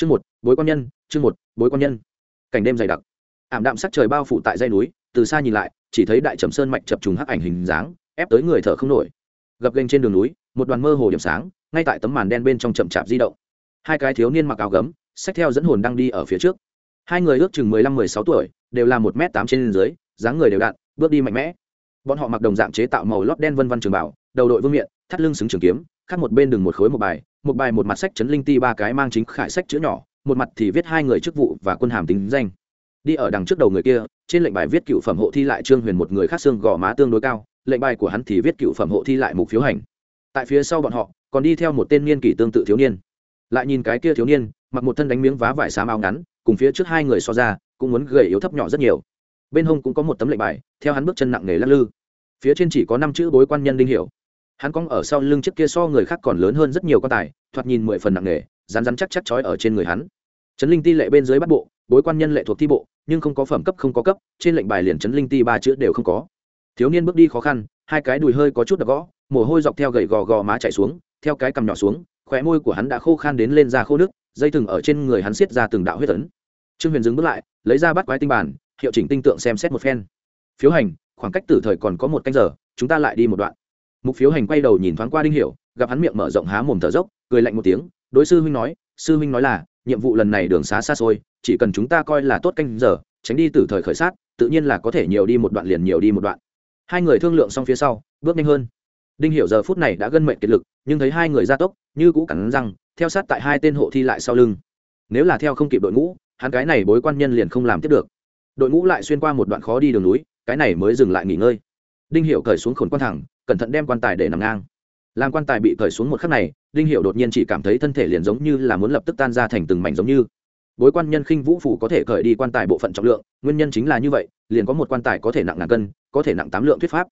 chương một, bối quan nhân, chương một, bối quan nhân. Cảnh đêm dày đặc. Ảm đạm sắc trời bao phủ tại dây núi, từ xa nhìn lại, chỉ thấy đại trầm sơn mạnh chập trùng hắc ảnh hình dáng, ép tới người thở không nổi. Gập ghềnh trên đường núi, một đoàn mơ hồ điểm sáng, ngay tại tấm màn đen bên trong chậm chạp di động. Hai cái thiếu niên mặc áo gấm, xách theo dẫn hồn đang đi ở phía trước. Hai người ước chừng mười lăm, mười sáu tuổi, đều là một m tám trên dưới, dáng người đều đặn, bước đi mạnh mẽ. Bọn họ mặc đồng dạng chế tạo màu lót đen vân văn trường bảo, đầu đội vương miện, thắt lưng xứng trường kiếm khác một bên đường một khối một bài một bài một mặt sách chấn linh ti ba cái mang chính khải sách chữ nhỏ, một mặt thì viết hai người chức vụ và quân hàm tính danh. Đi ở đằng trước đầu người kia, trên lệnh bài viết cựu phẩm hộ thi lại trương huyền một người khác xương gò má tương đối cao, lệnh bài của hắn thì viết cựu phẩm hộ thi lại mục phiếu hành. Tại phía sau bọn họ, còn đi theo một tên niên kỷ tương tự thiếu niên. Lại nhìn cái kia thiếu niên, mặc một thân đánh miếng vá vải xám áo ngắn, cùng phía trước hai người so ra, cũng muốn gầy yếu thấp nhỏ rất nhiều. Bên hông cũng có một tấm lệnh bài, theo hắn bước chân nặng nề lắc lư. Phía trên chỉ có năm chữ bối quan nhân đinh hiểu hắn cong ở sau lưng chiếc kia so người khác còn lớn hơn rất nhiều quan tài, thoạt nhìn mười phần nặng nề rán rán chắc chắc chói ở trên người hắn. Trấn linh ti lệ bên dưới bắt bộ, bối quan nhân lệ thuộc thi bộ, nhưng không có phẩm cấp, không có cấp, trên lệnh bài liền trấn linh ti ba chữ đều không có. Thiếu niên bước đi khó khăn, hai cái đùi hơi có chút đập gõ, mồ hôi dọc theo gầy gò gò má chạy xuống, theo cái cằm nhỏ xuống, khóe môi của hắn đã khô khan đến lên ra khô nước, dây thừng ở trên người hắn xiết ra từng đạo huyết tấn trương huyền dừng bước lại, lấy ra bắt quái tinh bản, hiệu chỉnh tinh tượng xem xét một phen. Phiếu hành, khoảng cách tử thời còn có một canh giờ, chúng ta lại đi một đoạn mục phiếu hành quay đầu nhìn thoáng qua đinh hiểu, gặp hắn miệng mở rộng há mồm thở dốc, cười lạnh một tiếng, đối sư huynh nói, sư huynh nói là, nhiệm vụ lần này đường xá xa xôi, chỉ cần chúng ta coi là tốt canh giờ, tránh đi từ thời khởi sát, tự nhiên là có thể nhiều đi một đoạn liền nhiều đi một đoạn. Hai người thương lượng xong phía sau, bước nhanh hơn. Đinh hiểu giờ phút này đã gân mệnh kiệt lực, nhưng thấy hai người ra tốc, như cũ cắn răng, theo sát tại hai tên hộ thi lại sau lưng. Nếu là theo không kịp đội ngũ, hắn cái này bối quan nhân liền không làm tiếp được. Đội ngũ lại xuyên qua một đoạn khó đi đường núi, cái này mới dừng lại nghỉ ngơi. Đinh hiểu cởi xuống khổn quan thẳng cẩn thận đem quan tài để nằm ngang. Làm quan tài bị cởi xuống một khắc này, đinh hiệu đột nhiên chỉ cảm thấy thân thể liền giống như là muốn lập tức tan ra thành từng mảnh giống như. Bối quan nhân khinh vũ phủ có thể cởi đi quan tài bộ phận trọng lượng, nguyên nhân chính là như vậy, liền có một quan tài có thể nặng ngàn cân, có thể nặng tám lượng thuyết pháp.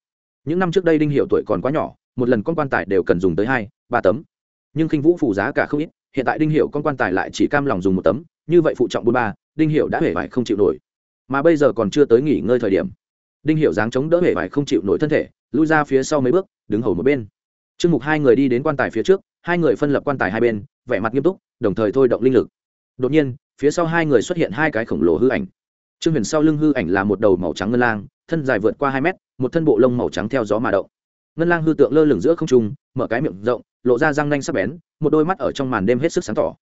Những năm trước đây đinh hiệu tuổi còn quá nhỏ, một lần con quan tài đều cần dùng tới hai, ba tấm. Nhưng khinh vũ phủ giá cả không ít, hiện tại đinh hiệu con quan tài lại chỉ cam lòng dùng một tấm, như vậy phụ trọng bốn ba, đinh hiệu đã hể vải không chịu nổi. Mà bây giờ còn chưa tới nghỉ ngơi thời điểm đinh hiệu dáng chống đỡ hể vải không chịu nổi thân thể, lui ra phía sau mấy bước, đứng hầu một bên. Trương mục hai người đi đến quan tài phía trước, hai người phân lập quan tài hai bên, vẻ mặt nghiêm túc, đồng thời thôi động linh lực. Đột nhiên, phía sau hai người xuất hiện hai cái khổng lồ hư ảnh. Trương huyền sau lưng hư ảnh là một đầu màu trắng ngân lang, thân dài vượt qua hai mét, một thân bộ lông màu trắng theo gió mà động. Ngân lang hư tượng lơ lửng giữa không trung, mở cái miệng rộng, lộ ra răng nanh sắc bén, một đôi mắt ở trong màn đêm hết sức sáng tỏ.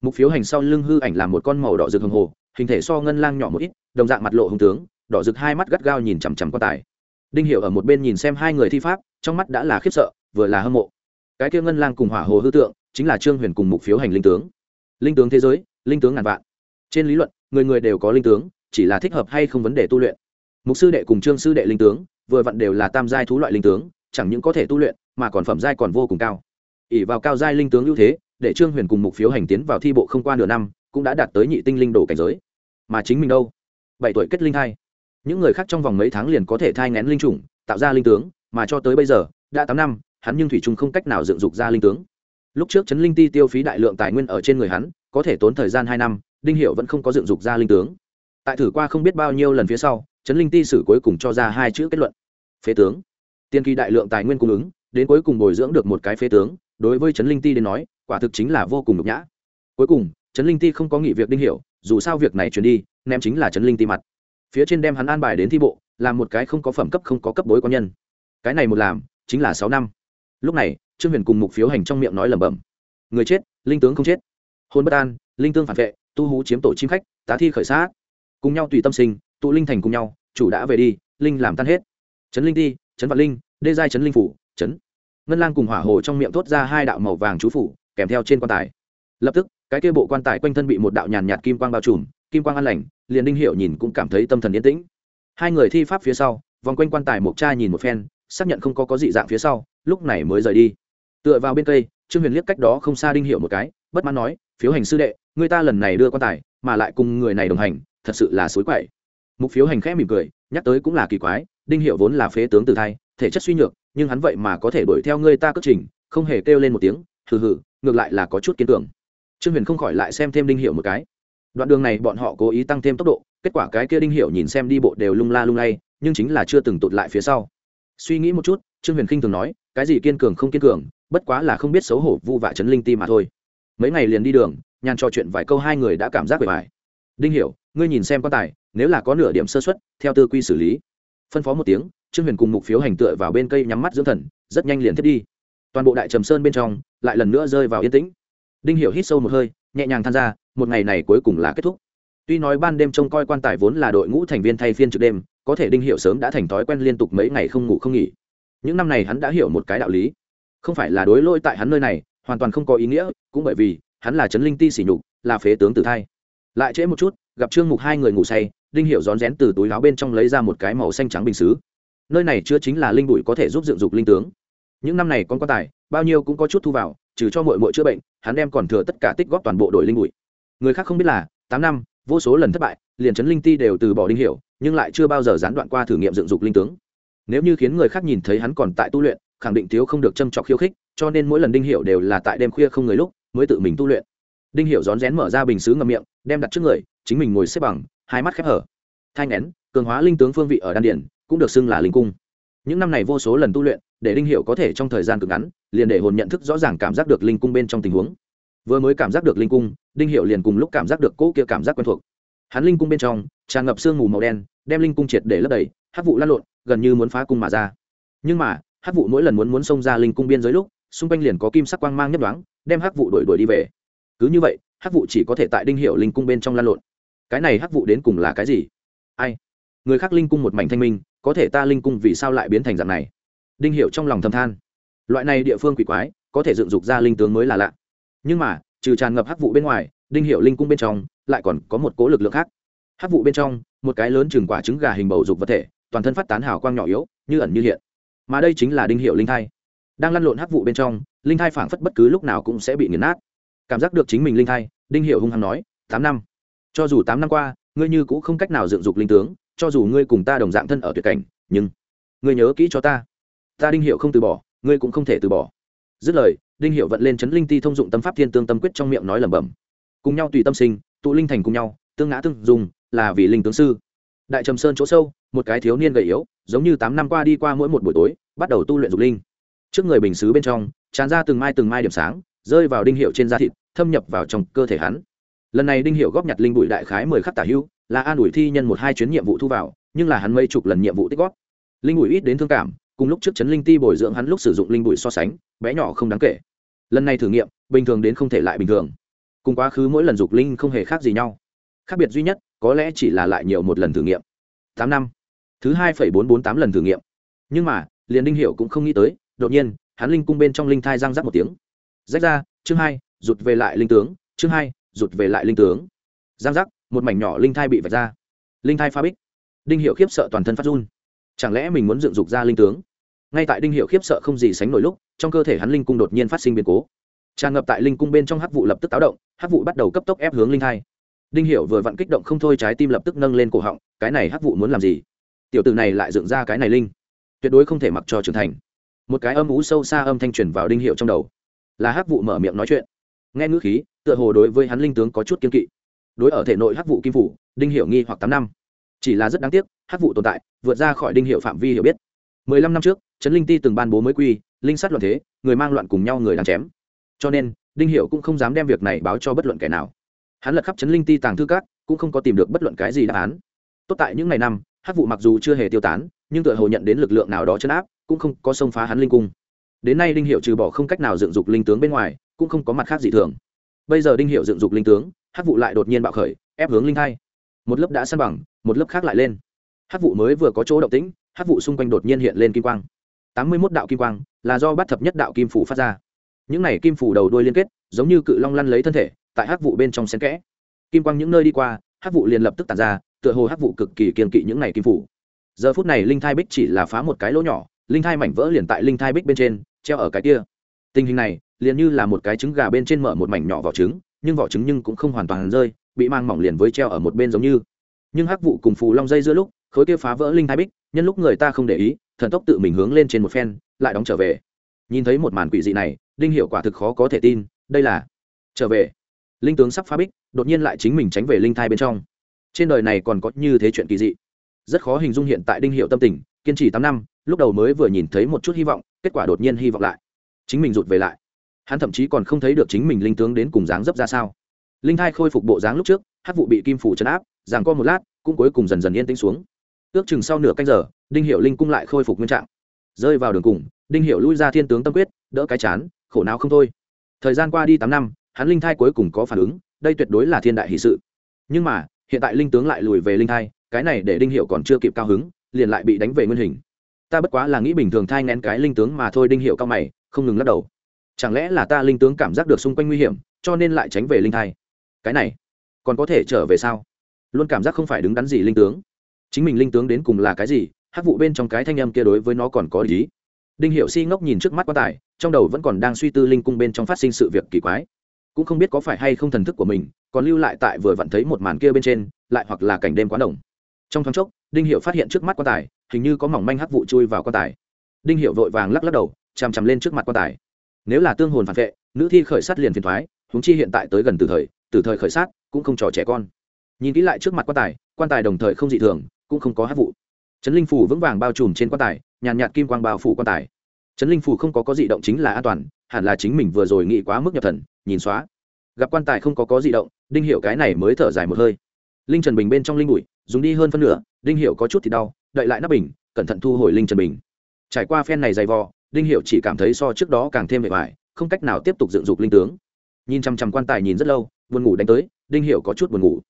Mục phiếu hành sau lưng hư ảnh là một con màu đỏ rực hồng hồ, hình thể so ngân lang nhỏ một ít, đồng dạng mặt lộ hồng tướng đỏ rực hai mắt gắt gao nhìn chằm chằm quan tài. Đinh hiệu ở một bên nhìn xem hai người thi pháp, trong mắt đã là khiếp sợ, vừa là hâm mộ. Cái kia ngân lang cùng hỏa hồ hư tượng, chính là trương huyền cùng mục phiếu hành linh tướng. Linh tướng thế giới, linh tướng ngàn vạn. Trên lý luận, người người đều có linh tướng, chỉ là thích hợp hay không vấn đề tu luyện. Mục sư đệ cùng trương sư đệ linh tướng, vừa vặn đều là tam giai thú loại linh tướng, chẳng những có thể tu luyện, mà còn phẩm giai còn vô cùng cao. Ỉ vào cao giai linh tướng ưu thế, để trương huyền cùng mục phiếu hành tiến vào thi bộ không qua nửa năm, cũng đã đạt tới nhị tinh linh đồ cảnh giới. Mà chính mình đâu? Bảy tuổi kết linh hai những người khác trong vòng mấy tháng liền có thể thai ngén linh chủng tạo ra linh tướng, mà cho tới bây giờ, đã tám năm, hắn nhưng thủy trung không cách nào dựng dục ra linh tướng. Lúc trước chấn linh ti tiêu phí đại lượng tài nguyên ở trên người hắn, có thể tốn thời gian hai năm, đinh hiệu vẫn không có dựng dục ra linh tướng. Tại thử qua không biết bao nhiêu lần phía sau, chấn linh ti sử cuối cùng cho ra hai chữ kết luận. Phế tướng. Tiên kỳ đại lượng tài nguyên cung ứng, đến cuối cùng bồi dưỡng được một cái phế tướng, đối với chấn linh ti đến nói, quả thực chính là vô cùng nhục nhã. Cuối cùng, chấn linh ti không có nghỉ việc đinh hiệu dù sao việc này chuyển đi, ném chính là chấn linh ti mặt phía trên đem hắn an bài đến thi bộ làm một cái không có phẩm cấp, không có cấp bối quan nhân. Cái này một làm, chính là sáu năm. Lúc này, trương huyền cùng mục phiếu hành trong miệng nói lẩm bẩm. Người chết, linh tướng không chết. Hôn bất an, linh tương phản vệ, tu hú chiếm tổ chim khách, tá thi khởi sát. Cùng nhau tùy tâm sinh, tụ linh thành cùng nhau, chủ đã về đi, linh làm tan hết. Trấn linh ti trấn vạn linh, đê giai trấn linh phủ trấn ngân lang cùng hỏa hồ trong miệng thốt ra hai đạo màu vàng chú phủ, kèm theo trên quan tài. Lập tức, cái kia bộ quan tài quanh thân bị một đạo nhàn nhạt kim quang bao trùm, kim quang an lành liền đinh hiệu nhìn cũng cảm thấy tâm thần yên tĩnh. Hai người thi pháp phía sau, vòng quanh quan tài mộc cha nhìn một phen, xác nhận không có có dị dạng phía sau, lúc này mới rời đi. Tựa vào bên cây, trương huyền liếc cách đó không xa đinh hiệu một cái, bất mãn nói, phiếu hành sư đệ, người ta lần này đưa quan tài, mà lại cùng người này đồng hành, thật sự là xối quậy. Mục phiếu hành khẽ mỉm cười, nhắc tới cũng là kỳ quái, đinh hiệu vốn là phế tướng từ thai, thể chất suy nhược, nhưng hắn vậy mà có thể đuổi theo người ta cất trình, không hề kêu lên một tiếng, hừ hừ, ngược lại là có chút kiến tưởng trương huyền không khỏi lại xem thêm đinh hiệu một cái đoạn đường này bọn họ cố ý tăng thêm tốc độ, kết quả cái kia đinh Hiểu nhìn xem đi bộ đều lung la lung lay, nhưng chính là chưa từng tụt lại phía sau. Suy nghĩ một chút, trương huyền khinh thường nói, cái gì kiên cường không kiên cường, bất quá là không biết xấu hổ vu vạ chấn linh ti mà thôi. Mấy ngày liền đi đường, nhàn trò chuyện vài câu hai người đã cảm giác bề bài đinh hiểu, ngươi nhìn xem quan tài, nếu là có nửa điểm sơ suất, theo tư quy xử lý. Phân phó một tiếng, trương huyền cùng mục phiếu hành tựa vào bên cây nhắm mắt dưỡng thần, rất nhanh liền thiết đi. Toàn bộ đại trầm sơn bên trong, lại lần nữa rơi vào yên tĩnh. Đinh hiểu hít sâu một hơi, nhẹ nhàng than ra một ngày này cuối cùng là kết thúc. Tuy nói ban đêm trông coi quan tài vốn là đội ngũ thành viên thay phiên trực đêm, có thể đinh hiệu sớm đã thành thói quen liên tục mấy ngày không ngủ không nghỉ. Những năm này hắn đã hiểu một cái đạo lý. Không phải là đối lỗi tại hắn nơi này, hoàn toàn không có ý nghĩa, cũng bởi vì hắn là trấn linh ti sỉ nhục, là phế tướng tử thai. Lại trễ một chút, gặp trương mục hai người ngủ say, đinh hiệu rón rén từ túi áo bên trong lấy ra một cái màu xanh trắng bình xứ. Nơi này chưa chính là linh bụi có thể giúp dựng dục linh tướng. Những năm này con quan tài, bao nhiêu cũng có chút thu vào, trừ cho mội mội chữa bệnh, hắn đem còn thừa tất cả tích góp toàn bộ đội linh bụi người khác không biết là, tám năm, vô số lần thất bại, liền trấn linh ti đều từ bỏ đinh hiểu, nhưng lại chưa bao giờ gián đoạn qua thử nghiệm dựng dục linh tướng. Nếu như khiến người khác nhìn thấy hắn còn tại tu luyện, khẳng định thiếu không được châm trọc khiêu khích, cho nên mỗi lần đinh hiểu đều là tại đêm khuya không người lúc, mới tự mình tu luyện. Đinh hiểu rón rén mở ra bình sứ ngậm miệng, đem đặt trước người, chính mình ngồi xếp bằng, hai mắt khép hở. Thanh nén, cường hóa linh tướng phương vị ở đan điển cũng được xưng là linh cung. Những năm này vô số lần tu luyện, để đinh hiểu có thể trong thời gian cực ngắn, liền để hồn nhận thức rõ ràng cảm giác được linh cung bên trong tình huống. Vừa mới cảm giác được linh cung đinh Hiệu liền cùng lúc cảm giác được cỗ kia cảm giác quen thuộc. Hắn linh cung bên trong, tràn ngập sương mù màu đen, đem linh cung triệt để lấp đầy, hắc vụ lăn lộn, gần như muốn phá cung mà ra. Nhưng mà, hắc vụ mỗi lần muốn muốn xông ra linh cung biên giới lúc, xung quanh liền có kim sắc quang mang nhấp đoáng đem hắc vụ đuổi đuổi đi về. Cứ như vậy, hắc vụ chỉ có thể tại đinh hiệu linh cung bên trong lăn lộn. Cái này hắc vụ đến cùng là cái gì? Ai? Người khác linh cung một mảnh thanh minh, có thể ta linh cung vì sao lại biến thành dạng này? Đinh hiệu trong lòng thầm than. Loại này địa phương quỷ quái, có thể dựng dục ra linh tướng mới là lạ. Nhưng mà trừ tràn ngập hắc vụ bên ngoài, đinh hiệu linh cung bên trong lại còn có một cố lực lượng khác. Hắc vụ bên trong, một cái lớn chừng quả trứng gà hình bầu dục vật thể, toàn thân phát tán hào quang nhỏ yếu, như ẩn như hiện. Mà đây chính là đinh hiệu linh thai. Đang lăn lộn hắc vụ bên trong, linh thai phảng phất bất cứ lúc nào cũng sẽ bị nghiền nát. Cảm giác được chính mình linh thai, đinh hiệu hung hăng nói, tám năm. Cho dù tám năm qua, ngươi như cũng không cách nào dựng dục linh tướng, cho dù ngươi cùng ta đồng dạng thân ở tuyệt cảnh, nhưng ngươi nhớ kỹ cho ta. Ta đinh hiệu không từ bỏ, ngươi cũng không thể từ bỏ. Dứt lời đinh hiệu vận lên chấn linh ti thông dụng tâm pháp thiên tương tâm quyết trong miệng nói lẩm bẩm. Cùng nhau tùy tâm sinh, tụ linh thành cùng nhau, tương ngã tương dùng, là vì linh tướng sư. Đại trầm sơn chỗ sâu, một cái thiếu niên gầy yếu, giống như tám năm qua đi qua mỗi một buổi tối, bắt đầu tu luyện dục linh. Trước người bình xứ bên trong, tràn ra từng mai từng mai điểm sáng, rơi vào đinh hiệu trên da thịt, thâm nhập vào trong cơ thể hắn. Lần này đinh hiệu góp nhặt linh bụi đại khái mười khắc tả hưu, là an ủi thi nhân một hai chuyến nhiệm vụ thu vào, nhưng là hắn mấy chục lần nhiệm vụ tích góp. Linh bụi ít đến thương cảm, cùng lúc trước chấn linh ti bồi dưỡng hắn lúc sử dụng linh bụi so sánh, bé nhỏ không đáng kể lần này thử nghiệm, bình thường đến không thể lại bình thường. Cùng quá khứ mỗi lần dục linh không hề khác gì nhau. Khác biệt duy nhất, có lẽ chỉ là lại nhiều một lần thử nghiệm. Tám năm. Thứ hai phẩy bốn bốn tám lần thử nghiệm. Nhưng mà, liền đinh hiệu cũng không nghĩ tới, đột nhiên, hắn linh cung bên trong linh thai răng rắc một tiếng. Rách ra, chương hai, rụt về lại linh tướng, chương hai, rụt về lại linh tướng. Giang rắc, một mảnh nhỏ linh thai bị vạch ra. Linh thai pha bích. Đinh hiệu khiếp sợ toàn thân phát run. Chẳng lẽ mình muốn dựng dục ra linh tướng? Ngay tại đinh hiệu khiếp sợ không gì sánh nổi lúc, trong cơ thể hắn linh cung đột nhiên phát sinh biến cố. Tràn ngập tại linh cung bên trong hắc vụ lập tức táo động, hắc vụ bắt đầu cấp tốc ép hướng linh thai. Đinh hiệu vừa vặn kích động không thôi, trái tim lập tức nâng lên cổ họng, cái này hắc vụ muốn làm gì? Tiểu tử này lại dựng ra cái này linh. Tuyệt đối không thể mặc cho trưởng thành. Một cái âm ú sâu xa âm thanh truyền vào đinh hiệu trong đầu. Là hắc vụ mở miệng nói chuyện. Nghe ngữ khí, tựa hồ đối với hắn linh tướng có chút kiên kỵ. Đối ở thể nội hắc vụ kim phủ, đinh hiệu nghi hoặc tám năm. Chỉ là rất đáng tiếc, hắc vụ tồn tại, vượt ra khỏi đinh hiệu phạm vi hiểu biết mười lăm năm trước, trấn linh ti từng ban bố mới quy, linh sát loạn thế, người mang loạn cùng nhau người đang chém. Cho nên, đinh hiệu cũng không dám đem việc này báo cho bất luận kẻ nào. Hắn lật khắp trấn linh ti tàng thư cát cũng không có tìm được bất luận cái gì đáp án. Tốt tại những ngày năm, hắc vụ mặc dù chưa hề tiêu tán, nhưng tựa hồ nhận đến lực lượng nào đó chấn áp, cũng không có xông phá hắn linh cung. Đến nay đinh hiệu trừ bỏ không cách nào dựng dục linh tướng bên ngoài, cũng không có mặt khác gì thường. Bây giờ đinh hiệu dựng dục linh tướng, hắc vụ lại đột nhiên bạo khởi, ép hướng linh thai. Một lớp đã san bằng, một lớp khác lại lên. Hắc vụ mới vừa có chỗ động tĩnh hắc vụ xung quanh đột nhiên hiện lên kim quang. Tám mươi mốt đạo kim quang là do bắt thập nhất đạo kim phủ phát ra. Những này kim phủ đầu đuôi liên kết, giống như cự long lăn lấy thân thể, tại hắc vụ bên trong xen kẽ. Kim quang những nơi đi qua hắc vụ liền lập tức tàn ra, tựa hồ hắc vụ cực kỳ kiên kỵ những này kim phủ. Giờ phút này linh thai bích chỉ là phá một cái lỗ nhỏ, linh thai mảnh vỡ liền tại linh thai bích bên trên, treo ở cái kia. Tình hình này, liền như là một cái trứng gà bên trên mở một mảnh nhỏ vỏ trứng, nhưng vỏ trứng nhưng cũng không hoàn toàn rơi, bị mang mỏng liền với treo ở một bên giống như. Nhưng hắc vụ cùng phù long dây giữa lúc, khối kia phá vỡ linh thai bích nhân lúc người ta không để ý, thần tốc tự mình hướng lên trên một phen, lại đóng trở về. Nhìn thấy một màn quỷ dị này, đinh hiệu quả thực khó có thể tin, đây là trở về. Linh tướng sắp phá bích, đột nhiên lại chính mình tránh về linh thai bên trong. Trên đời này còn có như thế chuyện kỳ dị. Rất khó hình dung hiện tại đinh hiệu tâm tình, kiên trì tám năm, lúc đầu mới vừa nhìn thấy một chút hy vọng, kết quả đột nhiên hy vọng lại. Chính mình rụt về lại. Hắn thậm chí còn không thấy được chính mình linh tướng đến cùng dáng dấp ra sao. Linh thai khôi phục bộ dáng lúc trước, hát vụ bị kim phủ chấn áp ràng co một lát, cũng cuối cùng dần dần yên tĩnh xuống ước chừng sau nửa canh giờ, đinh hiệu linh cung lại khôi phục nguyên trạng. Rơi vào đường cùng, đinh hiệu lui ra thiên tướng tâm quyết, đỡ cái chán, khổ não không thôi. Thời gian qua đi tám năm, hắn linh thai cuối cùng có phản ứng, đây tuyệt đối là thiên đại hỷ sự. Nhưng mà, hiện tại linh tướng lại lùi về linh thai, cái này để đinh hiệu còn chưa kịp cao hứng, liền lại bị đánh về nguyên hình. Ta bất quá là nghĩ bình thường thai ngén cái linh tướng mà thôi, đinh hiệu cao mày, không ngừng lắc đầu. Chẳng lẽ là ta linh tướng cảm giác được xung quanh nguy hiểm, cho nên lại tránh về linh thai? Cái này, còn có thể trở về sao? Luôn cảm giác không phải đứng đắn gì linh tướng chính mình linh tướng đến cùng là cái gì hát vụ bên trong cái thanh âm kia đối với nó còn có lý đinh hiệu si ngốc nhìn trước mắt quan tài, trong đầu vẫn còn đang suy tư linh cung bên trong phát sinh sự việc kỳ quái. Cũng không biết có phải hay không thần thức của mình, còn lưu lại tại vừa vặn thấy một màn kia bên trên, lại hoặc là cảnh đêm quá đồng. Trong thoáng chốc, đinh hiệu phát hiện trước mắt quan tài, hình như có mỏng manh hắc vụ chui vào quan tài. Đinh hiệu vội vàng lắc lắc đầu, chằm chằm lên trước mặt quan tài. Nếu là tương hồn phản vệ, nữ thi khởi sát liền phiền thoái húng chi hiện tại tới gần từ thời từ thời khởi sát, cũng không trò trẻ con. Nhìn kỹ lại trước mặt quan tài quan tài đồng thời không dị thường cũng không có hát vụ. Trấn linh phủ vững vàng bao trùm trên quan tài, nhàn nhạt kim quang bao phủ quan tài. Trấn linh phủ không có có dị động chính là an toàn, hẳn là chính mình vừa rồi nghĩ quá mức nhập thần, nhìn xóa. Gặp quan tài không có có dị động, đinh hiệu cái này mới thở dài một hơi. Linh trần bình bên trong linh bụi, dùng đi hơn phân nửa, đinh hiệu có chút thì đau đậy lại nắp bình, cẩn thận thu hồi linh trần bình. Trải qua phen này dày vò, đinh hiệu chỉ cảm thấy so trước đó càng thêm vẻ vải không cách nào tiếp tục dựng dục linh tướng. Nhìn chằm chằm quan tài nhìn rất lâu, buồn ngủ đánh tới, đinh hiệu có chút buồn ngủ.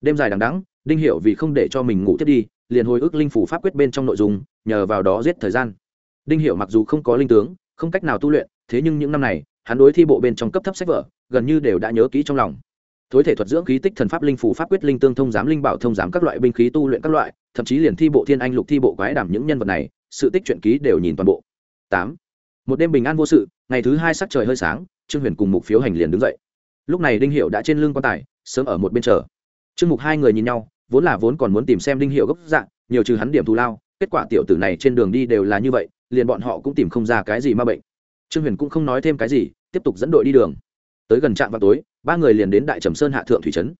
Đêm dài đằng đắng đinh hiệu vì không để cho mình ngủ tiếp đi, liền hồi ức linh phủ pháp quyết bên trong nội dung, nhờ vào đó giết thời gian. Đinh hiệu mặc dù không có linh tướng, không cách nào tu luyện, thế nhưng những năm này, hắn đối thi bộ bên trong cấp thấp sách vở, gần như đều đã nhớ kỹ trong lòng. Thối thể thuật dưỡng khí tích thần pháp linh phủ pháp quyết, linh tương thông giám, linh bảo thông giám các loại binh khí tu luyện các loại, thậm chí liền thi bộ thiên anh lục thi bộ quái đảm những nhân vật này, sự tích truyện ký đều nhìn toàn bộ. Tám. Một đêm bình an vô sự, ngày thứ hai sắc trời hơi sáng, trương huyền cùng mục phiếu hành liền đứng dậy. Lúc này đinh hiệu đã trên lưng quan tài, sớm ở một bên chờ trương mục hai người nhìn nhau, vốn là vốn còn muốn tìm xem đinh hiệu gốc dạng, nhiều trừ hắn điểm thù lao, kết quả tiểu tử này trên đường đi đều là như vậy, liền bọn họ cũng tìm không ra cái gì ma bệnh. Trương huyền cũng không nói thêm cái gì, tiếp tục dẫn đội đi đường. Tới gần trạm vào tối, ba người liền đến đại trầm sơn hạ thượng thủy trấn.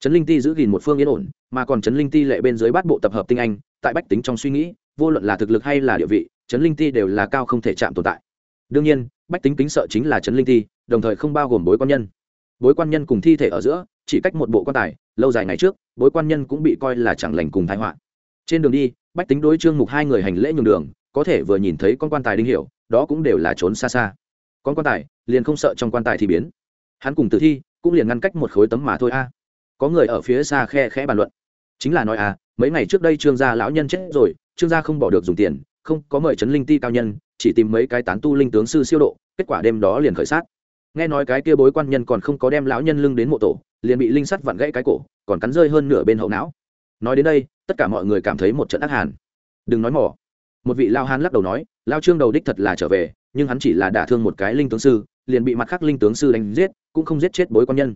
Trấn linh ti giữ gìn một phương yên ổn, mà còn trấn linh ti lệ bên dưới bát bộ tập hợp tinh anh, tại bách tính trong suy nghĩ, vô luận là thực lực hay là địa vị, trấn linh ti đều là cao không thể chạm tồn tại. Đương nhiên, bách tính kính sợ chính là trấn linh ti, đồng thời không bao gồm bối quan nhân bối quan nhân cùng thi thể ở giữa, chỉ cách một bộ quan tài, lâu dài ngày trước, bối quan nhân cũng bị coi là chẳng lành cùng thái họa. Trên đường đi, bách tính đối trương mục hai người hành lễ nhường đường, có thể vừa nhìn thấy con quan tài đinh hiểu, đó cũng đều là trốn xa xa. Con quan tài, liền không sợ trong quan tài thì biến. Hắn cùng tử thi cũng liền ngăn cách một khối tấm mà thôi a. Có người ở phía xa khe khẽ bàn luận. Chính là nói à mấy ngày trước đây trương gia lão nhân chết rồi, trương gia không bỏ được dùng tiền, không có mời trấn linh ti cao nhân, chỉ tìm mấy cái tán tu linh tướng sư siêu độ, kết quả đêm đó liền khởi sát nghe nói cái kia bối quan nhân còn không có đem lão nhân lưng đến mộ tổ, liền bị linh sắt vặn gãy cái cổ, còn cắn rơi hơn nửa bên hậu não. Nói đến đây, tất cả mọi người cảm thấy một trận ác hàn. Đừng nói mỏ một vị lao hán lắc đầu nói, lao trương đầu đích thật là trở về, nhưng hắn chỉ là đả thương một cái linh tướng sư, liền bị mặt khác linh tướng sư đánh giết, cũng không giết chết bối quan nhân.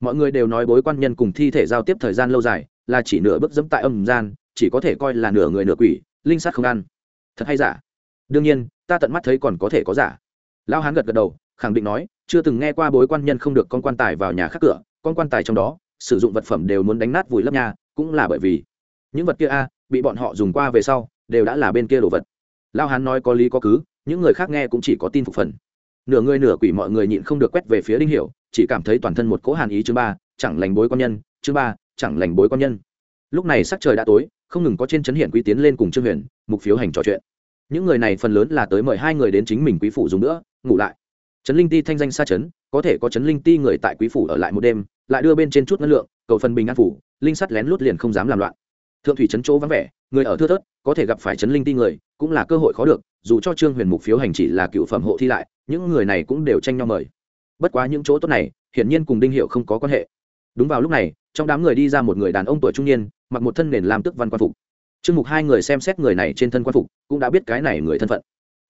Mọi người đều nói bối quan nhân cùng thi thể giao tiếp thời gian lâu dài, là chỉ nửa bước dẫm tại âm gian, chỉ có thể coi là nửa người nửa quỷ, linh sát không ăn. Thật hay giả? Đương nhiên, ta tận mắt thấy còn có thể có giả. Lao hán gật gật đầu, khẳng định nói chưa từng nghe qua bối quan nhân không được con quan tài vào nhà khác cửa, con quan tài trong đó, sử dụng vật phẩm đều muốn đánh nát vùi lấp nhà, cũng là bởi vì những vật kia a, bị bọn họ dùng qua về sau, đều đã là bên kia đồ vật. Lao hán nói có lý có cứ, những người khác nghe cũng chỉ có tin phục phần. Nửa người nửa quỷ mọi người nhịn không được quét về phía đinh hiểu, chỉ cảm thấy toàn thân một cỗ hàn ý chứ ba, chẳng lành bối quan nhân chứ ba, chẳng lành bối quan nhân. Lúc này sắc trời đã tối, không ngừng có trên chấn hiển quý tiến lên cùng trương huyền, mục phiếu hành trò chuyện. Những người này phần lớn là tới mời hai người đến chính mình quý phủ dùng nữa, ngủ lại trấn linh ti thanh danh xa trấn có thể có trấn linh ti người tại quý phủ ở lại một đêm, lại đưa bên trên chút năng lượng, cầu phần bình an phủ, linh sắt lén lút liền không dám làm loạn. Thượng thủy trấn chỗ vắng vẻ, người ở thưa thớt, có thể gặp phải trấn linh ti người, cũng là cơ hội khó được, dù cho trương huyền mục phiếu hành chỉ là cựu phẩm hộ thi lại, những người này cũng đều tranh nhau mời. Bất quá những chỗ tốt này, hiển nhiên cùng đinh hiệu không có quan hệ. Đúng vào lúc này, trong đám người đi ra một người đàn ông tuổi trung niên, mặc một thân nền làm tức văn quan phục. Trương mục hai người xem xét người này trên thân quan phục, cũng đã biết cái này người thân phận.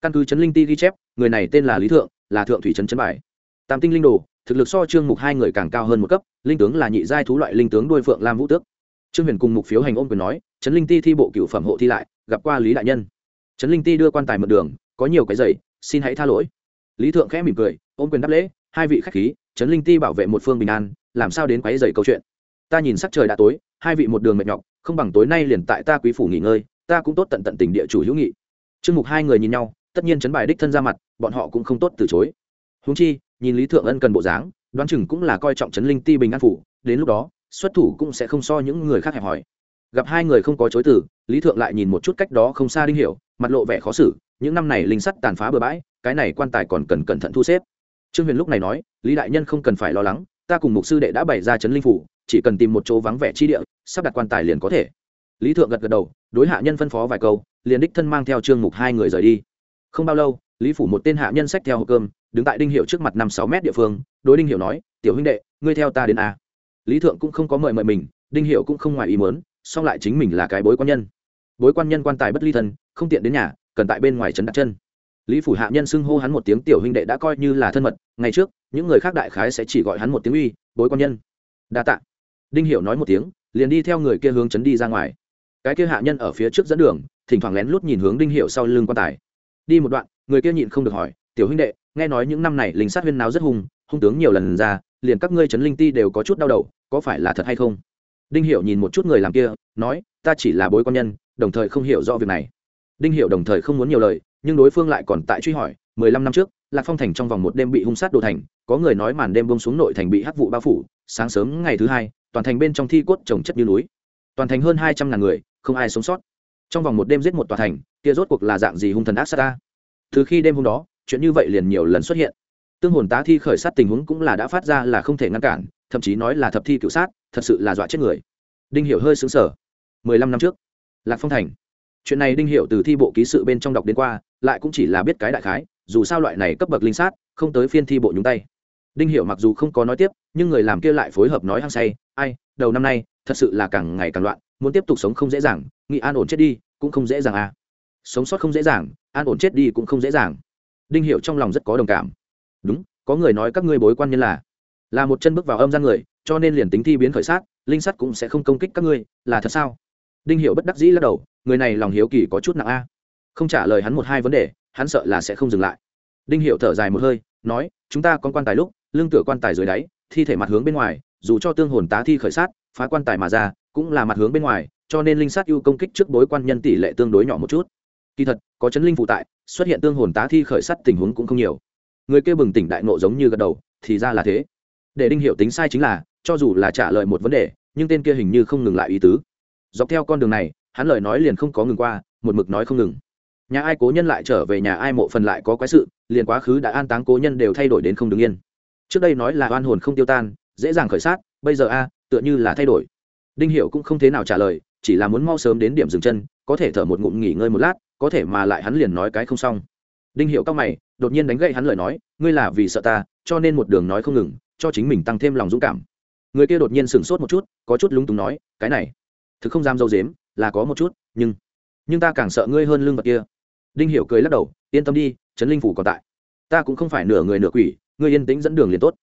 Căn cứ trấn linh ti ghi chép, người này tên là lý thượng là thượng thủy trấn trấn bài. Tam tinh linh đồ, thực lực so trương mục hai người càng cao hơn một cấp, linh tướng là nhị giai thú loại linh tướng đuôi phượng lam vũ tước. Trương huyền cùng mục phiếu hành ôm quyền nói, trấn linh ti thi bộ cựu phẩm hộ thi lại, gặp qua lý đại nhân. Trấn linh ti đưa quan tài mượn đường, có nhiều cái giày xin hãy tha lỗi. Lý thượng khẽ mỉm cười, ôm quyền đáp lễ, hai vị khách khí, trấn linh ti bảo vệ một phương bình an, làm sao đến quấy dày câu chuyện? Ta nhìn sắc trời đã tối, hai vị một đường mệt nhọc, không bằng tối nay liền tại ta quý phủ nghỉ ngơi, ta cũng tốt tận tận tình địa chủ hữu nghị. Trương mục hai người nhìn nhau tất nhiên chấn bài đích thân ra mặt, bọn họ cũng không tốt từ chối. Húng chi, nhìn lý thượng ân cần bộ dáng, đoán chừng cũng là coi trọng chấn linh ti bình an phủ, đến lúc đó, xuất thủ cũng sẽ không so những người khác hẹp hòi. gặp hai người không có chối từ, lý thượng lại nhìn một chút cách đó không xa đinh hiểu, mặt lộ vẻ khó xử, những năm này linh sắt tàn phá bừa bãi, cái này quan tài còn cần cẩn thận thu xếp. Trương huyền lúc này nói, lý đại nhân không cần phải lo lắng, ta cùng mục sư đệ đã bày ra chấn linh phủ, chỉ cần tìm một chỗ vắng vẻ chi địa, sắp đặt quan tài liền có thể. Lý thượng gật gật đầu, đối hạ nhân phân phó vài câu, liền đích thân mang theo trương mục hai người rời đi không bao lâu, lý phủ một tên hạ nhân sách theo hộp cơm, đứng tại đinh hiệu trước mặt năm sáu mét địa phương, đối đinh hiệu nói, tiểu huynh đệ, ngươi theo ta đến a. Lý thượng cũng không có mời mời mình, đinh hiệu cũng không ngoài ý mớn song lại chính mình là cái bối quan nhân. Bối quan nhân quan tài bất ly thân, không tiện đến nhà, cần tại bên ngoài trấn đặt chân. Lý phủ hạ nhân xưng hô hắn một tiếng tiểu huynh đệ đã coi như là thân mật, ngày trước, những người khác đại khái sẽ chỉ gọi hắn một tiếng uy, bối quan nhân. Đa tạ. Đinh Hiệu nói một tiếng, liền đi theo người kia hướng chấn đi ra ngoài. Cái kia hạ nhân ở phía trước dẫn đường, thỉnh thoảng lén lút nhìn hướng đinh Hiệu sau lưng quan tài đi một đoạn, người kia nhịn không được hỏi, tiểu huynh đệ, nghe nói những năm này linh sát huyên náo rất hung hung tướng nhiều lần ra, liền các ngươi chấn linh ti đều có chút đau đầu, có phải là thật hay không? Đinh hiểu nhìn một chút người làm kia, nói, ta chỉ là bối quan nhân, đồng thời không hiểu rõ việc này. Đinh hiểu đồng thời không muốn nhiều lời, nhưng đối phương lại còn tại truy hỏi, mười lăm năm trước, lạc phong thành trong vòng một đêm bị hung sát đồ thành, có người nói màn đêm bông xuống nội thành bị hắc vụ bao phủ, sáng sớm ngày thứ hai, toàn thành bên trong thi cốt trồng chất như núi. Toàn thành hơn hai trăm ngàn người, không ai sống sót. Trong vòng một đêm giết một tòa thành kia rốt cuộc là dạng gì hung thần ác sát ta? Từ khi đêm hôm đó, chuyện như vậy liền nhiều lần xuất hiện. Tương hồn tá thi khởi sát tình huống cũng là đã phát ra là không thể ngăn cản, thậm chí nói là thập thi cựu sát, thật sự là dọa chết người. Đinh hiểu hơi xứng sở mười lăm năm trước, lạc phong thành. Chuyện này đinh hiểu từ thi bộ ký sự bên trong đọc đến qua, lại cũng chỉ là biết cái đại khái, dù sao loại này cấp bậc linh sát, không tới phiên thi bộ nhúng tay. Đinh hiểu mặc dù không có nói tiếp, nhưng người làm kia lại phối hợp nói hăng say, ai, đầu năm nay, thật sự là càng ngày càng loạn, muốn tiếp tục sống không dễ dàng nghị an ổn chết đi, cũng không dễ dàng à sống sót không dễ dàng, an ổn chết đi cũng không dễ dàng. Đinh Hiệu trong lòng rất có đồng cảm. Đúng, có người nói các ngươi bối quan nhân là là một chân bước vào âm gian người, cho nên liền tính thi biến khởi sát, linh sắt cũng sẽ không công kích các ngươi, là thật sao? Đinh Hiệu bất đắc dĩ lắc đầu, người này lòng hiếu kỳ có chút nặng a. Không trả lời hắn một hai vấn đề, hắn sợ là sẽ không dừng lại. Đinh Hiệu thở dài một hơi, nói, chúng ta có quan tài lúc lưng tựa quan tài dưới đáy, thi thể mặt hướng bên ngoài, dù cho tương hồn tá thi khởi sát, phá quan tài mà ra, cũng là mặt hướng bên ngoài, cho nên linh sát ưu công kích trước bối quan nhân tỷ lệ tương đối nhỏ một chút kỳ thật, có chấn linh phụ tại, xuất hiện tương hồn tá thi khởi sát tình huống cũng không nhiều. Người kia bừng tỉnh đại nộ giống như gật đầu, thì ra là thế. Để đinh hiểu tính sai chính là, cho dù là trả lời một vấn đề, nhưng tên kia hình như không ngừng lại ý tứ. Dọc theo con đường này, hắn lời nói liền không có ngừng qua, một mực nói không ngừng. Nhà ai cố nhân lại trở về nhà ai mộ phần lại có quái sự, liền quá khứ đã an táng cố nhân đều thay đổi đến không đứng yên. Trước đây nói là oan hồn không tiêu tan, dễ dàng khởi sát, bây giờ a à, tựa như là thay đổi. Đinh hiểu cũng không thế nào trả lời, chỉ là muốn mau sớm đến điểm dừng chân, có thể thở một ngụm nghỉ ngơi một lát có thể mà lại hắn liền nói cái không xong. Đinh hiệu cao mày, đột nhiên đánh gậy hắn lời nói, ngươi là vì sợ ta, cho nên một đường nói không ngừng, cho chính mình tăng thêm lòng dũng cảm. Người kia đột nhiên sửng sốt một chút, có chút lúng túng nói, cái này, thực không dám dâu dếm, là có một chút, nhưng nhưng ta càng sợ ngươi hơn lương vật kia. Đinh hiểu cười lắc đầu, yên tâm đi, trấn linh phủ còn tại. Ta cũng không phải nửa người nửa quỷ, ngươi yên tĩnh dẫn đường liền tốt.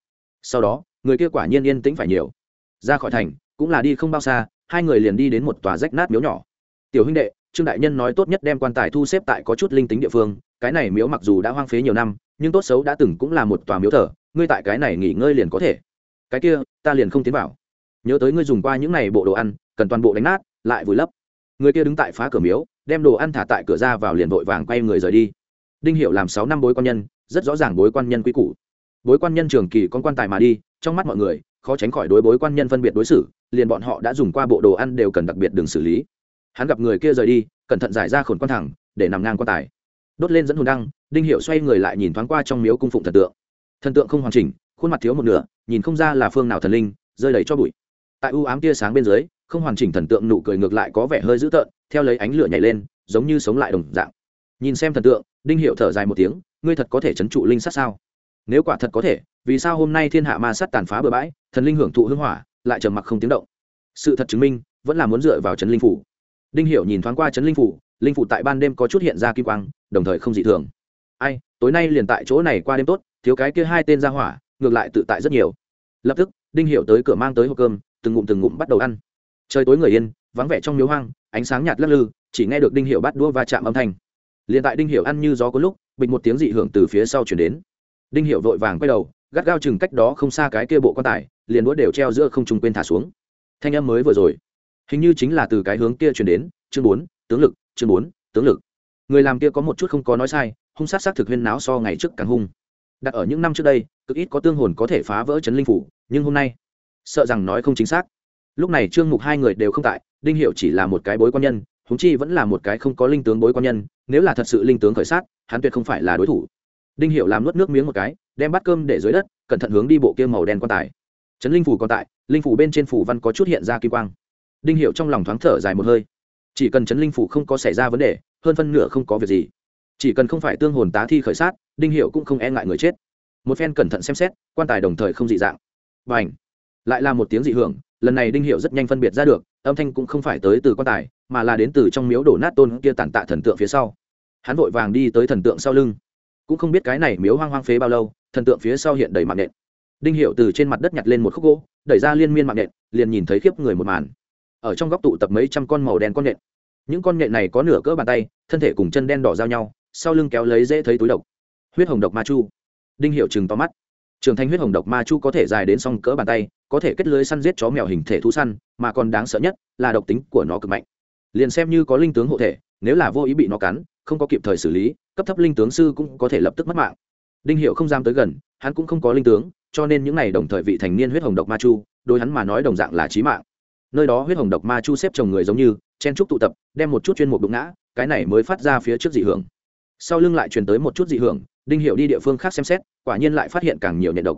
Sau đó, người kia quả nhiên yên tĩnh phải nhiều. Ra khỏi thành, cũng là đi không bao xa, hai người liền đi đến một tòa rách nát miếu nhỏ. Tiểu huynh đệ trương đại nhân nói tốt nhất đem quan tài thu xếp tại có chút linh tính địa phương, cái này miếu mặc dù đã hoang phế nhiều năm, nhưng tốt xấu đã từng cũng là một tòa miếu thờ, ngươi tại cái này nghỉ ngơi liền có thể. Cái kia, ta liền không tiến vào. Nhớ tới ngươi dùng qua những này bộ đồ ăn, cần toàn bộ đánh nát, lại vùi lấp. Người kia đứng tại phá cửa miếu, đem đồ ăn thả tại cửa ra vào liền vội vàng quay người rời đi. Đinh hiệu làm sáu năm bối quan nhân, rất rõ ràng bối quan nhân quy củ. Bối quan nhân trường kỳ con quan tài mà đi, trong mắt mọi người, khó tránh khỏi đối bối quan nhân phân biệt đối xử, liền bọn họ đã dùng qua bộ đồ ăn đều cần đặc biệt đừng xử lý hắn gặp người kia rời đi, cẩn thận giải ra khổn quan thẳng, để nằm ngang quan tài. Đốt lên dẫn hồn đăng, đinh hiệu xoay người lại nhìn thoáng qua trong miếu cung phụng thần tượng. Thần tượng không hoàn chỉnh, khuôn mặt thiếu một nửa, nhìn không ra là phương nào thần linh, rơi đầy cho bụi. Tại u ám tia sáng bên dưới, không hoàn chỉnh thần tượng nụ cười ngược lại có vẻ hơi dữ tợn, theo lấy ánh lửa nhảy lên, giống như sống lại đồng dạng. Nhìn xem thần tượng, đinh hiệu thở dài một tiếng, ngươi thật có thể chấn trụ linh sát sao? Nếu quả thật có thể, vì sao hôm nay thiên hạ ma sát tàn phá bừa bãi, thần linh hưởng thụ hưng hỏa, lại trầm mặc không tiếng động? Sự thật chứng minh, vẫn là muốn dựa vào trấn linh phủ đinh hiệu nhìn thoáng qua chấn linh phủ linh phủ tại ban đêm có chút hiện ra kim quang, đồng thời không dị thường. Ai, tối nay liền tại chỗ này qua đêm tốt, thiếu cái kia hai tên ra hỏa, ngược lại tự tại rất nhiều. Lập tức, đinh hiệu tới cửa mang tới hộp cơm, từng ngụm từng ngụm bắt đầu ăn. Trời tối người yên, vắng vẻ trong miếu hoang, ánh sáng nhạt lắc lư, chỉ nghe được đinh hiệu bắt đua va chạm âm thanh. Liền tại đinh hiệu ăn như gió có lúc, bịch một tiếng dị hưởng từ phía sau truyền đến. Đinh hiệu vội vàng quay đầu, gắt gao chừng cách đó không xa cái kia bộ quan tài, liền đũa đều treo giữa không trung quên thả xuống. Thanh âm mới vừa rồi hình như chính là từ cái hướng kia chuyển đến, chương bốn, tướng lực, chương bốn, tướng lực. Người làm kia có một chút không có nói sai, hung sát sát thực huyên náo so ngày trước càng hung. Đặt ở những năm trước đây, cực ít có tương hồn có thể phá vỡ chấn linh phủ, nhưng hôm nay, sợ rằng nói không chính xác. Lúc này trương mục hai người đều không tại, đinh hiệu chỉ là một cái bối quan nhân húng chi vẫn là một cái không có linh tướng bối quan nhân, nếu là thật sự linh tướng khởi sát, hắn tuyệt không phải là đối thủ. Đinh hiệu làm nuốt nước miếng một cái, đem bát cơm để dưới đất, cẩn thận hướng đi bộ kia màu đen quan tài. Trấn linh phủ còn tại, linh phủ bên trên phủ văn có chút hiện ra kỳ quang đinh hiệu trong lòng thoáng thở dài một hơi. Chỉ cần chấn linh phủ không có xảy ra vấn đề, hơn phân nửa không có việc gì. Chỉ cần không phải tương hồn tá thi khởi sát, đinh hiệu cũng không e ngại người chết. Một phen cẩn thận xem xét, quan tài đồng thời không dị dạng. B à n h lại là một tiếng dị hưởng, lần này đinh hiệu rất nhanh phân biệt ra được, âm thanh cũng không phải tới từ quan tài, mà là đến từ trong miếu đổ nát tôn kia tàn tạ thần tượng phía sau. Hắn vội vàng đi tới thần tượng sau lưng. Cũng không biết cái này miếu hoang hoang phế bao lâu, thần tượng phía sau hiện đầy mạng nện. Đinh hiệu từ trên mặt đất nhặt lên một khúc gỗ, đẩy ra liên miên mạng nện, liền nhìn thấy khiếp người một màn ở trong góc tụ tập mấy trăm con màu đen con nện những con nện này có nửa cỡ bàn tay, thân thể cùng chân đen đỏ giao nhau, sau lưng kéo lấy dễ thấy túi độc. Huyết hồng độc ma chu. Đinh hiệu chừng to mắt. Trường thanh huyết hồng độc ma chu có thể dài đến song cỡ bàn tay, có thể kết lưới săn giết chó mèo hình thể thú săn, mà còn đáng sợ nhất là độc tính của nó cực mạnh. Liền xem như có linh tướng hộ thể, nếu là vô ý bị nó cắn, không có kịp thời xử lý, cấp thấp linh tướng sư cũng có thể lập tức mất mạng. Đinh hiệu không dám tới gần, hắn cũng không có linh tướng, cho nên những n à y đồng thời vị thành niên huyết hồng độc ma chu, đối hắn mà nói đồng dạng là trí mạng nơi đó huyết hồng độc ma chu xếp chồng người giống như, chen trúc tụ tập, đem một chút chuyên mục đụng ngã, cái này mới phát ra phía trước dị hưởng. Sau lưng lại truyền tới một chút dị hưởng, đinh hiệu đi địa phương khác xem xét, quả nhiên lại phát hiện càng nhiều nhện độc.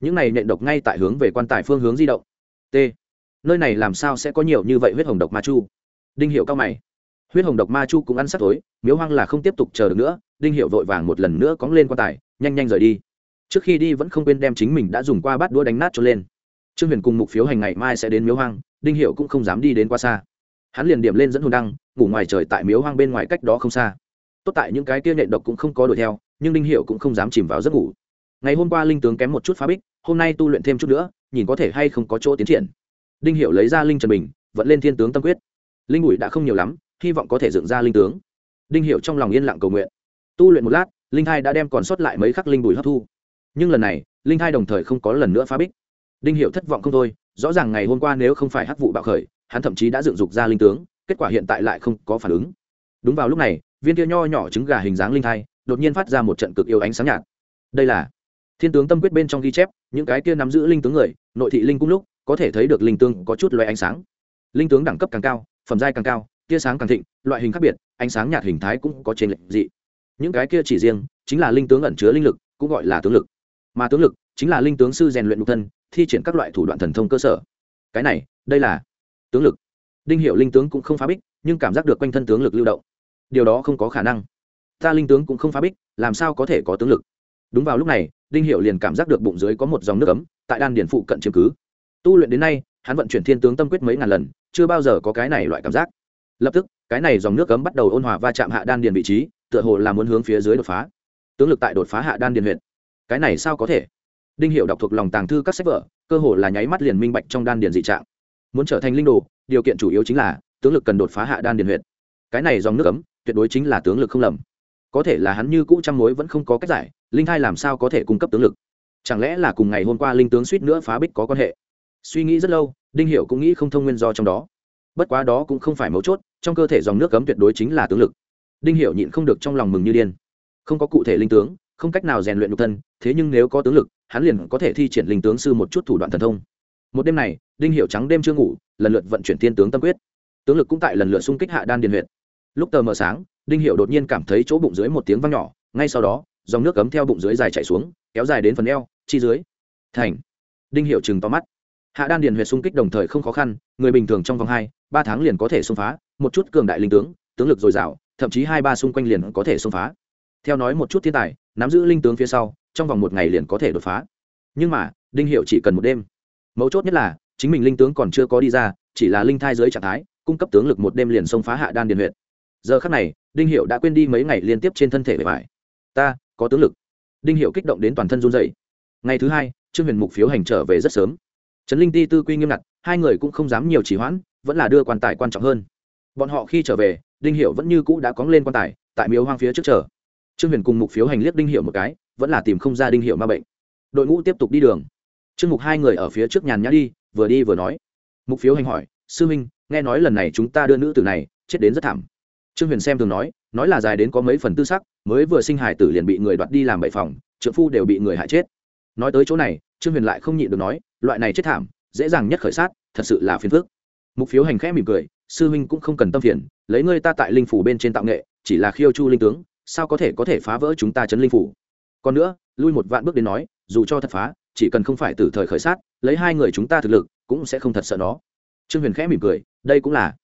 Những này nhện độc ngay tại hướng về quan tài phương hướng di động. T. Nơi này làm sao sẽ có nhiều như vậy huyết hồng độc ma chu? Đinh hiệu cao mày. Huyết hồng độc ma chu cũng ăn sắt tối, miếu hoang là không tiếp tục chờ được nữa, đinh hiệu vội vàng một lần nữa cóng lên quan tài, nhanh nhanh rời đi. Trước khi đi vẫn không quên đem chính mình đã dùng qua bát đũa đánh nát cho lên trương huyền cùng mục phiếu hành ngày mai sẽ đến miếu hoang, đinh hiệu cũng không dám đi đến quá xa. Hắn liền điểm lên dẫn hồn đăng, ngủ ngoài trời tại miếu hoang bên ngoài cách đó không xa. Tốt tại những cái kia nhện độc cũng không có đuổi theo, nhưng đinh hiệu cũng không dám chìm vào giấc ngủ. Ngày hôm qua linh tướng kém một chút phá bích, hôm nay tu luyện thêm chút nữa, nhìn có thể hay không có chỗ tiến triển. Đinh hiệu lấy ra linh trần bình, vận lên thiên tướng tâm quyết. Linh bụi đã không nhiều lắm, hy vọng có thể dựng ra linh tướng. Đinh hiệu trong lòng yên lặng cầu nguyện. Tu luyện một lát, linh thai đã đem còn sót lại mấy khắc linh bùi hấp thu. Nhưng lần này, linh thai đồng thời không có lần nữa phá bích đinh hiệu thất vọng không thôi, rõ ràng ngày hôm qua nếu không phải hắc vụ bạo khởi, hắn thậm chí đã dựng dục ra linh tướng, kết quả hiện tại lại không có phản ứng. Đúng vào lúc này, viên kia nho nhỏ trứng gà hình dáng linh thai, đột nhiên phát ra một trận cực yêu ánh sáng nhạt. Đây là thiên tướng tâm quyết bên trong ghi chép, những cái kia nắm giữ linh tướng người, nội thị linh cung lúc, có thể thấy được linh tướng có chút loại ánh sáng. Linh tướng đẳng cấp càng cao, phẩm giai càng cao, tia sáng càng thịnh, loại hình khác biệt, ánh sáng nhạt hình thái cũng có trên lệnh dị. Những cái kia chỉ riêng, chính là linh tướng ẩn chứa linh lực, cũng gọi là tướng lực. Mà tướng lực chính là linh tướng sư rèn luyện nhục thân, thi triển các loại thủ đoạn thần thông cơ sở. Cái này, đây là tướng lực. Đinh hiệu linh tướng cũng không phá bích, nhưng cảm giác được quanh thân tướng lực lưu động. Điều đó không có khả năng. Ta linh tướng cũng không phá bích, làm sao có thể có tướng lực? Đúng vào lúc này, đinh hiệu liền cảm giác được bụng dưới có một dòng nước ấm, tại đan điền phụ cận chứng cứ. Tu luyện đến nay, hắn vận chuyển thiên tướng tâm quyết mấy ngàn lần, chưa bao giờ có cái này loại cảm giác. Lập tức, cái này dòng nước ấm bắt đầu ôn hòa va chạm hạ đan điền vị trí, tựa hồ là muốn hướng phía dưới đột phá. Tướng lực tại đột phá hạ đan điền huyện. Cái này sao có thể? Đinh hiệu đọc thuộc lòng tàng thư các sách vở, cơ hồ là nháy mắt liền minh bạch trong đan điền dị trạng. Muốn trở thành linh đồ, điều kiện chủ yếu chính là, tướng lực cần đột phá hạ đan điền huyện cái này dòng nước cấm tuyệt đối chính là tướng lực không lầm. Có thể là hắn như cũ trăm mối vẫn không có cách giải, linh thai làm sao có thể cung cấp tướng lực? Chẳng lẽ là cùng ngày hôm qua linh tướng suýt nữa phá bích có quan hệ? Suy nghĩ rất lâu, đinh hiểu cũng nghĩ không thông nguyên do trong đó. Bất quá đó cũng không phải mấu chốt, trong cơ thể dòng nước cấm tuyệt đối chính là tướng lực. Đinh hiểu nhịn không được trong lòng mừng như điên. Không có cụ thể linh tướng không cách nào rèn luyện nhục thân, thế nhưng nếu có tướng lực, hắn liền có thể thi triển linh tướng sư một chút thủ đoạn thần thông. Một đêm này, đinh hiểu trắng đêm chưa ngủ, lần lượt vận chuyển thiên tướng tâm quyết. Tướng lực cũng tại lần lượt xung kích hạ đan điền huyệt. Lúc tờ mờ sáng, đinh hiểu đột nhiên cảm thấy chỗ bụng dưới một tiếng vang nhỏ, ngay sau đó, dòng nước cấm theo bụng dưới dài chảy xuống, kéo dài đến phần eo, chi dưới. Thành. Đinh hiểu chừng to mắt. Hạ đan điền huyệt xung kích đồng thời không khó khăn, người bình thường trong vòng hai, ba tháng liền có thể xung phá, một chút cường đại linh tướng tướng lực dồi dào, thậm chí hai ba xung quanh liền có thể xung phá. Theo nói một chút thiên tài nắm giữ linh tướng phía sau, trong vòng một ngày liền có thể đột phá. Nhưng mà, đinh hiệu chỉ cần một đêm. Mấu chốt nhất là, chính mình linh tướng còn chưa có đi ra, chỉ là linh thai dưới trạng thái, cung cấp tướng lực một đêm liền xông phá hạ đan điền huyện giờ khắc này, đinh hiệu đã quên đi mấy ngày liên tiếp trên thân thể bề bài ta, có tướng lực. Đinh hiệu kích động đến toàn thân run dậy ngày thứ hai, trương huyền mục phiếu hành trở về rất sớm. Trấn linh ti tư quy nghiêm ngặt, hai người cũng không dám nhiều chỉ hoãn, vẫn là đưa quan tài quan trọng hơn. Bọn họ khi trở về, đinh hiệu vẫn như cũ đã cóng lên quan tài, tại miếu hoang phía trước chờ trương huyền cùng mục phiếu hành liếc đinh hiệu một cái, vẫn là tìm không ra đinh hiệu ma bệnh. Đội ngũ tiếp tục đi đường. Trương mục hai người ở phía trước nhàn nhã đi, vừa đi vừa nói. Mục phiếu hành hỏi, sư minh, nghe nói lần này chúng ta đưa nữ tử này, chết đến rất thảm. Trương huyền xem thường nói nói là dài đến có mấy phần tư sắc, mới vừa sinh hải tử liền bị người đoạt đi làm bậy phòng trợ phu đều bị người hại chết. Nói tới chỗ này, trương huyền lại không nhịn được nói, loại này chết thảm, dễ dàng nhất khởi sát, thật sự là phiền phức. Mục phiếu hành khẽ mỉm cười, sư huynh cũng không cần tâm phiền, lấy ngươi ta tại linh phủ bên trên tạo nghệ, chỉ là khiêu chu linh tướng sao có thể có thể phá vỡ chúng ta chấn linh phủ? Còn nữa, lui một vạn bước đến nói, dù cho thật phá, chỉ cần không phải từ thời khởi sát, lấy hai người chúng ta thực lực, cũng sẽ không thật sợ nó. Trương huyền khẽ mỉm cười, đây cũng là.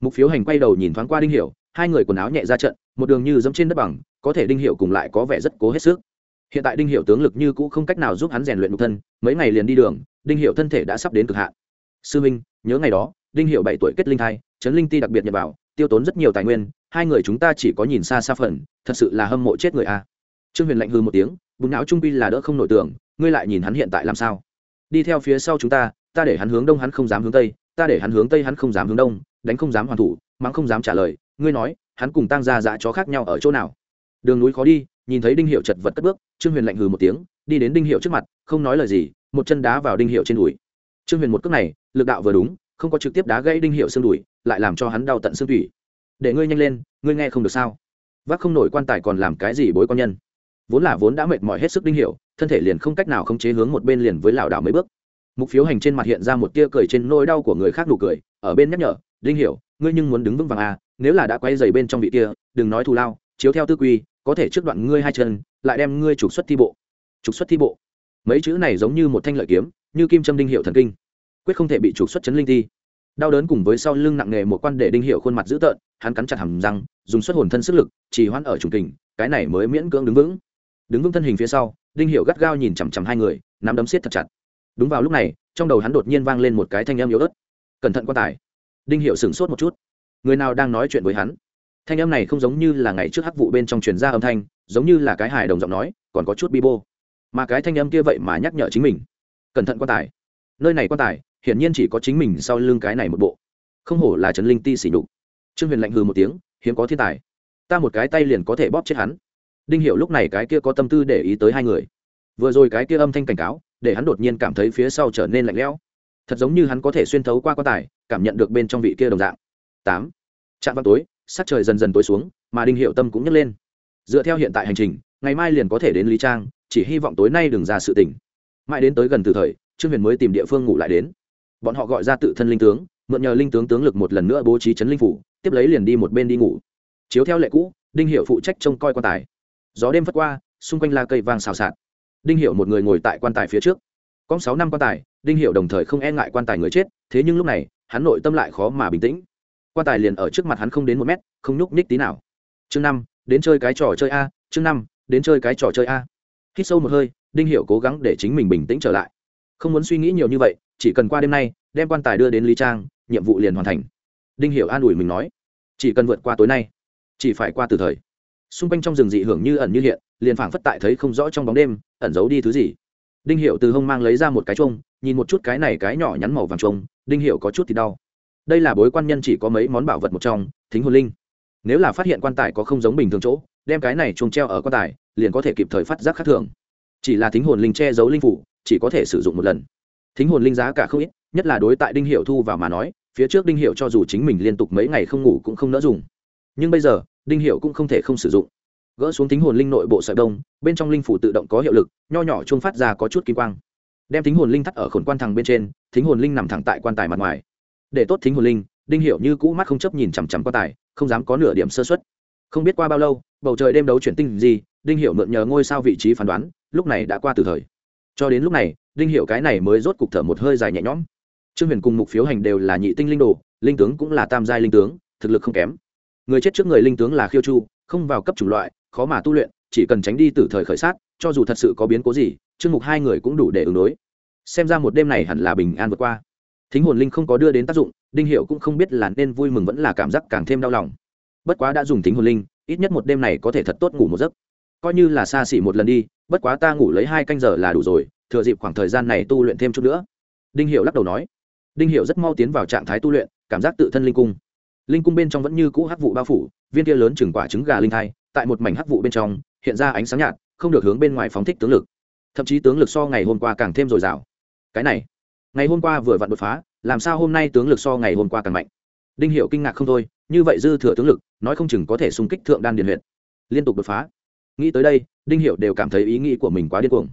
Mục phiếu hành quay đầu nhìn thoáng qua đinh hiểu, hai người quần áo nhẹ ra trận, một đường như dẫm trên đất bằng, có thể đinh hiệu cùng lại có vẻ rất cố hết sức. Hiện tại đinh hiệu tướng lực như cũ không cách nào giúp hắn rèn luyện nhục thân, mấy ngày liền đi đường, đinh hiệu thân thể đã sắp đến cực hạn. Sư minh, nhớ ngày đó, đinh hiệu bảy tuổi kết linh thai trấn linh ti đặc biệt nhập vào, tiêu tốn rất nhiều tài nguyên hai người chúng ta chỉ có nhìn xa xa phần, thật sự là hâm mộ chết người a. Trương huyền lạnh hư một tiếng, bùn não trung pi là đỡ không nổi tưởng, ngươi lại nhìn hắn hiện tại làm sao? Đi theo phía sau chúng ta ta để hắn hướng đông hắn không dám hướng tây, ta để hắn hướng tây hắn không dám hướng đông, đánh không dám hoàn thủ, mắng không dám trả lời, ngươi nói, hắn cùng tăng gia dã chó khác nhau ở chỗ nào? Đường núi khó đi, nhìn thấy đinh hiệu chật vật cất bước, trương huyền lạnh hừ một tiếng, đi đến đinh hiệu trước mặt, không nói lời gì, một chân đá vào đinh hiệu trên đùi. Trương huyền một cước này, lực đạo vừa đúng, không có trực tiếp đá gãy đinh hiệu xương đùi, lại làm cho hắn đau tận xương thủy để ngươi nhanh lên ngươi nghe không được sao? Vác không nổi quan tài còn làm cái gì bối con nhân? Vốn là vốn đã mệt mỏi hết sức đinh hiểu, thân thể liền không cách nào không chế hướng một bên liền với lảo đảo mấy bước. Mục phiếu hành trên mặt hiện ra một tia cười trên nỗi đau của người khác nụ cười ở bên nhắc nhở đinh hiểu ngươi nhưng muốn đứng vững vàng à nếu là đã quay dày bên trong vị kia đừng nói thù lao chiếu theo tư quy có thể trước đoạn ngươi hai chân lại đem ngươi trục xuất thi bộ. Trục xuất thi bộ. Mấy chữ này giống như một thanh lợi kiếm như kim châm đinh hiệu thần kinh quyết không thể bị trục xuất chấn linh thi đau đớn cùng với sau lưng nặng nề một quan để đinh hiệu khuôn mặt dữ tợn, hắn cắn chặt hầm răng, dùng suất hồn thân sức lực chỉ hoãn ở trùng kình, cái này mới miễn cưỡng đứng vững. Đứng vững thân hình phía sau, đinh hiệu gắt gao nhìn chằm chằm hai người, nắm đấm siết thật chặt. Đúng vào lúc này, trong đầu hắn đột nhiên vang lên một cái thanh âm yếu ớt. Cẩn thận quan tài. Đinh hiệu sửng sốt một chút. Người nào đang nói chuyện với hắn? Thanh âm này không giống như là ngày trước hắc vụ bên trong truyền ra âm thanh, giống như là cái hài đồng giọng nói, còn có chút bi bô. Mà cái thanh âm kia vậy mà nhắc nhở chính mình. Cẩn thận quan tài. Nơi này quan tài hiển nhiên chỉ có chính mình sau lưng cái này một bộ. Không hổ là trấn linh ti xỉ đục trương huyền lạnh hừ một tiếng, hiếm có thiên tài. Ta một cái tay liền có thể bóp chết hắn. Đinh hiểu lúc này cái kia có tâm tư để ý tới hai người. Vừa rồi cái kia âm thanh cảnh cáo, để hắn đột nhiên cảm thấy phía sau trở nên lạnh lẽo. Thật giống như hắn có thể xuyên thấu qua quan tài, cảm nhận được bên trong vị kia đồng dạng. Tám. Trạm vào tối, sắc trời dần dần tối xuống, mà đinh hiệu tâm cũng nhấc lên. Dựa theo hiện tại hành trình, ngày mai liền có thể đến lý trang, chỉ hy vọng tối nay đừng ra sự tỉnh mãi đến tới gần từ thời, trương huyền mới tìm địa phương ngủ lại đến bọn họ gọi ra tự thân linh tướng, mượn nhờ linh tướng tướng lực một lần nữa bố trí chấn linh phủ, tiếp lấy liền đi một bên đi ngủ. Chiếu theo lệ cũ, đinh hiệu phụ trách trông coi quan tài. Gió đêm phất qua, xung quanh la cây vang xào xạc. Đinh hiệu một người ngồi tại quan tài phía trước. Có sáu năm quan tài, đinh hiệu đồng thời không e ngại quan tài người chết, thế nhưng lúc này, hắn nội tâm lại khó mà bình tĩnh. Quan tài liền ở trước mặt hắn không đến một mét, không nhúc nhích tí nào. Chương năm, đến chơi cái trò chơi a, chương năm, đến chơi cái trò chơi a. Hít sâu một hơi, đinh hiệu cố gắng để chính mình bình tĩnh trở lại. Không muốn suy nghĩ nhiều như vậy chỉ cần qua đêm nay, đem quan tài đưa đến lý trang, nhiệm vụ liền hoàn thành. Đinh hiểu an ủi mình nói. Chỉ cần vượt qua tối nay, chỉ phải qua từ thời. Xung quanh trong rừng dị hưởng như ẩn như hiện, liền phảng phất tại thấy không rõ trong bóng đêm, ẩn giấu đi thứ gì. Đinh hiểu từ hông mang lấy ra một cái trông nhìn một chút cái này cái nhỏ nhắn màu vàng trông đinh hiểu có chút thì đau. Đây là bối quan nhân chỉ có mấy món bảo vật một trong, thính hồn linh. Nếu là phát hiện quan tài có không giống bình thường chỗ, đem cái này chuông treo ở quan tài, liền có thể kịp thời phát giác khác thường. Chỉ là thính hồn linh che giấu linh phủ, chỉ có thể sử dụng một lần thính hồn linh giá cả không ít, nhất là đối tại đinh hiệu thu vào mà nói, phía trước đinh hiệu cho dù chính mình liên tục mấy ngày không ngủ cũng không nỡ dùng. Nhưng bây giờ, đinh hiệu cũng không thể không sử dụng. Gỡ xuống thính hồn linh nội bộ sợi đông, bên trong linh phủ tự động có hiệu lực, nho nhỏ chung phát ra có chút kim quang. Đem thính hồn linh thắt ở khổn quan thằng bên trên, thính hồn linh nằm thẳng tại quan tài mặt ngoài. Để tốt thính hồn linh, đinh hiệu như cũ mắt không chấp nhìn chằm chằm quan tài, không dám có nửa điểm sơ xuất không biết qua bao lâu, bầu trời đêm đấu chuyển tinh gì, đinh hiệu mượn nhờ ngôi sao vị trí phán đoán, lúc này đã qua từ thời. Cho đến lúc này đinh hiệu cái này mới rốt cục thở một hơi dài nhẹ nhõm. Trương huyền cùng mục phiếu hành đều là nhị tinh linh đồ, linh tướng cũng là tam giai linh tướng, thực lực không kém. Người chết trước người linh tướng là khiêu chu, không vào cấp chủng loại, khó mà tu luyện, chỉ cần tránh đi từ thời khởi sát, cho dù thật sự có biến cố gì, trương mục hai người cũng đủ để ứng đối. Xem ra một đêm này hẳn là bình an vượt qua. Thính hồn linh không có đưa đến tác dụng, đinh hiệu cũng không biết là nên vui mừng vẫn là cảm giác càng thêm đau lòng. Bất quá đã dùng thính hồn linh, ít nhất một đêm này có thể thật tốt ngủ một giấc. Coi như là xa xỉ một lần đi, bất quá ta ngủ lấy hai canh giờ là đủ rồi thừa dịp khoảng thời gian này tu luyện thêm chút nữa. Đinh hiệu lắc đầu nói. Đinh hiệu rất mau tiến vào trạng thái tu luyện, cảm giác tự thân linh cung. Linh cung bên trong vẫn như cũ hắc vụ bao phủ, viên kia lớn chừng quả trứng gà linh thai, tại một mảnh hắc vụ bên trong, hiện ra ánh sáng nhạt, không được hướng bên ngoài phóng thích tướng lực. Thậm chí tướng lực so ngày hôm qua càng thêm dồi dào. Cái này, ngày hôm qua vừa vặn đột phá, làm sao hôm nay tướng lực so ngày hôm qua càng mạnh? Đinh hiệu kinh ngạc không thôi, như vậy dư thừa tướng lực, nói không chừng có thể xung kích thượng đan điện huyện liên tục đột phá. Nghĩ tới đây, đinh hiệu đều cảm thấy ý nghĩ của mình quá điên cuồng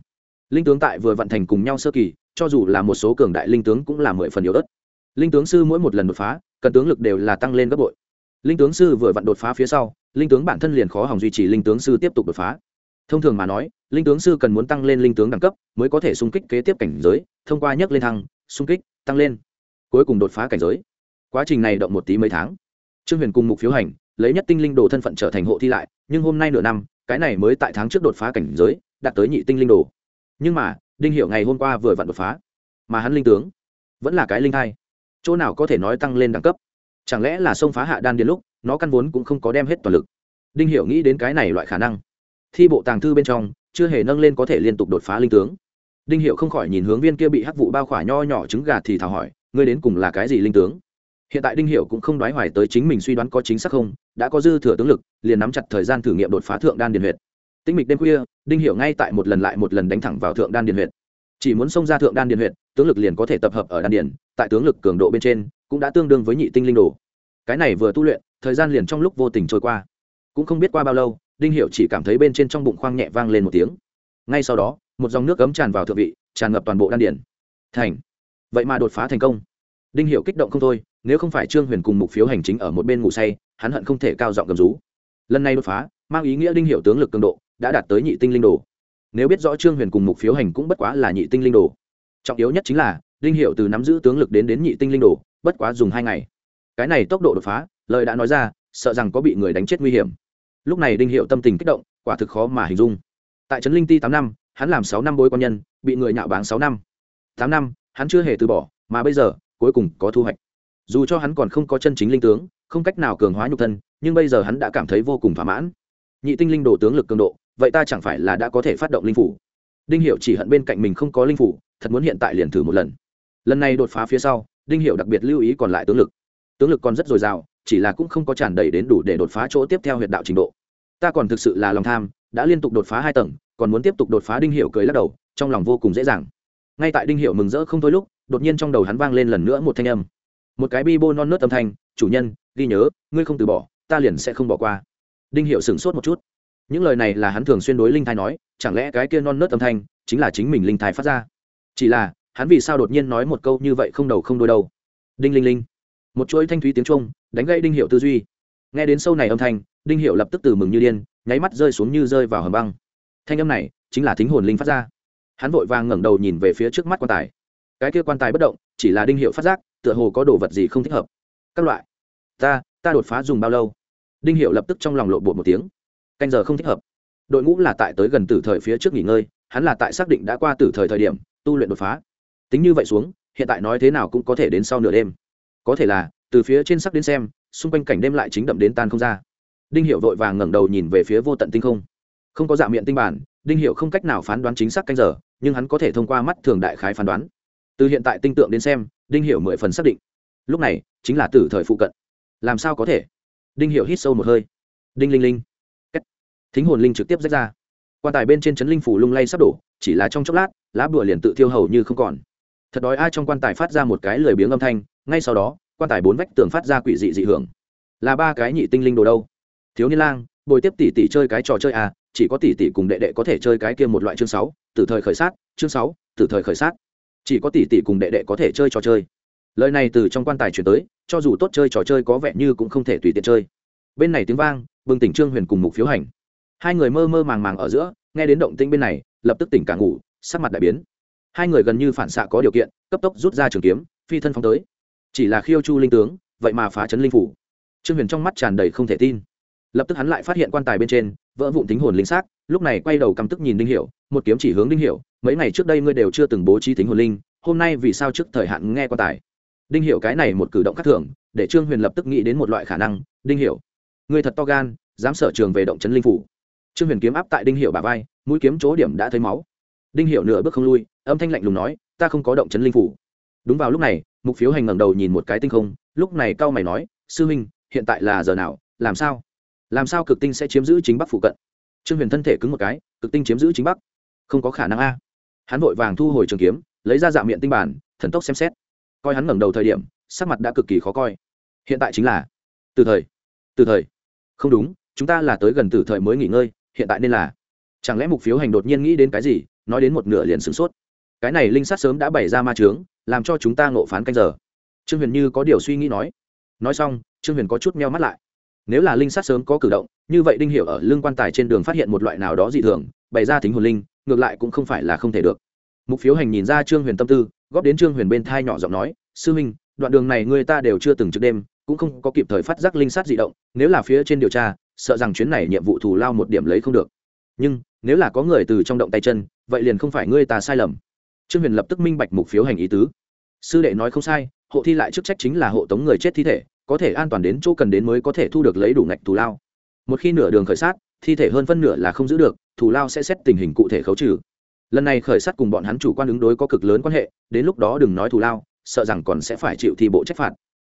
linh tướng tại vừa vận thành cùng nhau sơ kỳ, cho dù là một số cường đại linh tướng cũng là mười phần yếu ớt. Linh tướng sư mỗi một lần đột phá, cần tướng lực đều là tăng lên gấp bội. Linh tướng sư vừa vặn đột phá phía sau, linh tướng bản thân liền khó hỏng duy trì linh tướng sư tiếp tục đột phá. Thông thường mà nói, linh tướng sư cần muốn tăng lên linh tướng đẳng cấp mới có thể xung kích kế tiếp cảnh giới, thông qua nhấc lên thăng, xung kích, tăng lên. Cuối cùng đột phá cảnh giới. Quá trình này động một tí mấy tháng. Trương huyền cùng mục phiếu hành lấy nhất tinh linh đồ thân phận trở thành hộ thi lại, nhưng hôm nay nửa năm, cái này mới tại tháng trước đột phá cảnh giới, đạt tới nhị tinh linh đồ nhưng mà, đinh hiểu ngày hôm qua vừa vặn đột phá. Mà hắn linh tướng vẫn là cái linh hai chỗ nào có thể nói tăng lên đẳng cấp? Chẳng lẽ là xông phá hạ đan điền lúc, nó căn vốn cũng không có đem hết toàn lực? Đinh hiểu nghĩ đến cái này loại khả năng. Thi bộ tàng thư bên trong, chưa hề nâng lên có thể liên tục đột phá linh tướng. Đinh hiệu không khỏi nhìn hướng viên kia bị hắc vụ bao khỏa nho nhỏ trứng gà thì thào hỏi, ngươi đến cùng là cái gì linh tướng? Hiện tại đinh hiệu cũng không đoái hoài tới chính mình suy đoán có chính xác không, đã có dư thừa tướng lực, liền nắm chặt thời gian thử nghiệm đột phá thượng đan điền huyệt tinh mịch đêm khuya, đinh Hiểu ngay tại một lần lại một lần đánh thẳng vào thượng đan điền huyệt. Chỉ muốn xông ra thượng đan điền huyệt, tướng lực liền có thể tập hợp ở đan điền, tại tướng lực cường độ bên trên, cũng đã tương đương với nhị tinh linh đồ. Cái này vừa tu luyện, thời gian liền trong lúc vô tình trôi qua. Cũng không biết qua bao lâu, đinh Hiểu chỉ cảm thấy bên trên trong bụng khoang nhẹ vang lên một tiếng. Ngay sau đó, một dòng nước cấm tràn vào thượng vị, tràn ngập toàn bộ đan điền. Thành. Vậy mà đột phá thành công. Đinh Hiểu kích động không thôi, nếu không phải trương huyền cùng mục phiếu hành chính ở một bên ngủ say, hắn hận không thể cao giọng cầm rú. Lần này đột phá, mang ý nghĩa đinh Hiểu tướng lực cường độ đã đạt tới nhị tinh linh đồ. Nếu biết rõ trương huyền cùng mục phiếu hành cũng bất quá là nhị tinh linh đồ. Trọng yếu nhất chính là linh hiệu từ nắm giữ tướng lực đến đến nhị tinh linh đồ, bất quá dùng hai ngày. Cái này tốc độ đột phá, lời đã nói ra, sợ rằng có bị người đánh chết nguy hiểm. Lúc này đinh hiệu tâm tình kích động, quả thực khó mà hình dung. Tại trấn linh ti tám năm, hắn làm sáu năm bối quan nhân, bị người nhạo báng sáu năm. Tám năm, hắn chưa hề từ bỏ, mà bây giờ, cuối cùng có thu hoạch. Dù cho hắn còn không có chân chính linh tướng, không cách nào cường hóa nhục thân, nhưng bây giờ hắn đã cảm thấy vô cùng thỏa mãn. Nhị tinh linh đồ tướng lực cường độ vậy ta chẳng phải là đã có thể phát động linh phủ? Đinh hiệu chỉ hận bên cạnh mình không có linh phủ, thật muốn hiện tại liền thử một lần. Lần này đột phá phía sau, đinh hiệu đặc biệt lưu ý còn lại tướng lực. Tướng lực còn rất dồi dào, chỉ là cũng không có tràn đầy đến đủ để đột phá chỗ tiếp theo huyệt đạo trình độ. Ta còn thực sự là lòng tham, đã liên tục đột phá hai tầng, còn muốn tiếp tục đột phá đinh hiệu cười lắc đầu, trong lòng vô cùng dễ dàng. Ngay tại đinh hiệu mừng rỡ không thôi lúc, đột nhiên trong đầu hắn vang lên lần nữa một thanh âm. Một cái bi bô non nớt âm thanh, chủ nhân, ghi nhớ, ngươi không từ bỏ, ta liền sẽ không bỏ qua. Đinh hiệu sửng sốt một chút những lời này là hắn thường xuyên đối linh thai nói, chẳng lẽ cái kia non nớt âm thanh chính là chính mình linh thai phát ra? Chỉ là, hắn vì sao đột nhiên nói một câu như vậy không đầu không đôi đâu? Đinh linh linh. Một chuỗi thanh thúy tiếng trung đánh gây đinh hiệu tư duy. Nghe đến sâu này âm thanh, đinh hiệu lập tức từ mừng như điên, nháy mắt rơi xuống như rơi vào hầm băng. Thanh âm này chính là thính hồn linh phát ra. Hắn vội vàng ngẩng đầu nhìn về phía trước mắt quan tài. Cái kia quan tài bất động, chỉ là đinh hiệu phát giác, tựa hồ có đồ vật gì không thích hợp. Các loại. Ta ta đột phá dùng bao lâu? Đinh hiệu lập tức trong lòng lộ bột một tiếng canh giờ không thích hợp. Đội ngũ là tại tới gần tử thời phía trước nghỉ ngơi, hắn là tại xác định đã qua tử thời thời điểm, tu luyện đột phá. Tính như vậy xuống, hiện tại nói thế nào cũng có thể đến sau nửa đêm. Có thể là, từ phía trên sắc đến xem, xung quanh cảnh đêm lại chính đậm đến tan không ra. Đinh hiệu vội vàng ngẩng đầu nhìn về phía vô tận tinh không. Không có dạ miệng tinh bản, đinh hiệu không cách nào phán đoán chính xác canh giờ, nhưng hắn có thể thông qua mắt thường đại khái phán đoán. Từ hiện tại tinh tượng đến xem, đinh hiệu mười phần xác định. Lúc này, chính là tử thời phụ cận. Làm sao có thể? Đinh hiệu hít sâu một hơi. Đinh linh linh thính hồn linh trực tiếp rách ra. Quan tài bên trên chấn linh phủ lung lay sắp đổ, chỉ là trong chốc lát, lá bùa liền tự thiêu hầu như không còn. Thật đói ai trong quan tài phát ra một cái lười biếng âm thanh, ngay sau đó, quan tài bốn vách tường phát ra quỷ dị dị hưởng. Là ba cái nhị tinh linh đồ đâu? Thiếu niên lang, bồi tiếp tỷ tỷ chơi cái trò chơi à chỉ có tỷ tỷ cùng đệ đệ có thể chơi cái kia một loại chương sáu, từ thời khởi sát, chương sáu, từ thời khởi sát. Chỉ có tỷ tỷ cùng đệ đệ có thể chơi trò chơi. Lời này từ trong quan tài chuyển tới, cho dù tốt chơi trò chơi có vẻ như cũng không thể tùy tiện chơi. Bên này tiếng vang, bừng tỉnh trương huyền cùng mục phiếu hành hai người mơ mơ màng màng ở giữa, nghe đến động tĩnh bên này, lập tức tỉnh cả ngủ, sắc mặt đại biến. Hai người gần như phản xạ có điều kiện, cấp tốc rút ra trường kiếm, phi thân phóng tới. Chỉ là khiêu chu linh tướng, vậy mà phá chấn linh phủ. Trương huyền trong mắt tràn đầy không thể tin. Lập tức hắn lại phát hiện quan tài bên trên, vỡ vụn tính hồn linh xác, lúc này quay đầu căm tức nhìn đinh hiểu, một kiếm chỉ hướng đinh hiểu, mấy ngày trước đây ngươi đều chưa từng bố trí tính hồn linh, hôm nay vì sao trước thời hạn nghe quan tài? Đinh hiểu cái này một cử động khác thường, để trương huyền lập tức nghĩ đến một loại khả năng, đinh hiểu, ngươi thật to gan, dám sở trường về động chấn linh phủ trương huyền kiếm áp tại đinh hiểu bả vai, mũi kiếm chỗ điểm đã thấy máu. Đinh hiểu nửa bước không lui, âm thanh lạnh lùng nói, ta không có động chấn linh phủ. Đúng vào lúc này, mục phiếu hành ngẩng đầu nhìn một cái tinh không, lúc này cao mày nói, sư huynh, hiện tại là giờ nào, làm sao? Làm sao cực tinh sẽ chiếm giữ chính bắc phụ cận? Trương huyền thân thể cứng một cái, cực tinh chiếm giữ chính bắc? Không có khả năng a. Hắn vội vàng thu hồi trường kiếm, lấy ra dạng miệng tinh bản, thần tốc xem xét. Coi hắn ngẩng đầu thời điểm, sắc mặt đã cực kỳ khó coi. Hiện tại chính là, từ thời từ thời. Không đúng, chúng ta là tới gần từ thời mới nghỉ ngơi hiện tại nên là. Chẳng lẽ mục phiếu hành đột nhiên nghĩ đến cái gì, nói đến một nửa liền sửng sốt. Cái này linh sát sớm đã bày ra ma trướng làm cho chúng ta ngộ phán canh giờ. Trương huyền như có điều suy nghĩ nói. Nói xong, trương huyền có chút meo mắt lại. Nếu là linh sát sớm có cử động, như vậy đinh hiểu ở lưng quan tài trên đường phát hiện một loại nào đó dị thường, bày ra tính hồn linh, ngược lại cũng không phải là không thể được. Mục phiếu hành nhìn ra trương huyền tâm tư, góp đến trương huyền bên thai nhỏ giọng nói, sư huynh, đoạn đường này người ta đều chưa từng trước đêm, cũng không có kịp thời phát giác linh sát dị động, nếu là phía trên điều tra sợ rằng chuyến này nhiệm vụ thù lao một điểm lấy không được. Nhưng, nếu là có người từ trong động tay chân, vậy liền không phải ngươi ta sai lầm. Trương huyền lập tức minh bạch mục phiếu hành ý tứ. Sư đệ nói không sai, hộ thi lại chức trách chính là hộ tống người chết thi thể, có thể an toàn đến chỗ cần đến mới có thể thu được lấy đủ ngạch thù lao. Một khi nửa đường khởi sát, thi thể hơn phân nửa là không giữ được, thù lao sẽ xét tình hình cụ thể khấu trừ. Lần này khởi sát cùng bọn hắn chủ quan ứng đối có cực lớn quan hệ, đến lúc đó đừng nói thù lao, sợ rằng còn sẽ phải chịu thi bộ trách phạt.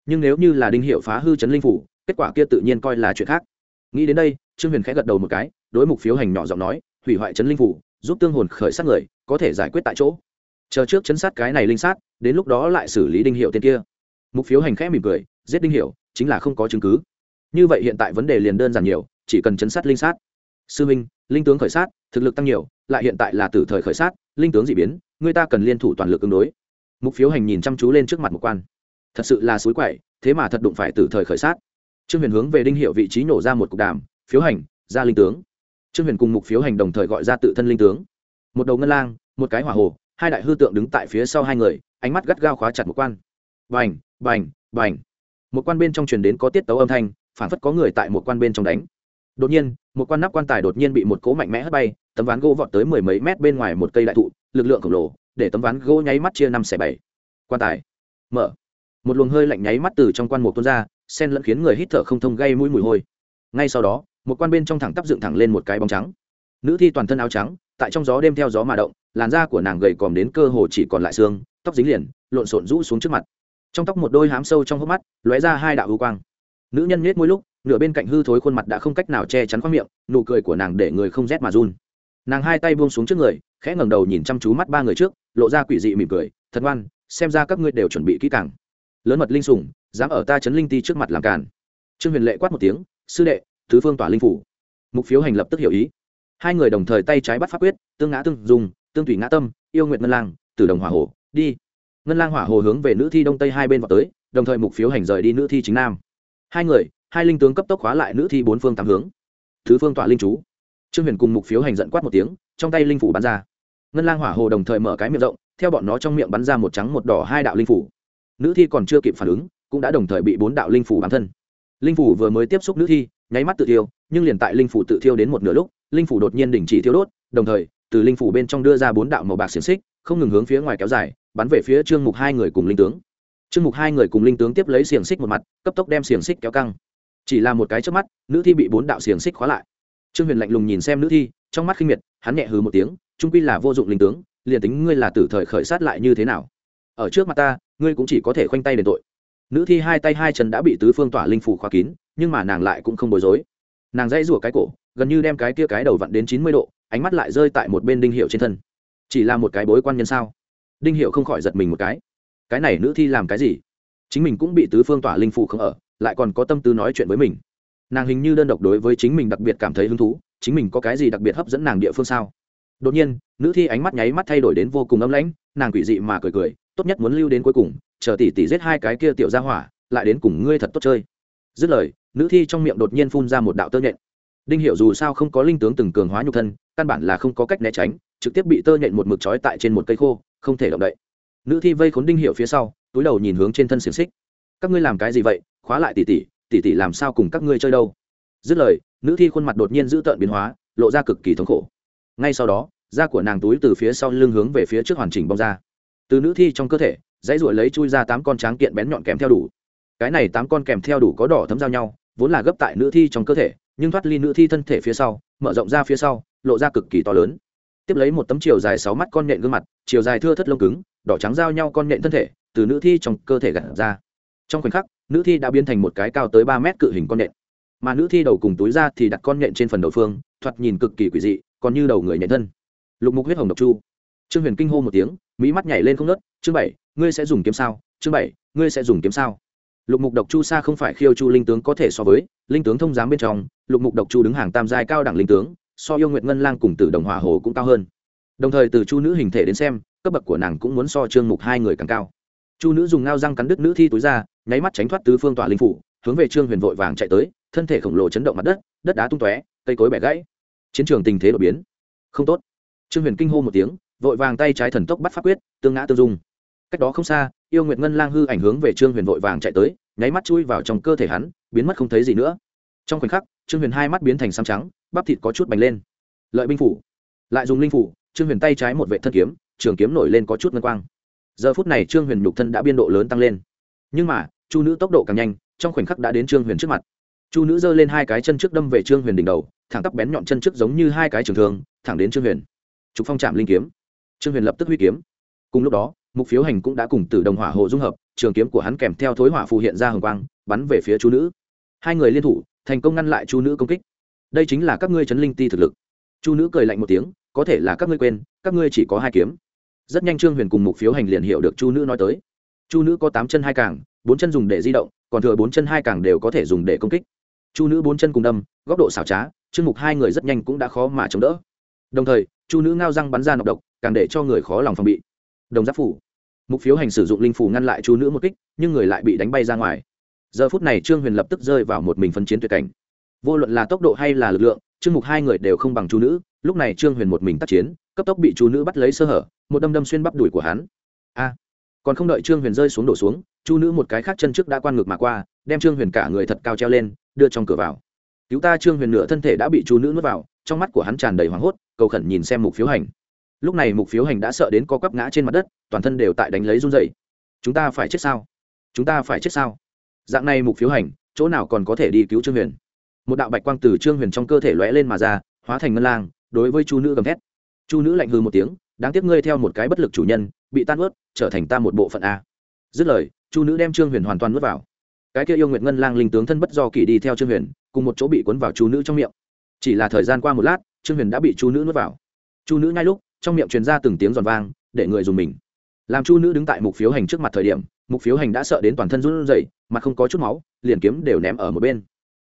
Nhưng nếu như là đinh hiệu phá hư chấn linh phủ, kết quả kia tự nhiên coi là chuyện khác nghĩ đến đây, trương huyền khẽ gật đầu một cái, đối mục phiếu hành nhỏ giọng nói, hủy hoại chấn linh phủ, giúp tương hồn khởi sát người, có thể giải quyết tại chỗ. Chờ trước chấn sát cái này linh sát, đến lúc đó lại xử lý đinh hiệu tên kia. Mục phiếu hành khẽ mỉm cười, giết đinh hiệu, chính là không có chứng cứ. Như vậy hiện tại vấn đề liền đơn giản nhiều, chỉ cần chấn sát linh sát. Sư minh, linh tướng khởi sát, thực lực tăng nhiều, lại hiện tại là từ thời khởi sát, linh tướng d ị biến, người ta cần liên thủ toàn lực ứng đối. Mục phiếu hành nhìn chăm chú lên trước mặt một quan. Thật sự là suối quậy, thế mà thật đụng phải từ thời khởi sát trương huyền hướng về đinh hiệu vị trí nổ ra một cục đàm, phiếu hành, ra linh tướng. Trương huyền cùng mục phiếu hành đồng thời gọi ra tự thân linh tướng. Một đầu ngân lang, một cái hỏa hồ, hai đại hư tượng đứng tại phía sau hai người, ánh mắt gắt gao khóa chặt một quan. Bành bành bành. Một quan bên trong truyền đến có tiết tấu âm thanh, phản phất có người tại một quan bên trong đánh. Đột nhiên, một quan nắp quan tài đột nhiên bị một cố mạnh mẽ hất bay, tấm ván gỗ vọt tới mười mấy mét bên ngoài một cây đại thụ, lực lượng khổng lồ, để tấm ván gỗ nháy mắt chia năm xẻ bảy. Quan tài mở. Một luồng hơi lạnh nháy mắt từ trong quan một tuôn ra sen lẫn khiến người hít thở không thông gây mũi mùi hôi. Ngay sau đó, một quan bên trong thẳng tắp dựng thẳng lên một cái bóng trắng. Nữ thi toàn thân áo trắng, tại trong gió đêm theo gió mà động, làn da của nàng gầy còm đến cơ hồ chỉ còn lại xương, tóc dính liền, lộn xộn rũ xuống trước mặt. Trong tóc một đôi hám sâu trong hốc mắt, lóe ra hai đạo hư quang. Nữ nhân nhếch mỗi lúc, nửa bên cạnh hư thối khuôn mặt đã không cách nào che chắn khoác miệng, nụ cười của nàng để người không rét mà run. Nàng hai tay buông xuống trước người, khẽ ngẩng đầu nhìn chăm chú mắt ba người trước, lộ ra quỷ dị mỉm cười, thật ngoan, xem ra các ngươi đều chuẩn bị kỹ càng. Lớn mật linh sủng dám ở ta chấn linh ti trước mặt làm càn. Trương huyền lệ quát một tiếng, sư đệ, thứ phương tỏa linh phủ. Mục phiếu hành lập tức hiểu ý. Hai người đồng thời tay trái bắt pháp quyết, tương ngã tương dùng tương thủy ngã tâm, yêu nguyện ngân lang từ đồng hỏa hồ đi. Ngân lang hỏa hồ hướng về nữ thi đông tây hai bên vào tới, đồng thời mục phiếu hành rời đi nữ thi chính nam. Hai người, hai linh tướng cấp tốc khóa lại nữ thi bốn phương tám hướng. Thứ phương tỏa linh chú. Trương huyền cùng mục phiếu hành dẫn quát một tiếng, trong tay linh phủ bắn ra. Ngân lang hỏa hồ đồng thời mở cái miệng rộng, theo bọn nó trong miệng bắn ra một trắng một đỏ hai đạo linh phủ. Nữ thi còn chưa kịp phản ứng cũng đã đồng thời bị bốn đạo linh phủ bám thân. Linh phủ vừa mới tiếp xúc nữ thi, nháy mắt tự thiêu, nhưng liền tại linh phủ tự thiêu đến một nửa lúc, linh phủ đột nhiên đình chỉ thiêu đốt, đồng thời, từ linh phủ bên trong đưa ra bốn đạo màu bạc xiềng xích, không ngừng hướng phía ngoài kéo dài, bắn về phía trương mục hai người cùng linh tướng. Trương mục hai người cùng linh tướng tiếp lấy xiềng xích một mặt, cấp tốc đem xiềng xích kéo căng. Chỉ là một cái trước mắt, nữ thi bị bốn đạo xiềng xích khóa lại. Trương huyền lạnh lùng nhìn xem nữ thi, trong mắt khinh miệt, hắn nhẹ hừ một tiếng, trung quy là vô dụng linh tướng, liền tính ngươi là tử thời khởi sát lại như thế nào? Ở trước mặt ta, ngươi cũng chỉ có thể khoanh tay đền tội nữ thi hai tay hai chân đã bị tứ phương tỏa linh phủ khóa kín, nhưng mà nàng lại cũng không bối rối. Nàng dãy rủa cái cổ, gần như đem cái kia cái đầu vặn đến chín mươi độ, ánh mắt lại rơi tại một bên đinh hiệu trên thân. Chỉ là một cái bối quan nhân sao? Đinh hiệu không khỏi giật mình một cái. Cái này nữ thi làm cái gì? Chính mình cũng bị tứ phương tỏa linh phủ không ở, lại còn có tâm tư nói chuyện với mình. Nàng hình như đơn độc đối với chính mình đặc biệt cảm thấy hứng thú, chính mình có cái gì đặc biệt hấp dẫn nàng địa phương sao? Đột nhiên, nữ thi ánh mắt nháy mắt thay đổi đến vô cùng ấm lãnh, nàng quỷ dị mà cười cười, tốt nhất muốn lưu đến cuối cùng, chờ tỷ tỷ giết hai cái kia tiểu ra hỏa, lại đến cùng ngươi thật tốt chơi. Dứt lời, nữ thi trong miệng đột nhiên phun ra một đạo tơ nhện. Đinh hiệu dù sao không có linh tướng từng cường hóa nhục thân, căn bản là không có cách né tránh, trực tiếp bị tơ nhện một mực trói tại trên một cây khô, không thể động đậy. Nữ thi vây khốn đinh hiệu phía sau, túi đầu nhìn hướng trên thân xiềng xích. Các ngươi làm cái gì vậy? Khóa lại tỷ tỷ tỷ tỷ làm sao cùng các ngươi chơi đâu? Dứt lời, nữ thi khuôn mặt đột nhiên giữ tợn biến hóa, lộ ra cực kỳ thống khổ. Ngay sau đó da của nàng túi từ phía sau lưng hướng về phía trước hoàn chỉnh bong ra. Từ nữ thi trong cơ thể, dãy ruổi lấy chui ra tám con tráng kiện bén nhọn kèm theo đủ. Cái này tám con kèm theo đủ có đỏ thấm giao nhau, vốn là gấp tại nữ thi trong cơ thể, nhưng thoát ly nữ thi thân thể phía sau, mở rộng ra phía sau, lộ ra cực kỳ to lớn. Tiếp lấy một tấm chiều dài sáu mắt con nhện gương mặt, chiều dài thưa thất lông cứng, đỏ trắng giao nhau con nhện thân thể, từ nữ thi trong cơ thể gặt ra. Trong khoảnh khắc, nữ thi đã biến thành một cái cao tới ba mét cự hình con nhện. Mà nữ thi đầu cùng túi ra thì đặt con nhện trên phần đầu phương, thoạt nhìn cực kỳ quỷ dị, còn như đầu người nhện thân lục mục huyết hồng độc chu. Trương huyền kinh hô một tiếng, mỹ mắt nhảy lên không nớt chương bảy, ngươi sẽ dùng kiếm sao? Chương bảy, ngươi sẽ dùng kiếm sao? Lục mục độc chu xa không phải khiêu chu linh tướng có thể so với, linh tướng thông giám bên trong, lục mục độc chu đứng hàng tam giai cao đẳng linh tướng, so yêu nguyện ngân lang cùng tử đồng hỏa hồ cũng cao hơn. Đồng thời từ chu nữ hình thể đến xem, cấp bậc của nàng cũng muốn so trương mục hai người càng cao. Chu nữ dùng ngao răng cắn đứt nữ thi túi ra, nháy mắt tránh thoát tứ phương tỏa linh phủ, hướng về trương huyền vội vàng chạy tới, thân thể khổng lồ chấn động mặt đất đất đá tung tóe, cây cối bẻ gãy. Chiến trường tình thế đột biến. Không tốt trương huyền kinh hô một tiếng, vội vàng tay trái thần tốc bắt pháp quyết, tương ngã tương dung. Cách đó không xa, yêu nguyệt ngân lang hư ảnh hướng về trương huyền vội vàng chạy tới, nháy mắt chui vào trong cơ thể hắn, biến mất không thấy gì nữa. Trong khoảnh khắc, trương huyền hai mắt biến thành xám trắng, bắp thịt có chút bành lên. Lợi binh phủ. Lại dùng linh phủ, trương huyền tay trái một vệ thân kiếm, trường kiếm nổi lên có chút ngân quang. Giờ phút này trương huyền nhục thân đã biên độ lớn tăng lên. Nhưng mà, chu nữ tốc độ càng nhanh, trong khoảnh khắc đã đến trương huyền trước mặt. Chu nữ giơ lên hai cái chân trước đâm về trương huyền đỉnh đầu, thẳng tắp bén nhọn chân trước giống như hai cái trường thương, thẳng đến trương huyền trục phong chạm linh kiếm trương huyền lập tức huy kiếm cùng lúc đó mục phiếu hành cũng đã cùng từ đồng hỏa hộ dung hợp trường kiếm của hắn kèm theo thối hỏa phù hiện ra hồng quang bắn về phía chú nữ hai người liên thủ thành công ngăn lại chú nữ công kích đây chính là các ngươi chấn linh ti thực lực chu nữ cười lạnh một tiếng có thể là các ngươi quên các ngươi chỉ có hai kiếm rất nhanh trương huyền cùng mục phiếu hành liền hiểu được chu nữ nói tới chu nữ có tám chân hai càng bốn chân dùng để di động còn thừa bốn chân hai càng đều có thể dùng để công kích chu nữ bốn chân cùng đâm góc độ xảo trá chương mục hai người rất nhanh cũng đã khó mà chống đỡ đồng thời, chu nữ ngao răng bắn ra nọc độc, càng để cho người khó lòng phòng bị. Đồng giáp phủ. Mục phiếu hành sử dụng linh phủ ngăn lại chu nữ một kích, nhưng người lại bị đánh bay ra ngoài. Giờ phút này trương huyền lập tức rơi vào một mình phân chiến tuyệt cảnh. Vô luận là tốc độ hay là lực lượng, trương mục hai người đều không bằng chu nữ, lúc này trương huyền một mình tác chiến, cấp tốc bị chu nữ bắt lấy sơ hở, một đâm đâm xuyên bắp đùi của hắn. A! Còn không đợi trương huyền rơi xuống đổ xuống, chu nữ một cái khác chân trước đã quan ngược mà qua, đem trương huyền cả người thật cao treo lên, đưa trong cửa vào cứu ta trương huyền nửa thân thể đã bị chu nữ nuốt vào, trong mắt của hắn tràn đầy hoảng hốt, cầu khẩn nhìn xem mục phiếu hành. Lúc này mục phiếu hành đã sợ đến co quắp ngã trên mặt đất, toàn thân đều tại đánh lấy run dậy chúng ta phải chết sao? Chúng ta phải chết sao? Dạng này mục phiếu hành, chỗ nào còn có thể đi cứu trương huyền? Một đạo bạch quang từ trương huyền trong cơ thể lóe lên mà ra, hóa thành ngân lang, đối với chu nữ gầm thét. Chu nữ lạnh hư một tiếng, đáng tiếc ngươi theo một cái bất lực chủ nhân, bị tan ướt, trở thành ta một bộ phận a. Dứt lời chu nữ đem trương huyền hoàn toàn nuốt vào. Cái kia yêu nguyện ngân lang linh tướng thân bất do kỳ đi theo trương huyền cùng một chỗ bị cuốn vào chú nữ trong miệng. Chỉ là thời gian qua một lát, trương huyền đã bị chú nữ nuốt vào. Chú nữ ngay lúc, trong miệng truyền ra từng tiếng giòn vang, để người dùng mình. Làm chu nữ đứng tại mục phiếu hành trước mặt thời điểm, mục phiếu hành đã sợ đến toàn thân run rẩy mặt không có chút máu, liền kiếm đều ném ở một bên.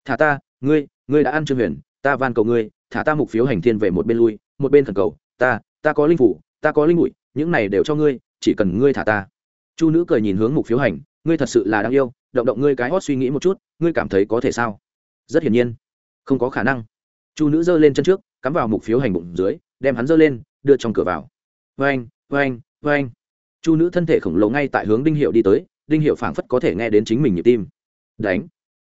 Thả ta, ngươi ngươi đã ăn trương huyền, ta van cầu ngươi, thả ta mục phiếu hành thiên về một bên lui, một bên thần cầu, ta ta có linh phủ, ta có linh bụi, những này đều cho ngươi, chỉ cần ngươi thả ta. Chu nữ cười nhìn hướng mục phiếu hành, ngươi thật sự là đáng yêu, động động ngươi cái hót suy nghĩ một chút, ngươi cảm thấy có thể sao? Rất hiển nhiên. Không có khả năng. Chu nữ giơ lên chân trước, cắm vào mục phiếu hành bụng dưới, đem hắn giơ lên, đưa trong cửa vào. Vain vain vain chu nữ thân thể khổng lồ ngay tại hướng đinh hiệu đi tới, đinh hiệu phảng phất có thể nghe đến chính mình nhịp tim. Đánh.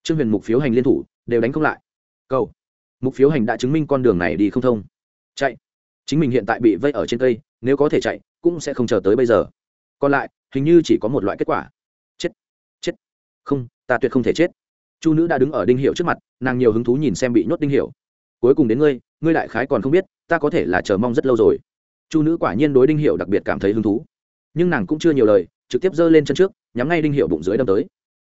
Trương huyền mục phiếu hành liên thủ, đều đánh không lại. Câu mục phiếu hành đã chứng minh con đường này đi không thông. Chạy. Chính mình hiện tại bị vây ở trên cây, nếu có thể chạy, cũng sẽ không chờ tới bây giờ. Còn lại, hình như chỉ có một loại kết quả. Chết. Chết. Không, ta tuyệt không thể chết chu nữ đã đứng ở đinh hiệu trước mặt, nàng nhiều hứng thú nhìn xem bị nhốt đinh hiệu. Cuối cùng đến ngươi ngươi đại khái còn không biết, ta có thể là chờ mong rất lâu rồi. Chu nữ quả nhiên đối đinh hiệu đặc biệt cảm thấy hứng thú. Nhưng nàng cũng chưa nhiều lời, trực tiếp giơ lên chân trước, nhắm ngay đinh hiệu bụng dưới đâm tới.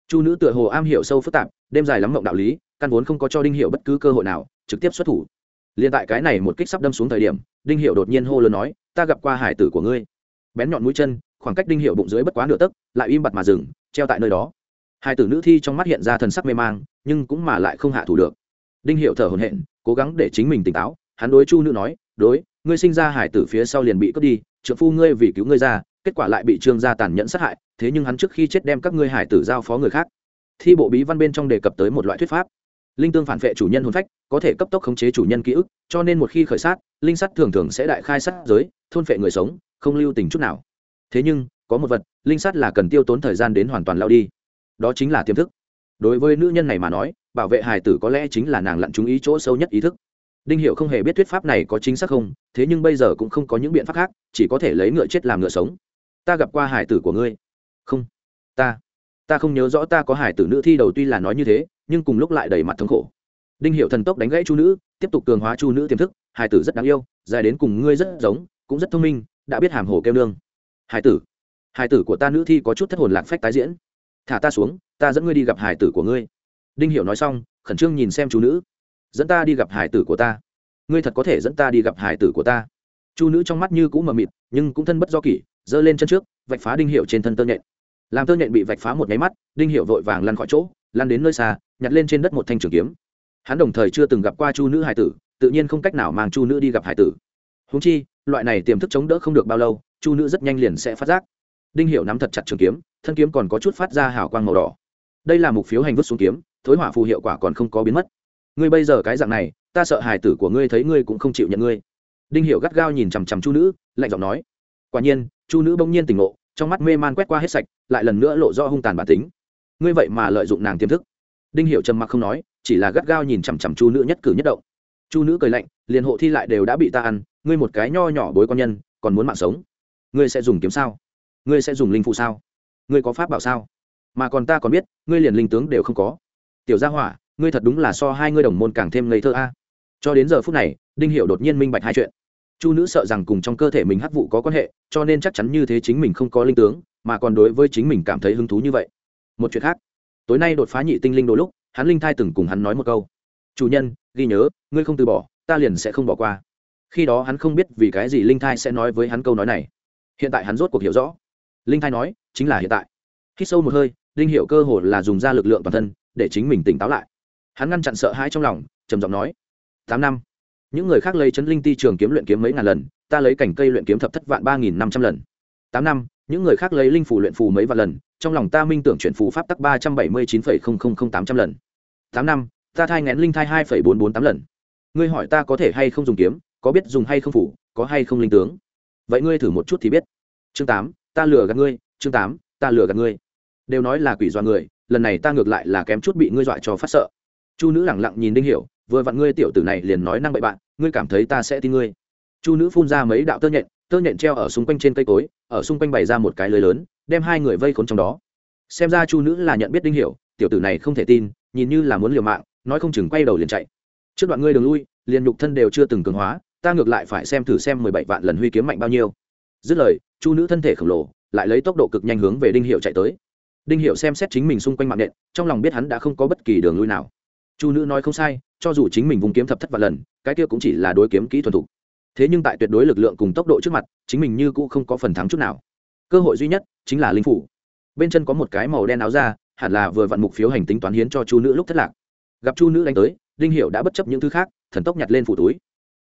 Chu nữ tựa hồ am hiểu sâu phức tạp, đêm dài lắm mộng đạo lý, căn vốn không có cho đinh hiệu bất cứ cơ hội nào, trực tiếp xuất thủ. Liền tại cái này một kích sắp đâm xuống thời điểm, đinh hiệu đột nhiên hô lớn nói, ta gặp qua hải tử của ngươi. Bén nhọn mũi chân, khoảng cách đinh hiệu bụng dưới bất quá nửa tấc, lại im bặt mà dừng, treo tại nơi đó hai tử nữ thi trong mắt hiện ra thần sắc mê mang, nhưng cũng mà lại không hạ thủ được. Đinh hiệu thở hồn hện cố gắng để chính mình tỉnh táo. Hắn đối chu nữ nói, đối, ngươi sinh ra hải tử phía sau liền bị cướp đi trợ phu ngươi vì cứu ngươi ra, kết quả lại bị trương gia tàn nhẫn sát hại, thế nhưng hắn trước khi chết đem các ngươi hải tử giao phó người khác. Thi bộ bí văn bên trong đề cập tới một loại thuyết pháp. Linh tương phản vệ chủ nhân hồn phách, có thể cấp tốc khống chế chủ nhân ký ức, cho nên một khi khởi sát, linh sắt thường thường sẽ đại khai sát giới, thôn phệ người sống, không lưu tình chút nào. Thế nhưng, có một vật, linh sắt là cần tiêu tốn thời gian đến hoàn toàn lao đi đó chính là tiềm thức. Đối với nữ nhân này mà nói, bảo vệ hài tử có lẽ chính là nàng lặn chúng ý chỗ sâu nhất ý thức. Đinh hiệu không hề biết thuyết pháp này có chính xác không, thế nhưng bây giờ cũng không có những biện pháp khác, chỉ có thể lấy ngựa chết làm ngựa sống. Ta gặp qua hải tử của ngươi. Không. Ta. Ta không nhớ rõ ta có hải tử nữ thi đầu tuy là nói như thế, nhưng cùng lúc lại đầy mặt thống khổ. Đinh hiệu thần tốc đánh gãy chu nữ, tiếp tục cường hóa chu nữ tiềm thức hải tử rất đáng yêu, dài đến cùng ngươi rất giống, cũng rất thông minh, đã biết hàm hồ kêu nương. Hải tử. Hải tử của ta nữ thi có chút thất hồn lạc phách tái diễn thả ta xuống, ta dẫn ngươi đi gặp hải tử của ngươi. Đinh Hiểu nói xong, khẩn trương nhìn xem chú nữ. Dẫn ta đi gặp hải tử của ta? Ngươi thật có thể dẫn ta đi gặp hải tử của ta? Chu nữ trong mắt như cũng mờ mịt, nhưng cũng thân bất do kỷ, giơ lên chân trước, vạch phá đinh hiệu trên thân tơ nhện. Làm tơ nhện bị vạch phá một nháy mắt, đinh hiệu vội vàng lăn khỏi chỗ, lăn đến nơi xa, nhặt lên trên đất một thanh trường kiếm. Hắn đồng thời chưa từng gặp qua chu nữ hải tử, tự nhiên không cách nào mang chu nữ đi gặp hải tử. Húng chi, loại này tiềm thức chống đỡ không được bao lâu chu nữ rất nhanh liền sẽ phát giác. Đinh hiểu nắm thật chặt trường kiếm thân kiếm còn có chút phát ra hào quang màu đỏ. Đây là mục phiếu hành vứt xuống kiếm, thối hỏa phù hiệu quả còn không có biến mất. Ngươi bây giờ cái dạng này, ta sợ hài tử của ngươi thấy ngươi cũng không chịu nhận ngươi. Đinh hiểu gắt gao nhìn chằm chằm chu nữ, lạnh giọng nói. Quả nhiên, chu nữ bỗng nhiên tỉnh ngộ, trong mắt mê man quét qua hết sạch, lại lần nữa lộ rõ hung tàn bản tính. Ngươi vậy mà lợi dụng nàng tiềm thức. Đinh hiểu trầm mặc không nói, chỉ là gắt gao nhìn chằm chằm chu nữ nhất cử nhất động. Chu nữ cười lạnh, liền hộ thi lại đều đã bị ta ăn, ngươi một cái nho nhỏ bối con nhân, còn muốn mạng sống. Ngươi sẽ dùng kiếm sao? Ngươi sẽ dùng linh phụ sao? Ngươi có pháp bảo sao? Mà còn ta còn biết, ngươi liền linh tướng đều không có. Tiểu gia hỏa, ngươi thật đúng là so hai ngươi đồng môn càng thêm ngây thơ a. Cho đến giờ phút này, đinh hiệu đột nhiên minh bạch hai chuyện. Chu nữ sợ rằng cùng trong cơ thể mình hắc vụ có quan hệ, cho nên chắc chắn như thế chính mình không có linh tướng, mà còn đối với chính mình cảm thấy hứng thú như vậy. Một chuyện khác, tối nay đột phá nhị tinh linh đôi lúc, hắn linh thai từng cùng hắn nói một câu. Chủ nhân, ghi nhớ, ngươi không từ bỏ, ta liền sẽ không bỏ qua. Khi đó hắn không biết vì cái gì linh thai sẽ nói với hắn câu nói này. Hiện tại hắn rốt cuộc hiểu rõ. Linh thai nói chính là hiện tại. Khi sâu một hơi, đinh hiệu cơ hồ là dùng ra lực lượng toàn thân để chính mình tỉnh táo lại. Hắn ngăn chặn sợ hãi trong lòng, trầm giọng nói, tám năm, những người khác lấy chấn linh ti trường kiếm luyện kiếm mấy ngàn lần, ta lấy cảnh cây luyện kiếm thập thất vạn ba nghìn năm trăm lần. Tám năm, những người khác lấy linh phủ luyện phù mấy vạn lần, trong lòng ta minh tưởng chuyển phù pháp tắc ba trăm bảy mươi chín phẩy không không không tám trăm lần. Tám năm, ta thai ngén linh thai hai phẩy bốn bốn tám lần. Ngươi hỏi ta có thể hay không dùng kiếm, có biết dùng hay không phủ có hay không linh tướng? Vậy ngươi thử một chút thì biết. Chương tám, ta lừa gạt ngươi chương tám, ta lừa gạt ngươi. Đều nói là quỷ dọa người, lần này ta ngược lại là kém chút bị ngươi dọa cho phát sợ. Chu nữ lẳng lặng nhìn đinh hiểu, vừa vặn ngươi tiểu tử này liền nói năng bậy bạn, ngươi cảm thấy ta sẽ tin ngươi. Chu nữ phun ra mấy đạo tơ nhện tơ nhện treo ở xung quanh trên cây cối, ở xung quanh bày ra một cái lưới lớn, đem hai người vây khốn trong đó. Xem ra chu nữ là nhận biết đinh hiểu, tiểu tử này không thể tin, nhìn như là muốn liều mạng, nói không chừng quay đầu liền chạy. Trước đoạn ngươi đường lui, liền nhục thân đều chưa từng cường hóa, ta ngược lại phải xem thử xem mười bảy vạn lần huy kiếm mạnh bao nhiêu. Dứt lời, chu nữ thân thể khổng lồ lại lấy tốc độ cực nhanh hướng về đinh hiệu chạy tới. Đinh hiệu xem xét chính mình xung quanh mạng nện, trong lòng biết hắn đã không có bất kỳ đường lui nào. Chu nữ nói không sai, cho dù chính mình vùng kiếm thập thất vạn lần, cái kia cũng chỉ là đối kiếm kỹ thuần thục. Thế nhưng tại tuyệt đối lực lượng cùng tốc độ trước mặt, chính mình như cũ không có phần thắng chút nào. Cơ hội duy nhất chính là linh phủ. Bên chân có một cái màu đen áo ra hẳn là vừa vặn mục phiếu hành tính toán hiến cho chu nữ lúc thất lạc. Gặp chu nữ đánh tới, đinh hiệu đã bất chấp những thứ khác, thần tốc nhặt lên phủ túi.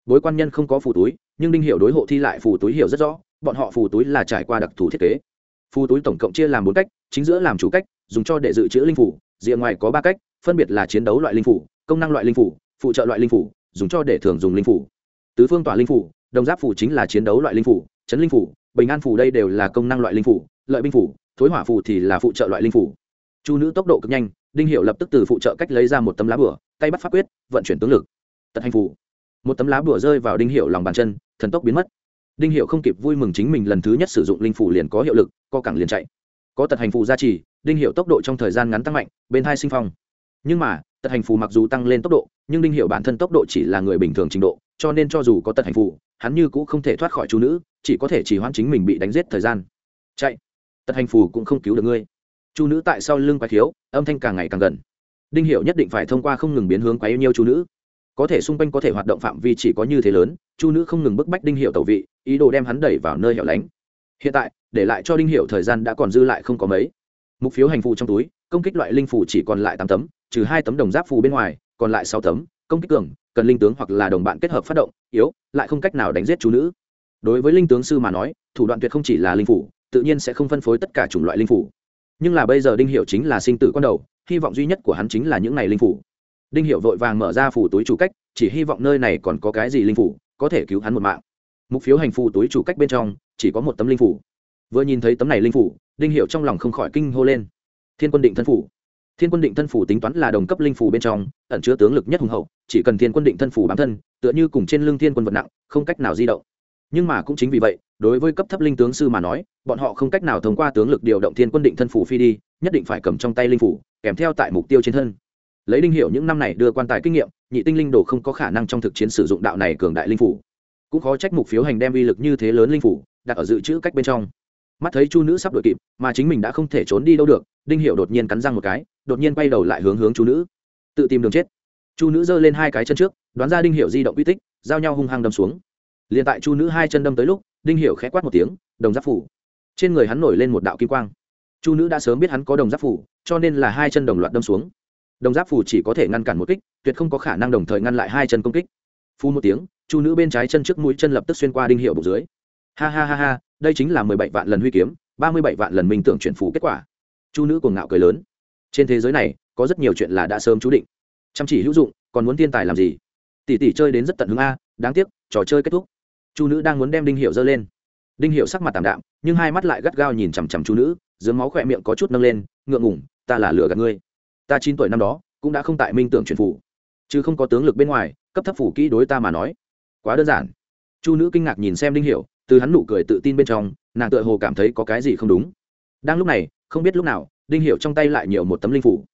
Bối quan nhân không có phủ túi, nhưng đinh hiệu đối hộ thi lại phủ túi hiểu rất rõ bọn họ phù túi là trải qua đặc thù thiết kế. Phù túi tổng cộng chia làm bốn cách, chính giữa làm chủ cách, dùng cho để dự trữ linh phủ, rìa ngoài có ba cách, phân biệt là chiến đấu loại linh phủ, công năng loại linh phủ, phụ trợ loại linh phủ, dùng cho để thường dùng linh phủ. Tứ phương tỏa linh phủ, đồng giáp phủ chính là chiến đấu loại linh phủ, chấn linh phủ, bình an phủ đây đều là công năng loại linh phủ, lợi binh phủ, thối hỏa phủ thì là phụ trợ loại linh phủ. Chu nữ tốc độ cực nhanh, đinh hiệu lập tức từ phụ trợ cách lấy ra một tấm lá bửa tay bắt pháp quyết, vận chuyển tướng lực. Tật hành phủ một tấm lá bửa rơi vào đinh hiệu lòng bàn chân, thần tốc biến mất đinh hiệu không kịp vui mừng chính mình lần thứ nhất sử dụng linh phủ liền có hiệu lực, co cẳng liền chạy. Có tật hành phù gia trì, đinh hiệu tốc độ trong thời gian ngắn tăng mạnh, bên hai sinh phong. Nhưng mà, tật hành phù mặc dù tăng lên tốc độ, nhưng đinh hiệu bản thân tốc độ chỉ là người bình thường trình độ, cho nên cho dù có tật hành phù, hắn như cũng không thể thoát khỏi chú nữ, chỉ có thể chỉ hoãn chính mình bị đánh giết thời gian. Chạy. Tật hành phù cũng không cứu được ngươi. Chú nữ tại sau lưng quái thiếu âm thanh càng ngày càng gần. Đinh hiệu nhất định phải thông qua không ngừng biến hướng quái yêu nhiêu chú nữ có thể xung quanh có thể hoạt động phạm vi chỉ có như thế lớn, chu nữ không ngừng bức bách đinh hiệu tẩu vị, ý đồ đem hắn đẩy vào nơi hẻo lánh. Hiện tại, để lại cho đinh hiệu thời gian đã còn dư lại không có mấy. Mục phiếu hành phù trong túi, công kích loại linh phù chỉ còn lại tám tấm, trừ hai tấm đồng giáp phù bên ngoài, còn lại sáu tấm, công kích cường, cần linh tướng hoặc là đồng bạn kết hợp phát động, yếu, lại không cách nào đánh giết chú nữ. Đối với linh tướng sư mà nói, thủ đoạn tuyệt không chỉ là linh phủ tự nhiên sẽ không phân phối tất cả chủng loại linh phủ nhưng là bây giờ đinh hiệu chính là sinh tử con đầu, hy vọng duy nhất của hắn chính là những này linh phủ đinh hiệu vội vàng mở ra phủ túi chủ cách, chỉ hy vọng nơi này còn có cái gì linh phủ, có thể cứu hắn một mạng. Mục phiếu hành phủ túi chủ cách bên trong, chỉ có một tấm linh phủ. Vừa nhìn thấy tấm này linh phủ, đinh hiệu trong lòng không khỏi kinh hô lên. Thiên quân định thân phủ. Thiên quân định thân phủ tính toán là đồng cấp linh phủ bên trong, ẩn chứa tướng lực nhất hùng hậu, chỉ cần thiên quân định thân phủ bám thân, tựa như cùng trên lưng thiên quân vật nặng, không cách nào di động. Nhưng mà cũng chính vì vậy, đối với cấp thấp linh tướng sư mà nói, bọn họ không cách nào thông qua tướng lực điều động thiên quân định thân phủ phi đi, nhất định phải cầm trong tay linh phủ, kèm theo tại mục tiêu trên thân lấy đinh hiệu những năm này đưa quan tài kinh nghiệm, nhị tinh linh đồ không có khả năng trong thực chiến sử dụng đạo này cường đại linh phủ. Cũng khó trách mục phiếu hành đem uy lực như thế lớn linh phủ, đặt ở dự trữ cách bên trong. Mắt thấy chu nữ sắp đuổi kịp, mà chính mình đã không thể trốn đi đâu được, đinh hiệu đột nhiên cắn răng một cái, đột nhiên quay đầu lại hướng hướng chu nữ. Tự tìm đường chết. Chu nữ giơ lên hai cái chân trước, đoán ra đinh hiệu di động uy tích, giao nhau hung hăng đâm xuống. Liền tại chu nữ hai chân đâm tới lúc, đinh hiệu khẽ quát một tiếng, đồng giáp phủ. Trên người hắn nổi lên một đạo kim quang. Chu nữ đã sớm biết hắn có đồng giáp phủ, cho nên là hai chân đồng loạt đâm xuống đồng giáp phù chỉ có thể ngăn cản một kích, tuyệt không có khả năng đồng thời ngăn lại hai chân công kích. Phu một tiếng, chu nữ bên trái chân trước mũi chân lập tức xuyên qua đinh hiệu bụng dưới. Ha ha ha ha, đây chính là mười bảy vạn lần huy kiếm, ba mươi bảy vạn lần minh tưởng chuyển phủ kết quả. Chu nữ cuồng ngạo cười lớn. Trên thế giới này, có rất nhiều chuyện là đã sớm chú định. Chăm chỉ hữu dụng, còn muốn thiên tài làm gì? Tỷ tỷ chơi đến rất tận hứng a, đáng tiếc, trò chơi kết thúc. Chu nữ đang muốn đem đinh hiệu dơ lên. Đinh hiệu sắc mặt tảm đạm, nhưng hai mắt lại gắt gao nhìn chằm chằm chu nữ dưới máu khỏe miệng có chút nâng lên, ngượng ngủng ta là lửa gạt ngươi ta chín tuổi năm đó cũng đã không tại minh tưởng truyền phủ. Chứ không có tướng lực bên ngoài cấp thấp phủ kỹ đối ta mà nói. Quá đơn giản. Chu nữ kinh ngạc nhìn xem đinh Hiểu, từ hắn nụ cười tự tin bên trong nàng tựa hồ cảm thấy có cái gì không đúng. Đang lúc này không biết lúc nào đinh Hiểu trong tay lại nhiều một tấm linh phủ.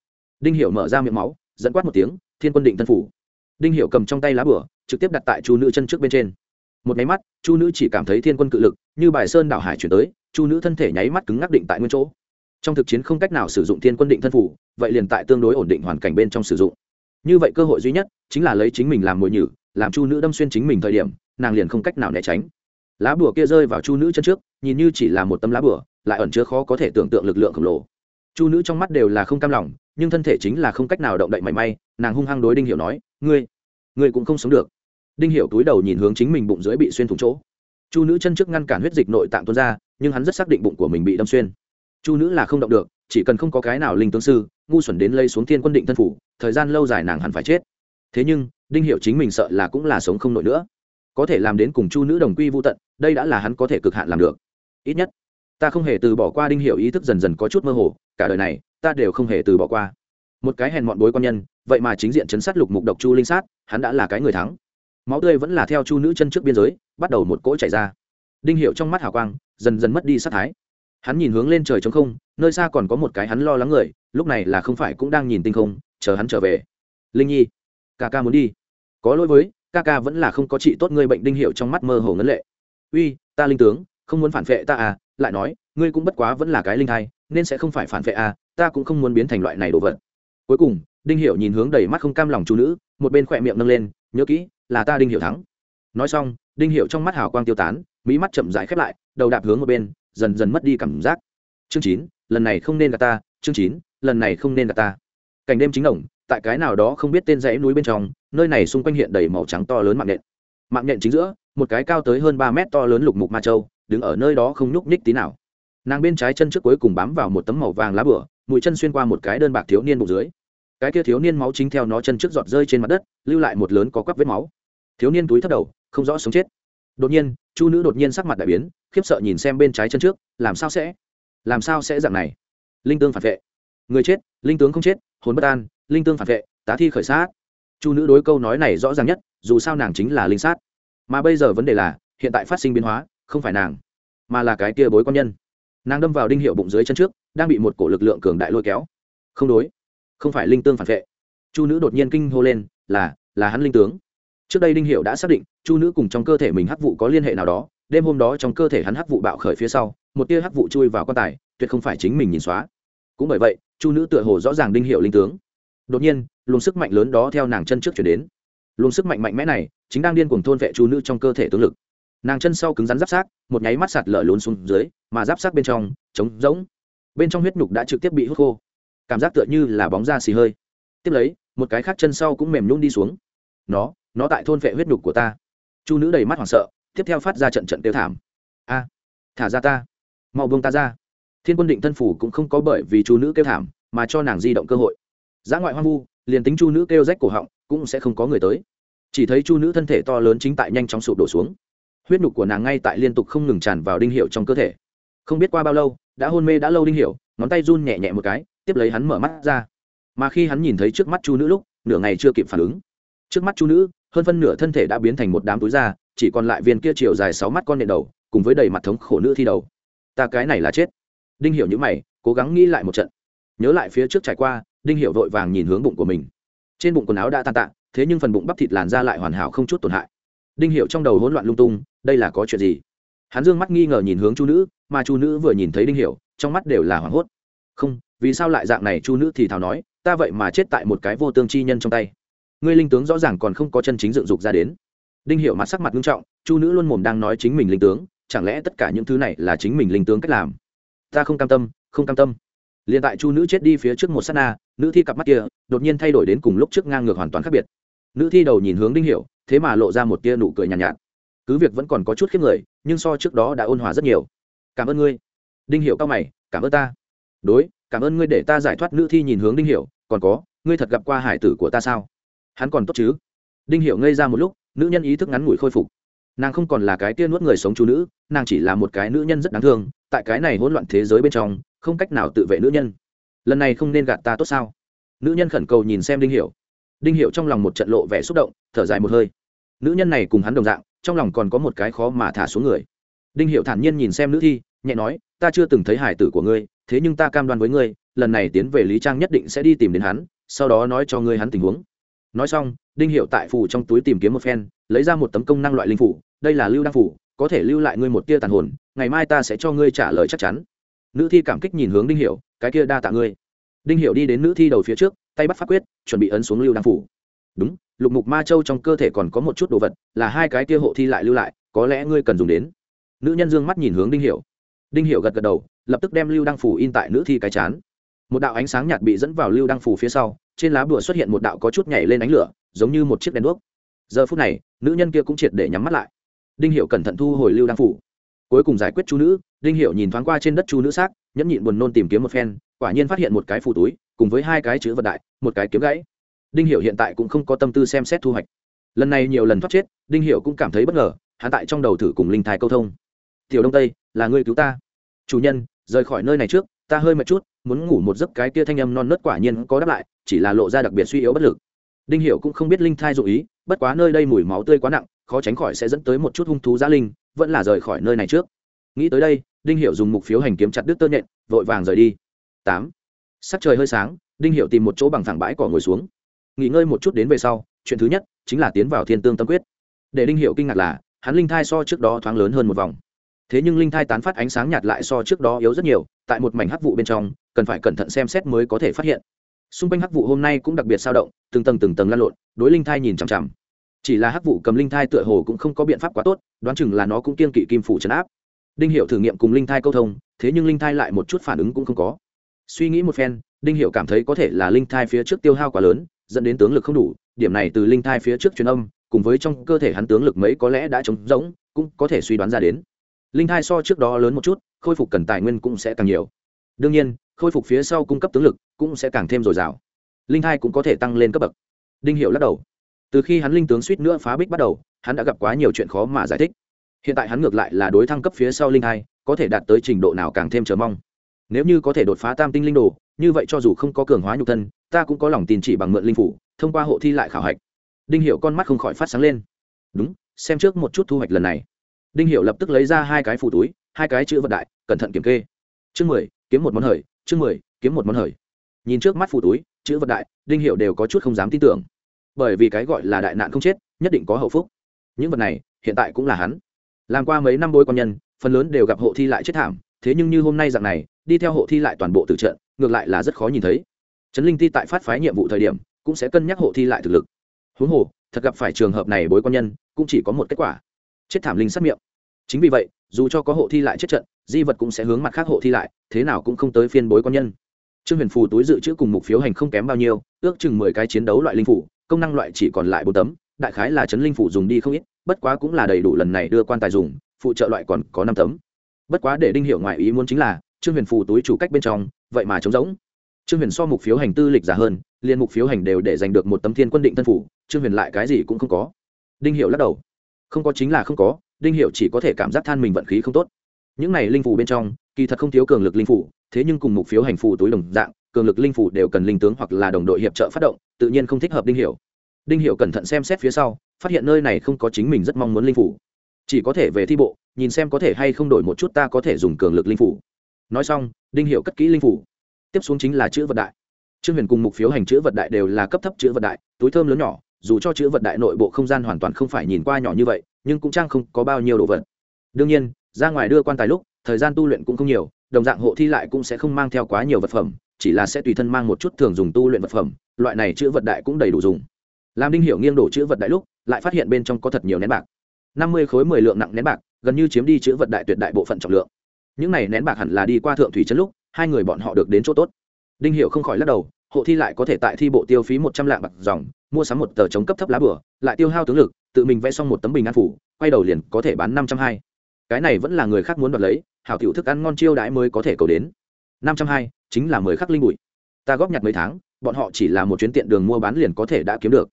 Đinh Hiểu mở ra miệng máu dẫn quát một tiếng thiên quân định thân phủ. Đinh Hiểu cầm trong tay lá bửa trực tiếp đặt tại chu nữ chân trước bên trên. Một máy mắt chu nữ chỉ cảm thấy thiên quân cự lực như bài sơn đảo hải chuyển tới chu nữ thân thể nháy mắt cứng ngắc định tại nguyên chỗ trong thực chiến không cách nào sử dụng thiên quân định thân phủ, vậy liền tại tương đối ổn định hoàn cảnh bên trong sử dụng. Như vậy cơ hội duy nhất chính là lấy chính mình làm mồi nhử, làm chu nữ đâm xuyên chính mình thời điểm, nàng liền không cách nào né tránh. Lá bùa kia rơi vào chu nữ chân trước, nhìn như chỉ là một tấm lá bùa, lại ẩn chứa khó có thể tưởng tượng lực lượng khổng lồ. Chu nữ trong mắt đều là không cam lòng, nhưng thân thể chính là không cách nào động đậy mảy may, nàng hung hăng đối đinh hiểu nói, ngươi ngươi cũng không sống được. Đinh hiểu túi đầu nhìn hướng chính mình bụng dưới bị xuyên thủng chỗ. Chu nữ chân trước ngăn cản huyết dịch nội tạng tuôn ra, nhưng hắn rất xác định bụng của mình bị đâm xuyên chu nữ là không động được, chỉ cần không có cái nào linh tướng sư, ngu xuẩn đến lây xuống thiên quân định thân phủ, thời gian lâu dài nàng hẳn phải chết. Thế nhưng, đinh hiểu chính mình sợ là cũng là sống không nổi nữa. Có thể làm đến cùng chu nữ đồng quy vô tận, đây đã là hắn có thể cực hạn làm được. Ít nhất, ta không hề từ bỏ qua đinh hiểu ý thức dần dần có chút mơ hồ, cả đời này, ta đều không hề từ bỏ qua. Một cái hèn mọn bối quan nhân, vậy mà chính diện chấn sát lục mục độc chu linh sát, hắn đã là cái người thắng. Máu tươi vẫn là theo chu nữ chân trước biên giới, bắt đầu một cỗ chảy ra. Đinh hiệu trong mắt hào quang, dần dần mất đi sát thái hắn nhìn hướng lên trời trống không, nơi xa còn có một cái hắn lo lắng người, lúc này là không phải cũng đang nhìn tinh không, chờ hắn trở về. Linh nhi, ca ca muốn đi. Có lỗi với, ca ca vẫn là không có trị tốt ngươi bệnh đinh hiệu trong mắt mơ hồ ngấn lệ. Uy, ta linh tướng, không muốn phản vệ ta à lại nói, ngươi cũng bất quá vẫn là cái linh thai, nên sẽ không phải phản vệ à ta cũng không muốn biến thành loại này đồ vật. Cuối cùng, đinh hiệu nhìn hướng đầy mắt không cam lòng chú nữ, một bên khỏe miệng nâng lên, nhớ kỹ, là ta đinh hiệu thắng. Nói xong, đinh hiệu trong mắt hào quang tiêu tán mỹ mắt chậm rãi khép lại, đầu đạp hướng một bên dần dần mất đi cảm giác. Chương chín, lần này không nên gặp ta, chương chín, lần này không nên gặp ta. Cảnh đêm chính ổng, tại cái nào đó không biết tên dãy núi bên trong, nơi này xung quanh hiện đầy màu trắng to lớn mạng nện mạng nện chính giữa, một cái cao tới hơn ba mét to lớn lục mục ma châu, đứng ở nơi đó không nhúc nhích tí nào. Nàng bên trái chân trước cuối cùng bám vào một tấm màu vàng lá bửa, mũi chân xuyên qua một cái đơn bạc thiếu niên bụng dưới. Cái kia thiếu niên máu chính theo nó chân trước giọt rơi trên mặt đất, lưu lại một lớn có quắp vết máu. Thiếu niên túi thấp đầu, không rõ sống chết. Đột nhiên, chu nữ đột nhiên sắc mặt đại biến khiếp sợ nhìn xem bên trái chân trước, làm sao sẽ, làm sao sẽ dạng này? Linh tương phản vệ. Người chết, linh tướng không chết, hồn bất an, linh tương phản vệ, tá thi khởi sát. Chu nữ đối câu nói này rõ ràng nhất, dù sao nàng chính là linh sát. Mà bây giờ vấn đề là, hiện tại phát sinh biến hóa, không phải nàng, mà là cái kia bối quan nhân. Nàng đâm vào đinh hiệu bụng dưới chân trước, đang bị một cổ lực lượng cường đại lôi kéo. Không đối, không phải linh tương phản vệ. Chu nữ đột nhiên kinh hô lên, là là hắn linh tướng. Trước đây đinh hiệu đã xác định, chu nữ cùng trong cơ thể mình hắc vụ có liên hệ nào đó đêm hôm đó trong cơ thể hắn hắc vụ bạo khởi phía sau, một tia hắc vụ chui vào quan tài, tuyệt không phải chính mình nhìn xóa. Cũng bởi vậy, chu nữ tựa hồ rõ ràng đinh hiệu linh tướng. Đột nhiên, luồng sức mạnh lớn đó theo nàng chân trước chuyển đến. Luồng sức mạnh mạnh mẽ này, chính đang điên cuồng thôn vệ chu nữ trong cơ thể tướng lực. Nàng chân sau cứng rắn giáp sát, một nháy mắt sạt lở lún xuống dưới, mà giáp sát bên trong, trống rỗng. Bên trong huyết nhục đã trực tiếp bị hút khô. Cảm giác tựa như là bóng da xì hơi. Tiếp lấy, một cái khác chân sau cũng mềm nhún đi xuống. Nó nó tại thôn vệ huyết nhục của ta. Chu nữ đầy mắt hoảng sợ tiếp theo phát ra trận trận tiêu thảm. A, thả ra ta. Mau buông ta ra. Thiên quân định thân phủ cũng không có bởi vì chu nữ kêu thảm, mà cho nàng di động cơ hội. Giã ngoại hoang vu, liền tính chu nữ kêu rách cổ họng, cũng sẽ không có người tới. Chỉ thấy chu nữ thân thể to lớn chính tại nhanh chóng sụp đổ xuống. Huyết nhục của nàng ngay tại liên tục không ngừng tràn vào đinh hiệu trong cơ thể. Không biết qua bao lâu, đã hôn mê đã lâu đinh hiệu, ngón tay run nhẹ nhẹ một cái, tiếp lấy hắn mở mắt ra. Mà khi hắn nhìn thấy trước mắt chu nữ lúc, nửa ngày chưa kịp phản ứng. Trước mắt chu nữ, hơn phân nửa thân thể đã biến thành một đám túi da chỉ còn lại viên kia chiều dài sáu mắt con nện đầu, cùng với đầy mặt thống khổ nữ thi đầu. Ta cái này là chết. Đinh hiểu những mày, cố gắng nghĩ lại một trận. Nhớ lại phía trước trải qua, đinh hiểu vội vàng nhìn hướng bụng của mình. Trên bụng quần áo đã tan tạ, thế nhưng phần bụng bắp thịt làn ra lại hoàn hảo không chút tổn hại. Đinh hiểu trong đầu hỗn loạn lung tung, đây là có chuyện gì? Hắn dương mắt nghi ngờ nhìn hướng chu nữ, mà chu nữ vừa nhìn thấy đinh hiểu, trong mắt đều là hoảng hốt. Không, vì sao lại dạng này? Chu nữ thì thào nói, ta vậy mà chết tại một cái vô tương chi nhân trong tay. Ngươi linh tướng rõ ràng còn không có chân chính dựng dục ra đến đinh hiểu mặt sắc mặt nghiêm trọng chu nữ luôn mồm đang nói chính mình linh tướng chẳng lẽ tất cả những thứ này là chính mình linh tướng cách làm? Ta không cam tâm không cam tâm. Liền tại chu nữ chết đi phía trước một sát na nữ thi cặp mắt kia đột nhiên thay đổi đến cùng lúc trước ngang ngược hoàn toàn khác biệt. Nữ thi đầu nhìn hướng đinh hiểu thế mà lộ ra một tia nụ cười nhàn nhạt, nhạt. Cứ việc vẫn còn có chút khiếp người nhưng so trước đó đã ôn hòa rất nhiều. Cảm ơn ngươi. Đinh hiểu cao mày cảm ơn ta. Đối cảm ơn ngươi để ta giải thoát nữ thi nhìn hướng đinh hiểu còn có ngươi thật gặp qua hải tử của ta sao? Hắn còn tốt chứ? Đinh hiểu ngây ra một lúc nữ nhân ý thức ngắn ngủi khôi phục. Nàng không còn là cái tia nuốt người sống chú nữ, nàng chỉ là một cái nữ nhân rất đáng thương, tại cái này hỗn loạn thế giới bên trong, không cách nào tự vệ nữ nhân. Lần này không nên gạt ta tốt sao? Nữ nhân khẩn cầu nhìn xem đinh hiểu. Đinh hiểu trong lòng một trận lộ vẻ xúc động, thở dài một hơi. Nữ nhân này cùng hắn đồng dạng, trong lòng còn có một cái khó mà thả xuống người. Đinh hiểu thản nhiên nhìn xem nữ thi, nhẹ nói, ta chưa từng thấy hải tử của ngươi, thế nhưng ta cam đoan với ngươi, lần này tiến về lý trang nhất định sẽ đi tìm đến hắn, sau đó nói cho ngươi hắn tình huống. Nói xong đinh hiệu tại phủ trong túi tìm kiếm một phen, lấy ra một tấm công năng loại linh phủ, đây là lưu đăng phủ, có thể lưu lại ngươi một tia tàn hồn, ngày mai ta sẽ cho ngươi trả lời chắc chắn. Nữ thi cảm kích nhìn hướng đinh hiệu, cái kia đa tạ ngươi. Đinh hiệu đi đến nữ thi đầu phía trước, tay bắt pháp quyết, chuẩn bị ấn xuống lưu đăng phủ. Đúng, lục mục ma châu trong cơ thể còn có một chút đồ vật, là hai cái kia hộ thi lại lưu lại, có lẽ ngươi cần dùng đến. Nữ nhân dương mắt nhìn hướng đinh hiệu. Đinh hiệu gật gật đầu, lập tức đem lưu đăng phủ in tại nữ thi cái chán. Một đạo ánh sáng nhạt bị dẫn vào lưu đăng phủ phía sau, trên lá bùa xuất hiện một đạo có chút nhảy lên ánh lửa giống như một chiếc đèn đuốc. Giờ phút này, nữ nhân kia cũng triệt để nhắm mắt lại. Đinh hiệu cẩn thận thu hồi lưu đăng phủ. Cuối cùng giải quyết chú nữ, đinh hiệu nhìn thoáng qua trên đất chú nữ xác, nhẫn nhịn buồn nôn tìm kiếm một phen, quả nhiên phát hiện một cái phủ túi, cùng với hai cái chữ vật đại, một cái kiếm gãy. Đinh hiệu hiện tại cũng không có tâm tư xem xét thu hoạch. Lần này nhiều lần thoát chết, đinh hiệu cũng cảm thấy bất ngờ, hắn tại trong đầu thử cùng linh thai câu thông. Tiểu đông tây, là ngươi cứu ta. Chủ nhân, rời khỏi nơi này trước, ta hơi mệt chút, muốn ngủ một giấc. Cái kia thanh âm non nớt quả nhiên có đáp lại, chỉ là lộ ra đặc biệt suy yếu bất lực đinh hiểu cũng không biết linh thai dụ ý, bất quá nơi đây mùi máu tươi quá nặng, khó tránh khỏi sẽ dẫn tới một chút hung thú giã linh, vẫn là rời khỏi nơi này trước. Nghĩ tới đây, đinh hiểu dùng mục phiếu hành kiếm chặt đứt tơ nhện, vội vàng rời đi. Tám. Sắc trời hơi sáng, đinh hiểu tìm một chỗ bằng phẳng bãi cỏ ngồi xuống. Nghỉ ngơi một chút đến về sau, chuyện thứ nhất chính là tiến vào thiên tương tâm quyết. Để đinh hiểu kinh ngạc là, hắn linh thai so trước đó thoáng lớn hơn một vòng. Thế nhưng linh thai tán phát ánh sáng nhạt lại so trước đó yếu rất nhiều, tại một mảnh hắc vụ bên trong, cần phải cẩn thận xem xét mới có thể phát hiện xung quanh hắc vụ hôm nay cũng đặc biệt sao động, từng tầng từng tầng lan lộn, đối linh thai nhìn chằm chằm. Chỉ là hắc vụ cầm linh thai tựa hồ cũng không có biện pháp quá tốt, đoán chừng là nó cũng kiên kỵ kim phủ trấn áp. Đinh hiệu thử nghiệm cùng linh thai câu thông, thế nhưng linh thai lại một chút phản ứng cũng không có. Suy nghĩ một phen, đinh hiệu cảm thấy có thể là linh thai phía trước tiêu hao quá lớn, dẫn đến tướng lực không đủ, điểm này từ linh thai phía trước truyền âm, cùng với trong cơ thể hắn tướng lực mấy có lẽ đã trống rỗng, cũng có thể suy đoán ra đến. Linh thai so trước đó lớn một chút, khôi phục cần tài nguyên cũng sẽ càng nhiều. Đương nhiên khôi phục phía sau cung cấp tướng lực cũng sẽ càng thêm dồi dào. Linh thai cũng có thể tăng lên cấp bậc. Đinh hiệu lắc đầu. Từ khi hắn linh tướng suýt nữa phá bích bắt đầu, hắn đã gặp quá nhiều chuyện khó mà giải thích. Hiện tại hắn ngược lại là đối thăng cấp phía sau linh thai, có thể đạt tới trình độ nào càng thêm chờ mong. Nếu như có thể đột phá tam tinh linh đồ, như vậy cho dù không có cường hóa nhục thân, ta cũng có lòng tin chỉ bằng mượn linh phủ, thông qua hộ thi lại khảo hạch. Đinh hiệu con mắt không khỏi phát sáng lên. Đúng, xem trước một chút thu hoạch lần này. Đinh hiệu lập tức lấy ra hai cái phủ túi, hai cái chữ vật đại, cẩn thận kiểm kê. Chương mười, kiếm một món hời chương mười, kiếm một món hời. Nhìn trước mắt phụ túi, chữ vật đại, đinh hiệu đều có chút không dám tin tưởng. Bởi vì cái gọi là đại nạn không chết, nhất định có hậu phúc. Những vật này, hiện tại cũng là hắn. Làm qua mấy năm bôi con nhân, phần lớn đều gặp hộ thi lại chết thảm, thế nhưng như hôm nay dạng này, đi theo hộ thi lại toàn bộ từ trận, ngược lại là rất khó nhìn thấy. Trấn linh ti tại phát phái nhiệm vụ thời điểm, cũng sẽ cân nhắc hộ thi lại thực lực. Huống hồ, thật gặp phải trường hợp này bối quan nhân, cũng chỉ có một kết quả. Chết thảm linh sát miệng. Chính vì vậy, dù cho có hộ thi lại chết trận di vật cũng sẽ hướng mặt khác hộ thi lại, thế nào cũng không tới phiên bối con nhân. Trương huyền phù túi dự trữ cùng mục phiếu hành không kém bao nhiêu, ước chừng mười cái chiến đấu loại linh phủ, công năng loại chỉ còn lại bốn tấm, đại khái là chấn linh phủ dùng đi không ít, bất quá cũng là đầy đủ lần này đưa quan tài dùng, phụ trợ loại còn có năm tấm. Bất quá để đinh hiệu ngoại ý muốn chính là, trương huyền phù túi chủ cách bên trong, vậy mà trống rỗng. Trương huyền so mục phiếu hành tư lịch giả hơn liên mục phiếu hành đều để giành được một tấm thiên quân định thân phủ, trương huyền lại cái gì cũng không có. Đinh hiệu lắc đầu. Không có chính là không có, đinh hiệu chỉ có thể cảm giác than mình vận khí không tốt những này linh phủ bên trong, kỳ thật không thiếu cường lực linh phủ thế nhưng cùng mục phiếu hành phủ túi đồng dạng, cường lực linh phủ đều cần linh tướng hoặc là đồng đội hiệp trợ phát động, tự nhiên không thích hợp đinh hiểu đinh hiểu cẩn thận xem xét phía sau, phát hiện nơi này không có chính mình rất mong muốn linh phủ chỉ có thể về thi bộ, nhìn xem có thể hay không đổi một chút ta có thể dùng cường lực linh phủ nói xong, đinh hiểu cất kỹ linh phủ tiếp xuống chính là chữ vật đại. Trương huyền cùng mục phiếu hành chữ vật đại đều là cấp thấp chữ vật đại, túi thơm lớn nhỏ, dù cho chữ vật đại nội bộ không gian hoàn toàn không phải nhìn qua nhỏ như vậy, nhưng cũng trang không có bao nhiêu đồ vật. Đương nhiên ra ngoài đưa quan tài lúc, thời gian tu luyện cũng không nhiều, đồng dạng hộ thi lại cũng sẽ không mang theo quá nhiều vật phẩm, chỉ là sẽ tùy thân mang một chút thường dùng tu luyện vật phẩm, loại này chữ vật đại cũng đầy đủ dùng. Làm đinh hiểu nghiêng đổ chữ vật đại lúc, lại phát hiện bên trong có thật nhiều nén bạc. Năm mươi khối mười lượng nặng nén bạc, gần như chiếm đi chữ vật đại tuyệt đại bộ phận trọng lượng. Những này nén bạc hẳn là đi qua thượng thủy trấn lúc, hai người bọn họ được đến chỗ tốt. Đinh hiểu không khỏi lắc đầu, hộ thi lại có thể tại thi bộ tiêu phí một trăm lạng bạc dòng, mua sắm một tờ chống cấp thấp lá bửa, lại tiêu hao tướng lực, tự mình vẽ xong một tấm bình an phủ, quay đầu liền có thể bán năm trăm hai cái này vẫn là người khác muốn đoạt lấy, hảo tiểu thức ăn ngon chiêu đãi mới có thể cầu đến. Năm trăm hai, chính là mười khắc linh bụi. Ta góp nhặt mấy tháng, bọn họ chỉ là một chuyến tiện đường mua bán liền có thể đã kiếm được.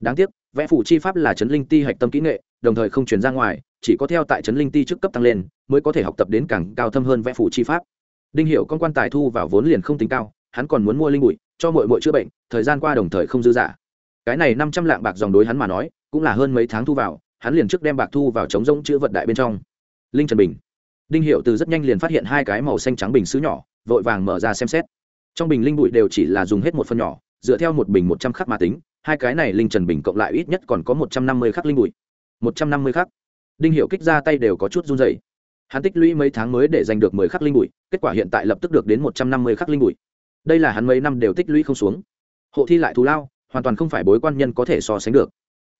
Đáng tiếc, vẽ phủ chi pháp là chấn linh ti hạch tâm kỹ nghệ, đồng thời không chuyển ra ngoài, chỉ có theo tại chấn linh ti chức cấp tăng lên, mới có thể học tập đến càng cao thâm hơn vẽ phủ chi pháp. Đinh hiệu con quan tài thu vào vốn liền không tính cao, hắn còn muốn mua linh bụi, cho mọi mội chữa bệnh, thời gian qua đồng thời không dư giả cái này năm trăm lạng bạc dòng đối hắn mà nói, cũng là hơn mấy tháng thu vào, hắn liền trước đem bạc thu vào chống rông chữ vật đại bên trong linh trần bình. Đinh hiệu từ rất nhanh liền phát hiện hai cái màu xanh trắng bình xứ nhỏ, vội vàng mở ra xem xét. Trong bình linh bụi đều chỉ là dùng hết một phần nhỏ, dựa theo một bình một trăm khắc mà tính, hai cái này linh trần bình cộng lại ít nhất còn có một trăm năm mươi khắc linh bụi. Một trăm năm mươi khắc. Đinh hiệu kích ra tay đều có chút run dày hắn tích lũy mấy tháng mới để giành được mười khắc linh bụi, kết quả hiện tại lập tức được đến một trăm năm mươi khắc linh bụi. Đây là hắn mấy năm đều tích lũy không xuống. Hộ thi lại thù lao, hoàn toàn không phải bối quan nhân có thể so sánh được.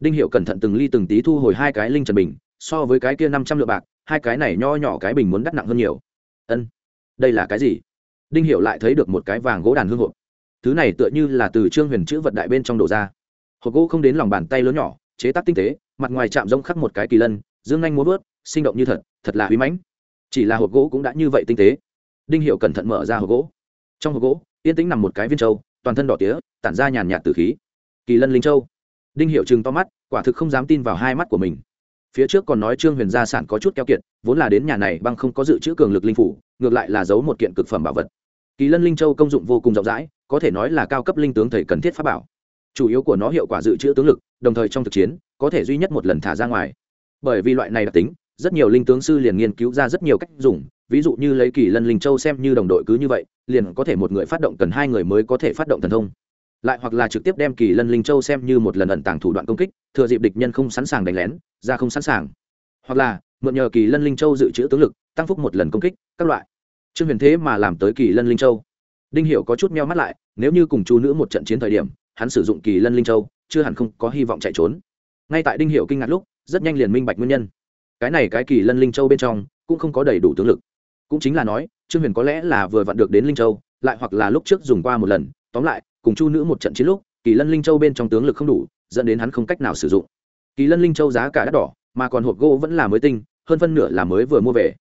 Đinh hiệu cẩn thận từng ly từng tí thu hồi hai cái linh trần bình, so với cái kia năm trăm lượng bạc hai cái này nho nhỏ cái bình muốn đắt nặng hơn nhiều. Ân, đây là cái gì? Đinh Hiểu lại thấy được một cái vàng gỗ đàn hương hộp. Thứ này tựa như là từ trương huyền chữ vật đại bên trong đổ ra. Hộp gỗ không đến lòng bàn tay lớn nhỏ, chế tác tinh tế, mặt ngoài chạm rông khắc một cái kỳ lân, dương nhanh muốn vớt, sinh động như thật thật là huy mãnh. Chỉ là hộp gỗ cũng đã như vậy tinh tế. Đinh hiệu cẩn thận mở ra hộp gỗ. Trong hộp gỗ, yên tĩnh nằm một cái viên trâu toàn thân đỏ tía, tản ra nhàn nhạt từ khí. Kỳ lân linh châu. Đinh hiệu chừng to mắt, quả thực không dám tin vào hai mắt của mình phía trước còn nói trương huyền gia sản có chút keo kiệt, vốn là đến nhà này băng không có dự trữ cường lực linh phủ, ngược lại là giấu một kiện cực phẩm bảo vật. Kỳ lân linh châu công dụng vô cùng rộng rãi, có thể nói là cao cấp linh tướng thầy cần thiết pháp bảo. Chủ yếu của nó hiệu quả dự trữ tướng lực, đồng thời trong thực chiến, có thể duy nhất một lần thả ra ngoài. Bởi vì loại này đặc tính, rất nhiều linh tướng sư liền nghiên cứu ra rất nhiều cách dùng, ví dụ như lấy kỳ lân linh châu xem như đồng đội cứ như vậy, liền có thể một người phát động cần hai người mới có thể phát động thần thông lại hoặc là trực tiếp đem kỳ lân linh châu xem như một lần ẩn tàng thủ đoạn công kích, thừa dịp địch nhân không sẵn sàng đánh lén, ra không sẵn sàng. Hoặc là, mượn nhờ kỳ lân linh châu dự trữ tướng lực, tăng phúc một lần công kích, các loại. Trương huyền thế mà làm tới kỳ lân linh châu. Đinh hiểu có chút meo mắt lại, nếu như cùng chu nữ một trận chiến thời điểm, hắn sử dụng kỳ lân linh châu, chưa hẳn không có hy vọng chạy trốn. Ngay tại đinh hiểu kinh ngạc lúc, rất nhanh liền minh bạch nguyên nhân. Cái này cái kỳ lân linh châu bên trong, cũng không có đầy đủ tướng lực. Cũng chính là nói, trương huyền có lẽ là vừa vặn được đến linh châu, lại hoặc là lúc trước dùng qua một lần tóm lại, cùng chu nữ một trận chiến lúc, kỳ lân linh châu bên trong tướng lực không đủ, dẫn đến hắn không cách nào sử dụng. Kỳ lân linh châu giá cả đắt đỏ, mà còn hộp gỗ vẫn là mới tinh, hơn phân nửa là mới vừa mua về.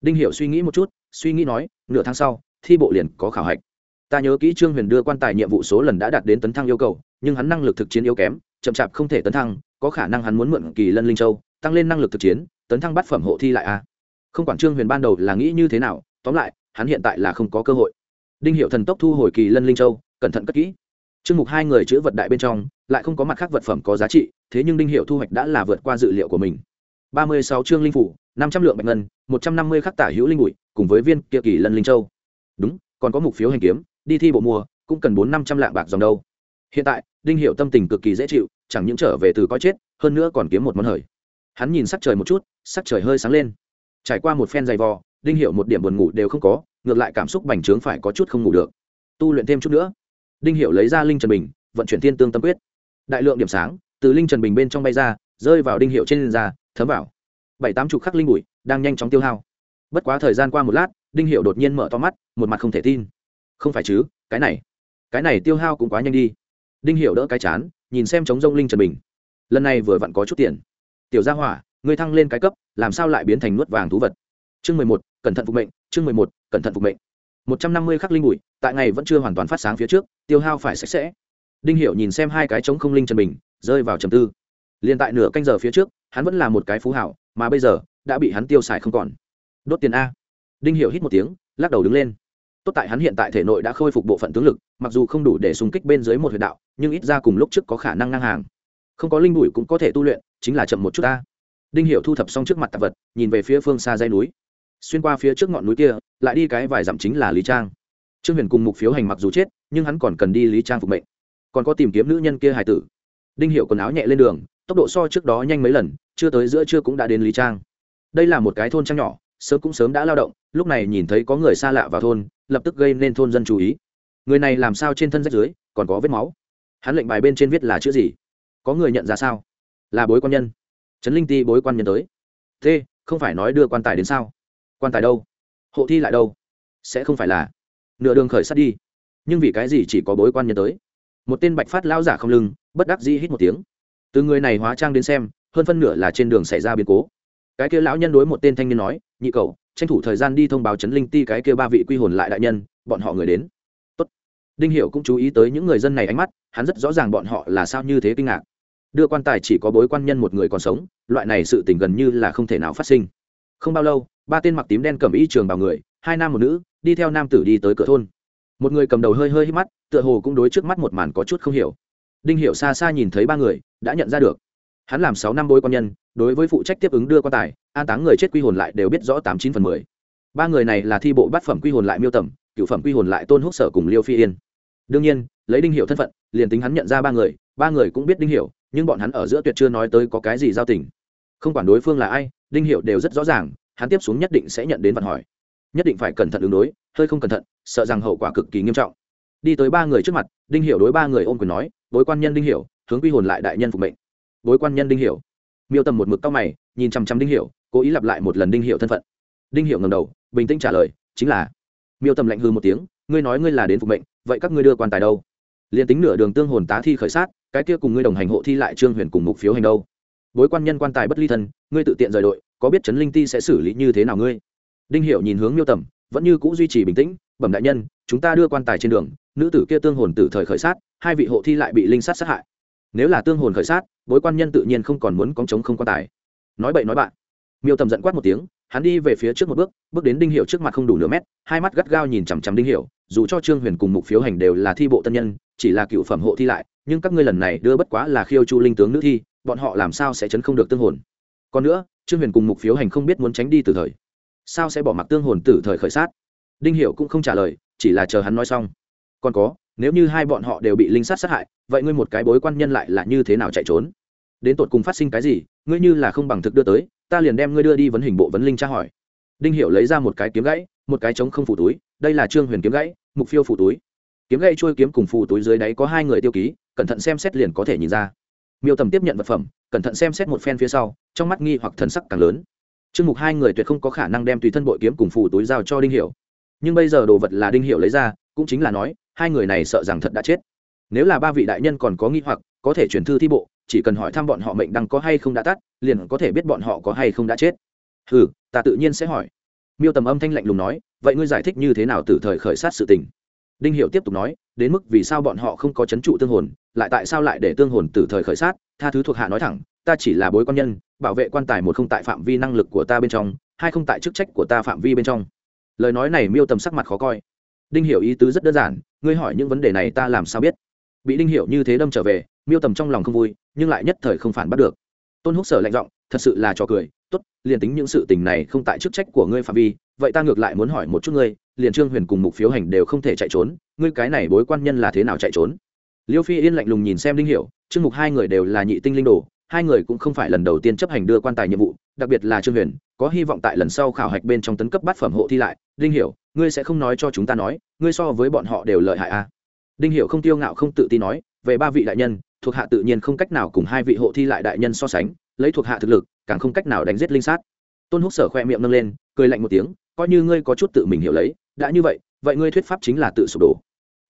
Đinh hiểu suy nghĩ một chút, suy nghĩ nói, nửa tháng sau, thi bộ liền có khảo hạch. Ta nhớ kỹ trương huyền đưa quan tài nhiệm vụ số lần đã đạt đến tấn thăng yêu cầu, nhưng hắn năng lực thực chiến yếu kém, chậm chạp không thể tấn thăng, có khả năng hắn muốn mượn kỳ lân linh châu, tăng lên năng lực thực chiến, tấn thăng bắt phẩm hộ thi lại a. À? không quản trương huyền ban đầu là nghĩ như thế nào, tóm lại, hắn hiện tại là không có cơ hội. Đinh hiệu thần tốc thu hồi kỳ lân linh châu cẩn thận cất kỹ. Chương mục hai người chữ vật đại bên trong, lại không có mặt khác vật phẩm có giá trị, thế nhưng đinh hiệu thu hoạch đã là vượt qua dự liệu của mình. Ba mươi sáu chương linh phủ, năm trăm lượng bạch ngân, một trăm năm mươi khắc tả hữu linh bụi, cùng với viên kia kỳ lân linh châu. Đúng, còn có mục phiếu hành kiếm, đi thi bộ mua cũng cần bốn năm trăm lạng bạc dòng đâu. Hiện tại, đinh hiệu tâm tình cực kỳ dễ chịu, chẳng những trở về từ coi chết, hơn nữa còn kiếm một món hời. Hắn nhìn sắc trời một chút, sắc trời hơi sáng lên. Trải qua một phen dày vò, đinh hiệu một điểm buồn ngủ đều không có, ngược lại cảm xúc bành trướng phải có chút không ngủ được. Tu luyện thêm chút nữa đinh hiệu lấy ra linh trần bình, vận chuyển thiên tương tâm quyết. Đại lượng điểm sáng từ linh trần bình bên trong bay ra, rơi vào đinh hiệu trên da, thấm vào. Bảy tám chục khắc linh bụi đang nhanh chóng tiêu hao. Bất quá thời gian qua một lát, đinh hiệu đột nhiên mở to mắt, một mặt không thể tin. Không phải chứ, cái này cái này tiêu hao cũng quá nhanh đi. Đinh hiệu đỡ cái chán, nhìn xem chống rông linh trần bình. Lần này vừa vặn có chút tiền. Tiểu gia hỏa, ngươi thăng lên cái cấp, làm sao lại biến thành nuốt vàng thú vật? Chương mười một, cẩn thận phục mệnh, chương mười một, cẩn thận phục mệnh một trăm năm mươi khắc linh bụi, tại ngày vẫn chưa hoàn toàn phát sáng phía trước, tiêu hao phải sạch sẽ. Đinh hiệu nhìn xem hai cái trống không linh trần bình, rơi vào trầm tư. Liền tại nửa canh giờ phía trước, hắn vẫn là một cái phú hảo, mà bây giờ, đã bị hắn tiêu xài không còn. Đốt tiền a. Đinh hiệu hít một tiếng, lắc đầu đứng lên. Tốt tại hắn hiện tại thể nội đã khôi phục bộ phận tướng lực, mặc dù không đủ để xung kích bên dưới một huyệt đạo, nhưng ít ra cùng lúc trước có khả năng ngang hàng. Không có linh bụi cũng có thể tu luyện, chính là chậm một chút ta đinh hiệu thu thập xong trước mặt tạp vật, nhìn về phía phương xa dây núi xuyên qua phía trước ngọn núi kia, lại đi cái vài dặm chính là lý trang. Trương huyền cùng mục phiếu hành mặc dù chết, nhưng hắn còn cần đi lý trang phục mệnh. Còn có tìm kiếm nữ nhân kia hải tử. Đinh hiệu quần áo nhẹ lên đường, tốc độ so trước đó nhanh mấy lần, chưa tới giữa trưa cũng đã đến lý trang. Đây là một cái thôn trang nhỏ, sớm cũng sớm đã lao động, lúc này nhìn thấy có người xa lạ vào thôn, lập tức gây nên thôn dân chú ý. Người này làm sao trên thân rách dưới còn có vết máu? Hắn lệnh bài bên trên viết là chữ gì? Có người nhận ra sao? Là bối quan nhân. Trấn linh ti bối quan nhân tới. T không phải nói đưa quan tài đến sao? Quan tài đâu? Hộ thi lại đâu? Sẽ không phải là nửa đường khởi sát đi. Nhưng vì cái gì chỉ có bối quan nhân tới? Một tên bạch phát lão giả không lưng, bất đắc dĩ hít một tiếng. Từ người này hóa trang đến xem, hơn phân nửa là trên đường xảy ra biến cố. Cái kia lão nhân đối một tên thanh niên nói, nhị cậu, tranh thủ thời gian đi thông báo chấn linh ti cái kia ba vị quy hồn lại đại nhân, bọn họ người đến. Tốt. đinh hiệu cũng chú ý tới những người dân này ánh mắt, hắn rất rõ ràng bọn họ là sao như thế kinh ngạc. Đưa quan tài chỉ có bối quan nhân một người còn sống, loại này sự tình gần như là không thể nào phát sinh. Không bao lâu ba tên mặc tím đen cầm y trường bào người hai nam một nữ đi theo nam tử đi tới cửa thôn. Một người cầm đầu hơi hơi hít mắt tựa hồ cũng đối trước mắt một màn có chút không hiểu. Đinh hiểu xa xa nhìn thấy ba người đã nhận ra được. Hắn làm sáu năm bối quan nhân đối với phụ trách tiếp ứng đưa quan tài an táng người chết quy hồn lại đều biết rõ tám chín phần mười. Ba người này là thi bộ bát phẩm quy hồn lại miêu tầm cựu phẩm quy hồn lại tôn húc sở cùng liêu phi yên. Đương nhiên lấy đinh Hiểu thân phận liền tính hắn nhận ra ba người ba người cũng biết đinh Hiểu, nhưng bọn hắn ở giữa tuyệt chưa nói tới có cái gì giao tình. Không quản đối phương là ai đinh Hiểu đều rất rõ ràng hắn tiếp xuống nhất định sẽ nhận đến vận hỏi. Nhất định phải cẩn thận ứng đối hơi không cẩn thận sợ rằng hậu quả cực kỳ nghiêm trọng. Đi tới ba người trước mặt đinh Hiểu đối ba người ôm quyền nói bối quan nhân đinh Hiểu, hướng quy hồn lại đại nhân phục mệnh. Bối quan nhân đinh Hiểu, miêu tầm một mực cao mày nhìn chăm chăm đinh Hiểu, cố ý lặp lại một lần đinh Hiểu thân phận. Đinh Hiểu ngẩng đầu bình tĩnh trả lời chính là. Miêu tầm lạnh hư một tiếng ngươi nói ngươi là đến phục mệnh vậy các ngươi đưa quan tài đâu? Liền tính nửa đường tương hồn tá thi khởi sát cái kia cùng ngươi đồng hành hộ thi lại trương huyền cùng mục phiếu hành đâu? Bối quan nhân quan tài bất ly thân ngươi tự tiện rời đội có biết trấn linh ti sẽ xử lý như thế nào ngươi? Đinh hiệu nhìn hướng miêu tầm, vẫn như c ũ duy trì bình tĩnh, bẩm đại nhân, chúng ta đưa quan tài trên đường. Nữ tử kia tương hồn từ thời khởi sát, hai vị hộ thi lại bị linh sát sát hại. Nếu là tương hồn khởi sát, bối quan nhân tự nhiên không còn muốn cóng chống không quan tài. Nói bậy nói bạn. Miêu tầm giận quát một tiếng, hắn đi về phía trước một bước bước đến đinh hiệu trước mặt không đủ nửa mét, hai mắt gắt gao nhìn chằm chằm đinh hiệu dù cho trương huyền cùng mục phiếu hành đều là thi bộ tân nhân, chỉ là cựu phẩm hộ thi lại, nhưng các ngươi lần này đưa bất quá là khiêu chu linh tướng nữ thi, bọn họ làm sao sẽ chấn không được tương hồn? Còn nữa trương huyền cùng mục phiếu hành không biết muốn tránh đi từ thời. Sao sẽ bỏ mặc tương hồn tử thời khởi sát? Đinh hiệu cũng không trả lời, chỉ là chờ hắn nói xong. Còn có, nếu như hai bọn họ đều bị linh sát sát hại, vậy ngươi một cái bối quan nhân lại là như thế nào chạy trốn? Đến tột cùng phát sinh cái gì, ngươi như là không bằng thực đưa tới, ta liền đem ngươi đưa đi vấn hình bộ vấn linh tra hỏi. Đinh Hiệu lấy ra một cái kiếm gãy, một cái trống không phủ túi, đây là trương huyền kiếm gãy, mục phiêu phủ túi. Kiếm gãy trôi kiếm cùng phủ túi dưới đáy có hai người tiêu ký, cẩn thận xem xét liền có thể nhìn ra. Miêu tầm tiếp nhận vật phẩm, cẩn thận xem xét một phen phía sau trong mắt nghi hoặc thần sắc càng lớn. Chương mục hai người tuyệt không có khả năng đem tùy thân bội kiếm cùng phủ túi giao cho đinh hiểu. Nhưng bây giờ đồ vật là đinh hiểu lấy ra, cũng chính là nói, hai người này sợ rằng thật đã chết. Nếu là ba vị đại nhân còn có nghi hoặc, có thể chuyển thư thi bộ, chỉ cần hỏi thăm bọn họ mệnh đăng có hay không đã tắt, liền có thể biết bọn họ có hay không đã chết. Ừ ta tự nhiên sẽ hỏi. Miêu tầm âm thanh lạnh lùng nói, vậy ngươi giải thích như thế nào từ thời khởi sát sự tình? Đinh hiệu tiếp tục nói, đến mức vì sao bọn họ không có c h ấ n trụ tương hồn, lại tại sao lại để tương hồn từ thời khởi sát, tha thứ thuộc hạ nói thẳng ta chỉ là bối quan nhân, bảo vệ quan tài một không tại phạm vi năng lực của ta bên trong, hai không tại chức trách của ta phạm vi bên trong. Lời nói này miêu tầm sắc mặt khó coi. Đinh hiểu ý tứ rất đơn giản, ngươi hỏi những vấn đề này ta làm sao biết? Bị đinh hiểu như thế đâm trở về, miêu tầm trong lòng không vui, nhưng lại nhất thời không phản bắt được. Tôn húc sở lạnh giọng, thật sự là trò cười, tốt, liền tính những sự tình này không tại chức trách của ngươi phạm vi, vậy ta ngược lại muốn hỏi một chút ngươi, liền trương huyền cùng mục phiếu hành đều không thể chạy trốn, ngươi cái này bối quan nhân là thế nào chạy trốn? Liêu phi yên lạnh lùng nhìn xem đinh hiểu, trương mục hai người đều là nhị tinh linh đồ hai người cũng không phải lần đầu tiên chấp hành đưa quan tài nhiệm vụ, đặc biệt là trương huyền, có hy vọng tại lần sau khảo hạch bên trong tấn cấp bát phẩm hộ thi lại. Đinh hiểu, ngươi sẽ không nói cho chúng ta nói, ngươi so với bọn họ đều lợi hại à. đinh hiểu không tiêu ngạo không tự tin nói, về ba vị đại nhân, thuộc hạ tự nhiên không cách nào cùng hai vị hộ thi lại đại nhân so sánh, lấy thuộc hạ thực lực, càng không cách nào đánh giết linh sát. Tôn húc sở khoe miệng nâng lên, cười lạnh một tiếng, coi như ngươi có chút tự mình hiểu lấy, đã như vậy vậy ngươi thuyết pháp chính là tự sụp đổ.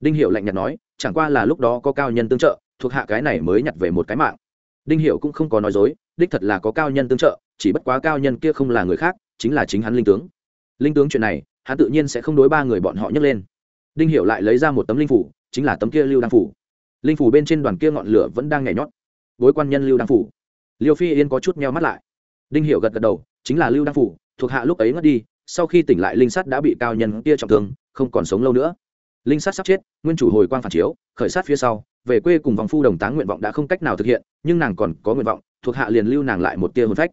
Đinh hiểu lạnh nhạt nói, chẳng qua là lúc đó có cao nhân tương trợ, thuộc hạ cái này mới nhặt về một cái mạng đinh Hiệu cũng không có nói dối, đích thật là có cao nhân tương trợ, chỉ bất quá cao nhân kia không là người khác, chính là chính hắn linh tướng. Linh tướng chuyện này, hắn tự nhiên sẽ không đối ba người bọn họ nhấc lên. Đinh Hiệu lại lấy ra một tấm linh phủ, chính là tấm kia lưu đăng phủ. Linh phủ bên trên đoàn kia ngọn lửa vẫn đang nhảy nhót. Bối quan nhân lưu đăng phủ. Liêu phi yên có chút meo mắt lại. Đinh Hiệu gật gật đầu, chính là lưu đăng phủ, thuộc hạ lúc ấy ngất đi, sau khi tỉnh lại linh sắt đã bị cao nhân kia trọng thương, không còn sống lâu nữa linh sát sắp chết, nguyên chủ hồi quang phản chiếu, khởi sát phía sau, về quê cùng vòng phu đồng táng nguyện vọng đã không cách nào thực hiện, nhưng nàng còn có nguyện vọng, thuộc hạ liền lưu nàng lại một tia hồn phách.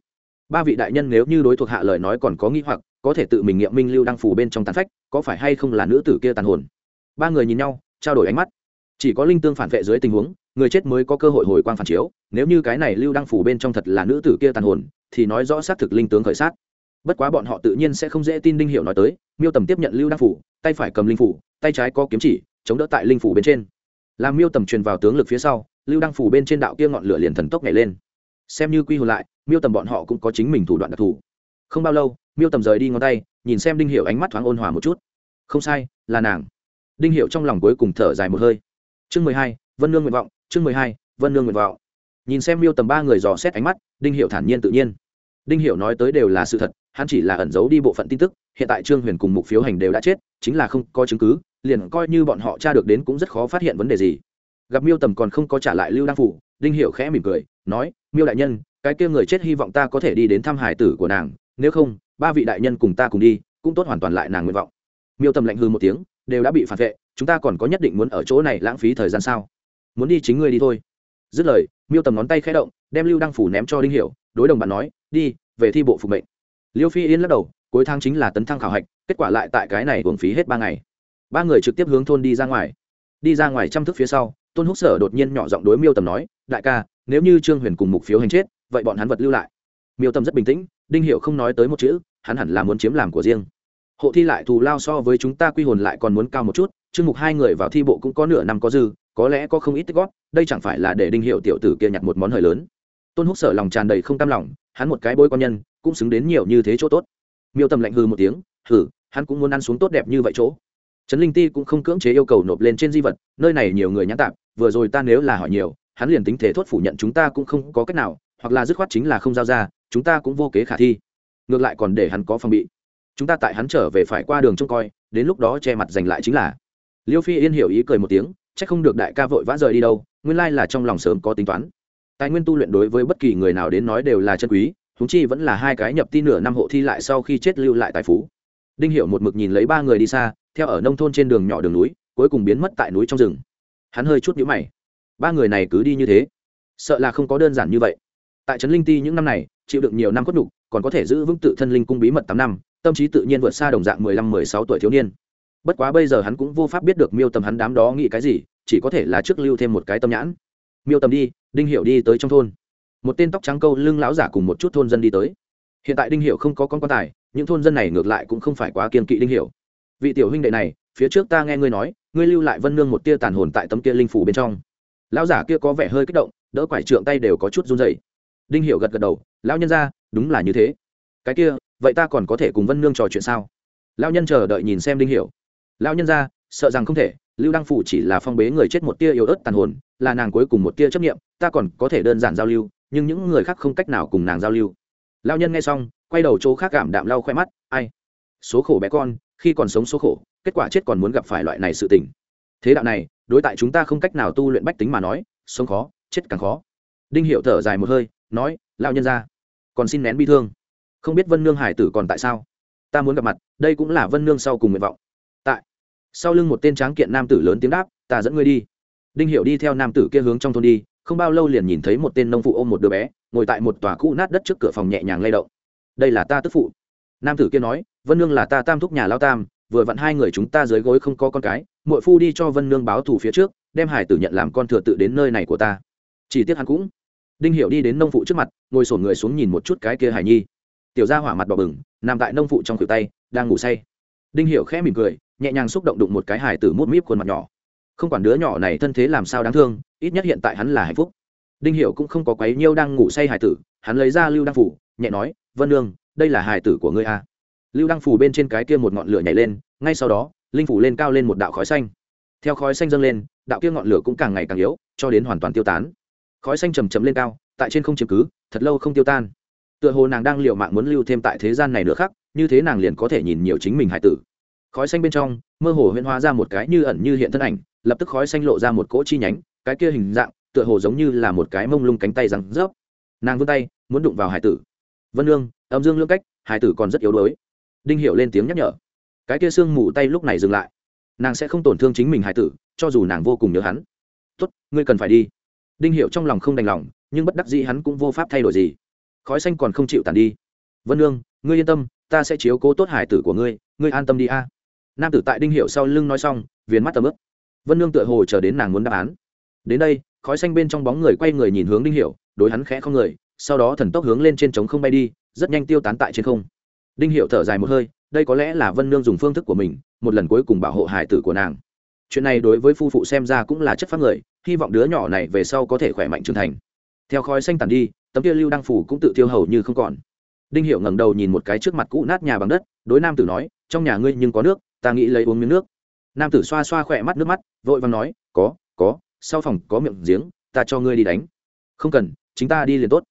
Ba vị đại nhân nếu như đối thuộc hạ lời nói còn có nghi hoặc, có thể tự mình nghiệm minh lưu đăng phủ bên trong tàn phách, có phải hay không là nữ tử kia tàn hồn? Ba người nhìn nhau, trao đổi ánh mắt. Chỉ có linh tương phản vệ dưới tình huống, người chết mới có cơ hội hồi quang phản chiếu, nếu như cái này lưu đăng phủ bên trong thật là nữ tử kia tàn hồn, thì nói rõ xác thực linh tướng khởi sát bất quá bọn họ tự nhiên sẽ không dễ tin đinh hiệu nói tới, miêu tầm tiếp nhận lưu đăng phủ, tay phải cầm linh phủ, tay trái có kiếm chỉ, chống đỡ tại linh phủ bên trên. Làm miêu tầm truyền vào tướng lực phía sau, lưu đăng phủ bên trên đạo kia ngọn lửa liền thần tốc nhảy lên. Xem như quy hồn lại, miêu tầm bọn họ cũng có chính mình thủ đoạn đặc thù. Không bao lâu, miêu tầm rời đi ngón tay, nhìn xem đinh hiệu ánh mắt thoáng ôn hòa một chút. Không sai, là nàng. Đinh hiệu trong lòng cuối cùng thở dài một hơi. Chương mười hai, vân nương nguyện vọng, chương mười hai, vân nương nguyện vọng. Nhìn xem miêu tầm ba người dò xét ánh mắt, đinh hiệu thản nhiên tự nhiên. Đinh hiệu nói tới đều là sự thật hắn chỉ là ẩn giấu đi bộ phận tin tức, hiện tại trương huyền cùng mục phiếu hành đều đã chết, chính là không có chứng cứ, liền coi như bọn họ tra được đến cũng rất khó phát hiện vấn đề gì. Gặp miêu tầm còn không có trả lại lưu đăng phủ, đinh hiệu khẽ mỉm cười, nói, miêu đại nhân, cái kia người chết hy vọng ta có thể đi đến thăm hải tử của nàng, nếu không, ba vị đại nhân cùng ta cùng đi, cũng tốt hoàn toàn lại nàng nguyện vọng. Miêu tầm lạnh hư một tiếng, đều đã bị phản vệ, chúng ta còn có nhất định muốn ở chỗ này lãng phí thời gian sao? Muốn đi chính ngươi đi thôi. Dứt lời, miêu tầm ngón tay khẽ động, đem lưu đăng phủ ném cho đinh hiểu, đối đồng bạn nói, đi, về thi bộ phục mệnh liêu phi yên lắc đầu, cuối tháng chính là tấn thăng khảo hạch, kết quả lại tại cái này uổng phí hết ba ngày. Ba người trực tiếp hướng thôn đi ra ngoài. Đi ra ngoài chăm thức phía sau, tôn húc sở đột nhiên nhỏ giọng đối miêu tầm nói, đại ca, nếu như trương huyền cùng mục phiếu hành chết, vậy bọn hắn vật lưu lại. Miêu tầm rất bình tĩnh, đinh hiệu không nói tới một chữ, hắn hẳn là muốn chiếm làm của riêng. Hộ thi lại thù lao so với chúng ta quy hồn lại còn muốn cao một chút chương mục hai người vào thi bộ cũng có nửa năm có dư, có lẽ có không ít tích góp, đây chẳng phải là để đinh hiệu tiểu tử kia nhặt một món hời lớn. Tôn húc sở lòng tràn đầy không cam lòng, hắn một cái bôi con nhân cũng xứng đến nhiều như thế chỗ tốt. Miêu tầm lạnh hư một tiếng hử hắn cũng muốn ăn xuống tốt đẹp như vậy chỗ. Trấn linh ti cũng không cưỡng chế yêu cầu nộp lên trên di vật, nơi này nhiều người nhãn tạp, vừa rồi ta nếu là hỏi nhiều, hắn liền tính thể thốt phủ nhận chúng ta cũng không có cách nào, hoặc là dứt khoát chính là không giao ra, chúng ta cũng vô kế khả thi. Ngược lại còn để hắn có phòng bị. Chúng ta tại hắn trở về phải qua đường trông coi, đến lúc đó che mặt giành lại chính là. Liêu phi yên hiểu ý cười một tiếng c h ắ c không được đại ca vội vã rời đi đâu, nguyên lai là trong lòng sớm có tính toán. Tài nguyên tu luyện đối với bất kỳ người nào đến nói đều là chân quý húng chi vẫn là hai cái nhập ti nửa năm hộ thi lại sau khi chết lưu lại tài phú. Đinh hiểu một mực nhìn lấy ba người đi xa theo ở nông thôn trên đường nhỏ đường núi cuối cùng biến mất tại núi trong rừng. Hắn hơi chút nhíu mày. Ba người này cứ đi như thế? Sợ là không có đơn giản như vậy. Tại trấn linh ti những năm này chịu đựng nhiều năm cốt đủ, còn có thể giữ vững tự thân linh cung bí mật tám năm tâm trí tự nhiên vượt xa đồng dạng mười lăm mười sáu tuổi thiếu niên. Bất quá bây giờ hắn cũng vô pháp biết được miêu tầm hắn đám đó nghĩ cái gì chỉ có thể là trước lưu thêm một cái tâm nhãn. Miêu tầm đi đinh Hiểu đi tới trong thôn một tên tóc trắng câu lưng lão giả cùng một chút thôn dân đi tới. Hiện tại đinh hiệu không có con quan tài, những thôn dân này ngược lại cũng không phải quá kiên kỵ đinh hiệu vị tiểu huynh đệ này, phía trước ta nghe ngươi nói, ngươi lưu lại vân nương một tia tàn hồn tại tấm kia linh phủ bên trong. Lão giả kia có vẻ hơi kích động, đỡ quải trượng tay đều có chút run dày đinh hiệu gật gật đầu, lão nhân ra đúng là như thế. Cái kia, vậy ta còn có thể cùng vân nương trò chuyện sao? Lão nhân chờ đợi nhìn xem đinh hiểu. Lão nhân ra sợ rằng không thể, lưu đăng phủ chỉ là phong bế người chết một tia yếu ớt tàn hồn, là nàng cuối cùng một tia chấp nghiệm ta còn có thể đơn giản giao lưu nhưng những người khác không cách nào cùng nàng giao lưu. Lão nhân nghe xong, quay đầu chỗ khác cảm đạm lau khoe mắt, ai? Số khổ bé con, khi còn sống số khổ, kết quả chết còn muốn gặp phải loại này sự tình. Thế đạo này, đối tại chúng ta không cách nào tu luyện bách tính mà nói, sống khó, chết càng khó. Đinh hiệu thở dài một hơi, nói, lão nhân ra còn xin nén bi thương. Không biết vân nương hải tử còn tại sao? Ta muốn gặp mặt, đây cũng là vân nương sau cùng nguyện vọng. Tại, sau lưng một tên tráng kiện nam tử lớn tiếng đáp, ta dẫn ngươi đi. Đinh hiệu đi theo nam tử kia hướng trong thôn đi không bao lâu liền nhìn thấy một tên nông phụ ôm một đứa bé, ngồi tại một tòa cũ nát đất trước cửa phòng nhẹ nhàng lay động. Đây là ta tức phụ. Nam tử kia nói, vân nương là ta tam thúc nhà lao tam, vừa vặn hai người chúng ta dưới gối không có con cái, muội phu đi cho vân nương báo thù phía trước, đem hải tử nhận làm con thừa tự đến nơi này của ta. Chỉ tiếc hắn cũng đinh hiệu đi đến nông phụ trước mặt, ngồi sổn người xuống nhìn một chút cái kia hải nhi. Tiểu gia hỏa mặt đỏ bừng, nằm tại nông phụ trong cửa tay, đang ngủ say. Đinh hiệu khẽ mỉm cười, nhẹ nhàng xúc động đụng một cái hải tử mút míp khuôn mặt nhỏ không quản đứa nhỏ này thân thế làm sao đáng thương, ít nhất hiện tại hắn là hạnh phúc. Đinh hiệu cũng không có quấy nhiêu đang ngủ say hải tử, hắn lấy ra lưu đăng phủ, nhẹ nói, vân nương, đây là hải tử của ngươi a à. lưu đăng phủ bên trên cái kia một ngọn lửa nhảy lên, ngay sau đó, linh phủ lên cao lên một đạo khói xanh. Theo khói xanh dâng lên, đạo kia ngọn lửa cũng càng ngày càng yếu, cho đến hoàn toàn tiêu tán. Khói xanh chầm chầm lên cao, tại trên không chiếm cứ, thật lâu không tiêu tan. Tựa hồ nàng đang liệu mạng muốn lưu thêm tại thế gian này nữa khác, như thế nàng liền có thể nhìn nhiều chính mình hải tử. Khói xanh bên trong, mơ hồ huyễn hóa ra một cái như ẩn như hiện thân ảnh lập tức khói xanh lộ ra một cỗ chi nhánh, cái kia hình dạng, tựa hồ giống như là một cái mông lung cánh tay răng rớp. Nàng vươn tay, muốn đụng vào hải tử. Vân lương âm dương lương cách, hải tử còn rất yếu đuối. Đinh hiệu lên tiếng nhắc nhở. Cái kia xương mù tay lúc này dừng lại. Nàng sẽ không tổn thương chính mình hải tử, cho dù nàng vô cùng nhớ hắn. Tốt, ngươi cần phải đi. Đinh hiệu trong lòng không đành lòng, nhưng bất đắc dĩ hắn cũng vô pháp thay đổi gì. Khói xanh còn không chịu tàn đi. Vân lương ngươi yên tâm, ta sẽ chiếu cố tốt hải tử của ngươi ngươi an tâm đi a. Nam tử tại đinh hiệu sau lưng nói xong, viền mắt tầm ướp vân Nương tựa hồ chờ đến nàng muốn đáp án. Đến đây, khói xanh bên trong bóng người quay người nhìn hướng đinh Hiểu. đối hắn khẽ không người, sau đó thần tốc hướng lên trên trống không bay đi, rất nhanh tiêu tán tại trên không. Đinh Hiểu thở dài một hơi, đây có lẽ là vân nương dùng phương thức của mình, một lần cuối cùng bảo hộ hải tử của nàng. Chuyện này đối với phu phụ xem ra cũng là chất phát người, hy vọng đứa nhỏ này về sau có thể khỏe mạnh trưởng thành. Theo khói xanh tàn đi, tấm kia lưu đăng phủ cũng tự tiêu hầu như không còn. Đinh Hiểu ngẩng đầu nhìn một cái trước mặt cũ nát nhà bằng đất, đối nam tử nói, trong nhà ngươi nhưng có nước, ta nghĩ lấy uống miếng nước nam tử xoa xoa khỏe mắt nước mắt, vội vàng nói, có có, sau phòng có miệng giếng, ta cho ngươi đi đánh. Không cần, chính ta đi liền tốt.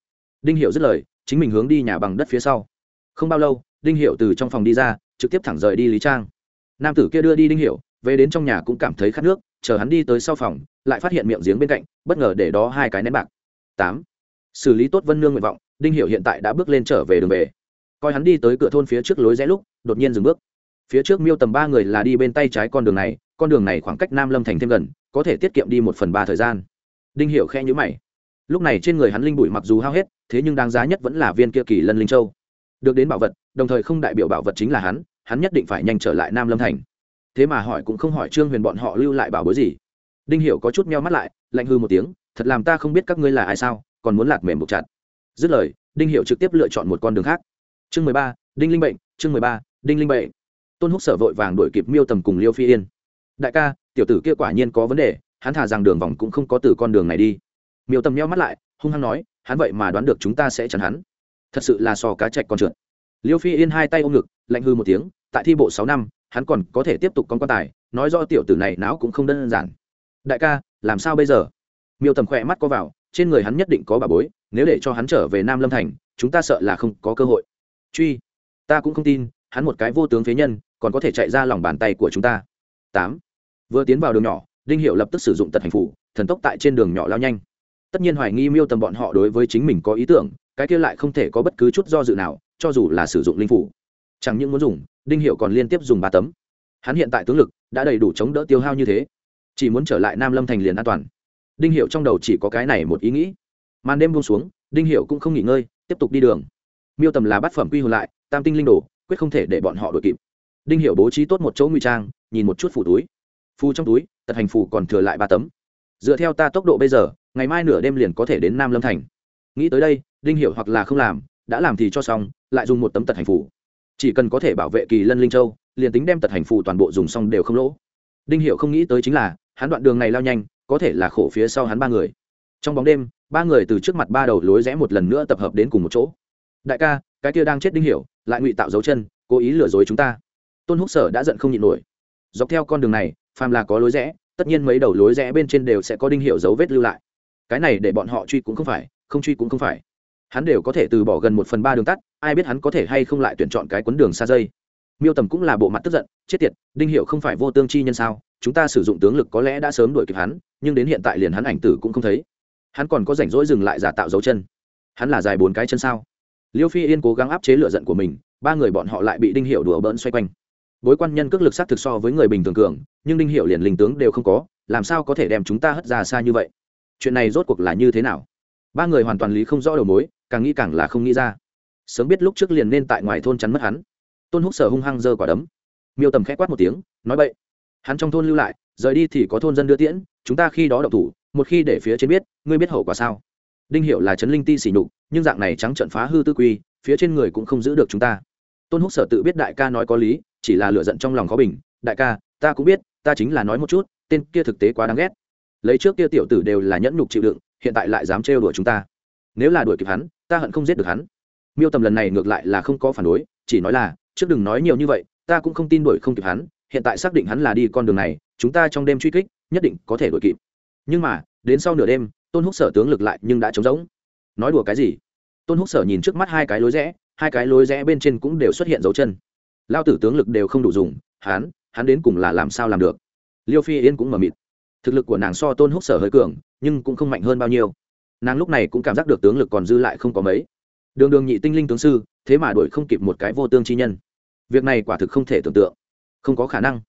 Đinh hiệu dứt lời, chính mình hướng đi nhà bằng đất phía sau. Không bao lâu, đinh hiệu từ trong phòng đi ra, trực tiếp thẳng rời đi lý trang. Nam tử kia đưa đi đinh hiệu về đến trong nhà cũng cảm thấy khát nước, chờ hắn đi tới sau phòng, lại phát hiện miệng giếng bên cạnh, bất ngờ để đó hai cái nén bạc. Tám. Xử lý tốt vân nương nguyện vọng, đinh hiệu hiện tại đã bước lên trở về đường về. Coi hắn đi tới cửa thôn phía trước lối rẽ lúc, đột nhiên dừng bước phía trước miêu tầm ba người là đi bên tay trái con đường này, con đường này khoảng cách nam lâm thành thêm gần, có thể tiết kiệm đi một phần ba thời gian. Đinh hiệu khe nhữ mày. Lúc này trên người hắn linh bụi mặc dù hao hết, thế nhưng đáng giá nhất vẫn là viên kia kỳ lân linh châu. Được đến bảo vật, đồng thời không đại biểu bảo vật chính là hắn hắn nhất định phải nhanh trở lại nam lâm thành. Thế mà hỏi cũng không hỏi trương huyền bọn họ lưu lại bảo bối gì. Đinh hiểu có chút meo mắt lại, lạnh hư một tiếng, thật làm ta không biết các ngươi là ai sao, còn muốn lạc mềm buộc chặt. Dứt lời, đinh hiểu trực tiếp lựa chọn một con đường khác. Chương mười ba, đinh linh bệnh, chương mười ba, đinh linh bệnh tôn húc sở vội vàng đuổi kịp miêu tầm cùng liêu phi yên. Đại ca, tiểu tử kia quả nhiên có vấn đề, hắn thả rằng đường vòng cũng không có từ con đường này đi. Miêu tầm nheo mắt lại, hung hăng nói, hắn vậy mà đoán được chúng ta sẽ chắn hắn. Thật sự là sò cá chạch con trượt. Liêu phi yên hai tay ôm ngực, lạnh hư một tiếng, tại thi bộ sáu năm, hắn còn có thể tiếp tục con quan tài, nói do tiểu tử này não cũng không đơn giản. Đại ca, làm sao bây giờ? Miêu tầm khỏe mắt có vào, trên người hắn nhất định có bà bối, nếu để cho hắn trở về nam lâm thành, chúng ta sợ là không có cơ hội. Truy, ta cũng không tin, hắn một cái vô tướng phế nhân còn có thể chạy ra lòng bàn tay của chúng ta. Tám. Vừa tiến vào đường nhỏ, đinh hiệu lập tức sử dụng tật hành phủ thần tốc tại trên đường nhỏ lao nhanh. Tất nhiên hoài nghi miêu tầm bọn họ đối với chính mình có ý tưởng, cái kia lại không thể có bất cứ chút do dự nào, cho dù là sử dụng linh phủ chẳng những muốn dùng, đinh hiệu còn liên tiếp dùng ba tấm. Hắn hiện tại tướng lực đã đầy đủ chống đỡ tiêu hao như thế, chỉ muốn trở lại nam lâm thành liền an toàn. Đinh hiệu trong đầu chỉ có cái này một ý nghĩ. Màn đêm buông xuống, đinh hiệu cũng không nghỉ ngơi, tiếp tục đi đường. Miêu tầm là bát phẩm quy hồn lại, tam tinh linh đồ, quyết không thể để bọn họ đuổi kịp đinh hiệu bố trí tốt một chỗ nguy trang, nhìn một chút phủ túi. Phu trong túi, tật hành phù còn thừa lại ba tấm. Dựa theo ta tốc độ bây giờ, ngày mai nửa đêm liền có thể đến nam lâm thành. Nghĩ tới đây, đinh hiệu hoặc là không làm, đã làm thì cho xong, lại dùng một tấm tật hành phù. Chỉ cần có thể bảo vệ kỳ lân linh châu, liền tính đem tật hành phù toàn bộ dùng xong đều không lỗ. Đinh hiệu không nghĩ tới chính là, hắn đoạn đường này lao nhanh, có thể là khổ phía sau hắn ba người. Trong bóng đêm, ba người từ trước mặt ba đầu lối rẽ một lần nữa tập hợp đến cùng một chỗ. Đại ca, cái kia đang chết đinh hiểu, lại ngụy tạo dấu chân, cố ý lừa dối chúng ta tôn húc sở đã giận không nhịn nổi. Dọc theo con đường này, phàm là có lối rẽ, tất nhiên mấy đầu lối rẽ bên trên đều sẽ có đinh hiệu dấu vết lưu lại. Cái này để bọn họ truy cũng không phải, không truy cũng không phải. Hắn đều có thể từ bỏ gần một phần ba đường tắt, ai biết hắn có thể hay không lại tuyển chọn cái quấn đường xa dây. Miêu tầm cũng là bộ mặt tức giận, chết tiệt, đinh hiệu không phải vô tương chi nhân sao? Chúng ta sử dụng tướng lực có lẽ đã sớm đuổi kịp hắn, nhưng đến hiện tại liền hắn ảnh tử cũng không thấy. Hắn còn có rảnh rỗi dừng lại giả tạo dấu chân. Hắn là dài bốn cái chân sao? Liêu phi yên cố gắng áp chế lựa giận của mình, ba người bọn họ lại bị đinh hiệu đùa bỡn xoay quanh bối quan nhân cước lực sát thực so với người bình thường cường, nhưng đinh hiệu liền linh tướng đều không có, làm sao có thể đem chúng ta hất ra xa như vậy? Chuyện này rốt cuộc là như thế nào? Ba người hoàn toàn lý không rõ đầu mối, càng nghĩ càng là không nghĩ ra. Sớm biết lúc trước liền nên tại ngoài thôn chắn mất hắn. Tôn húc sở hung hăng giơ quả đấm. Miêu tầm khẽ quát một tiếng, nói vậy hắn trong thôn lưu lại, rời đi thì có thôn dân đưa tiễn, chúng ta khi đó đậu thủ, một khi để phía trên biết, ngươi biết hậu quả sao? Đinh hiệu là trấn linh ti xỉ nhục, nhưng dạng này trắng trận phá hư tư quy, phía trên người cũng không giữ được chúng ta. Tôn húc sở tự biết đại ca nói có lý chỉ là lựa giận trong lòng khó bình. Đại ca, ta cũng biết, ta chính là nói một chút, tên kia thực tế quá đáng ghét. Lấy trước kia tiểu tử đều là nhẫn nhục chịu đựng, hiện tại lại dám trêu đuổi chúng ta. Nếu là đuổi kịp hắn, ta hận không giết được hắn. Miêu tầm lần này ngược lại là không có phản đối, chỉ nói là, trước đừng nói nhiều như vậy, ta cũng không tin đuổi không kịp hắn, hiện tại xác định hắn là đi con đường này, chúng ta trong đêm truy kích, nhất định có thể đuổi kịp. Nhưng mà, đến sau nửa đêm, tôn húc sở tướng lực lại nhưng đã trống rỗng. Nói đùa cái gì? Tôn húc sở nhìn trước mắt hai cái lối rẽ, hai cái lối rẽ bên trên cũng đều xuất hiện dấu chân lao tử tướng lực đều không đủ dùng, hắn hắn đến cùng là làm sao làm được? Liêu phi yên cũng mờ mịt. Thực lực của nàng so tôn húc sở hơi cường, nhưng cũng không mạnh hơn bao nhiêu. Nàng lúc này cũng cảm giác được tướng lực còn dư lại không có mấy. Đường đường nhị tinh linh tướng sư, thế mà đuổi không kịp một cái vô tương chi nhân. Việc này quả thực không thể tưởng tượng. Không có khả năng.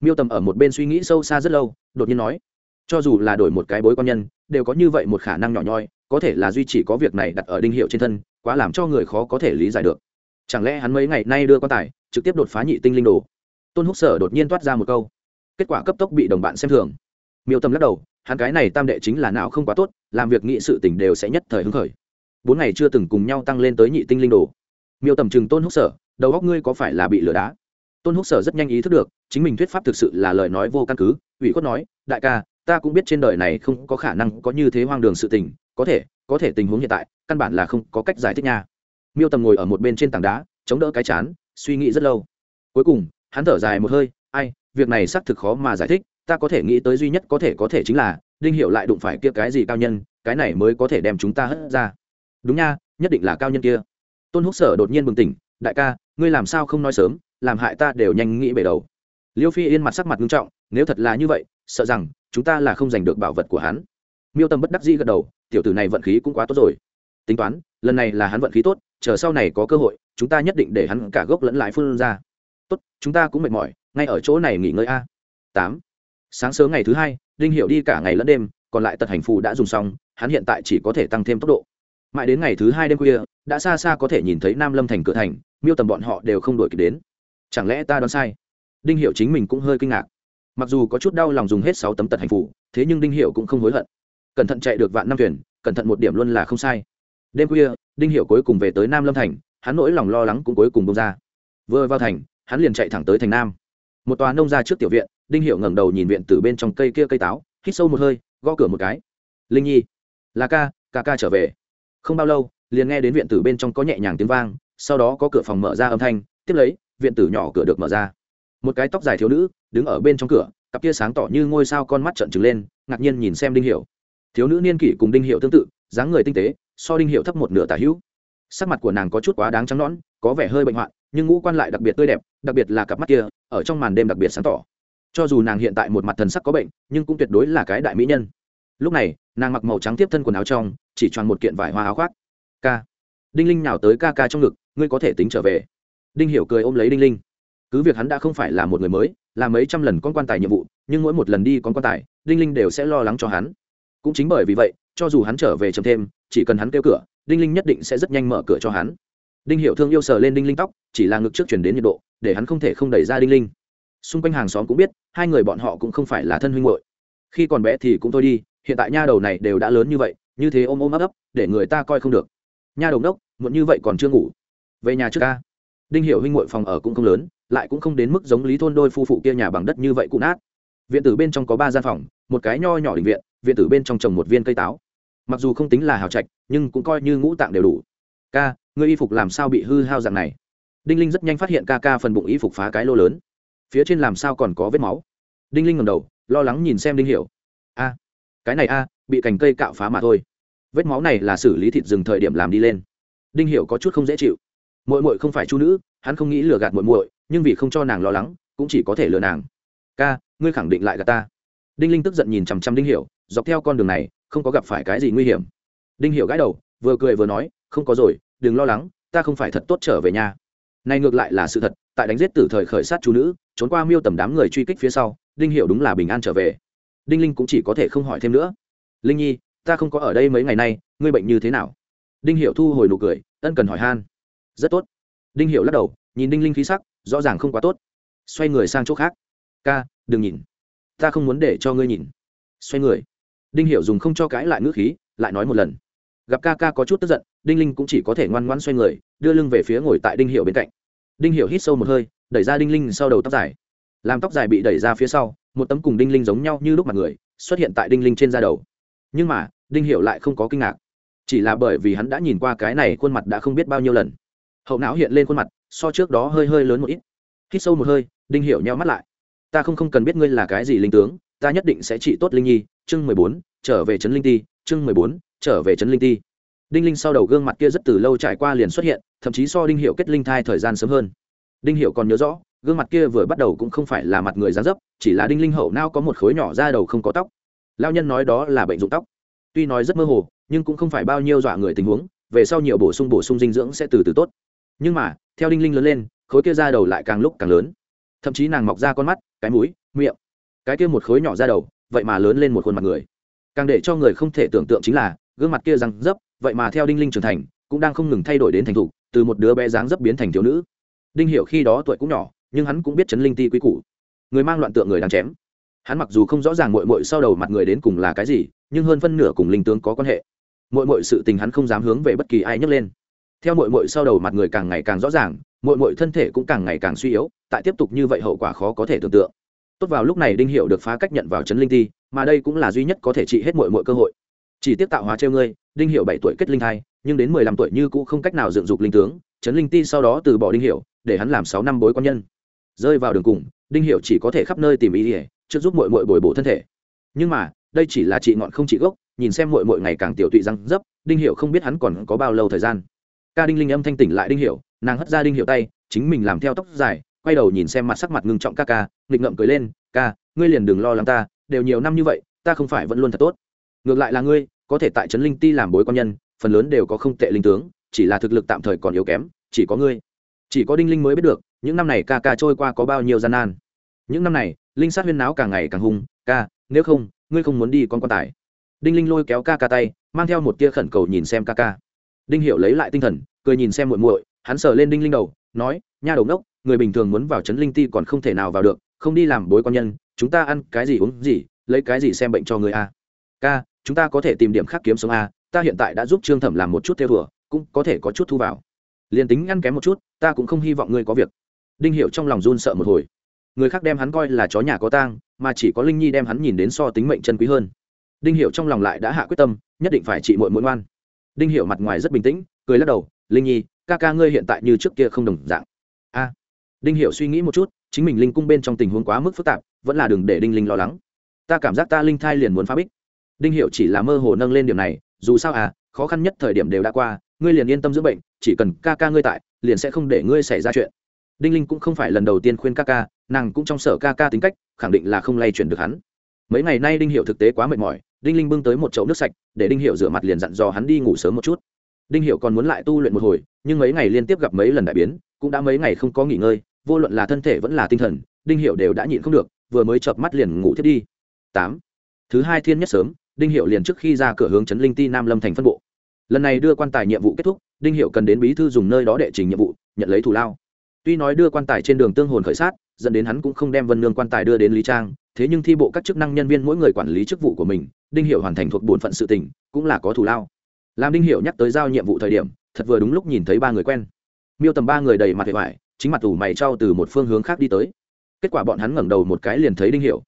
Miêu tầm ở một bên suy nghĩ sâu xa rất lâu, đột nhiên nói, cho dù là đổi một cái bối quan nhân, đều có như vậy một khả năng nhỏ nhoi, có thể là duy chỉ có việc này đặt ở đinh hiệu trên thân, quá làm cho người khó có thể lý giải được chẳng lẽ hắn mấy ngày nay đưa quan tài, trực tiếp đột phá nhị tinh linh đồ? Tôn húc sở đột nhiên toát ra một câu. Kết quả cấp tốc bị đồng bạn xem thường. Miêu tâm lắc đầu, hắn cái này tam đệ chính là não không quá tốt, làm việc nghị sự tỉnh đều sẽ nhất thời hứng khởi. Bốn ngày chưa từng cùng nhau tăng lên tới nhị tinh linh đồ. Miêu tầm chừng tôn húc sở, đầu góc ngươi có phải là bị lừa đá? Tôn húc sở rất nhanh ý thức được, chính mình thuyết pháp thực sự là lời nói vô căn cứ, ủy khuất nói, đại ca, ta cũng biết trên đời này không có khả năng có như thế hoang đường sự tình, có thể có thể tình huống hiện tại, căn bản là không có cách giải thích nha miêu tầm ngồi ở một bên trên tảng đá, chống đỡ cái chán, suy nghĩ rất lâu. Cuối cùng, hắn thở dài một hơi, ai, việc này xác thực khó mà giải thích, ta có thể nghĩ tới duy nhất có thể có thể chính là, đinh hiệu lại đụng phải kia cái gì cao nhân, cái này mới có thể đem chúng ta hất ra. Đúng nha, nhất định là cao nhân kia. Tôn húc sở đột nhiên bừng tỉnh, đại ca, ngươi làm sao không nói sớm, làm hại ta đều nhanh nghĩ bể đầu. Liêu phi yên mặt sắc mặt nghiêm trọng, nếu thật là như vậy, sợ rằng chúng ta là không giành được bảo vật của hắn. Miêu tâm bất đắc dĩ gật đầu, tiểu tử này vận khí cũng quá tốt rồi. Tính toán, lần này là hắn vận khí tốt chờ sau này có cơ hội, chúng ta nhất định để hắn cả gốc lẫn lại phương ra. Tốt, chúng ta cũng mệt mỏi, ngay ở chỗ này nghỉ ngơi a. Tám. Sáng sớm ngày thứ hai, đinh hiệu đi cả ngày lẫn đêm, còn lại tật hành phù đã dùng xong, hắn hiện tại chỉ có thể tăng thêm tốc độ. Mãi đến ngày thứ hai đêm khuya, đã xa xa có thể nhìn thấy nam lâm thành cửa thành, miêu tầm bọn họ đều không đuổi kịp đến. Chẳng lẽ ta đoán sai? Đinh hiệu chính mình cũng hơi kinh ngạc. Mặc dù có chút đau lòng dùng hết sáu tấm tật hành phủ thế nhưng đinh hiệu cũng không hối hận. Cẩn thận chạy được vạn năm thuyền, cẩn thận một điểm luôn là không sai. Đêm khuya đinh hiệu cuối cùng về tới nam lâm thành, hắn nỗi lòng lo lắng cũng cuối cùng bông ra. Vừa vào thành, hắn liền chạy thẳng tới thành nam. Một tòa nông ra trước tiểu viện, đinh hiệu ngẩng đầu nhìn viện từ bên trong cây kia cây táo, hít sâu một hơi, gõ cửa một cái. Linh nhi. Là ca ca ca trở về. Không bao lâu, liền nghe đến viện tử bên trong có nhẹ nhàng tiếng vang, sau đó có cửa phòng mở ra âm thanh, tiếp lấy, viện tử nhỏ cửa được mở ra. Một cái tóc dài thiếu nữ, đứng ở bên trong cửa, cặp kia sáng tỏ như ngôi sao con mắt trợn trừng lên, ngạc nhiên nhìn xem đinh hiểu. Thiếu nữ niên kỷ cùng đinh Hiểu tương tự, dáng người tinh tế so đinh hiệu thấp một nửa tả hữu. Sắc mặt của nàng có chút quá đáng trắng nõn, có vẻ hơi bệnh hoạn, nhưng ngũ quan lại đặc biệt tươi đẹp, đặc biệt là cặp mắt kia, ở trong màn đêm đặc biệt sáng tỏ. Cho dù nàng hiện tại một mặt thần sắc có bệnh, nhưng cũng tuyệt đối là cái đại mỹ nhân. Lúc này, nàng mặc màu trắng tiếp thân quần áo trong, chỉ tròn một kiện vải hoa áo khoác. Ca. Đinh linh nào tới ca ca trong ngực, ngươi có thể tính trở về. Đinh hiểu cười ôm lấy đinh linh. Cứ việc hắn đã không phải là một người mới làm mấy trăm lần con quan tài nhiệm vụ, nhưng mỗi một lần đi con quan tài, đinh linh đều sẽ lo lắng cho hắn. Cũng chính bởi vì vậy, cho dù hắn trở về chậm thêm chỉ cần hắn kêu cửa, đinh linh nhất định sẽ rất nhanh mở cửa cho hắn. Đinh hiệu thương yêu sờ lên đinh linh tóc, chỉ là ngực trước chuyển đến nhiệt độ, để hắn không thể không đẩy ra đinh linh. Xung quanh hàng xóm cũng biết, hai người bọn họ cũng không phải là thân huynh hội khi còn bé thì cũng thôi đi, hiện tại nha đầu này đều đã lớn như vậy, như thế ôm ôm ấp ấp, để người ta coi không được. Nha đầu đốc, muộn như vậy còn chưa ngủ. Về nhà trước ca. Đinh hiểu huynh muội phòng ở cũng không lớn, lại cũng không đến mức giống lý thôn đôi phu phụ kia nhà bằng đất như vậy cụ nát. Viện tử bên trong có ba gian phòng, một cái nho nhỏ định viện viện tử bên trong trồng một viên cây táo mặc dù không tính là hào trạch, nhưng cũng coi như ngũ tạng đều đủ. Ca, ngươi y phục làm sao bị hư hao dạng này? Đinh linh rất nhanh phát hiện ca ca phần bụng y phục phá cái lô lớn. Phía trên làm sao còn có vết máu? Đinh linh ngầm đầu, lo lắng nhìn xem đinh hiểu. A, cái này a, bị cành cây cạo phá mà thôi. Vết máu này là xử lý thịt rừng thời điểm làm đi lên. Đinh hiểu có chút không dễ chịu. Muội muội không phải chu nữ, hắn không nghĩ lừa gạt muội muội, nhưng vì không cho nàng lo lắng, cũng chỉ có thể lừa nàng. Ca, ngươi khẳng định lại gạt ta. Đinh linh tức giận nhìn chằm chằm đinh hiểu, dọc theo con đường này không có gặp phải cái gì nguy hiểm. Đinh hiểu gãi đầu, vừa cười vừa nói, không có rồi, đừng lo lắng, ta không phải thật tốt trở về nhà này ngược lại là sự thật, tại đánh giết tử thời khởi sát chú nữ, trốn qua miêu tầm đám người truy kích phía sau, đinh hiểu đúng là bình an trở về. Đinh linh cũng chỉ có thể không hỏi thêm nữa. Linh nhi, ta không có ở đây mấy ngày nay, ngươi bệnh như thế nào? Đinh hiểu thu hồi nụ cười, ân cần hỏi han. Rất tốt. Đinh hiểu lắc đầu, nhìn đinh linh khí sắc, rõ ràng không quá tốt. Xoay người sang chỗ khác. Ca, đừng nhìn. Ta không muốn để cho ngươi nhìn. Xoay người đinh hiểu dùng không cho cãi lại ngữ khí, lại nói một lần. Gặp ca ca có chút tức giận, đinh linh cũng chỉ có thể ngoan ngoãn xoay người, đưa lưng về phía ngồi tại đinh hiểu bên cạnh. Đinh hiểu hít sâu một hơi, đẩy ra đinh linh sau đầu tóc dài. Làm tóc dài bị đẩy ra phía sau, một tấm cùng đinh linh giống nhau như lúc mặt người, xuất hiện tại đinh linh trên da đầu. Nhưng mà, đinh hiểu lại không có kinh ngạc. Chỉ là bởi vì hắn đã nhìn qua cái này khuôn mặt đã không biết bao nhiêu lần. Hậu não hiện lên khuôn mặt, so trước đó hơi hơi lớn một ít. Hít sâu một hơi, đinh hiểu nheo mắt lại. Ta không không cần biết ngươi là cái gì linh tướng ta nhất định sẽ trị tốt linh nhi, chương mười bốn, trở về trấn linh ti, chương mười bốn, trở về trấn linh ti. Đinh linh sau đầu gương mặt kia rất từ lâu trải qua liền xuất hiện, thậm chí so đinh hiệu kết linh thai thời gian sớm hơn. Đinh hiệu còn nhớ rõ, gương mặt kia vừa bắt đầu cũng không phải là mặt người dán dấp, chỉ là đinh linh hậu nao có một khối nhỏ ra đầu không có tóc. Lao nhân nói đó là bệnh dụng tóc. Tuy nói rất mơ hồ, nhưng cũng không phải bao nhiêu dọa người tình huống, về sau nhiều bổ sung bổ sung dinh dưỡng sẽ từ từ tốt. Nhưng mà, theo đinh linh lớn lên, khối kia ra đầu lại càng lúc càng lớn. Thậm chí nàng mọc ra con mắt, cái mũi, miệng cái kia một khối nhỏ ra đầu, vậy mà lớn lên một khuôn mặt người. Càng để cho người không thể tưởng tượng chính là, gương mặt kia răng dấp, vậy mà theo đinh linh trưởng thành, cũng đang không ngừng thay đổi đến thành thục, từ một đứa bé dáng dấp biến thành thiếu nữ. Đinh hiểu khi đó tuổi cũng nhỏ, nhưng hắn cũng biết chấn linh ti quý củ. Người mang loạn tượng người đang chém. Hắn mặc dù không rõ ràng mội mội sau đầu mặt người đến cùng là cái gì, nhưng hơn phân nửa cùng linh tướng có quan hệ. Mội mội sự tình hắn không dám hướng về bất kỳ ai nhấc lên. Theo mội mội sau đầu mặt người càng ngày càng rõ ràng mội mội thân thể cũng càng ngày càng suy yếu, tại tiếp tục như vậy hậu quả khó có thể tưởng tượng tốt vào lúc này đinh hiệu được phá cách nhận vào trấn linh ti, mà đây cũng là duy nhất có thể trị hết mọi mọi cơ hội. Chỉ tiếp tạo hóa treo ngươi, đinh hiệu bảy tuổi kết linh thai, nhưng đến mười lăm tuổi như cũ không cách nào dựng dục linh tướng, trấn linh ti sau đó từ bỏ đinh hiệu, để hắn làm sáu năm bối quan nhân. Rơi vào đường cùng, đinh hiệu chỉ có thể khắp nơi tìm ý ỉa trước giúp mội mội bồi bổ thân thể. Nhưng mà, đây chỉ là trị ngọn không trị gốc, nhìn xem mội mội ngày càng tiểu tụy răng dấp, đinh hiểu không biết hắn còn có bao lâu thời gian. Ca đinh linh âm thanh tỉnh lại đinh hiểu nàng hất ra đinh hiểu tay, chính mình làm theo tóc dài quay đầu nhìn xem mặt sắc mặt ngưng trọng ca ca, nghịch ngậm cười lên, ca, ngươi liền đừng lo lắng ta, đều nhiều năm như vậy, ta không phải vẫn luôn thật tốt. Ngược lại là ngươi, có thể tại trấn linh ti làm bối quan nhân, phần lớn đều có không tệ linh tướng, chỉ là thực lực tạm thời còn yếu kém, chỉ có ngươi. Chỉ có đinh linh mới biết được, những năm này ca ca trôi qua có bao nhiêu gian nan. Những năm này, linh sát huyên náo càng ngày càng hung ca, nếu không, ngươi không muốn đi con quan tài. Đinh linh lôi kéo ca ca tay, mang theo một tia khẩn cầu nhìn xem ca ca. Đinh hiệu lấy lại tinh thần, cười nhìn xem muội muội, hắn sờ lên đinh linh đầu, nói, nha đầu ngốc người bình thường muốn vào trấn linh ti còn không thể nào vào được, không đi làm bối quan nhân, chúng ta ăn cái gì uống gì, lấy cái gì xem bệnh cho người a. Ca, chúng ta có thể tìm điểm khác kiếm sống a, ta hiện tại đã giúp trương thẩm làm một chút theo thừa, cũng có thể có chút thu vào. Liền tính ăn kém một chút, ta cũng không hy vọng ngươi có việc. Đinh hiệu trong lòng run sợ một hồi. Người khác đem hắn coi là chó nhà có tang, mà chỉ có linh nhi đem hắn nhìn đến so tính mệnh chân quý hơn. Đinh hiệu trong lòng lại đã hạ quyết tâm, nhất định phải trị muội muội ngoan. Đinh hiệu mặt ngoài rất bình tĩnh, cười lắc đầu, linh nhi, ca ca ngươi hiện tại như trước kia không đồng dạng đinh Hiểu suy nghĩ một chút, chính mình linh cung bên trong tình huống quá mức phức tạp, vẫn là đừng để đinh linh lo lắng. Ta cảm giác ta linh thai liền muốn phá bích. Đinh Hiểu chỉ là mơ hồ nâng lên điểm này, dù sao à khó khăn nhất thời điểm đều đã qua, ngươi liền yên tâm dưỡng bệnh, chỉ cần ca ca ngươi tại, liền sẽ không để ngươi xảy ra chuyện. Đinh linh cũng không phải lần đầu tiên khuyên ca ca, nàng cũng trong sở ca ca tính cách, khẳng định là không lay chuyển được hắn. Mấy ngày nay đinh Hiểu thực tế quá mệt mỏi, đinh linh bưng tới một chậu nước sạch, để đinh Hiểu rửa mặt liền dặn dò hắn đi ngủ sớm một chút. Đinh Hiểu còn muốn lại tu luyện một hồi, nhưng mấy ngày liên tiếp gặp mấy lần đại biến cũng đã mấy ngày không có nghỉ ngơi, vô luận là thân thể vẫn là tinh thần, đinh hiệu đều đã nhịn không được, vừa mới chợp mắt liền ngủ thiết đi. Tám. Thứ hai thiên nhất sớm, đinh hiệu liền trước khi ra cửa hướng trấn linh ti nam lâm thành phân bộ. Lần này đưa quan tài nhiệm vụ kết thúc, đinh hiệu cần đến bí thư dùng nơi đó đệ trình nhiệm vụ, nhận lấy thù lao. Tuy nói đưa quan tài trên đường tương hồn khởi sát, dẫn đến hắn cũng không đem vân nương quan tài đưa đến lý trang, thế nhưng thi bộ các chức năng nhân viên mỗi người quản lý chức vụ của mình, đinh hiệu hoàn thành thuộc bổn phận sự tỉnh cũng là có thù lao. Làm đinh hiệu nhắc tới giao nhiệm vụ thời điểm, thật vừa đúng lúc nhìn thấy ba người quen miêu tầm ba người đầy mặt vẻ vải chính mặt tủ mày trao từ một phương hướng khác đi tới. Kết quả bọn hắn ngẩng đầu một cái liền thấy đinh Hiểu.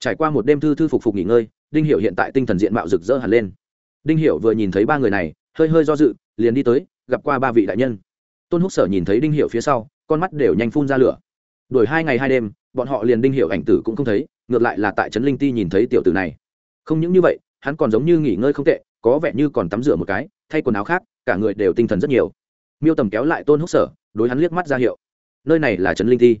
trải qua một đêm thư thư phục phục nghỉ ngơi, đinh Hiểu hiện tại tinh thần diện mạo rực rỡ hẳn lên. Đinh Hiểu vừa nhìn thấy ba người này, hơi hơi do dự, liền đi tới, gặp qua ba vị đại nhân. Tôn húc sở nhìn thấy đinh Hiểu phía sau, con mắt đều nhanh phun ra lửa. Đuổi hai ngày hai đêm, bọn họ liền đinh Hiểu ảnh tử cũng không thấy, ngược lại là tại trấn linh ti nhìn thấy tiểu tử này. Không những như vậy, hắn còn giống như nghỉ ngơi không tệ, có vẻ như còn tắm rửa một cái, thay quần áo khác, cả người đều tinh thần rất nhiều miêu tầm kéo lại tôn húc sở, đối hắn liếc mắt ra hiệu. Nơi này là trấn linh Thi.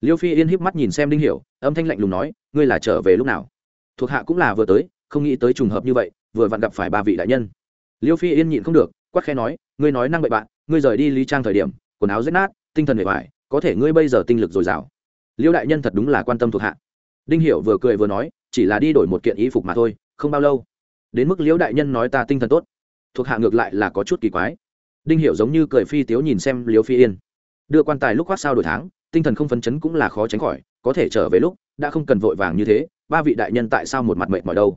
liêu phi yên híp mắt nhìn xem đinh hiểu, âm thanh lạnh lùng nói, ngươi là trở về lúc nào? Thuộc hạ cũng là vừa tới, không nghĩ tới trùng hợp như vậy, vừa vặn gặp phải ba vị đại nhân. Liêu phi yên nhịn không được, quát khẽ nói, ngươi nói năng bậy bạn, ngươi rời đi lý trang thời điểm, quần áo rách nát, tinh thần bề bài có thể ngươi bây giờ tinh lực dồi dào. Liêu đại nhân thật đúng là quan tâm thuộc hạ. Đinh hiểu vừa cười vừa nói, chỉ là đi đổi một kiện y phục mà thôi, không bao lâu. Đến mức liêu đại nhân nói ta tinh thần tốt. Thuộc hạ ngược lại là có chút kỳ quái đinh hiểu giống như cười phi tiếu nhìn xem liêu phi yên. Đưa quan tài lúc khoác sao đổi tháng, tinh thần không phấn chấn cũng là khó tránh khỏi, có thể trở về lúc, đã không cần vội vàng như thế, ba vị đại nhân tại sao một mặt mệt mỏi đâu?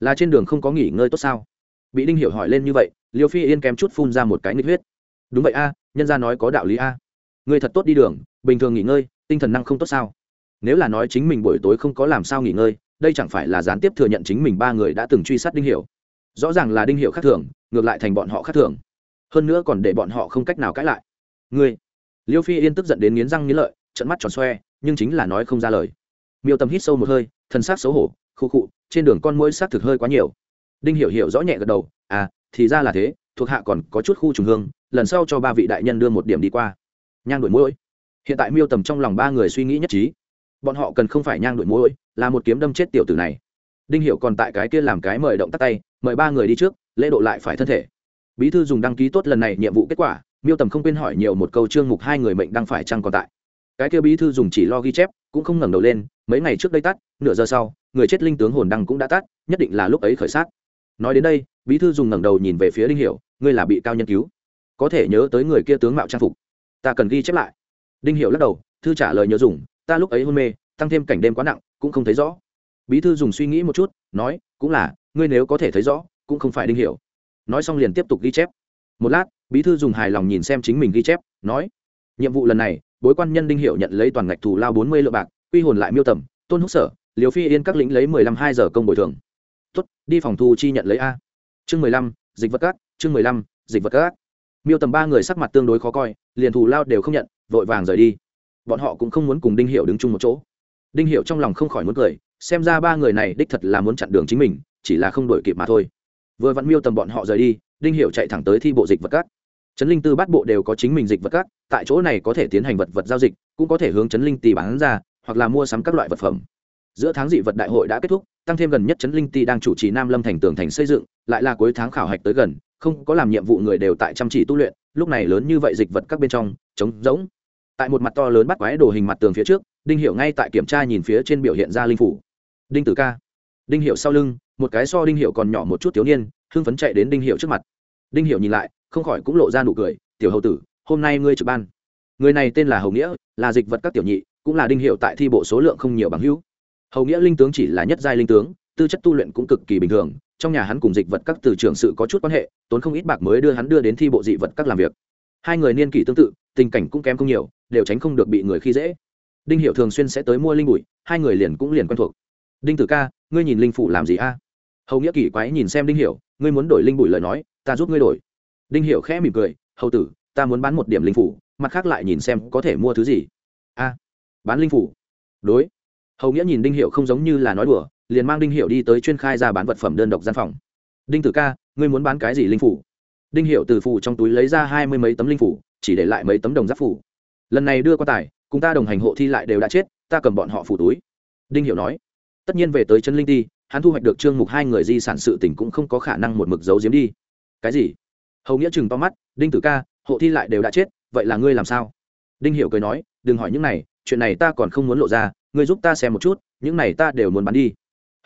Là trên đường không có nghỉ ngơi tốt sao? Bị đinh hiểu hỏi lên như vậy, liêu phi yên kém chút phun ra một cái nghịch huyết. Đúng vậy a, nhân gia nói có đạo lý a. Ngươi thật tốt đi đường, bình thường nghỉ ngơi, tinh thần năng không tốt sao? Nếu là nói chính mình buổi tối không có làm sao nghỉ ngơi, đây chẳng phải là gián tiếp thừa nhận chính mình ba người đã từng truy sát đinh hiểu? Rõ ràng là đinh hiểu khác thường, ngược lại thành bọn họ khác thường hơn nữa còn để bọn họ không cách nào cãi lại. Ngươi, liêu phi yên tức giận đến nghiến răng nghiến lợi trận mắt tròn xoe, nhưng chính là nói không ra lời. Miêu tầm hít sâu một hơi thân xác xấu hổ, khu khụ trên đường con mũi xác thực hơi quá nhiều. Đinh hiểu hiểu rõ nhẹ gật đầu à thì ra là thế, thuộc hạ còn có chút khu trùng hương, lần sau cho ba vị đại nhân đưa một điểm đi qua. Nhang đổi mũi hiện tại miêu tầm trong lòng ba người suy nghĩ nhất trí. Bọn họ cần không phải nhang đổi mũi là một kiếm đâm chết tiểu tử này. Đinh hiểu còn tại cái kia làm cái mời động tắt tay, mời ba người đi trước, lễ độ lại phải thân thể bí thư dùng đăng ký tốt lần này nhiệm vụ kết quả, miêu tầm không quên hỏi nhiều một câu chương mục hai người mệnh đang phải chăng còn tại. Cái kia bí thư dùng chỉ lo ghi chép, cũng không ngẩng đầu lên, mấy ngày trước đây tắt, nửa giờ sau, người chết linh tướng hồn đăng cũng đã tắt, nhất định là lúc ấy khởi sát. Nói đến đây, bí thư dùng ngẩng đầu nhìn về phía đinh hiểu, ngươi là bị cao nhân cứu. Có thể nhớ tới người kia tướng mạo trang phục. Ta cần ghi chép lại. Đinh hiểu lắc đầu, thư trả lời nhớ dùng, ta lúc ấy hôn mê, tăng thêm cảnh đêm quá nặng, cũng không thấy rõ. Bí thư dùng suy nghĩ một chút, nói, cũng là, ngươi nếu có thể thấy rõ, cũng không phải đinh hiểu nói xong liền tiếp tục ghi chép. Một lát, bí thư dùng hài lòng nhìn xem chính mình ghi chép, nói, nhiệm vụ lần này, bối quan nhân đinh hiệu nhận lấy toàn ngạch thù lao bốn mươi lượng bạc, quy hồn lại miêu tầm tôn húc sở liều phi yên các lĩnh lấy mười lăm hai giờ công bồi thường. Tuất đi phòng thu chi nhận lấy a. Chương mười lăm, dịch vật cát chương mười lăm, dịch vật cát miêu tầm ba người sắc mặt tương đối khó coi, liền thù lao đều không nhận, vội vàng rời đi. Bọn họ cũng không muốn cùng đinh hiệu đứng chung một chỗ. Đinh hiệu trong lòng không khỏi muốn cười, xem ra ba người này đích thật là muốn chặn đường chính mình, chỉ là không đổi kịp mà thôi vừa vặn miêu tầm bọn họ rời đi đinh hiểu chạy thẳng tới thi bộ dịch vật cát, chấn linh tư bát bộ đều có chính mình dịch vật cát, tại chỗ này có thể tiến hành vật vật giao dịch cũng có thể hướng chấn linh tì bán ra hoặc là mua sắm các loại vật phẩm. Giữa tháng dị vật đại hội đã kết thúc tăng thêm gần nhất chấn linh ti đang chủ trì nam lâm thành tường thành xây dựng lại là cuối tháng khảo hạch tới gần không có làm nhiệm vụ người đều tại chăm chỉ tu luyện lúc này lớn như vậy dịch vật các bên trong trống rỗng. Tại một mặt to lớn bắt quái đồ hình mặt tường phía trước đinh hiệu ngay tại kiểm tra nhìn phía trên biểu hiện ra linh phủ. Đinh tử ca. Đinh hiệu sau lưng một cái so đinh hiệu còn nhỏ một chút thiếu niên, hưng phấn chạy đến đinh hiệu trước mặt. Đinh hiệu nhìn lại, không khỏi cũng lộ ra nụ cười, tiểu hầu tử, hôm nay ngươi trực ban. Người này tên là hầu nghĩa, là dịch vật các tiểu nhị, cũng là đinh hiệu tại thi bộ số lượng không nhiều bằng hữu. Hầu nghĩa linh tướng chỉ là nhất giai linh tướng, tư chất tu luyện cũng cực kỳ bình thường, trong nhà hắn cùng dịch vật các từ trường sự có chút quan hệ, tốn không ít bạc mới đưa hắn đưa đến thi bộ dị vật các làm việc. Hai người niên kỷ tương tự, tình cảnh cũng kém không nhiều, đều tránh không được bị người khi dễ. Đinh hiệu thường xuyên sẽ tới mua linh bụi, hai người liền cũng liền quen thuộc. Đinh tử ca, ngươi nhìn linh phủ làm gì a? Hầu nghĩa kỳ quái nhìn xem đinh hiểu, ngươi muốn đổi linh bụi lời nói, ta giúp ngươi đổi. Đinh hiểu khẽ mỉm cười, hầu tử, ta muốn bán một điểm linh phủ, mặt khác lại nhìn xem có thể mua thứ gì. A, bán linh phủ. Đối. Hầu nghĩa nhìn đinh Hiểu không giống như là nói đùa, liền mang đinh Hiểu đi tới chuyên khai ra bán vật phẩm đơn độc gian phòng. Đinh tử ca, ngươi muốn bán cái gì linh phủ? Đinh Hiểu từ phủ trong túi lấy ra hai mươi mấy tấm linh phủ, chỉ để lại mấy tấm đồng giáp phủ. Lần này đưa qua tài, cùng ta đồng hành hộ thi lại đều đã chết, ta cầm bọn họ phủ túi. Đinh Hiểu nói. Tất nhiên về tới chân linh ti hắn thu hoạch được trương mục hai người di sản sự tình cũng không có khả năng một mực giấu giếm đi. Cái gì? Hầu nghĩa chừng to mắt, đinh tử ca, hộ thi lại đều đã chết, vậy là ngươi làm sao? Đinh Hiểu cười nói, đừng hỏi những này, chuyện này ta còn không muốn lộ ra, ngươi giúp ta xem một chút, những này ta đều muốn bán đi.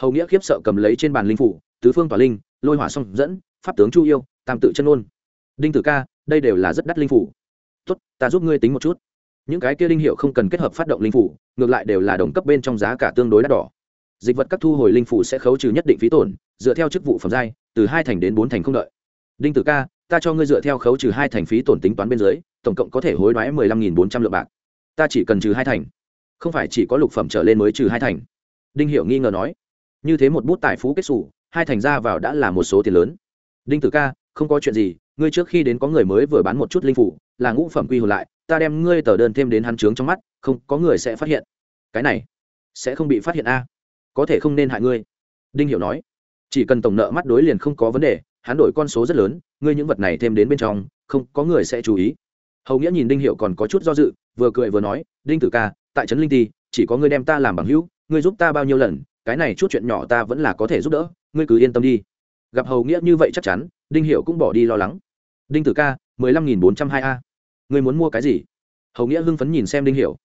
Hầu nghĩa khiếp sợ cầm lấy trên bàn linh phủ, tứ phương tỏa linh, lôi hỏa song dẫn, pháp tướng chu yêu, tam tự chân ôn. Đinh tử ca, đây đều là rất đắt linh phủ. Tốt, ta giúp ngươi tính một chút. Những cái kia linh hiệu không cần kết hợp phát động linh phủ, ngược lại đều là đồng cấp bên trong giá cả tương đối đắt đỏ dịch vật các thu hồi linh phủ sẽ khấu trừ nhất định phí tổn, dựa theo chức vụ phẩm giai, từ hai thành đến bốn thành không đợi. Đinh tử ca, ta cho ngươi dựa theo khấu trừ hai thành phí tổn tính toán bên dưới, tổng cộng có thể hối đoái mười lăm nghìn bốn trăm lượng bạc. Ta chỉ cần trừ hai thành. Không phải chỉ có lục phẩm trở lên mới trừ hai thành. Đinh hiểu nghi ngờ nói. Như thế một bút tài phú kết xù, hai thành ra vào đã là một số tiền lớn. Đinh tử ca, không có chuyện gì, ngươi trước khi đến có người mới vừa bán một chút linh phủ, là ngũ phẩm quy hồi lại, ta đem ngươi tờ đơn thêm đến hắn trướng trong mắt, không, có người sẽ phát hiện. Cái này, sẽ không bị phát hiện a có thể không nên hại ngươi. Đinh hiểu nói, chỉ cần tổng nợ mắt đối liền không có vấn đề, hắn đổi con số rất lớn, ngươi những vật này thêm đến bên trong, không có người sẽ chú ý. Hầu nghĩa nhìn đinh hiệu còn có chút do dự, vừa cười vừa nói, đinh tử ca, tại trấn linh ti, chỉ có ngươi đem ta làm bằng hữu, ngươi giúp ta bao nhiêu lần, cái này chút chuyện nhỏ ta vẫn là có thể giúp đỡ, ngươi cứ yên tâm đi. Gặp hầu nghĩa như vậy chắc chắn, đinh hiệu cũng bỏ đi lo lắng. Đinh tử ca, mười lăm nghìn bốn trăm hai a ngươi muốn mua cái gì? Hầu nghĩa hưng phấn nhìn xem đinh hiệu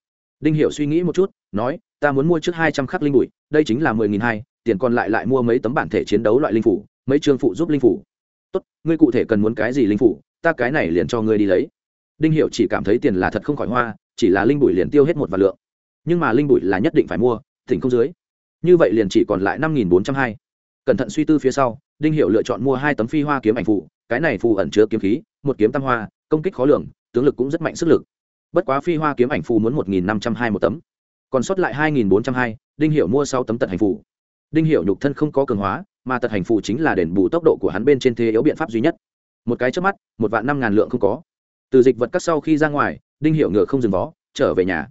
đinh hiệu suy nghĩ một chút, nói ta muốn mua trước hai trăm khắc linh bụi, đây chính là mười nghìn hai, tiền còn lại lại mua mấy tấm bản thể chiến đấu loại linh phủ, mấy chương phụ giúp linh phủ. Tốt, ngươi cụ thể cần muốn cái gì linh phủ, ta cái này liền cho ngươi đi lấy. Đinh hiệu chỉ cảm thấy tiền là thật không khỏi hoa, chỉ là linh bụi liền tiêu hết một vạn lượng. Nhưng mà linh bụi là nhất định phải mua tỉnh không dưới. Như vậy liền chỉ còn lại năm nghìn bốn trăm hai. Cẩn thận suy tư phía sau, đinh hiệu lựa chọn mua hai tấm phi hoa kiếm ảnh phụ cái này phù ẩn chứa kiếm khí, một kiếm tam hoa, công kích khó lường, tướng lực cũng rất mạnh sức lực. Bất quá phi hoa kiếm ảnh phù muốn một nghìn năm trăm hai một tấm còn sót lại hai nghìn bốn trăm hai, đinh hiệu mua sáu tấm tật hành phù. Đinh hiệu nhục thân không có cường hóa, mà tật hành phù chính là đền bù tốc độ của hắn bên trên thế yếu biện pháp duy nhất. Một cái trước mắt, một vạn năm ngàn lượng không có. Từ dịch vật cắt sau khi ra ngoài, đinh hiệu ngựa không dừng vó, trở về nhà.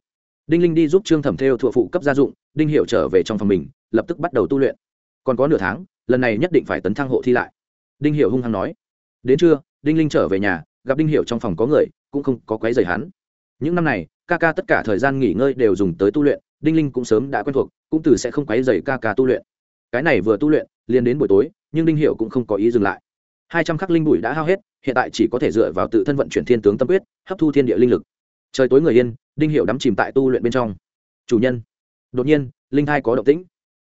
Đinh linh đi giúp trương thẩm theo Thuộc phụ cấp gia dụng, đinh hiệu trở về trong phòng mình, lập tức bắt đầu tu luyện. Còn có nửa tháng, lần này nhất định phải tấn thăng hộ thi lại. Đinh hiệu hung hăng nói. Đến trưa, đinh linh trở về nhà, gặp đinh hiệu trong phòng có người, cũng không có quấy rầy hắn. Những năm này ca ca tất cả thời gian nghỉ ngơi đều dùng tới tu luyện, đinh linh cũng sớm đã quen thuộc, cũng từ sẽ không quấy rầy ca ca tu luyện. Cái này vừa tu luyện, liền đến buổi tối, nhưng đinh hiệu cũng không có ý dừng lại. Hai trăm khắc linh bụi đã hao hết, hiện tại chỉ có thể dựa vào tự thân vận chuyển thiên tướng tâm quyết, hấp thu thiên địa linh lực. Trời tối người yên, đinh hiệu đắm chìm tại tu luyện bên trong. Chủ nhân. Đột nhiên, linh thai có động tĩnh.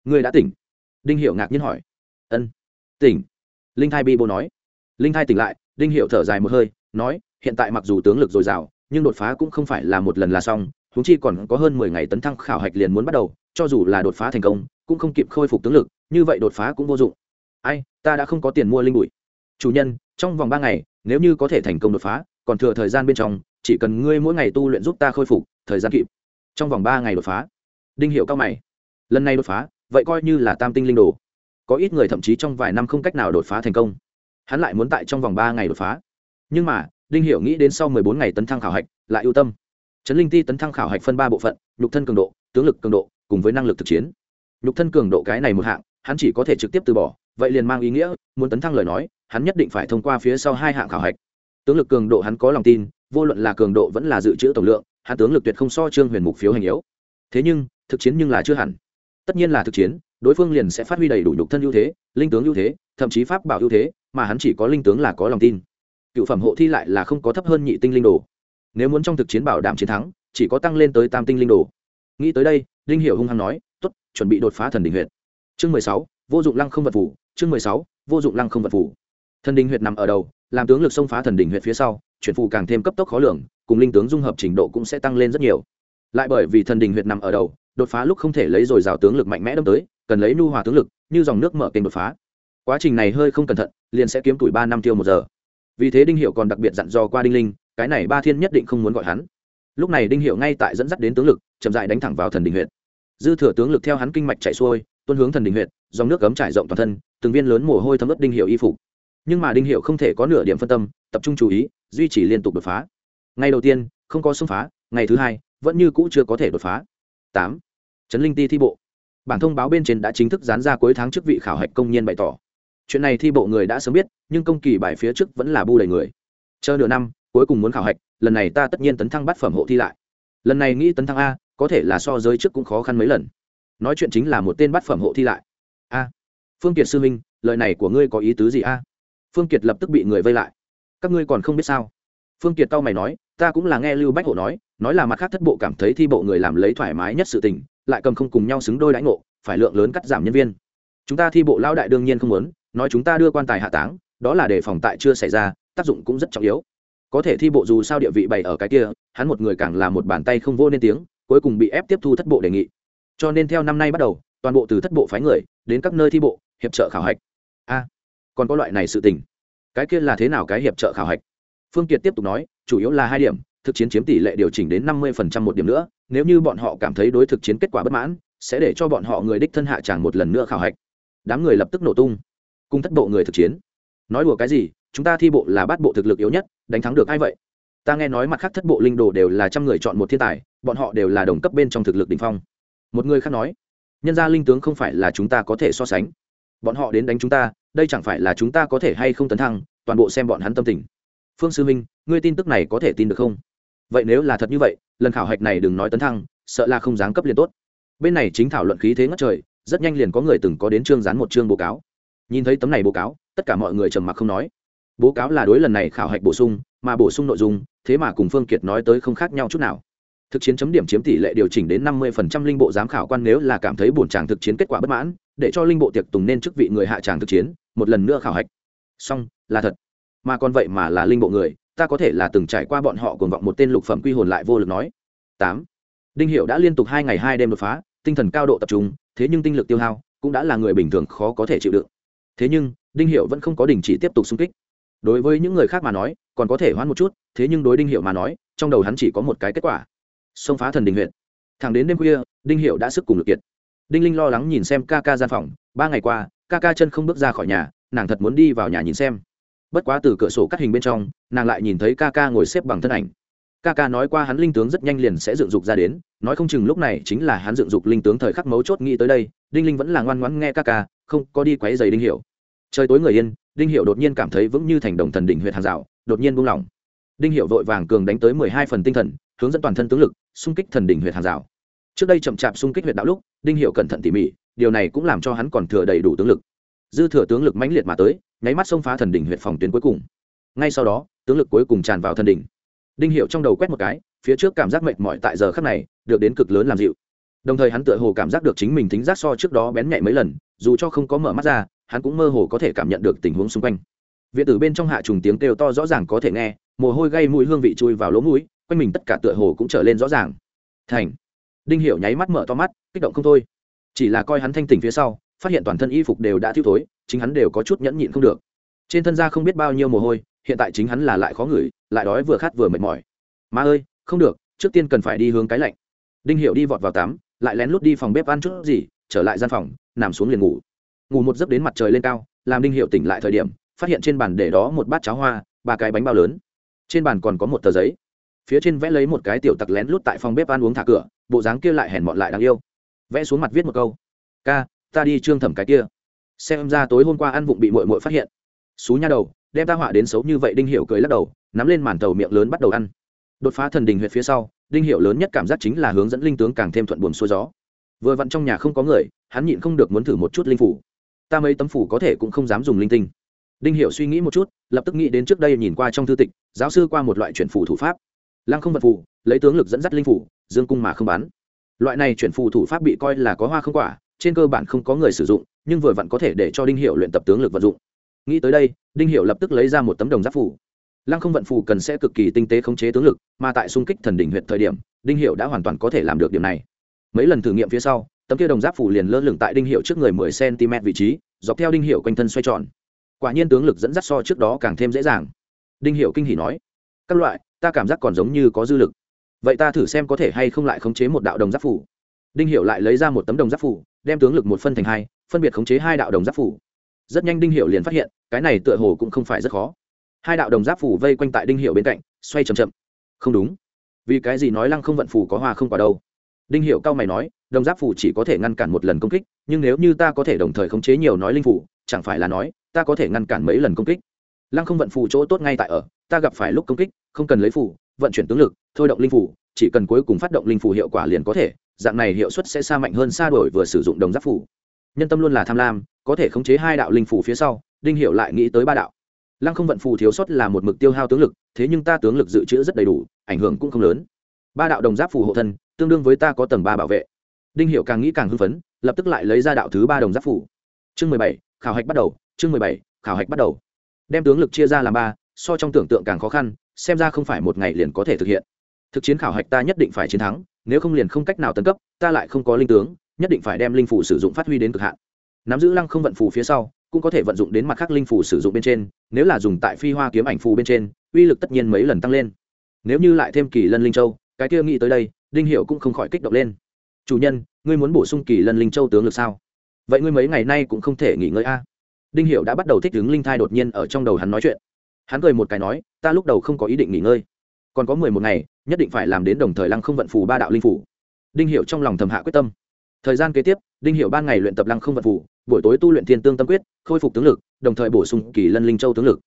Người đã tỉnh. Đinh hiệu ngạc nhiên hỏi. Ân. Tỉnh. Linh thai bi bô nói. Linh thai tỉnh lại, đinh hiệu thở dài một hơi, nói, hiện tại mặc dù tướng lực dồi dào nhưng đột phá cũng không phải là một lần là xong húng chi còn có hơn mười ngày tấn thăng khảo hạch liền muốn bắt đầu, cho dù là đột phá thành công, cũng không kịp khôi phục tướng lực, như vậy đột phá cũng vô dụng. Ai, ta đã không có tiền mua linh bụi. Chủ nhân, trong vòng ba ngày, nếu như có thể thành công đột phá, còn thừa thời gian bên trong, chỉ cần ngươi mỗi ngày tu luyện giúp ta khôi phục, thời gian kịp. Trong vòng ba ngày đột phá. Đinh hiệu cao mày. Lần này đột phá, vậy coi như là tam tinh linh đồ. Có ít người thậm chí trong vài năm không cách nào đột phá thành công. Hắn lại muốn tại trong vòng ba ngày đột phá. Nhưng mà đinh Hiểu nghĩ đến sau mười bốn ngày tấn thăng khảo hạch, lại ưu tâm. Trấn linh ti tấn thăng khảo hạch phân ba bộ phận, nhục thân cường độ, tướng lực cường độ, cùng với năng lực thực chiến. Nhục thân cường độ cái này một hạng, hắn chỉ có thể trực tiếp từ bỏ, vậy liền mang ý nghĩa, muốn tấn thăng lời nói, hắn nhất định phải thông qua phía sau hai hạng khảo hạch. Tướng lực cường độ hắn có lòng tin, vô luận là cường độ vẫn là dự trữ tổng lượng, hắn tướng lực tuyệt không so trương huyền mục phiếu hành yếu. Thế nhưng, thực chiến nhưng là chưa hẳn. Tất nhiên là thực chiến, đối phương liền sẽ phát huy đầy đủ nhục thân ưu thế, linh tướng ưu thế, thậm chí pháp bảo ưu thế, mà hắn chỉ có linh tướng là có lòng tin cựu phẩm hộ thi lại là không có thấp hơn nhị tinh linh đồ. Nếu muốn trong thực chiến bảo đảm chiến thắng, chỉ có tăng lên tới tam tinh linh đồ. Nghĩ tới đây linh hiểu hung hăng nói t ố t chuẩn bị đột phá thần đình huyện chương mười sáu, vô dụng lăng không vật phủ, chương mười sáu, vô dụng lăng không vật phủ. Thần đình huyện nằm ở đầu, làm tướng lực xông phá thần đình huyện phía sau, chuyển phù càng thêm cấp tốc khó lường, cùng linh tướng dung hợp trình độ cũng sẽ tăng lên rất nhiều. Lại bởi vì thần đình huyện nằm ở đầu, đột phá lúc không thể lấy dồi dào tướng lực mạnh mẽ đâm tới, cần lấy nhu hòa tướng lực, như dòng nước mở kênh đột phá. Quá trình này hơi không cẩn thận, liền sẽ kiếm tuổi ba năm tiêu một giờ vì thế đinh hiệu còn đặc biệt dặn dò qua đinh linh, cái này ba thiên nhất định không muốn gọi hắn. Lúc này đinh hiệu ngay tại dẫn dắt đến tướng lực, chậm dại đánh thẳng vào thần đình huyện dư thừa tướng lực theo hắn kinh mạch chạy xuôi tuân hướng thần đình huyện dòng nước cấm trải rộng toàn thân, từng viên lớn mồ hôi thấm ướt đinh hiệu y phục. Nhưng mà đinh hiệu không thể có nửa điểm phân tâm, tập trung chú ý, duy trì liên tục đột phá. Ngày đầu tiên, không có xông phá, ngày thứ hai, vẫn như cũ chưa có thể đột phá. Tám trấn linh ti thi bộ. Bản thông báo bên trên đã chính thức dán ra cuối tháng trước vị khảo hạch công nhân bày tỏ chuyện này thi bộ người đã sớm biết, nhưng công kỳ bài phía trước vẫn là bu đầy người. Chờ nửa năm, cuối cùng muốn khảo hạch, lần này ta tất nhiên tấn thăng bắt phẩm hộ thi lại. Lần này nghĩ tấn thăng a, có thể là so giới trước cũng khó khăn mấy lần. Nói chuyện chính là một tên bắt phẩm hộ thi lại. A. Phương kiệt sư minh lời này của ngươi có ý tứ gì a? Phương kiệt lập tức bị người vây lại. Các ngươi còn không biết sao? Phương kiệt tao mày nói, ta cũng là nghe lưu bách hộ nói nói là mặt khác thất bộ cảm thấy thi bộ người làm lấy thoải mái nhất sự tình, lại cầm không cùng nhau xứng đôi đãi ngộ, phải lượng lớn cắt giảm nhân viên. Chúng ta thi bộ lao đại đương nhiên không muốn nói chúng ta đưa quan tài hạ táng, đó là để phòng tại chưa xảy ra, tác dụng cũng rất trọng yếu. Có thể thi bộ dù sao địa vị bày ở cái kia, hắn một người càng là một bàn tay không vô nên tiếng, cuối cùng bị ép tiếp thu thất bộ đề nghị. Cho nên theo năm nay bắt đầu, toàn bộ từ thất bộ phái người đến các nơi thi bộ, hiệp trợ khảo hạch. A, còn có loại này sự tình. Cái kia là thế nào cái hiệp trợ khảo hạch? Phương kiệt tiếp tục nói, chủ yếu là hai điểm, thực chiến chiếm tỷ lệ điều chỉnh đến năm mươi phần trăm một điểm nữa, nếu như bọn họ cảm thấy đối thực chiến kết quả bất mãn, sẽ để cho bọn họ người đích thân hạ tràng một lần nữa khảo hạch. Đám người lập tức nổ tung cung thất bộ người thực chiến. Nói đùa cái gì, chúng ta thi bộ là bát bộ thực lực yếu nhất, đánh thắng được ai vậy? Ta nghe nói mặt khác thất bộ linh đồ đều là trăm người chọn một thiên tài, bọn họ đều là đồng cấp bên trong thực lực đ ỉ n h phong. Một người khác nói, nhân gia linh tướng không phải là chúng ta có thể so sánh. Bọn họ đến đánh chúng ta, đây chẳng phải là chúng ta có thể hay không tấn thăng, toàn bộ xem bọn hắn tâm tình. Phương sư minh, ngươi tin tức này có thể tin được không? Vậy nếu là thật như vậy, lần khảo hạch này đừng nói tấn thăng, sợ là không dáng cấp liền tốt. Bên này chính thảo luận khí thế ngất trời, rất nhanh liền có người từng có đến chương gián một chương báo cáo nhìn thấy tấm này bố cáo, tất cả mọi người trầm mặc không nói. Bố cáo là đối lần này khảo hạch bổ sung, mà bổ sung nội dung, thế mà cùng phương kiệt nói tới không khác nhau chút nào. Thực chiến chấm điểm chiếm tỷ lệ điều chỉnh đến năm mươi phần trăm linh bộ giám khảo quan nếu là cảm thấy bổn tràng thực chiến kết quả bất mãn, để cho linh bộ tiệc tùng nên chức vị người hạ tràng thực chiến, một lần nữa khảo hạch. Xong, là thật. Mà còn vậy mà là linh bộ người, ta có thể là từng trải qua bọn họ cùng vọng một tên lục phẩm quy hồn lại vô lực nói. Tám. Đinh hiệu đã liên tục hai ngày hai đêm đột phá, tinh thần cao độ tập trung, thế nhưng tinh lực tiêu hao, cũng đã là người bình thường khó có thể chịu đựng thế nhưng, đinh hiệu vẫn không có đình chỉ tiếp tục xung kích. Đối với những người khác mà nói, còn có thể hoãn một chút, thế nhưng đối đinh hiệu mà nói, trong đầu hắn chỉ có một cái kết quả. Xông phá thần đình huyện. Thẳng đến đêm khuya, đinh hiệu đã sức cùng lực kiệt. Đinh linh lo lắng nhìn xem ca ca gian phòng, ba ngày qua, ca ca chân không bước ra khỏi nhà, nàng thật muốn đi vào nhà nhìn xem. Bất quá từ cửa sổ cắt hình bên trong, nàng lại nhìn thấy ca ca ngồi xếp bằng thân ảnh ca ca nói qua hắn linh tướng rất nhanh liền sẽ dựng dục ra đến, nói không chừng lúc này chính là hắn dựng dục linh tướng thời khắc mấu chốt nghĩ tới đây, đinh linh vẫn là ngoan ngoãn nghe ca ca, không có đi quấy giày đinh hiểu. Trời tối người yên, đinh hiểu đột nhiên cảm thấy vững như thành đồng thần đỉnh Huyệt hàng rào, đột nhiên buông lỏng. Đinh hiểu vội vàng cường đánh tới mười hai phần tinh thần, hướng dẫn toàn thân tướng lực, xung kích thần đỉnh Huyệt hàng rào. Trước đây chậm chạp xung kích Huyệt đạo lúc, đinh Hiểu cẩn thận tỉ mỉ, điều này cũng làm cho hắn còn thừa đầy đủ tướng lực. Dư thừa tướng lực mãnh liệt mà tới, nháy mắt xông phá thần đỉnh Huyệt phòng tuyến cuối cùng. Ngay sau đó, tướng lực cuối cùng tràn vào thần đỉnh đinh hiệu trong đầu quét một cái, phía trước cảm giác mệt mỏi tại giờ khắc này, được đến cực lớn làm dịu. Đồng thời hắn tựa hồ cảm giác được chính mình thính giác so trước đó bén nhạy mấy lần, dù cho không có mở mắt ra, hắn cũng mơ hồ có thể cảm nhận được tình huống xung quanh. Viện tử bên trong hạ trùng tiếng kêu to rõ ràng có thể nghe, mồ hôi gây mũi hương vị chui vào lỗ mũi, quanh mình tất cả tựa hồ cũng trở lên rõ ràng. Thành. Đinh hiểu nháy mắt mở to mắt, kích động không thôi. Chỉ là coi hắn thanh tỉnh phía sau, phát hiện toàn thân y phục đều đã thiêu thối, chính hắn đều có chút nhẫn nhịn không được. Trên thân da không biết bao nhiêu mồ hôi, hiện tại chính hắn là lại khó ngửi lại đói vừa khát vừa mệt mỏi. Má ơi, không được, trước tiên cần phải đi hướng cái lạnh. Đinh hiểu đi vọt vào tắm, lại lén lút đi phòng bếp ăn chút gì, trở lại gian phòng, nằm xuống liền ngủ. Ngủ một giấc đến mặt trời lên cao, làm đinh hiểu tỉnh lại thời điểm, phát hiện trên bàn để đó một bát cháo hoa, ba cái bánh bao lớn. Trên bàn còn có một tờ giấy. Phía trên vẽ lấy một cái tiểu tặc lén lút tại phòng bếp ăn uống thả cửa, bộ dáng kia lại hèn mọn lại đáng yêu. Vẽ xuống mặt viết một câu. Ca, ta đi trương thẩm cái kia. Xem ra tối hôm qua ăn vụng bị mội mội phát hiện. Xú nha đầu đem ta họa đến xấu như vậy đinh hiểu cười lắc đầu, nắm lên màn tàu miệng lớn bắt đầu ăn. Đột phá thần đình huyệt phía sau, đinh hiểu lớn nhất cảm giác chính là hướng dẫn linh tướng càng thêm thuận buồm xuôi gió. Vừa vặn trong nhà không có người, hắn nhịn không được muốn thử một chút linh phủ. Ta mấy tấm phủ có thể cũng không dám dùng linh tinh. Đinh hiểu suy nghĩ một chút, lập tức nghĩ đến trước đây nhìn qua trong thư tịch, giáo sư qua một loại chuyển phủ thủ pháp. Lăng không vật phủ, lấy tướng lực dẫn dắt linh phủ, dương cung mà không bán. loại này chuyển phù thủ pháp bị coi là có hoa không quả, trên cơ bản không có người sử dụng, nhưng vừa vặn có thể để cho đinh hiệu luyện tập tướng lực vận dụng nghĩ tới đây, đinh hiệu lập tức lấy ra một tấm đồng giáp phủ. Lăng không vận phù cần sẽ cực kỳ tinh tế khống chế tướng lực, mà tại xung kích thần đỉnh huyện thời điểm, đinh hiệu đã hoàn toàn có thể làm được điểm này. Mấy lần thử nghiệm phía sau, tấm kia đồng giáp phủ liền lơ lửng tại đinh hiệu trước người mười cm vị trí, dọc theo đinh hiệu quanh thân xoay tròn. Quả nhiên tướng lực dẫn dắt so trước đó càng thêm dễ dàng. Đinh hiệu kinh hỉ nói, các loại, ta cảm giác còn giống như có dư lực. Vậy ta thử xem có thể hay không lại khống chế một đạo đồng giáp phủ. Đinh hiệu lại lấy ra một tấm đồng giáp phủ, đem tướng lực một phân thành hai, phân biệt khống chế hai đạo đồng giáp phủ rất nhanh đinh hiệu liền phát hiện, cái này tựa hồ cũng không phải rất khó. Hai đạo đồng giáp phủ vây quanh tại đinh hiệu bên cạnh, xoay c h ậ m chậm. Không đúng. Vì cái gì nói lăng không vận phủ có hoa không quả đâu? Đinh hiệu cao mày nói, đồng giáp phủ chỉ có thể ngăn cản một lần công kích, nhưng nếu như ta có thể đồng thời khống chế nhiều nói linh phủ, chẳng phải là nói, ta có thể ngăn cản mấy lần công kích. Lăng không vận phủ chỗ tốt ngay tại ở, ta gặp phải lúc công kích, không cần lấy phủ, vận chuyển tướng lực, thôi động linh phủ, chỉ cần cuối cùng phát động linh phủ hiệu quả liền có thể, dạng này hiệu suất sẽ xa mạnh hơn xa đổi vừa sử dụng đồng giáp phủ. Nhân tâm luôn là tham lam có thể khống chế hai đạo linh phủ phía sau, đinh hiệu lại nghĩ tới ba đạo. Lăng không vận phù thiếu sót là một mực tiêu hao tướng lực, thế nhưng ta tướng lực dự trữ rất đầy đủ, ảnh hưởng cũng không lớn. Ba đạo đồng giáp phù hộ thân, tương đương với ta có tầng ba bảo vệ. Đinh hiệu càng nghĩ càng hưng phấn, lập tức lại lấy ra đạo thứ ba đồng giáp phủ chương mười bảy, khảo hạch bắt đầu, chương mười bảy, khảo hạch bắt đầu. Đem tướng lực chia ra làm ba, so trong tưởng tượng càng khó khăn, xem ra không phải một ngày liền có thể thực hiện. Thực chiến khảo hạch ta nhất định phải chiến thắng, nếu không liền không cách nào tấn cấp, ta lại không có linh tướng, nhất định phải đem linh phủ sử dụng phát huy đến cực hạn nắm giữ lăng không vận phù phía sau, cũng có thể vận dụng đến mặt khác linh phù sử dụng bên trên, nếu là dùng tại phi hoa kiếm ảnh phù bên trên, uy lực tất nhiên mấy lần tăng lên. Nếu như lại thêm kỳ lân linh châu, cái kia nghĩ tới đây, đinh hiệu cũng không khỏi kích động lên. Chủ nhân, ngươi muốn bổ sung kỳ lân linh châu tướng lực sao? Vậy ngươi mấy ngày nay cũng không thể nghỉ ngơi a. Đinh hiệu đã bắt đầu thích ứng linh thai đột nhiên ở trong đầu hắn nói chuyện. Hắn cười một cái nói, ta lúc đầu không có ý định nghỉ ngơi. Còn có mười một ngày, nhất định phải làm đến đồng thời lăng không vận phù ba đạo linh phủ đinh hiệu trong lòng thầm hạ quyết tâm thời gian kế tiếp đinh hiệu ban ngày luyện tập lăng không vận vụ, buổi tối tu luyện thiên tương tâm quyết khôi phục tướng lực đồng thời bổ sung kỳ lân linh châu tướng lực.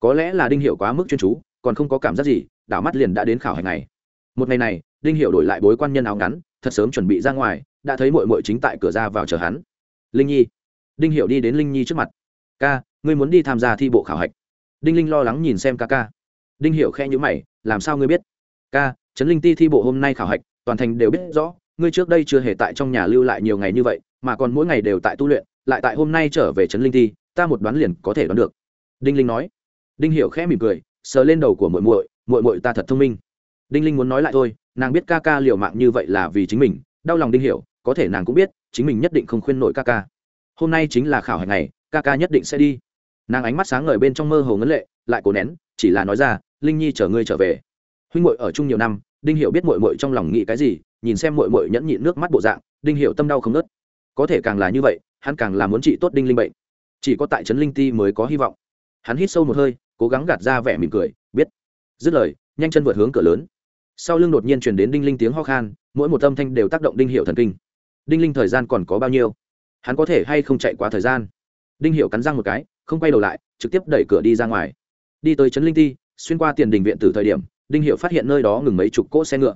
Có lẽ là đinh hiệu quá mức chuyên chú còn không có cảm giác gì đảo mắt liền đã đến khảo hành này một ngày này đinh hiệu đổi lại bối quan nhân áo ngắn thật sớm chuẩn bị ra ngoài đã thấy mội mội chính tại cửa ra vào chờ hắn. Linh nhi. Đinh hiệu đi đến linh nhi trước mặt. Ca ngươi muốn đi tham gia thi bộ khảo hạch. Đinh linh lo lắng nhìn xem ca ca. Đinh hiệu khe nhữ mày làm sao ngươi biết? Ca trấn linh ti thi bộ hôm nay khảo hạch toàn thành đều biết rõ ngươi trước đây chưa hề tại trong nhà lưu lại nhiều ngày như vậy mà còn mỗi ngày đều tại tu luyện lại tại hôm nay trở về trấn linh ti ta một đoán liền có thể đoán được. Đinh linh nói. Đinh Hiểu khẽ mỉm cười sờ lên đầu của muội muội muội muội ta thật thông minh. Đinh linh muốn nói lại thôi nàng biết ca ca liều mạng như vậy là vì chính mình đau lòng đinh hiểu có thể nàng cũng biết chính mình nhất định không khuyên nổi ca ca. Hôm nay chính là khảo hạch ngày, ca ca nhất định sẽ đi. Nàng ánh mắt sáng ngời bên trong mơ hồ ngấn lệ lại cố nén chỉ là nói ra linh nhi chở ngươi trở về. Huynh muội ở chung nhiều năm đinh hiểu biết muội muội trong lòng nghĩ cái gì nhìn xem muội muội nhẫn nhịn nước mắt bộ dạng, đinh hiểu tâm đau không nớt có thể càng là như vậy, hắn càng là muốn trị tốt đinh linh bệnh. Chỉ có tại trấn linh ti mới có hy vọng. Hắn hít sâu một hơi, cố gắng gạt ra vẻ mỉm cười, biết. Dứt lời, nhanh chân vượt hướng cửa lớn. Sau lưng đột nhiên truyền đến đinh linh tiếng ho khan, mỗi một âm thanh đều tác động đinh hiệu thần kinh. Đinh linh thời gian còn có bao nhiêu? Hắn có thể hay không chạy quá thời gian? Đinh hiệu cắn răng một cái, không quay đầu lại, trực tiếp đẩy cửa đi ra ngoài. Đi tới trấn linh ti, xuyên qua tiền đình viện từ thời điểm, đinh hiệu phát hiện nơi đó ngừng mấy chục cỗ xe ngựa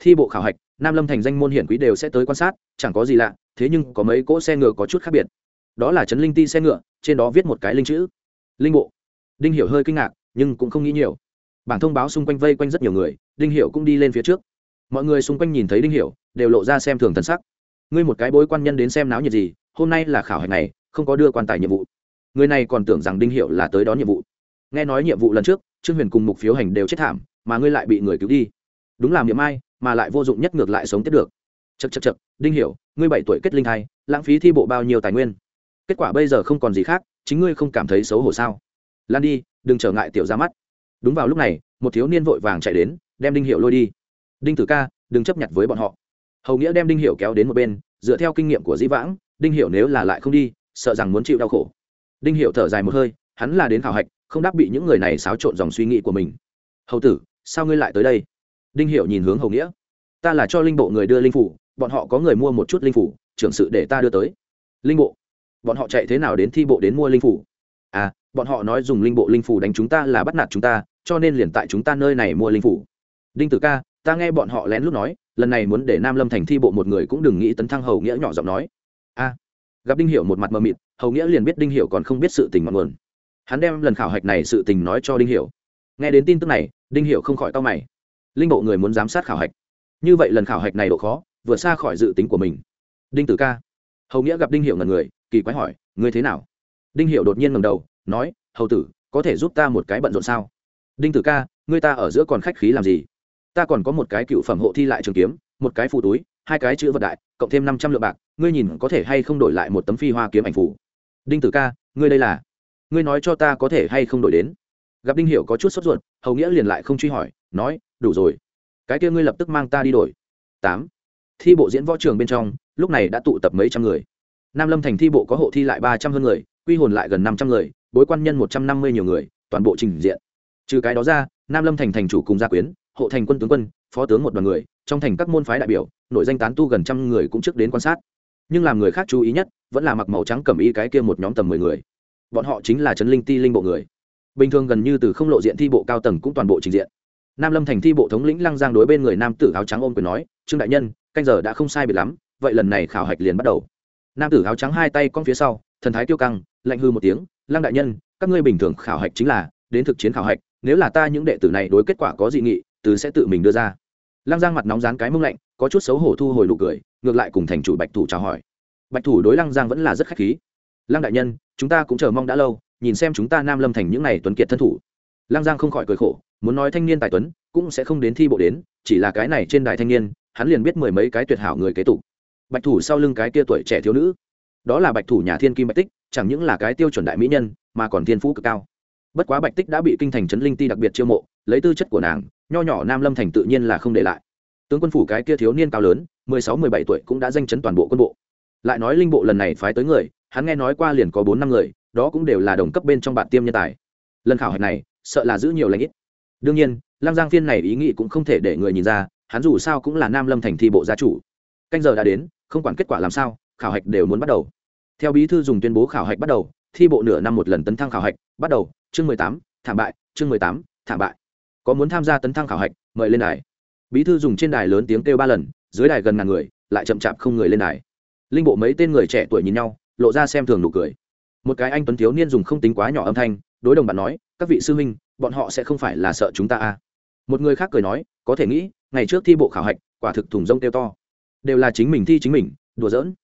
thi bộ khảo hạch, nam lâm thành danh môn hiển quý đều sẽ tới quan sát, chẳng có gì lạ, thế nhưng có mấy cỗ xe ngựa có chút khác biệt. Đó là trấn linh ti xe ngựa, trên đó viết một cái linh chữ. Linh bộ. Đinh hiểu hơi kinh ngạc, nhưng cũng không nghĩ nhiều. Bản thông báo xung quanh vây quanh rất nhiều người, đinh hiểu cũng đi lên phía trước. Mọi người xung quanh nhìn thấy đinh hiểu, đều lộ ra xem thường thần sắc. Ngươi một cái bối quan nhân đến xem náo nhiệt gì, hôm nay là khảo hạch này, không có đưa quan tài nhiệm vụ. Người này còn tưởng rằng đinh hiểu là tới đón nhiệm vụ. Nghe nói nhiệm vụ lần trước, trương huyền cùng mục phiếu hành đều chết thảm, mà ngươi lại bị người cứu đi. Đúng là miệng ai mà lại vô dụng nhất ngược lại sống tiếp được. Chật chật chật đinh hiểu, ngươi bảy tuổi kết linh thai, lãng phí thi bộ bao nhiêu tài nguyên? Kết quả bây giờ không còn gì khác, chính ngươi không cảm thấy xấu hổ sao? Lan đi, đừng trở ngại tiểu ra mắt. Đúng vào lúc này, một thiếu niên vội vàng chạy đến, đem đinh hiệu lôi đi. Đinh tử ca, đừng chấp nhận với bọn họ. Hầu nghĩa đem đinh hiệu kéo đến một bên, dựa theo kinh nghiệm của dĩ vãng, đinh hiệu nếu là lại không đi, sợ rằng muốn chịu đau khổ. Đinh hiệu thở dài một hơi, hắn là đến khảo hạch, không đáp bị những người này xáo trộn dòng suy nghĩ của mình. Hầu tử, sao ngươi lại tới đây? Đinh hiệu nhìn hướng hầu nghĩa. Ta là cho linh bộ người đưa linh phủ, bọn họ có người mua một chút linh phủ, trưởng sự để ta đưa tới. Linh bộ? Bọn họ chạy thế nào đến thi bộ đến mua linh phủ? À bọn họ nói dùng linh bộ linh phủ đánh chúng ta là bắt nạt chúng ta, cho nên liền tại chúng ta nơi này mua linh phủ. Đinh tử ca, ta nghe bọn họ lén lút nói, lần này muốn để nam lâm thành thi bộ một người cũng đừng nghĩ tấn thăng hầu nghĩa nhỏ giọng nói. A. Gặp đinh hiểu một mặt mờ mịt, hầu nghĩa liền biết đinh hiểu còn không biết sự tình mọi nguồn. Hắn đem lần khảo hạch này sự tình nói cho đinh hiểu. Nghe đến tin tức này, đinh hiểu không khỏi tao mày linh bộ người muốn giám sát khảo hạch. Như vậy lần khảo hạch này độ khó vượt xa khỏi dự tính của mình. Đinh tử ca. Hầu nghĩa gặp đinh hiểu ngần người, kỳ quái hỏi, ngươi thế nào? Đinh hiểu đột nhiên ngẩng đầu, nói, hầu tử, có thể giúp ta một cái bận rộn sao? Đinh tử ca, ngươi ta ở giữa còn khách khí làm gì? Ta còn có một cái cựu phẩm hộ thi lại trường kiếm, một cái phù túi, hai cái chữ vật đại, cộng thêm năm trăm lượng bạc, ngươi nhìn có thể hay không đổi lại một tấm phi hoa kiếm ảnh phủ đinh tử ca, ngươi đây là, ngươi nói cho ta có thể hay không đổi đến? Gặp đinh hiểu có chút sốt ruột, hầu nghĩa liền lại không truy hỏi, nói đủ rồi. Cái kia ngươi lập tức mang ta đi đổi. Tám. Thi bộ diễn võ trường bên trong, lúc này đã tụ tập mấy trăm người. Nam lâm thành thi bộ có hộ thi lại ba trăm hơn người, quy hồn lại gần năm trăm người, bối quan nhân một trăm năm mươi nhiều người, toàn bộ trình diện. Trừ cái đó ra, nam lâm thành thành chủ cùng gia quyến, hộ thành quân tướng quân, phó tướng một đoàn người, trong thành các môn phái đại biểu, nội danh tán tu gần trăm người cũng trước đến quan sát. Nhưng làm người khác chú ý nhất, vẫn là mặc màu trắng cầm y cái kia một nhóm tầm mười người. Bọn họ chính là trấn linh ti linh bộ người. Bình thường gần như từ không lộ diện thi bộ cao tầng cũng toàn bộ trình diện nam lâm thành thi bộ thống lĩnh lăng giang đối bên người nam tử áo trắng ôm quyền nói, trương đại nhân, canh giờ đã không sai biệt lắm, vậy lần này khảo hạch liền bắt đầu. Nam tử áo trắng hai tay con phía sau, thần thái tiêu căng, lạnh hư một tiếng, lăng đại nhân, các ngươi bình thường khảo hạch chính là đến thực chiến khảo hạch, nếu là ta những đệ tử này đối kết quả có dị nghị, từ sẽ tự mình đưa ra. Lăng giang mặt nóng rán cái mông lạnh, có chút xấu hổ thu hồi nụ cười, ngược lại cùng thành chủ bạch thủ chào hỏi. Bạch thủ đối lăng giang vẫn là rất khách khí. Lăng đại nhân, chúng ta cũng chờ mong đã lâu, nhìn xem chúng ta nam lâm thành những n à y tuấn kiệt thân thủ. Lăng giang không khỏi cười khổ muốn nói thanh niên tài tuấn, cũng sẽ không đến thi bộ đến, chỉ là cái này trên đài thanh niên, hắn liền biết mười mấy cái tuyệt hảo người kế tục. Bạch thủ sau lưng cái kia tuổi trẻ thiếu nữ, đó là bạch thủ nhà thiên kim bạch tích, chẳng những là cái tiêu chuẩn đại mỹ nhân, mà còn thiên phú cực cao. Bất quá bạch tích đã bị kinh thành trấn linh ti đặc biệt chiêu mộ, lấy tư chất của nàng, nho nhỏ nam lâm thành tự nhiên là không để lại. Tướng quân phủ cái kia thiếu niên cao lớn, mười sáu, mười bảy tuổi cũng đã danh chấn toàn bộ quân bộ. Lại nói linh bộ lần này phái tới người, hắn nghe nói qua liền có bốn năm người, đó cũng đều là đồng cấp bên trong bạn tiêm nhân tài. Lần khảo hạch này, sợ là giữ nhiều lãnh ít đương nhiên, lăng giang phiên này ý nghĩ cũng không thể để người nhìn ra, hắn dù sao cũng là nam lâm thành thi bộ gia chủ. Canh giờ đã đến, không quản kết quả làm sao, khảo hạch đều muốn bắt đầu. Theo bí thư dùng tuyên bố khảo hạch bắt đầu, thi bộ nửa năm một lần tấn thăng khảo hạch, bắt đầu, chương mười tám, thảm bại, chương mười tám, thảm bại. Có muốn tham gia tấn thăng khảo hạch, mời lên đài. Bí thư dùng trên đài lớn tiếng kêu ba lần, dưới đài gần ngàn người, lại chậm chạp không người lên đài. Linh bộ mấy tên người trẻ tuổi nhìn nhau, lộ ra xem thường nụ cười. Một cái anh tuấn thiếu niên dùng không tính quá nhỏ âm thanh, đối đồng bạn nói các vị sư huynh, bọn họ sẽ không phải là sợ chúng ta à? Một người khác cười nói, có thể nghĩ, ngày trước thi bộ khảo hạch, quả thực thùng rông kêu to. Đều là chính mình thi chính mình, đùa giỡn.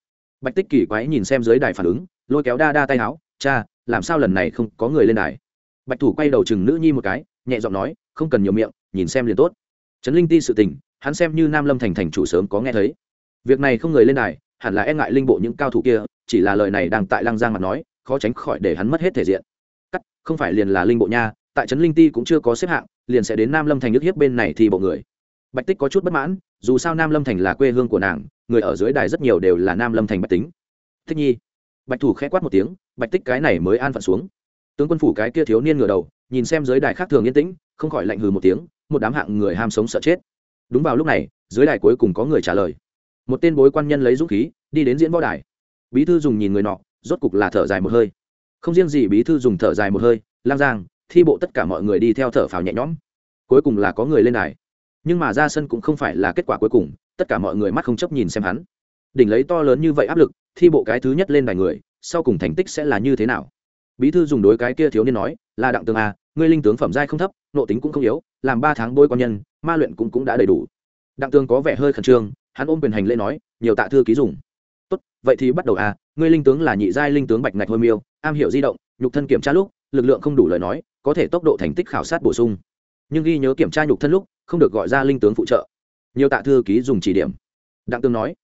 Bạch tích kỳ quái nhìn xem dưới đài phản ứng, lôi kéo đa đa tay áo, cha, làm sao lần này không có người lên đài? Bạch thủ quay đầu chừng nữ nhi một cái, nhẹ giọng nói, không cần nhiều miệng, nhìn xem liền tốt. Trấn linh ti sự tình, hắn xem như nam lâm thành thành chủ sớm có nghe thấy. Việc này không người lên đài, hẳn là e ngại linh bộ những cao thủ kia, chỉ là lời này đang tại lăng giang mặt nói, khó tránh khỏi để hắn mất hết thể diện không phải liền là linh bộ nha, tại trấn linh ti cũng chưa có xếp hạng, liền sẽ đến nam lâm thành nước hiếp bên này thì bộ người. Bạch tích có chút bất mãn, dù sao nam lâm thành là quê hương của nàng, người ở dưới đài rất nhiều đều là nam lâm thành bạch tính. Thích nhi. Bạch thủ khẽ quát một tiếng, bạch tích cái này mới an phận xuống. Tướng quân phủ cái kia thiếu niên ngửa đầu, nhìn xem dưới đài khác thường yên tĩnh, không khỏi lạnh hừ một tiếng, một đám hạng người ham sống sợ chết. Đúng vào lúc này, dưới đài cuối cùng có người trả lời. Một tên bối quan nhân lấy dũng khí, đi đến diễn võ đài. Bí thư dùng nhìn người nọ, rốt cục là thở dài một hơi không riêng gì bí thư dùng thở dài một hơi, lang giang, thi bộ tất cả mọi người đi theo thở phào nhẹ nhõm. Cuối cùng là có người lên đài. Nhưng mà ra sân cũng không phải là kết quả cuối cùng, tất cả mọi người mắt không chấp nhìn xem hắn. Đỉnh lấy to lớn như vậy áp lực, thi bộ cái thứ nhất lên đài người, sau cùng thành tích sẽ là như thế nào? Bí thư dùng đối cái kia thiếu niên nói, là đặng tường a, ngươi linh tướng phẩm giai không thấp, nộ tính cũng không yếu, làm ba tháng bôi quan nhân, ma luyện cũng cũng đã đầy đủ. Đặng tường có vẻ hơi khẩn trương, hắn ôm quyền hành lễ nói, nhiều tạ thư ký dùng. Tốt, vậy thì bắt đầu a ngươi linh tướng là nhị giai linh tướng bạch ngạch hôi miêu, am hiểu di động, nhục thân kiểm tra lúc, lực lượng không đủ lời nói, có thể tốc độ thành tích khảo sát bổ sung. Nhưng ghi nhớ kiểm tra nhục thân lúc, không được gọi ra linh tướng phụ trợ. Nhiều tạ thư ký dùng chỉ điểm. Đặng tường nói.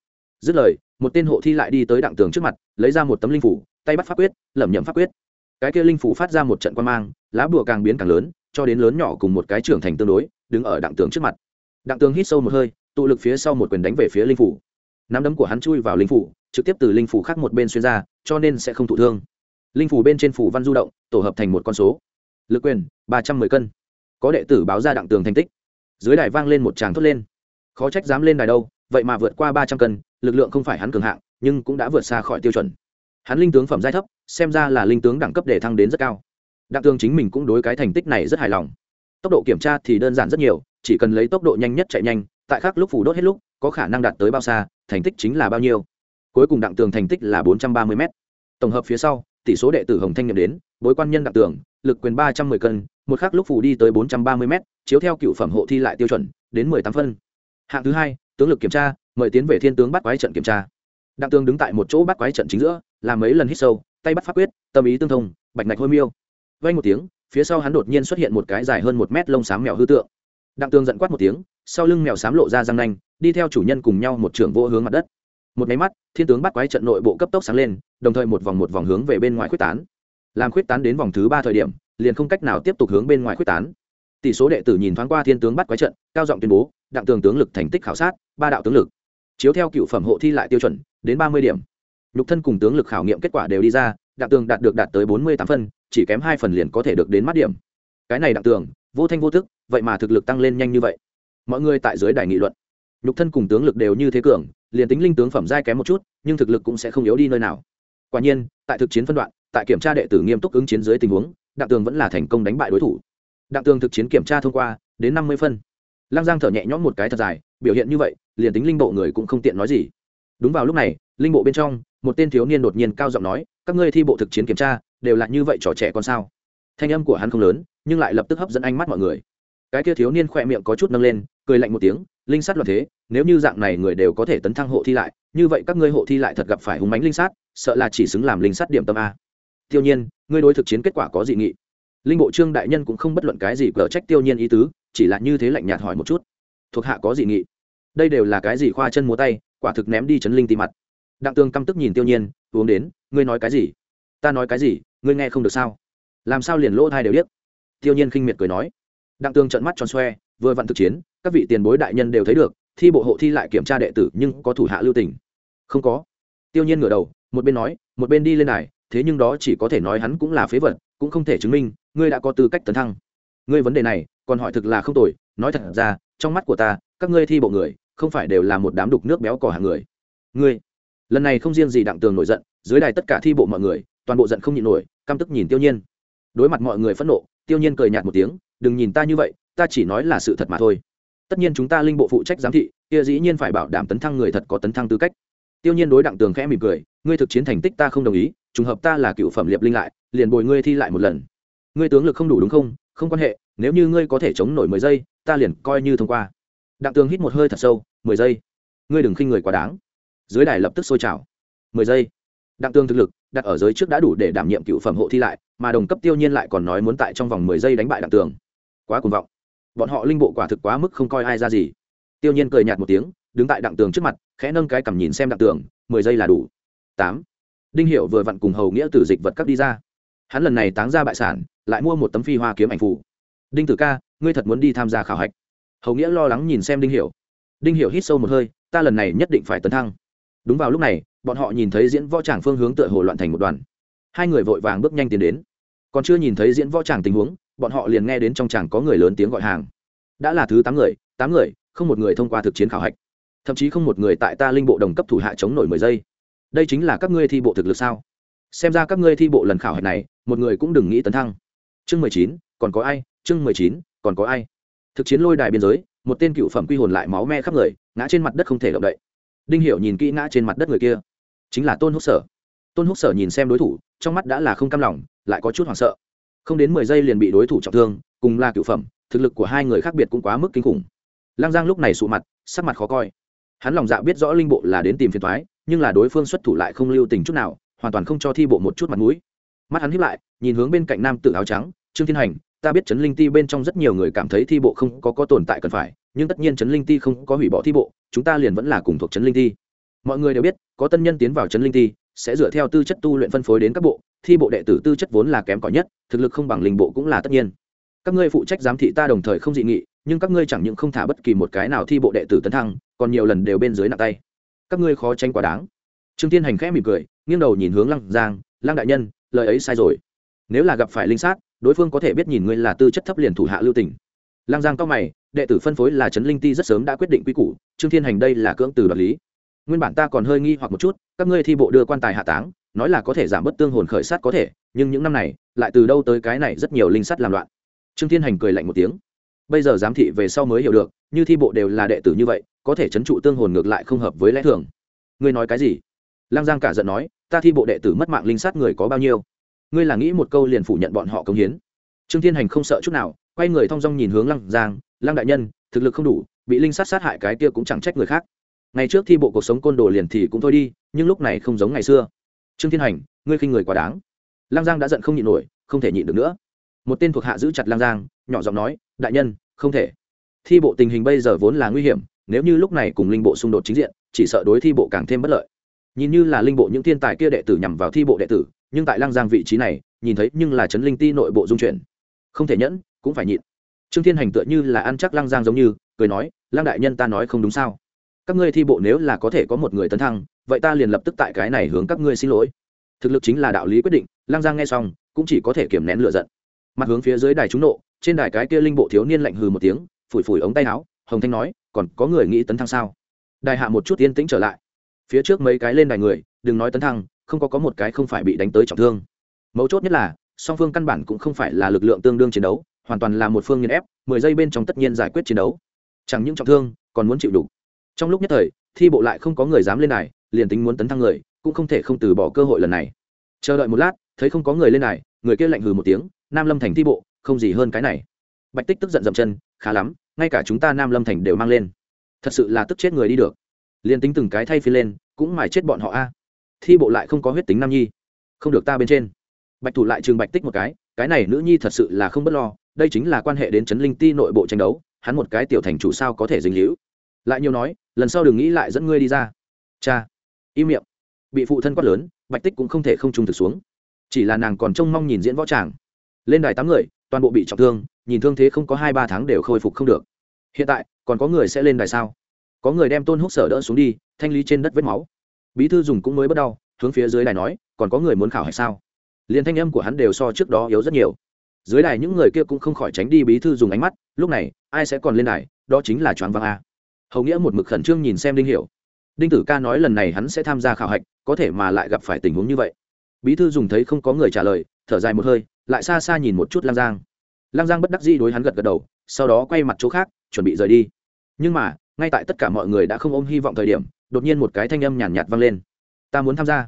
Dứt lời, một tên hộ thi lại đi tới đặng tường trước mặt, lấy ra một tấm linh phủ, tay bắt pháp quyết, lẩm nhẩm pháp quyết. Cái kia linh phủ phát ra một trận quan mang, lá bùa càng biến càng lớn, cho đến lớn nhỏ cùng một cái trưởng thành tương đối, đứng ở đặng tường trước mặt. Đặng tường hít sâu một hơi, tụ lực phía sau một quyền đánh về phía linh phủ. Nắm đấm của hắn chui vào linh phủ trực tiếp từ linh phủ khác một bên xuyên ra, cho nên sẽ không thụ thương. Linh phủ bên trên phủ văn du động, tổ hợp thành một con số. Lực quyền, ba trăm mười cân. Có đệ tử báo ra đặng tường thành tích. Dưới đài vang lên một tràng thốt lên. Khó trách dám lên đài đâu, vậy mà vượt qua ba trăm cân, lực lượng không phải hắn cường hạng, nhưng cũng đã vượt xa khỏi tiêu chuẩn. Hắn linh tướng phẩm giai thấp, xem ra là linh tướng đẳng cấp để thăng đến rất cao. Đặng tường chính mình cũng đối cái thành tích này rất hài lòng. Tốc độ kiểm tra thì đơn giản rất nhiều, chỉ cần lấy tốc độ nhanh nhất chạy nhanh, tại khác lúc phủ đốt hết lúc, có khả năng đạt tới bao xa, thành tích chính là bao nhiêu cuối cùng đặng tường thành tích là bốn trăm ba mươi m tổng hợp phía sau, tỷ số đệ tử hồng thanh nhậm đến, bối quan nhân đặng tường, lực quyền ba trăm mười cân, một khắc lúc phủ đi tới bốn trăm ba mươi m chiếu theo cựu phẩm hộ thi lại tiêu chuẩn, đến mười tám phân. Hạng thứ hai, tướng lực kiểm tra, mời tiến về thiên tướng bắt quái trận kiểm tra. Đặng tường đứng tại một chỗ bắt quái trận chính giữa, làm mấy lần hít sâu, tay bắt pháp quyết, tâm ý tương thông, bạch nạch hôi miêu. Vay một tiếng, phía sau hắn đột nhiên xuất hiện một cái dài hơn một mét lông xám mèo hư tượng. Đặng tường giận quát một tiếng, sau lưng mèo xám lộ ra răng nanh, đi theo chủ nhân cùng nhau một trưởng vô hướng mặt đất một máy mắt, thiên tướng bắt quái trận nội bộ cấp tốc sáng lên, đồng thời một vòng một vòng hướng về bên ngoài quyết tán. Làm quyết tán đến vòng thứ ba thời điểm, liền không cách nào tiếp tục hướng bên ngoài quyết tán. Tỷ số đệ tử nhìn thoáng qua thiên tướng bắt quái trận, cao giọng tuyên bố, đặng tường tướng lực thành tích khảo sát, ba đạo tướng lực. Chiếu theo cựu phẩm hộ thi lại tiêu chuẩn, đến ba mươi điểm. Nhục thân cùng tướng lực khảo nghiệm kết quả đều đi ra, đặng tường đạt được đạt tới bốn mươi tám phân, chỉ kém hai phần liền có thể được đến mắt điểm. Cái này đặng tường, vô thanh vô thức vậy mà thực lực tăng lên nhanh như vậy. Mọi người tại dưới đài nghị luận. Nhục thân cùng tướng lực đều như thế cường liền tính linh tướng phẩm giai kém một chút, nhưng thực lực cũng sẽ không yếu đi nơi nào. Quả nhiên, tại thực chiến phân đoạn, tại kiểm tra đệ tử nghiêm túc ứng chiến dưới tình huống, đặng tường vẫn là thành công đánh bại đối thủ. Đặng tường thực chiến kiểm tra thông qua, đến năm mươi phân. Lăng giang thở nhẹ nhõm một cái thật dài, biểu hiện như vậy, liền tính linh bộ người cũng không tiện nói gì. Đúng vào lúc này, linh bộ bên trong, một tên thiếu niên đột nhiên cao giọng nói, các ngươi thi bộ thực chiến kiểm tra, đều là như vậy trò trẻ con sao? Thanh âm của hắn không lớn, nhưng lại lập tức hấp dẫn ánh mắt mọi người. Cái kia thiếu niên khỏe miệng có chút nâng lên, cười lạnh một tiếng, linh sát loạn thế nếu như dạng này người đều có thể tấn thăng hộ thi lại, như vậy các ngươi hộ thi lại thật gặp phải hùng mánh linh sát, sợ là chỉ xứng làm linh sát điểm tâm a. Tiêu nhiên, ngươi đối thực chiến kết quả có dị nghị. Linh bộ trương đại nhân cũng không bất luận cái gì cờ trách tiêu nhiên ý tứ, chỉ là như thế lạnh nhạt hỏi một chút. Thuộc hạ có dị nghị. Đây đều là cái gì khoa chân múa tay, quả thực ném đi chấn linh tì mặt. Đặng tương căm tức nhìn tiêu nhiên, uống đến, ngươi nói cái gì? Ta nói cái gì, ngươi nghe không được sao? Làm sao liền lỗ thai đều biết tiêu nhiên khinh miệt cười nói. Đặng tương trợn mắt tròn xoe, vừa vặn thực chiến, các vị tiền bối đại nhân đều thấy được thi bộ hộ thi lại kiểm tra đệ tử nhưng có thủ hạ lưu tình. Không có. Tiêu nhiên ngửa đầu, một bên nói, một bên đi lên này thế nhưng đó chỉ có thể nói hắn cũng là phế vật, cũng không thể chứng minh, ngươi đã có tư cách tấn thăng. Ngươi vấn đề này, còn hỏi thực là không tồi, nói thật ra, trong mắt của ta, các ngươi thi bộ người, không phải đều là một đám đục nước béo cỏ hàng người. Ngươi. Lần này không riêng gì đặng tường nổi giận, dưới đài tất cả thi bộ mọi người, toàn bộ giận không nhịn nổi, căm tức nhìn tiêu nhiên. Đối mặt mọi người phẫn nộ, tiêu nhiên cười nhạt một tiếng, đừng nhìn ta như vậy, ta chỉ nói là sự thật mà thôi tất nhiên chúng ta linh bộ phụ trách giám thị, kia dĩ nhiên phải bảo đảm tấn thăng người thật có tấn thăng tư cách. Tiêu nhiên đối đặng tường khẽ mỉm cười, ngươi thực chiến thành tích ta không đồng ý, trùng hợp ta là cựu phẩm liệp linh lại, liền bồi ngươi thi lại một lần. Ngươi tướng lực không đủ đúng không? Không quan hệ, nếu như ngươi có thể chống nổi mười giây, ta liền coi như thông qua. Đặng tường hít một hơi thật sâu, mười giây. Ngươi đừng khinh người quá đáng. Dưới đài lập tức sôi trào. Mười giây. Đặng tường thực lực, đặt ở giới trước đã đủ để đảm nhiệm cựu phẩm hộ thi lại, mà đồng cấp tiêu nhiên lại còn nói muốn tại trong vòng mười giây đánh bại đặng tường. Quá cuồng vọng bọn họ linh bộ quả thực quá mức không coi ai ra gì. Tiêu nhiên cười nhạt một tiếng, đứng tại đặng tường trước mặt, khẽ nâng cái cằm nhìn xem đặng tường, mười giây là đủ. Tám. Đinh hiệu vừa vặn cùng hầu nghĩa từ dịch vật cấp đi ra. Hắn lần này táng ra bại sản, lại mua một tấm phi hoa kiếm ảnh phủ đinh tử ca, ngươi thật muốn đi tham gia khảo hạch. Hầu nghĩa lo lắng nhìn xem đinh hiểu. Đinh hiểu hít sâu một hơi, ta lần này nhất định phải tấn thăng. Đúng vào lúc này, bọn họ nhìn thấy diễn võ tràng phương hướng tựa hồ loạn thành một đoàn. Hai người vội vàng bước nhanh tiến đến. Còn chưa nhìn thấy diễn võ tràng tình huống bọn họ liền nghe đến trong tràng có người lớn tiếng gọi hàng. Đã là thứ tám người tám người, không một người thông qua thực chiến khảo hạch. Thậm chí không một người tại ta linh bộ đồng cấp thủ hạ chống nổi mười giây. Đây chính là các ngươi thi bộ thực lực sao? Xem ra các ngươi thi bộ lần khảo hạch này, một người cũng đừng nghĩ tấn thăng. Chương mười chín, còn có ai? Chương mười chín, còn có ai? Thực chiến lôi đài biên giới, một tên cựu phẩm quy hồn lại máu me khắp người, ngã trên mặt đất không thể động đậy. Đinh hiểu nhìn kỹ ngã trên mặt đất người kia. Chính là tôn húc sở. Tôn húc sở nhìn xem đối thủ, trong mắt đã là không cam lòng, lại có chút hoảng sợ không đến mười giây liền bị đối thủ trọng thương, cùng là cựu phẩm, thực lực của hai người khác biệt cũng quá mức kinh khủng. Lang giang lúc này sụ mặt, sắc mặt khó coi. Hắn lòng dạ biết rõ linh bộ là đến tìm phiền thoái nhưng là đối phương xuất thủ lại không lưu tình chút nào, hoàn toàn không cho thi bộ một chút mặt mũi. Mắt hắn hiếp lại, nhìn hướng bên cạnh nam tự áo trắng, trương thiên hành, ta biết chấn linh ti bên trong rất nhiều người cảm thấy thi bộ không có có tồn tại cần phải, nhưng tất nhiên chấn linh ti không có hủy bỏ thi bộ, chúng ta liền vẫn là cùng thuộc chấn linh ti. Mọi người đều biết, có tân nhân tiến vào chấn linh ti sẽ dựa theo tư chất tu luyện phân phối đến các bộ, thi bộ đệ tử tư chất vốn là kém cỏi nhất, thực lực không bằng linh bộ cũng là tất nhiên. Các ngươi phụ trách giám thị ta đồng thời không dị nghị, nhưng các ngươi chẳng những không thả bất kỳ một cái nào thi bộ đệ tử tấn thăng, còn nhiều lần đều bên dưới nặng tay. Các ngươi khó tranh quá đáng. Trương tiên hành khẽ mỉm cười, nghiêng đầu nhìn hướng lăng giang, lăng đại nhân, lời ấy sai rồi. Nếu là gặp phải linh sát, đối phương có thể biết nhìn ngươi là tư chất thấp liền thủ hạ lưu tình. Lăng giang cao mày, đệ tử phân phối là trấn linh ti rất sớm đã quyết định quy củ, trương thiên hành đây là cưỡng từ đoạt lý nguyên bản ta còn hơi nghi hoặc một chút, các ngươi thi bộ đưa quan tài hạ táng, nói là có thể giảm bớt tương hồn khởi sát có thể, nhưng những năm này, lại từ đâu tới cái này rất nhiều linh sắt làm loạn. Trương thiên hành cười lạnh một tiếng. Bây giờ giám thị về sau mới hiểu được, như thi bộ đều là đệ tử như vậy, có thể chấn trụ tương hồn ngược lại không hợp với lẽ thường. Ngươi nói cái gì? Lang giang cả giận nói, ta thi bộ đệ tử mất mạng linh sát người có bao nhiêu? Ngươi là nghĩ một câu liền phủ nhận bọn họ công hiến. Trương thiên hành không sợ chút nào, quay người thong dong nhìn hướng lăng giang. Lăng đại nhân, thực lực không đủ, bị linh sát sát hại cái kia cũng chẳng trách người khác ngày trước thi bộ cuộc sống côn đồ liền thì cũng thôi đi, nhưng lúc này không giống ngày xưa. Trương thiên hành, ngươi khinh người quá đáng. Lang giang đã giận không nhịn nổi, không thể nhịn được nữa. Một tên thuộc hạ giữ chặt Lang giang, nhỏ giọng nói, đại nhân, không thể. Thi bộ tình hình bây giờ vốn là nguy hiểm, nếu như lúc này cùng linh bộ xung đột chính diện, chỉ sợ đối thi bộ càng thêm bất lợi. Nhìn như là linh bộ những thiên tài kia đệ tử nhằm vào thi bộ đệ tử, nhưng tại Lang giang vị trí này, nhìn thấy nhưng là chấn linh ti nội bộ dung chuyển. Không thể nhẫn, cũng phải nhịn. Trương thiên hành tựa như là ăn chắc Lang giang giống như, cười nói Lang đại nhân ta nói không đúng sao? Các ngươi thi bộ nếu là có thể có một người tấn thăng, vậy ta liền lập tức tại cái này hướng các ngươi xin lỗi. Thực lực chính là đạo lý quyết định lang giang nghe xong, cũng chỉ có thể kiềm nén lựa giận. Mặt hướng phía dưới đài trúng nộ, trên đài cái kia linh bộ thiếu niên lạnh hừ một tiếng, phủi phủi ống tay áo, hồng thanh nói, còn có người nghĩ tấn thăng sao? Đài hạ một chút yên tĩnh trở lại. Phía trước mấy cái lên đài người, đừng nói tấn thăng, không có có một cái không phải bị đánh tới trọng thương. Mấu chốt nhất là, song phương căn bản cũng không phải là lực lượng tương đương chiến đấu, hoàn toàn là một phương nghiền ép, mười giây bên trong tất nhiên giải quyết chiến đấu. Chẳng những trọng thương, còn muốn chịu đủ trong lúc nhất thời, thi bộ lại không có người dám lên này liền tính muốn tấn thăng người, cũng không thể không từ bỏ cơ hội lần này. Chờ đợi một lát, thấy không có người lên này người kia lạnh hừ một tiếng, nam lâm thành thi bộ, không gì hơn cái này. Bạch tích tức giận dậm chân, khá lắm, ngay cả chúng ta nam lâm thành đều mang lên. Thật sự là tức chết người đi được. Liền tính từng cái thay phi lên, cũng mài chết bọn họ a. Thi bộ lại không có huyết tính nam nhi. Không được ta bên trên. Bạch thủ lại trường bạch tích một cái cái này nữ nhi thật sự là không b ấ t lo, đây chính là quan hệ đến chấn linh ti nội bộ tranh đấu, hắn một cái tiểu thành chủ sao có thể dính hữu lại nhiều nói, lần sau đừng nghĩ lại dẫn ngươi đi ra. Cha, im miệng. Bị phụ thân quát lớn, bạch tích cũng không thể không trung thực xuống. Chỉ là nàng còn trông mong nhìn diễn võ tràng. Lên đài tám người, toàn bộ bị trọng thương, nhìn thương thế không có hai ba tháng đều khôi phục không được. Hiện tại, còn có người sẽ lên đài sao? Có người đem tôn húc sở đỡ xuống đi, thanh lý trên đất vết máu. Bí thư dùng cũng mới bất đau, hướng phía dưới đài nói, còn có người muốn khảo hay sao? Liền thanh âm của hắn đều so trước đó yếu rất nhiều. Dưới đài những người kia cũng không khỏi tránh đi bí thư dùng ánh mắt, lúc này, ai sẽ còn lên đài, đó chính là choáng vang a hầu nghĩa một mực khẩn trương nhìn xem đinh hiểu. Đinh tử ca nói lần này hắn sẽ tham gia khảo hạch có thể mà lại gặp phải tình huống như vậy. Bí thư dùng thấy không có người trả lời thở dài một hơi lại xa xa nhìn một chút lang giang. Lang giang bất đắc dĩ đối hắn gật gật đầu sau đó quay mặt chỗ khác chuẩn bị rời đi. Nhưng mà ngay tại tất cả mọi người đã không ôm hy vọng thời điểm đột nhiên một cái thanh âm nhàn nhạt, nhạt vang lên. Ta muốn tham gia.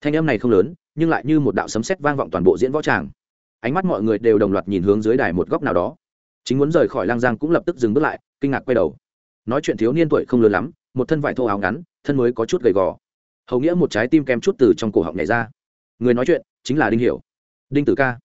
Thanh âm này không lớn nhưng lại như một đạo sấm sét vang vọng toàn bộ diễn võ tràng. Ánh mắt mọi người đều đồng loạt nhìn hướng dưới đài một góc nào đó. Chính muốn rời khỏi lang giang cũng lập tức dừng bước lại kinh ngạc quay đầu nói chuyện thiếu niên tuổi không lớn lắm, một thân vải thô áo ngắn, thân mới có chút gầy gò. Hầu nghĩa một trái tim kem chút từ trong cổ họng nhảy ra. Người nói chuyện chính là đinh hiểu. Đinh tử ca.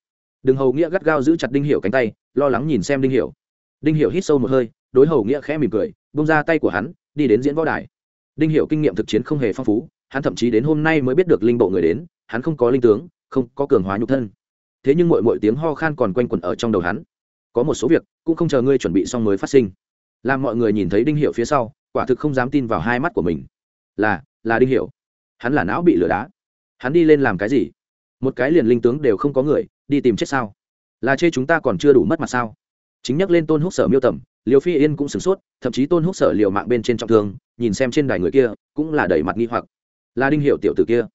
Đừng hầu nghĩa gắt gao giữ chặt đinh hiểu cánh tay, lo lắng nhìn xem đinh hiểu. Đinh hiểu hít sâu một hơi, đối hầu nghĩa khẽ mỉm cười bung ra tay của hắn, đi đến diễn võ đài. Đinh hiểu kinh nghiệm thực chiến không hề phong phú, hắn thậm chí đến hôm nay mới biết được linh bộ người đến, hắn không có linh tướng, không có cường hóa nhục thân. Thế nhưng mỗi mỗi tiếng ho khan còn quanh quẩn ở trong đầu hắn. Có một số việc cũng không chờ ngươi chuẩn bị xong mới phát sinh làm mọi người nhìn thấy đinh hiệu phía sau, quả thực không dám tin vào hai mắt của mình. Là là đinh hiệu hắn là não bị lửa đá. Hắn đi lên làm cái gì? Một cái liền linh tướng đều không có người, đi tìm chết sao? Là chê chúng ta còn chưa đủ mất mặt sao? Chính nhắc lên tôn húc sở miêu tầm liều phi yên cũng sửng sốt, thậm chí tôn húc sở liều mạng bên trên trọng thương, nhìn xem trên đài người kia, cũng là đẩy mặt nghi hoặc. Là đinh hiệu tiểu tử kia.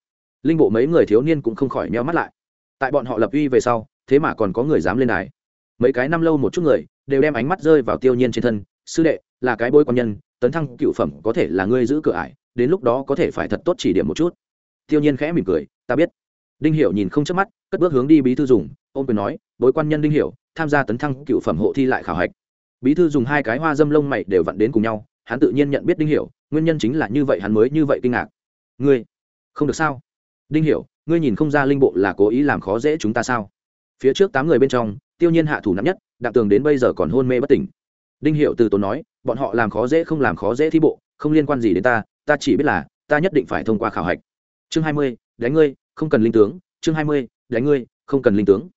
Linh bộ mấy người thiếu niên cũng không khỏi meo mắt lại. Tại bọn họ lập uy về sau, thế mà còn có người dám lên đài. Mấy cái năm lâu một chút người, đều đem ánh mắt rơi vào tiêu nhiên trên thân sư đệ, là cái bôi quan nhân, tấn thăng cựu phẩm có thể là ngươi giữ cửa ải, đến lúc đó có thể phải thật tốt chỉ điểm một chút. Tiêu nhiên khẽ mỉm cười, ta biết. Đinh hiểu nhìn không chớp mắt, cất bước hướng đi bí thư dùng ôm quyền nói, bối quan nhân đinh hiểu, tham gia tấn thăng cựu phẩm hộ thi lại khảo hạch. Bí thư dùng hai cái hoa dâm lông mày đều vặn đến cùng nhau, hắn tự nhiên nhận biết đinh hiểu, nguyên nhân chính là như vậy hắn mới như vậy kinh ngạc. Ngươi, không được sao? Đinh hiểu, ngươi nhìn không ra linh bộ là cố ý làm khó dễ chúng ta sao? Phía trước tám người bên trong, tiêu nhiên hạ thủ nặng nhất, đặng tường đến bây giờ còn hôn mê bất tỉnh đinh hiệu từ tốn nói, bọn họ làm khó dễ không làm khó dễ thi bộ, không liên quan gì đến ta ta chỉ biết là, ta nhất định phải thông qua khảo hạch. Chương hai mươi, đánh ngươi, không cần linh tướng. Chương hai mươi, đánh ngươi, không cần linh tướng.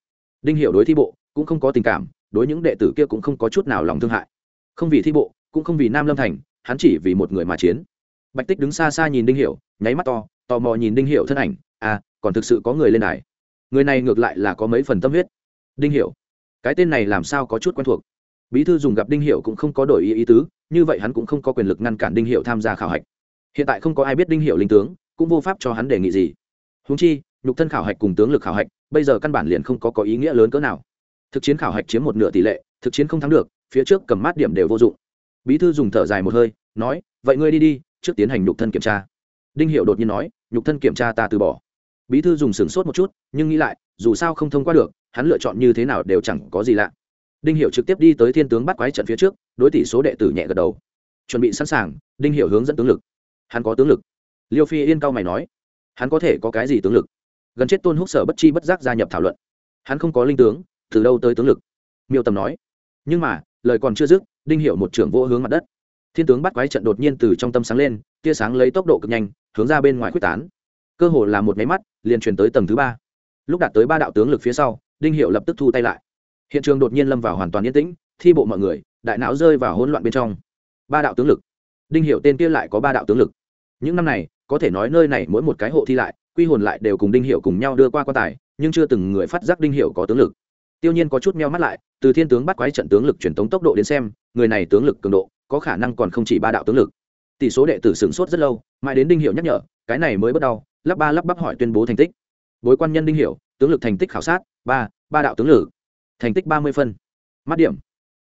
Đinh hiệu đối thi bộ cũng không có tình cảm, đối những đệ tử kia cũng không có chút nào lòng thương hại. Không vì thi bộ, cũng không vì nam lâm thành, hắn chỉ vì một người mà chiến. Bạch tích đứng xa xa nhìn đinh hiệu nháy mắt to, tò mò nhìn đinh hiệu thân ảnh à còn thực sự có người lên đài. Người này ngược lại là có mấy phần tâm huyết. Đinh hiệu cái tên này làm sao có chút quen thuộc? Bí thư dùng gặp đinh hiệu cũng không có đổi ý ý tứ, như vậy hắn cũng không có quyền lực ngăn cản đinh hiệu tham gia khảo hạch. Hiện tại không có ai biết đinh hiệu linh tướng, cũng vô pháp cho hắn đề nghị gì. Húng chi, nhục thân khảo hạch cùng tướng lực khảo hạch, bây giờ căn bản liền không có có ý nghĩa lớn cỡ nào. Thực chiến khảo hạch chiếm một nửa tỷ lệ, thực chiến không thắng được, phía trước cầm mát điểm đều vô dụng. Bí thư dùng thở dài một hơi, nói, vậy ngươi đi đi, trước tiến hành nhục thân kiểm tra. Đinh hiệu đột nhiên nói, nhục thân kiểm tra ta từ bỏ. Bí thư dùng sửng sốt một chút, nhưng nghĩ lại, dù sao không thông qua được, hắn lựa chọn như thế nào đều chẳng có gì lạ đinh hiệu trực tiếp đi tới thiên tướng bắt quái trận phía trước, đối tỷ số đệ tử nhẹ gật đầu. Chuẩn bị sẵn sàng, đinh hiệu hướng dẫn tướng lực. Hắn có tướng lực. Liêu phi yên cao mày nói. Hắn có thể có cái gì tướng lực? Gần chết tôn húc sở bất chi bất giác gia nhập thảo luận. Hắn không có linh tướng, từ đâu tới tướng lực? Miêu tầm nói. Nhưng mà, lời còn chưa dứt, đinh hiệu một trưởng vô hướng mặt đất. Thiên tướng bắt quái trận đột nhiên từ trong tâm sáng lên, tia sáng lấy tốc độ cực nhanh, hướng ra bên ngoài quyết tán. Cơ hồ là một máy mắt, liền truyền tới tầng thứ ba. Lúc đạt tới ba đạo tướng lực phía sau, đinh hiệu lập tức thu tay lại hiện trường đột nhiên lâm vào hoàn toàn yên tĩnh, thi bộ mọi người, đại não rơi vào hỗn loạn bên trong. Ba đạo tướng lực. Đinh hiệu tên kia lại có ba đạo tướng lực. Những năm này, có thể nói nơi này mỗi một cái hộ thi lại, quy hồn lại đều cùng đinh hiệu cùng nhau đưa qua quan tài, nhưng chưa từng người phát giác đinh hiệu có tướng lực. Tiêu nhiên có chút meo mắt lại, từ thiên tướng bắt quái trận tướng lực truyền tống tốc độ đến xem, người này tướng lực cường độ, có khả năng còn không chỉ ba đạo tướng lực. Tỷ số đệ tử sửng sốt rất lâu, mãi đến đinh hiệu nhắc nhở, cái này mới bắt đầu lắp ba lắp bắp hỏi tuyên bố thành tích. Bối quan nhân đinh hiệu tướng lực thành tích khảo sát, ba ba đạo tướng lực thành tích ba mươi phân. Mắt điểm.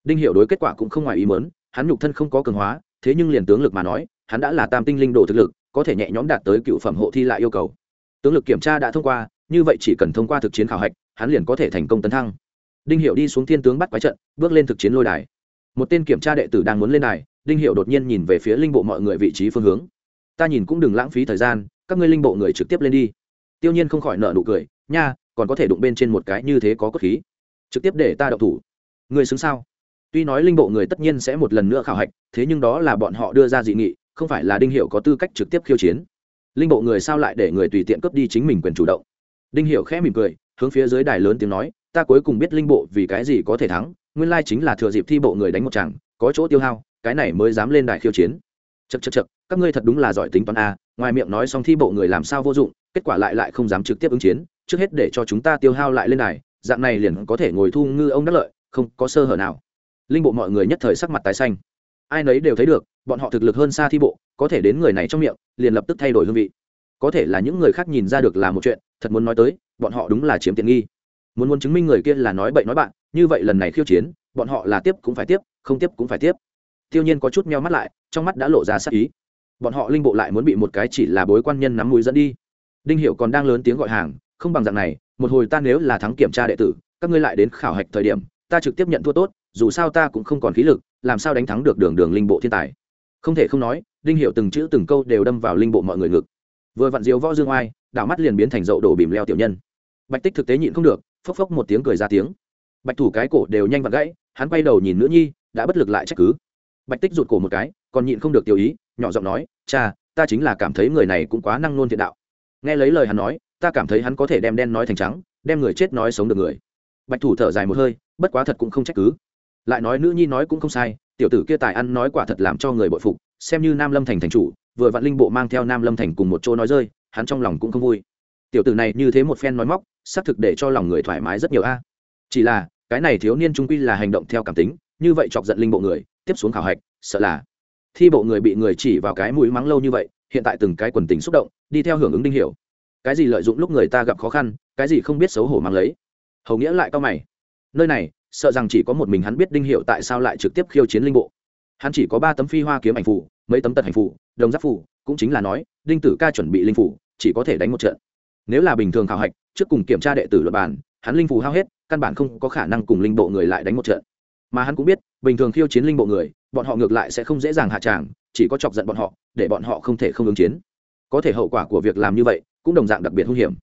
Đinh hiệu đối kết quả cũng không ngoài ý mớn hắn nhục thân không có cường hóa, thế nhưng liền tướng lực mà nói, hắn đã là tam tinh linh đồ thực lực, có thể nhẹ nhõm đạt tới cựu phẩm hộ thi lại yêu cầu. Tướng lực kiểm tra đã thông qua, như vậy chỉ cần thông qua thực chiến khảo hạch, hắn liền có thể thành công tấn thăng. Đinh hiệu đi xuống thiên tướng bắt quái trận, bước lên thực chiến lôi đài. Một tên kiểm tra đệ tử đang muốn lên đài, đinh hiệu đột nhiên nhìn về phía linh bộ mọi người vị trí phương hướng. Ta nhìn cũng đừng lãng phí thời gian, các ngươi linh bộ người trực tiếp lên đi. Tiêu nhiên không khỏi nợ nụ cười, nha, còn có thể đụng bên trên một cái như thế có cốt khí trực tiếp để ta đậu thủ. Người xứng sao? Tuy nói linh bộ người tất nhiên sẽ một lần nữa khảo hạch, thế nhưng đó là bọn họ đưa ra dị nghị, không phải là đinh hiệu có tư cách trực tiếp khiêu chiến. Linh bộ người sao lại để người tùy tiện cướp đi chính mình quyền chủ động? Đinh hiệu khẽ mỉm cười, hướng phía dưới đài lớn tiếng nói, ta cuối cùng biết linh bộ vì cái gì có thể thắng, nguyên lai chính là thừa dịp thi bộ người đánh một chàng, có chỗ tiêu hao, cái này mới dám lên đài khiêu chiến. Chật chật chật các ngươi thật đúng là giỏi tính toán a, ngoài miệng nói xong thi bộ người làm sao vô dụng, kết quả lại lại không dám trực tiếp ứng chiến, trước hết để cho chúng ta tiêu hao lại lên đài dạng này liền có thể ngồi thu ngư ông đắc lợi, không có sơ hở nào. Linh bộ mọi người nhất thời sắc mặt tái xanh. Ai nấy đều thấy được, bọn họ thực lực hơn xa thi bộ, có thể đến người này trong miệng, liền lập tức thay đổi hương vị. Có thể là những người khác nhìn ra được là một chuyện, thật muốn nói tới, bọn họ đúng là chiếm tiện nghi. Muốn muốn chứng minh người kia là nói bậy nói bạn, như vậy lần này khiêu chiến, bọn họ là tiếp cũng phải tiếp, không tiếp cũng phải tiếp. Tiêu nhiên có chút meo mắt lại, trong mắt đã lộ ra sắc ý. Bọn họ linh bộ lại muốn bị một cái chỉ là bối quan nhân nắm mũi dẫn đi. Đinh hiệu còn đang lớn tiếng gọi hàng, không bằng dạng này một hồi ta nếu là thắng kiểm tra đệ tử, các ngươi lại đến khảo hạch thời điểm, ta trực tiếp nhận thua tốt, dù sao ta cũng không còn khí lực, làm sao đánh thắng được đường đường linh bộ thiên tài. Không thể không nói, đinh hiệu từng chữ từng câu đều đâm vào linh bộ mọi người ngực. Vừa vặn diếu võ dương oai, đảo mắt liền biến thành dậu đổ bìm leo tiểu nhân. Bạch tích thực tế nhịn không được, phốc phốc một tiếng cười ra tiếng. Bạch thủ cái cổ đều nhanh vặn gãy, hắn quay đầu nhìn nữ nhi, đã bất lực lại trách cứ. Bạch tích rụt cổ một cái, còn nhịn không được tiểu ý, nhỏ giọng nói, cha, ta chính là cảm thấy người này cũng quá năng nôn thiện đạo. Nghe lấy lời hắn nói ta cảm thấy hắn có thể đem đen nói thành trắng, đem người chết nói sống được người. Bạch thủ thở dài một hơi, bất quá thật cũng không trách cứ. Lại nói nữ nhi nói cũng không sai, tiểu tử kia tài ăn nói quả thật làm cho người bội phục, xem như nam lâm thành thành chủ, vừa vạn linh bộ mang theo nam lâm thành cùng một chỗ nói rơi, hắn trong lòng cũng không vui. Tiểu tử này như thế một phen nói móc, xác thực để cho lòng người thoải mái rất nhiều a. Chỉ là, cái này thiếu niên trung quy là hành động theo cảm tính, như vậy chọc giận linh bộ người, tiếp xuống khảo hạch, sợ là thi bộ người bị người chỉ vào cái mũi mắng lâu như vậy, hiện tại từng cái quần tình xúc động, đi theo hưởng ứng đinh hiểu cái gì lợi dụng lúc người ta gặp khó khăn, cái gì không biết xấu hổ mang lấy. Hầu nghĩa lại cao mày. Nơi này, sợ rằng chỉ có một mình hắn biết đinh hiệu tại sao lại trực tiếp khiêu chiến linh bộ. Hắn chỉ có ba tấm phi hoa kiếm ảnh phủ, mấy tấm tật hành phủ, đồng giáp phủ, cũng chính là nói, đinh tử ca chuẩn bị linh phủ, chỉ có thể đánh một trận. Nếu là bình thường khảo hạch, trước cùng kiểm tra đệ tử luật bản hắn linh phủ hao hết, căn bản không có khả năng cùng linh bộ người lại đánh một trận. Mà hắn cũng biết, bình thường khiêu chiến linh bộ người, bọn họ ngược lại sẽ không dễ dàng hạ tràng, chỉ có chọc giận bọn họ, để bọn họ không thể không ứng chiến. Có thể hậu quả của việc làm như vậy cũng đồng dạng đặc biệt hung hiểm.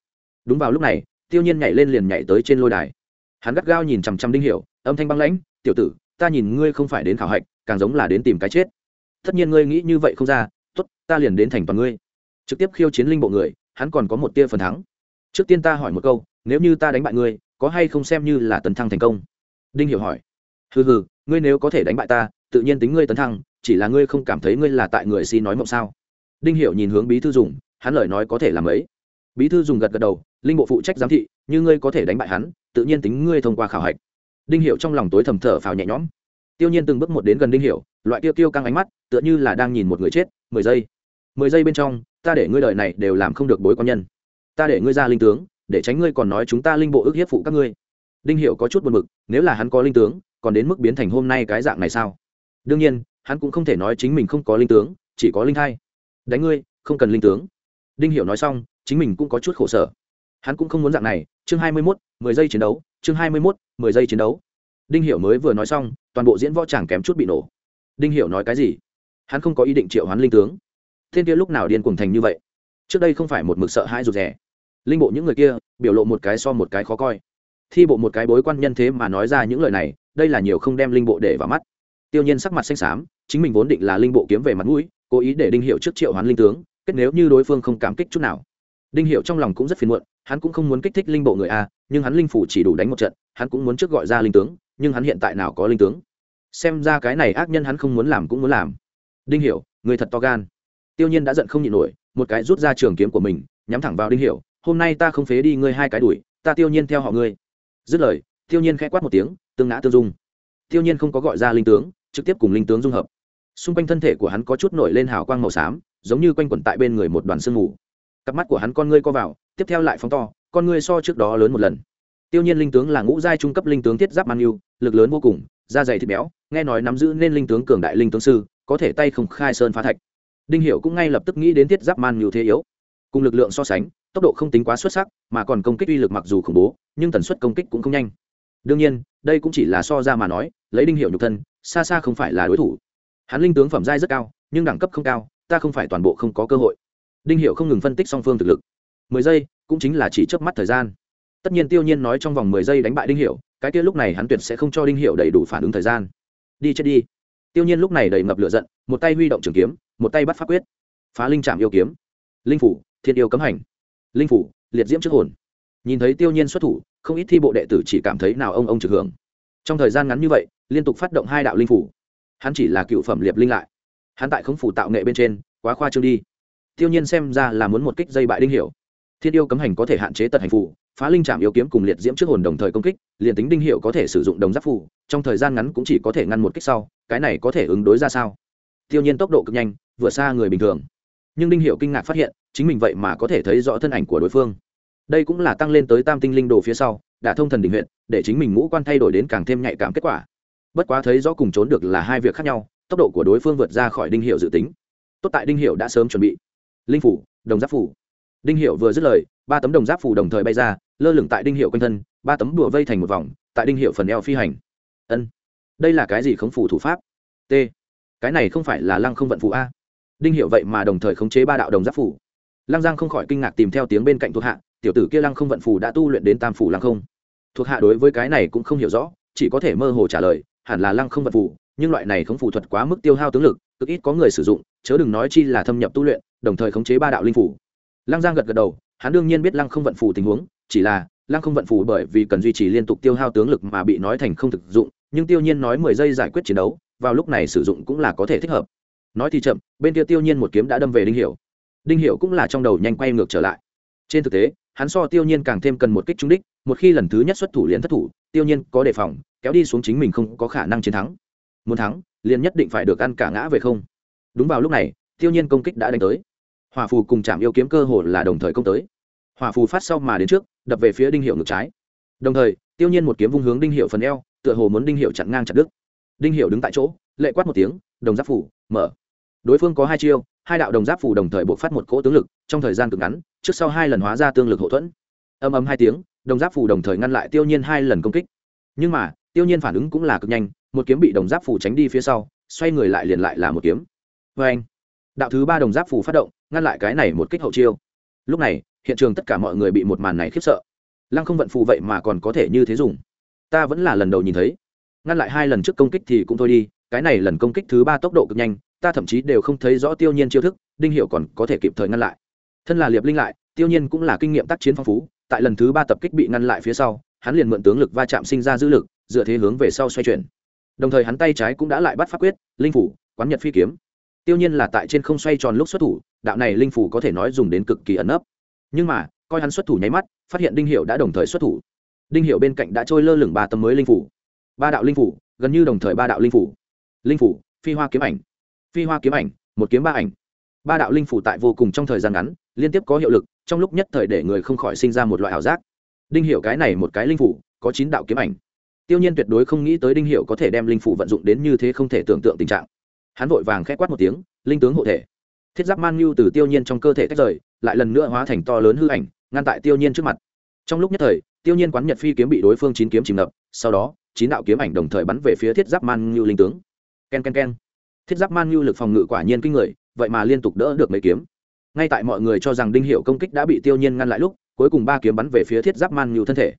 Đúng vào lúc này, tiêu nhiên nhảy lên liền nhảy tới trên lôi đài. Hắn gắt gao nhìn chằm chằm đinh hiểu, âm thanh băng lãnh, tiểu tử, ta nhìn ngươi không phải đến khảo hạch, càng giống là đến tìm cái chết. Tất nhiên ngươi nghĩ như vậy không ra, tốt, ta liền đến thành toàn ngươi. Trực tiếp khiêu chiến linh bộ người, hắn còn có một tia phần thắng. Trước tiên ta hỏi một câu, nếu như ta đánh bại ngươi, có hay không xem như là tấn thăng thành công? Đinh hiểu hỏi. Hừ hừ, ngươi nếu có thể đánh bại ta, tự nhiên tính ngươi tấn thăng, chỉ là ngươi không cảm thấy ngươi là tại người xin nói mộng sao? Đinh hiểu nhìn hướng bí thư dùng hắn lời nói có thể làm ấy. Bí thư dùng gật gật đầu, linh bộ phụ trách giám thị, như ngươi có thể đánh bại hắn, tự nhiên tính ngươi thông qua khảo hạch. Đinh hiệu trong lòng tối thầm thở phào nhẹ nhõm. Tiêu nhiên từng bước một đến gần đinh hiệu loại Tiêu Tiêu căng ánh mắt, tựa như là đang nhìn một người chết, mười giây. Mười giây bên trong, ta để ngươi đời này đều làm không được bối quan nhân. Ta để ngươi ra linh tướng, để tránh ngươi còn nói chúng ta linh bộ ước hiếp phụ các ngươi. Đinh Hiệu có chút buồn bực, nếu là hắn có linh tướng, còn đến mức biến thành hôm nay cái dạng này sao? Đương nhiên, hắn cũng không thể nói chính mình không có linh tướng, chỉ có linh thai. Đánh ngươi, không cần linh tướng đinh hiểu nói xong chính mình cũng có chút khổ sở. Hắn cũng không muốn dạng này chương hai mươi 21, mười giây chiến đấu chương hai mươi 21, mười giây chiến đấu. Đinh hiểu mới vừa nói xong toàn bộ diễn võ chẳng kém chút bị nổ. Đinh hiểu nói cái gì? Hắn không có ý định triệu hoán linh tướng. Thiên kia lúc nào điên cuồng thành như vậy? Trước đây không phải một mực sợ hãi rụt rè. Linh bộ những người kia biểu lộ một cái so một cái khó coi. Thi bộ một cái bối quan nhân thế mà nói ra những lời này đây là nhiều không đem linh bộ để vào mắt. Tiêu nhiên sắc mặt xanh xám chính mình vốn định là linh bộ kiếm về mặt mũi cố ý để đinh hiệu trước triệu hoán linh tướng kết nếu như đối phương không cảm kích chút nào. Đinh hiệu trong lòng cũng rất phiền muộn, hắn cũng không muốn kích thích linh bộ người a, nhưng hắn linh phủ chỉ đủ đánh một trận, hắn cũng muốn trước gọi ra linh tướng, nhưng hắn hiện tại nào có linh tướng? Xem ra cái này ác nhân hắn không muốn làm cũng muốn làm. Đinh hiểu, người thật to gan. Tiêu nhiên đã giận không nhịn nổi, một cái rút ra trường kiếm của mình, nhắm thẳng vào đinh hiểu, hôm nay ta không phế đi ngươi hai cái đuổi, ta tiêu nhiên theo họ ngươi. Dứt lời, tiêu nhiên khẽ quát một tiếng, tương ngã tương dung. Tiêu nhiên không có gọi ra linh tướng, trực tiếp cùng linh tướng dung hợp. Xung quanh thân thể của hắn có chút nổi lên hào quang màu xám giống như quanh quẩn tại bên người một đoàn sương mù. Cặp mắt của hắn con ngươi co vào, tiếp theo lại phóng to, con ngươi so trước đó lớn một lần. Tiêu nhiên linh tướng là ngũ giai trung cấp linh tướng thiết giáp man yêu, lực lớn vô cùng, da dày thịt béo, nghe nói nắm giữ nên linh tướng cường đại linh tướng sư, có thể tay không khai sơn phá thạch. Đinh hiểu cũng ngay lập tức nghĩ đến thiết giáp man nhiều thế yếu. Cùng lực lượng so sánh, tốc độ không tính quá xuất sắc, mà còn công kích uy lực mặc dù khủng bố, nhưng tần suất công kích cũng không nhanh. Đương nhiên, đây cũng chỉ là so ra mà nói, lấy đinh hiệu nhục thân, xa xa không phải là đối thủ. Hắn linh tướng phẩm giai rất cao, nhưng đẳng cấp không cao ta không phải toàn bộ không có cơ hội. Đinh hiệu không ngừng phân tích song phương thực lực. Mười giây cũng chính là chỉ chớp mắt thời gian. Tất nhiên tiêu nhiên nói trong vòng mười giây đánh bại đinh hiệu cái kia lúc này hắn tuyệt sẽ không cho đinh hiệu đầy đủ phản ứng thời gian. Đi chết đi. Tiêu nhiên lúc này đầy ngập lửa giận, một tay huy động trường kiếm, một tay bắt pháp quyết. Phá linh trạm yêu kiếm. Linh phủ, thiên yêu cấm hành. Linh phủ, liệt diễm trước hồn. Nhìn thấy tiêu nhiên xuất thủ, không ít thi bộ đệ tử chỉ cảm thấy nào ông ông trực hưởng. Trong thời gian ngắn như vậy, liên tục phát động hai đạo linh phủ. Hắn chỉ là cựu phẩm liệp linh lại hắn tại không phủ tạo nghệ bên trên, quá khoa trương đi. Tiêu nhiên xem ra là muốn một kích dây bại đinh hiểu. Thiên yêu cấm hành có thể hạn chế tật hành phủ phá linh trạm yêu kiếm cùng liệt diễm trước hồn đồng thời công kích, liền tính đinh hiệu có thể sử dụng đồng giáp phủ trong thời gian ngắn cũng chỉ có thể ngăn một kích sau, cái này có thể ứng đối ra sao? Tiêu nhiên tốc độ cực nhanh, vượt xa người bình thường. Nhưng đinh hiệu kinh ngạc phát hiện, chính mình vậy mà có thể thấy rõ thân ảnh của đối phương. Đây cũng là tăng lên tới tam tinh linh đồ phía sau, đã thông thần định huyện, để chính mình ngũ quan thay đổi đến càng thêm nhạy cảm kết quả. Bất quá thấy rõ cùng trốn được là hai việc khác nhau tốc độ của đối phương vượt ra khỏi đinh hiệu dự tính. Tốt tại đinh hiệu đã sớm chuẩn bị. Linh phủ, đồng giáp phủ. Đinh hiệu vừa dứt lời, ba tấm đồng giáp phủ đồng thời bay ra, lơ lửng tại đinh hiệu quanh thân, ba tấm đùa vây thành một vòng, tại đinh hiệu phần eo phi hành. Ân. Đây là cái gì khống phủ thủ pháp? T. Cái này không phải là lăng không vận phủ a. Đinh hiệu vậy mà đồng thời khống chế ba đạo đồng giáp phủ. Lăng giang không khỏi kinh ngạc tìm theo tiếng bên cạnh thuộc hạ, tiểu tử kia lăng không vận phủ đã tu luyện đến tam phủ lăng không. Thuộc hạ đối với cái này cũng không hiểu rõ, chỉ có thể mơ hồ trả lời, hẳn là lăng không vận phủ nhưng loại này khống phủ thuật quá mức tiêu hao tướng lực, cực ít có người sử dụng, chớ đừng nói chi là thâm nhập tu luyện, đồng thời khống chế ba đạo linh phủ lăng giang gật gật đầu, hắn đương nhiên biết lăng không vận phù tình huống, chỉ là lăng không vận phù bởi vì cần duy trì liên tục tiêu hao tướng lực mà bị nói thành không thực dụng, nhưng tiêu nhiên nói mười giây giải quyết chiến đấu, vào lúc này sử dụng cũng là có thể thích hợp. Nói thì chậm, bên kia tiêu nhiên một kiếm đã đâm về đinh hiểu. Đinh hiểu cũng là trong đầu nhanh quay ngược trở lại. Trên thực tế, hắn so tiêu nhiên càng thêm cần một kích trúng đích, một khi lần thứ nhất xuất thủ liền thất thủ, tiêu nhiên có đề phòng, kéo đi xuống chính mình không có khả năng chiến thắng muốn thắng, liền nhất định phải được ăn cả ngã về không. Đúng vào lúc này, tiêu nhiên công kích đã đánh tới. Hỏa phù cùng chạm yêu kiếm cơ hồ là đồng thời công tới. Hỏa phù phát sau mà đến trước, đập về phía đinh hiệu ngược trái. Đồng thời, tiêu nhiên một kiếm vung hướng đinh hiệu phần eo, tựa hồ muốn đinh hiệu chặn ngang chặt đứt. Đinh hiệu đứng tại chỗ, lệ quát một tiếng, đồng giáp phủ, mở. Đối phương có hai chiêu, hai đạo đồng giáp phủ đồng thời buộc phát một cỗ tướng lực, trong thời gian cực ngắn, trước sau hai lần hóa ra tương lực hậu thuẫn. Âm âm hai tiếng, đồng giáp phủ đồng thời ngăn lại tiêu nhiên hai lần công kích. Nhưng mà, tiêu nhiên phản ứng cũng là cực nhanh một kiếm bị đồng giáp phủ tránh đi phía sau, xoay người lại liền lại là một kiếm. Vê anh, đạo thứ ba đồng giáp phủ phát động, ngăn lại cái này một kích hậu chiêu. Lúc này, hiện trường tất cả mọi người bị một màn này khiếp sợ. Lăng không vận phù vậy mà còn có thể như thế dùng. Ta vẫn là lần đầu nhìn thấy. Ngăn lại hai lần trước công kích thì cũng thôi đi, cái này lần công kích thứ ba tốc độ cực nhanh, ta thậm chí đều không thấy rõ tiêu nhiên chiêu thức, đinh hiệu còn có thể kịp thời ngăn lại. Thân là liệp linh lại, tiêu nhiên cũng là kinh nghiệm tác chiến phong phú, tại lần thứ ba tập kích bị ngăn lại phía sau, hắn liền mượn tướng lực va chạm sinh ra dữ lực, dựa thế hướng về sau xoay chuyển đồng thời hắn tay trái cũng đã lại bắt pháp quyết, linh phủ, quán nhật phi kiếm. Tiêu nhiên là tại trên không xoay tròn lúc xuất thủ, đạo này linh phủ có thể nói dùng đến cực kỳ ẩn ấp nhưng mà, coi hắn xuất thủ nháy mắt, phát hiện đinh hiệu đã đồng thời xuất thủ. Đinh hiệu bên cạnh đã trôi lơ lửng ba tấm mới linh phủ. Ba đạo linh phủ, gần như đồng thời ba đạo linh phủ. Linh phủ, phi hoa kiếm ảnh. Phi hoa kiếm ảnh, một kiếm ba ảnh. Ba đạo linh phủ tại vô cùng trong thời gian ngắn, liên tiếp có hiệu lực, trong lúc nhất thời để người không khỏi sinh ra một loại ảo giác. Đinh hiểu cái này một cái linh phủ, có chín đạo kiếm ảnh tiêu nhiên tuyệt đối không nghĩ tới đinh hiểu có thể đem linh phủ vận dụng đến như thế không thể tưởng tượng tình trạng. Hắn vội vàng khẽ quát một tiếng, linh tướng hộ thể. Thiết giáp man nhu từ tiêu nhiên trong cơ thể tách rời, lại lần nữa hóa thành to lớn hư ảnh, ngăn tại tiêu nhiên trước mặt. Trong lúc nhất thời, tiêu nhiên quán nhật phi kiếm bị đối phương chín kiếm chìm ngập, sau đó, chín đạo kiếm ảnh đồng thời bắn về phía thiết giáp man nhu linh tướng. Ken ken ken. Thiết giáp man nhu lực phòng ngự quả nhiên kinh người, vậy mà liên tục đỡ được mấy kiếm. Ngay tại mọi người cho rằng đinh hiệu công kích đã bị tiêu nhiên ngăn lại lúc, cuối cùng ba kiếm bắn về phía thiết giáp man nhu thân thể.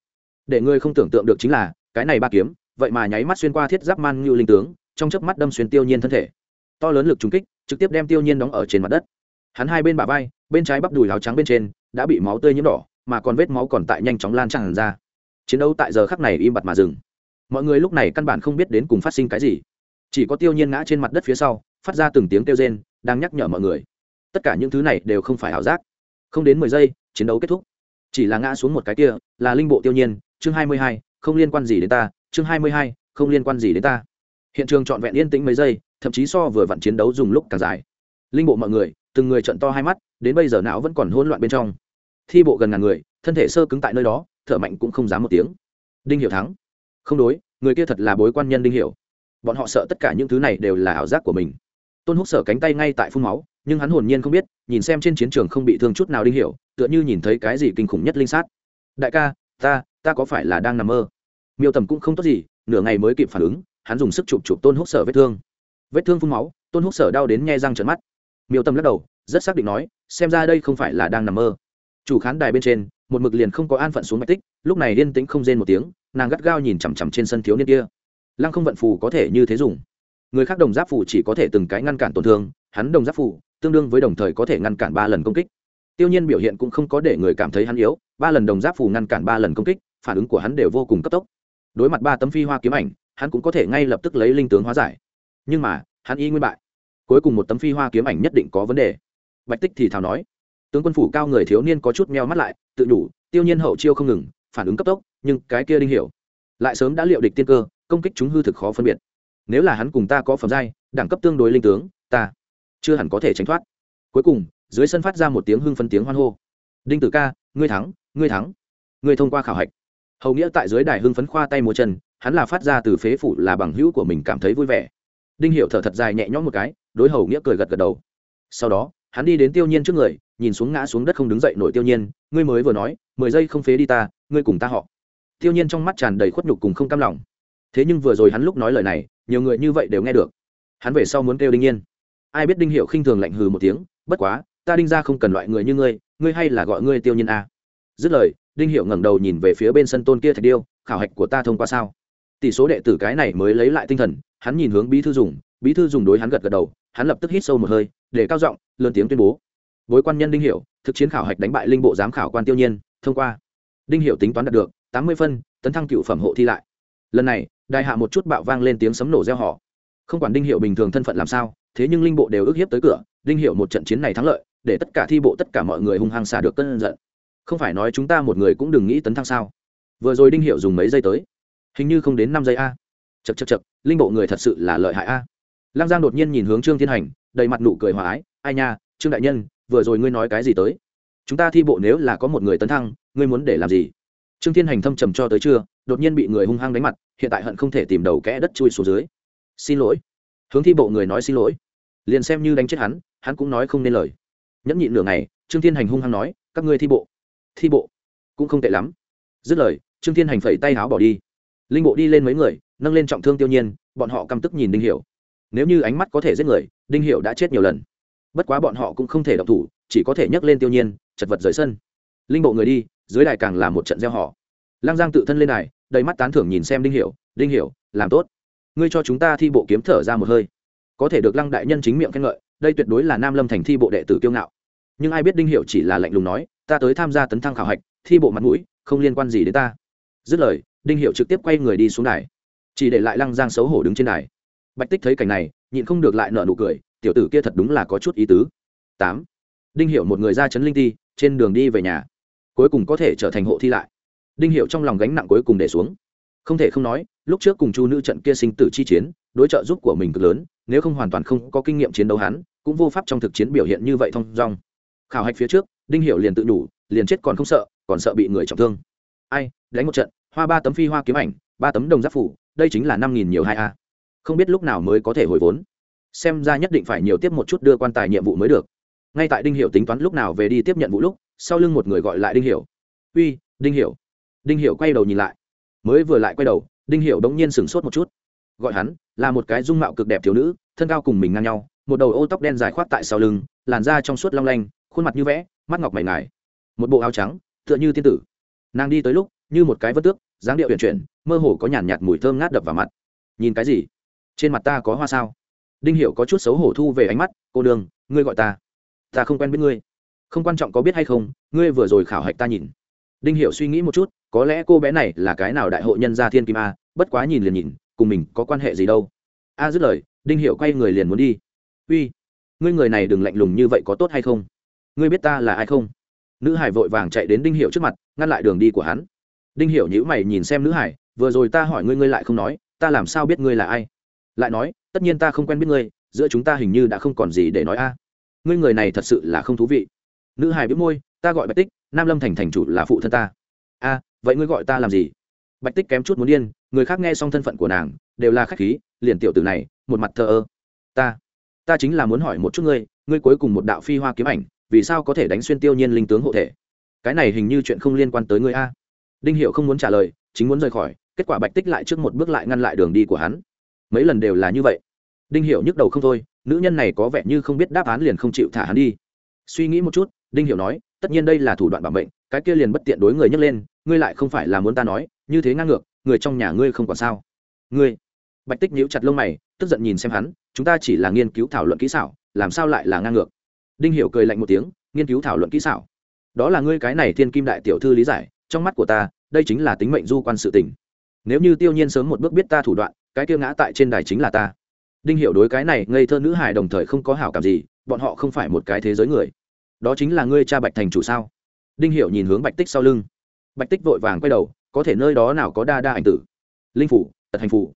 Để ngươi không tưởng tượng được chính là cái này ba kiếm, vậy mà nháy mắt xuyên qua thiết giáp man nhu linh tướng, trong chớp mắt đâm xuyên tiêu nhiên thân thể. To lớn lực trúng kích, trực tiếp đem tiêu nhiên đóng ở trên mặt đất. Hắn hai bên bả vai, bên trái bắp đùi áo trắng bên trên, đã bị máu tươi nhiễm đỏ, mà còn vết máu còn tại nhanh chóng lan tràn ra. Chiến đấu tại giờ khắc này im bặt mà dừng. Mọi người lúc này căn bản không biết đến cùng phát sinh cái gì. Chỉ có tiêu nhiên ngã trên mặt đất phía sau, phát ra từng tiếng kêu rên, đang nhắc nhở mọi người. Tất cả những thứ này đều không phải ảo giác. Không đến mười giây, chiến đấu kết thúc. Chỉ là ngã xuống một cái kia, là linh bộ tiêu nhiên, chương hai mươi hai không liên quan gì đến ta, chương hai mươi hai, không liên quan gì đến ta. Hiện trường trọn vẹn yên tĩnh mấy giây, thậm chí so vừa vặn chiến đấu dùng lúc càng dài. Linh bộ mọi người, từng người trận to hai mắt, đến bây giờ não vẫn còn hỗn loạn bên trong. Thi bộ gần ngàn người, thân thể sơ cứng tại nơi đó, thở mạnh cũng không dám một tiếng. Đinh hiểu thắng. Không đối, người kia thật là bối quan nhân đinh hiểu. Bọn họ sợ tất cả những thứ này đều là ảo giác của mình. Tôn húc sở cánh tay ngay tại phun máu, nhưng hắn hồn nhiên không biết, nhìn xem trên chiến trường không bị thương chút nào đinh hiểu, tựa như nhìn thấy cái gì kinh khủng nhất linh sát. Đại ca, ta ta có phải là đang nằm mơ? Miêu tầm cũng không tốt gì, nửa ngày mới kịp phản ứng, hắn dùng sức chụp chụp tôn húc sở vết thương. Vết thương phun máu, tôn húc sở đau đến nghe răng trợn mắt. Miêu tầm lắc đầu, rất xác định nói, xem ra đây không phải là đang nằm mơ. Chủ khán đài bên trên, một mực liền không có an phận xuống mạch tích, lúc này yên tĩnh không rên một tiếng, nàng gắt gao nhìn chằm chằm trên sân thiếu niên kia. Lăng không vận phù có thể như thế dùng. Người khác đồng giáp phù chỉ có thể từng cái ngăn cản tổn thương, hắn đồng giáp phù, tương đương với đồng thời có thể ngăn cản ba lần công kích. Tiêu nhiên biểu hiện cũng không có để người cảm thấy hắn yếu ba lần đồng giáp phù ngăn cản ba lần công kích, phản ứng của hắn đều vô cùng cấp tốc. Đối mặt ba tấm phi hoa kiếm ảnh, hắn cũng có thể ngay lập tức lấy linh tướng hóa giải. Nhưng mà, hắn y nguyên bại. Cuối cùng một tấm phi hoa kiếm ảnh nhất định có vấn đề. Bạch tích thì thào nói, tướng quân phủ cao người thiếu niên có chút meo mắt lại, tự đủ, tiêu nhiên hậu chiêu không ngừng, phản ứng cấp tốc, nhưng cái kia đinh hiểu, lại sớm đã liệu địch tiên cơ, công kích chúng hư thực khó phân biệt. Nếu là hắn cùng ta có phẩm giai, đẳng cấp tương đối linh tướng, ta chưa hẳn có thể tránh thoát. Cuối cùng, dưới sân phát ra một tiếng hưng phân tiếng hoan hô. Đinh tử ca, ngươi thắng ngươi thắng, ngươi thông qua khảo hạch. Hầu nghĩa tại dưới đài hưng phấn khoa tay múa chân, hắn là phát ra từ phế phủ là bằng hữu của mình cảm thấy vui vẻ. Đinh hiệu thở thật dài nhẹ nhõm một cái, đối hầu nghĩa cười gật gật đầu. Sau đó, hắn đi đến tiêu nhiên trước người, nhìn xuống ngã xuống đất không đứng dậy nổi tiêu nhiên, ngươi mới vừa nói, mười giây không phế đi ta, ngươi cùng ta họ. Tiêu nhiên trong mắt tràn đầy khuất nhục cùng không cam lòng. Thế nhưng vừa rồi hắn lúc nói lời này, nhiều người như vậy đều nghe được. Hắn về sau muốn kêu đinh nhiên. Ai biết đinh hiệu khinh thường lạnh hừ một tiếng, bất quá, ta đinh ra không cần loại người như ngươi ngươi hay là gọi ngươi tiêu nhiên a dứt lời, đinh hiệu ngẩng đầu nhìn về phía bên sân tôn kia thạch điêu, khảo hạch của ta thông qua sao? Tỷ số đệ tử cái này mới lấy lại tinh thần, hắn nhìn hướng bí thư dùng, bí thư dùng đối hắn gật gật đầu, hắn lập tức hít sâu một hơi, để cao giọng, lớn tiếng tuyên bố, bối quan nhân đinh hiệu thực chiến khảo hạch đánh bại linh bộ giám khảo quan tiêu nhiên, thông qua. Đinh hiệu tính toán đạt được tám mươi phân, tấn thăng cựu phẩm hộ thi lại. Lần này, đại hạ một chút bạo vang lên tiếng sấm nổ reo họ không quản đinh hiệu bình thường thân phận làm sao, thế nhưng linh bộ đều ức hiếp tới cửa, đinh hiệu một trận chiến này thắng lợi, để tất cả thi bộ, tất cả mọi người hung hăng xả được cơn giận không phải nói chúng ta một người cũng đừng nghĩ tấn thăng sao? Vừa rồi đinh hiệu dùng mấy giây tới? Hình như không đến năm giây a. Chật chật chật linh bộ người thật sự là lợi hại a. Lăng giang đột nhiên nhìn hướng trương thiên hành, đầy mặt nụ cười hòa ái. Ai nha, trương đại nhân, vừa rồi ngươi nói cái gì tới? Chúng ta thi bộ nếu là có một người tấn thăng, ngươi muốn để làm gì? Trương thiên hành thâm trầm cho tới trưa, đột nhiên bị người hung hăng đánh mặt, hiện tại hận không thể tìm đầu kẽ đất chui xuống dưới. Xin lỗi. Hướng thi bộ người nói xin lỗi. Liền xem như đánh chết hắn hắn cũng nói không nên lời. Nhẫn nhịn nửa ngày, trương thiên hành hung hăng nói, các ngươi thi bộ thi bộ. Cũng không tệ lắm. Dứt lời, trương thiên hành phẩy tay háo bỏ đi. Linh bộ đi lên mấy người, nâng lên trọng thương tiêu nhiên, bọn họ căm tức nhìn đinh hiểu. Nếu như ánh mắt có thể giết người, đinh hiểu đã chết nhiều lần. Bất quá bọn họ cũng không thể động thủ, chỉ có thể nhấc lên tiêu nhiên, chật vật rời sân. Linh bộ người đi, dưới đài càng là một trận gieo họ lăng giang tự thân lên đài, đầy mắt tán thưởng nhìn xem đinh hiểu đinh hiểu, làm tốt. Ngươi cho chúng ta thi bộ kiếm thở ra một hơi. Có thể được lăng đại nhân chính miệng khen ngợi, đây tuyệt đối là nam lâm thành thi bộ đệ tử kiêu ngạo. Nhưng ai biết đinh hiểu chỉ là lạnh lùng nói ta tới tham gia tấn thăng khảo hạch, thi bộ mặt mũi, không liên quan gì đến ta. Dứt lời, đinh hiệu trực tiếp quay người đi xuống đài. Chỉ để lại lăng giang xấu hổ đứng trên đài. Bạch tích thấy cảnh này, nhịn không được lại nợ nụ cười, tiểu tử kia thật đúng là có chút ý tứ. Tám. Đinh hiệu một người ra chấn linh ti trên đường đi về nhà. Cuối cùng có thể trở thành hộ thi lại. Đinh hiệu trong lòng gánh nặng cuối cùng để xuống. Không thể không nói, lúc trước cùng chu nữ trận kia sinh tử chi chiến, đối trợ giúp của mình cực lớn, nếu không hoàn toàn không có kinh nghiệm chiến đấu hắn, cũng vô pháp trong thực chiến biểu hiện như vậy thông dong. Khảo hạch phía trước đinh hiệu liền tự đủ liền chết còn không sợ, còn sợ bị người trọng thương. Ai, đánh một trận, hoa ba tấm phi hoa kiếm ảnh, ba tấm đồng giáp phủ, đây chính là năm nghìn nhiều hai a. Không biết lúc nào mới có thể hồi vốn. Xem ra nhất định phải nhiều tiếp một chút đưa quan tài nhiệm vụ mới được. Ngay tại đinh hiệu tính toán lúc nào về đi tiếp nhận vụ lúc, sau lưng một người gọi lại đinh hiệu uy, đinh hiệu đinh hiệu quay đầu nhìn lại. Mới vừa lại quay đầu, đinh hiệu đống nhiên sửng sốt một chút. Gọi hắn, là một cái dung mạo cực đẹp thiếu nữ, thân cao cùng mình ngang nhau, một đầu ô tóc đen dài khoác tại sau lưng, làn da trong suốt long lanh, khuôn mặt như vẽ mắt ngọc mày ngài. Một bộ áo trắng tựa như tiên tử. Nàng đi tới lúc như một cái vất tước dáng điệu huyền chuyển mơ hồ có nhàn nhạt, mùi thơm ngát đập vào mặt. Nhìn cái gì? Trên mặt ta có hoa sao? Đinh hiệu có chút xấu hổ thu về ánh mắt cô đường ngươi gọi ta. Ta không quen biết ngươi. Không quan trọng có biết hay không ngươi vừa rồi khảo hạch ta nhìn. Đinh hiệu suy nghĩ một chút có lẽ cô bé này là cái nào đại hội nhân gia thiên kim a bất quá nhìn liền nhìn cùng mình có quan hệ gì đâu. A dứt lời đinh hiệu quay người liền muốn đi. Uy ngươi người này đừng lạnh lùng như vậy có tốt hay không? Ngươi biết ta là ai không? Nữ hải vội vàng chạy đến đinh hiệu trước mặt, ngăn lại đường đi của hắn. Đinh hiệu nhữ mày nhìn xem nữ hải, vừa rồi ta hỏi ngươi ngươi lại không nói, ta làm sao biết ngươi là ai? Lại nói, tất nhiên ta không quen biết ngươi, giữa chúng ta hình như đã không còn gì để nói a. Ngươi người này thật sự là không thú vị. Nữ hải biết môi, ta gọi bạch tích, nam lâm thành thành chủ là phụ thân ta. A, vậy ngươi gọi ta làm gì? Bạch tích kém chút muốn điên, người khác nghe xong thân phận của nàng, đều là khách khí, liền tiểu tử này, một mặt thờ ơ. Ta ta chính là muốn hỏi một chút ngươi ngươi cuối cùng một đạo phi hoa kiếm ảnh vì sao có thể đánh xuyên tiêu nhiên linh tướng hộ thể? Cái này hình như chuyện không liên quan tới ngươi a. Đinh hiệu không muốn trả lời, chính muốn rời khỏi, kết quả bạch tích lại trước một bước lại ngăn lại đường đi của hắn. Mấy lần đều là như vậy. Đinh hiệu nhức đầu không thôi, nữ nhân này có vẻ như không biết đáp án liền không chịu thả hắn đi. Suy nghĩ một chút, đinh hiệu nói, tất nhiên đây là thủ đoạn bảo mệnh, cái kia liền bất tiện đối người nhấc lên, ngươi lại không phải là muốn ta nói, như thế ngang ngược, người trong nhà ngươi không còn sao. Ngươi? Bạch tích nhíu chặt lông mày, tức giận nhìn xem hắn, chúng ta chỉ là nghiên cứu thảo luận kỹ xảo, làm sao lại là ngang ngược? Đinh hiểu cười lạnh một tiếng, nghiên cứu thảo luận kỹ xảo. Đó là ngươi cái này thiên kim đại tiểu thư lý giải, trong mắt của ta, đây chính là tính mệnh du quan sự tình. Nếu như tiêu nhiên sớm một bước biết ta thủ đoạn, cái kia ngã tại trên đài chính là ta. Đinh hiểu đối cái này ngây thơ nữ hài đồng thời không có hảo cảm gì, bọn họ không phải một cái thế giới người. Đó chính là ngươi cha bạch thành chủ sao? Đinh hiểu nhìn hướng bạch tích sau lưng. Bạch tích vội vàng quay đầu, có thể nơi đó nào có đa đa ảnh tử? Linh phủ, tật hành phủ.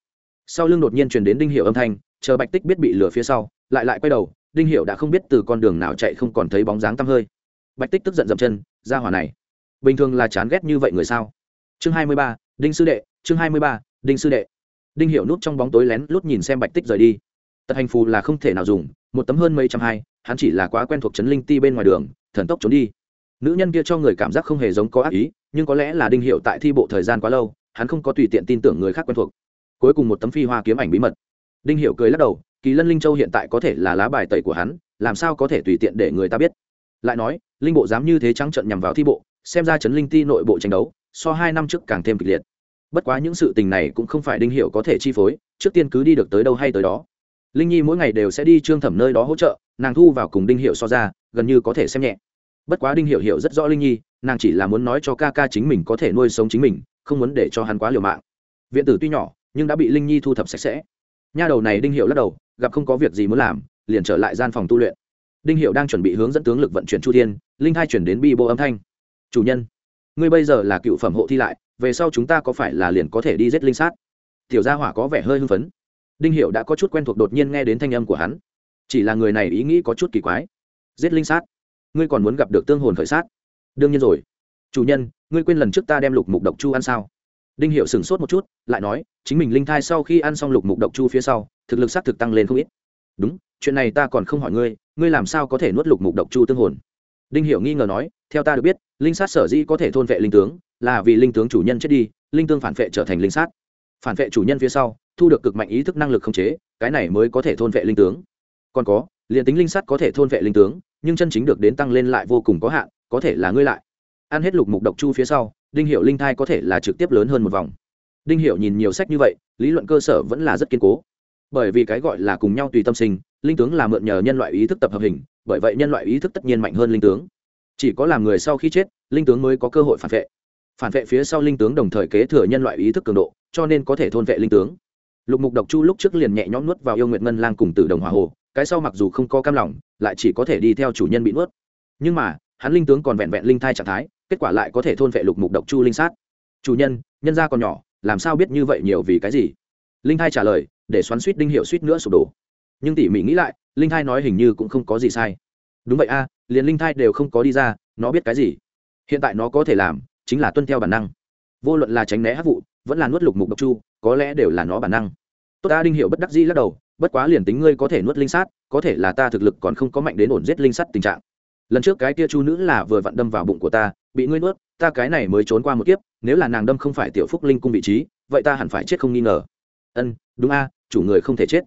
Sau lưng đột nhiên truyền đến đinh hiểu âm thanh, chờ bạch tích biết bị lừa phía sau, lại lại quay đầu đinh hiểu đã không biết từ con đường nào chạy không còn thấy bóng dáng tăm hơi. Bạch tích tức giận dậm chân ra hỏa này bình thường là chán ghét như vậy người sao? Chương hai mươi ba, đinh sư đệ chương hai mươi ba, đinh sư đệ. Đinh hiểu núp trong bóng tối lén lút nhìn xem bạch tích rời đi. Tật hành phù là không thể nào dùng một tấm hơn mấy trăm hai hắn chỉ là quá quen thuộc chấn linh ti bên ngoài đường thần tốc trốn đi. Nữ nhân kia cho người cảm giác không hề giống có ác ý nhưng có lẽ là đinh hiệu tại thi bộ thời gian quá lâu hắn không có tùy tiện tin tưởng người khác quen thuộc. Cuối cùng một tấm phi hoa kiếm ảnh bí mật. Đinh hiệu cười lắc đầu kỳ lân linh châu hiện tại có thể là lá bài tẩy của hắn, làm sao có thể tùy tiện để người ta biết? Lại nói, linh bộ dám như thế trắng trận nhằm vào thi bộ, xem ra chấn linh ti nội bộ tranh đấu, so hai năm trước càng thêm kịch liệt. Bất quá những sự tình này cũng không phải đinh hiệu có thể chi phối, trước tiên cứ đi được tới đâu hay tới đó. Linh nhi mỗi ngày đều sẽ đi trương thẩm nơi đó hỗ trợ, nàng thu vào cùng đinh hiệu so ra, gần như có thể xem nhẹ. Bất quá đinh hiệu hiểu rất rõ linh nhi, nàng chỉ là muốn nói cho ca ca chính mình có thể nuôi sống chính mình, không muốn để cho hắn quá liều mạng. Viện tử tuy nhỏ, nhưng đã bị linh nhi thu thập sạch sẽ. Nha đầu này đinh hiệu lắc đầu gặp không có việc gì muốn làm, liền trở lại gian phòng tu luyện. Đinh hiệu đang chuẩn bị hướng dẫn tướng lực vận chuyển chu thiên, linh thai chuyển đến bi bộ âm thanh. Chủ nhân, ngươi bây giờ là cựu phẩm hộ thi lại, về sau chúng ta có phải là liền có thể đi giết linh sát? Tiểu gia hỏa có vẻ hơi hưng phấn. Đinh hiệu đã có chút quen thuộc đột nhiên nghe đến thanh âm của hắn. Chỉ là người này ý nghĩ có chút kỳ quái. Giết linh sát? Ngươi còn muốn gặp được tương hồn khởi sát? Đương nhiên rồi. Chủ nhân, ngươi quên lần trước ta đem lục mục độc chu ăn sao? Đinh hiệu sửng sốt một chút, lại nói, chính mình linh thai sau khi ăn xong lục mục độc chu phía sau, thực lực s á c thực tăng lên không ít. Đúng, chuyện này ta còn không hỏi ngươi ngươi làm sao có thể nuốt lục mục độc chu tương hồn? Đinh hiệu nghi ngờ nói, theo ta được biết, linh sát sở dĩ có thể thôn vệ linh tướng, là vì linh tướng chủ nhân chết đi, linh tương phản vệ trở thành linh sát. Phản vệ chủ nhân phía sau, thu được cực mạnh ý thức năng lực khống chế, cái này mới có thể thôn vệ linh tướng. Còn có, liền tính linh sát có thể thôn vệ linh tướng, nhưng chân chính được đến tăng lên lại vô cùng có hạn, có thể là ngươi lại. Ăn hết lục mục độc chu phía sau đinh hiệu linh thai có thể là trực tiếp lớn hơn một vòng. Đinh hiệu nhìn nhiều sách như vậy, lý luận cơ sở vẫn là rất kiên cố. Bởi vì cái gọi là cùng nhau tùy tâm sinh, linh tướng là mượn nhờ nhân loại ý thức tập hợp hình, bởi vậy nhân loại ý thức tất nhiên mạnh hơn linh tướng. Chỉ có làm người sau khi chết, linh tướng mới có cơ hội phản vệ. Phản vệ phía sau linh tướng đồng thời kế thừa nhân loại ý thức cường độ, cho nên có thể thôn vệ linh tướng. Lục mục độc chu lúc trước liền nhẹ nhõm nuốt vào yêu nguyện ngân lang cùng tử đồng hòa hồ, cái sau mặc dù không có cam lòng, lại chỉ có thể đi theo chủ nhân bị nuốt. Nhưng mà, hắn linh tướng còn vẹn vẹn linh thai trạng thái kết quả lại có thể thôn vệ lục mục độc chu linh sát. Chủ nhân nhân gia còn nhỏ, làm sao biết như vậy nhiều vì cái gì? Linh thai trả lời, để xoắn suýt đinh hiệu suýt nữa sụp đổ. Nhưng tỉ mỉ nghĩ lại, linh thai nói hình như cũng không có gì sai. Đúng vậy a, liền linh thai đều không có đi ra, nó biết cái gì? Hiện tại nó có thể làm, chính là tuân theo bản năng. Vô luận là tránh né hát vụ, vẫn là nuốt lục mục độc chu, có lẽ đều là nó bản năng. Tốt ta, đinh hiệu bất đắc dĩ lắc đầu, bất quá liền tính ngươi có thể nuốt linh sát, có thể là ta thực lực còn không có mạnh đến ổn giết linh sắt tình trạng lần trước cái kia chu nữ là vừa vặn đâm vào bụng của ta, bị ngươi nuốt, ta cái này mới trốn qua một kiếp, nếu là nàng đâm không phải tiểu phúc linh cung vị trí, vậy ta hẳn phải chết không nghi ngờ. Ân, đúng a, chủ người không thể chết.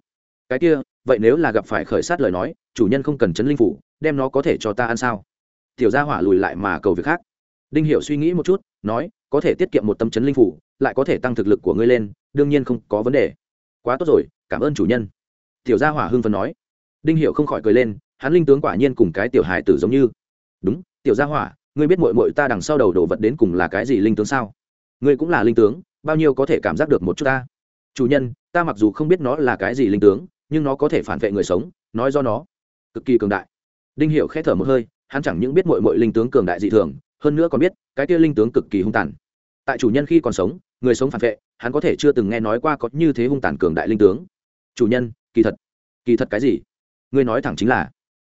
Cái kia, vậy nếu là gặp phải khởi sát lời nói, chủ nhân không cần chấn linh phủ, đem nó có thể cho ta ăn sao? Tiểu gia hỏa lùi lại mà cầu việc khác. Đinh hiểu suy nghĩ một chút, nói, có thể tiết kiệm một tâm chấn linh phủ, lại có thể tăng thực lực của ngươi lên, đương nhiên không có vấn đề. Quá tốt rồi, cảm ơn chủ nhân. Tiểu gia hỏa hưng phấn nói. Đinh hiểu không khỏi cười lên hắn linh tướng quả nhiên cùng cái tiểu hài tử giống như. Đúng, tiểu gia hỏa, ngươi biết muội muội ta đằng sau đầu đồ vật đến cùng là cái gì linh tướng sao? Ngươi cũng là linh tướng, bao nhiêu có thể cảm giác được một chút ta? Chủ nhân, ta mặc dù không biết nó là cái gì linh tướng, nhưng nó có thể phản vệ người sống, nói do nó. Cực kỳ cường đại. Đinh hiểu khẽ thở một hơi, hắn chẳng những biết muội muội linh tướng cường đại dị thường, hơn nữa còn biết, cái kia linh tướng cực kỳ hung tàn. Tại chủ nhân khi còn sống, người sống phản vệ, hắn có thể chưa từng nghe nói qua có như thế hung tàn cường đại linh tướng. Chủ nhân, kỳ thật kỳ thật cái gì? Ngươi nói thẳng chính là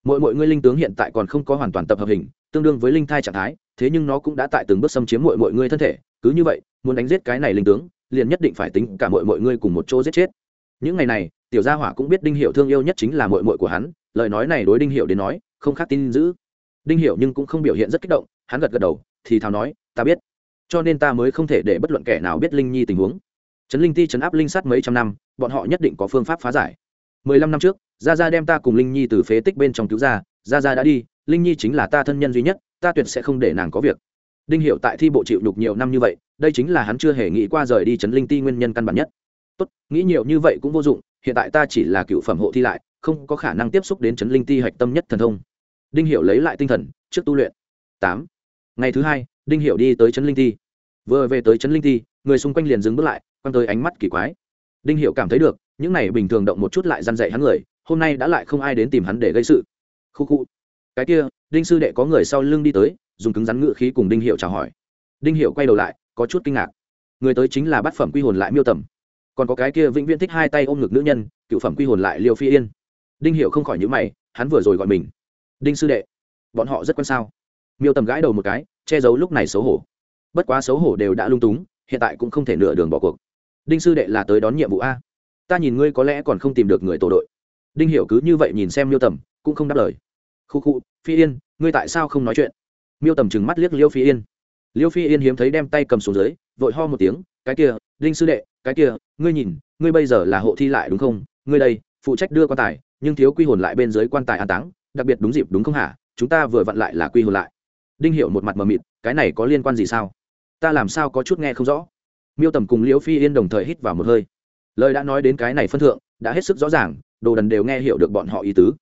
mỗi mỗi ngươi linh tướng hiện tại còn không có hoàn toàn tập hợp hình, tương đương với linh thai trạng thái, thế nhưng nó cũng đã tại từng bước xâm chiếm mỗi mỗi ngươi thân thể. Cứ như vậy, muốn đánh giết cái này linh tướng, liền nhất định phải tính cả mỗi mỗi ngươi cùng một chỗ giết chết. Những ngày này, tiểu gia hỏa cũng biết đinh hiệu thương yêu nhất chính là mội mội của hắn, lời nói này đối đinh hiệu đến nói, không khác tin giữ đinh hiệu nhưng cũng không biểu hiện rất kích động, hắn gật gật đầu, thì thào nói, ta biết, cho nên ta mới không thể để bất luận kẻ nào biết linh nhi tình huống. Trấn linh ti trấn áp linh sát mấy trăm năm, bọn họ nhất định có phương pháp phá giải mười lăm năm trước, gia gia đem ta cùng linh nhi từ phế tích bên trong cứu ra. Gia gia đã đi, linh nhi chính là ta thân nhân duy nhất, ta tuyệt sẽ không để nàng có việc. Đinh hiệu tại thi bộ chịu nhục nhiều năm như vậy, đây chính là hắn chưa hề nghĩ qua rời đi trấn linh ti nguyên nhân căn bản nhất. Tốt, nghĩ nhiều như vậy cũng vô dụng, hiện tại ta chỉ là cựu phẩm hộ thi lại, không có khả năng tiếp xúc đến trấn linh ti hạch tâm nhất thần thông. Đinh hiệu lấy lại tinh thần, trước tu luyện. Tám. Ngày thứ hai, đinh hiệu đi tới trấn linh ti. Vừa về tới trấn linh ti, người xung quanh liền dừng bước lại quăng tới ánh mắt kỳ quái. Đinh hiệu cảm thấy được những này bình thường động một chút lại răn dạy hắn người, hôm nay đã lại không ai đến tìm hắn để gây sự. Khu khu. Cái kia, đinh sư đệ có người sau lưng đi tới, dùng cứng rắn ngự khí cùng đinh hiệu chào hỏi. Đinh hiệu quay đầu lại, có chút kinh ngạc. Người tới chính là bát phẩm quy hồn lại miêu tầm. Còn có cái kia vĩnh viễn thích hai tay ôm ngực nữ nhân, cựu phẩm quy hồn lại liêu phi yên. Đinh hiệu không khỏi nhữ mày, hắn vừa rồi gọi mình. Đinh sư đệ, bọn họ rất quan sao? Miêu tầm gãi đầu một cái, che giấu lúc này xấu hổ. Bất quá xấu hổ đều đã lung túng, hiện tại cũng không thể nửa đường bỏ cuộc. Đinh sư đệ là tới đón nhiệm vụ a ta nhìn ngươi có lẽ còn không tìm được người tổ đội. Đinh hiểu cứ như vậy nhìn xem miêu tầm, cũng không đáp lời. Khu khu, phi yên, ngươi tại sao không nói chuyện? Miêu tầm chừng mắt liếc liêu phi yên. Liêu phi yên hiếm thấy đem tay cầm xuống dưới, vội ho một tiếng, cái kia, đinh sư đệ, cái kia, ngươi nhìn, ngươi bây giờ là hộ thi lại đúng không? Ngươi đây, phụ trách đưa quan tài, nhưng thiếu quy hồn lại bên dưới quan tài an táng, đặc biệt đúng dịp đúng không hả? Chúng ta vừa vặn lại là quy hồn lại. Đinh hiểu một mặt mờ mịt, cái này có liên quan gì sao? Ta làm sao có chút nghe không rõ? Miêu tầm cùng liễu phi yên đồng thời hít vào một hơi lời đã nói đến cái này phân thượng, đã hết sức rõ ràng, đồ đần đều nghe hiểu được bọn họ ý tứ.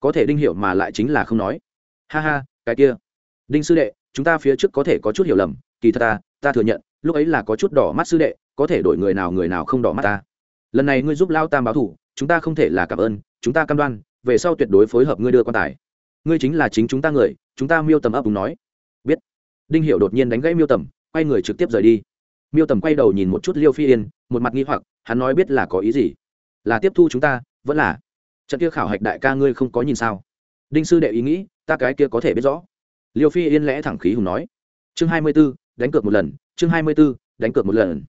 Có thể đinh hiểu mà lại chính là không nói. Ha ha, cái kia. Đinh sư đệ, chúng ta phía trước có thể có chút hiểu lầm, kỳ thật ta ta thừa nhận, lúc ấy là có chút đỏ mắt sư đệ, có thể đổi người nào người nào không đỏ mắt ta. Lần này ngươi giúp lao tam báo thủ, chúng ta không thể là cảm ơn, chúng ta cam đoan, về sau tuyệt đối phối hợp ngươi đưa quan tài. Ngươi chính là chính chúng ta người, chúng ta miêu tầm ấp đúng nói. Biết. Đinh hiểu đột nhiên đánh gãy miêu tầm, quay người trực tiếp rời đi miêu tầm quay đầu nhìn một chút liêu phi yên một mặt nghi hoặc hắn nói biết là có ý gì là tiếp thu chúng ta vẫn là trận kia khảo hạch đại ca ngươi không có nhìn sao đinh sư đệ ý nghĩ ta cái kia có thể biết rõ liêu phi yên lẽ thẳng khí hùng nói chương hai mươi b ố đánh cược một lần chương hai mươi b ố đánh cược một lần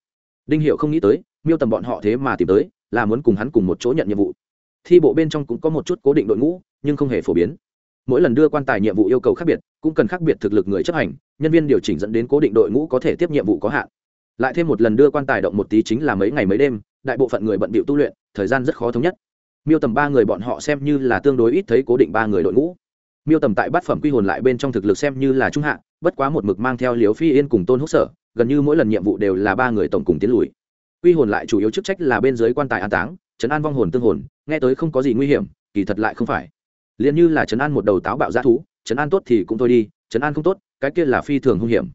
đinh hiệu không nghĩ tới miêu tầm bọn họ thế mà tìm tới là muốn cùng hắn cùng một chỗ nhận nhiệm vụ thi bộ bên trong cũng có một chút cố định đội ngũ nhưng không hề phổ biến mỗi lần đưa quan tài nhiệm vụ yêu cầu khác biệt cũng cần khác biệt thực lực người chấp hành nhân viên điều chỉnh dẫn đến cố định đội ngũ có thể tiếp nhiệm vụ có hạn lại thêm một lần đưa quan tài động một tí chính là mấy ngày mấy đêm, đại bộ phận người bận bịu tu luyện, thời gian rất khó thống nhất. Miêu tầm ba người bọn họ xem như là tương đối ít thấy cố định ba người đội ngũ. Miêu tầm tại bát phẩm quy hồn lại bên trong thực lực xem như là trung hạ, bất quá một mực mang theo liều phi yên cùng tôn húc sở, gần như mỗi lần nhiệm vụ đều là ba người tổng cùng tiến lùi. Quy hồn lại chủ yếu chức trách là bên dưới quan tài an táng chấn an vong hồn tương hồn, nghe tới không có gì nguy hiểm, kỳ thật lại không phải. Liền như là chấn an một đầu táo bạo giá thú chấn an tốt thì cũng thôi đi chấn an không tốt, cái kia là phi thường hung hiểm.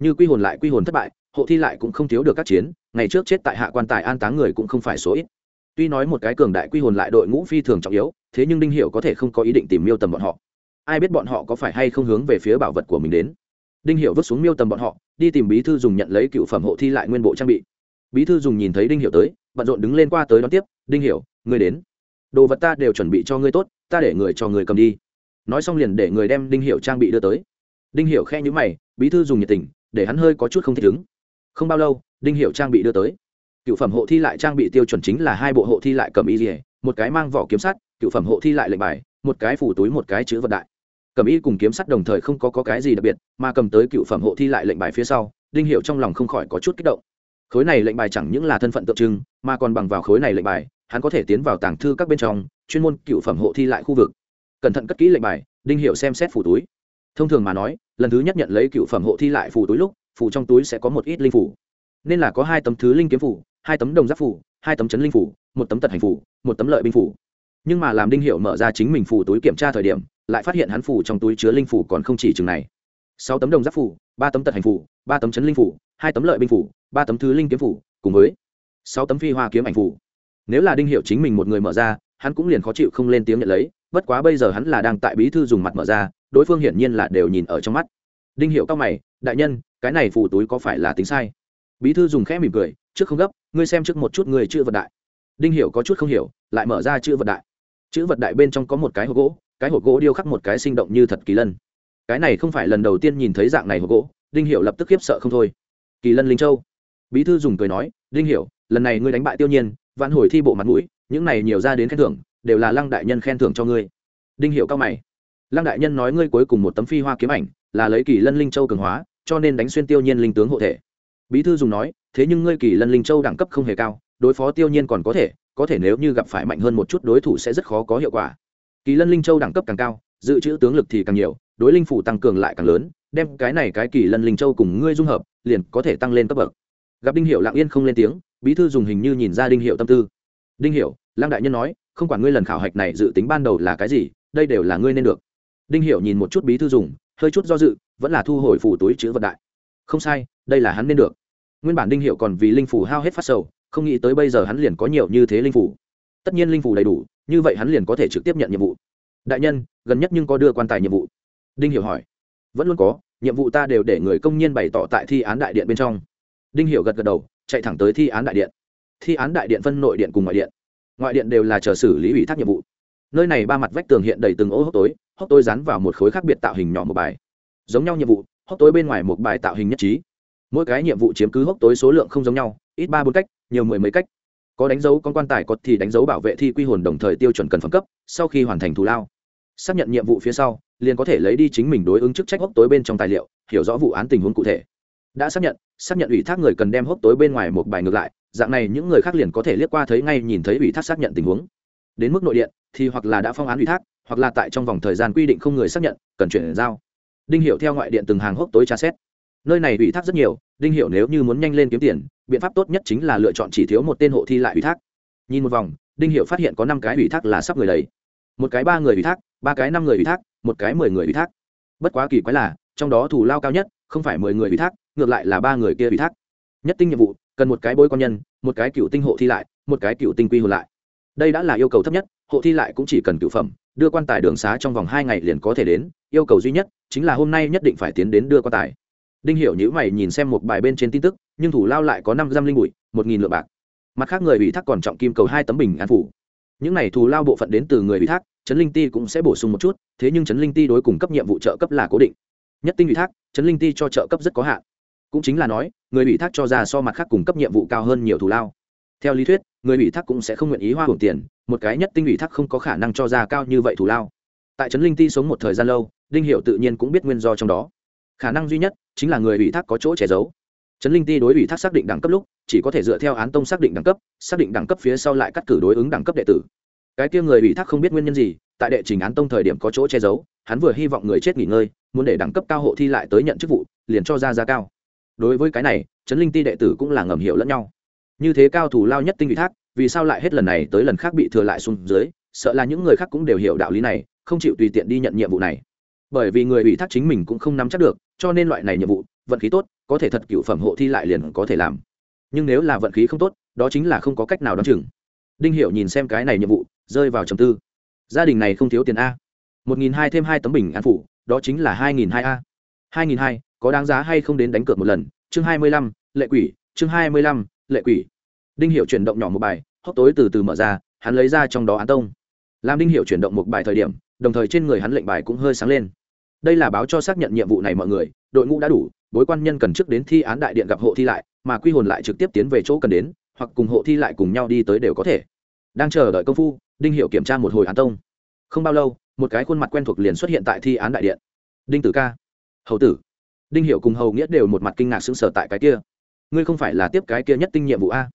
Như quy hồn lại quy hồn thất bại hộ thi lại cũng không thiếu được các chiến, ngày trước chết tại hạ quan tài an táng người cũng không phải số ít. Tuy nói một cái cường đại quy hồn lại đội ngũ phi thường trọng yếu, thế nhưng đinh hiệu có thể không có ý định tìm miêu tầm bọn họ. Ai biết bọn họ có phải hay không hướng về phía bảo vật của mình đến. Đinh hiệu vứt xuống miêu tầm bọn họ, đi tìm bí thư dùng nhận lấy cựu phẩm hộ thi lại nguyên bộ trang bị. Bí thư dùng nhìn thấy đinh hiệu tới, bận rộn đứng lên qua tới đón tiếp, đinh hiệu người đến. Đồ vật ta đều chuẩn bị cho ngươi tốt, ta để người cho người cầm đi. Nói xong liền để người đem đinh hiệu trang bị đưa tới. Đinh hiệu khe nhữ mày, bí thư dùng nhiệt tình, để hắn hơi có chút không thích ứng không bao lâu đinh hiệu trang bị đưa tới. Cựu phẩm hộ thi lại trang bị tiêu chuẩn chính là hai bộ hộ thi lại cầm y dỉa một cái mang vỏ kiếm sắt cựu phẩm hộ thi lại lệnh bài một cái phủ túi một cái chữ vật đại. Cầm y cùng kiếm sắt đồng thời không có, có cái gì đặc biệt mà cầm tới cựu phẩm hộ thi lại lệnh bài phía sau đinh hiệu trong lòng không khỏi có chút kích động. Khối này lệnh bài chẳng những là thân phận tượng trưng mà còn bằng vào khối này lệnh bài hắn có thể tiến vào tàng thư các bên trong chuyên môn cựu phẩm hộ thi lại khu vực. Cẩn thận cất kỹ lệnh bài đinh hiệu xem xét phủ túi. Thông thường mà nói lần thứ nhất nhận lấy cựu phẩm hộ thi lại phủ túi lúc phủ trong túi sẽ có một ít linh phủ. Nên là có hai tấm thứ linh kiếm phủ, hai tấm đồng giáp phủ, hai tấm chấn linh phủ, một tấm tật hành phủ, một tấm lợi binh phủ. Nhưng mà làm đinh hiệu mở ra chính mình phủ túi kiểm tra thời điểm, lại phát hiện hắn phủ trong túi chứa linh phủ còn không chỉ chừng này. Sáu tấm đồng giáp phủ, ba tấm tật hành phủ, ba tấm chấn linh phủ, hai tấm lợi binh phủ, ba tấm thứ linh kiếm phủ, cùng với sáu tấm phi hoa kiếm ảnh phủ. Nếu là đinh hiệu chính mình một người mở ra, hắn cũng liền khó chịu không lên tiếng nhận lấy, bất quá bây giờ hắn là đang tại bí thư dùng mặt mở ra, đối phương hiển nhiên là đều nhìn ở trong mắt đinh hiệu cao mày, đại nhân, cái này phủ túi có phải là tính sai? Bí thư dùng khẽ mỉm cười, trước không gấp, ngươi xem trước một chút người chữ vật đại. Đinh hiểu có chút không hiểu, lại mở ra chữ vật đại. Chữ vật đại bên trong có một cái hộp gỗ, cái hộp gỗ điêu khắc một cái sinh động như thật kỳ lân. Cái này không phải lần đầu tiên nhìn thấy dạng này hộp gỗ, đinh hiểu lập tức khiếp sợ không thôi. Kỳ lân linh châu. Bí thư dùng cười nói, đinh hiểu lần này ngươi đánh bại tiêu nhiên, vạn hồi thi bộ mặt mũi, những này nhiều ra đến khen thưởng, đều là lăng đại nhân khen thưởng cho ngươi. Đinh hiểu cao mày lăng đại nhân nói ngươi cuối cùng một tấm phi hoa kiếm ảnh, là lấy kỳ lân linh châu cường hóa, cho nên đánh xuyên tiêu nhiên linh tướng hộ thể. Bí thư dùng nói, thế nhưng ngươi kỳ lân linh châu đẳng cấp không hề cao, đối phó tiêu nhiên còn có thể có thể nếu như gặp phải mạnh hơn một chút đối thủ sẽ rất khó có hiệu quả. Kỳ lân linh châu đẳng cấp càng cao, dự trữ tướng lực thì càng nhiều, đối linh phủ tăng cường lại càng lớn, đem cái này cái kỳ lân linh châu cùng ngươi dung hợp, liền có thể tăng lên cấp bậc. Gặp đinh hiệu lặng yên không lên tiếng, bí thư dùng hình như nhìn ra đinh hiệu tâm tư. Đinh hiệu lăng đại nhân nói, không quản ngươi lần khảo hạch này dự tính ban đầu là cái gì, đây đều là ngươi nên được đinh Hiểu nhìn một chút bí thư dùng, hơi chút do dự, vẫn là thu hồi phủ túi chữ vật đại. Không sai, đây là hắn nên được. Nguyên bản đinh hiệu còn vì linh phủ hao hết phát sầu, không nghĩ tới bây giờ hắn liền có nhiều như thế linh phủ. Tất nhiên linh phủ đầy đủ, như vậy hắn liền có thể trực tiếp nhận nhiệm vụ. Đại nhân, gần nhất nhưng có đưa quan tài nhiệm vụ. Đinh hiệu hỏi. Vẫn luôn có, nhiệm vụ ta đều để người công nhân bày tỏ tại thi án đại điện bên trong. Đinh hiệu gật gật đầu, chạy thẳng tới thi án đại điện. Thi án đại điện phân nội điện cùng ngoại điện. Ngoại điện đều là chờ xử lý ủy thác nhiệm vụ. Nơi này ba mặt vách tường hiện đầy từng ô hốc tối hốc tối dán vào một khối khác biệt tạo hình nhỏ một bài. Giống nhau nhiệm vụ, hốc tối bên ngoài một bài tạo hình nhất trí. Mỗi cái nhiệm vụ chiếm cứ hốc tối số lượng không giống nhau, ít ba bốn cách, nhiều mười mấy cách. Có đánh dấu con quan tài có thì đánh dấu bảo vệ thi quy hồn đồng thời tiêu chuẩn cần phẩm cấp, sau khi hoàn thành thù lao. Xác nhận nhiệm vụ phía sau, liền có thể lấy đi chính mình đối ứng chức trách hốc tối bên trong tài liệu, hiểu rõ vụ án tình huống cụ thể. Đã xác nhận xác nhận ủy thác người cần đem hốc tối bên ngoài một bài ngược lại, dạng này những người khác liền có thể liếc qua thấy ngay nhìn thấy ủy thác xác nhận tình huống. Đến mức nội điện, thì hoặc là đã phong án ủy thác hoặc là tại trong vòng thời gian quy định không người xác nhận, cần chuyển giao. Đinh hiệu theo ngoại điện từng hàng hốc tối tra xét. Nơi này ủy thác rất nhiều, đinh hiệu nếu như muốn nhanh lên kiếm tiền, biện pháp tốt nhất chính là lựa chọn chỉ thiếu một tên hộ thi lại ủy thác. Nhìn một vòng, đinh hiệu phát hiện có năm cái ủy thác là sắp người đầy. Một cái ba người ủy thác, ba cái năm người ủy thác, một cái mười người ủy thác. Bất quá kỳ quái là, trong đó thủ lao cao nhất, không phải mười người ủy thác, ngược lại là ba người kia ủy thác. Nhất tinh nhiệm vụ, cần một cái bôi con nhân, một cái cựu tinh hộ thi lại, một cái cựu tinh quy hồn lại. Đây đã là yêu cầu thấp nhất hộ thi lại cũng chỉ cần cựu phẩm, đưa quan tài đường xá trong vòng hai ngày liền có thể đến, yêu cầu duy nhất chính là hôm nay nhất định phải tiến đến đưa quan tài. Đinh hiểu nhữ mày nhìn xem một bài bên trên tin tức, nhưng thủ lao lại có năm trăm linh bụi, một nghìn lượng bạc. Mặt khác người ủy thác còn trọng kim cầu hai tấm bình an phủ. Những này thù lao bộ phận đến từ người ủy thác, trấn linh ti cũng sẽ bổ sung một chút, thế nhưng trấn linh ti đối cùng cấp nhiệm vụ trợ cấp là cố định. Nhất tinh ủy thác, trấn linh ti cho trợ cấp rất có hạn. Cũng chính là nói, người ủy thác cho ra so mặt khác cùng cấp nhiệm vụ cao hơn nhiều thù lao. Theo lý thuyết người ủy thác cũng sẽ không nguyện ý hoa hưởng tiền, một cái nhất tinh ủy thác không có khả năng cho ra cao như vậy thù lao. Tại trấn linh ti sống một thời gian lâu, đinh hiệu tự nhiên cũng biết nguyên do trong đó. Khả năng duy nhất chính là người ủy thác có chỗ che giấu. Trấn linh ti đối ủy thác xác định đẳng cấp lúc, chỉ có thể dựa theo án tông xác định đẳng cấp, xác định đẳng cấp phía sau lại cắt cử đối ứng đẳng cấp đệ tử. Cái kia người ủy thác không biết nguyên nhân gì, tại đệ trình án tông thời điểm có chỗ che giấu, hắn vừa hy vọng người chết nghỉ ngơi, muốn để đẳng cấp cao hộ thi lại tới nhận chức vụ, liền cho ra giá cao. Đối với cái này, trấn linh ti đệ tử cũng là ngầm hiểu lẫn nhau như thế cao thủ lao nhất tinh vị thác, vì sao lại hết lần này tới lần khác bị thừa lại xuống dưới, sợ là những người khác cũng đều hiểu đạo lý này, không chịu tùy tiện đi nhận nhiệm vụ này. Bởi vì người ủy thác chính mình cũng không nắm chắc được, cho nên loại này nhiệm vụ, vận khí tốt, có thể thật cựu phẩm hộ thi lại liền có thể làm. Nhưng nếu là vận khí không tốt, đó chính là không có cách nào đ o á n chừng. Đinh hiểu nhìn xem cái này nhiệm vụ, rơi vào trầm tư. Gia đình này không thiếu tiền a. Một nghìn hai thêm hai tấm bình an phủ, đó chính là hai nghìn hai a. hai nghìn hai, có đáng giá hay không đến đánh cược một lần? Chương hai mươi lăm, lệ quỷ, chương hai mươi lăm lệ quỷ. Đinh hiệu chuyển động nhỏ một bài, hốc tối từ từ mở ra, hắn lấy ra trong đó án tông. Làm đinh hiệu chuyển động một bài thời điểm, đồng thời trên người hắn lệnh bài cũng hơi sáng lên. Đây là báo cho xác nhận nhiệm vụ này mọi người, đội ngũ đã đủ, bối quan nhân cần trước đến thi án đại điện gặp hộ thi lại, mà quy hồn lại trực tiếp tiến về chỗ cần đến, hoặc cùng hộ thi lại cùng nhau đi tới đều có thể. Đang chờ đợi công phu, đinh hiệu kiểm tra một hồi án tông. Không bao lâu, một cái khuôn mặt quen thuộc liền xuất hiện tại thi án đại điện. Đinh tử ca. Hầu tử. Đinh hiệu cùng hầu nghĩa đều một mặt kinh ngạc sững sờ tại cái kia ngươi không phải là tiếp cái kia nhất tinh nhiệm vụ a?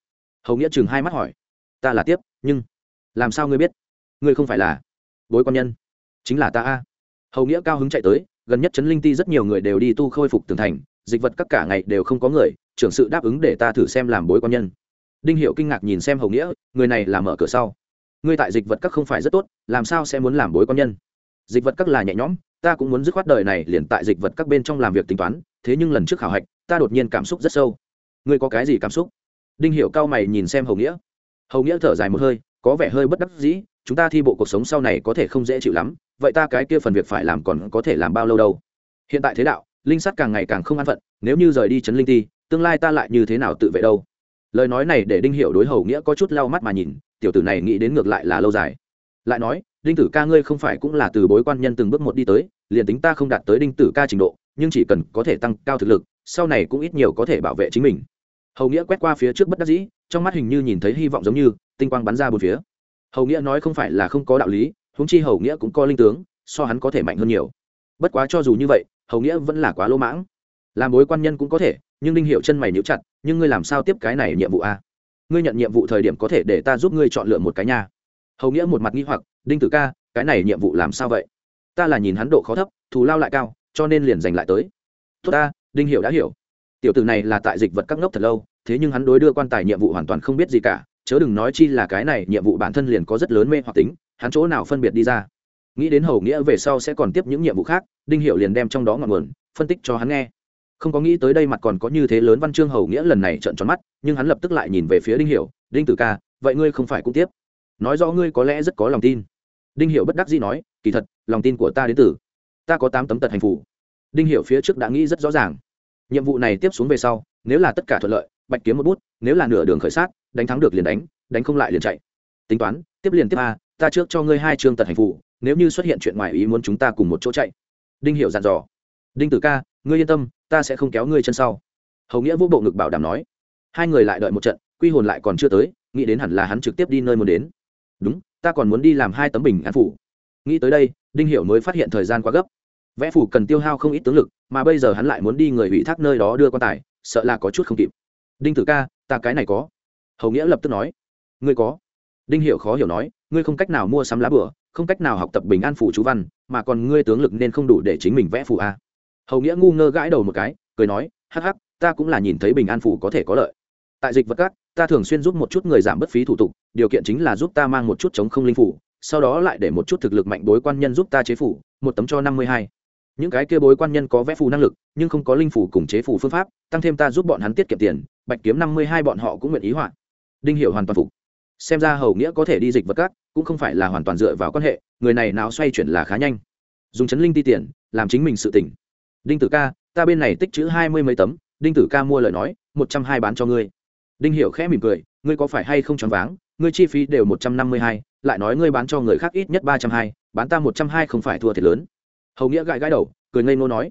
Hầu nghĩa chừng hai mắt hỏi. Ta là tiếp, nhưng làm sao ngươi biết? Ngươi không phải là bối quan nhân, chính là ta a. Hầu nghĩa cao hứng chạy tới, gần nhất trấn linh ti rất nhiều người đều đi tu khôi phục tường thành, dịch vật các cả ngày đều không có người, trưởng sự đáp ứng để ta thử xem làm bối quan nhân. Đinh hiệu kinh ngạc nhìn xem hầu nghĩa, người này làm mở cửa sau. Ngươi tại dịch vật các không phải rất tốt, làm sao sẽ muốn làm bối quan nhân? Dịch vật các là nhẹ nhõm, ta cũng muốn dứt khoát đời này liền tại dịch vật các bên trong làm việc tính toán, thế nhưng lần trước khảo hạch, ta đột nhiên cảm xúc rất sâu ngươi có cái gì cảm xúc? Đinh hiệu cao mày nhìn xem hầu nghĩa. Hầu nghĩa thở dài một hơi, có vẻ hơi bất đắc dĩ, chúng ta thi bộ cuộc sống sau này có thể không dễ chịu lắm, vậy ta cái kia phần việc phải làm còn có thể làm bao lâu đâu? Hiện tại thế đạo, linh sắt càng ngày càng không an phận, nếu như rời đi chấn linh ti, tương lai ta lại như thế nào tự vệ đâu? Lời nói này để đinh hiệu đối hầu nghĩa có chút lau mắt mà nhìn, tiểu tử này nghĩ đến ngược lại là lâu dài. Lại nói, đinh tử ca ngươi không phải cũng là từ bối quan nhân từng bước một đi tới, liền tính ta không đạt tới đinh tử ca trình độ, nhưng chỉ cần có thể tăng cao thực lực, sau này cũng ít nhiều có thể bảo vệ chính mình hầu nghĩa quét qua phía trước bất đắc dĩ trong mắt hình như nhìn thấy hy vọng giống như tinh quang bắn ra bốn phía hầu nghĩa nói không phải là không có đạo lý huống chi hầu nghĩa cũng có linh tướng so hắn có thể mạnh hơn nhiều bất quá cho dù như vậy hầu nghĩa vẫn là quá lỗ mãng làm bối quan nhân cũng có thể nhưng đinh hiệu chân mày níu chặt nhưng ngươi làm sao tiếp cái này nhiệm vụ a ngươi nhận nhiệm vụ thời điểm có thể để ta giúp ngươi chọn lựa một cái nhà hầu nghĩa một mặt nghi hoặc đinh tử ca cái này nhiệm vụ làm sao vậy? ta là nhìn hắn độ khó thấp thù lao lại cao cho nên liền giành lại tới tốt ta đinh hiểu đã hiểu tiểu tử này là tại dịch vật các ngốc thật lâu, thế nhưng hắn đối đưa quan tài nhiệm vụ hoàn toàn không biết gì cả, chớ đừng nói chi là cái này nhiệm vụ bản thân liền có rất lớn mê hoặc tính, hắn chỗ nào phân biệt đi ra. Nghĩ đến hầu nghĩa về sau sẽ còn tiếp những nhiệm vụ khác, đinh hiểu liền đem trong đó ngọn nguồn, phân tích cho hắn nghe. Không có nghĩ tới đây mặt còn có như thế lớn văn chương hầu nghĩa lần này trợn tròn mắt, nhưng hắn lập tức lại nhìn về phía đinh hiểu, đinh tử ca, vậy ngươi không phải cũng tiếp? Nói rõ ngươi có lẽ rất có lòng tin. Đinh hiểu bất đắc dĩ nói, kỳ thật, lòng tin của ta đến từ, ta có tám tấm tật hành phủ đinh hiểu phía trước đã nghĩ rất rõ ràng nhiệm vụ này tiếp xuống về sau, nếu là tất cả thuận lợi, bạch kiếm một bút, nếu là nửa đường khởi sát, đánh thắng được liền đánh đánh không lại liền chạy. Tính toán, tiếp liền tiếp a, ta trước cho ngươi hai chương tật hành phụ nếu như xuất hiện chuyện ngoài ý muốn chúng ta cùng một chỗ chạy. Đinh hiểu dặn dò. Đinh tử ca, ngươi yên tâm, ta sẽ không kéo ngươi chân sau. Hầu nghĩa vô bộ ngực bảo đảm nói. Hai người lại đợi một trận, quy hồn lại còn chưa tới, nghĩ đến hẳn là hắn trực tiếp đi nơi muốn đến. Đúng, ta còn muốn đi làm hai tấm bình án phủ. Nghĩ tới đây, đinh hiểu mới phát hiện thời gian quá gấp. Vẽ phủ cần tiêu hao không ít tướng lực mà bây giờ hắn lại muốn đi người ủy thác nơi đó đưa quan tài, sợ là có chút không kịp. Đinh tử ca, ta cái này có. Hầu nghĩa lập tức nói. Ngươi có. Đinh hiểu khó hiểu nói, ngươi không cách nào mua sắm lá bửa, không cách nào học tập bình an phủ chú văn, mà còn ngươi tướng lực nên không đủ để chính mình vẽ phủ a. Hầu nghĩa ngu ngơ gãi đầu một cái, cười nói, hắc hắc, ta cũng là nhìn thấy bình an phủ có thể có lợi. Tại dịch vật các, ta thường xuyên giúp một chút người giảm bất phí thủ tục, điều kiện chính là giúp ta mang một chút chống không linh phủ, sau đó lại để một chút thực lực mạnh bối quan nhân giúp ta chế phủ, một tấm cho năm mươi hai những cái kia bối quan nhân có vẽ phù năng lực, nhưng không có linh phủ cùng chế phù phương pháp, tăng thêm ta giúp bọn hắn tiết kiệm tiền, bạch kiếm năm mươi hai bọn họ cũng nguyện ý hoạn đinh hiểu hoàn toàn phục. Xem ra hầu nghĩa có thể đi dịch vật cát cũng không phải là hoàn toàn dựa vào quan hệ, người này nào xoay chuyển là khá nhanh. Dùng chấn linh ti tiền, làm chính mình sự tỉnh. Đinh tử ca, ta bên này tích chữ hai mươi mấy tấm, đinh tử ca mua lời nói, một trăm hai bán cho ngươi. Đinh hiểu khẽ mỉm cười, ngươi có phải hay không choáng váng, ngươi chi phí đều một trăm năm mươi hai, lại nói ngươi bán cho người khác ít nhất ba trăm hai, bán ta một trăm hai không phải thua thiệt lớn hầu nghĩa gãi gãi đầu, cười ngây ngô nói,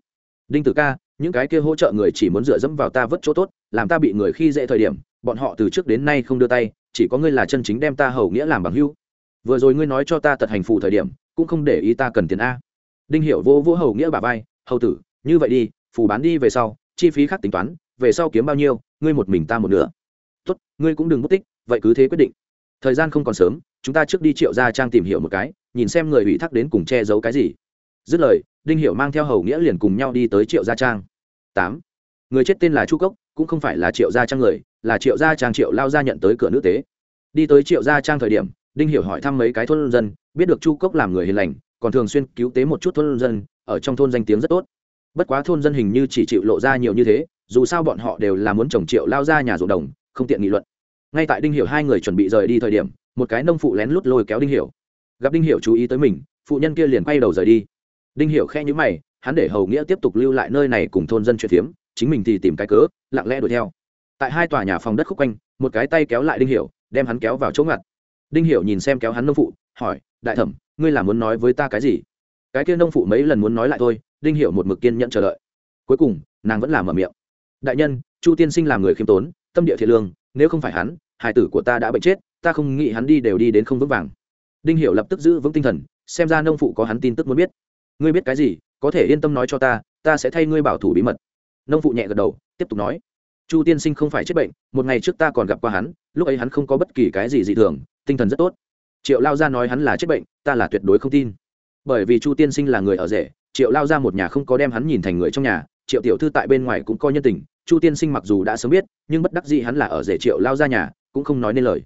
đinh tử ca, những cái kia hỗ trợ người chỉ muốn dựa dẫm vào ta vớt chỗ tốt, làm ta bị người khi dễ thời điểm, bọn họ từ trước đến nay không đưa tay, chỉ có ngươi là chân chính đem ta hầu nghĩa làm bằng hưu vừa rồi ngươi nói cho ta tật hành phụ thời điểm, cũng không để ý ta cần tiền a. Đinh hiểu vô vô hầu nghĩa bà vai, hầu tử, như vậy đi, phù bán đi về sau, chi phí khác tính toán, về sau kiếm bao nhiêu, ngươi một mình ta một nửa. Tốt, ngươi cũng đừng mất tích, vậy cứ thế quyết định. Thời gian không còn sớm, chúng ta trước đi triệu gia trang tìm hiểu một cái, nhìn xem người ủy thác đến cùng che giấu cái gì dứt lời, đinh hiểu mang theo hầu nghĩa liền cùng nhau đi tới triệu gia trang. Tám. Người chết tên là chu cốc, cũng không phải là triệu gia trang người, là triệu gia trang triệu lao gia nhận tới cửa nữ tế. Đi tới triệu gia trang thời điểm, đinh hiểu hỏi thăm mấy cái thôn dân, biết được chu cốc làm người hiền lành, còn thường xuyên cứu tế một chút thôn dân, ở trong thôn danh tiếng rất tốt. Bất quá thôn dân hình như chỉ chịu lộ ra nhiều như thế, dù sao bọn họ đều là muốn chồng triệu lao ra nhà ruộng đồng, không tiện nghị luận. Ngay tại đinh hiểu hai người chuẩn bị rời đi thời điểm, một cái nông phụ lén lút lôi kéo đinh hiểu. Gặp đinh hiểu chú ý tới mình, phụ nhân kia liền quay đầu rời đi đinh hiểu khe nhíu mày, hắn để hầu nghĩa tiếp tục lưu lại nơi này cùng thôn dân chuyện thiếm chính mình thì tìm cái cớ, lặng lẽ đuổi theo. Tại hai tòa nhà phòng đất khúc quanh, một cái tay kéo lại đinh hiểu, đem hắn kéo vào chỗ ngặt. Đinh hiểu nhìn xem kéo hắn nông phụ, hỏi, đại thẩm, ngươi là muốn nói với ta cái gì? Cái kia nông phụ mấy lần muốn nói lại thôi, đinh hiểu một mực kiên nhẫn chờ đợi. Cuối cùng, nàng vẫn làm mở miệng. Đại nhân, chu tiên sinh làm người khiêm tốn, tâm địa thiện lương, nếu không phải hắn, hài tử của ta đã bệnh chết, ta không nghĩ hắn đi đều đi đến không vững vàng. Đinh hiểu lập tức giữ vững tinh thần, xem ra nông phụ có hắn tin tức muốn biết ngươi biết cái gì, có thể yên tâm nói cho ta ta sẽ thay ngươi bảo thủ bí mật. Nông phụ nhẹ gật đầu, tiếp tục nói, chu tiên sinh không phải chết bệnh, một ngày trước ta còn gặp qua hắn, lúc ấy hắn không có bất kỳ cái gì dị thường, tinh thần rất tốt. Triệu lao gia nói hắn là chết bệnh, ta là tuyệt đối không tin. Bởi vì chu tiên sinh là người ở rể, triệu lao Gia một nhà không có đem hắn nhìn thành người trong nhà, triệu tiểu thư tại bên ngoài cũng coi nhân tình, chu tiên sinh mặc dù đã sớm biết, nhưng bất đắc dĩ hắn là ở rể triệu lao Gia nhà, cũng không nói nên lời.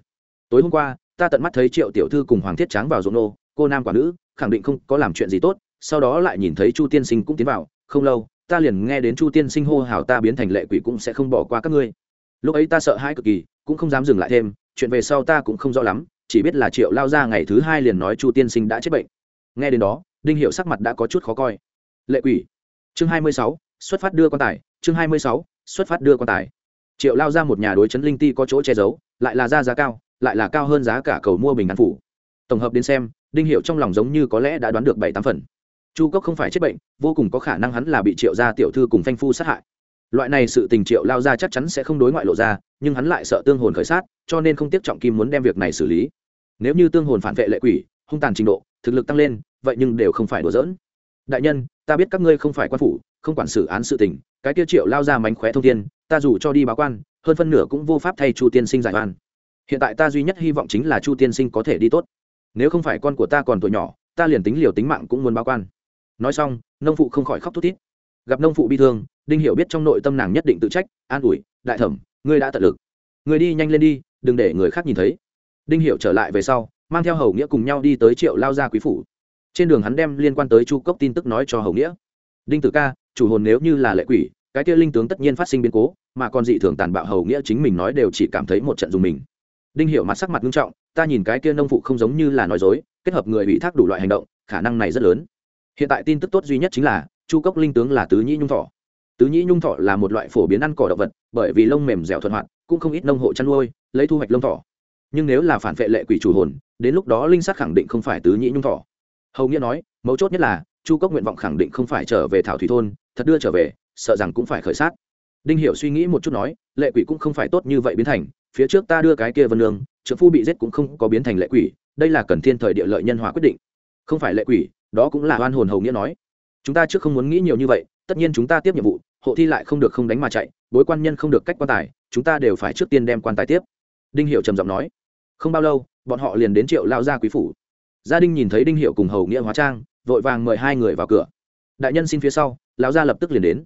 Tối hôm qua, ta tận mắt thấy triệu tiểu thư cùng hoàng thiết tráng vào ruộng nô, cô nam quả nữ, khẳng định không có làm chuyện gì tốt sau đó lại nhìn thấy chu tiên sinh cũng tiến vào, không lâu, ta liền nghe đến chu tiên sinh hô hào ta biến thành lệ quỷ cũng sẽ không bỏ qua các ngươi. Lúc ấy ta sợ hãi cực kỳ, cũng không dám dừng lại thêm, chuyện về sau ta cũng không rõ lắm, chỉ biết là triệu lao ra ngày thứ hai liền nói chu tiên sinh đã chết bệnh. Nghe đến đó, đinh hiệu sắc mặt đã có chút khó coi. Lệ quỷ. Chương hai mươi sáu, xuất phát đưa quan tài, chương hai mươi sáu, xuất phát đưa quan tài. Triệu lao ra một nhà đối chấn linh ti có chỗ che giấu, lại là ra giá cao, lại là cao hơn giá cả cầu mua bình an phủ. Tổng hợp đến xem, đinh hiệu trong lòng giống như có lẽ đã đoán được bảy tám phần chu cốc không phải chết bệnh, vô cùng có khả năng hắn là bị triệu gia tiểu thư cùng phanh phu sát hại. Loại này sự tình triệu lao ra chắc chắn sẽ không đối ngoại lộ ra, nhưng hắn lại sợ tương hồn khởi sát, cho nên không tiếp trọng kim muốn đem việc này xử lý. Nếu như tương hồn phản vệ lệ quỷ, hung tàn trình độ, thực lực tăng lên, vậy nhưng đều không phải đùa giỡn. Đại nhân, ta biết các ngươi không phải quan phủ, không quản xử án sự tình, cái kia triệu lao ra mánh khóe thông tin ta dù cho đi báo quan, hơn phân nửa cũng vô pháp thay chu tiên sinh giải oan. Hiện tại ta duy nhất hy vọng chính là chu tiên sinh có thể đi tốt. Nếu không phải con của ta còn tuổi nhỏ, ta liền tính liều tính mạng cũng muốn báo quan nói xong, nông phụ không khỏi khóc thút thít. Gặp nông phụ bi thương, đinh hiểu biết trong nội tâm nàng nhất định tự trách, an ủi, đại thẩm, ngươi đã tận lực. Người đi nhanh lên đi, đừng để người khác nhìn thấy. Đinh hiểu trở lại về sau, mang theo hầu nghĩa cùng nhau đi tới triệu lao gia quý phủ. Trên đường hắn đem liên quan tới chu cốc tin tức nói cho hầu nghĩa. Đinh tử ca, chủ hồn nếu như là lệ quỷ, cái kia linh tướng tất nhiên phát sinh biến cố, mà còn dị thường tàn bạo hầu nghĩa chính mình nói đều chỉ cảm thấy một trận dùng mình. Đinh hiểu mặt sắc mặt nghiêm trọng, ta nhìn cái kia nông phụ không giống như là nói dối, kết hợp người bị thác đủ loại hành động, khả năng này rất lớn hiện tại tin tức tốt duy nhất chính là, chu cốc linh tướng là tứ nhĩ nhung thọ. Tứ nhĩ nhung thọ là một loại phổ biến ăn cỏ động vật, bởi vì lông mềm dẻo thuận hoạt, cũng không ít nông hộ chăn nuôi, lấy thu hoạch lông thọ nhưng nếu là phản vệ lệ quỷ chủ hồn, đến lúc đó linh sát khẳng định không phải tứ nhĩ nhung thọ. Hầu nghĩa nói, mấu chốt nhất là, chu cốc nguyện vọng khẳng định không phải trở về thảo thủy thôn, thật đưa trở về, sợ rằng cũng phải khởi sát. Đinh hiểu suy nghĩ một chút nói, lệ quỷ cũng không phải tốt như vậy biến thành, phía trước ta đưa cái kia vân lương trợ phu bị giết cũng không có biến thành lệ quỷ, đây là cần thiên thời địa lợi nhân hòa quyết định. Không phải lệ quỷ đó cũng là oan hồn hầu nghĩa nói. Chúng ta trước không muốn nghĩ nhiều như vậy, tất nhiên chúng ta tiếp nhiệm vụ, hộ thi lại không được không đánh mà chạy, bối quan nhân không được cách quan tài, chúng ta đều phải trước tiên đem quan tài tiếp. Đinh hiệu trầm giọng nói. Không bao lâu, bọn họ liền đến triệu lao gia quý phủ. Gia đình nhìn thấy đinh hiệu cùng hầu nghĩa hóa trang, vội vàng mời hai người vào cửa. Đại nhân xin phía sau, lão gia lập tức liền đến.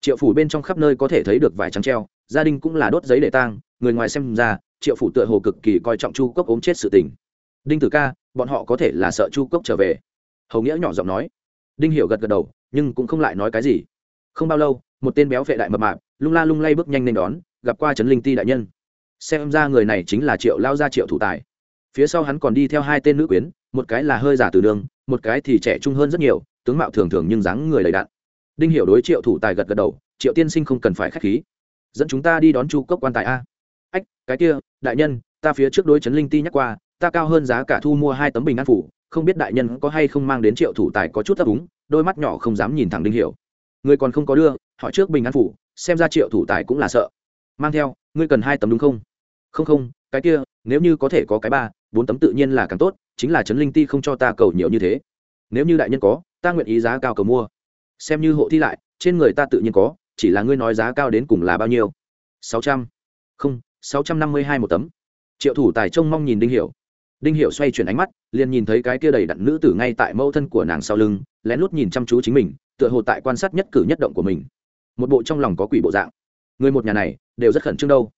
Triệu phủ bên trong khắp nơi có thể thấy được vải trắng treo, gia đình cũng là đốt giấy để tang, người ngoài xem ra, triệu phủ tựa hồ cực kỳ coi trọng chu cốc ốm chết sự tình. Đinh tử ca, bọn họ có thể là sợ chu cốc trở về hầu nghĩa nhỏ giọng nói. Đinh hiểu gật gật đầu, nhưng cũng không lại nói cái gì. Không bao lâu, một tên béo vệ đại mập mạp, lung la lung lay bước nhanh lên đón, gặp qua trấn linh ti đại nhân. Xem ra người này chính là triệu lao gia triệu thủ tài. Phía sau hắn còn đi theo hai tên nữ quyến, một cái là hơi giả từ đường, một cái thì trẻ trung hơn rất nhiều, tướng mạo thường thường nhưng dáng người đầy đạn đinh hiểu đối triệu thủ tài gật gật đầu, triệu tiên sinh không cần phải khách khí. Dẫn chúng ta đi đón chu cốc quan tài a. Ách, cái kia, đại nhân, ta phía trước đối trấn linh ti nhắc qua, ta cao hơn giá cả thu mua hai tấm bình an phủ không biết đại nhân có hay không mang đến triệu thủ tài có chút thấp úng, đôi mắt nhỏ không dám nhìn thẳng đinh hiểu. Người còn không có đưa hỏi trước bình an phủ, xem ra triệu thủ tài cũng là sợ. Mang theo, ngươi cần hai tấm đúng không? Không không, cái kia, nếu như có thể có cái ba, bốn tấm tự nhiên là càng tốt, chính là trấn linh ti không cho ta cầu nhiều như thế. Nếu như đại nhân có, ta nguyện ý giá cao cầu mua. Xem như hộ thi lại, trên người ta tự nhiên có, chỉ là ngươi nói giá cao đến cùng là bao nhiêu? Sáu trăm. Không, sáu trăm năm mươi hai một tấm. Triệu thủ tài trông mong nhìn đinh hiểu đinh hiểu xoay chuyển ánh mắt, liền nhìn thấy cái kia đầy đặn nữ tử ngay tại mẫu thân của nàng sau lưng, lén lút nhìn chăm chú chính mình, tựa hồ tại quan sát nhất cử nhất động của mình. Một bộ trong lòng có quỷ bộ dạng. Người một nhà này, đều rất khẩn trương đâu.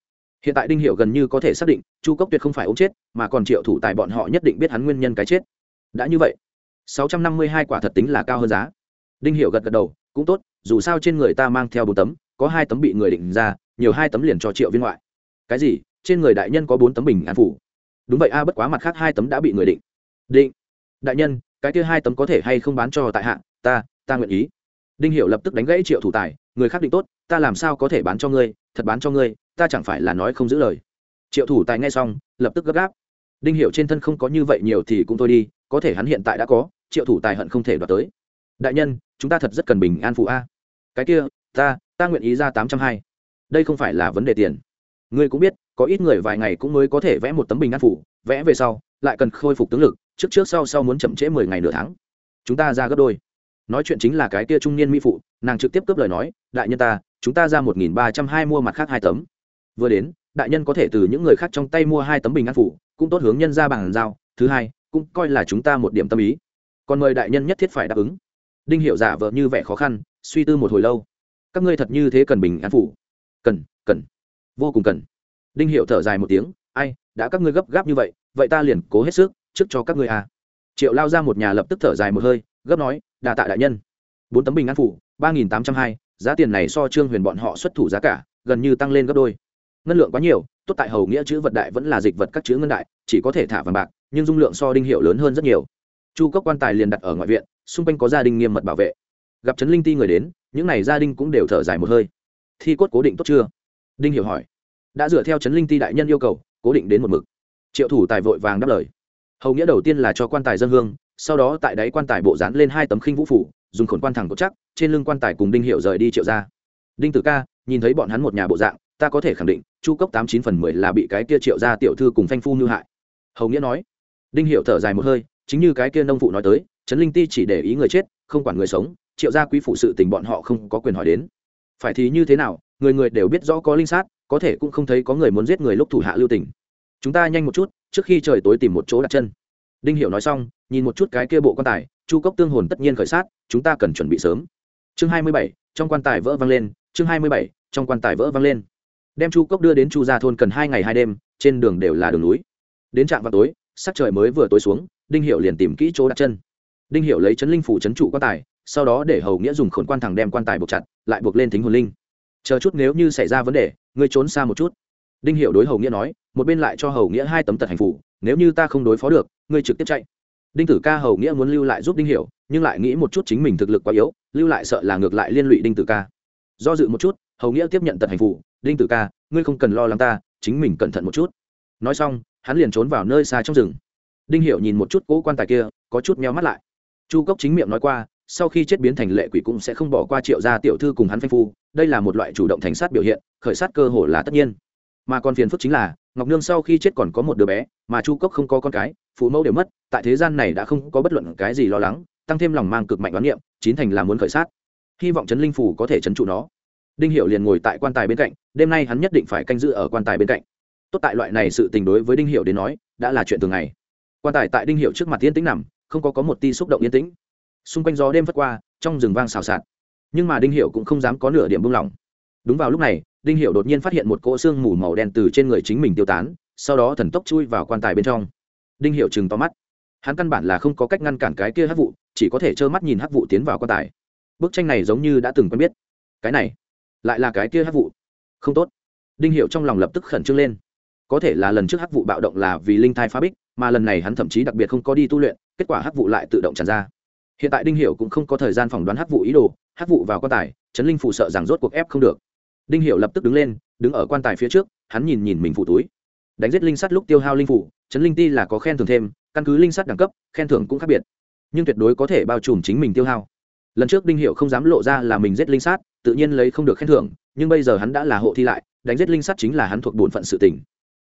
Hiện tại đinh hiểu gần như có thể xác định, chu cốc tuyệt không phải ốm chết, mà còn triệu thủ tài bọn họ nhất định biết hắn nguyên nhân cái chết. Đã như vậy, sáu trăm năm mươi hai quả thật tính là cao hơn giá. Đinh hiểu gật gật đầu, cũng tốt, dù sao trên người ta mang theo bốn tấm, có hai tấm bị người định ra, nhiều hai tấm liền cho triệu viên ngoại. Cái gì? Trên người đại nhân có bốn tấm bình an phủ đúng vậy a, bất quá mặt khác hai tấm đã bị người định. Định. Đại nhân, cái kia hai tấm có thể hay không bán cho tại hạ? Ta ta nguyện ý. Đinh hiểu lập tức đánh gãy triệu thủ tài. Người khác định tốt, ta làm sao có thể bán cho ngươi? Thật bán cho ngươi, ta chẳng phải là nói không giữ lời. Triệu thủ tài nghe xong, lập tức gấp gáp. Đinh hiểu trên thân không có như vậy nhiều thì cũng thôi đi, có thể hắn hiện tại đã có, triệu thủ tài hận không thể đoạt tới. Đại nhân, chúng ta thật rất cần bình an phụ a. Cái kia, ta ta nguyện ý ra tám trăm hai. Đây không phải là vấn đề tiền ngươi cũng biết, có ít người vài ngày cũng mới có thể vẽ một tấm bình an phủ, vẽ về sau, lại cần khôi phục tướng lực, trước trước sau sau muốn chậm trễ mười ngày nửa tháng. Chúng ta ra gấp đôi. Nói chuyện chính là cái kia trung niên mỹ phụ, nàng trực tiếp cướp lời nói, đại nhân ta, chúng ta ra một nghìn ba trăm hai mua mặt khác hai tấm. Vừa đến, đại nhân có thể từ những người khác trong tay mua hai tấm bình an phủ, cũng tốt hướng nhân ra bằng giao. Thứ hai, cũng coi là chúng ta một điểm tâm ý. Còn mời đại nhân nhất thiết phải đáp ứng. Đinh hiệu giả vợ như vẻ khó khăn, suy tư một hồi lâu. Các ngươi thật như thế cần bình an phủ? Cần cần vô cùng cần. Đinh hiệu thở dài một tiếng, ai, đã các ngươi gấp gáp như vậy vậy ta liền cố hết sức, trước cho các ngươi à. triệu lao ra một nhà lập tức thở dài một hơi, gấp nói đà tạ đại nhân. Bốn tấm bình an phủ, ba nghìn tám trăm hai, giá tiền này so trương huyền bọn họ xuất thủ giá cả, gần như tăng lên gấp đôi. Ngân lượng quá nhiều, tốt tại hầu nghĩa chữ vật đại vẫn là dịch vật các chữ ngân đại, chỉ có thể thả vàng bạc, nhưng dung lượng so đinh hiệu lớn hơn rất nhiều. Chu cốc quan tài liền đặt ở ngoại viện, xung quanh có gia đình nghiêm mật bảo vệ. Gặp trấn linh ti người đến, những n à y gia đình cũng đều thở dài một hơi. Thi cốt cố định tốt chưa? Đinh hiểu hỏi. Đã dựa theo chấn linh ti đại nhân yêu cầu, cố định đến một mực. Triệu thủ tài vội vàng đáp lời. Hầu nghĩa đầu tiên là cho quan tài dân hương, sau đó tại đáy quan tài bộ dán lên hai tấm khinh vũ phủ, dùng khổn quan thẳng cốt chắc, trên lưng quan tài cùng đinh hiệu rời đi triệu ra đinh tử ca, nhìn thấy bọn hắn một nhà bộ dạng, ta có thể khẳng định, chu cốc tám chín phần mười là bị cái kia triệu ra tiểu thư cùng phanh phu như hại. Hầu nghĩa nói. Đinh hiệu thở dài một hơi, chính như cái kia nông phụ nói tới trấn linh ti chỉ để ý người chết, không quản người sống, triệu gia quý phụ sự tình bọn họ không có quyền hỏi đến. Phải thì như thế nào người người đều biết rõ có linh sát, có thể cũng không thấy có người muốn giết người lúc thủ hạ lưu tình. Chúng ta nhanh một chút, trước khi trời tối tìm một chỗ đặt chân. Đinh hiểu nói xong, nhìn một chút cái kia bộ quan tài, chu cốc tương hồn tất nhiên khởi sát, chúng ta cần chuẩn bị sớm. Chương hai mươi bảy, trong quan tài vỡ vang lên, chương hai mươi bảy, trong quan tài vỡ vang lên. Đem chu cốc đưa đến chu gia thôn cần hai ngày hai đêm, trên đường đều là đường núi. Đến trạm vào tối, sắc trời mới vừa tối xuống, đinh hiệu liền tìm kỹ chỗ đặt chân. Đinh hiệu lấy chấn linh phủ chấn trụ quan tài, sau đó để hầu nghĩa dùng khổn quan thẳng đem quan tài buộc chặt, lại buộc lên thính hồn linh chờ chút nếu như xảy ra vấn đề, ngươi trốn xa một chút. Đinh hiệu đối hầu nghĩa nói, một bên lại cho hầu nghĩa hai tấm tật hành phủ, nếu như ta không đối phó được, ngươi trực tiếp chạy. Đinh tử ca hầu nghĩa muốn lưu lại giúp đinh hiểu, nhưng lại nghĩ một chút chính mình thực lực quá yếu, lưu lại sợ là ngược lại liên lụy đinh tử ca. Do dự một chút, hầu nghĩa tiếp nhận tật hành phủ, đinh tử ca, ngươi không cần lo lắng ta, chính mình cẩn thận một chút. Nói xong, hắn liền trốn vào nơi xa trong rừng. Đinh hiểu nhìn một chút cỗ quan tài kia, có chút meo mắt lại. Chu cốc chính miệng nói qua sau khi chết biến thành lệ quỷ cũng sẽ không bỏ qua triệu gia tiểu thư cùng hắn phanh phu, đây là một loại chủ động thành sát biểu hiện, khởi sát cơ hồ là tất nhiên. Mà còn phiền phức chính là, ngọc nương sau khi chết còn có một đứa bé, mà chu cốc không có con cái, phụ mẫu đều mất, tại thế gian này đã không có bất luận cái gì lo lắng, tăng thêm lòng mang cực mạnh đoán niệm, chín thành là muốn khởi sát. Hy vọng trấn linh phủ có thể trấn trụ nó. Đinh hiệu liền ngồi tại quan tài bên cạnh, đêm nay hắn nhất định phải canh giữ ở quan tài bên cạnh. Tốt tại loại này sự tình đối với đinh hiệu đến nói, đã là chuyện thường ngày. Quan tài tại đinh hiệu trước mặt yên tĩnh nằm, không có có một ti xúc động yên tĩnh xung quanh gió đêm vất qua, trong rừng vang xào xạc. Nhưng mà đinh hiệu cũng không dám có nửa điểm buông lỏng. Đúng vào lúc này, đinh hiệu đột nhiên phát hiện một cỗ xương mù màu đen từ trên người chính mình tiêu tán, sau đó thần tốc chui vào quan tài bên trong. Đinh hiệu chừng to mắt. Hắn căn bản là không có cách ngăn cản cái kia hắc vụ, chỉ có thể trơ mắt nhìn hắc vụ tiến vào quan tài. Bức tranh này giống như đã từng quen biết. Cái này, lại là cái kia hắc vụ. Không tốt. Đinh hiệu trong lòng lập tức khẩn trương lên. Có thể là lần trước hắc vụ bạo động là vì linh thai phá bích, mà lần này hắn thậm chí đặc biệt không có đi tu luyện, kết quả hắc vụ lại tự động tràn ra hiện tại đinh Hiểu cũng không có thời gian phỏng đoán hắc vụ ý đồ, hắc vụ vào quan tài, trấn linh phụ sợ rằng rốt cuộc ép không được. Đinh Hiểu lập tức đứng lên, đứng ở quan tài phía trước, hắn nhìn nhìn mình phụ túi. Đánh giết linh sắt lúc tiêu hao linh phủ, trấn linh ti là có khen thưởng thêm, căn cứ linh sắt đẳng cấp, khen thưởng cũng khác biệt. Nhưng tuyệt đối có thể bao trùm chính mình tiêu hao. Lần trước đinh hiệu không dám lộ ra là mình giết linh sát tự nhiên lấy không được khen thưởng, nhưng bây giờ hắn đã là hộ thi lại, đánh giết linh sắt chính là hắn thuộc bổn phận sự tình.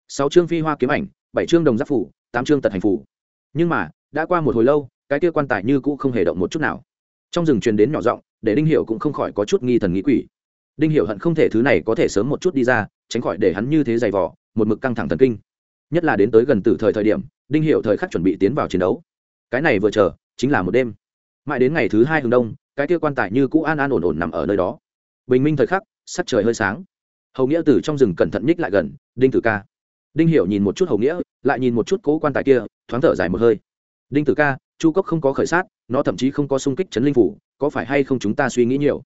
sáu chương phi hoa kiếm ảnh, bảy chương đồng giáp phủ, tám chương tật hành phủ. Nhưng mà, đã qua một hồi lâu cái kia quan tài như cũ không hề động một chút nào. Trong rừng truyền đến nhỏ giọng, để đinh hiệu cũng không khỏi có chút nghi thần nghĩ quỷ. Đinh hiệu hận không thể thứ này có thể sớm một chút đi ra, tránh khỏi để hắn như thế dày vỏ một mực căng thẳng thần kinh. Nhất là đến tới gần từ thời thời điểm, đinh hiệu thời khắc chuẩn bị tiến vào chiến đấu. Cái này vừa chờ, chính là một đêm. Mãi đến ngày thứ hai hướng đông, cái kia quan tài như cũ an an ổn ổn nằm ở nơi đó. Bình minh thời khắc, sắc trời hơi sáng. Hầu nghĩa từ trong rừng cẩn thận nhích lại gần, đinh tử ca. Đinh hiểu nhìn một chút hầu nghĩa, lại nhìn một chút cố quan tài kia, thoáng thở dài một hơi. Đinh tử ca chu cốc không có khởi sát, nó thậm chí không có sung kích chấn linh phủ, có phải hay không chúng ta suy nghĩ nhiều?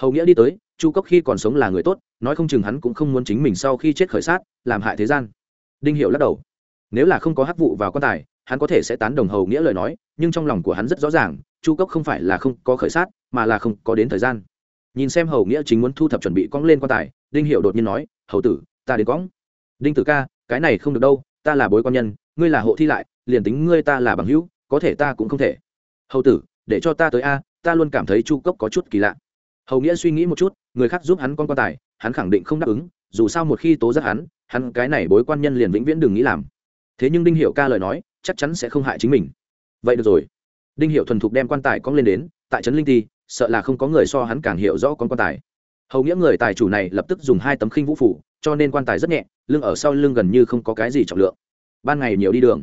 Hầu nghĩa đi tới, chu cốc khi còn sống là người tốt, nói không chừng hắn cũng không muốn chính mình sau khi chết khởi sát, làm hại thế gian. Đinh hiệu lắc đầu. Nếu là không có hắc vụ vào quan tài, hắn có thể sẽ tán đồng hầu nghĩa lời nói, nhưng trong lòng của hắn rất rõ ràng, chu cốc không phải là không có khởi sát, mà là không có đến thời gian. Nhìn xem hầu nghĩa chính muốn thu thập chuẩn bị cong lên quan tài, đinh hiệu đột nhiên nói, hầu tử, ta đến cóng đinh tử ca, cái này không được đâu, ta là bối quan nhân, ngươi là hộ thi lại, liền tính ngươi ta là bằng hữu có thể ta cũng không thể. Hầu tử, để cho ta tới a, ta luôn cảm thấy chu cốc có chút kỳ lạ. Hầu nghĩa suy nghĩ một chút, người khác giúp hắn con quan tài, hắn khẳng định không đáp ứng, dù sao một khi tố giác hắn hắn cái này bối quan nhân liền vĩnh viễn đừng nghĩ làm. Thế nhưng đinh hiệu ca lời nói, chắc chắn sẽ không hại chính mình. Vậy được rồi. Đinh hiệu thuần thục đem quan tài cong lên đến, tại trấn linh ti, sợ là không có người so hắn càng hiểu rõ con quan tài. Hầu nghĩa người tài chủ này lập tức dùng hai tấm khinh vũ phủ, cho nên quan tài rất nhẹ, lưng ở sau lưng gần như không có cái gì trọng lượng. Ban ngày nhiều đi đường.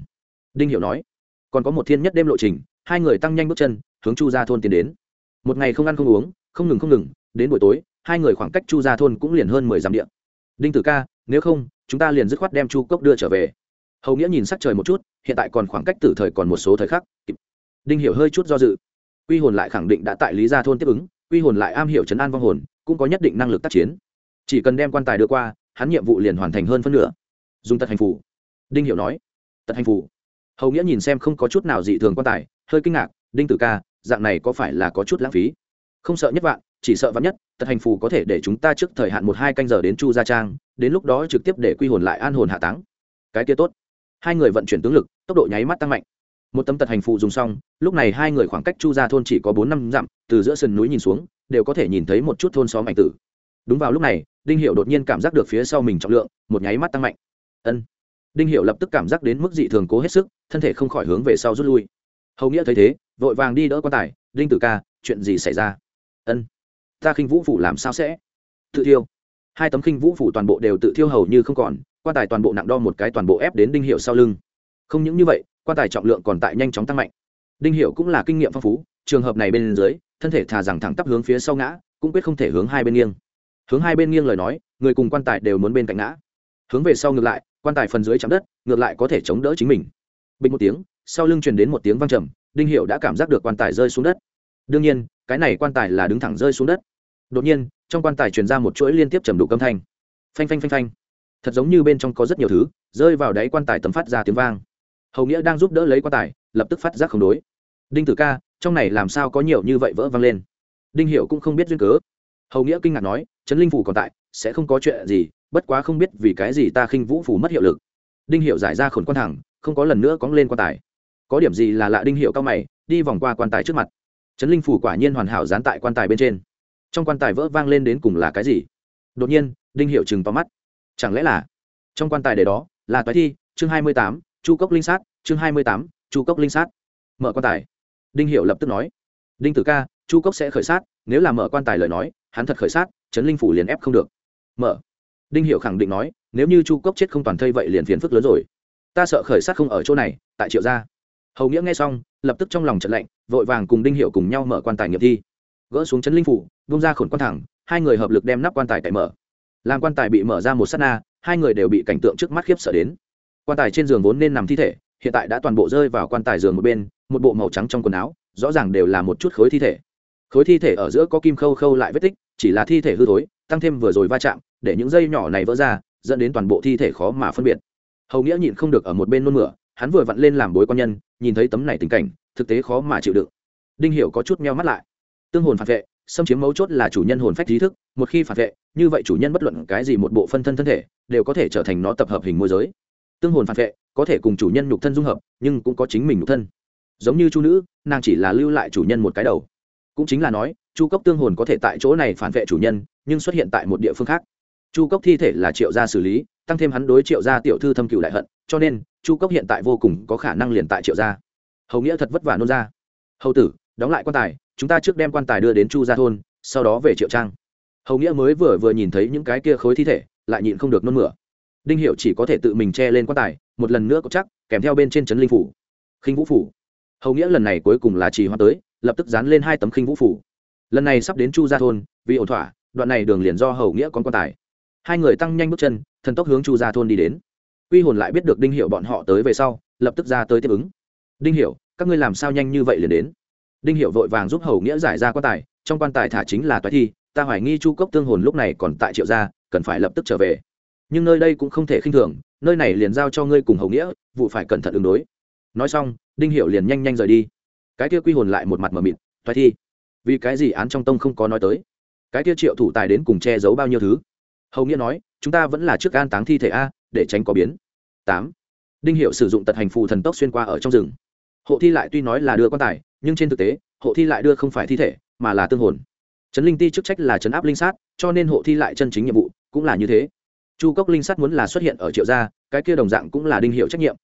Đinh hiệu nói còn có một thiên nhất đêm lộ trình, hai người tăng nhanh bước chân, hướng chu ra thôn tiến đến. Một ngày không ăn không uống, không ngừng không ngừng, đến buổi tối, hai người khoảng cách chu ra thôn cũng liền hơn mười dặm điện đinh tử ca, nếu không, chúng ta liền dứt khoát đem chu cốc đưa trở về. Hầu nghĩa nhìn sắc trời một chút, hiện tại còn khoảng cách tử thời còn một số thời khắc. Đinh hiểu hơi chút do dự. Quy hồn lại khẳng định đã tại lý gia thôn tiếp ứng, quy hồn lại am hiểu chấn an vong hồn, cũng có nhất định năng lực tác chiến. Chỉ cần đem quan tài đưa qua, hắn nhiệm vụ liền hoàn thành hơn phân nửa. Dùng tật hành phủ đinh hiểu nói. Tật hành phủ hầu nghĩa nhìn xem không có chút nào dị thường quan tài, hơi kinh ngạc, đinh tử ca, dạng này có phải là có chút lãng phí? Không sợ nhất vạn, chỉ sợ vắn nhất, tật hành phù có thể để chúng ta trước thời hạn một hai canh giờ đến chu gia trang, đến lúc đó trực tiếp để quy hồn lại an hồn hạ táng. Cái kia tốt. Hai người vận chuyển tướng lực, tốc độ nháy mắt tăng mạnh. Một tấm tật hành phù dùng xong, lúc này hai người khoảng cách chu gia thôn chỉ có bốn năm dặm, từ giữa sườn núi nhìn xuống, đều có thể nhìn thấy một chút thôn xóm ảnh tử. Đúng vào lúc này, đinh hiệu đột nhiên cảm giác được phía sau mình trọng lượng, một nháy mắt tăng mạnh. Ân đinh hiệu lập tức cảm giác đến mức dị thường cố hết sức, thân thể không khỏi hướng về sau rút lui. Hầu nghĩa thấy thế, vội vàng đi đỡ quan tài, đinh tử ca, chuyện gì xảy ra? Ân, ta khinh vũ phủ làm sao sẽ? Tự thiêu. Hai tấm khinh vũ phủ toàn bộ đều tự thiêu hầu như không còn, quan tài toàn bộ nặng đo một cái toàn bộ ép đến đinh hiệu sau lưng. Không những như vậy, quan tài trọng lượng còn tại nhanh chóng tăng mạnh. Đinh hiệu cũng là kinh nghiệm phong phú, trường hợp này bên dưới, thân thể thà rằng thẳng tắp hướng phía sau ngã, cũng quyết không thể hướng hai bên nghiêng. Hướng hai bên nghiêng lời nói, người cùng quan tài đều muốn bên cạnh ngã. Hướng về sau ngược lại quan tài phần dưới chạm đất, ngược lại có thể chống đỡ chính mình. Bình một tiếng, sau lưng truyền đến một tiếng vang trầm, đinh hiệu đã cảm giác được quan tài rơi xuống đất. Đương nhiên, cái này quan tài là đứng thẳng rơi xuống đất. Đột nhiên, trong quan tài truyền ra một chuỗi liên tiếp trầm đủ âm thanh. Phanh phanh phanh phanh. Thật giống như bên trong có rất nhiều thứ, rơi vào đáy quan tài tấm phát ra tiếng vang. Hầu nghĩa đang giúp đỡ lấy quan tài, lập tức phát giác không đối. Đinh tử ca, trong này làm sao có nhiều như vậy vỡ vang lên? Đinh hiệu cũng không biết duyên cớ. Hầu nghĩa kinh ngạc nói, trấn linh phủ còn tại, sẽ không có chuyện gì bất quá không biết vì cái gì ta khinh vũ phủ mất hiệu lực. Đinh hiệu giải ra khổn quan thẳng, không có lần nữa cóng lên quan tài. Có điểm gì là lạ đinh hiệu cao mày, đi vòng qua quan tài trước mặt. Trấn linh phủ quả nhiên hoàn hảo dán tại quan tài bên trên. Trong quan tài vỡ vang lên đến cùng là cái gì? Đột nhiên, đinh hiệu chừng tóm mắt. Chẳng lẽ là trong quan tài để đó là toái thi, chương hai mươi tám, chu cốc linh sát, chương hai mươi tám, chu cốc linh sát. Mở quan tài. Đinh hiệu lập tức nói. Đinh tử ca, chu cốc sẽ khởi sát, nếu là mở quan tài lời nói, hắn thật khởi sát, trấn linh phủ liền ép không được. Mở đinh hiệu khẳng định nói, nếu như chu cốc chết không toàn thây vậy liền phiền phức lớn rồi. Ta sợ khởi sát không ở chỗ này, tại triệu gia. Hầu nghĩa nghe xong, lập tức trong lòng trận lạnh, vội vàng cùng đinh hiệu cùng nhau mở quan tài nghiệp thi. Gỡ xuống chấn linh phủ bung ra khổn quan thẳng, hai người hợp lực đem nắp quan tài cậy mở. Làm quan tài bị mở ra một s á t na, hai người đều bị cảnh tượng trước mắt khiếp sợ đến. Quan tài trên giường vốn nên nằm thi thể, hiện tại đã toàn bộ rơi vào quan tài giường một bên, một bộ màu trắng trong quần áo, rõ ràng đều là một chút khối thi thể. Khối thi thể ở giữa có kim khâu khâu lại vết tích, chỉ là thi thể hư thối tăng thêm vừa rồi va chạm, để những dây nhỏ này vỡ ra, dẫn đến toàn bộ thi thể khó mà phân biệt. Hầu nghĩa nhịn không được ở một bên nôn mửa, hắn vừa vặn lên làm bối quan nhân, nhìn thấy tấm này tình cảnh, thực tế khó mà chịu đựng. Đinh hiểu có chút meo mắt lại. Tương hồn phản vệ, xâm chiếm mấu chốt là chủ nhân hồn phách trí thức, một khi phản vệ, như vậy chủ nhân bất luận cái gì một bộ phân thân thân thể, đều có thể trở thành nó tập hợp hình môi giới. Tương hồn phản vệ, có thể cùng chủ nhân nhục thân dung hợp, nhưng cũng có chính mình nhục thân. Giống như chu nữ, nàng chỉ là lưu lại chủ nhân một cái đầu cũng chính là nói, chu cốc tương hồn có thể tại chỗ này phản vệ chủ nhân, nhưng xuất hiện tại một địa phương khác. Chu cốc thi thể là triệu gia xử lý, tăng thêm hắn đối triệu gia tiểu thư thâm cựu đại hận, cho nên, chu cốc hiện tại vô cùng có khả năng liền tại triệu gia. Hầu nghĩa thật vất vả nôn ra. Hầu tử, đóng lại quan tài, chúng ta trước đem quan tài đưa đến chu gia thôn, sau đó về triệu trang. Hầu nghĩa mới vừa vừa nhìn thấy những cái kia khối thi thể, lại nhịn không được nôn mửa. Đinh hiệu chỉ có thể tự mình che lên quan tài, một lần nữa có chắc, kèm theo bên trên trấn linh phủ. Khinh vũ phủ. Hầu nghĩa lần này cuối cùng là trì hoa tới lập tức dán lên hai tấm khinh vũ phủ. Lần này sắp đến chu gia thôn, vì ổn thỏa, đoạn này đường liền do hầu nghĩa con quan tài. Hai người tăng nhanh bước chân, thần tốc hướng chu gia thôn đi đến. Quy hồn lại biết được đinh hiệu bọn họ tới về sau, lập tức ra tới tiếp ứng. Đinh hiệu các ngươi làm sao nhanh như vậy liền đến? Đinh hiệu vội vàng giúp hầu nghĩa giải ra quan tài, trong quan tài thả chính là toái thi, ta hoài nghi chu cốc tương hồn lúc này còn tại triệu gia, cần phải lập tức trở về. Nhưng nơi đây cũng không thể khinh thường, nơi này liền giao cho ngươi cùng hầu nghĩa, vụ phải cẩn thận ứng đối. Nói xong, đinh hiệu liền nhanh nhanh rời đi cái kia quy hồn lại một mặt mờ mịt thoái thi, vì cái gì án trong tông không có nói tới? Cái kia triệu thủ tài đến cùng che giấu bao nhiêu thứ? Hầu nghĩa nói, chúng ta vẫn là trước an táng thi thể a, để tránh có biến. Tám, đinh hiệu sử dụng tật hành phù thần tốc xuyên qua ở trong rừng. Hộ thi lại tuy nói là đưa quan tài, nhưng trên thực tế, hộ thi lại đưa không phải thi thể, mà là tương hồn. Trấn linh ti chức trách là trấn áp linh sát, cho nên hộ thi lại chân chính nhiệm vụ cũng là như thế. Chu cốc linh sát muốn là xuất hiện ở triệu gia, cái kia đồng dạng cũng là đinh hiệu trách nhiệm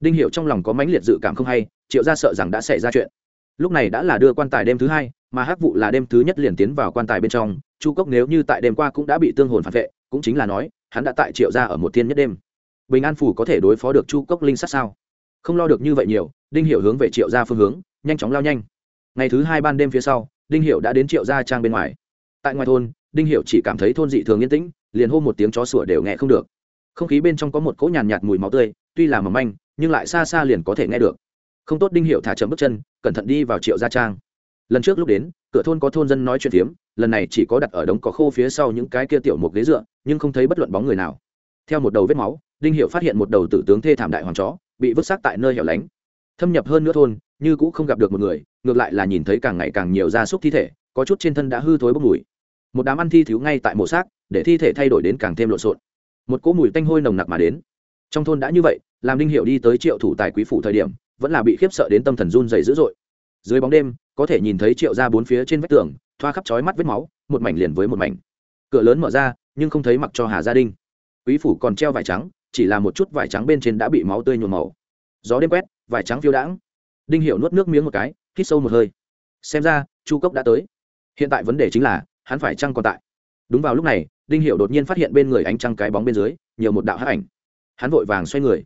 đinh hiệu trong lòng có mãnh liệt dự cảm không hay triệu gia sợ rằng đã xảy ra chuyện. Lúc này đã là đưa quan tài đêm thứ hai mà hắc vụ là đêm thứ nhất liền tiến vào quan tài bên trong chu cốc nếu như tại đêm qua cũng đã bị tương hồn phản vệ cũng chính là nói hắn đã tại triệu gia ở một thiên nhất đêm. Bình an phủ có thể đối phó được chu cốc linh sát sao? Không lo được như vậy nhiều đinh hiệu hướng về triệu gia phương hướng nhanh chóng lao nhanh. Ngày thứ hai ban đêm phía sau đinh hiệu đã đến triệu gia trang bên ngoài. Tại ngoài thôn đinh hiệu chỉ cảm thấy thôn dị thường yên tĩnh liền hô một tiếng chó sủa đều nghe không được. Không khí bên trong có một cỗ nhàn nhạt, mùi máu tươi tuy là mầm manh nhưng lại xa xa liền có thể nghe được. Không tốt đinh hiệu thả chậm bước chân, cẩn thận đi vào triệu gia trang. Lần trước lúc đến, cửa thôn có thôn dân nói chuyện phiếm, lần này chỉ có đặt ở đống cỏ khô phía sau những cái kia tiểu một ghế dựa, nhưng không thấy bất luận bóng người nào. Theo một đầu vết máu, đinh hiệu phát hiện một đầu tử tướng thê thảm đại hoàng chó, bị vứt xác tại nơi hẻo lánh. Thâm nhập hơn nữa thôn, như cũng không gặp được một người, ngược lại là nhìn thấy càng ngày càng nhiều gia súc thi thể, có chút trên thân đã hư thối bốc mùi. Một đám ăn thi thiếu ngay tại mộ xác, để thi thể thay đổi đến càng thêm lộn xộn. Một cỗ mùi tanh hôi nồng nặc mà đến. Trong thôn đã như vậy làm đinh hiệu đi tới triệu thủ tài quý phủ thời điểm, vẫn là bị khiếp sợ đến tâm thần run dày dữ dội. Dưới bóng đêm, có thể nhìn thấy triệu ra bốn phía trên vách tường, thoa khắp chói mắt vết máu, một mảnh liền với một mảnh. Cửa lớn mở ra, nhưng không thấy mặc cho hà gia đình quý phủ còn treo vải trắng, chỉ là một chút vải trắng bên trên đã bị máu tươi nhuộm màu. Gió đêm quét, vải trắng phiêu đãng. Đinh hiệu nuốt nước miếng một cái, hít sâu một hơi. Xem ra, chu cốc đã tới. Hiện tại vấn đề chính là, hắn phải chăng còn tại? Đúng vào lúc này, đinh hiệu đột nhiên phát hiện bên người ánh trăng cái bóng bên dưới, nhiều một đạo hát ảnh. Hắn vội vàng xoay người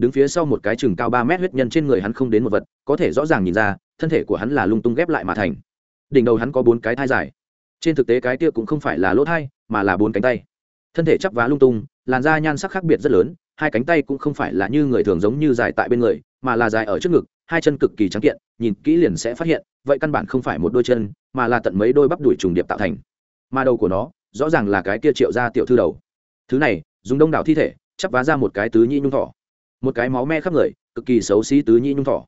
đứng phía sau một cái chừng cao ba mét huyết nhân trên người hắn không đến một vật, có thể rõ ràng nhìn ra, thân thể của hắn là lung tung ghép lại mà thành. Đỉnh đầu hắn có bốn cái thai dài. Trên thực tế cái kia cũng không phải là lỗ thai, mà là bốn cánh tay. Thân thể chắp vá lung tung, làn da nhan sắc khác biệt rất lớn, hai cánh tay cũng không phải là như người thường giống như dài tại bên người, mà là dài ở trước ngực, hai chân cực kỳ trắng kiện, nhìn kỹ liền sẽ phát hiện, vậy căn bản không phải một đôi chân, mà là tận mấy đôi bắp đùi trùng điệp tạo thành. Mà đầu của nó, rõ ràng là cái kia triệu ra tiểu thư đầu. Thứ này, dùng đông đảo thi thể, chắp vá ra một cái tứ nhĩ nhung thỏ một cái máu me khắp người, cực kỳ xấu xí tứ nhi nhung thỏ.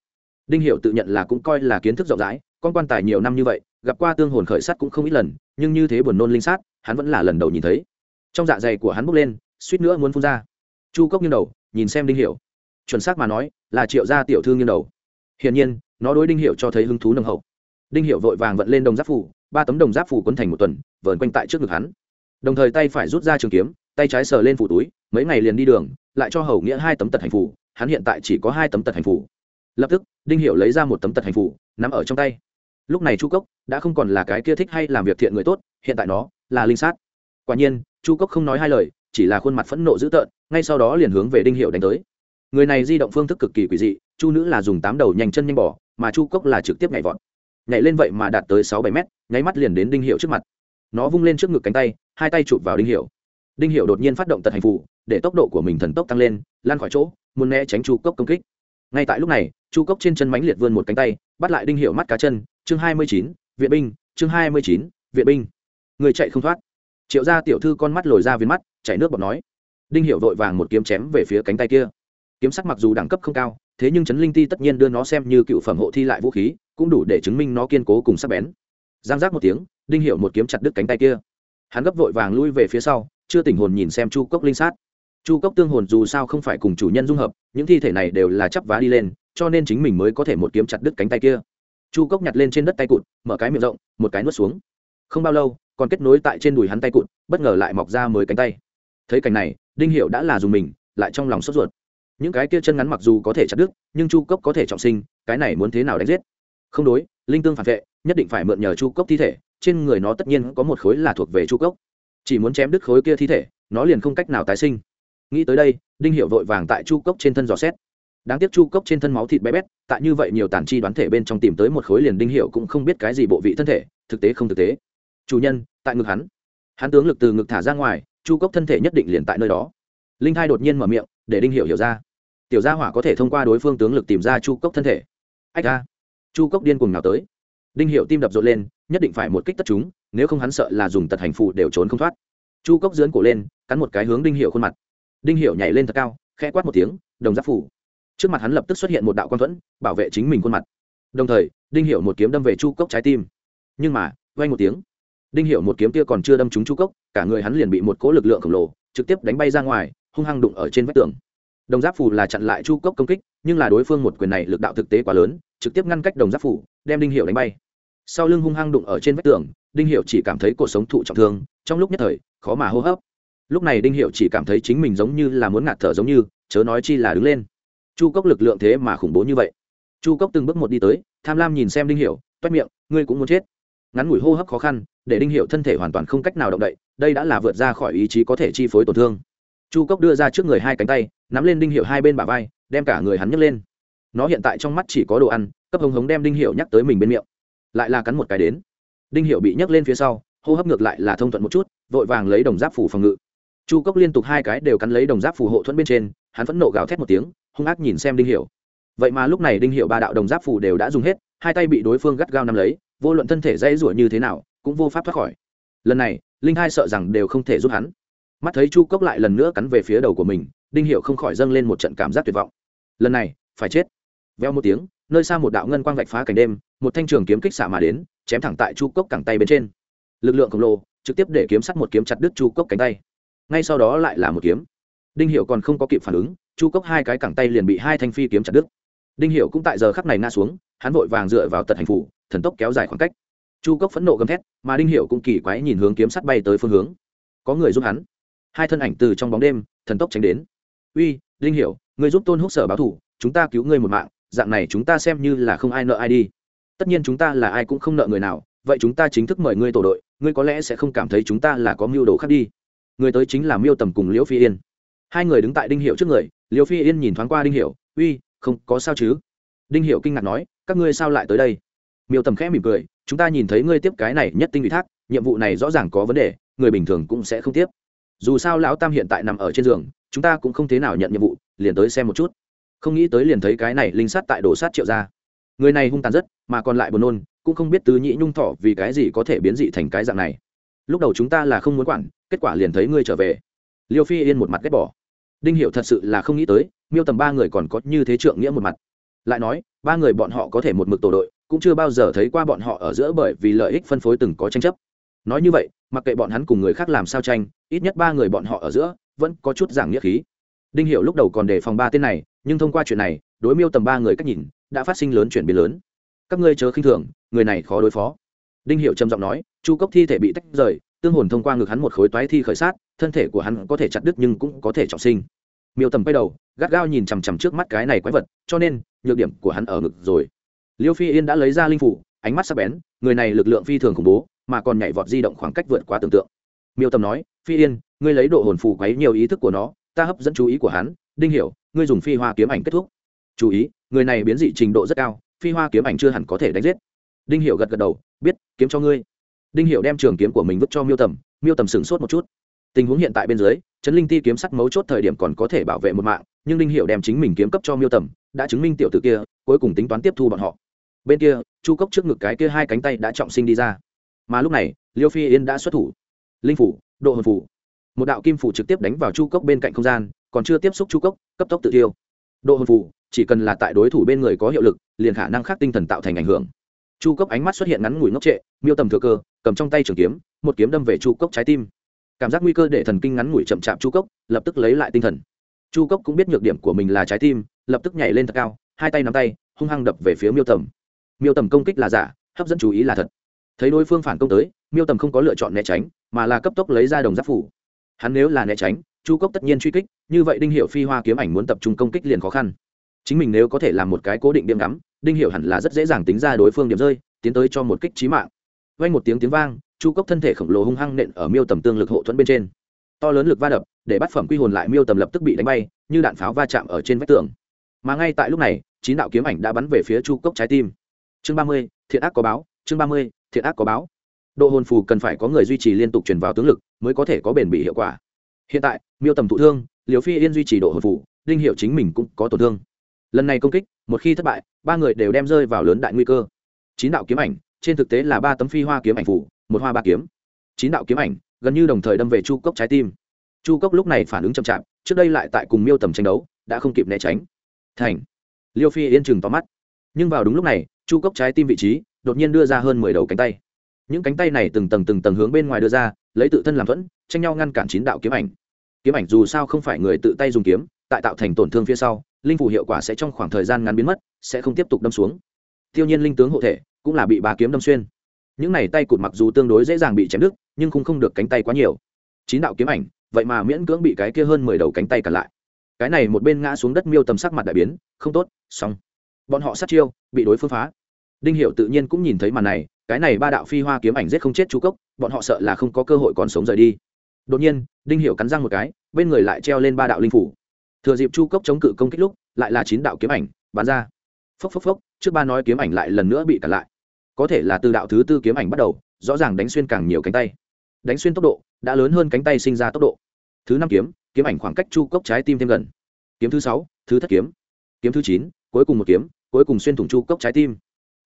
Đinh hiệu tự nhận là cũng coi là kiến thức rộng rãi, con quan tài nhiều năm như vậy, gặp qua tương hồn khởi sắt cũng không ít lần, nhưng như thế buồn nôn linh sát, hắn vẫn là lần đầu nhìn thấy. Trong dạ dày của hắn bốc lên, suýt nữa muốn phun ra. Chu cốc nghiêng đầu, nhìn xem đinh hiệu chuẩn xác mà nói, là triệu gia tiểu thư nghiêng đầu. Hiển nhiên, nó đối đinh hiệu cho thấy hứng thú nồng hậu. Đinh hiệu vội vàng vận lên đồng giáp phủ, ba tấm đồng giáp phủ quấn thành một tuần, vờn quanh tại trước ngực hắn. Đồng thời tay phải rút ra trường kiếm, tay trái sờ lên phủ túi mấy ngày liền đi đường, lại cho hầu nghĩa hai tấm tật hành phủ hắn hiện tại chỉ có hai tấm tật hành phủ lập tức, đinh hiệu lấy ra một tấm tật hành phủ nắm ở trong tay. Lúc này chu cốc đã không còn là cái kia thích hay làm việc thiện người tốt, hiện tại nó là linh sát. Quả nhiên, chu cốc không nói hai lời, chỉ là khuôn mặt phẫn nộ dữ tợn, ngay sau đó liền hướng về đinh hiệu đánh tới. Người này di động phương thức cực kỳ quỷ dị, chu nữ là dùng tám đầu nhanh chân nhanh bỏ mà chu cốc là trực tiếp nhảy vọt. Nhảy lên vậy mà đạt tới sáu bảy mét, nháy mắt liền đến đinh hiệu trước mặt. Nó vung lên trước ngực cánh tay, hai tay chụp vào đinh hiệu đinh hiệu đột nhiên phát động tật hành phủ để tốc độ của mình thần tốc tăng lên lan khỏi chỗ, muốn né tránh chu cốc công kích. Ngay tại lúc này, chu cốc trên chân mánh liệt vươn một cánh tay, bắt lại đinh hiệu mắt cá chân, chương hai mươi chín, viện binh, chương hai mươi chín, viện binh. Người chạy không thoát. Triệu ra tiểu thư con mắt lồi ra viên mắt, chảy nước bọt nói. Đinh hiệu vội vàng một kiếm chém về phía cánh tay kia. Kiếm sắc mặc dù đẳng cấp không cao, thế nhưng chấn linh ti tất nhiên đưa nó xem như cựu phẩm hộ thi lại vũ khí, cũng đủ để chứng minh nó kiên cố cùng sắc bén. Giang giác một tiếng, đinh hiệu một kiếm chặt đứt cánh tay kia. Hắn gấp vội vàng lui về phía sau, chưa tỉnh hồn nhìn xem chu cốc linh sát chu cốc tương hồn dù sao không phải cùng chủ nhân dung hợp, những thi thể này đều là chắp vá đi lên, cho nên chính mình mới có thể một kiếm chặt đứt cánh tay kia. Chu cốc nhặt lên trên đất tay cụt, mở cái miệng rộng, một cái nuốt xuống. Không bao lâu, còn kết nối tại trên đùi hắn tay cụt, bất ngờ lại mọc ra mới cánh tay. Thấy cảnh này, đinh hiệu đã là dùng mình, lại trong lòng sốt ruột. Những cái kia chân ngắn mặc dù có thể chặt đứt, nhưng chu cốc có thể trọng sinh, cái này muốn thế nào đánh giết? Không đối, linh tương phản vệ, nhất định phải mượn nhờ chu cốc thi thể, trên người nó tất nhiên có một khối là thuộc về chu cốc. Chỉ muốn chém đứt khối kia thi thể, nó liền không cách nào tái sinh nghĩ tới đây, đinh hiệu vội vàng tại chu cốc trên thân dò xét. Đáng tiếc chu cốc trên thân máu thịt bé bét, tại như vậy nhiều tàn chi đoán thể bên trong tìm tới một khối liền đinh hiệu cũng không biết cái gì bộ vị thân thể, thực tế không thực tế. Chủ nhân, tại ngực hắn. Hắn tướng lực từ ngực thả ra ngoài, chu cốc thân thể nhất định liền tại nơi đó. Linh thai đột nhiên mở miệng, để đinh hiệu hiểu ra. Tiểu gia hỏa có thể thông qua đối phương tướng lực tìm ra chu cốc thân thể. Ách ra chu cốc điên cuồng nào tới. Đinh hiệu tim đập rộn lên, nhất định phải một kích tất chúng, nếu không hắn sợ là dùng tật hành phụ đều trốn không thoát. Chu cốc dướn cổ lên, cắn một cái hướng đinh hiệu khuôn mặt đinh hiệu nhảy lên thật cao, khẽ quát một tiếng, đồng giáp phủ. Trước mặt hắn lập tức xuất hiện một đạo quan thuẫn, bảo vệ chính mình khuôn mặt. Đồng thời, đinh hiệu một kiếm đâm về chu cốc trái tim. Nhưng mà vay một tiếng. Đinh hiệu một kiếm kia còn chưa đâm trúng chu cốc, cả người hắn liền bị một cỗ lực lượng khổng lồ trực tiếp đánh bay ra ngoài, hung hăng đụng ở trên vách tường. Đồng giáp phủ là chặn lại chu cốc công kích, nhưng là đối phương một quyền này lực đạo thực tế quá lớn, trực tiếp ngăn cách đồng giáp phủ, đem đinh hiệu đánh bay. Sau lưng hung hăng đụng ở trên vách tường, đinh hiệu chỉ cảm thấy cuộc sống thụ trọng thương, trong lúc nhất thời, khó mà hô hấp lúc này đinh hiệu chỉ cảm thấy chính mình giống như là muốn ngạt thở giống như, chớ nói chi là đứng lên. Chu cốc lực lượng thế mà khủng bố như vậy. Chu cốc từng bước một đi tới, tham lam nhìn xem đinh hiệu, toét miệng, ngươi cũng muốn chết? Ngắn ngủi hô hấp khó khăn, để đinh hiệu thân thể hoàn toàn không cách nào động đậy, đây đã là vượt ra khỏi ý chí có thể chi phối tổn thương. Chu cốc đưa ra trước người hai cánh tay, nắm lên đinh hiệu hai bên bả vai, đem cả người hắn nhấc lên. Nó hiện tại trong mắt chỉ có đồ ăn, cấp hống hống đem đinh hiệu nhắc tới mình bên miệng. Lại là cắn một cái đến. Đinh hiệu bị nhấc lên phía sau, hô hấp ngược lại là thông thuận một chút, vội vàng lấy đồng giáp phủ phòng ngự chu cốc liên tục hai cái đều cắn lấy đồng giáp phù hộ thuẫn bên trên, hắn phẫn nộ gào thét một tiếng, hung ác nhìn xem đinh hiệu vậy mà lúc này đinh hiệu ba đạo đồng giáp phù đều đã dùng hết, hai tay bị đối phương gắt gao nắm lấy, vô luận thân thể dây rủa như thế nào, cũng vô pháp thoát khỏi. Lần này, linh hai sợ rằng đều không thể giúp hắn. Mắt thấy chu cốc lại lần nữa cắn về phía đầu của mình, đinh hiệu không khỏi dâng lên một trận cảm giác tuyệt vọng. Lần này, phải chết. Veo một tiếng, nơi xa một đạo ngân quang vạch phá cảnh đêm, một thanh trường kiếm kích xạ mà đến, chém thẳng tại chu cốc cẳng tay bên trên. Lực lượng khổng lồ, trực tiếp để kiếm sắt một kiếm chặt đứt chu cốc cánh tay ngay sau đó lại là một kiếm. Đinh hiệu còn không có kịp phản ứng, chu cốc hai cái cẳng tay liền bị hai thanh phi kiếm chặt đứt. Đinh hiệu cũng tại giờ khắc này ngã xuống, hắn vội vàng dựa vào tật hành phủ, thần tốc kéo dài khoảng cách. Chu cốc phẫn nộ gầm thét, mà đinh hiệu cũng kỳ quái nhìn hướng kiếm sắt bay tới phương hướng. Có người giúp hắn. Hai thân ảnh từ trong bóng đêm, thần tốc tránh đến. Uy, đinh hiệu người giúp tôn húc sở báo thủ, chúng ta cứu ngươi một mạng, dạng này chúng ta xem như là không ai nợ ai đi. Tất nhiên chúng ta là ai cũng không nợ người nào, vậy chúng ta chính thức mời ngươi tổ đội, ngươi có lẽ sẽ không cảm thấy chúng ta là có mưu đồ khác đi người tới chính là miêu tầm cùng liễu phi yên hai người đứng tại đinh hiệu trước người liễu phi yên nhìn thoáng qua đinh hiệu uy không có sao chứ đinh hiệu kinh ngạc nói các ngươi sao lại tới đây miêu tầm khẽ mỉm cười chúng ta nhìn thấy ngươi tiếp cái này nhất tinh ủy thác nhiệm vụ này rõ ràng có vấn đề người bình thường cũng sẽ không tiếp dù sao lão tam hiện tại nằm ở trên giường chúng ta cũng không thế nào nhận nhiệm vụ liền tới xem một chút không nghĩ tới liền thấy cái này linh sát tại đổ sát triệu ra người này hung tàn rất mà còn lại buồn nôn cũng không biết tứ nhị nhung thọ vì cái gì có thể biến dị thành cái dạng này lúc đầu chúng ta là không muốn quản, kết quả liền thấy ngươi trở về. Liêu phi yên một mặt ghét bỏ. Đinh hiệu thật sự là không nghĩ tới, miêu tầm ba người còn có như thế trượng nghĩa một mặt. Lại nói, ba người bọn họ có thể một mực tổ đội, cũng chưa bao giờ thấy qua bọn họ ở giữa bởi vì lợi ích phân phối từng có tranh chấp. Nói như vậy, mặc kệ bọn hắn cùng người khác làm sao tranh, ít nhất ba người bọn họ ở giữa vẫn có chút giảng nghĩa khí. Đinh hiệu lúc đầu còn đề phòng ba tên này, nhưng thông qua chuyện này, đối miêu tầm ba người cách nhìn, đã phát sinh lớn chuyển biến lớn. Các ngươi chớ khinh thường, người này khó đối phó đinh hiệu trầm giọng nói, chu cốc thi thể bị tách rời, tương hồn thông qua ngực hắn một khối toái thi khởi sát, thân thể của hắn có thể chặt đứt nhưng cũng có thể trọng sinh. Miêu tầm quay đầu, gắt gao nhìn chằm chằm trước mắt cái này quái vật, cho nên, nhược điểm của hắn ở ngực rồi. Liêu phi yên đã lấy ra linh phủ, ánh mắt sắc bén, người này lực lượng phi thường khủng bố, mà còn nhảy vọt di động khoảng cách vượt quá tưởng tượng. Miêu tầm nói, phi yên, ngươi lấy độ hồn phù quấy nhiều ý thức của nó, ta hấp dẫn chú ý của hắn. Đinh hiểu, ngươi dùng phi hoa kiếm ảnh kết thúc. Chú ý, người này biến dị trình độ rất cao, phi hoa kiếm ảnh chưa hẳn có thể đánh giết đinh hiểu gật gật đầu, biết, kiếm cho ngươi. Đinh hiểu đem trường kiếm của mình vứt cho miêu tầm miêu tầm sửng sốt một chút. Tình huống hiện tại bên dưới chấn linh ti kiếm sắc mấu chốt thời điểm còn có thể bảo vệ một mạng, nhưng đinh hiểu đem chính mình kiếm cấp cho miêu tầm, đã chứng minh tiểu tử kia, cuối cùng tính toán tiếp thu bọn họ. Bên kia, chu cốc trước ngực cái kia hai cánh tay đã trọng sinh đi ra. Mà lúc này, liêu phi yên đã xuất thủ. Linh phủ, độ hồn phủ. Một đạo kim phủ trực tiếp đánh vào chu cốc bên cạnh không gian, còn chưa tiếp xúc chu cốc, cấp tốc tự tiêu. Độ hồn phủ, chỉ cần là tại đối thủ bên người có hiệu lực, liền khả năng khác tinh thần tạo thành ảnh hưởng chu cốc ánh mắt xuất hiện ngắn ngủi ngốc trệ, miêu tầm thừa cơ, cầm trong tay trường kiếm, một kiếm đâm về chu cốc trái tim. Cảm giác nguy cơ để thần kinh ngắn ngủi chậm chạp chu cốc, lập tức lấy lại tinh thần. Chu cốc cũng biết nhược điểm của mình là trái tim, lập tức nhảy lên thật cao, hai tay nắm tay, hung hăng đập về phía miêu tầm. Miêu tầm công kích là giả, hấp dẫn chú ý là thật. Thấy đối phương phản công tới, miêu tầm không có lựa chọn né tránh, mà là cấp tốc lấy ra đồng giáp phủ. Hắn nếu là né tránh, chu cốc tất nhiên truy kích, như vậy đinh hiệu phi hoa kiếm ảnh muốn tập trung công kích liền khó khăn. Chính mình nếu có thể làm một cái cố định điểm ngắm đinh Hiểu hẳn là rất dễ dàng tính ra đối phương điểm rơi, tiến tới cho một kích trí mạng. Vang một tiếng tiếng vang, chu cốc thân thể khổng lồ hung hăng nện ở miêu tầm tương lực hộ thuẫn bên trên. To lớn lực va đập, để bắt phẩm quy hồn lại miêu tầm lập tức bị đánh bay, như đạn pháo va chạm ở trên vách tường. Mà ngay tại lúc này, chín đạo kiếm ảnh đã bắn về phía chu cốc trái tim. Chương ba mươi, thiện ác có báo, chương ba mươi, thiện ác có báo. Độ hồn phù cần phải có người duy trì liên tục truyền vào tướng lực, mới có thể có bền bỉ hiệu quả. Hiện tại, miêu tầm thụ thương liều phi yên duy trì độ hồn phù, đinh hiệu chính mình cũng có tổn thương lần này công kích, một khi thất bại, ba người đều đem rơi vào lớn đại nguy cơ. Chín đạo kiếm ảnh, trên thực tế là ba tấm phi hoa kiếm ảnh phủ, một hoa ba kiếm. Chín đạo kiếm ảnh, gần như đồng thời đâm về chu cốc trái tim. Chu cốc lúc này phản ứng chậm chạp, trước đây lại tại cùng miêu tầm tranh đấu, đã không kịp né tránh. Thành. Liêu phi yên chừng tóm mắt. Nhưng vào đúng lúc này, chu cốc trái tim vị trí, đột nhiên đưa ra hơn mười đầu cánh tay. Những cánh tay này từng tầng từng tầng hướng bên ngoài đưa ra, lấy tự thân làm thuẫn, tranh nhau ngăn cản chín đạo kiếm ảnh. Kiếm ảnh dù sao không phải người tự tay dùng kiếm tại tạo thành tổn thương phía sau, linh phủ hiệu quả sẽ trong khoảng thời gian ngắn biến mất, sẽ không tiếp tục đâm xuống. Tiêu nhiên linh tướng hộ thể cũng là bị ba kiếm đâm xuyên. Những này tay cụt mặc dù tương đối dễ dàng bị chém đứt, nhưng cũng không được cánh tay quá nhiều. Chín đạo kiếm ảnh, vậy mà miễn cưỡng bị cái kia hơn mười đầu cánh tay cản lại. Cái này một bên ngã xuống đất miêu tầm sắc mặt đại biến, không tốt, xong. Bọn họ sát chiêu, bị đối phương phá. Đinh hiệu tự nhiên cũng nhìn thấy màn này, cái này ba đạo phi hoa kiếm ảnh giết không chết chú cốc, bọn họ sợ là không có cơ hội còn sống rời đi. Đột nhiên, đinh hiệu cắn răng một cái, bên người lại treo lên ba đạo linh phủ thừa dịp chu cốc chống cự công kích lúc, lại là chín đạo kiếm ảnh bắn ra. Phốc phốc phốc, trước ba nói kiếm ảnh lại lần nữa bị cản lại. Có thể là từ đạo thứ tư kiếm ảnh bắt đầu, rõ ràng đánh xuyên càng nhiều cánh tay. Đánh xuyên tốc độ đã lớn hơn cánh tay sinh ra tốc độ. Thứ năm kiếm kiếm ảnh khoảng cách chu cốc trái tim thêm gần. Kiếm thứ sáu, thứ thất kiếm. Kiếm thứ chín, cuối cùng một kiếm, cuối cùng xuyên thủng chu cốc trái tim.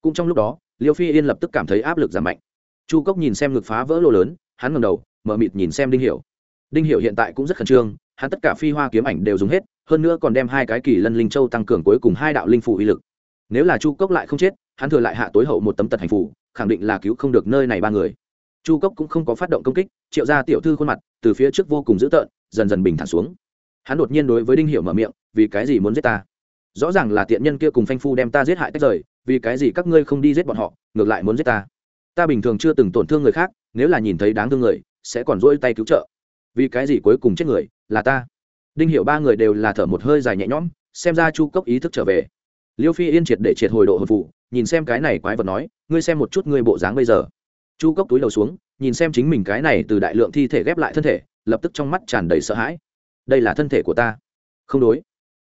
Cũng trong lúc đó, liêu phi yên lập tức cảm thấy áp lực giảm mạnh. Chu cốc nhìn xem ngực phá vỡ lỗ lớn, hắn ngầm đầu, mở mịt nhìn xem đinh hiểu. Đinh hiểu hiện tại cũng rất khẩn trương hắn tất cả phi hoa kiếm ảnh đều dùng hết, hơn nữa còn đem hai cái kỳ lân linh châu tăng cường cuối cùng hai đạo linh phủ uy lực. Nếu là chu cốc lại không chết, hắn thừa lại hạ tối hậu một tấm tật hành phủ khẳng định là cứu không được nơi này ba người. Chu cốc cũng không có phát động công kích, triệu ra tiểu thư khuôn mặt, từ phía trước vô cùng dữ tợn, dần dần bình thản xuống. Hắn đột nhiên đối với đinh hiểu mở miệng, vì cái gì muốn giết ta? Rõ ràng là tiện nhân kia cùng phanh phu đem ta giết hại tách rời, vì cái gì các ngươi không đi giết bọn họ, ngược lại muốn giết ta? Ta bình thường chưa từng tổn thương người khác, nếu là nhìn thấy đáng thương người, sẽ còn dỗi tay cứu trợ vì cái gì cuối cùng chết người, là ta. Đinh hiểu ba người đều là thở một hơi dài nhẹ nhõm, xem ra chu cốc ý thức trở về. Liêu phi yên triệt để triệt hồi độ hồn phụ nhìn xem cái này quái vật nói, ngươi xem một chút ngươi bộ dáng bây giờ. Chu cốc túi đầu xuống, nhìn xem chính mình cái này từ đại lượng thi thể ghép lại thân thể, lập tức trong mắt tràn đầy sợ hãi. Đây là thân thể của ta. Không đối.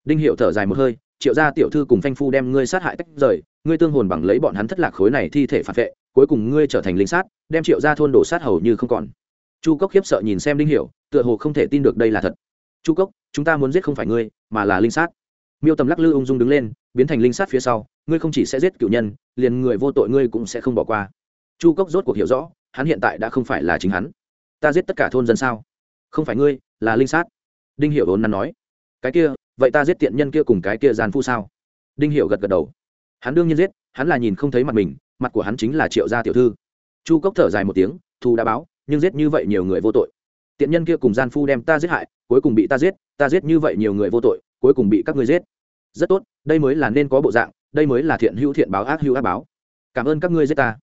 Đinh hiệu thở dài một hơi, triệu gia tiểu thư cùng phanh phu đem ngươi sát hại tách rời, ngươi tương hồn bằng lấy bọn hắn thất lạc khối này thi thể phản vệ, cuối cùng ngươi trở thành linh sát, đem triệu gia thôn đổ sát hầu như không còn chu cốc khiếp sợ nhìn xem đinh hiểu, tựa hồ không thể tin được đây là thật. Chu cốc, chúng ta muốn giết không phải ngươi, mà là linh sát. Miêu tầm lắc lư ung dung đứng lên, biến thành linh sát phía sau, ngươi không chỉ sẽ giết cựu nhân, liền người vô tội ngươi cũng sẽ không bỏ qua. Chu cốc rốt cuộc hiểu rõ, hắn hiện tại đã không phải là chính hắn. Ta giết tất cả thôn dân sao? Không phải ngươi, là linh sát. Đinh hiểu ốn nắn nói. Cái kia, vậy ta giết tiện nhân kia cùng cái kia gian phu sao? Đinh hiểu gật gật đầu. Hắn đương nhiên giết, hắn là nhìn không thấy mặt mình, mặt của hắn chính là triệu gia tiểu thư. Chu cốc thở dài một tiếng thu đã báo nhưng giết như vậy nhiều người vô tội. Tiện nhân kia cùng gian phu đem ta giết hại, cuối cùng bị ta giết ta giết như vậy nhiều người vô tội, cuối cùng bị các ngươi giết. Rất tốt, đây mới là nên có bộ dạng, đây mới là thiện hữu thiện báo ác hữu ác báo. Cảm ơn các ngươi giết ta.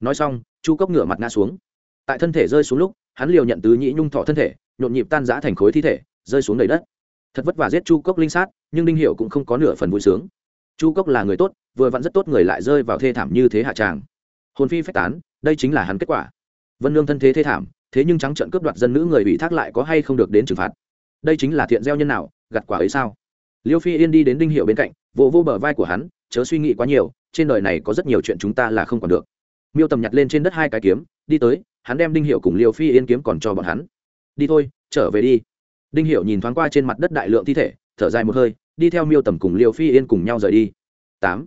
Nói xong, chu cốc ngửa mặt ngã xuống. Tại thân thể rơi xuống lúc, hắn liều nhận tứ nhĩ nhung thọ thân thể, nhộn nhịp tan giã thành khối thi thể, rơi xuống đầy đất. Thật vất vả giết chu cốc linh sát, nhưng đinh hiệu cũng không có nửa phần vui sướng. Chu cốc là người tốt, vừa vặn rất tốt người lại rơi vào thê thảm như thế hạ tràng. Hồn phi phách tán, đây chính là hắn kết quả vân Nương thân thế thế thảm thế nhưng trắng trận cướp đoạt dân nữ người bị thác lại có hay không được đến trừng phạt? Đây chính là thiện gieo nhân nào gặt quả ấy sao? Liêu phi yên đi đến đinh hiệu bên cạnh vỗ vô, vô bờ vai của hắn chớ suy nghĩ quá nhiều trên đời này có rất nhiều chuyện chúng ta là không còn được. Miêu tầm nhặt lên trên đất hai cái kiếm đi tới hắn đem đinh hiệu cùng liêu phi yên kiếm còn cho bọn hắn. Đi thôi trở về đi. Đinh hiệu nhìn thoáng qua trên mặt đất đại lượng thi thể thở dài một hơi đi theo miêu tầm cùng liêu phi yên cùng nhau rời đi. Tám.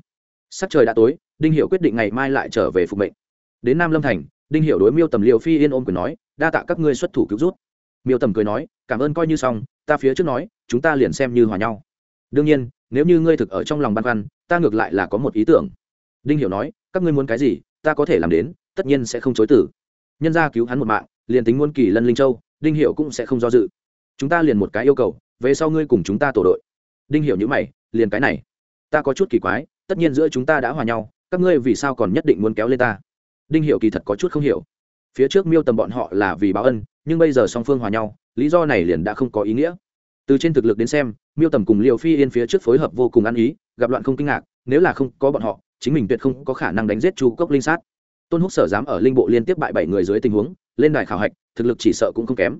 Sắc trời đã tối đinh hiệu quyết định ngày mai lại trở về phục mệnh. Đến nam lâm thành đinh Hiểu đối miêu tầm liều phi yên ôm quyền nói, đa tạ các ngươi xuất thủ cứu rút. Miêu tầm cười nói, cảm ơn coi như xong, ta phía trước nói, chúng ta liền xem như hòa nhau. Đương nhiên, nếu như ngươi thực ở trong lòng băn khoăn, ta ngược lại là có một ý tưởng. Đinh hiểu nói, các ngươi muốn cái gì, ta có thể làm đến, tất nhiên sẽ không chối tử nhân gia cứu hắn một mạng, liền tính muôn kỳ lân linh châu, đinh hiểu cũng sẽ không do dự. Chúng ta liền một cái yêu cầu, về sau ngươi cùng chúng ta tổ đội. Đinh hiểu nhíu mày, liền cái này, ta có chút kỳ quái, tất nhiên giữa chúng ta đã hòa nhau, các ngươi vì sao còn nhất định muốn kéo lên ta? Đinh hiểu kỳ thật có chút không hiểu. Phía trước miêu tầm bọn họ là vì báo ân, nhưng bây giờ song phương hòa nhau, lý do này liền đã không có ý nghĩa. Từ trên thực lực đến xem, miêu tầm cùng liều phi yên phía trước phối hợp vô cùng ăn ý, gặp loạn không kinh ngạc, nếu là không có bọn họ, chính mình tuyệt không có khả năng đánh giết chu cốc linh sát. Tôn húc sở dám ở linh bộ liên tiếp bại bảy người dưới tình huống, lên đài khảo hạch, thực lực chỉ sợ cũng không kém.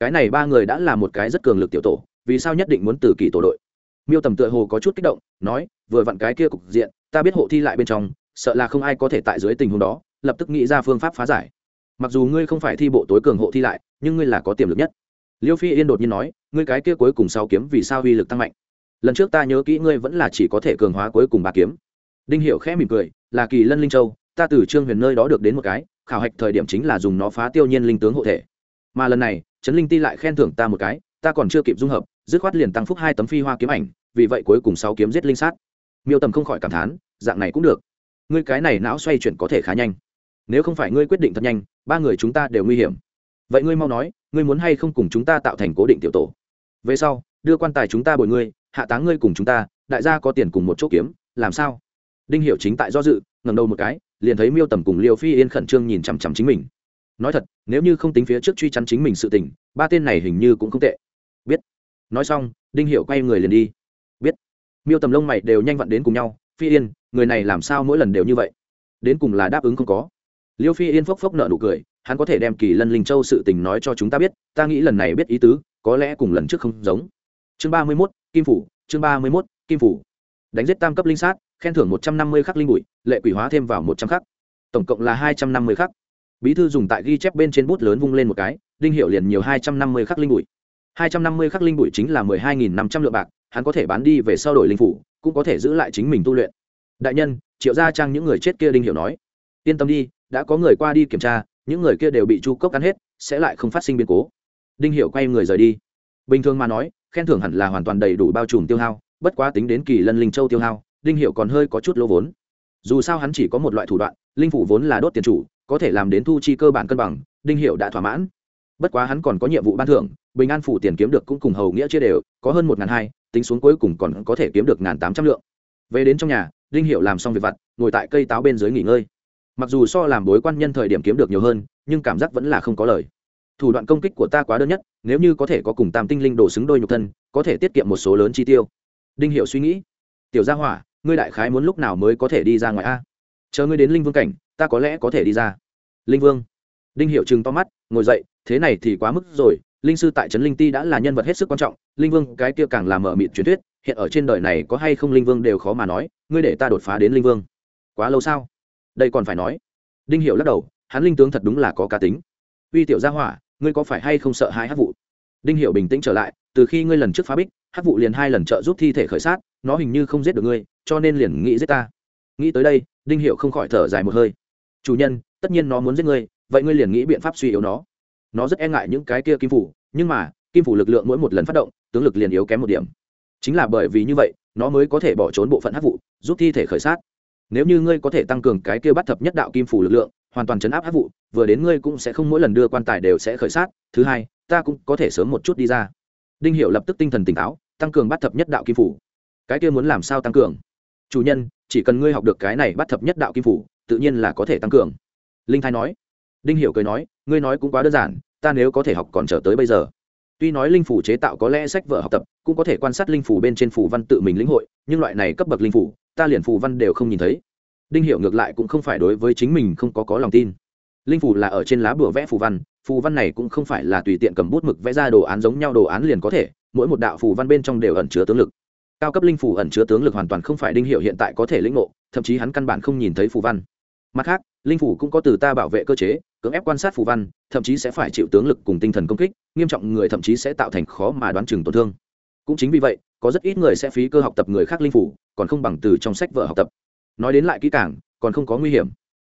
Cái này ba người đã là một cái rất cường lực tiểu tổ, vì sao nhất định muốn từ kỳ tổ đội? Miêu tầm tựa hồ có chút kích động, nói, vừa vặn cái kia cục diện, ta biết hộ thi lại bên trong, sợ là không ai có thể tại dưới tình huống đó lập tức nghĩ ra phương pháp phá giải. Mặc dù ngươi không phải thi bộ tối cường hộ thi lại, nhưng ngươi là có tiềm lực nhất. Liêu phi yên đột nhiên nói, ngươi cái kia cuối cùng sau kiếm vì sao uy lực tăng mạnh? Lần trước ta nhớ kỹ ngươi vẫn là chỉ có thể cường hóa cuối cùng ba kiếm. Đinh hiệu khẽ mỉm cười, là kỳ lân linh châu, ta từ trương huyền nơi đó được đến một cái, khảo hạch thời điểm chính là dùng nó phá tiêu nhiên linh tướng hộ thể. Mà lần này, trấn linh ti lại khen thưởng ta một cái, ta còn chưa kịp dung hợp, dứt khoát liền tăng phúc hai tấm phi hoa kiếm ảnh, vì vậy cuối cùng sáu kiếm giết linh sát. Miêu tầm không khỏi cảm thán, dạng này cũng được. Ngươi cái này não xoay chuyển có thể khá nhanh nếu không phải ngươi quyết định thật nhanh, ba người chúng ta đều nguy hiểm. Vậy ngươi mau nói, ngươi muốn hay không cùng chúng ta tạo thành cố định tiểu tổ? Về sau, đưa quan tài chúng ta bồi ngươi, hạ táng ngươi cùng chúng ta, đại gia có tiền cùng một chỗ kiếm, làm sao? Đinh Hiểu chính tại do dự, ngẩng đầu một cái, liền thấy miêu tầm cùng liêu phi yên khẩn trương nhìn chằm chằm chính mình. Nói thật, nếu như không tính phía trước truy chắn chính mình sự tình, ba tên này hình như cũng không tệ. Biết. Nói xong, đinh Hiểu quay người liền đi. Biết. Miêu tầm lông mày đều nhanh vặn đến cùng nhau, phi yên, người này làm sao mỗi lần đều như vậy? Đến cùng là đáp ứng không có? Liêu phi yên phốc phốc nợ nụ cười, hắn có thể đem kỳ lân linh châu sự tình nói cho chúng ta biết, ta nghĩ lần này biết ý tứ, có lẽ cùng lần trước không giống. Chương ba mươi mốt, kim phủ, chương ba mươi mốt, kim phủ. Đánh giết tam cấp linh sát, khen thưởng một trăm năm mươi khắc linh bụi, lệ quỷ hóa thêm vào một trăm khắc. Tổng cộng là hai trăm năm mươi khắc. Bí thư dùng tại ghi chép bên trên bút lớn vung lên một cái, đinh hiệu liền nhiều hai trăm năm mươi khắc linh bụi. hai trăm năm mươi khắc linh bụi chính là mười hai nghìn năm trăm lượng bạc, hắn có thể bán đi về sau đổi linh phủ, cũng có thể giữ lại chính mình tu luyện. Đại nhân, triệu gia trang những người chết kia đinh hiệu nói. Yên tâm đi đã có người qua đi kiểm tra, những người kia đều bị chu cốc cắn hết, sẽ lại không phát sinh biến cố. Đinh hiệu quay người rời đi. Bình thường mà nói, khen thưởng hẳn là hoàn toàn đầy đủ bao trùm tiêu hao, bất quá tính đến kỳ lân linh châu tiêu hao, đinh hiệu còn hơi có chút lỗ vốn. Dù sao hắn chỉ có một loại thủ đoạn, linh phủ vốn là đốt tiền chủ, có thể làm đến thu chi cơ bản cân bằng, đinh hiệu đã thỏa mãn. Bất quá hắn còn có nhiệm vụ ban thưởng, bình an phủ tiền kiếm được cũng cùng hầu nghĩa chia đều, có hơn một n g h n hai, tính xuống cuối cùng còn có thể kiếm được n g h n tám trăm lượng. Về đến trong nhà, đinh hiệu làm xong việc vặt, ngồi tại cây táo bên dưới nghỉ ngơi mặc dù so làm bối quan nhân thời điểm kiếm được nhiều hơn, nhưng cảm giác vẫn là không có lời. Thủ đoạn công kích của ta quá đơn nhất, nếu như có thể có cùng tam tinh linh đồ xứng đôi nhục thân, có thể tiết kiệm một số lớn chi tiêu. Đinh hiệu suy nghĩ. Tiểu gia hỏa, ngươi đại khái muốn lúc nào mới có thể đi ra ngoài a? Chờ ngươi đến linh vương cảnh, ta có lẽ có thể đi ra. Linh vương. Đinh hiệu chừng to mắt, ngồi dậy, thế này thì quá mức rồi, linh sư tại trấn linh ti đã là nhân vật hết sức quan trọng, linh vương, cái kia càng là mở mịt truyền thuyết, hiện ở trên đời này có hay không linh vương đều khó mà nói, ngươi để ta đột phá đến linh vương. Quá lâu sao? Đây còn phải nói. Đinh hiệu lắc đầu, hắn linh tướng thật đúng là có cá tính. Uy tiểu gia hỏa, ngươi có phải hay không sợ hai hát vụ? Đinh hiệu bình tĩnh trở lại, từ khi ngươi lần trước phá bích hát vụ liền hai lần trợ giúp thi thể khởi sát, nó hình như không giết được ngươi, cho nên liền nghĩ giết ta. Nghĩ tới đây, đinh hiệu không khỏi thở dài một hơi. Chủ nhân, tất nhiên nó muốn giết ngươi, vậy ngươi liền nghĩ biện pháp suy yếu nó. Nó rất e ngại những cái kia kim phủ, nhưng mà, kim phủ lực lượng mỗi một lần phát động, tướng lực liền yếu kém một điểm. Chính là bởi vì như vậy, nó mới có thể bỏ trốn bộ phận hát vụ, giúp thi thể khởi sát nếu như ngươi có thể tăng cường cái kia bắt thập nhất đạo kim phủ lực lượng, hoàn toàn chấn áp hát vụ, vừa đến ngươi cũng sẽ không mỗi lần đưa quan tài đều sẽ khởi sát. Thứ hai, ta cũng có thể sớm một chút đi ra. Đinh hiệu lập tức tinh thần tỉnh táo, tăng cường bắt thập nhất đạo kim phủ. Cái kia muốn làm sao tăng cường? Chủ nhân, chỉ cần ngươi học được cái này bắt thập nhất đạo kim phủ, tự nhiên là có thể tăng cường. Linh thái nói. Đinh hiểu cười nói, ngươi nói cũng quá đơn giản, ta nếu có thể học còn trở tới bây giờ. Tuy nói linh phủ chế tạo có lẽ sách vở học tập, cũng có thể quan sát linh phủ bên trên phủ văn tự mình lĩnh hội, nhưng loại này cấp bậc linh phủ ta liền phù văn đều không nhìn thấy. Đinh hiểu ngược lại cũng không phải đối với chính mình không có có lòng tin. Linh phù là ở trên lá bùa vẽ phù văn phù văn này cũng không phải là tùy tiện cầm bút mực vẽ ra đồ án giống nhau đồ án liền có thể, mỗi một đạo phù văn bên trong đều ẩn chứa tướng lực. Cao cấp linh phù ẩn chứa tướng lực hoàn toàn không phải đinh hiệu hiện tại có thể lĩnh ngộ, thậm chí hắn căn bản không nhìn thấy phù văn. Mặt khác, linh phủ cũng có từ ta bảo vệ cơ chế, cưỡng ép quan sát phù văn, thậm chí sẽ phải chịu tướng lực cùng tinh thần công kích, nghiêm trọng người thậm chí sẽ tạo thành khó mà đoán chừng tổn thương. Cũng chính vì vậy có rất ít người sẽ phí cơ học tập người khác linh phủ, còn không bằng từ trong sách vở học tập. Nói đến lại kỹ càng, còn không có nguy hiểm.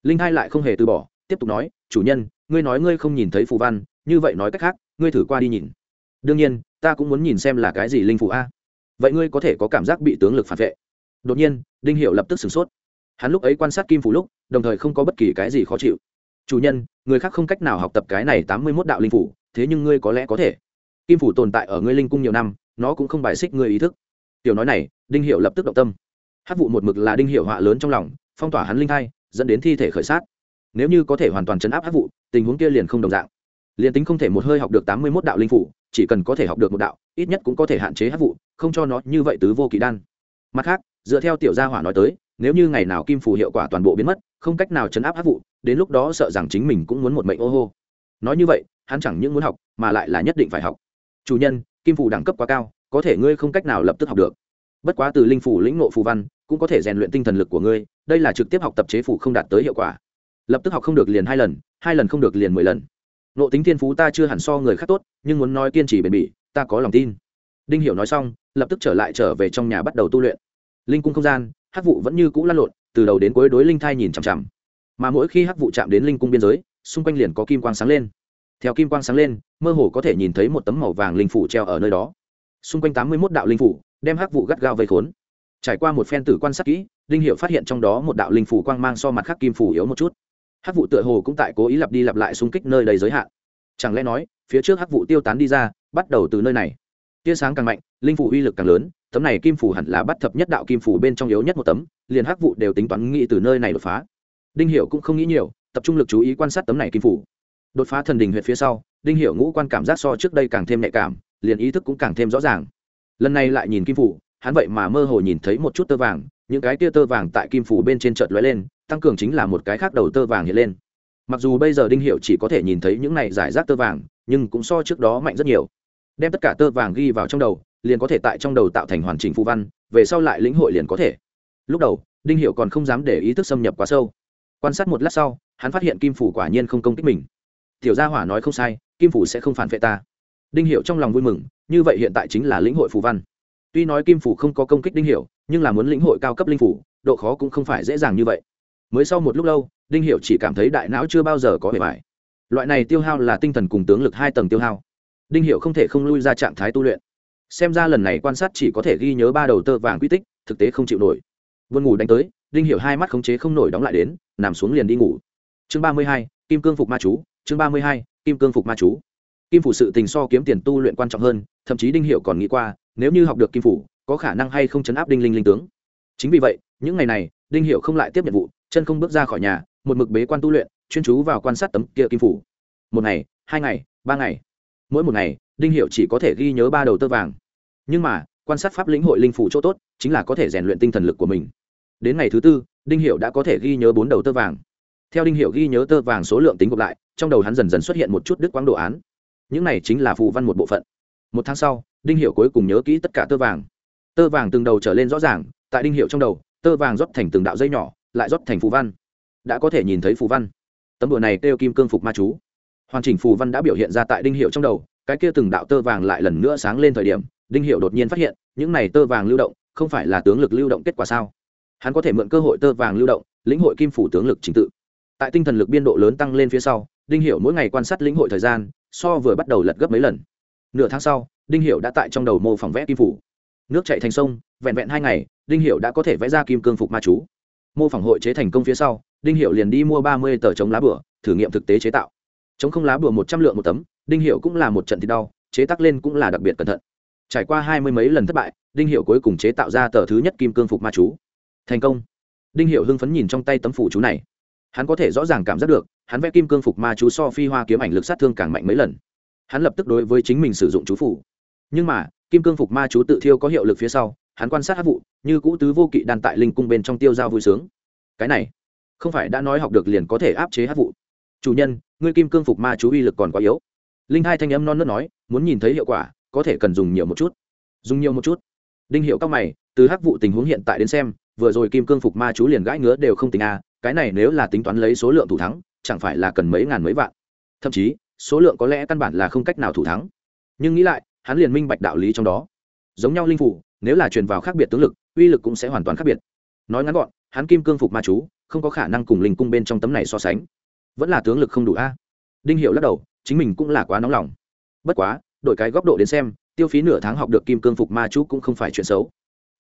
Linh hai lại không hề từ bỏ, tiếp tục nói, chủ nhân, ngươi nói ngươi không nhìn thấy phù văn, như vậy nói cách khác, ngươi thử qua đi nhìn. Đương nhiên, ta cũng muốn nhìn xem là cái gì linh phủ a. Vậy ngươi có thể có cảm giác bị tướng lực phản vệ. Đột nhiên, đinh hiệu lập tức sửng sốt. Hắn lúc ấy quan sát kim phủ lúc, đồng thời không có bất kỳ cái gì khó chịu. Chủ nhân, người khác không cách nào học tập cái này tám mươi mốt đạo linh phủ, thế nhưng ngươi có lẽ có thể. Kim phủ tồn tại ở ngươi linh cung nhiều năm nó cũng không bài xích người ý thức. Tiểu nói này, đinh hiệu lập tức động tâm. Hát vụ một mực là đinh hiệu họa lớn trong lòng, phong tỏa hắn linh thai, dẫn đến thi thể khởi sát. Nếu như có thể hoàn toàn chấn áp hát vụ, tình huống kia liền không đồng dạng. Liền tính không thể một hơi học được tám mươi mốt đạo linh phủ, chỉ cần có thể học được một đạo, ít nhất cũng có thể hạn chế hát vụ, không cho nó như vậy tứ vô kỳ đan. Mặt khác, dựa theo tiểu gia hỏa nói tới, nếu như ngày nào kim phù hiệu quả toàn bộ biến mất, không cách nào chấn áp hát vụ, đến lúc đó sợ rằng chính mình cũng muốn một mệnh ô hô. Nói như vậy, hắn chẳng những muốn học, mà lại là nhất định phải học. Chủ nhân kim phủ đẳng cấp quá cao, có thể ngươi không cách nào lập tức học được. Bất quá từ linh phủ lĩnh nộ phù văn, cũng có thể rèn luyện tinh thần lực của ngươi, đây là trực tiếp học tập chế phủ không đạt tới hiệu quả. Lập tức học không được liền hai lần hai lần không được liền mười lần. Nộ tính thiên phú ta chưa hẳn so người khác tốt, nhưng muốn nói kiên trì bền bỉ, ta có lòng tin. Đinh hiểu nói xong, lập tức trở lại trở về trong nhà bắt đầu tu luyện. Linh cung không gian, hắc vụ vẫn như cũ lăn lộn, từ đầu đến cuối đối linh thai nhìn chằm chằm. Mà mỗi khi hắc vụ chạm đến linh cung biên giới, xung quanh liền có kim quang sáng lên theo kim quang sáng lên, mơ hồ có thể nhìn thấy một tấm màu vàng linh phủ treo ở nơi đó. Xung quanh tám mươi một đạo linh phủ, đem hắc vụ gắt gao vây khốn. Trải qua một phen tử quan sát kỹ, đinh hiệu phát hiện trong đó một đạo linh phủ quang mang so mặt khắc kim phủ yếu một chút. Hắc vụ tựa hồ cũng tại cố ý lặp đi lặp lại xung kích nơi đầy giới hạn. Chẳng lẽ nói, phía trước hắc vụ tiêu tán đi ra, bắt đầu từ nơi này. Tia sáng càng mạnh, linh phủ uy lực càng lớn, tấm này kim phủ hẳn là bắt thập nhất đạo kim phủ bên trong yếu nhất một tấm, liền hắc vụ đều tính toán nghĩ từ nơi này đột phá. Đinh hiệu cũng không nghĩ nhiều, tập trung lực chú ý quan sát tấm này kim phủ đột phá thần đình huyện phía sau, đinh hiểu ngũ quan cảm giác so trước đây càng thêm nhạy cảm, liền ý thức cũng càng thêm rõ ràng. Lần này lại nhìn kim phủ, hắn vậy mà mơ hồ nhìn thấy một chút tơ vàng, những cái tia tơ vàng tại kim phủ bên trên chợt lóe lên, tăng cường chính là một cái khác đầu tơ vàng hiện lên. Mặc dù bây giờ đinh hiệu chỉ có thể nhìn thấy những này giải rác tơ vàng, nhưng cũng so trước đó mạnh rất nhiều. Đem tất cả tơ vàng ghi vào trong đầu, liền có thể tại trong đầu tạo thành hoàn chỉnh phù văn, về sau lại lĩnh hội liền có thể. Lúc đầu, đinh hiệu còn không dám để ý thức xâm nhập quá sâu. Quan sát một lát sau, hắn phát hiện kim phủ quả nhiên không công kích mình tiểu gia hỏa nói không sai, kim phủ sẽ không phản vệ ta. Đinh hiệu trong lòng vui mừng, như vậy hiện tại chính là lĩnh hội phù văn. Tuy nói kim phủ không có công kích đinh hiệu nhưng là muốn lĩnh hội cao cấp linh phủ, độ khó cũng không phải dễ dàng như vậy. Mới sau một lúc lâu, đinh hiệu chỉ cảm thấy đại não chưa bao giờ có bề bài loại này tiêu hao là tinh thần cùng tướng lực hai tầng tiêu hao. Đinh hiệu không thể không lui ra trạng thái tu luyện. Xem ra lần này quan sát chỉ có thể ghi nhớ ba đầu tơ vàng quy tích, thực tế không chịu nổi. Vươn ngủ đánh tới, đinh hiệu hai mắt khống chế không nổi đóng lại đến, nằm xuống liền đi ngủ. Chương ba mươi hai, kim cương phục ma chú chương ba mươi hai, kim cương phục ma chú. Kim phủ sự tình so kiếm tiền tu luyện quan trọng hơn, thậm chí đinh hiệu còn nghĩ qua, nếu như học được kim phủ, có khả năng hay không chấn áp đinh linh linh tướng. Chính vì vậy, những ngày này, đinh hiệu không lại tiếp nhiệm vụ, chân không bước ra khỏi nhà, một mực bế quan tu luyện, chuyên chú vào quan sát tấm kia kim phủ. Một ngày, hai ngày, ba ngày. Mỗi một ngày, đinh hiệu chỉ có thể ghi nhớ ba đầu tơ vàng. Nhưng mà, quan sát pháp lĩnh hội linh phủ chỗ tốt, chính là có thể rèn luyện tinh thần lực của mình. Đến ngày thứ tư, đinh hiệu đã có thể ghi nhớ bốn đầu tơ vàng. Theo đinh hiệu ghi nhớ tơ vàng số lượng tính gộp lại trong đầu hắn dần dần xuất hiện một chút đức quang đồ án. Những này chính là phù văn một bộ phận. Một tháng sau, đinh hiệu cuối cùng nhớ kỹ tất cả tơ vàng. Tơ vàng từng đầu trở lên rõ ràng, tại đinh hiệu trong đầu, tơ vàng rót thành từng đạo dây nhỏ, lại rót thành phù văn. Đã có thể nhìn thấy phù văn. Tấm đùa này kêu kim cương phục ma chú. Hoàn chỉnh phù văn đã biểu hiện ra tại đinh hiệu trong đầu, cái kia từng đạo tơ vàng lại lần nữa sáng lên thời điểm, đinh hiệu đột nhiên phát hiện, những này tơ vàng lưu động, không phải là tướng lực lưu động kết quả sao? Hắn có thể mượn cơ hội tơ vàng lưu động, lĩnh hội kim phủ tướng lực trình tự. Tại tinh thần lực biên độ lớn tăng lên phía sau đinh Hiểu mỗi ngày quan sát lĩnh hội thời gian, so vừa bắt đầu lật gấp mấy lần. Nửa tháng sau, đinh Hiểu đã tại trong đầu mô phỏng vẽ kim phủ. Nước chảy thành sông, vẹn vẹn hai ngày, đinh Hiểu đã có thể vẽ ra kim cương phục ma chú. Mô phỏng hội chế thành công phía sau, đinh Hiểu liền đi mua ba mươi tờ chống lá bửa, thử nghiệm thực tế chế tạo. Chống không lá bửa một trăm lượng một tấm, đinh Hiểu cũng là một trận thì đau, chế tác lên cũng là đặc biệt cẩn thận. Trải qua hai mươi mấy lần thất bại, đinh Hiểu cuối cùng chế tạo ra tờ thứ nhất kim cương phục ma chú. Thành công. Đinh Hiểu hưng phấn nhìn trong tay tấm phủ chú này hắn có thể rõ ràng cảm giác được, hắn vẽ kim cương phục ma chú so phi hoa kiếm ảnh lực sát thương càng mạnh mấy lần. Hắn lập tức đối với chính mình sử dụng chú phủ. Nhưng mà, kim cương phục ma chú tự thiêu có hiệu lực phía sau, hắn quan sát hát vụ, như cũ tứ vô kỵ đan tại linh cung bên trong tiêu dao vui sướng. Cái này, không phải đã nói học được liền có thể áp chế hát vụ. Chủ nhân, ngươi kim cương phục ma chú uy lực còn quá yếu. Linh hai thanh âm non nớt nói, muốn nhìn thấy hiệu quả, có thể cần dùng nhiều một chút. Dùng nhiều một chút. Đinh hiệu các mày, từ hắc vụ tình huống hiện tại đến xem, vừa rồi kim cương phục ma chú liền gãi ngứa đều không tình a cái này nếu là tính toán lấy số lượng thủ thắng, chẳng phải là cần mấy ngàn mấy vạn. Thậm chí, số lượng có lẽ căn bản là không cách nào thủ thắng. Nhưng nghĩ lại, hắn liền minh bạch đạo lý trong đó. Giống nhau linh phủ, nếu là truyền vào khác biệt tướng lực, uy lực cũng sẽ hoàn toàn khác biệt. Nói ngắn gọn, hắn kim cương phục ma chú, không có khả năng cùng linh cung bên trong tấm này so sánh. Vẫn là tướng lực không đủ a. Đinh hiệu lắc đầu, chính mình cũng là quá nóng lòng. Bất quá, đổi cái góc độ đến xem, tiêu phí nửa tháng học được kim cương phục ma chú cũng không phải chuyện xấu.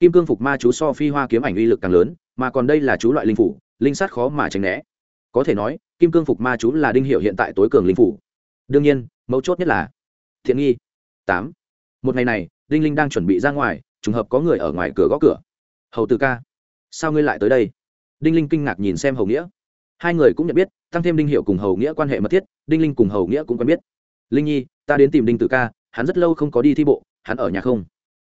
Kim cương phục ma chú so phi hoa kiếm ảnh uy lực càng lớn, mà còn đây là chú loại linh phủ linh sát khó mà tránh né. Có thể nói, kim cương phục ma chú là đinh hiệu hiện tại tối cường linh phủ. Đương nhiên, mấu chốt nhất là thiện nghi. Tám. Một ngày này, đinh linh đang chuẩn bị ra ngoài, trùng hợp có người ở ngoài cửa gõ cửa. Hầu từ ca, sao ngươi lại tới đây? Đinh linh kinh ngạc nhìn xem hầu nghĩa. Hai người cũng nhận biết, tăng thêm đinh hiệu cùng hầu nghĩa quan hệ mật thiết, đinh linh cùng hầu nghĩa cũng quen biết. Linh nhi, ta đến tìm đinh tử ca, hắn rất lâu không có đi thi bộ, hắn ở nhà không?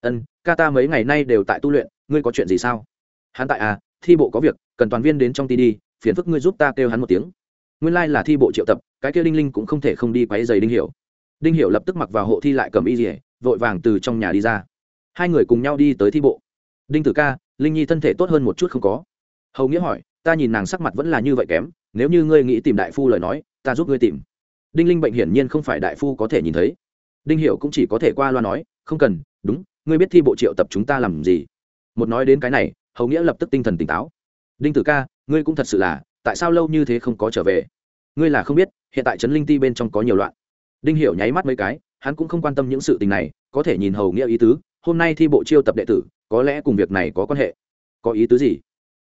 Ân, ca ta mấy ngày nay đều tại tu luyện, ngươi có chuyện gì sao? Hắn tại à thi bộ có việc, cần toàn viên đến trong ti đi, phiền phức ngươi giúp ta kêu hắn một tiếng. Nguyên lai、like、là thi bộ triệu tập, cái kêu đinh linh cũng không thể không đi quáy giày đinh hiểu. Đinh hiểu lập tức mặc vào hộ thi lại cầm y dỉa vội vàng từ trong nhà đi ra. Hai người cùng nhau đi tới thi bộ. Đinh tử ca, linh nhi thân thể tốt hơn một chút không có. Hầu nghĩa hỏi, ta nhìn nàng sắc mặt vẫn là như vậy kém, nếu như ngươi nghĩ tìm đại phu lời nói, ta giúp ngươi tìm. Đinh linh bệnh hiển nhiên không phải đại phu có thể nhìn thấy. Đinh hiểu cũng chỉ có thể qua loa nói, không cần, đúng, ngươi biết thi bộ triệu tập chúng ta làm gì. Một nói đến cái này hầu nghĩa lập tức tinh thần tỉnh táo. Đinh tử ca, ngươi cũng thật sự là, tại sao lâu như thế không có trở về? Ngươi là không biết, hiện tại trấn linh ti bên trong có nhiều loạn. Đinh hiểu nháy mắt mấy cái, hắn cũng không quan tâm những sự tình này, có thể nhìn hầu nghĩa ý tứ, hôm nay thi bộ chiêu tập đệ tử, có lẽ cùng việc này có quan hệ. Có ý tứ gì?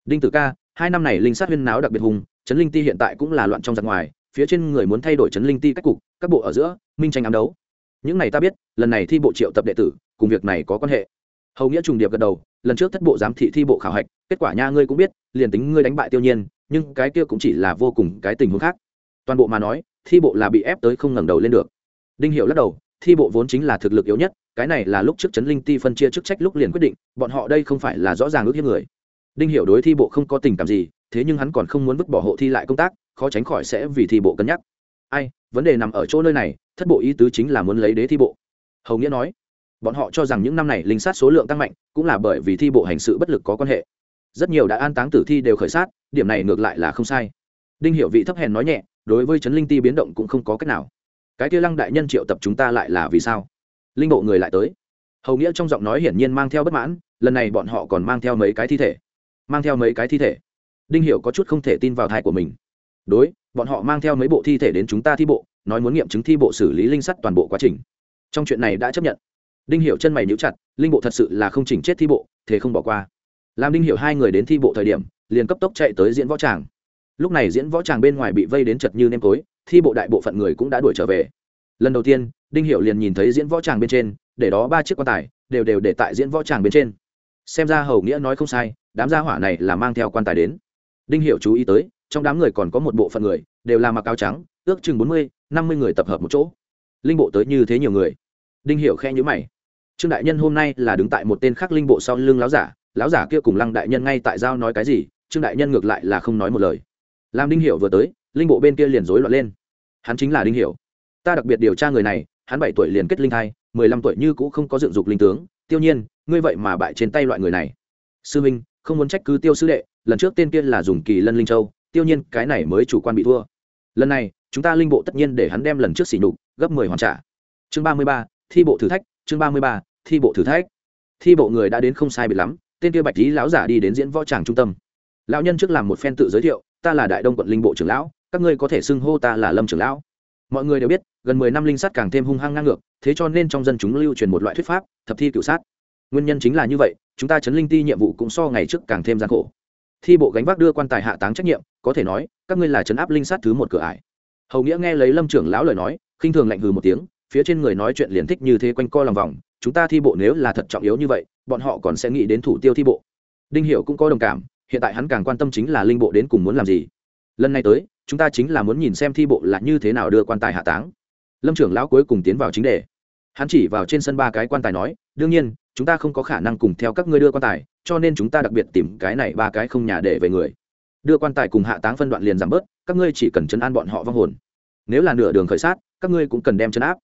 Đinh tử ca, hai năm này linh sát huyên náo đặc biệt hùng, trấn linh ti hiện tại cũng là loạn trong giặc ngoài, phía trên người muốn thay đổi trấn linh ti cách cục, các bộ ở giữa, minh tranh ám đấu. Những này ta biết, lần này thi bộ triệu tập đệ tử, cùng việc này có quan hệ hầu nghĩa trùng điệp gật đầu, lần trước thất bộ giám thị thi bộ khảo hạch, kết quả nha ngươi cũng biết, liền tính ngươi đánh bại tiêu nhiên, nhưng cái kia cũng chỉ là vô cùng cái tình huống khác. Toàn bộ mà nói, thi bộ là bị ép tới không ngẩng đầu lên được. Đinh hiệu lắc đầu, thi bộ vốn chính là thực lực yếu nhất, cái này là lúc trước chấn linh ti phân chia chức trách lúc liền quyết định, bọn họ đây không phải là rõ ràng ước hiếp người. Đinh hiểu đối thi bộ không có tình cảm gì, thế nhưng hắn còn không muốn vứt bỏ hộ thi lại công tác, khó tránh khỏi sẽ vì thi bộ cân nhắc. Ai, vấn đề nằm ở chỗ nơi này, thất bộ ý tứ chính là muốn lấy đế thi bộ. Hầu nghĩa nói bọn họ cho rằng những năm này linh sát số lượng tăng mạnh, cũng là bởi vì thi bộ hành sự bất lực có quan hệ. Rất nhiều đã an táng tử thi đều khởi sát, điểm này ngược lại là không sai. Đinh hiểu vị thấp hèn nói nhẹ, đối với chấn linh ti biến động cũng không có cách nào. Cái kia lăng đại nhân triệu tập chúng ta lại là vì sao? Linh bộ người lại tới. Hầu nghĩa trong giọng nói hiển nhiên mang theo bất mãn, lần này bọn họ còn mang theo mấy cái thi thể. Mang theo mấy cái thi thể. Đinh hiểu có chút không thể tin vào thai của mình. Đối, bọn họ mang theo mấy bộ thi thể đến chúng ta thi bộ, nói muốn nghiệm chứng thi bộ xử lý linh sắt toàn bộ quá trình. Trong chuyện này đã chấp nhận đinh hiểu chân mày níu chặt, linh bộ thật sự là không chỉnh chết thi bộ thế không bỏ qua. Làm đinh hiểu hai người đến thi bộ thời điểm, liền cấp tốc chạy tới diễn võ tràng. Lúc này diễn võ tràng bên ngoài bị vây đến chật như nêm tối, thi bộ đại bộ phận người cũng đã đuổi trở về. Lần đầu tiên, đinh hiểu liền nhìn thấy diễn võ tràng bên trên, để đó ba chiếc quan tài, đều đều để tại diễn võ tràng bên trên. Xem ra hầu nghĩa nói không sai, đám gia hỏa này là mang theo quan tài đến. Đinh hiểu chú ý tới, trong đám người còn có một bộ phận người, đều là mặc áo trắng, ước chừng bốn mươi, năm mươi người tập hợp một chỗ. Linh bộ tới như thế nhiều người. Đinh hiểu khe nhữ mày trương đại nhân hôm nay là đứng tại một tên khác linh bộ sau lưng láo giả láo giả kia cùng lăng đại nhân ngay tại giao nói cái gì, trương đại nhân ngược lại là không nói một lời. Làm đinh hiểu vừa tới, linh bộ bên kia liền rối loạn lên. Hắn chính là đinh hiểu. Ta đặc biệt điều tra người này, hắn bảy tuổi liền kết linh thai, mười lăm tuổi như cũ không có dựng dục linh tướng, tiêu nhiên, ngươi vậy mà bại trên tay loại người này. Sư minh, không muốn trách cứ tiêu sư đệ, lần trước tên kia là dùng kỳ lân linh châu, tiêu nhiên, cái này mới chủ quan bị thua. Lần này, chúng ta linh bộ tất nhiên để hắn đem lần trước xỉ nhục, gấp mười hoàn trả. Chương ba mươi ba thi bộ thử thách, chương ba mươi ba, thi bộ thử thách. Thi bộ người đã đến không sai biệt lắm, tên kia bạch lý lão giả đi đến diễn võ tràng trung tâm. Lão nhân trước làm một phen tự giới thiệu, ta là đại đông quận linh bộ trưởng lão, các ngươi có thể xưng hô ta là lâm trưởng lão. Mọi người đều biết, gần mười năm linh sát càng thêm hung hăng ngang ngược, thế cho nên trong dân chúng lưu truyền một loại thuyết pháp, thập thi cựu sát. Nguyên nhân chính là như vậy, chúng ta chấn linh ti nhiệm vụ cũng so ngày trước càng thêm gian khổ. Thi bộ gánh vác đưa quan tài hạ táng trách nhiệm, có thể nói, các ngươi là chấn áp linh sát thứ một cửa ải. Hầu nghĩa nghe lấy lâm trưởng lão lời nói, khinh thường lạnh hừ một tiếng phía trên người nói chuyện liền thích như thế quanh co lòng vòng, chúng ta thi bộ nếu là thật trọng yếu như vậy, bọn họ còn sẽ nghĩ đến thủ tiêu thi bộ. Đinh hiểu cũng có đồng cảm, hiện tại hắn càng quan tâm chính là linh bộ đến cùng muốn làm gì. Lần này tới, chúng ta chính là muốn nhìn xem thi bộ là như thế nào đưa quan tài hạ táng. Lâm trưởng lão cuối cùng tiến vào chính đề. Hắn chỉ vào trên sân ba cái quan tài nói, đương nhiên, chúng ta không có khả năng cùng theo các ngươi đưa quan tài, cho nên chúng ta đặc biệt tìm cái này ba cái không nhà để về người. Đưa quan tài cùng hạ táng phân đoạn liền giảm bớt, các ngươi chỉ cần chấn an bọn họ vong hồn. Nếu là nửa đường khởi sát, các ngươi cũng cần đem chấn áp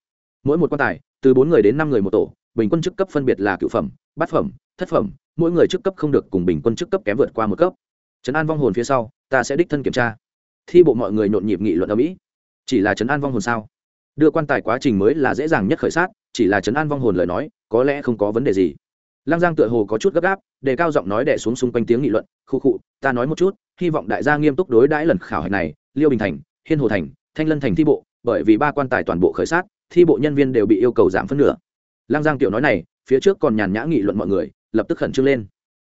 mỗi một quan tài, từ bốn người đến năm người một tổ, bình quân chức cấp phân biệt là cựu phẩm, bát phẩm, thất phẩm, mỗi người chức cấp không được cùng bình quân chức cấp kém vượt qua một cấp. Trấn an vong hồn phía sau, ta sẽ đích thân kiểm tra. Thi bộ mọi người nhộn nhịp nghị luận ở mỹ. Chỉ là Trấn an vong hồn sao? Đưa quan tài quá trình mới là dễ dàng nhất khởi sát, chỉ là Trấn an vong hồn lời nói, có lẽ không có vấn đề gì. Lăng giang tựa hồ có chút gấp gáp, đề cao giọng nói đẻ xuống xung quanh tiếng nghị luận khu khụ, ta nói một chút, hy vọng đại gia nghiêm túc đối đãi lần khảo hạch này, liêu bình thành, hiên hồ thành, thanh lân thành thi bộ, bởi vì ba quan tài toàn bộ khởi sát thi bộ nhân viên đều bị yêu cầu giảm phân nửa. Lăng giang tiểu nói này, phía trước còn nhàn nhã nghị luận mọi người, lập tức khẩn trương lên.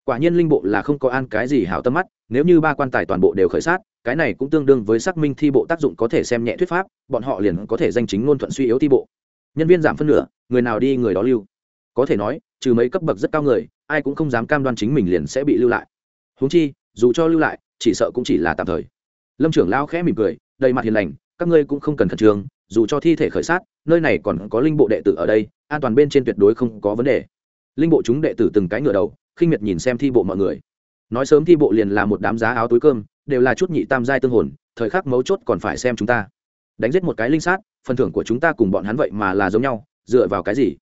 Quả nhiên linh bộ là không có an cái gì hảo tâm mắt, nếu như ba quan tài toàn bộ đều khởi sát, cái này cũng tương đương với xác minh thi bộ tác dụng có thể xem nhẹ thuyết pháp, bọn họ liền có thể danh chính ngôn thuận suy yếu thi bộ. Nhân viên giảm phân nửa, người nào đi người đó lưu. Có thể nói, trừ mấy cấp bậc rất cao người, ai cũng không dám cam đoan chính mình liền sẽ bị lưu lại. Huống chi, dù cho lưu lại, chỉ sợ cũng chỉ là tạm thời. Lâm trưởng lao khẽ mỉm cười, đầy mặt hiền lành, các ngươi cũng không cần khẩn trương dù cho thi thể khởi sát, nơi này còn có linh bộ đệ tử ở đây, an toàn bên trên tuyệt đối không có vấn đề. Linh bộ chúng đệ tử từng cái ngựa đầu, khinh miệt nhìn xem thi bộ mọi người. Nói sớm thi bộ liền là một đám giá áo túi cơm, đều là chút nhị tam giai tương hồn, thời khắc mấu chốt còn phải xem chúng ta. Đánh giết một cái linh sát, phần thưởng của chúng ta cùng bọn hắn vậy mà là giống nhau, dựa vào cái gì?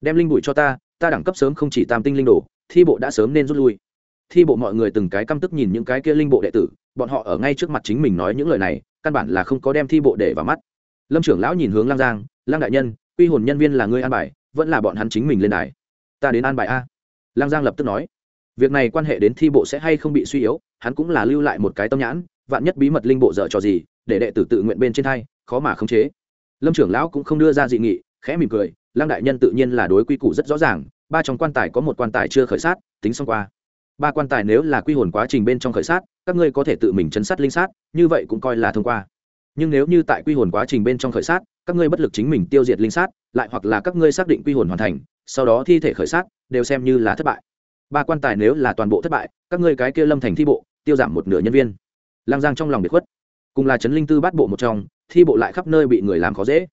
Đem linh bụi cho ta ta đẳng cấp sớm không chỉ tam tinh linh đồ, thi bộ đã sớm nên rút lui. Thi bộ mọi người từng cái căm tức nhìn những cái kia linh bộ đệ tử, bọn họ ở ngay trước mặt chính mình nói những lời này, căn bản là không có đem thi bộ để vào mắt lâm trưởng lão nhìn hướng lang giang lang đại nhân, quy hồn nhân viên là ngươi an bài, vẫn là bọn hắn chính mình lên đài. Ta đến an bài a. Lang giang lập tức nói. Việc này quan hệ đến thi bộ sẽ hay không bị suy yếu, hắn cũng là lưu lại một cái tâm nhãn, vạn nhất bí mật linh bộ dở trò gì, để đệ tử tự nguyện bên trên thay, khó mà khống chế. Lâm trưởng lão cũng không đưa ra dị nghị, khẽ mỉm cười Lang đại nhân tự nhiên là đối quy củ rất rõ ràng, ba trong quan tài có một quan tài chưa khởi sát, tính xong qua. Ba quan tài nếu là quy hồn quá trình bên trong khởi sát, các ngươi có thể tự mình chấn sát linh sát, như vậy cũng coi là thông qua nhưng nếu như tại quy hồn quá trình bên trong khởi sát, các ngươi bất lực chính mình tiêu diệt linh sát, lại hoặc là các ngươi xác định quy hồn hoàn thành, sau đó thi thể khởi sát, đều xem như là thất bại. Ba quan tài nếu là toàn bộ thất bại, các ngươi cái kia lâm thành thi bộ, tiêu giảm một nửa nhân viên. Lang giang trong lòng bị khuất. Cùng là trấn linh tư bát bộ một trong, thi bộ lại khắp nơi bị người làm khó dễ.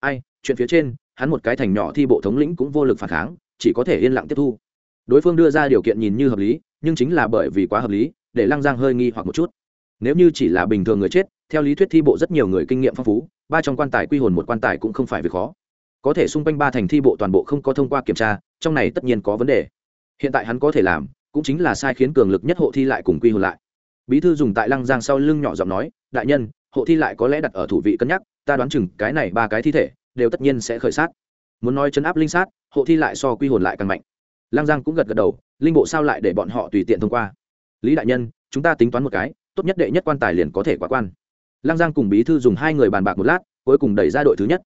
Ai, chuyện phía trên, hắn một cái thành nhỏ thi bộ thống lĩnh cũng vô lực phản kháng, chỉ có thể yên lặng tiếp thu. Đối phương đưa ra điều kiện nhìn như hợp lý, nhưng chính là bởi vì quá hợp lý, để lăng giang hơi nghi hoặc một chút nếu như chỉ là bình thường người chết, theo lý thuyết thi bộ rất nhiều người kinh nghiệm phong phú, ba trong quan tài quy hồn một quan tài cũng không phải việc khó. Có thể xung quanh ba thành thi bộ toàn bộ không có thông qua kiểm tra, trong này tất nhiên có vấn đề. Hiện tại hắn có thể làm, cũng chính là sai khiến cường lực nhất hộ thi lại cùng quy hồn lại. Bí thư dùng tại lăng giang sau lưng nhỏ giọng nói, đại nhân, hộ thi lại có lẽ đặt ở thủ vị cân nhắc, ta đoán chừng cái này ba cái thi thể đều tất nhiên sẽ khởi sát. Muốn nói chấn áp linh sát, hộ thi lại so quy hồn lại càng mạnh. Lăng giang cũng gật gật đầu, linh bộ sao lại để bọn họ tùy tiện thông qua? Lý đại nhân, chúng ta tính toán một cái tốt nhất đệ nhất quan tài liền có thể quá quan. Lăng giang cùng bí thư dùng hai người bàn bạc một lát, cuối cùng đẩy ra đội thứ nhất.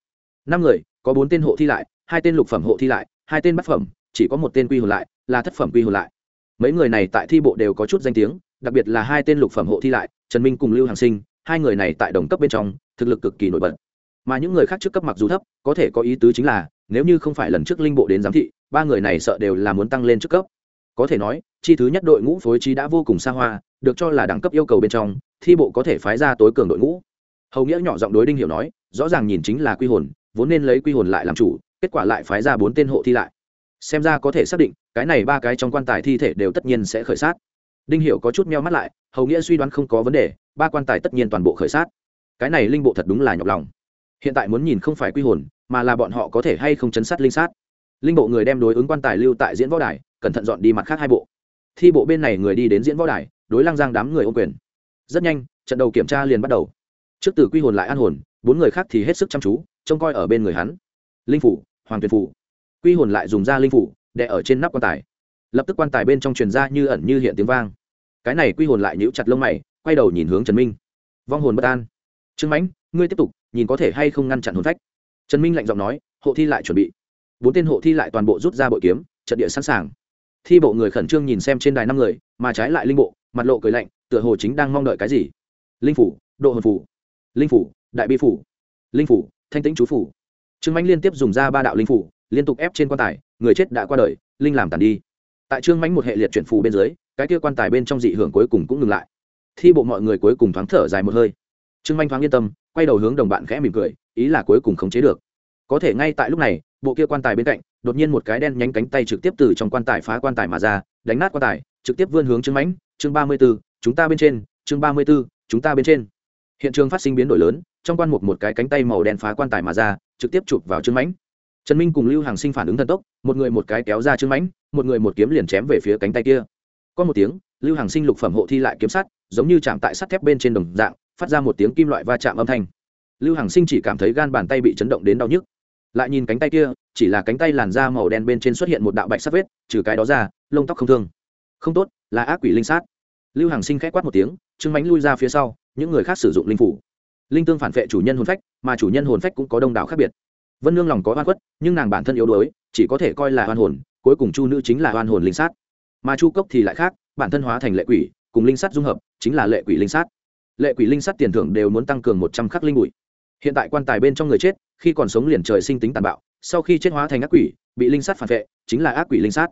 Năm người, có bốn tên hộ thi lại, hai tên lục phẩm hộ thi lại, hai tên bát phẩm, chỉ có một tên quy hồn lại, là thất phẩm quy hồn lại. Mấy người này tại thi bộ đều có chút danh tiếng, đặc biệt là hai tên lục phẩm hộ thi lại, trần minh cùng lưu hàng sinh, hai người này tại đồng cấp bên trong, thực lực cực kỳ nổi bật. Mà những người khác trước cấp mặc dù thấp, có thể có ý tứ chính là, nếu như không phải lần trước linh bộ đến giám thị, ba người này sợ đều là muốn tăng lên trước cấp. Có thể nói chi thứ nhất đội ngũ phối trí đã vô cùng xa hoa, được cho là đẳng cấp yêu cầu bên trong, thi bộ có thể phái ra tối cường đội ngũ. Hầu nghĩa nhỏ giọng đối đinh hiểu nói, rõ ràng nhìn chính là quy hồn, vốn nên lấy quy hồn lại làm chủ, kết quả lại phái ra bốn tên hộ thi lại. Xem ra có thể xác định, cái này ba cái trong quan tài thi thể đều tất nhiên sẽ khởi sát. Đinh hiểu có chút meo mắt lại, hầu nghĩa suy đoán không có vấn đề, ba quan tài tất nhiên toàn bộ khởi sát. Cái này linh bộ thật đúng là nhọc lòng. Hiện tại muốn nhìn không phải quy hồn, mà là bọn họ có thể hay không chấn sát linh sát. Linh bộ người đem đối ứng quan tài lưu tại diễn võ đài, cẩn thận dọn đi mặt khác hai bộ thi bộ bên này người đi đến diễn võ đài, đối lăng giang đám người ô quyền. Rất nhanh, trận đầu kiểm tra liền bắt đầu. Trước từ quy hồn lại an hồn, bốn người khác thì hết sức chăm chú, trông coi ở bên người hắn. Linh phủ, hoàng tuyền phủ. Quy hồn lại dùng ra linh phủ, đè ở trên nắp quan tài. Lập tức quan tài bên trong truyền ra như ẩn như hiện tiếng vang. Cái này quy hồn lại nhíu chặt lông mày, quay đầu nhìn hướng trần minh. Vong hồn bất an. Trương mãnh, ngươi tiếp tục, nhìn có thể hay không ngăn chặn hồn phách? Trần minh lạnh giọng nói, hộ thi lại chuẩn bị. Bốn tên hộ thi lại toàn bộ rút ra bội kiếm, trận địa sẵn sàng thi bộ người khẩn trương nhìn xem trên đài năm người, mà trái lại linh bộ, mặt lộ cười lạnh, tựa hồ chính đang mong đợi cái gì. Linh phủ, độ hồn phủ. Linh phủ, đại bi phủ. Linh phủ, thanh tĩnh chú phủ. Trương mãnh liên tiếp dùng ra ba đạo linh phủ, liên tục ép trên quan tài, người chết đã qua đời, linh làm tàn đi. Tại trương mãnh một hệ liệt chuyển phù bên dưới, cái kia quan tài bên trong dị hưởng cuối cùng cũng ngừng lại. Thi bộ mọi người cuối cùng thoáng thở dài một hơi. Trương manh thoáng yên tâm, quay đầu hướng đồng bạn khẽ mỉm cười, ý là cuối cùng khống chế được. Có thể ngay tại lúc này, bộ kia quan tài bên cạnh đột nhiên một cái đen nhánh cánh tay trực tiếp từ trong quan tài phá quan tài mà ra, đánh nát quan tài, trực tiếp vươn hướng trương mãnh chương ba mươi b ố chúng ta bên trên chương ba mươi b ố chúng ta bên trên. Hiện trường phát sinh biến đổi lớn, trong quan mục một cái cánh tay màu đen phá quan tài mà ra, trực tiếp chụp vào trương mãnh. Trần minh cùng lưu hàng sinh phản ứng thần tốc, một người một cái kéo ra trương mãnh, một người một kiếm liền chém về phía cánh tay kia. Có một tiếng, lưu hàng sinh lục phẩm hộ thi lại kiếm sắt, giống như chạm tại sắt thép bên trên đồng dạng, phát ra một tiếng kim loại va chạm âm thanh. Lưu hàng sinh chỉ cảm thấy gan bàn tay bị chấn động đến đau nhức. Lại nhìn cánh tay kia chỉ là cánh tay làn da màu đen bên trên xuất hiện một đạo bạch sắc vết, trừ cái đó ra, lông tóc không thương. Không tốt, là ác quỷ linh sát. Lưu hàng sinh k h quát một tiếng trưng mánh lui ra phía sau, những người khác sử dụng linh phủ. Linh tương phản vệ chủ nhân hồn phách, mà chủ nhân hồn phách cũng có đông đảo khác biệt. Vân nương lòng có oan khuất, nhưng nàng bản thân yếu đuối, chỉ có thể coi là oan hồn, cuối cùng chu nữ chính là oan hồn linh sát. Mà chu cốc thì lại khác, bản thân hóa thành lệ quỷ, cùng linh sát dung hợp, chính là lệ quỷ linh sát. Lệ quỷ linh sát tiền thưởng đều muốn tăng cường một trăm khắc linh bụi. Hiện tại quan tài bên trong người chết, khi còn sống liền trời sinh tính tàn bạo sau khi chết hóa thành ác quỷ, bị linh sát phản vệ, chính là ác quỷ linh sát.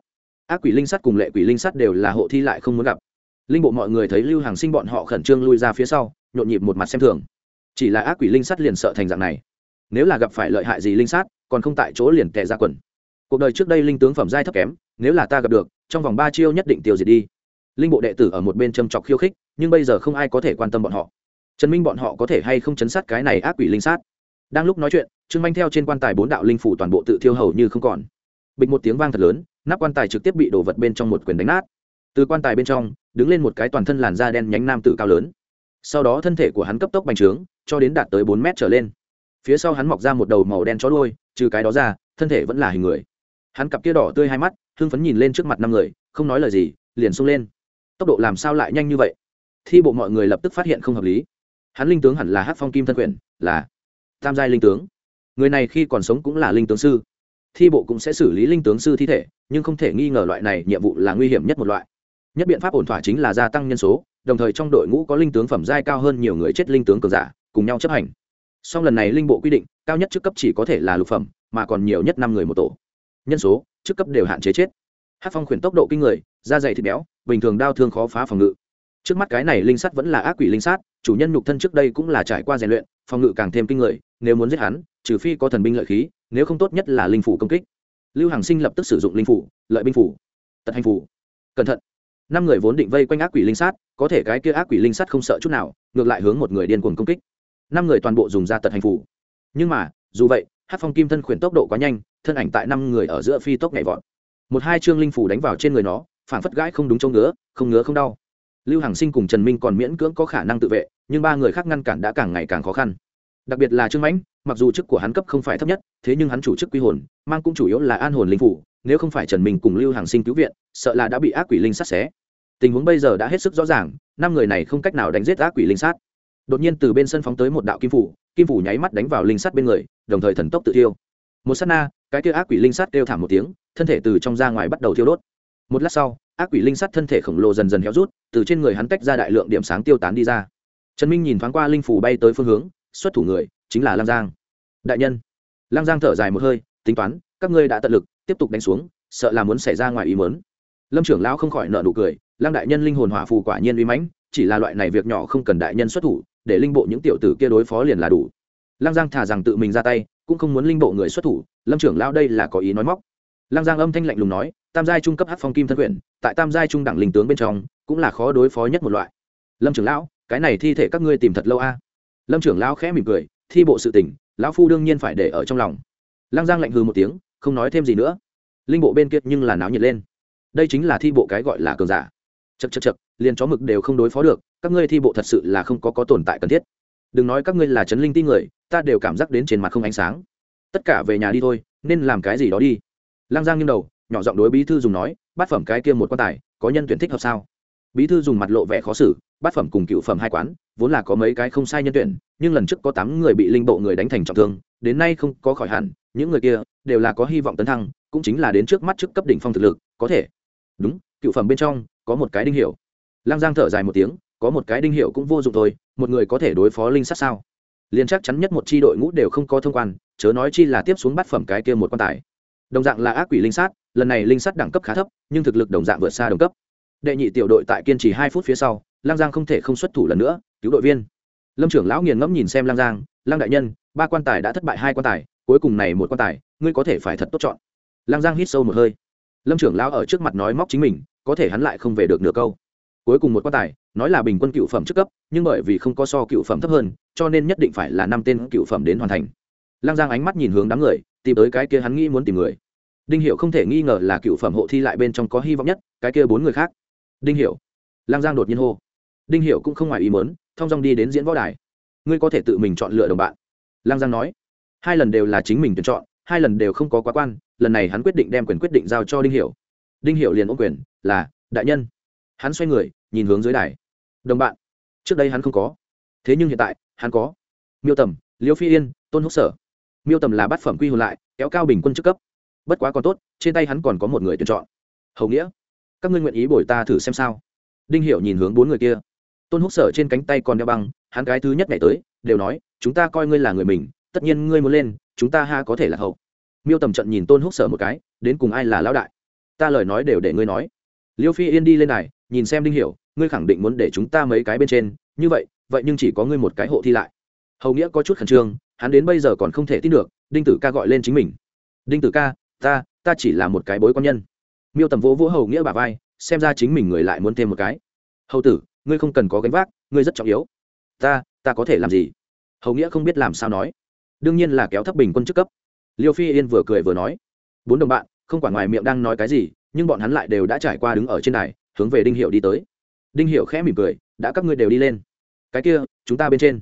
Ác quỷ linh sát cùng lệ quỷ linh sát đều là hộ thi lại không muốn gặp. Linh bộ mọi người thấy lưu hàng sinh bọn họ khẩn trương lui ra phía sau, nhộn nhịp một mặt xem thường. Chỉ là ác quỷ linh sát liền sợ thành dạng này. Nếu là gặp phải lợi hại gì linh sát, còn không tại chỗ liền tệ ra quần. Cuộc đời trước đây linh tướng phẩm giai thấp kém, nếu là ta gặp được, trong vòng ba chiêu nhất định tiêu diệt đi. Linh bộ đệ tử ở một bên châm chọc khiêu khích, nhưng bây giờ không ai có thể quan tâm bọn họ. Trần minh bọn họ có thể hay không chấn sát cái này ác quỷ linh sát? Đang lúc nói chuyện, trương manh theo trên quan tài bốn đạo linh phủ toàn bộ tự thiêu hầu như không còn. Bịch một tiếng vang thật lớn, nắp quan tài trực tiếp bị đổ vật bên trong một quyền đánh nát. Từ quan tài bên trong, đứng lên một cái toàn thân làn da đen nhánh nam tử cao lớn. Sau đó thân thể của hắn cấp tốc bành trướng, cho đến đạt tới bốn mét trở lên. Phía sau hắn mọc ra một đầu màu đen chó đôi trừ cái đó ra, thân thể vẫn là hình người. Hắn cặp kia đỏ tươi hai mắt, hưng phấn nhìn lên trước mặt năm người, không nói lời gì, liền sung lên. Tốc độ làm sao lại nhanh như vậy? Thi bộ mọi người lập tức phát hiện không hợp lý. Hắn linh tướng hẳn là hát phong kim thân quyển là tam giai linh tướng. Người này khi còn sống cũng là linh tướng sư. Thi bộ cũng sẽ xử lý linh tướng sư thi thể, nhưng không thể nghi ngờ loại này nhiệm vụ là nguy hiểm nhất một loại. Nhất biện pháp ổn thỏa chính là gia tăng nhân số, đồng thời trong đội ngũ có linh tướng phẩm giai cao hơn nhiều người chết linh tướng cường giả, cùng nhau chấp hành. Song lần này linh bộ quy định, cao nhất chức cấp chỉ có thể là lục phẩm, mà còn nhiều nhất năm người một tổ. Nhân số, chức cấp đều hạn chế chết. Hát phong khuyển tốc độ kinh người, da dày thịt béo, bình thường đau thương khó phá phòng ngự. Trước mắt cái này linh sắt vẫn là ác quỷ linh sát chủ nhân nhục thân trước đây cũng là trải qua rèn luyện, phòng ngự càng thêm kinh người nếu muốn giết hắn, trừ phi có thần binh lợi khí, nếu không tốt nhất là linh phủ công kích. Lưu hàng sinh lập tức sử dụng linh phủ, lợi binh phủ, tật hành phủ. Cẩn thận. Năm người vốn định vây quanh ác quỷ linh sát, có thể cái kia ác quỷ linh sát không sợ chút nào, ngược lại hướng một người điên cuồng công kích. Năm người toàn bộ dùng ra tật hành phủ. Nhưng mà, dù vậy hát phong kim thân khuyển tốc độ quá nhanh, thân ảnh tại năm người ở giữa phi tốc nhảy vọt. Một hai chương linh phủ đánh vào trên người nó, phản phất gãi không đúng chỗ ngứa, không ngứa không đau. Lưu hằng sinh cùng trần minh còn miễn cưỡng có khả năng tự vệ, nhưng ba người khác ngăn cản đã càng ngày càng khó khăn đặc biệt là trương mãnh, mặc dù chức của hắn cấp không phải thấp nhất, thế nhưng hắn chủ chức quy hồn, mang cũng chủ yếu là an hồn linh phủ, nếu không phải trần minh cùng lưu hàng sinh cứu viện, sợ là đã bị ác quỷ linh sát xé. Tình huống bây giờ đã hết sức rõ ràng, năm người này không cách nào đánh giết ác quỷ linh sát. Đột nhiên từ bên sân phóng tới một đạo kim phủ kim phủ nháy mắt đánh vào linh sát bên người, đồng thời thần tốc tự tiêu. một s á t na, cái kia ác quỷ linh sát kêu thảm một tiếng, thân thể từ trong ra ngoài bắt đầu thiêu đốt. Một lát sau, ác quỷ linh sát thân thể khổng lồ dần dần héo rút, từ trên người hắn tách ra đại lượng điểm sáng tiêu tán đi ra. Trần minh nhìn thoáng qua linh phủ bay tới phương hướng xuất thủ người chính là lang giang. Đại nhân. Lang giang thở dài một hơi, tính toán, các ngươi đã tận lực, tiếp tục đánh xuống, sợ là muốn xảy ra ngoài ý mớn lâm trưởng lão không khỏi nợ nụ cười lang đại nhân linh hồn hỏa phù quả nhiên uy mãnh, chỉ là loại này việc nhỏ không cần đại nhân xuất thủ, để linh bộ những tiểu tử kia đối phó liền là đủ. Lang giang thả rằng tự mình ra tay, cũng không muốn linh bộ người xuất thủ, lâm trưởng lão đây là có ý nói móc. Lang giang âm thanh lạnh lùng nói, tam giai trung cấp hát phong kim thân quyển tại tam giai trung đẳng linh tướng bên trong, cũng là khó đối phó nhất một loại. Lâm trưởng lão, cái này thi thể các ngươi tìm thật lâu a lâm trưởng lão khẽ mỉm cười, thi bộ sự tình, lão phu đương nhiên phải để ở trong lòng. Lăng giang lạnh hừ một tiếng, không nói thêm gì nữa. Linh bộ bên kia nhưng là náo nhiệt lên. Đây chính là thi bộ cái gọi là cường giả. Chật chật chật liền chó mực đều không đối phó được, các ngươi thi bộ thật sự là không có có tồn tại cần thiết. Đừng nói các ngươi là chấn linh ti người, ta đều cảm giác đến trên mặt không ánh sáng. Tất cả về nhà đi thôi, nên làm cái gì đó đi. Lăng giang nghiêng đầu, nhỏ giọng đối bí thư dùng nói, bát phẩm cái kia một quan tài, có nhân tuyển thích hợp sao? Bí thư dùng mặt lộ vẻ khó xử bát phẩm cùng cựu phẩm hai quán, vốn là có mấy cái không sai nhân tuyển, nhưng lần trước có tám người bị linh bộ người đánh thành trọng thương, đến nay không có khỏi hẳn, những người kia đều là có hy vọng tấn thăng, cũng chính là đến trước mắt trước cấp đỉnh phong thực lực, có thể. Đúng, cựu phẩm bên trong có một cái đinh hiệu. Lang giang thở dài một tiếng, có một cái đinh hiệu cũng vô dụng thôi, một người có thể đối phó linh sát sao? Liền chắc chắn nhất một chi đội ngũ đều không có thông quan, chớ nói chi là tiếp xuống bát phẩm cái kia một quan tài. Đồng dạng là ác quỷ linh sát, lần này linh sát đẳng cấp khá thấp, nhưng thực lực đồng dạng vượt xa đồng cấp. Đệ nhị tiểu đội tại kiên trì hai phút phía sau lang giang không thể không xuất thủ lần nữa, cứu đội viên. Lâm trưởng lão nghiền ngẫm nhìn xem lang giang, lang đại nhân, ba quan tài đã thất bại hai quan tài, cuối cùng này một quan tài, ngươi có thể phải thật tốt chọn. Lang giang hít sâu một hơi. Lâm trưởng lão ở trước mặt nói móc chính mình, có thể hắn lại không về được nửa câu. Cuối cùng một quan tài, nói là bình quân cựu phẩm trước cấp, nhưng bởi vì không có so cựu phẩm thấp hơn, cho nên nhất định phải là năm tên cựu phẩm đến hoàn thành. Lang giang ánh mắt nhìn hướng đám người, tìm tới cái kia hắn nghĩ muốn tìm người. Đinh hiệu không thể nghi ngờ là cựu phẩm hộ thi lại bên trong có hy vọng nhất, cái kia bốn người khác. Đinh hiệu lang giang đột nhiên hô đinh hiệu cũng không ngoài ý mớn thong dong đi đến diễn võ đài. Ngươi có thể tự mình chọn lựa đồng bạn. Lang giang nói, hai lần đều là chính mình tuyển chọn, hai lần đều không có quá quan, lần này hắn quyết định đem quyền quyết định giao cho đinh hiệu đinh hiệu liền ôm quyền, là, đại nhân. Hắn xoay người, nhìn hướng dưới đài. Đồng bạn. Trước đây hắn không có. Thế nhưng hiện tại, hắn có. Miêu tầm, liêu phi yên, tôn húc sở. Miêu tầm là bát phẩm quy hồn lại, kéo cao bình quân chức cấp. Bất quá còn tốt, trên tay hắn còn có một người tuyển chọn. Hầu nghĩa, các ngươi nguyện ý bồi ta thử xem sao? Đinh hiểu nhìn hướng bốn người kia tôn húc sở trên cánh tay còn đeo băng, hắn cái thứ nhất ngày tới, đều nói, chúng ta coi ngươi là người mình, tất nhiên ngươi muốn lên, chúng ta ha có thể là hậu. Miêu tầm trận nhìn tôn húc sở một cái, đến cùng ai là lão đại? Ta lời nói đều để ngươi nói. Liêu phi yên đi lên này, nhìn xem đinh hiểu, ngươi khẳng định muốn để chúng ta mấy cái bên trên, như vậy vậy nhưng chỉ có ngươi một cái hộ thi lại. Hầu nghĩa có chút khẩn trương, hắn đến bây giờ còn không thể tin được, đinh tử ca gọi lên chính mình. Đinh tử ca, ta ta chỉ là một cái bối quan nhân. Miêu tầm vỗ vỗ hầu nghĩa bà vai, xem ra chính mình người lại muốn thêm một cái. Hầu tử ngươi không cần có gánh vác, ngươi rất trọng yếu. Ta ta có thể làm gì? Hầu nghĩa không biết làm sao nói. Đương nhiên là kéo thấp bình quân chức cấp. Liêu phi yên vừa cười vừa nói. Bốn đồng bạn, không quản ngoài miệng đang nói cái gì, nhưng bọn hắn lại đều đã trải qua đứng ở trên đài, hướng về đinh hiệu đi tới. Đinh hiệu khẽ mỉm cười, đã các ngươi đều đi lên. Cái kia, chúng ta bên trên.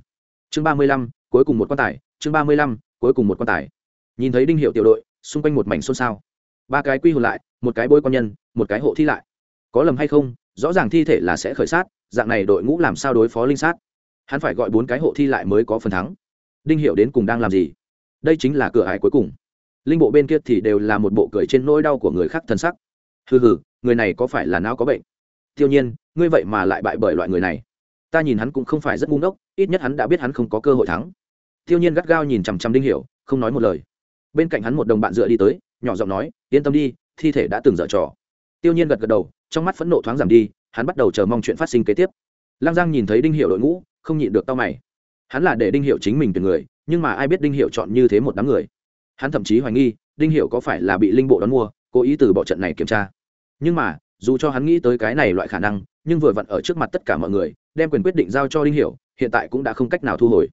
Chương ba mươi lăm, cuối cùng một quan tài, chương ba mươi lăm, cuối cùng một quan tài. Nhìn thấy đinh hiệu tiểu đội, xung quanh một mảnh xôn xao. Ba cái quy hồn lại, một cái bôi quan nhân, một cái hộ thi lại. Có lầm hay không rõ ràng thi thể là sẽ khởi sát, dạng này đội ngũ làm sao đối phó linh sát? Hắn phải gọi bốn cái hộ thi lại mới có phần thắng. Đinh hiệu đến cùng đang làm gì? Đây chính là cửa hải cuối cùng. Linh bộ bên kia thì đều là một bộ cười trên nỗi đau của người khác thân sắc. Hừ hừ, người này có phải là não có bệnh? Tiêu nhiên, ngươi vậy mà lại bại bởi loại người này. Ta nhìn hắn cũng không phải rất ngu ngốc, ít nhất hắn đã biết hắn không có cơ hội thắng. Tiêu nhiên gắt gao nhìn chằm chằm đinh hiểu, không nói một lời. Bên cạnh hắn một đồng bạn dựa đi tới, nhỏ giọng nói, yên tâm đi, thi thể đã từng dở trò tiêu nhiên gật gật đầu, trong mắt phẫn nộ thoáng giảm đi, hắn bắt đầu chờ mong chuyện phát sinh kế tiếp. Lăng giang nhìn thấy đinh hiệu đội ngũ, không nhịn được tao mày. Hắn là để đinh hiệu chính mình tuyển người, nhưng mà ai biết đinh hiệu chọn như thế một đám người. Hắn thậm chí hoài nghi, đinh hiệu có phải là bị linh bộ đón mua, cố ý từ bỏ trận này kiểm tra. Nhưng mà, dù cho hắn nghĩ tới cái này loại khả năng, nhưng vừa vặn ở trước mặt tất cả mọi người, đem quyền quyết định giao cho đinh hiệu, hiện tại cũng đã không cách nào thu hồi.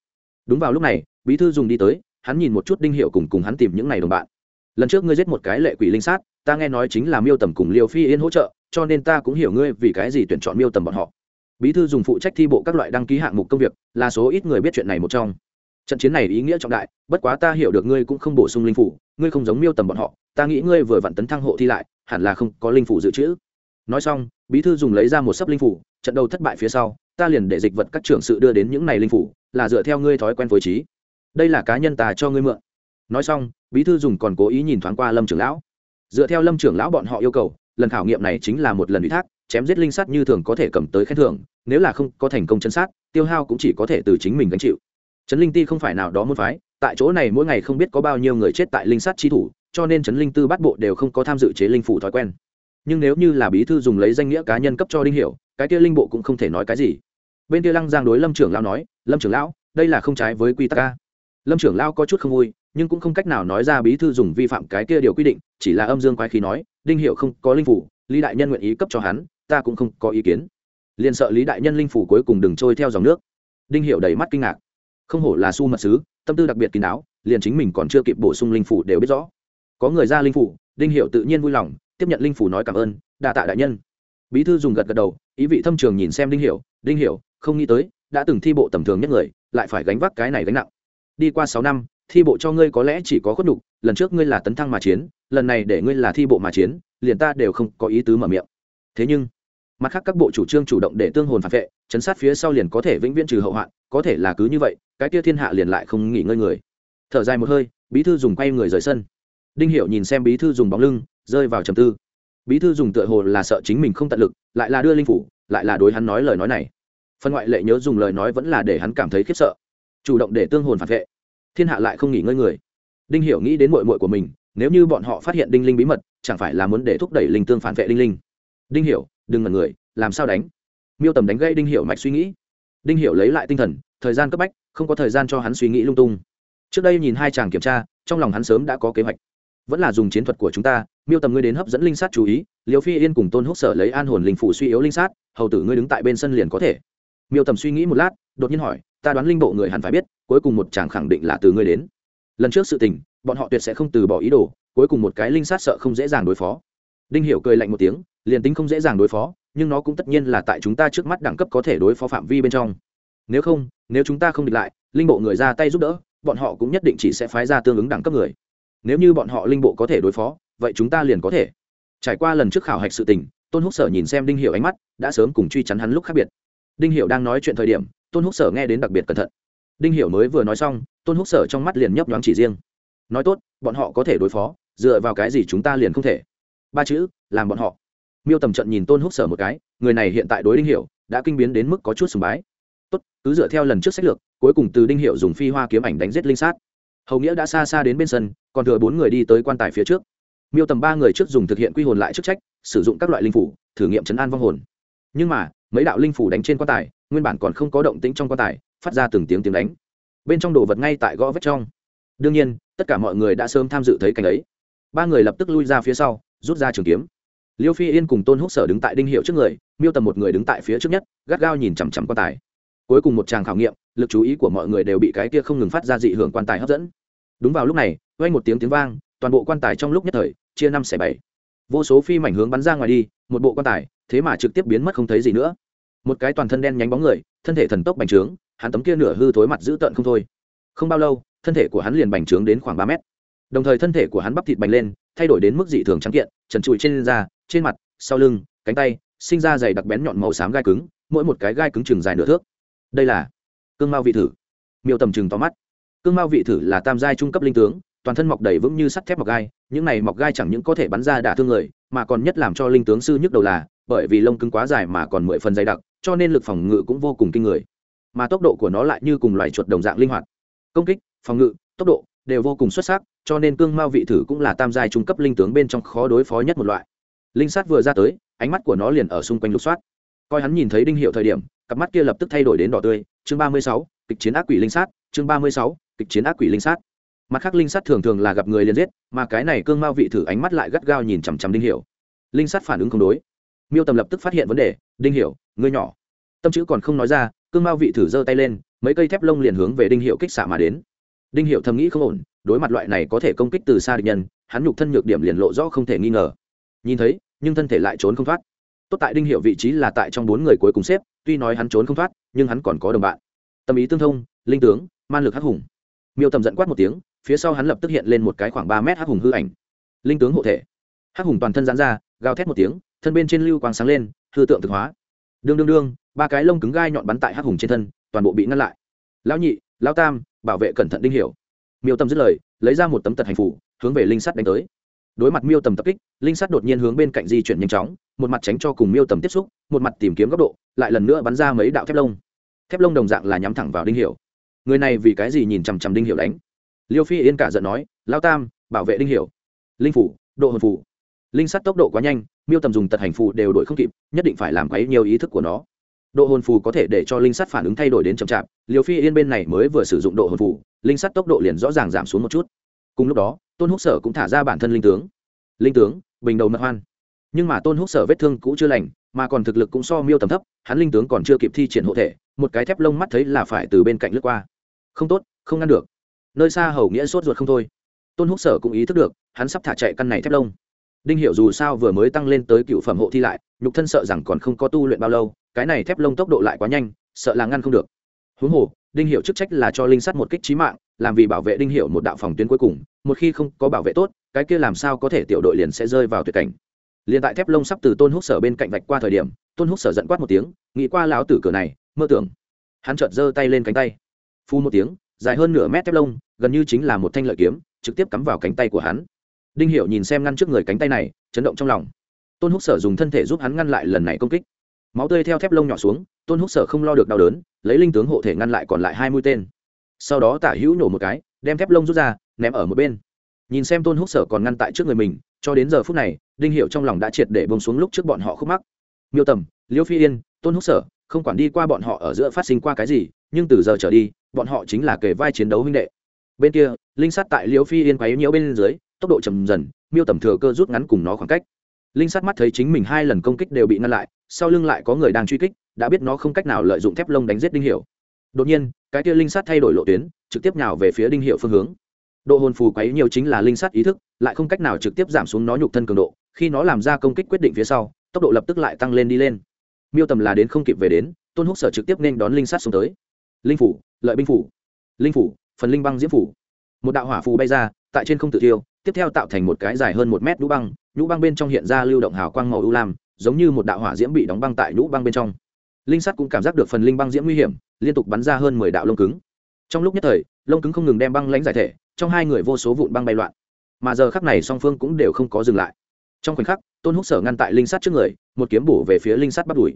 Đúng vào lúc này, bí thư dùng đi tới, hắn nhìn một chút đinh hiệu cùng cùng hắn tìm những n à y đồng bạn lần trước ngươi giết một cái lệ quỷ linh sát, ta nghe nói chính là miêu tầm cùng liều phi yên hỗ trợ, cho nên ta cũng hiểu ngươi vì cái gì tuyển chọn miêu tầm bọn họ. Bí thư dùng phụ trách thi bộ các loại đăng ký hạng mục công việc, là số ít người biết chuyện này một trong. Trận chiến này ý nghĩa trọng đại, bất quá ta hiểu được ngươi cũng không bổ sung linh phủ, ngươi không giống miêu tầm bọn họ, ta nghĩ ngươi vừa vặn tấn thăng hộ thi lại, hẳn là không có linh phủ dự trữ. Nói xong, bí thư dùng lấy ra một sấp linh phủ, trận đầu thất bại phía sau, ta liền để dịch vật các trưởng sự đưa đến những này linh phủ, là dựa theo ngươi thói quen phối trí. Đây là cá nhân ta cho ngươi mượn nói xong, bí thư dùng còn cố ý nhìn thoáng qua lâm trưởng lão. Dựa theo lâm trưởng lão bọn họ yêu cầu, lần khảo nghiệm này chính là một lần ủy thác, chém giết linh sắt như thường có thể cầm tới khen thưởng, nếu là không có thành công chân sát, tiêu hao cũng chỉ có thể từ chính mình gánh chịu. Trấn linh ti không phải nào đó muốn phái, tại chỗ này mỗi ngày không biết có bao nhiêu người chết tại linh sắt chi thủ, cho nên trấn linh tư bắt bộ đều không có tham dự chế linh phủ thói quen. Nhưng nếu như là bí thư dùng lấy danh nghĩa cá nhân cấp cho đinh hiểu, cái kia linh bộ cũng không thể nói cái gì. Bên kia lăng giang đối lâm trưởng lão nói, lâm trưởng lão, đây là không trái với quy tắc ca lâm trưởng lão có chút không vui nhưng cũng không cách nào nói ra bí thư dùng vi phạm cái kia điều quy định, chỉ là âm dương quái khí nói, đinh hiệu không có linh phủ, lý đại nhân nguyện ý cấp cho hắn, ta cũng không có ý kiến. Liền sợ lý đại nhân linh phủ cuối cùng đừng trôi theo dòng nước. Đinh hiệu đầy mắt kinh ngạc. Không hổ là su mật sứ, tâm tư đặc biệt kín đáo, liền chính mình còn chưa kịp bổ sung linh phủ đều biết rõ. Có người ra linh phủ, đinh hiệu tự nhiên vui lòng, tiếp nhận linh phủ nói cảm ơn, đa tạ đại nhân. Bí thư dùng gật gật đầu, ý vị thâm trường nhìn xem đinh hiểu đinh hiểu không nghĩ tới, đã từng thi bộ tầm thường nhất người, lại phải gánh vác cái này gánh nặng. Đi qua sáu năm thi bộ cho ngươi có lẽ chỉ có khuất đục lần trước ngươi là tấn thăng mà chiến, lần này để ngươi là thi bộ mà chiến, liền ta đều không có ý tứ mở miệng. Thế nhưng, mặt khác các bộ chủ trương chủ động để tương hồn phản vệ, chấn sát phía sau liền có thể vĩnh viễn trừ hậu hoạn, có thể là cứ như vậy, cái kia thiên hạ liền lại không nghỉ ngơi người. Thở dài một hơi, bí thư dùng quay người rời sân. Đinh hiệu nhìn xem bí thư dùng bóng lưng, rơi vào trầm tư. Bí thư dùng tựa hồ là sợ chính mình không tận lực, lại là đưa linh phủ, lại là đối hắn nói lời nói này. Phân ngoại lệ nhớ dùng lời nói vẫn là để hắn cảm thấy khiếp sợ. Chủ động để tương hồn phản vệ thiên hạ lại không nghỉ ngơi người. Đinh hiểu nghĩ đến mội mội của mình, nếu như bọn họ phát hiện đinh linh bí mật, chẳng phải là muốn để thúc đẩy linh tương phản vệ đinh linh? Đinh hiểu, đừng ngần người, làm sao đánh? Miêu tầm đánh gây đinh hiểu mạch suy nghĩ. Đinh hiểu lấy lại tinh thần, thời gian cấp bách, không có thời gian cho hắn suy nghĩ lung tung. Trước đây nhìn hai chàng kiểm tra, trong lòng hắn sớm đã có kế hoạch. Vẫn là dùng chiến thuật của chúng ta, miêu tầm ngươi đến hấp dẫn linh sát chú ý liều phi yên cùng tôn húc sở lấy an hồn linh phủ suy yếu linh sát, hầu tử ngươi đứng tại bên sân liền có thể. Miêu tầm suy nghĩ một lát đột nhiên hỏi, ta đoán linh bộ người hẳn phải biết, cuối cùng một chàng khẳng định là từ ngươi đến. Lần trước sự tình, bọn họ tuyệt sẽ không từ bỏ ý đồ, cuối cùng một cái linh sát sợ không dễ dàng đối phó. Đinh hiểu cười lạnh một tiếng, liền tính không dễ dàng đối phó, nhưng nó cũng tất nhiên là tại chúng ta trước mắt đẳng cấp có thể đối phó phạm vi bên trong. Nếu không, nếu chúng ta không địch lại, linh bộ người ra tay giúp đỡ, bọn họ cũng nhất định chỉ sẽ phái ra tương ứng đẳng cấp người. Nếu như bọn họ linh bộ có thể đối phó, vậy chúng ta liền có thể. Trải qua lần trước khảo hạch sự tình, tôn húc sở nhìn xem đinh hiểu ánh mắt, đã sớm cùng truy chắn hắn lúc khác biệt. Đinh hiểu đang nói chuyện thời điểm tôn húc sở nghe đến đặc biệt cẩn thận. Đinh hiểu mới vừa nói xong, tôn húc sở trong mắt liền nhấp nhoáng chỉ riêng. Nói tốt, bọn họ có thể đối phó, dựa vào cái gì chúng ta liền không thể? Ba chữ, làm bọn họ. Miêu tầm trận nhìn tôn húc sở một cái, người này hiện tại đối đinh hiểu đã kinh biến đến mức có chút sùng bái. Tốt, cứ dựa theo lần trước sách lược, cuối cùng từ đinh hiểu dùng phi hoa kiếm ảnh đánh giết linh sát. Hầu nghĩa đã xa xa đến bên sân, còn thừa bốn người đi tới quan tài phía trước. Miêu tầm ba người trước dùng thực hiện quy hồn lại chức trách, sử dụng các loại linh phủ, thử nghiệm chấn an vong hồn. Nhưng mà mấy đạo linh phủ đánh trên quan tài, nguyên bản còn không có động tĩnh trong quan tài, phát ra từng tiếng tiếng đánh. Bên trong đồ vật ngay tại gõ vết trong. Đương nhiên, tất cả mọi người đã sớm tham dự thấy cảnh ấy. Ba người lập tức lui ra phía sau, rút ra trường kiếm. Liêu phi yên cùng tôn húc sở đứng tại đinh hiệu trước người, miêu tầm một người đứng tại phía trước nhất, gắt gao nhìn chằm chằm quan tài. Cuối cùng một tràng khảo nghiệm, lực chú ý của mọi người đều bị cái kia không ngừng phát ra dị hưởng quan tài hấp dẫn. Đúng vào lúc này, vang một tiếng tiếng vang, toàn bộ quan tài trong lúc nhất thời, chia năm xẻ bảy. Vô số phi mảnh hướng bắn ra ngoài đi, một bộ quan tài, thế mà trực tiếp biến mất không thấy gì nữa một cái toàn thân đen nhánh bóng người, thân thể thần tốc bành trướng, hắn tấm kia nửa hư thối mặt dữ tợn không thôi. Không bao lâu, thân thể của hắn liền bành trướng đến khoảng ba mét. Đồng thời thân thể của hắn bắp thịt bành lên, thay đổi đến mức dị thường trắng kiện, trần trụi trên da, trên mặt, sau lưng, cánh tay, sinh ra dày đặc bén nhọn màu xám gai cứng, mỗi một cái gai cứng chừng dài nửa thước. Đây là cương mao vị thử. Miêu tầm chừng to mắt. Cương mao vị thử là tam giai trung cấp linh tướng, toàn thân mọc đầy vững như sắt thép mọc gai, những này mọc gai chẳng những có thể bắn ra đả thương người, mà còn nhất làm cho linh tướng sư nhức đầu là, bởi vì lông cứng quá dài mà còn mười phần dày đặc cho nên lực phòng ngự cũng vô cùng kinh người. Mà tốc độ của nó lại như cùng loài chuột đồng dạng linh hoạt. Công kích, phòng ngự, tốc độ đều vô cùng xuất sắc, cho nên cương mao vị thử cũng là tam giai trung cấp linh tướng bên trong khó đối phó nhất một loại. Linh sát vừa ra tới, ánh mắt của nó liền ở xung quanh lục soát. Coi hắn nhìn thấy đinh hiệu thời điểm, cặp mắt kia lập tức thay đổi đến đỏ tươi. Chương ba mươi sáu, kịch chiến ác quỷ linh sát, chương ba mươi sáu, kịch chiến ác quỷ linh sát. Mặt khác linh sát thường thường là gặp người liền giết, mà cái này cương mao vị thử ánh mắt lại gắt gao nhìn chằm chằm đinh hiểu linh sát phản ứng không đối. Miêu tầm lập tức phát hiện vấn đề, đinh hiểu ngươi nhỏ. Tâm chữ còn không nói ra, cương mao vị thử giơ tay lên, mấy cây thép lông liền hướng về đinh hiệu kích xạ mà đến. Đinh hiệu thầm nghĩ không ổn, đối mặt loại này có thể công kích từ xa địch nhân, hắn nhục thân nhược điểm liền lộ rõ không thể nghi ngờ. Nhìn thấy, nhưng thân thể lại trốn không thoát. Tốt tại đinh hiệu vị trí là tại trong bốn người cuối cùng xếp, tuy nói hắn trốn không thoát, nhưng hắn còn có đồng bạn. Tâm ý tương thông, linh tướng, man lực hắc hùng. Miêu tầm giận quát một tiếng, phía sau hắn lập tức hiện lên một cái khoảng ba mét hắc hùng hư ảnh. Linh tướng hộ thể. Hắc hùng toàn thân giãn ra, gào thét một tiếng, thân bên trên lưu quang sáng lên, hư tượng thực hóa đương đương đương, ba cái lông cứng gai nhọn bắn tại hắc hùng trên thân, toàn bộ bị ngăn lại. Lão nhị, lão tam, bảo vệ cẩn thận đinh hiểu. Miêu tầm dứt lời, lấy ra một tấm tật hành phủ hướng về linh sắt đánh tới. Đối mặt miêu tầm tập kích, linh sắt đột nhiên hướng bên cạnh di chuyển nhanh chóng, một mặt tránh cho cùng miêu tầm tiếp xúc, một mặt tìm kiếm góc độ, lại lần nữa bắn ra mấy đạo thép lông. Thép lông đồng dạng là nhắm thẳng vào đinh hiểu. Người này vì cái gì nhìn chằm chằm đinh hiểu đánh? Liêu phi yên cả giận nói lao tam, bảo vệ đinh hiểu. Linh phủ, độ hồn phủ. Linh sắt tốc độ quá nhanh miêu tầm dùng tật hành phù đều đổi không kịp, nhất định phải làm quấy nhiều ý thức của nó. Độ hồn phù có thể để cho linh sắt phản ứng thay đổi đến chậm chạp liều phi yên bên này mới vừa sử dụng độ hồn phù, linh sắt tốc độ liền rõ ràng giảm xuống một chút. Cùng lúc đó, tôn húc sở cũng thả ra bản thân linh tướng. Linh tướng, bình đầu mật hoan. Nhưng mà tôn húc sở vết thương cũ chưa lành, mà còn thực lực cũng so miêu tầm thấp, hắn linh tướng còn chưa kịp thi triển hộ thể, một cái thép lông mắt thấy là phải từ bên cạnh lướt qua. Không tốt, không ngăn được. Nơi xa hầu nghĩa sốt ruột không thôi. Tôn húc sở cũng ý thức được, hắn sắp thả chạy căn này thép lông đinh hiệu dù sao vừa mới tăng lên tới cựu phẩm hộ thi lại, nhục thân sợ rằng còn không có tu luyện bao lâu, cái này thép lông tốc độ lại quá nhanh, sợ là ngăn không được. Huống hồ, đinh hiệu chức trách là cho linh sắt một kích trí mạng, làm vì bảo vệ đinh hiệu một đạo phòng tuyến cuối cùng, một khi không có bảo vệ tốt, cái kia làm sao có thể tiểu đội liền sẽ rơi vào tuyệt cảnh. Liền tại thép lông sắp từ tôn húc sở bên cạnh vạch qua thời điểm, tôn húc sở giận quát một tiếng, nghĩ qua lão tử cửa này, mơ tưởng. Hắn chợt giơ tay lên cánh tay. Phu một tiếng, dài hơn nửa mét thép lông, gần như chính là một thanh lợi kiếm, trực tiếp cắm vào cánh tay của hắn đinh hiệu nhìn xem ngăn trước người cánh tay này, chấn động trong lòng. Tôn húc sở dùng thân thể giúp hắn ngăn lại lần này công kích. Máu tươi theo thép lông nhỏ xuống, tôn húc sở không lo được đau đớn, lấy linh tướng hộ thể ngăn lại còn lại hai mũi tên. Sau đó tả hữu nổ một cái, đem thép lông rút ra, ném ở một bên. Nhìn xem tôn húc sở còn ngăn tại trước người mình, cho đến giờ phút này, đinh hiệu trong lòng đã triệt để bông xuống lúc trước bọn họ khúc mắc. Miêu tầm, liêu phi yên, tôn húc sở, không quản đi qua bọn họ ở giữa phát sinh qua cái gì, nhưng từ giờ trở đi, bọn họ chính là kề vai chiến đấu huynh đệ. Bên kia, linh sát tại liêu phi yên quấy nhiễu bên dưới tốc độ chầm dần, miêu tầm thừa cơ rút ngắn cùng nó khoảng cách. Linh sát mắt thấy chính mình hai lần công kích đều bị ngăn lại, sau lưng lại có người đang truy kích, đã biết nó không cách nào lợi dụng thép lông đánh giết đinh hiểu. Đột nhiên, cái kia linh sát thay đổi lộ tuyến, trực tiếp nhào về phía đinh hiệu phương hướng. Độ hồn phù quấy nhiều chính là linh sát ý thức, lại không cách nào trực tiếp giảm xuống nó nhục thân cường độ, khi nó làm ra công kích quyết định phía sau, tốc độ lập tức lại tăng lên đi lên. Miêu tầm là đến không kịp về đến, tôn húc sở trực tiếp nên đón linh sát xuống tới. Linh phủ, lợi binh phủ. Linh phủ, phần linh băng diễm phủ. Một đạo hỏa phù bay ra, tại trên không tự tiêu tiếp theo tạo thành một cái dài hơn một mét nhũ băng nhũ băng bên trong hiện ra lưu động hào quang màu ưu lam, giống như một đạo hỏa diễm bị đóng băng tại nhũ băng bên trong. Linh sắt cũng cảm giác được phần linh băng diễm nguy hiểm, liên tục bắn ra hơn mười đạo lông cứng. Trong lúc nhất thời, lông cứng không ngừng đem băng lãnh giải thể, trong hai người vô số vụn băng bay loạn. Mà giờ khắc này song phương cũng đều không có dừng lại. Trong khoảnh khắc, tôn húc sở ngăn tại linh sắt trước người, một kiếm bổ về phía linh sắt bắt đùi.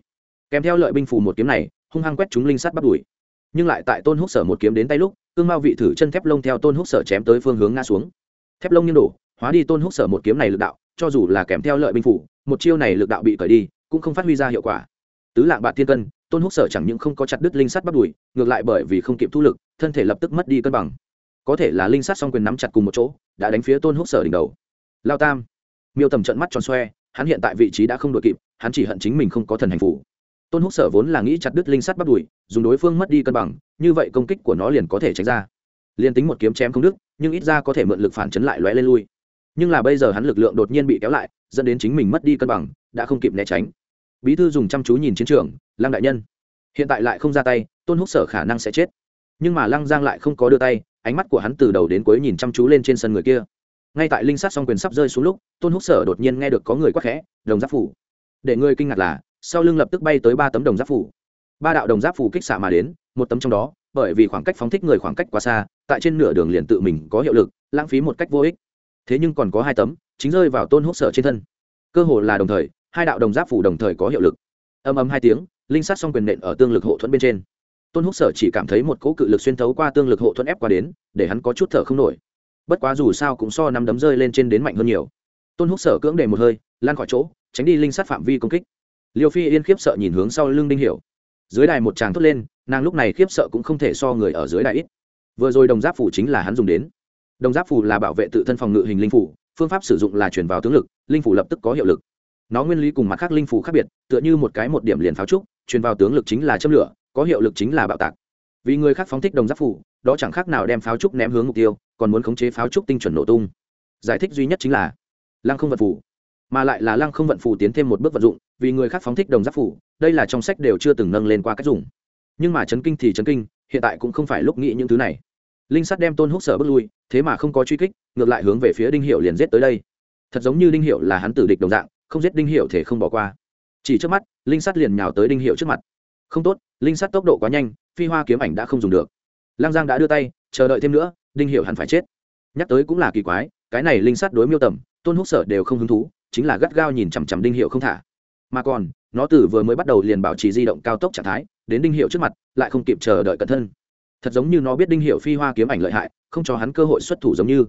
Kèm theo lợi binh phủ một kiếm này, hung hăng quét chúng linh sắt bắt đùi. Nhưng lại tại tôn húc sở một kiếm đến tay lúc, cương mao vị thử chân thép lông theo tôn húc sở chém tới phương hướng ngã xuống thép lông như đổ, hóa đi tôn húc sở một kiếm này lực đạo, cho dù là kèm theo lợi binh phủ, một chiêu này lực đạo bị cởi đi, cũng không phát huy ra hiệu quả. Tứ lạng bạc thiên cân, tôn húc sở chẳng những không có chặt đứt linh sắt bắt đùi, ngược lại bởi vì không kịp thu lực, thân thể lập tức mất đi cân bằng. Có thể là linh sắt song quyền nắm chặt cùng một chỗ, đã đánh phía tôn húc sở đỉnh đầu. Lao tam, miêu tầm trận mắt tròn xoe, hắn hiện tại vị trí đã không đội kịp, hắn chỉ hận chính mình không có thần hành phủ. Tôn húc sở vốn là nghĩ chặt đứt linh sắt bắt đùi, dùng đối phương mất đi cân bằng, như vậy công kích của nó liền có thể tránh ra liền tính một kiếm chém không đứt, nhưng ít ra có thể mượn lực phản chấn lại lóe lên lui. Nhưng là bây giờ hắn lực lượng đột nhiên bị kéo lại, dẫn đến chính mình mất đi cân bằng, đã không kịp né tránh. Bí thư dùng chăm chú nhìn chiến trường, lăng đại nhân, hiện tại lại không ra tay, tôn húc sở khả năng sẽ chết. Nhưng mà lăng giang lại không có đưa tay, ánh mắt của hắn từ đầu đến cuối nhìn chăm chú lên trên sân người kia. Ngay tại linh sát song quyền sắp rơi xuống lúc, tôn húc sở đột nhiên nghe được có người quắc khẽ, đồng giáp phủ. Để người kinh ngạc là, sau lưng lập tức bay tới ba tấm đồng giáp phủ. Ba đạo đồng giáp phủ kích xạ mà đến một tấm trong đó, bởi vì khoảng cách phóng thích người khoảng cách quá xa, tại trên nửa đường liền tự mình có hiệu lực, lãng phí một cách vô ích. Thế nhưng còn có hai tấm, chính rơi vào tôn húc sở trên thân. Cơ hồ là đồng thời, hai đạo đồng giáp phủ đồng thời có hiệu lực. Âm âm hai tiếng, linh sát song quyền nện ở tương lực hộ thuẫn bên trên. Tôn húc sở chỉ cảm thấy một cỗ cự lực xuyên thấu qua tương lực hộ thuẫn ép qua đến, để hắn có chút thở không nổi. Bất quá dù sao cũng so năm đấm rơi lên trên đến mạnh hơn nhiều. Tôn húc sở cưỡng để một hơi, lan khỏi chỗ, tránh đi linh sát phạm vi công kích. Liêu phi yên khiếp sợ nhìn hướng sau lưng đinh hiểu dưới đài một chàng thốt lên, nàng lúc này khiếp sợ cũng không thể so người ở dưới đài ít. Vừa rồi đồng giáp phủ chính là hắn dùng đến. Đồng giáp phủ là bảo vệ tự thân phòng ngự hình linh phủ, phương pháp sử dụng là chuyển vào tướng lực, linh phủ lập tức có hiệu lực. Nó nguyên lý cùng mặt khác linh phủ khác biệt, tựa như một cái một điểm liền pháo trúc, truyền vào tướng lực chính là châm lửa, có hiệu lực chính là bạo tạc. Vì người khác phóng thích đồng giáp phủ, đó chẳng khác nào đem pháo trúc ném hướng mục tiêu, còn muốn khống chế pháo trúc tinh chuẩn nổ tung. Giải thích duy nhất chính là lăng không vật phủ mà lại là lăng không vận phù tiến thêm một bước vận dụng, vì người khác phóng thích đồng giáp phủ đây là trong sách đều chưa từng nâng lên qua cách dùng. Nhưng mà chấn kinh thì chấn kinh, hiện tại cũng không phải lúc nghĩ những thứ này. Linh sắt đem tôn húc sở bước lui, thế mà không có truy kích, ngược lại hướng về phía đinh hiệu liền giết tới đây. Thật giống như đinh hiệu là hắn tử địch đồng dạng, không giết đinh hiệu thể không bỏ qua. Chỉ trước mắt, linh sắt liền nhào tới đinh hiệu trước mặt. Không tốt, linh sắt tốc độ quá nhanh, phi hoa kiếm ảnh đã không dùng được. Lang giang đã đưa tay, chờ đợi thêm nữa, đinh hiệu hẳn phải chết. Nhắc tới cũng là kỳ quái, cái này linh sắt đối miêu tầm, tôn húc sở đều không hứng thú chính là gắt gao nhìn chằm chằm đinh hiệu không thả. Mà còn, nó từ vừa mới bắt đầu liền bảo trì di động cao tốc trạng thái, đến đinh hiệu trước mặt, lại không kịp chờ đợi cẩn thân thật giống như nó biết đinh hiệu phi hoa kiếm ảnh lợi hại, không cho hắn cơ hội xuất thủ giống như.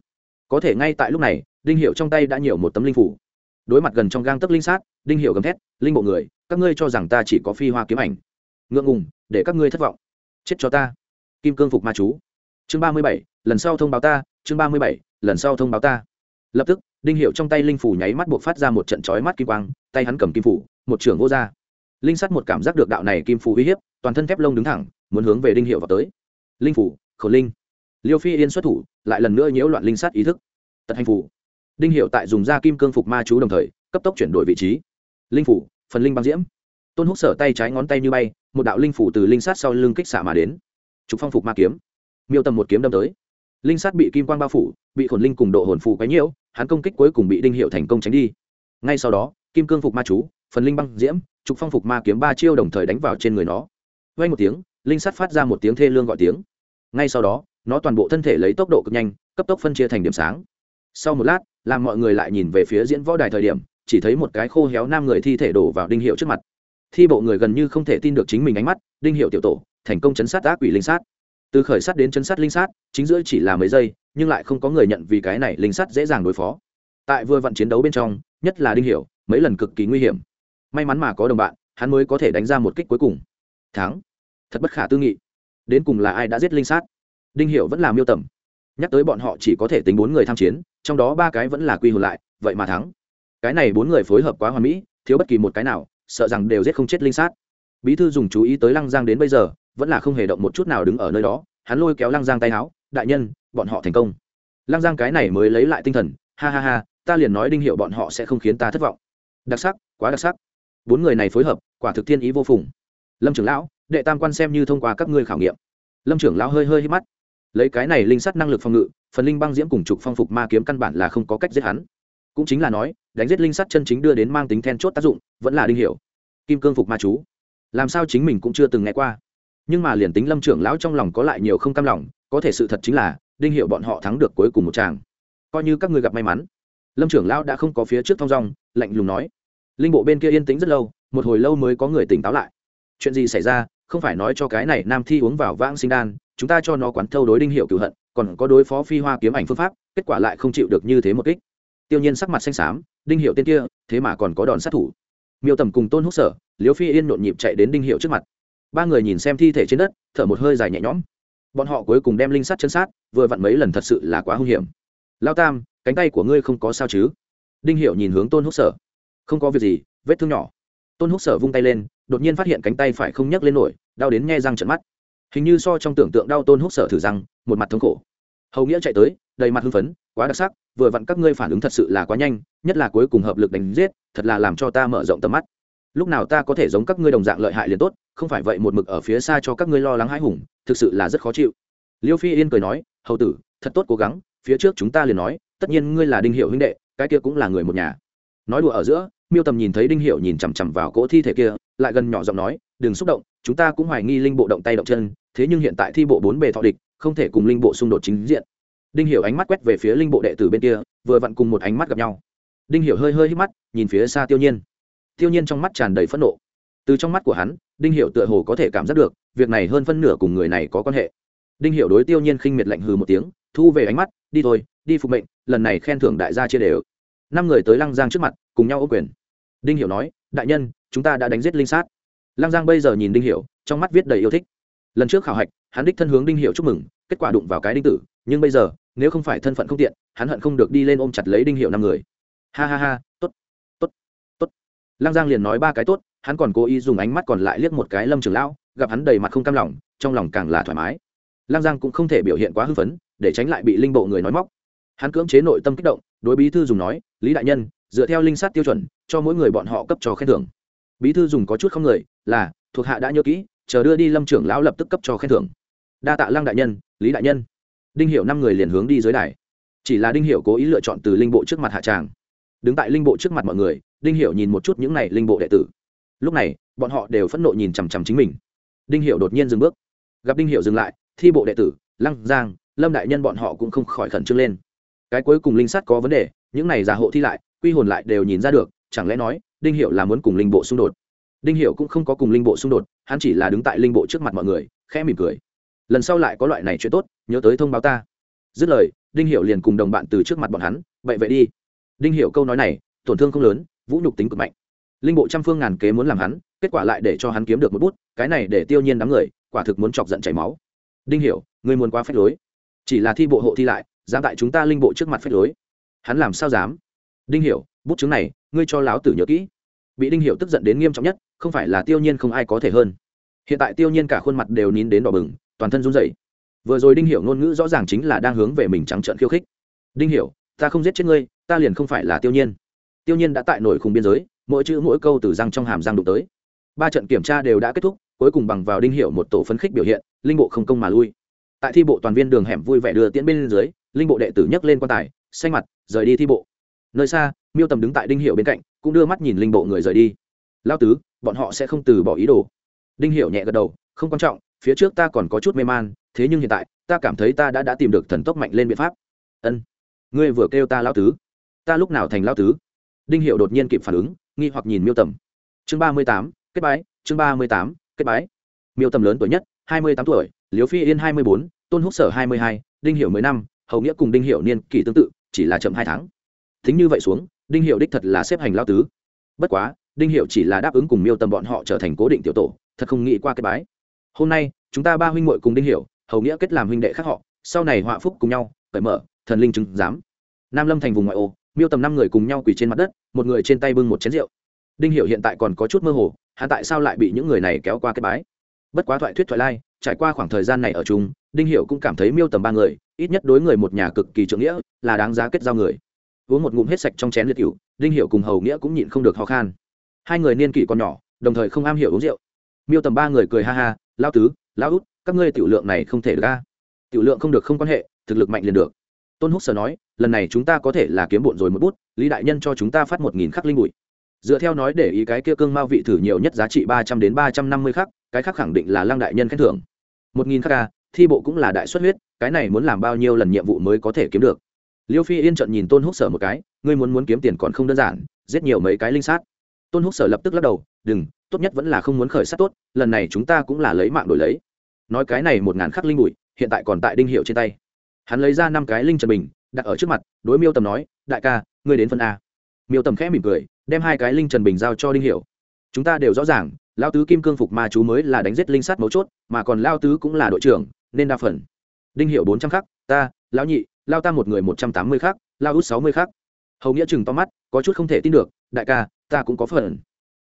Có thể ngay tại lúc này, đinh hiệu trong tay đã nhiều một tấm linh phủ. Đối mặt gần trong gang tấc linh sát, đinh hiệu gầm thét, linh bộ người, các ngươi cho rằng ta chỉ có phi hoa kiếm ảnh. Ngượng ngùng, để các ngươi thất vọng. Chết cho ta. Kim cương phục ma chú. Chương ba mươi bảy, lần sau thông báo ta, chương ba mươi bảy, lần sau thông báo ta. Lập tức đinh hiệu trong tay linh phủ nháy mắt buộc phát ra một trận chói mắt kim quang, tay hắn cầm kim phủ, một trưởng vô r linh sắt một cảm giác được đạo này kim phủ uy hiếp, toàn thân thép lông đứng thẳng, muốn hướng về đinh hiệu vào tới. Linh phủ khẩu linh. Liêu phi yên xuất thủ, lại lần nữa nhiễu loạn linh sát ý thức. Tật hành phủ. Đinh hiệu tại dùng da kim cương phục ma chú đồng thời, cấp tốc chuyển đổi vị trí. Linh phủ, phần linh băng diễm. Tôn húc sở tay trái ngón tay như bay, một đạo linh phủ từ linh sát sau lưng kích xạ mà đến. Trục phong phục ma kiếm. Miêu tầm một kiếm đâm tới. Linh sát bị kim quang bao phủ, bị khổn linh cùng độ hồn phù quấy nhiễu hắn công kích cuối cùng bị đinh hiệu thành công tránh đi. Ngay sau đó, kim cương phục ma chú, phần linh băng diễm, trục phong phục ma kiếm ba chiêu đồng thời đánh vào trên người nó. Vay một tiếng, linh sắt phát ra một tiếng thê lương gọi tiếng. Ngay sau đó, nó toàn bộ thân thể lấy tốc độ cực nhanh, cấp tốc phân chia thành điểm sáng. Sau một lát, làm mọi người lại nhìn về phía diễn võ đài thời điểm, chỉ thấy một cái khô héo nam người thi thể đổ vào đinh hiệu trước mặt. Thi bộ người gần như không thể tin được chính mình ánh mắt, đinh hiệu tiểu tổ, thành công chấn sát ác quỷ linh sát từ khởi sát đến chân sát linh sát chính giữa chỉ là mấy giây nhưng lại không có người nhận vì cái này linh sát dễ dàng đối phó. Tại vừa vặn chiến đấu bên trong nhất là đinh Hiểu, mấy lần cực kỳ nguy hiểm. May mắn mà có đồng bạn hắn mới có thể đánh ra một kích cuối cùng. Thắng. Thật bất khả tư nghị. Đến cùng là ai đã giết linh sát? Đinh Hiểu vẫn là miêu tầm nhắc tới bọn họ chỉ có thể tính bốn người tham chiến trong đó ba cái vẫn là quy hồn lại vậy mà thắng. Cái này bốn người phối hợp quá hoàn mỹ thiếu bất kỳ một cái nào sợ rằng đều giết không chết linh sát. Bí thư dùng chú ý tới lăng giang đến bây giờ vẫn là không hề động một chút nào đứng ở nơi đó, hắn lôi kéo lăng giang tay áo, đại nhân, bọn họ thành công. Lăng giang cái này mới lấy lại tinh thần, ha ha ha, ta liền nói đinh hiệu bọn họ sẽ không khiến ta thất vọng. Đặc sắc, quá đặc sắc. Bốn người này phối hợp, quả thực thiên ý vô phùng. Lâm trưởng lão, đệ tam quan xem như thông qua các ngươi khảo nghiệm. Lâm trưởng lão hơi hơi hít mắt. Lấy cái này linh sắt năng lực phòng ngự, phần linh băng diễm cùng trục phong phục ma kiếm căn bản là không có cách giết hắn. Cũng chính là nói, đánh giết linh sắt chân chính đưa đến mang tính then chốt tác dụng, vẫn là đinh hiểu kim cương phục ma chú. Làm sao chính mình cũng chưa từng nghe qua nhưng mà liền tính lâm trưởng lão trong lòng có lại nhiều không cam lòng, có thể sự thật chính là, đinh hiệu bọn họ thắng được cuối cùng một tràng. Coi như các ngươi gặp may mắn. Lâm trưởng lão đã không có phía trước thong dong, lạnh lùng nói. Linh bộ bên kia yên tĩnh rất lâu, một hồi lâu mới có người tỉnh táo lại. Chuyện gì xảy ra, không phải nói cho cái này nam thi uống vào vãng sinh đan, chúng ta cho nó quán thâu đối đinh hiệu cửu hận, còn có đối phó phi hoa kiếm ảnh phương pháp, kết quả lại không chịu được như thế một kích. Tiêu nhiên sắc mặt xanh xám, đinh hiệu tên kia, thế mà còn có đòn sát thủ. Miêu tầm cùng tôn húc sở liếu phi yên nhộn nhịp chạy đến đinh hiệu trước mặt ba người nhìn xem thi thể trên đất, thở một hơi dài nhẹ nhõm. Bọn họ cuối cùng đem linh sắt chân sát, vừa vặn mấy lần thật sự là quá hung hiểm. Lao tam, cánh tay của ngươi không có sao chứ? Đinh Hiểu nhìn hướng tôn húc sở. Không có việc gì, vết thương nhỏ. Tôn húc sở vung tay lên, đột nhiên phát hiện cánh tay phải không nhấc lên nổi, đau đến nghe răng trận mắt. Hình như so trong tưởng tượng đau tôn húc sở thử răng, một mặt thống khổ. Hầu nghĩa chạy tới, đầy mặt hưng phấn, quá đặc sắc, vừa vặn các ngươi phản ứng thật sự là quá nhanh, nhất là cuối cùng hợp lực đánh giết, thật là làm cho ta mở rộng tầm mắt lúc nào ta có thể giống các ngươi đồng dạng lợi hại liền tốt, không phải vậy một mực ở phía xa cho các ngươi lo lắng hãi hùng, thực sự là rất khó chịu. Liêu phi yên cười nói, hầu tử, thật tốt cố gắng, phía trước chúng ta liền nói, tất nhiên ngươi là đinh hiệu huynh đệ, cái kia cũng là người một nhà. Nói đùa ở giữa, miêu tầm nhìn thấy đinh hiệu nhìn chằm chằm vào cỗ thi thể kia, lại gần nhỏ giọng nói, đừng xúc động, chúng ta cũng hoài nghi linh bộ động tay động chân, thế nhưng hiện tại thi bộ bốn bề thọ địch, không thể cùng linh bộ xung đột chính diện. Đinh hiểu ánh mắt quét về phía linh bộ đệ tử bên kia, vừa vặn cùng một ánh mắt gặp nhau. Đinh hiểu hơi hơi hít mắt, nhìn phía xa tiêu nhiên tiêu nhiên trong mắt tràn đầy phẫn nộ. Từ trong mắt của hắn, đinh hiểu tựa hồ có thể cảm giác được, việc này hơn phân nửa cùng người này có quan hệ. Đinh hiểu đối tiêu nhiên khinh miệt lạnh hừ một tiếng, thu về ánh mắt, đi thôi, đi phục mệnh, lần này khen thưởng đại gia chia đều. Năm người tới lăng giang trước mặt, cùng nhau ô quyền. Đinh hiểu nói, đại nhân, chúng ta đã đánh giết linh sát. Lăng giang bây giờ nhìn đinh hiểu, trong mắt viết đầy yêu thích. Lần trước khảo hạch, hắn đích thân hướng đinh hiểu chúc mừng, kết quả đụng vào cái đinh tử, nhưng bây giờ, nếu không phải thân phận không tiện, hắn hận không được đi lên ôm chặt lấy đinh hiểu năm người. Ha ha ha tốt tốt lăng giang liền nói ba cái tốt, hắn còn cố ý dùng ánh mắt còn lại liếc một cái lâm trường lão, gặp hắn đầy mặt không cam lòng, trong lòng càng là thoải mái. Lăng giang cũng không thể biểu hiện quá hưng phấn, để tránh lại bị linh bộ người nói móc. Hắn cưỡng chế nội tâm kích động, đối bí thư dùng nói, lý đại nhân, dựa theo linh sát tiêu chuẩn, cho mỗi người bọn họ cấp cho khen thưởng. Bí thư dùng có chút không người, là, thuộc hạ đã nhớ kỹ, chờ đưa đi lâm trưởng lão lập tức cấp cho khen thưởng. Đa tạ lăng đại nhân, lý đại nhân. Đinh hiệu năm người liền hướng đi dưới đài. Chỉ là đinh hiệu cố ý lựa chọn từ linh bộ trước mặt hạ tràng. Đứng tại linh bộ trước mặt mọi người đinh Hiểu nhìn một chút những này linh bộ đệ tử. Lúc này, bọn họ đều phẫn nộ nhìn chằm chằm chính mình. Đinh Hiểu đột nhiên dừng bước. Gặp đinh Hiểu dừng lại, thi bộ đệ tử, lăng giang, lâm đại nhân bọn họ cũng không khỏi khẩn trương lên. Cái cuối cùng linh Sát có vấn đề, những này giả hộ thi lại, quy hồn lại đều nhìn ra được, chẳng lẽ nói, đinh Hiểu là muốn cùng linh bộ xung đột? Đinh Hiểu cũng không có cùng linh bộ xung đột, hắn chỉ là đứng tại linh bộ trước mặt mọi người, khẽ mỉm cười. Lần sau lại có loại này chuyện tốt, nhớ tới thông báo ta. Dứt lời, đinh Hiểu liền cùng đồng bạn từ trước mặt bọn hắn, vậy vậy đi. Đinh Hiểu câu nói này, tổn thương không lớn vũ nhục tính cực mạnh. Linh bộ trăm phương ngàn kế muốn làm hắn, kết quả lại để cho hắn kiếm được một bút, cái này để tiêu nhiên đám người, quả thực muốn chọc giận chảy máu. Đinh hiểu, ngươi muốn quá phép lối. Chỉ là thi bộ hộ thi lại, dám tại chúng ta linh bộ trước mặt phép lối. Hắn làm sao dám? Đinh hiểu, bút chứng này, ngươi cho láo tử nhớ kỹ. Bị đinh hiểu tức giận đến nghiêm trọng nhất, không phải là tiêu nhiên không ai có thể hơn. Hiện tại tiêu nhiên cả khuôn mặt đều nín đến đỏ bừng, toàn thân run rẩy. Vừa rồi đinh hiểu ngôn ngữ rõ ràng chính là đang hướng về mình trắng trợn khiêu khích. Đinh hiểu, ta không giết chết ngươi, ta liền không phải là tiêu nhiên tiêu nhiên đã tại nổi khung biên giới, mỗi chữ mỗi câu từ răng trong hàm răng đụng tới. Ba trận kiểm tra đều đã kết thúc, cuối cùng bằng vào đinh hiệu một tổ phấn khích biểu hiện, linh bộ không công mà lui. Tại thi bộ toàn viên đường hẻm vui vẻ đưa tiễn bên dưới, linh bộ đệ tử nhấc lên quan tài, xanh mặt, rời đi thi bộ. Nơi xa, miêu tầm đứng tại đinh hiệu bên cạnh, cũng đưa mắt nhìn linh bộ người rời đi. Lao tứ, bọn họ sẽ không từ bỏ ý đồ. Đinh hiệu nhẹ gật đầu, không quan trọng, phía trước ta còn có chút mê man, thế nhưng hiện tại, ta cảm thấy ta đã đã tìm được thần tốc mạnh lên biện pháp. Ân, ngươi vừa kêu ta lao tứ. Ta lúc nào thành lao tứ? Đinh hiệu đột nhiên kịp phản ứng, nghi hoặc nhìn miêu tầm. Chương ba mươi tám, kết bái, chương ba mươi tám, kết bái. Miêu tầm lớn tuổi nhất, hai mươi tám tuổi Liễu phi yên hai mươi bốn, tôn húc sở hai mươi hai, đinh hiệu mười năm hầu nghĩa cùng đinh hiệu niên kỷ tương tự, chỉ là chậm hai tháng. Thính như vậy xuống, đinh hiệu đích thật là xếp hành lao tứ. Bất quá, đinh hiệu chỉ là đáp ứng cùng miêu tầm bọn họ trở thành cố định tiểu tổ, thật không nghĩ qua kết bái. Hôm nay, chúng ta ba huynh muội cùng đinh hiệu, hầu nghĩa kết làm huynh đệ khác họ, sau này họa phúc cùng nhau, cởi mở, thần linh chứng giám. Nam lâm thành vùng ngoại ô miêu tầm năm người cùng nhau quỳ trên mặt đất, một người trên tay bưng một chén rượu. Đinh hiểu hiện tại còn có chút mơ hồ, hắn tại sao lại bị những người này kéo qua kết bái? Bất quá thoại thuyết thoại lai, trải qua khoảng thời gian này ở chung, đinh hiểu cũng cảm thấy miêu tầm ba người, ít nhất đối người một nhà cực kỳ trượng nghĩa, là đáng giá kết giao người. Uống một ngụm hết sạch trong chén liệt cựu đinh hiểu cùng hầu nghĩa cũng nhịn không được ho khan. Hai người niên kỷ còn nhỏ, đồng thời không am hiểu uống rượu. Miêu tầm ba người cười ha ha lao tứ lao út, các ngươi tiểu lượng này không thể được a. Tiểu lượng không được không quan hệ, thực lực mạnh liền được tôn húc sở nói, lần này chúng ta có thể là kiếm bộn rồi một bút, lý đại nhân cho chúng ta phát một nghìn khắc linh bụi. Dựa theo nói để ý cái kia cương mao vị thử nhiều nhất giá trị ba trăm đến ba trăm năm mươi khắc, cái khác khẳng định là lăng đại nhân khen thưởng. Một nghìn khắc ca thi bộ cũng là đại xuất huyết, cái này muốn làm bao nhiêu lần nhiệm vụ mới có thể kiếm được? Liêu phi yên trận nhìn tôn húc sở một cái, ngươi muốn muốn kiếm tiền còn không đơn giản, giết nhiều mấy cái linh sát. Tôn húc sở lập tức lắc đầu, đừng, tốt nhất vẫn là không muốn khởi sát tốt, lần này chúng ta cũng là lấy mạng đổi lấy. Nói cái này một ngàn khắc linh bụi, hiện tại còn tại đinh hiệu trên tay hắn lấy ra năm cái linh trần bình, đặt ở trước mặt, đối miêu tầm nói, đại ca, ngươi đến phân a. Miêu tầm khẽ mỉm cười, đem hai cái linh trần bình giao cho đinh hiểu. Chúng ta đều rõ ràng lao tứ kim cương phục ma chú mới là đánh giết linh sát mấu chốt, mà còn lao tứ cũng là đội trưởng, nên đa phần. Đinh hiểu bốn trăm khắc, ta, lão nhị, lao ta một người một trăm tám mươi khắc, lao út sáu mươi khắc. Hầu nghĩa chừng to mắt, có chút không thể tin được, đại ca, ta cũng có phần.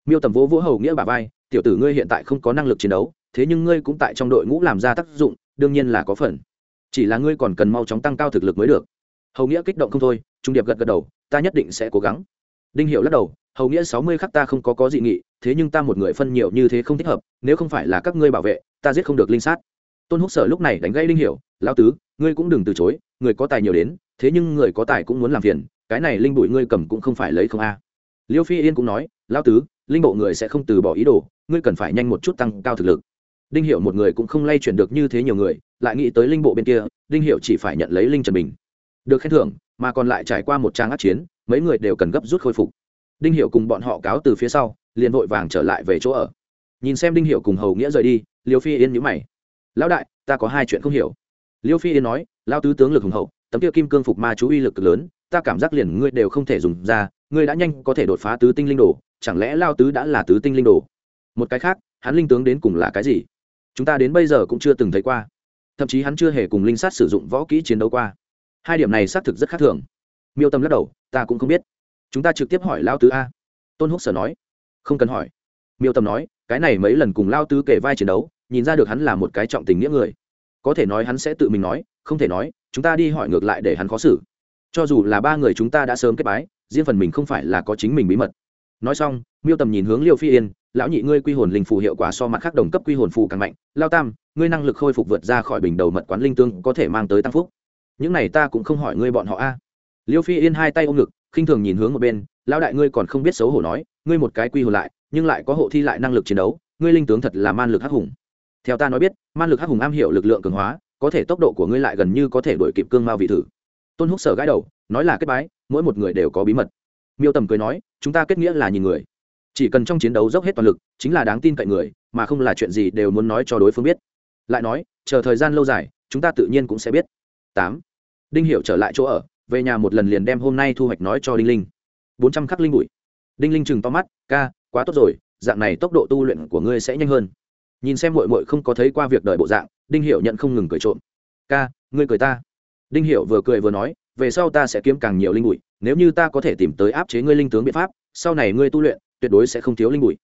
Miêu tầm vỗ vỗ hầu nghĩa bà vai, tiểu tử ngươi hiện tại không có năng lực chiến đấu, thế nhưng ngươi cũng tại trong đội ngũ làm ra tác dụng, đương nhiên là có phần chỉ là ngươi còn cần mau chóng tăng cao thực lực mới được. Hầu nghĩa kích động không thôi, trung điệp gật gật đầu, ta nhất định sẽ cố gắng. Đinh hiệu lắc đầu, hầu nghĩa sáu mươi khắc ta không có có dị nghị, thế nhưng ta một người phân nhiều như thế không thích hợp, nếu không phải là các ngươi bảo vệ, ta giết không được linh sát. Tôn húc sở lúc này đánh gây đinh hiệu lao tứ, ngươi cũng đừng từ chối, người có tài nhiều đến, thế nhưng người có tài cũng muốn làm phiền, cái này linh bụi ngươi cầm cũng không phải lấy không a. Liêu phi yên cũng nói lao tứ, linh bộ người sẽ không từ bỏ ý đồ, ngươi cần phải nhanh một chút tăng cao thực lực đinh hiệu một người cũng không lay chuyển được như thế nhiều người, lại nghĩ tới linh bộ bên kia, đinh hiệu chỉ phải nhận lấy linh trần bình. Được khen thưởng, mà còn lại trải qua một trang át chiến, mấy người đều cần gấp rút khôi phục. Đinh hiệu cùng bọn họ cáo từ phía sau, liền vội vàng trở lại về chỗ ở. Nhìn xem đinh hiệu cùng hầu nghĩa rời đi, liêu phi yên nhữ mày. Lão đại, ta có hai chuyện không hiểu. Liêu phi yên nói lao tứ tướng lực hùng hậu, tấm kia kim cương phục ma chú uy lực cực lớn, ta cảm giác liền ngươi đều không thể dùng ra, ngươi đã nhanh có thể đột phá tứ tinh linh đồ, chẳng lẽ lao tứ đã là tứ tinh linh đồ? Một cái khác, hắn linh tướng đến cùng là cái gì? Chúng ta đến bây giờ cũng chưa từng thấy qua. Thậm chí hắn chưa hề cùng linh sát sử dụng võ kỹ chiến đấu qua. Hai điểm này xác thực rất khác thường. Miêu tâm lắc đầu, ta cũng không biết. Chúng ta trực tiếp hỏi lao tứ a. Tôn húc sở nói. Không cần hỏi. Miêu tâm nói, cái này mấy lần cùng lao tứ kể vai chiến đấu, nhìn ra được hắn là một cái trọng tình nghĩa người. Có thể nói hắn sẽ tự mình nói, không thể nói, chúng ta đi hỏi ngược lại để hắn khó xử. Cho dù là ba người chúng ta đã sớm kết bái, riêng phần mình không phải là có chính mình bí mật nói xong, miêu tầm nhìn hướng liêu phi yên, lão nhị ngươi quy hồn linh phù hiệu quả so mặt khác đồng cấp quy hồn phù càng mạnh, lao tam, ngươi năng lực khôi phục vượt ra khỏi bình đầu mật quán linh tương có thể mang tới tăng phúc. Những này ta cũng không hỏi ngươi bọn họ a. Liêu phi yên hai tay ôm ngực, khinh thường nhìn hướng một bên, lão đại ngươi còn không biết xấu hổ nói, ngươi một cái quy hồn lại, nhưng lại có hộ thi lại năng lực chiến đấu, ngươi linh tướng thật là man lực hắc hùng. Theo ta nói biết, man lực hắc hùng am hiểu lực lượng cường hóa, có thể tốc độ của ngươi lại gần như có thể đổi kịp cương mao vị thử. Tôn húc sở gãi đầu, nói là kết bái, mỗi một người đều có bí mật miêu tầm cười nói, chúng ta kết nghĩa là nhìn người. Chỉ cần trong chiến đấu dốc hết toàn lực, chính là đáng tin cậy người, mà không là chuyện gì đều muốn nói cho đối phương biết. Lại nói, chờ thời gian lâu dài, chúng ta tự nhiên cũng sẽ biết. Tám. Đinh hiểu trở lại chỗ ở, về nhà một lần liền đem hôm nay thu hoạch nói cho đinh linh. Bốn trăm khắc linh bụi. Đinh linh chừng to mắt, ca, quá tốt rồi, dạng này tốc độ tu luyện của ngươi sẽ nhanh hơn. Nhìn xem mội mội không có thấy qua việc đợi bộ dạng, đinh hiểu nhận không ngừng cười trộm. Ca, ngươi cười ta. Đinh hiểu vừa cười vừa nói về sau ta sẽ kiếm càng nhiều linh bụi, nếu như ta có thể tìm tới áp chế ngươi linh tướng biện pháp, sau này ngươi tu luyện, tuyệt đối sẽ không thiếu linh bụi.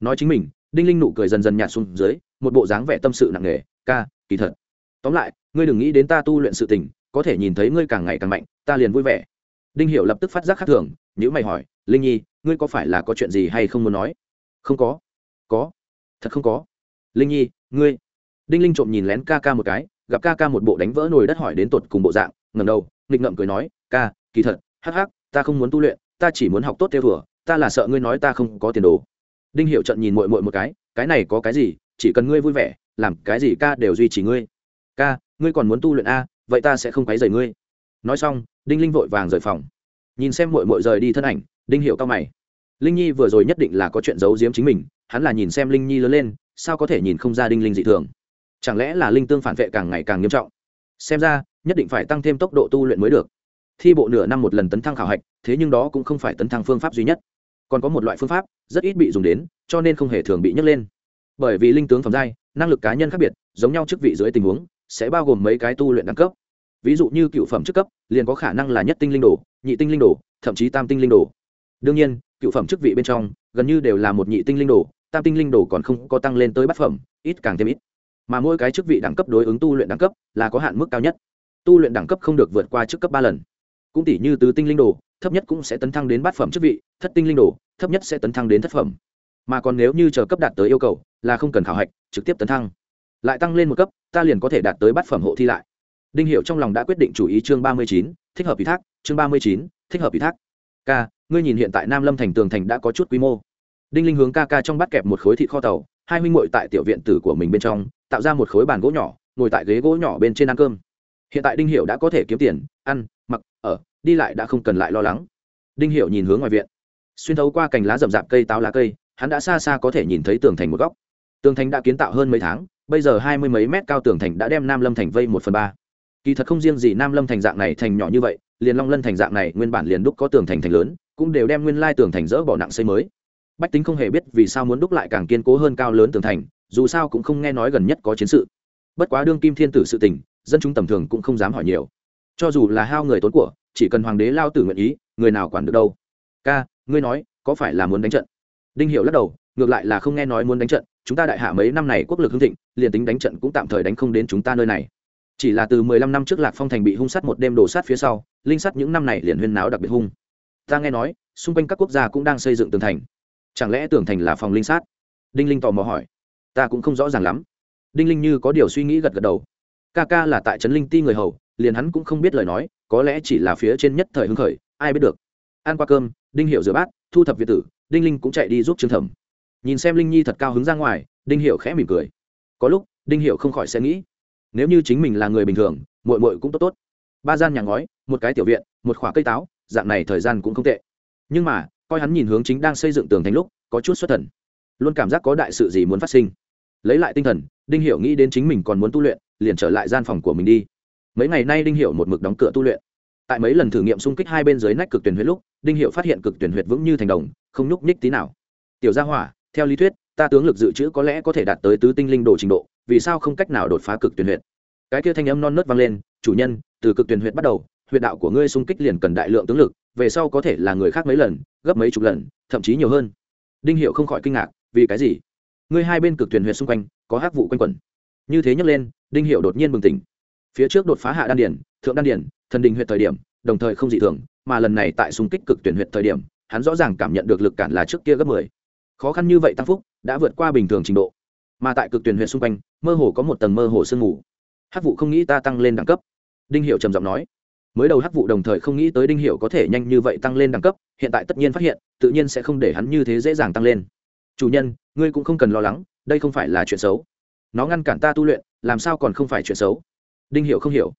Nói chính mình, đinh linh nụ cười dần dần nhạt xuống dưới, một bộ dáng vẻ tâm sự nặng nề, ca, kỳ thật, tóm lại, ngươi đừng nghĩ đến ta tu luyện sự tình, có thể nhìn thấy ngươi càng ngày càng mạnh, ta liền vui vẻ. Đinh hiểu lập tức phát giác khác thường nếu mày hỏi, linh nhi, ngươi có phải là có chuyện gì hay không muốn nói? Không có. Có? Thật không có? Linh nhi, ngươi. Đinh linh trộm nhìn lén ca ca một cái, gặp ca ca một bộ đánh vỡ nồi đất hỏi đến tột cùng bộ dạng ngẩng đầu, nghịch ngậm cười nói, ca, kỳ thật, hắc hắc, ta không muốn tu luyện, ta chỉ muốn học tốt theo vừa ta là sợ ngươi nói ta không có tiền đồ. Đinh hiệu trận nhìn mội mội một cái cái này có cái gì, chỉ cần ngươi vui vẻ, làm cái gì ca đều duy trì ngươi. Ca, ngươi còn muốn tu luyện a, vậy ta sẽ không quấy rầy ngươi. Nói xong, đinh linh vội vàng rời phòng. Nhìn xem mội mội rời đi thân ảnh, đinh hiệu cao mày. Linh nhi vừa rồi nhất định là có chuyện giấu giếm chính mình, hắn là nhìn xem linh nhi lớn lên, sao có thể nhìn không ra đinh linh dị thường? Chẳng lẽ là linh tương phản vệ càng ngày càng nghiêm trọng? Xem ra nhất định phải tăng thêm tốc độ tu luyện mới được. Thi bộ nửa năm một lần tấn thăng khảo hạch, thế nhưng đó cũng không phải tấn thăng phương pháp duy nhất. Còn có một loại phương pháp, rất ít bị dùng đến, cho nên không hề thường bị nhắc lên. Bởi vì linh tướng phẩm giai, năng lực cá nhân khác biệt, giống nhau chức vị dưới tình huống, sẽ bao gồm mấy cái tu luyện đẳng cấp. Ví dụ như cựu phẩm chức cấp, liền có khả năng là nhất tinh linh đồ, nhị tinh linh đồ, thậm chí tam tinh linh đồ. Đương nhiên, cựu phẩm chức vị bên trong, gần như đều là một nhị tinh linh đồ, tam tinh linh đồ còn không có tăng lên tới bát phẩm, ít càng thêm ít. Mà mỗi cái chức vị đẳng cấp đối ứng tu luyện đẳng cấp là có hạn mức cao nhất tu luyện đẳng cấp không được vượt qua chức cấp ba lần. Cũng tỷ như tứ tinh linh đồ, thấp nhất cũng sẽ tấn thăng đến bát phẩm chức vị, thất tinh linh đồ, thấp nhất sẽ tấn thăng đến thất phẩm. Mà còn nếu như chờ cấp đạt tới yêu cầu, là không cần khảo hạch, trực tiếp tấn thăng. Lại tăng lên một cấp, ta liền có thể đạt tới bát phẩm hộ thi lại. Đinh hiệu trong lòng đã quyết định chủ ý chương ba mươi chín, thích hợp ủy thác, chương ba mươi chín, thích hợp ủy thác. K ngươi nhìn hiện tại nam lâm thành tường thành đã có chút quy mô. Đinh linh hướng ca ca trong bắt kẹp một khối thịt kho tàu, hai huynh muội tại tiểu viện tử của mình bên trong, tạo ra một khối bàn gỗ nhỏ, ngồi tại ghế gỗ nhỏ bên trên ăn cơm hiện tại đinh Hiểu đã có thể kiếm tiền, ăn, mặc, ở, đi lại đã không cần lại lo lắng. Đinh Hiểu nhìn hướng ngoài viện. Xuyên thấu qua cành lá rậm rạp cây, táo lá cây, hắn đã xa xa có thể nhìn thấy tường thành một góc. Tường thành đã kiến tạo hơn mấy tháng, bây giờ hai mươi mấy mét cao tường thành đã đem nam lâm thành vây một phần ba. Kỳ thật không riêng gì nam lâm thành dạng này thành nhỏ như vậy, liền long lân thành dạng này nguyên bản liền đúc có tường thành thành lớn, cũng đều đem nguyên lai tường thành dỡ bỏ nặng xây mới. Bách tính không hề biết vì sao muốn đúc lại càng kiên cố hơn cao lớn tường thành, dù sao cũng không nghe nói gần nhất có chiến sự. Bất quá đương kim thiên tử sự tình dân chúng tầm thường cũng không dám hỏi nhiều. Cho dù là hao người tốn của, chỉ cần hoàng đế lao tử nguyện ý, người nào quản được đâu. Ca, ngươi nói, có phải là muốn đánh trận? Đinh hiệu lắc đầu, ngược lại là không nghe nói muốn đánh trận, chúng ta đại hạ mấy năm này quốc lực hưng thịnh, liền tính đánh trận cũng tạm thời đánh không đến chúng ta nơi này. Chỉ là từ mười lăm năm trước lạc phong thành bị hung sát một đêm đổ sát phía sau, linh sát những năm này liền huyên náo đặc biệt hung. Ta nghe nói, xung quanh các quốc gia cũng đang xây dựng tường thành. Chẳng lẽ tường thành là phòng linh sát? Đinh linh tò mò hỏi. Ta cũng không rõ ràng lắm. Đinh linh như có điều suy nghĩ gật gật đầu ca ca là tại trấn linh ti người hầu, liền hắn cũng không biết lời nói, có lẽ chỉ là phía trên nhất thời hưng khởi, ai biết được. Ăn qua cơm, đinh hiệu rửa bát, thu thập việt tử, đinh linh cũng chạy đi giúp trương thẩm. Nhìn xem linh nhi thật cao hứng ra ngoài, đinh hiệu khẽ mỉm cười. Có lúc, đinh hiệu không khỏi sẽ nghĩ, nếu như chính mình là người bình thường mội mội cũng tốt tốt. Ba gian nhà ngói, một cái tiểu viện, một khoả cây táo, dạng này thời gian cũng không tệ. Nhưng mà, coi hắn nhìn hướng chính đang xây dựng tường thành lúc, có chút xuất thần. Luôn cảm giác có đại sự gì muốn phát sinh. Lấy lại tinh thần, đinh hiểu nghĩ đến chính mình còn muốn tu luyện liền trở lại gian phòng của mình đi. Mấy ngày nay đinh hiệu một mực đóng cửa tu luyện. Tại mấy lần thử nghiệm xung kích hai bên dưới nách cực tuyển huyết lúc, đinh hiệu phát hiện cực tuyển huyết vững như thành đồng, không nhúc nhích tí nào. Tiểu gia hỏa, theo lý thuyết, ta tướng lực dự trữ có lẽ có thể đạt tới tứ tinh linh đồ trình độ, vì sao không cách nào đột phá cực tuyển huyện cái kia thanh âm non nớt vang lên, chủ nhân, từ cực tuyển huyện bắt đầu huyệt đạo của ngươi xung kích liền cần đại lượng tướng lực, về sau có thể là người khác mấy lần, gấp mấy chục lần, thậm chí nhiều hơn. Đinh hiệu không khỏi kinh ngạc, vì cái gì? Ngươi hai bên cực tuyển huyệt xung quanh có hắc vụ quanh quẩn. Như thế nhấc lên đinh hiệu đột nhiên bừng tỉnh. Phía trước đột phá hạ đan điển thượng đan điển thần đình huyệt thời điểm, đồng thời không dị thường, mà lần này tại súng kích cực tuyển huyệt thời điểm, hắn rõ ràng cảm nhận được lực cản là trước kia gấp mười. Khó khăn như vậy tăng phúc, đã vượt qua bình thường trình độ. Mà tại cực tuyển huyện xung quanh, mơ hồ có một tầng mơ hồ sương mù. Hắc vụ không nghĩ ta tăng lên đẳng cấp. Đinh hiệu trầm giọng nói. Mới đầu hắc vụ đồng thời không nghĩ tới đinh hiệu có thể nhanh như vậy tăng lên đẳng cấp, hiện tại tất nhiên phát hiện, tự nhiên sẽ không để hắn như thế dễ dàng tăng lên. Chủ nhân, ngươi cũng không cần lo lắng, đây không phải là chuyện xấu. Nó ngăn cản ta tu luyện làm sao còn không phải chuyện xấu? Đinh Hiểu không hiểu.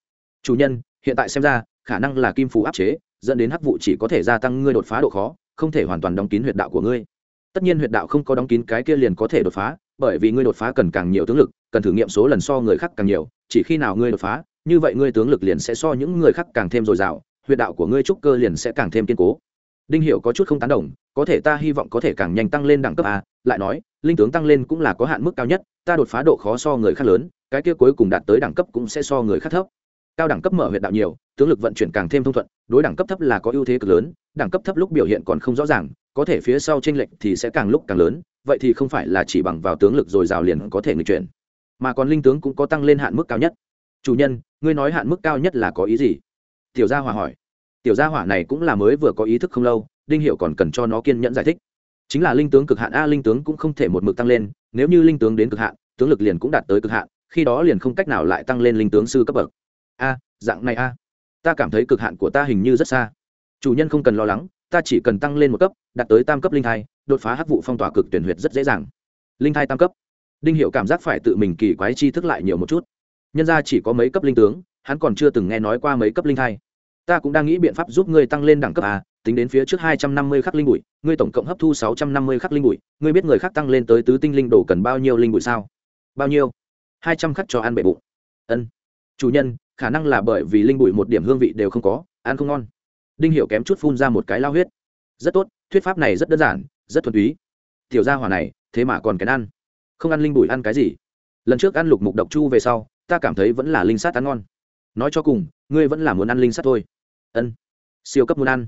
Chủ nhân, hiện tại xem ra, khả năng là kim phù áp chế, dẫn đến hắc vụ chỉ có thể gia tăng ngươi đột phá độ khó, không thể hoàn toàn đóng kín huyệt đạo của ngươi. Tất nhiên huyệt đạo không có đóng kín cái kia liền có thể đột phá, bởi vì ngươi đột phá cần càng nhiều tướng lực, cần thử nghiệm số lần so người khác càng nhiều, chỉ khi nào ngươi đột phá, như vậy ngươi tướng lực liền sẽ so những người khác càng thêm dồi dào, huyệt đạo của ngươi trúc cơ liền sẽ càng thêm kiên cố. Đinh Hiểu có chút không tán đồng, có thể ta hy vọng có thể càng nhanh tăng lên đẳng cấp a, lại nói linh tướng tăng lên cũng là có hạn mức cao nhất, ta đột phá độ khó so người khác lớn, cái kia cuối cùng đạt tới đẳng cấp cũng sẽ so người khác thấp. Cao đẳng cấp mở huyệt đạo nhiều, tướng lực vận chuyển càng thêm thông thuận, đối đẳng cấp thấp là có ưu thế cực lớn, đẳng cấp thấp lúc biểu hiện còn không rõ ràng, có thể phía sau tranh lệch thì sẽ càng lúc càng lớn, vậy thì không phải là chỉ bằng vào tướng lực dồi dào liền có thể người chuyển, mà còn linh tướng cũng có tăng lên hạn mức cao nhất. Chủ nhân, ngươi nói hạn mức cao nhất là có ý gì? Tiểu gia hỏa hỏi. Tiểu gia hỏa này cũng là mới vừa có ý thức không lâu, đinh hiệu còn cần cho nó kiên nhẫn giải thích chính là linh tướng cực hạn, a, linh tướng cũng không thể một mực tăng lên, nếu như linh tướng đến cực hạn, tướng lực liền cũng đạt tới cực hạn, khi đó liền không cách nào lại tăng lên linh tướng sư cấp bậc. A, dạng này a. Ta cảm thấy cực hạn của ta hình như rất xa. Chủ nhân không cần lo lắng, ta chỉ cần tăng lên một cấp, đạt tới tam cấp linh thai, đột phá hắc vụ phong tỏa cực tuyển huyệt rất dễ dàng. Linh thai tam cấp. Đinh hiệu cảm giác phải tự mình kỳ quái chi thức lại nhiều một chút. Nhân ra chỉ có mấy cấp linh tướng, hắn còn chưa từng nghe nói qua mấy cấp linh thai. Ta cũng đang nghĩ biện pháp giúp ngươi tăng lên đẳng cấp a tính đến phía trước hai trăm năm mươi khắc linh bụi, ngươi tổng cộng hấp thu sáu trăm năm mươi khắc linh bụi, ngươi biết người khác tăng lên tới tứ tinh linh đồ cần bao nhiêu linh bụi sao? Bao nhiêu? hai trăm khắc cho ăn bể bụng. Ân. Chủ nhân, khả năng là bởi vì linh bụi một điểm hương vị đều không có, ăn không ngon. Đinh hiểu kém chút phun ra một cái lao huyết. Rất tốt, thuyết pháp này rất đơn giản, rất thuần túy. Tiểu gia hỏa này, thế mà còn cái ăn. Không ăn linh bụi ăn cái gì? Lần trước ăn lục mục độc chu về sau, ta cảm thấy vẫn là linh sát ăn ngon. Nói cho cùng, ngươi vẫn là muốn ăn linh sát thôi. Ân. Siêu cấp muốn ăn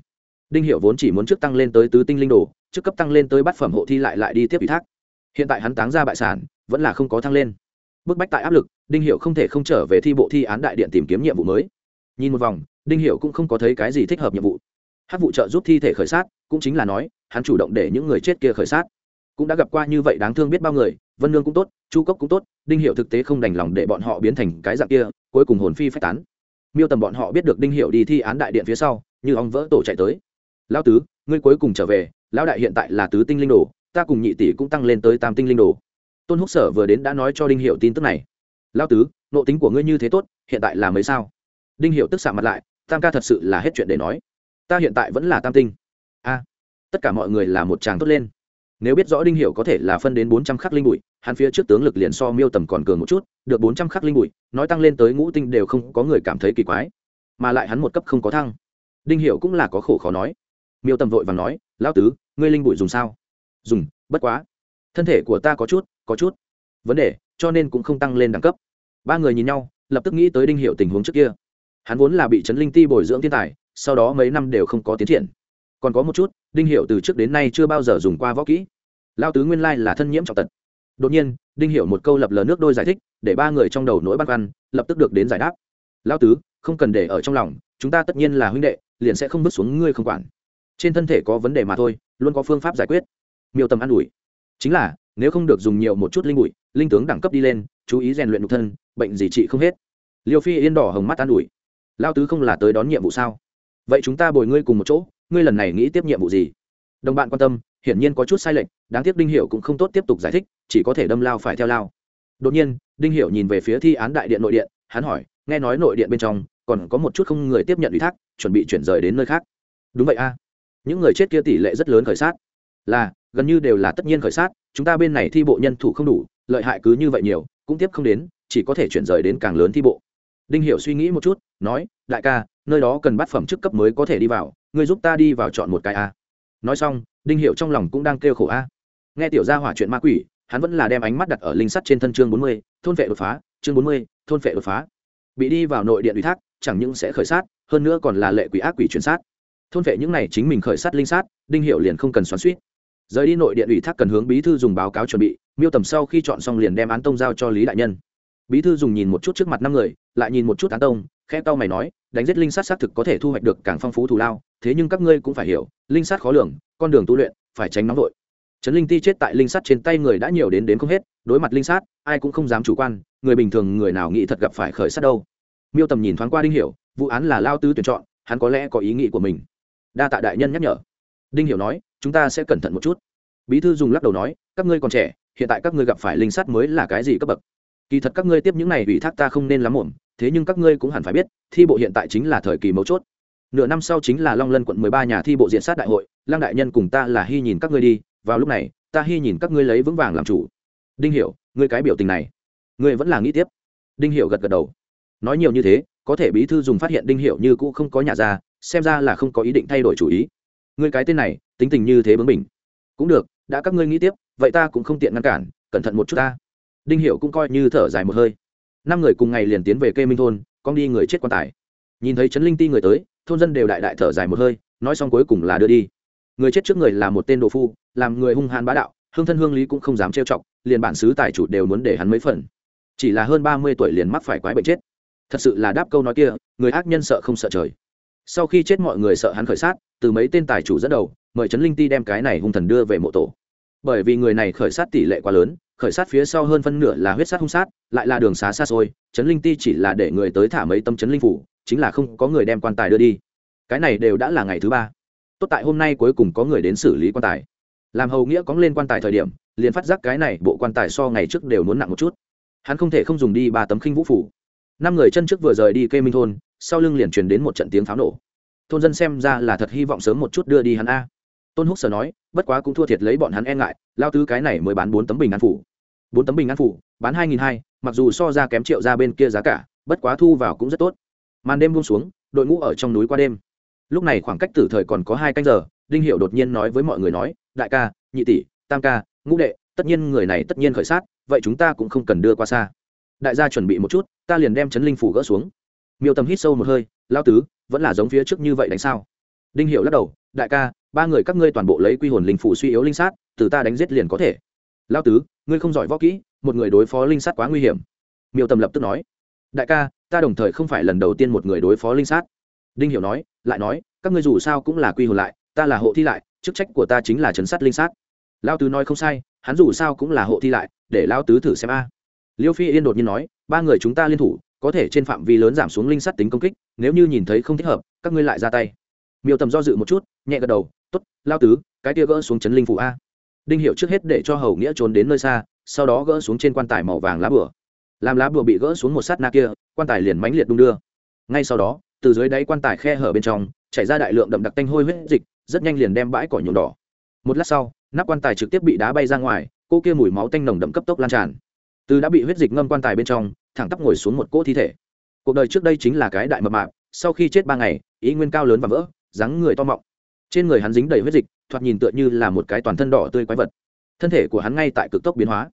đinh hiệu vốn chỉ muốn trước tăng lên tới tứ tinh linh đồ, trước cấp tăng lên tới bát phẩm hộ thi lại lại đi tiếp ủy thác. Hiện tại hắn táng ra bại sản, vẫn là không có thăng lên. Bức bách tại áp lực, đinh hiệu không thể không trở về thi bộ thi án đại điện tìm kiếm nhiệm vụ mới. Nhìn một vòng, đinh hiệu cũng không có thấy cái gì thích hợp nhiệm vụ. Hát vụ trợ giúp thi thể khởi sát, cũng chính là nói, hắn chủ động để những người chết kia khởi sát. Cũng đã gặp qua như vậy đáng thương biết bao người, vân lương cũng tốt, chu cốc cũng tốt, đinh hiệu thực tế không đành lòng để bọn họ biến thành cái dạng kia, cuối cùng hồn phi phách tán. Miêu tầm bọn họ biết được đinh hiệu đi thi án đại điện phía sau, như ong vỡ tổ chạy tới lão tứ, ngươi cuối cùng trở về, lão đại hiện tại là tứ tinh linh đồ, ta cùng nhị tỷ cũng tăng lên tới tam tinh linh đồ. Tôn húc sở vừa đến đã nói cho đinh hiệu tin tức này. Lao tứ nộ tính của ngươi như thế tốt, hiện tại là mấy sao? Đinh hiệu tức xạ mặt lại, tam ca thật sự là hết chuyện để nói. Ta hiện tại vẫn là tam tinh. A, tất cả mọi người là một tràng tốt lên. Nếu biết rõ đinh hiệu có thể là phân đến bốn trăm khắc linh bụi, hắn phía trước tướng lực liền so miêu tầm còn cường một chút, được bốn trăm khắc linh bụi, nói tăng lên tới ngũ tinh đều không có người cảm thấy kỳ quái. Mà lại hắn một cấp không có thăng. Đinh hiệu cũng là có khổ khó nói miêu tầm vội và nói, lão tứ, ngươi linh bụi dùng sao? Dùng, bất quá. Thân thể của ta có chút có chút vấn đề, cho nên cũng không tăng lên đẳng cấp. Ba người nhìn nhau, lập tức nghĩ tới đinh hiệu tình huống trước kia. Hắn vốn là bị trấn linh ti bồi dưỡng thiên tài, sau đó mấy năm đều không có tiến triển. Còn có một chút, đinh hiệu từ trước đến nay chưa bao giờ dùng qua võ kỹ. Lao tứ nguyên lai là thân nhiễm trọng tật. Đột nhiên, đinh hiệu một câu lập lờ nước đôi giải thích, để ba người trong đầu nỗi băn khoăn, lập tức được đến giải đáp. Lao tứ, không cần để ở trong lòng, chúng ta tất nhiên là huynh đệ, liền sẽ không bước xuống ngươi không quản trên thân thể có vấn đề mà thôi, luôn có phương pháp giải quyết. Miêu tầm an ủi. Chính là, nếu không được dùng nhiều một chút linh bụi, linh tướng đẳng cấp đi lên, chú ý rèn luyện nhục thân, bệnh gì trị không hết. Liêu phi yên đỏ hồng mắt an ủi. Lao tứ không là tới đón nhiệm vụ sao? Vậy chúng ta bồi ngươi cùng một chỗ, ngươi lần này nghĩ tiếp nhiệm vụ gì? Đồng bạn quan tâm, hiển nhiên có chút sai lệch, đáng tiếc đinh hiệu cũng không tốt tiếp tục giải thích, chỉ có thể đâm lao phải theo lao. Đột nhiên, đinh hiệu nhìn về phía thi án đại điện nội điện, hắn hỏi, nghe nói nội điện bên trong, còn có một chút không người tiếp nhận ủy thác, chuẩn bị chuyển rời đến nơi khác. Đúng vậy a những người chết kia tỷ lệ rất lớn khởi sát. Là, gần như đều là tất nhiên khởi sát, chúng ta bên này thi bộ nhân thủ không đủ, lợi hại cứ như vậy nhiều, cũng tiếp không đến, chỉ có thể chuyển rời đến càng lớn thi bộ. Đinh hiểu suy nghĩ một chút, nói, đại ca, nơi đó cần bắt phẩm chức cấp mới có thể đi vào, ngươi giúp ta đi vào chọn một cái a. Nói xong, đinh hiểu trong lòng cũng đang kêu khổ a. Nghe tiểu gia hỏa chuyện ma quỷ, hắn vẫn là đem ánh mắt đặt ở linh sắt trên thân chương bốn mươi, thôn vệ đột phá, chương bốn mươi, thôn vệ đột phá. Bị đi vào nội điện ủy thác, chẳng những sẽ khởi sát, hơn nữa còn là lệ quỷ ác quỷ chuyển sát thôn vệ những này chính mình khởi sát linh sát, đinh hiệu liền không cần xoắn suýt rời đi nội điện ủy thác cần hướng bí thư dùng báo cáo chuẩn bị, miêu tầm sau khi chọn xong liền đem án tông giao cho lý đại nhân. Bí thư dùng nhìn một chút trước mặt năm người, lại nhìn một chút án tông khe tao mày nói, đánh giết linh sát xác thực có thể thu hoạch được càng phong phú thù lao, thế nhưng các ngươi cũng phải hiểu, linh sát khó lường, con đường tu luyện, phải tránh nóng vội. Trấn linh ti chết tại linh sát trên tay người đã nhiều đến đến không hết, đối mặt linh sát, ai cũng không dám chủ quan, người bình thường người nào nghĩ thật gặp phải khởi sát đâu. Miêu tầm nhìn thoáng qua đinh hiểu, vụ án là lao tứ tuyển chọn, hắn có lẽ có ý nghĩ của mình đa tạ đại nhân nhắc nhở. Đinh hiểu nói, chúng ta sẽ cẩn thận một chút. Bí thư dùng lắc đầu nói, các ngươi còn trẻ, hiện tại các ngươi gặp phải linh sát mới là cái gì cấp bậc? Kỳ thật các ngươi tiếp những này ủy thác ta không nên lắm ổn thế nhưng các ngươi cũng hẳn phải biết, thi bộ hiện tại chính là thời kỳ mấu chốt. Nửa năm sau chính là long lân quận mười ba nhà thi bộ diện sát đại hội, lăng đại nhân cùng ta là hy nhìn các ngươi đi, vào lúc này, ta hy nhìn các ngươi lấy vững vàng làm chủ. Đinh hiểu, ngươi cái biểu tình này, ngươi vẫn là nghĩ tiếp. Đinh hiểu gật gật đầu. Nói nhiều như thế, có thể bí thư dùng phát hiện đinh hiểu như cũ không có nhà ra xem ra là không có ý định thay đổi chủ ý. Ngươi cái tên này, tính tình như thế bướng bỉnh. Cũng được, đã các ngươi nghĩ tiếp, vậy ta cũng không tiện ngăn cản, cẩn thận một chút ta. Đinh hiểu cũng coi như thở dài một hơi. Năm người cùng ngày liền tiến về kê minh thôn, con đi người chết quan tài. Nhìn thấy trấn linh ti người tới, thôn dân đều đại đại thở dài một hơi, nói xong cuối cùng là đưa đi. Người chết trước người là một tên đồ phu, làm người hung hãn bá đạo, hương thân hương lý cũng không dám trêu chọc, liền bản xứ tài chủ đều muốn để hắn mấy phần. Chỉ là hơn ba mươi tuổi liền mắc phải quái bệnh chết. Thật sự là đáp câu nói kia, người ác nhân sợ không sợ trời sau khi chết mọi người sợ hắn khởi sát, từ mấy tên tài chủ dẫn đầu, mời trấn linh ti đem cái này hung thần đưa về mộ tổ. Bởi vì người này khởi sát tỷ lệ quá lớn, khởi sát phía sau hơn phân nửa là huyết sát hung sát, lại là đường xá xa xôi, trấn linh ti chỉ là để người tới thả mấy tâm trấn linh phủ, chính là không có người đem quan tài đưa đi. Cái này đều đã là ngày thứ ba. Tốt tại hôm nay cuối cùng có người đến xử lý quan tài. Làm hầu nghĩa cóng lên quan tài thời điểm, liền phát giác cái này bộ quan tài so ngày trước đều muốn nặng một chút. Hắn không thể không dùng đi ba tấm khinh vũ phủ. Năm người chân trước vừa rời đi cây minh thôn sau lưng liền truyền đến một trận tiếng pháo nổ. Thôn dân xem ra là thật hy vọng sớm một chút đưa đi hắn a. Tôn húc sở nói, bất quá cũng thua thiệt lấy bọn hắn e ngại, lao tứ cái này mới bán bốn tấm bình an phủ. Bốn tấm bình an phủ, bán hai nghìn hai, mặc dù so ra kém triệu ra bên kia giá cả, bất quá thu vào cũng rất tốt. Màn đêm buông xuống, đội ngũ ở trong núi qua đêm. Lúc này khoảng cách tử thời còn có hai canh giờ, đinh hiệu đột nhiên nói với mọi người nói, đại ca, nhị tỷ, tam ca, ngũ đệ, tất nhiên người này tất nhiên khởi sát, vậy chúng ta cũng không cần đưa qua xa. Đại gia chuẩn bị một chút, ta liền đem chấn linh phủ gỡ xuống miêu tầm hít sâu một hơi lao tứ, vẫn là giống phía trước như vậy đánh sao? Đinh hiệu lắc đầu, đại ca, ba người các ngươi toàn bộ lấy quy hồn linh phủ suy yếu linh sát, từ ta đánh giết liền có thể. Lao tứ, ngươi không giỏi võ kỹ, một người đối phó linh sát quá nguy hiểm. Miêu tầm lập tức nói, đại ca, ta đồng thời không phải lần đầu tiên một người đối phó linh sát. Đinh hiểu nói, lại nói, các ngươi dù sao cũng là quy hồn lại, ta là hộ thi lại, chức trách của ta chính là chấn sát linh sát. Lao tứ nói không sai, hắn dù sao cũng là hộ thi lại, để lao tứ thử xem a. Liêu phi yên đột nhiên nói, ba người chúng ta liên thủ có thể trên phạm vi lớn giảm xuống linh sát tính công kích, nếu như nhìn thấy không thích hợp, các ngươi lại ra tay. Miêu tầm do dự một chút, nhẹ gật đầu t ố t lao tứ, cái tia gỡ xuống chấn linh phủ a. Đinh hiệu trước hết để cho hầu nghĩa trốn đến nơi xa, sau đó gỡ xuống trên quan tài màu vàng lá bửa làm lá bửa bị gỡ xuống một sát na kia, quan tài liền mãnh liệt đung đưa. Ngay sau đó, từ dưới đáy quan tài khe hở bên trong, chảy ra đại lượng đậm đặc tanh hôi huyết dịch, rất nhanh liền đem bãi cỏ nhuộm đỏ. Một lát sau, nắp quan tài trực tiếp bị đá bay ra ngoài, cô kia mùi máu tanh nồng đậm cấp tốc lan tràn. Từ đã bị huyết dịch ngâm quan tài bên trong thẳng tắp ngồi xuống một cỗ thi thể. Cuộc đời trước đây chính là cái đại mập mạp, sau khi chết ba ngày, ý nguyên cao lớn và vỡ, dáng người to mọng. Trên người hắn dính đầy huyết dịch, thoạt nhìn tựa như là một cái toàn thân đỏ tươi quái vật. Thân thể của hắn ngay tại cực tốc biến hóa.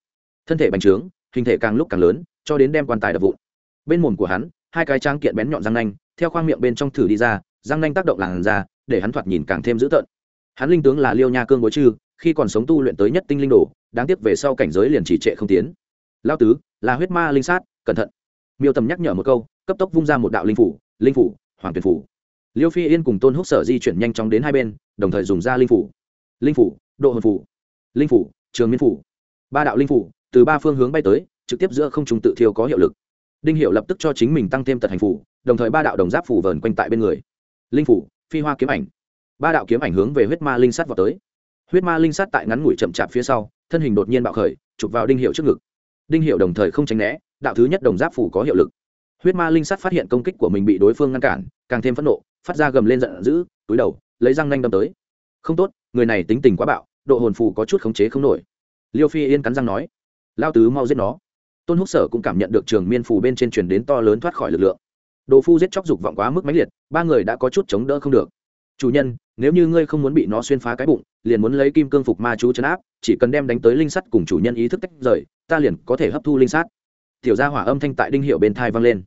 Thân thể bành trướng, hình thể càng lúc càng lớn, cho đến đem quan tài đập vụn. Bên mồm của hắn, hai cái trang kiện bén nhọn răng nanh, theo khoang miệng bên trong thử đi ra, răng nanh tác động làn ra để hắn thoạt nhìn càng thêm dữ tợn. Hắn linh tướng là liêu nha cương bối chư, khi còn sống tu luyện tới nhất tinh linh đồ, đáng tiếc về sau cảnh giới liền chỉ trệ không tiến. Lao tứ, là huyết ma linh sát cẩn thận. Miêu tầm nhắc nhở một câu, cấp tốc vung ra một đạo linh phủ linh phủ, hoàng tuyển phủ. Liêu phi yên cùng tôn húc sở di chuyển nhanh chóng đến hai bên, đồng thời dùng ra linh phủ. Linh phủ, độ hồn phủ. Linh phủ, trường miên phủ. Ba đạo linh phủ, từ ba phương hướng bay tới, trực tiếp giữa không trung tự thiêu có hiệu lực. Đinh hiệu lập tức cho chính mình tăng thêm tật hành phủ, đồng thời ba đạo đồng giáp phủ vờn quanh tại bên người. Linh phủ, phi hoa kiếm ảnh. Ba đạo kiếm ảnh hướng về huyết ma linh sắt vào tới. Huyết ma linh sắt tại ngắn ngủi chậm chạp phía sau, thân hình đột nhiên bạo khởi, chụp vào đinh hiệu trước ngực. Đinh hiệu đồng thời không tránh né đạo thứ nhất đồng giáp phủ có hiệu lực. Huyết ma linh sắt phát hiện công kích của mình bị đối phương ngăn cản, càng thêm phẫn nộ, phát ra gầm lên giận dữ, túi đầu, lấy răng nanh đâm tới. Không tốt, người này tính tình quá bạo, độ hồn phù có chút khống chế không nổi. Liêu phi yên cắn răng nói lao tứ mau giết nó. Tôn húc sở cũng cảm nhận được trường miên phù bên trên truyền đến to lớn thoát khỏi lực lượng. Đồ phu giết chóc dục vọng quá mức mãnh liệt, ba người đã có chút chống đỡ không được. Chủ nhân, nếu như ngươi không muốn bị nó xuyên phá cái bụng, liền muốn lấy kim cương phục ma chú chấn áp, chỉ cần đem đánh tới linh sắt cùng chủ nhân ý thức tách rời, ta liền có thể hấp thu linh sát tiểu gia hỏa âm thanh tại đinh hiệu bên thai vang lên.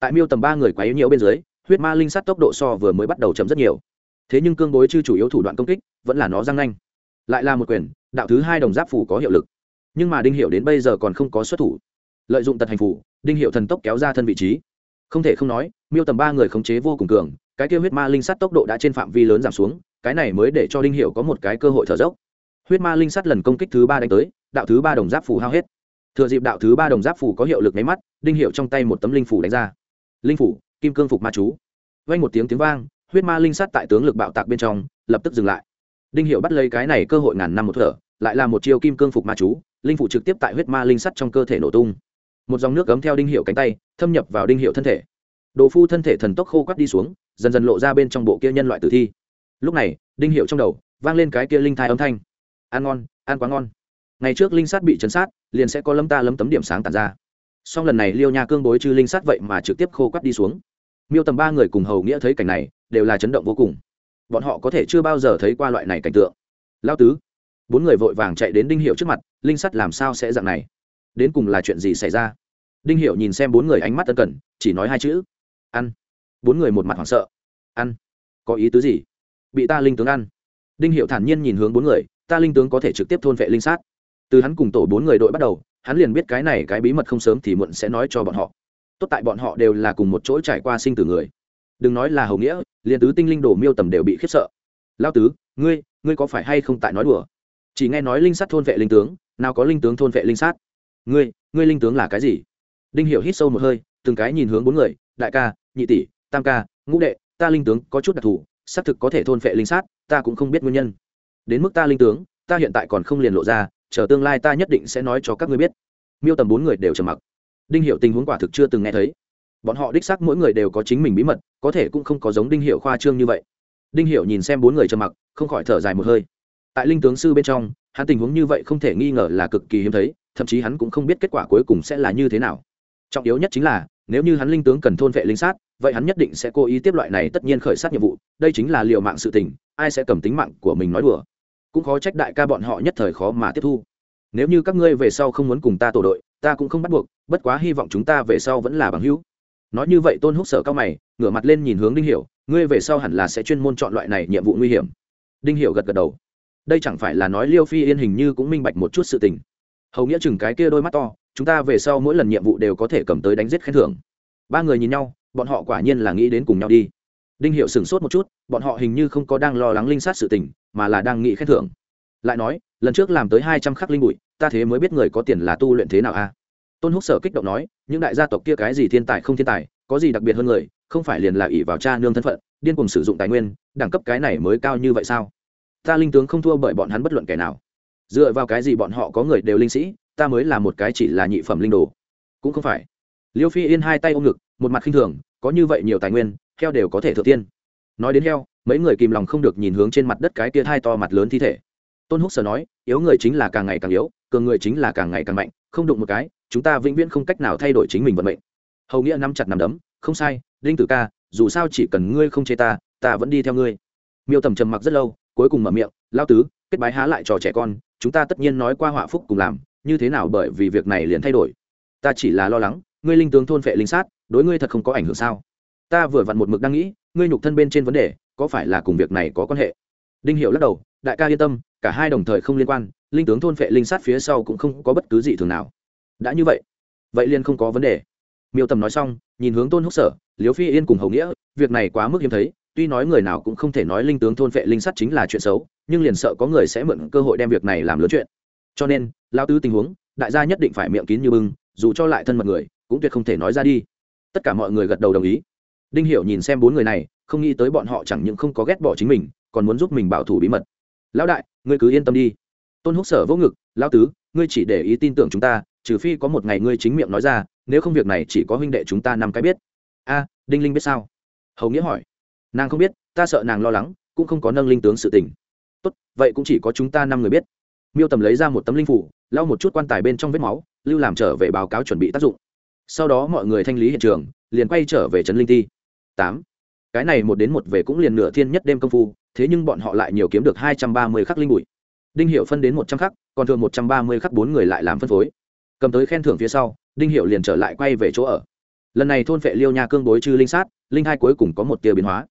Tại miêu tầm ba người quá yếu nhiễu bên dưới, huyết ma linh sắt tốc độ so vừa mới bắt đầu chậm rất nhiều. Thế nhưng cương bối chư chủ yếu thủ đoạn công kích, vẫn là nó răng nanh. Lại là một quyền, đạo thứ hai đồng giáp phủ có hiệu lực. Nhưng mà đinh hiệu đến bây giờ còn không có xuất thủ. Lợi dụng tật hành phủ, đinh hiệu thần tốc kéo ra thân vị trí. Không thể không nói, miêu tầm ba người khống chế vô cùng cường, cái kêu huyết ma linh sắt tốc độ đã trên phạm vi lớn giảm xuống, cái này mới để cho đinh hiệu có một cái cơ hội thở dốc. Huyết ma linh sắt lần công kích thứ ba đánh tới, đạo thứ ba đồng giáp phủ hao hết thừa dịp đạo thứ ba đồng giáp phủ có hiệu lực máy mắt, đinh hiệu trong tay một tấm linh phủ đánh ra. Linh phủ, kim cương phục ma chú. Vang một tiếng tiếng vang, huyết ma linh sắt tại tướng lực bạo tạc bên trong, lập tức dừng lại. Đinh hiệu bắt lấy cái này cơ hội ngàn năm một thở, lại là một chiêu kim cương phục ma chú, linh phủ trực tiếp tại huyết ma linh sắt trong cơ thể nổ tung. Một dòng nước cấm theo đinh hiệu cánh tay, thâm nhập vào đinh hiệu thân thể. Đồ phu thân thể thần tốc khô quắt đi xuống, dần dần lộ ra bên trong bộ kia nhân loại tử thi. Lúc này, đinh hiệu trong đầu, vang lên cái kia linh thai âm thanh. Ăn ngon, ăn quá ngon ngày trước linh sát bị chấn sát, liền sẽ có lâm ta lấm tấm điểm sáng tàn ra. Song lần này liêu nha cương bối chư linh sát vậy mà trực tiếp khô quắt đi xuống. Miêu tầm ba người cùng hầu nghĩa thấy cảnh này, đều là chấn động vô cùng. Bọn họ có thể chưa bao giờ thấy qua loại này cảnh tượng. Lao tứ, bốn người vội vàng chạy đến đinh hiệu trước mặt, linh sắt làm sao sẽ dạng này? Đến cùng là chuyện gì xảy ra? Đinh hiệu nhìn xem bốn người ánh mắt tân cẩn chỉ nói hai chữ. Ăn. Bốn người một mặt hoảng sợ. Ăn. Có ý tứ gì? Bị ta linh tướng ăn. Đinh hiệu thản nhiên nhìn hướng bốn người, ta linh tướng có thể trực tiếp thôn vệ linh sát từ hắn cùng tổ bốn người đội bắt đầu, hắn liền biết cái này cái bí mật không sớm thì muộn sẽ nói cho bọn họ. Tốt tại bọn họ đều là cùng một chỗ trải qua sinh tử người. Đừng nói là hầu nghĩa, liền tứ tinh linh đồ miêu tầm đều bị khiếp sợ. Lao tứ, ngươi ngươi có phải hay không tại nói đùa? Chỉ nghe nói linh sát thôn vệ linh tướng, nào có linh tướng thôn vệ linh sát? Ngươi ngươi linh tướng là cái gì? Đinh hiểu hít sâu một hơi, từng cái nhìn hướng bốn người, đại ca, nhị tỷ, tam ca, ngũ đệ, ta linh tướng có chút đặc thù, xác thực có thể thôn vệ linh sát, ta cũng không biết nguyên nhân. Đến mức ta linh tướng, ta hiện tại còn không liền lộ ra chờ tương lai ta nhất định sẽ nói cho các ngươi biết. Miêu tầm bốn người đều trầm mặc. Đinh hiệu tình huống quả thực chưa từng nghe thấy. Bọn họ đích xác mỗi người đều có chính mình bí mật, có thể cũng không có giống đinh hiệu khoa trương như vậy. Đinh hiệu nhìn xem bốn người trầm mặc, không khỏi thở dài một hơi. Tại linh tướng sư bên trong, hắn tình huống như vậy không thể nghi ngờ là cực kỳ hiếm thấy, thậm chí hắn cũng không biết kết quả cuối cùng sẽ là như thế nào. Trọng yếu nhất chính là, nếu như hắn linh tướng cần thôn vệ linh sát, vậy hắn nhất định sẽ cố ý tiếp loại này tất nhiên khởi sát nhiệm vụ, đây chính là liệu mạng sự tình, ai sẽ cầm tính mạng của mình nói đùa? Cũng khó trách đại ca bọn họ nhất thời khó mà tiếp thu. Nếu như các ngươi về sau không muốn cùng ta tổ đội, ta cũng không bắt buộc, bất quá hy vọng chúng ta về sau vẫn là bằng hữu. Nói như vậy tôn húc sở cao mày, ngửa mặt lên nhìn hướng đinh hiểu, ngươi về sau hẳn là sẽ chuyên môn chọn loại này nhiệm vụ nguy hiểm. Đinh hiểu gật gật đầu. Đây chẳng phải là nói liêu phi yên hình như cũng minh bạch một chút sự tình. Hầu nghĩa chừng cái kia đôi mắt to, chúng ta về sau mỗi lần nhiệm vụ đều có thể cầm tới đánh giết khen thưởng. Ba người nhìn nhau, bọn họ quả nhiên là nghĩ đến cùng nhau đi đinh hiệu sửng sốt một chút, bọn họ hình như không có đang lo lắng linh sát sự tình, mà là đang nghĩ khen thưởng. Lại nói, lần trước làm tới hai trăm khắc linh bụi, ta thế mới biết người có tiền là tu luyện thế nào a. Tôn húc sở kích động nói, những đại gia tộc kia cái gì thiên tài không thiên tài, có gì đặc biệt hơn người, không phải liền là ỷ vào cha nương thân phận, điên cùng sử dụng tài nguyên, đẳng cấp cái này mới cao như vậy sao? Ta linh tướng không thua bởi bọn hắn bất luận kẻ nào. Dựa vào cái gì bọn họ có người đều linh sĩ, ta mới là một cái chỉ là nhị phẩm linh đồ. Cũng không phải. Liêu phi yên hai tay ôm ngực, một mặt khinh thường, có như vậy nhiều tài nguyên heo đều có thể thừa tiên. Nói đến heo, mấy người kìm lòng không được nhìn hướng trên mặt đất cái kia hai to mặt lớn thi thể. Tôn húc sở nói, yếu người chính là càng ngày càng yếu, cường người chính là càng ngày càng mạnh, không đụng một cái, chúng ta vĩnh viễn không cách nào thay đổi chính mình vận mệnh. Hầu nghĩa nắm chặt nằm đấm, không sai, đinh tử ca, dù sao chỉ cần ngươi không chê ta ta vẫn đi theo ngươi. Miêu tầm trầm mặc rất lâu, cuối cùng mở miệng, lao tứ, kết bái há lại trò trẻ con, chúng ta tất nhiên nói qua họa phúc cùng làm, như thế nào bởi vì việc này liền thay đổi. Ta chỉ là lo lắng, ngươi linh tướng thôn vệ linh sát, đối ngươi thật không có ảnh hưởng sao? Ta vừa vặn một mực đang nghĩ, ngươi nhục thân bên trên vấn đề, có phải là cùng việc này có quan hệ? Đinh hiệu lắc đầu, đại ca yên tâm, cả hai đồng thời không liên quan, linh tướng thôn vệ linh sát phía sau cũng không có bất cứ gì thường nào. Đã như vậy vậy liên không có vấn đề. Miêu tầm nói xong, nhìn hướng tôn húc sở liếu phi yên cùng hầu nghĩa, việc này quá mức hiếm thấy, tuy nói người nào cũng không thể nói linh tướng thôn vệ linh sắt chính là chuyện xấu, nhưng liền sợ có người sẽ mượn cơ hội đem việc này làm lớn chuyện. Cho nên lao tứ tình huống, đại gia nhất định phải miệng kín như bưng, dù cho lại thân mật người, cũng tuyệt không thể nói ra đi. Tất cả mọi người gật đầu đồng ý đinh hiểu nhìn xem bốn người này, không nghĩ tới bọn họ chẳng những không có ghét bỏ chính mình, còn muốn giúp mình bảo thủ bí mật. Lão đại, ngươi cứ yên tâm đi. Tôn húc sở vỗ ngực, lão tứ, ngươi chỉ để ý tin tưởng chúng ta, trừ phi có một ngày ngươi chính miệng nói ra, nếu không việc này chỉ có huynh đệ chúng ta năm cái biết. A, đinh linh biết sao? Hầu nghĩa hỏi. Nàng không biết, ta sợ nàng lo lắng, cũng không có nâng linh tướng sự tình. Tốt, vậy cũng chỉ có chúng ta năm người biết. Miêu tầm lấy ra một tấm linh phủ, lau một chút quan tài bên trong vết máu, lưu làm trở về báo cáo chuẩn bị tác dụng. Sau đó mọi người thanh lý hiện trường, liền quay trở về trấn linh ti tám. Cái này một đến một về cũng liền nửa thiên nhất đêm công phu, thế nhưng bọn họ lại nhiều kiếm được hai trăm ba mươi khắc linh bụi. Đinh hiệu phân đến một trăm khắc, còn thường một trăm ba mươi khắc bốn người lại làm phân phối. Cầm tới khen thưởng phía sau, đinh hiệu liền trở lại quay về chỗ ở. Lần này thôn vệ liêu nha cương bối chư linh sát, linh thai cuối cùng có một tia biến hóa.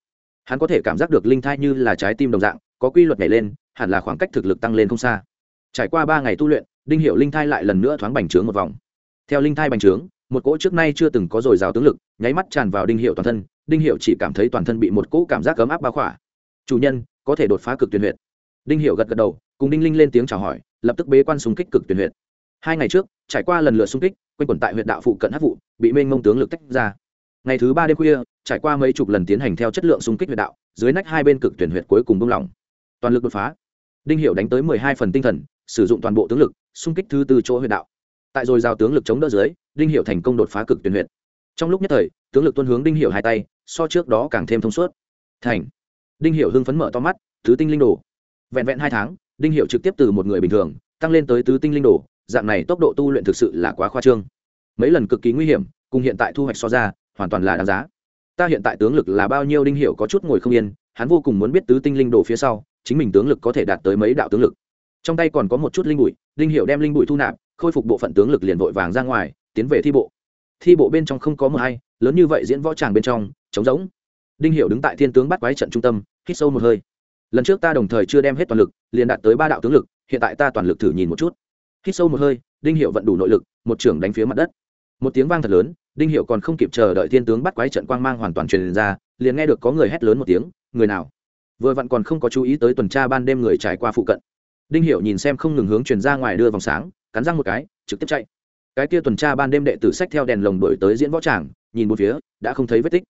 Hắn có thể cảm giác được linh thai như là trái tim đồng dạng, có quy luật nhảy lên, hẳn là khoảng cách thực lực tăng lên không xa. Trải qua ba ngày tu luyện, đinh hiệu linh thai lại lần nữa thoáng bành trướng một vòng. Theo linh thai bành trướng, một cỗ trước nay chưa từng có dồi dào tướng lực, nháy mắt tràn vào đinh hiệu toàn thân đinh hiệu chỉ cảm thấy toàn thân bị một cỗ cảm giác ấm áp bao khỏa. Chủ nhân, có thể đột phá cực tuyển huyện đinh hiệu gật gật đầu, cùng đinh linh lên tiếng chào hỏi, lập tức bế quan xung kích cực tuyển huyện hai ngày trước, trải qua lần lượt xung kích, quanh quẩn tại huyện đạo phụ cận hát vụ, bị mênh mông tướng lực tách ra. Ngày thứ ba đêm khuya, trải qua mấy chục lần tiến hành theo chất lượng xung kích huyện đạo, dưới nách hai bên cực tuyển huyện cuối cùng bung lỏng. Toàn lực đột phá. Đinh hiệu đánh tới mười hai phần tinh thần, sử dụng toàn bộ tướng lực, xung kích thứ tư chỗ huyện đạo. Tại rồi giao tướng lực chống đỡ dưới, đinh hiệu thành công đột phá cực tuyển huyện trong lúc nhất thời, tướng lực tuân hướng đinh hiểu hai tay, so trước đó càng thêm thông suốt. Thành. Đinh hiểu hưng phấn mở to mắt, tứ tinh linh đồ. Vẹn vẹn hai tháng, đinh hiểu trực tiếp từ một người bình thường, tăng lên tới tứ tinh linh đồ, dạng này tốc độ tu luyện thực sự là quá khoa trương. Mấy lần cực kỳ nguy hiểm, cùng hiện tại thu hoạch so ra, hoàn toàn là đáng giá. Ta hiện tại tướng lực là bao nhiêu đinh hiểu có chút ngồi không yên, hắn vô cùng muốn biết tứ tinh linh đồ phía sau, chính mình tướng lực có thể đạt tới mấy đạo tướng lực. Trong tay còn có một chút linh bụi, đinh hiểu đem linh bụi thu nạp, khôi phục bộ phận tướng lực liền vội vàng ra ngoài, tiến về thi bộ thi bộ bên trong không có mờ hay lớn như vậy diễn võ tràng bên trong, trống rỗng. Đinh Hiểu đứng tại thiên tướng bắt quái trận trung tâm, hít sâu một hơi. Lần trước ta đồng thời chưa đem hết toàn lực, liền đạt tới ba đạo tướng lực, hiện tại ta toàn lực thử nhìn một chút. Hít sâu một hơi, đinh hiệu vận đủ nội lực, một trưởng đánh phía mặt đất. Một tiếng vang thật lớn, đinh hiệu còn không kịp chờ đợi thiên tướng bắt quái trận quang mang hoàn toàn truyền ra, liền nghe được có người hét lớn một tiếng, người nào? Vừa vặn còn không có chú ý tới tuần tra ban đêm người trải qua phụ cận. Đinh hiệu nhìn xem không ngừng hướng truyền ra ngoài đưa vòng sáng, cắn răng một cái, trực tiếp chạy cái kia tuần tra ban đêm đệ tử sách theo đèn lồng đổi tới diễn võ tràng, nhìn một phía, đã không thấy vết tích.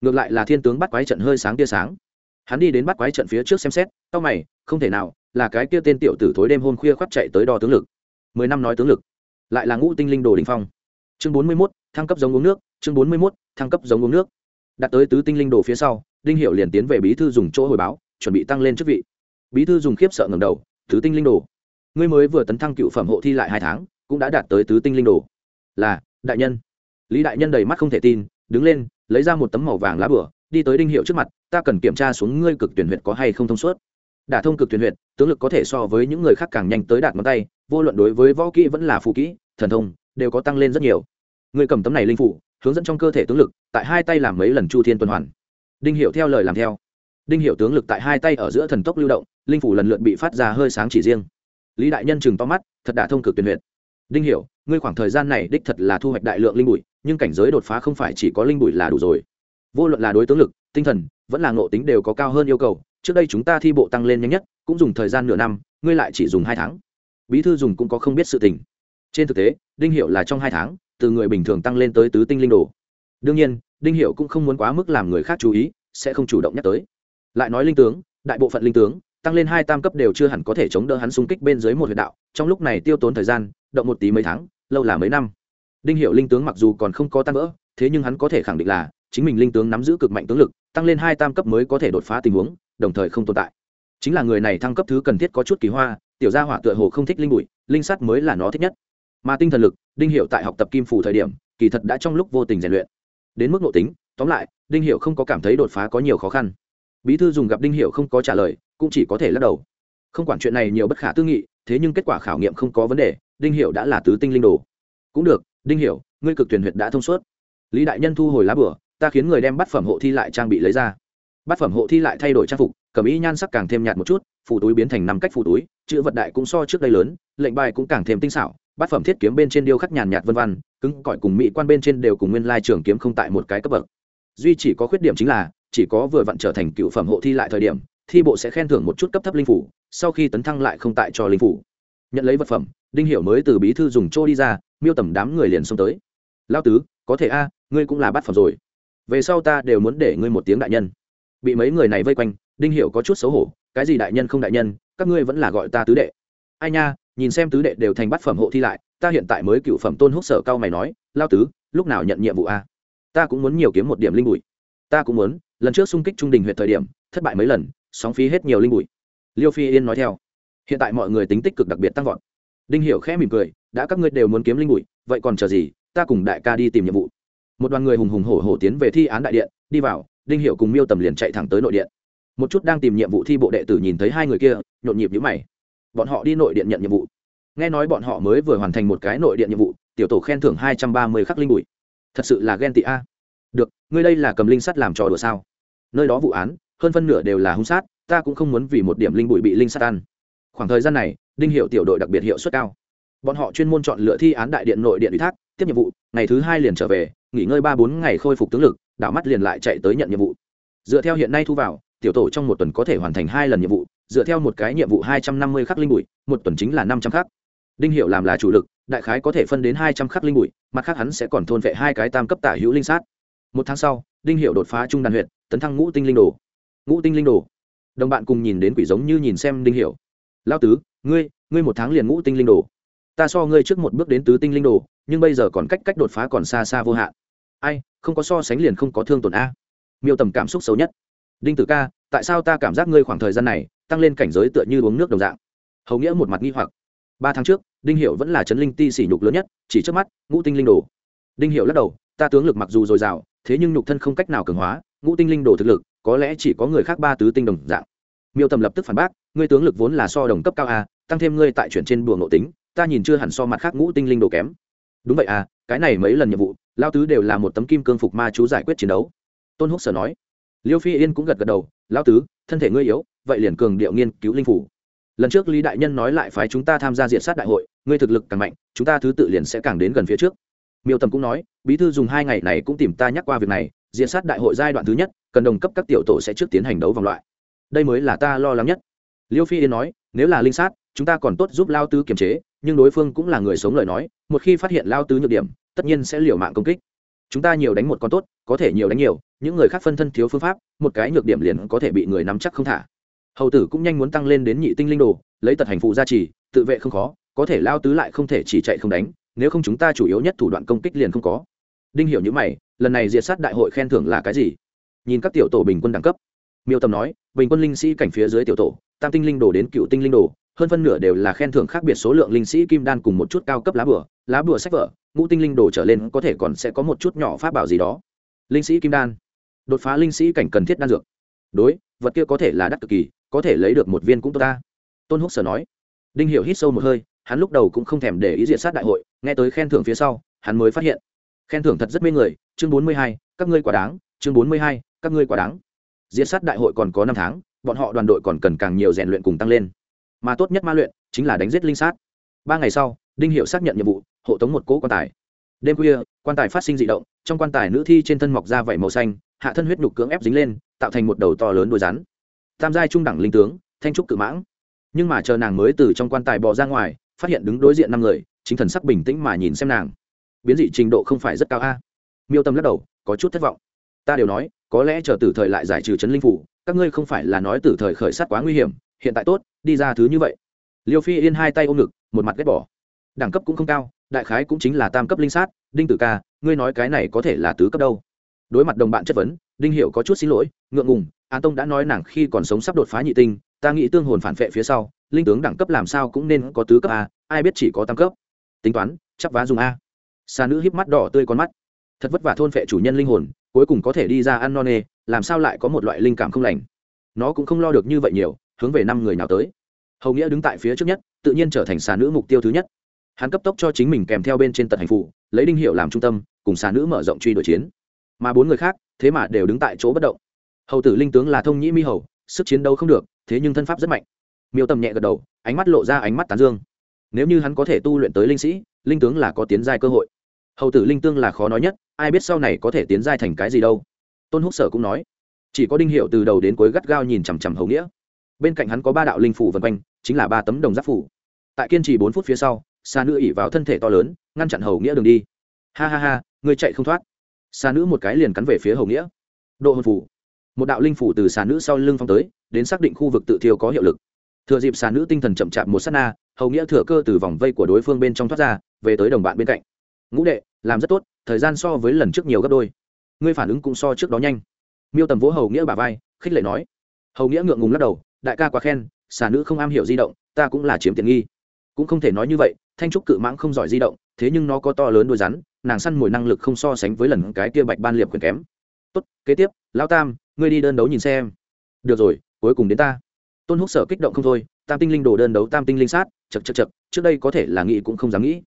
Ngược lại là thiên tướng bắt quái trận hơi sáng tia sáng. Hắn đi đến bắt quái trận phía trước xem xét, tao mày, không thể nào, là cái kia tên tiểu tử tối đêm hôm khuya khoác chạy tới đo tướng lực. Mười năm nói tướng lực. Lại là ngũ tinh linh đồ đình phong. Chương bốn mươi mốt, thăng cấp giống uống nước, chương bốn mươi mốt, thăng cấp giống uống nước. Đặt tới tứ tinh linh đồ phía sau, đinh hiệu liền tiến về bí thư dùng chỗ hồi báo, chuẩn bị tăng lên chức vị. Bí thư dùng khiếp sợ ngầm đầu, tứ tinh linh đồ, ngươi mới vừa tấn thăng cựu phẩm hộ thi lại hai tháng cũng đã đạt tới tứ tinh linh đồ. Là, đại nhân. Lý đại nhân đầy mắt không thể tin, đứng lên, lấy ra một tấm màu vàng lá bửa, đi tới đinh hiệu trước mặt, ta cần kiểm tra xuống ngươi cực tuyển huyệt có hay không thông suốt. Đả thông cực tuyển huyệt, tướng lực có thể so với những người khác càng nhanh tới đạt ngón tay, vô luận đối với võ kỹ vẫn là phù kỹ, thần thông đều có tăng lên rất nhiều. Người cầm tấm này linh phủ, hướng dẫn trong cơ thể tướng lực, tại hai tay làm mấy lần chu thiên tuần hoàn. Đinh hiệu theo lời làm theo. Đinh hiệu tướng lực tại hai tay ở giữa thần tốc lưu động, linh phủ lần lượt bị phát ra hơi sáng chỉ riêng. Lý đại nhân chừng to mắt, thật đả thông cực tuyển huyệt đinh hiểu, ngươi khoảng thời gian này đích thật là thu hoạch đại lượng linh bụi, nhưng cảnh giới đột phá không phải chỉ có linh bụi là đủ rồi. Vô luận là đối tướng lực, tinh thần, vẫn là ngộ tính đều có cao hơn yêu cầu, trước đây chúng ta thi bộ tăng lên nhanh nhất, cũng dùng thời gian nửa năm, ngươi lại chỉ dùng hai tháng. Bí thư dùng cũng có không biết sự tình. Trên thực tế, đinh hiệu là trong hai tháng, từ người bình thường tăng lên tới tứ tinh linh đồ. Đương nhiên, đinh hiệu cũng không muốn quá mức làm người khác chú ý, sẽ không chủ động nhắc tới. Lại nói linh tướng, đại bộ phận linh tướng tăng lên hai tam cấp đều chưa hẳn có thể chống đỡ hắn xung kích bên dưới một huyệt đạo, trong lúc này tiêu tốn thời gian, động một tí mấy tháng, lâu là mấy năm. Đinh hiệu linh tướng mặc dù còn không có tan vỡ, thế nhưng hắn có thể khẳng định là, chính mình linh tướng nắm giữ cực mạnh tướng lực, tăng lên hai tam cấp mới có thể đột phá tình huống, đồng thời không tồn tại. Chính là người này thăng cấp thứ cần thiết có chút kỳ hoa, tiểu gia hỏa tựa hồ không thích linh bụi, linh sắt mới là nó thích nhất. Mà tinh thần lực, đinh hiệu tại học tập kim phủ thời điểm, kỳ thật đã trong lúc vô tình rèn luyện. Đến mức nội tính, tóm lại, đinh hiệu không có cảm thấy đột phá có nhiều khó khăn. Bí thư dùng gặp đinh hiệu không có trả lời cũng chỉ có thể lắc đầu. Không quản chuyện này nhiều bất khả tư nghị, thế nhưng kết quả khảo nghiệm không có vấn đề, đinh hiệu đã là tứ tinh linh đồ. Cũng được, đinh hiệu ngươi cực tuyển huyệt đã thông suốt. Lý đại nhân thu hồi lá bửa, ta khiến người đem bát phẩm hộ thi lại trang bị lấy ra. Bát phẩm hộ thi lại thay đổi trang phục, cầm ý nhan sắc càng thêm nhạt một chút phủ túi biến thành năm cách phủ túi, chữ vật đại cũng so trước đây lớn, lệnh bài cũng càng thêm tinh xảo, bát phẩm thiết kiếm bên trên điêu khắc nhàn nhạt vân văn cứng cỏi cùng mỹ quan bên trên đều cùng nguyên lai trường kiếm không tại một cái cấp bậc. Duy chỉ có khuyết điểm chính là, chỉ có vừa vặn trở thành cựu phẩm hộ thi lại thời điểm thi bộ sẽ khen thưởng một chút cấp thấp linh phủ, sau khi tấn thăng lại không tại cho linh phủ. Nhận lấy vật phẩm, đinh hiểu mới từ bí thư dùng trô đi ra, miêu tầm đám người liền xông tới. Lao tứ, có thể a, ngươi cũng là bát phẩm rồi. Về sau ta đều muốn để ngươi một tiếng đại nhân. Bị mấy người này vây quanh, đinh hiểu có chút xấu hổ, cái gì đại nhân không đại nhân, các ngươi vẫn là gọi ta tứ đệ. Ai nha, nhìn xem tứ đệ đều thành bát phẩm hộ thi lại, ta hiện tại mới cựu phẩm tôn húc sở cao mày nói lao tứ, lúc nào nhận nhiệm vụ a? Ta cũng muốn nhiều kiếm một điểm linh bụi. Ta cũng muốn, lần trước xung kích trung đình huyện thời điểm, thất bại mấy lần sóng phí hết nhiều linh bụi. Liêu phi yên nói theo. Hiện tại mọi người tính tích cực đặc biệt tăng vọt. Đinh hiểu khẽ mỉm cười, đã các ngươi đều muốn kiếm linh bụi, vậy còn chờ gì, ta cùng đại ca đi tìm nhiệm vụ. Một đoàn người hùng hùng hổ hổ tiến về thi án đại điện, đi vào, đinh hiểu cùng miêu tầm liền chạy thẳng tới nội điện. Một chút đang tìm nhiệm vụ thi bộ đệ tử nhìn thấy hai người kia, nhộn nhịp nhíu mày. Bọn họ đi nội điện nhận nhiệm vụ. Nghe nói bọn họ mới vừa hoàn thành một cái nội điện nhiệm vụ, tiểu tổ khen thưởng hai trăm ba mươi khắc linh bụi. Thật sự là ghen tị a. Được, ngươi đây là cầm linh sắt làm trò đùa sao? Nơi đó vụ án hơn phân nửa đều là hung sát, ta cũng không muốn vì một điểm linh bụi bị linh sát ăn. Khoảng thời gian này, đinh hiệu tiểu đội đặc biệt hiệu suất cao. Bọn họ chuyên môn chọn lựa thi án đại điện nội điện ủy thác, tiếp nhiệm vụ, ngày thứ hai liền trở về, nghỉ ngơi ba bốn ngày khôi phục tướng lực, đảo mắt liền lại chạy tới nhận nhiệm vụ. Dựa theo hiện nay thu vào, tiểu tổ trong một tuần có thể hoàn thành hai lần nhiệm vụ, dựa theo một cái nhiệm vụ hai trăm năm mươi khắc linh bụi, một tuần chính là năm trăm khắc. Đinh hiệu làm là chủ lực, đại khái có thể phân đến hai trăm khắc linh bụi, mặt khác hắn sẽ còn thôn vệ hai cái tam cấp tả hữu linh sát. Một tháng sau, đinh hiệu đột phá trung đàn huyện tấn thăng ngũ tinh linh đồ ngũ tinh linh đồ. Đồng bạn cùng nhìn đến quỷ giống như nhìn xem đinh Hiểu. lao tứ, ngươi ngươi một tháng liền ngũ tinh linh đồ. Ta so ngươi trước một bước đến tứ tinh linh đồ, nhưng bây giờ còn cách cách đột phá còn xa xa vô hạn. Ai, không có so sánh liền không có thương tổn a. Miêu tầm cảm xúc xấu nhất. Đinh tử ca, tại sao ta cảm giác ngươi khoảng thời gian này, tăng lên cảnh giới tựa như uống nước đồng dạng? Hầu nghĩa một mặt nghi hoặc. Ba tháng trước, đinh hiệu vẫn là chấn linh ti sỉ nhục lớn nhất, chỉ trước mắt, ngũ tinh linh đồ. Đinh hiệu lắc đầu, ta tướng lực mặc dù dồi dào, thế nhưng nhục thân không cách nào cường hóa ngũ tinh linh đồ thực lực, có lẽ chỉ có người khác ba tứ tinh đồng dạng. Miêu tầm lập tức phản bác, ngươi tướng lực vốn là so đồng cấp cao a, tăng thêm ngươi tại chuyển trên đùa ngộ tính, ta nhìn chưa hẳn so mặt khác ngũ tinh linh đồ kém. Đúng vậy à cái này mấy lần nhiệm vụ, lao tứ đều là một tấm kim cương phục ma chú giải quyết chiến đấu. Tôn húc sở nói. Liêu phi yên cũng gật gật đầu lao tứ, thân thể ngươi yếu, vậy liền cường điệu nghiên cứu linh phủ. Lần trước lý đại nhân nói lại phái chúng ta tham gia diện sát đại hội, ngươi thực lực càng mạnh, chúng ta thứ tự liền sẽ càng đến gần phía trước. Miêu tầm cũng nói, bí thư dùng hai ngày này cũng tìm ta nhắc qua việc này diện sát đại hội giai đoạn thứ nhất, cần đồng cấp các tiểu tổ sẽ trước tiến hành đấu vòng loại. Đây mới là ta lo lắng nhất. Liêu phi yên nói, nếu là linh sát, chúng ta còn tốt giúp lao tứ kiềm chế, nhưng đối phương cũng là người sống lời nói, một khi phát hiện lao tứ nhược điểm, tất nhiên sẽ liều mạng công kích. Chúng ta nhiều đánh một con tốt, có thể nhiều đánh nhiều, những người khác phân thân thiếu phương pháp, một cái nhược điểm liền có thể bị người nắm chắc không thả. Hầu tử cũng nhanh muốn tăng lên đến nhị tinh linh đồ, lấy tật hành phụ gia trì, tự vệ không khó, có thể lao tứ lại không thể chỉ chạy không đánh, nếu không chúng ta chủ yếu nhất thủ đoạn công kích liền không có. Đinh hiểu như mày lần này diệt sát đại hội khen thưởng là cái gì? Nhìn các tiểu tổ bình quân đẳng cấp. Miêu tầm nói, bình quân linh sĩ cảnh phía dưới tiểu tổ, tam tinh linh đồ đến cựu tinh linh đồ, hơn phân nửa đều là khen thưởng khác biệt số lượng linh sĩ kim đan cùng một chút cao cấp lá bửa lá bửa sách vở, ngũ tinh linh đồ trở lên có thể còn sẽ có một chút nhỏ pháp bảo gì đó. Linh sĩ kim đan. Đột phá linh sĩ cảnh cần thiết đan dược. Đối, vật kia có thể là đắt cực kỳ, có thể lấy được một viên cũng tốt ta. Tôn húc sở nói. Đinh hiểu hít sâu một hơi, hắn lúc đầu cũng không thèm để ý diện sát đại hội, nghe tới khen thưởng phía sau, hắn mới phát hiện khen thưởng thật rất mê người, chương bốn mươi hai, các ngươi quả đáng, chương bốn mươi hai, các ngươi quả đáng. Diễn sát đại hội còn có năm tháng, bọn họ đoàn đội còn cần càng nhiều rèn luyện cùng tăng lên. Mà tốt nhất ma luyện chính là đánh giết linh sát. Ba ngày sau, đinh hiệu xác nhận nhiệm vụ, hộ tống một cỗ quan tài. Đêm khuya, quan tài phát sinh d ị động, trong quan tài nữ thi trên thân mọc ra vảy màu xanh, hạ thân huyết nhục cưỡng ép dính lên, tạo thành một đầu to lớn đuôi rắn. Tam giai trung đẳng linh tướng, thanh trúc cự mãng. Nhưng mà chờ nàng mới từ trong quan tài bò ra ngoài, phát hiện đứng đối diện năm người, chính thần sắc bình tĩnh mà nhìn xem nàng biến dị trình độ không phải rất cao a. Miêu tâm lắc đầu, có chút thất vọng. Ta đều nói, có lẽ chờ tử thời lại giải trừ chấn linh phủ, các ngươi không phải là nói tử thời khởi sát quá nguy hiểm, hiện tại tốt, đi ra thứ như vậy. Liêu phi yên hai tay ôm ngực, một mặt ghét bỏ. Đẳng cấp cũng không cao, đại khái cũng chính là tam cấp linh sát, đinh tử ca, ngươi nói cái này có thể là tứ cấp đâu? Đối mặt đồng bạn chất vấn, đinh hiệu có chút xin lỗi, ngượng ngùng, an tông đã nói nàng khi còn sống sắp đột phá nhị tinh, ta nghĩ tương hồn phản vệ phía sau, linh tướng đẳng cấp làm sao cũng nên có tứ cấp a, ai biết chỉ có tam cấp. Tính toán, chắc vá dùng a xa nữ híp mắt đỏ tươi con mắt. Thật vất vả thôn phệ chủ nhân linh hồn, cuối cùng có thể đi ra ăn no nê, làm sao lại có một loại linh cảm không lành? Nó cũng không lo được như vậy nhiều, hướng về năm người nào tới. Hầu nghĩa đứng tại phía trước nhất, tự nhiên trở thành xà nữ mục tiêu thứ nhất. Hắn cấp tốc cho chính mình kèm theo bên trên tận hành phụ, lấy đinh hiệu làm trung tâm, cùng xà nữ mở rộng truy đuổi chiến. Mà bốn người khác, thế mà đều đứng tại chỗ bất động. Hầu tử linh tướng là thông nhĩ mi hầu, sức chiến đấu không được, thế nhưng thân pháp rất mạnh. Miêu tầm nhẹ gật đầu, ánh mắt lộ ra ánh mắt tán dương. Nếu như hắn có thể tu luyện tới linh sĩ, linh tướng là có tiến giai cơ hội hầu tử linh tương là khó nói nhất, ai biết sau này có thể tiến giai thành cái gì đâu. Tôn húc sở cũng nói, chỉ có đinh hiệu từ đầu đến cuối gắt gao nhìn chằm chằm hầu nghĩa. Bên cạnh hắn có ba đạo linh phủ vân quanh, chính là ba tấm đồng giáp phủ. Tại kiên trì bốn phút phía sau xa nữ ỉ vào thân thể to lớn, ngăn chặn hầu nghĩa đường đi. Ha ha ha, người chạy không thoát. Xa nữ một cái liền cắn về phía hầu nghĩa. Độ hồn phủ. Một đạo linh phủ từ xà nữ sau lưng phong tới, đến xác định khu vực tự thiêu có hiệu lực. Thừa dịp xà nữ tinh thần chậm chạp một s á t na, hầu nghĩa thừa cơ từ vòng vây của đối phương bên trong thoát ra, về tới đồng bạn bên cạnh. Ngũ đệ làm rất tốt, thời gian so với lần trước nhiều gấp đôi. Ngươi phản ứng cũng so trước đó nhanh. Miêu tầm vỗ hầu nghĩa bà vai, khích lệ nói. Hầu nghĩa ngượng ngùng lắc đầu, đại ca quá khen xà nữ không am hiểu di động, ta cũng là chiếm tiện nghi. Cũng không thể nói như vậy, thanh trúc cự mãng không giỏi di động, thế nhưng nó có to lớn đôi rắn, nàng săn mồi năng lực không so sánh với lần cái kia bạch ban liệp quyền kém. Tốt, kế tiếp lao tam, ngươi đi đơn đấu nhìn xem. Được rồi, cuối cùng đến ta. Tôn húc sở kích động không thôi, tam tinh linh đồ đơn đấu tam tinh linh sát chật chật chật trước đây có thể là nghĩ cũng không dám nghĩ.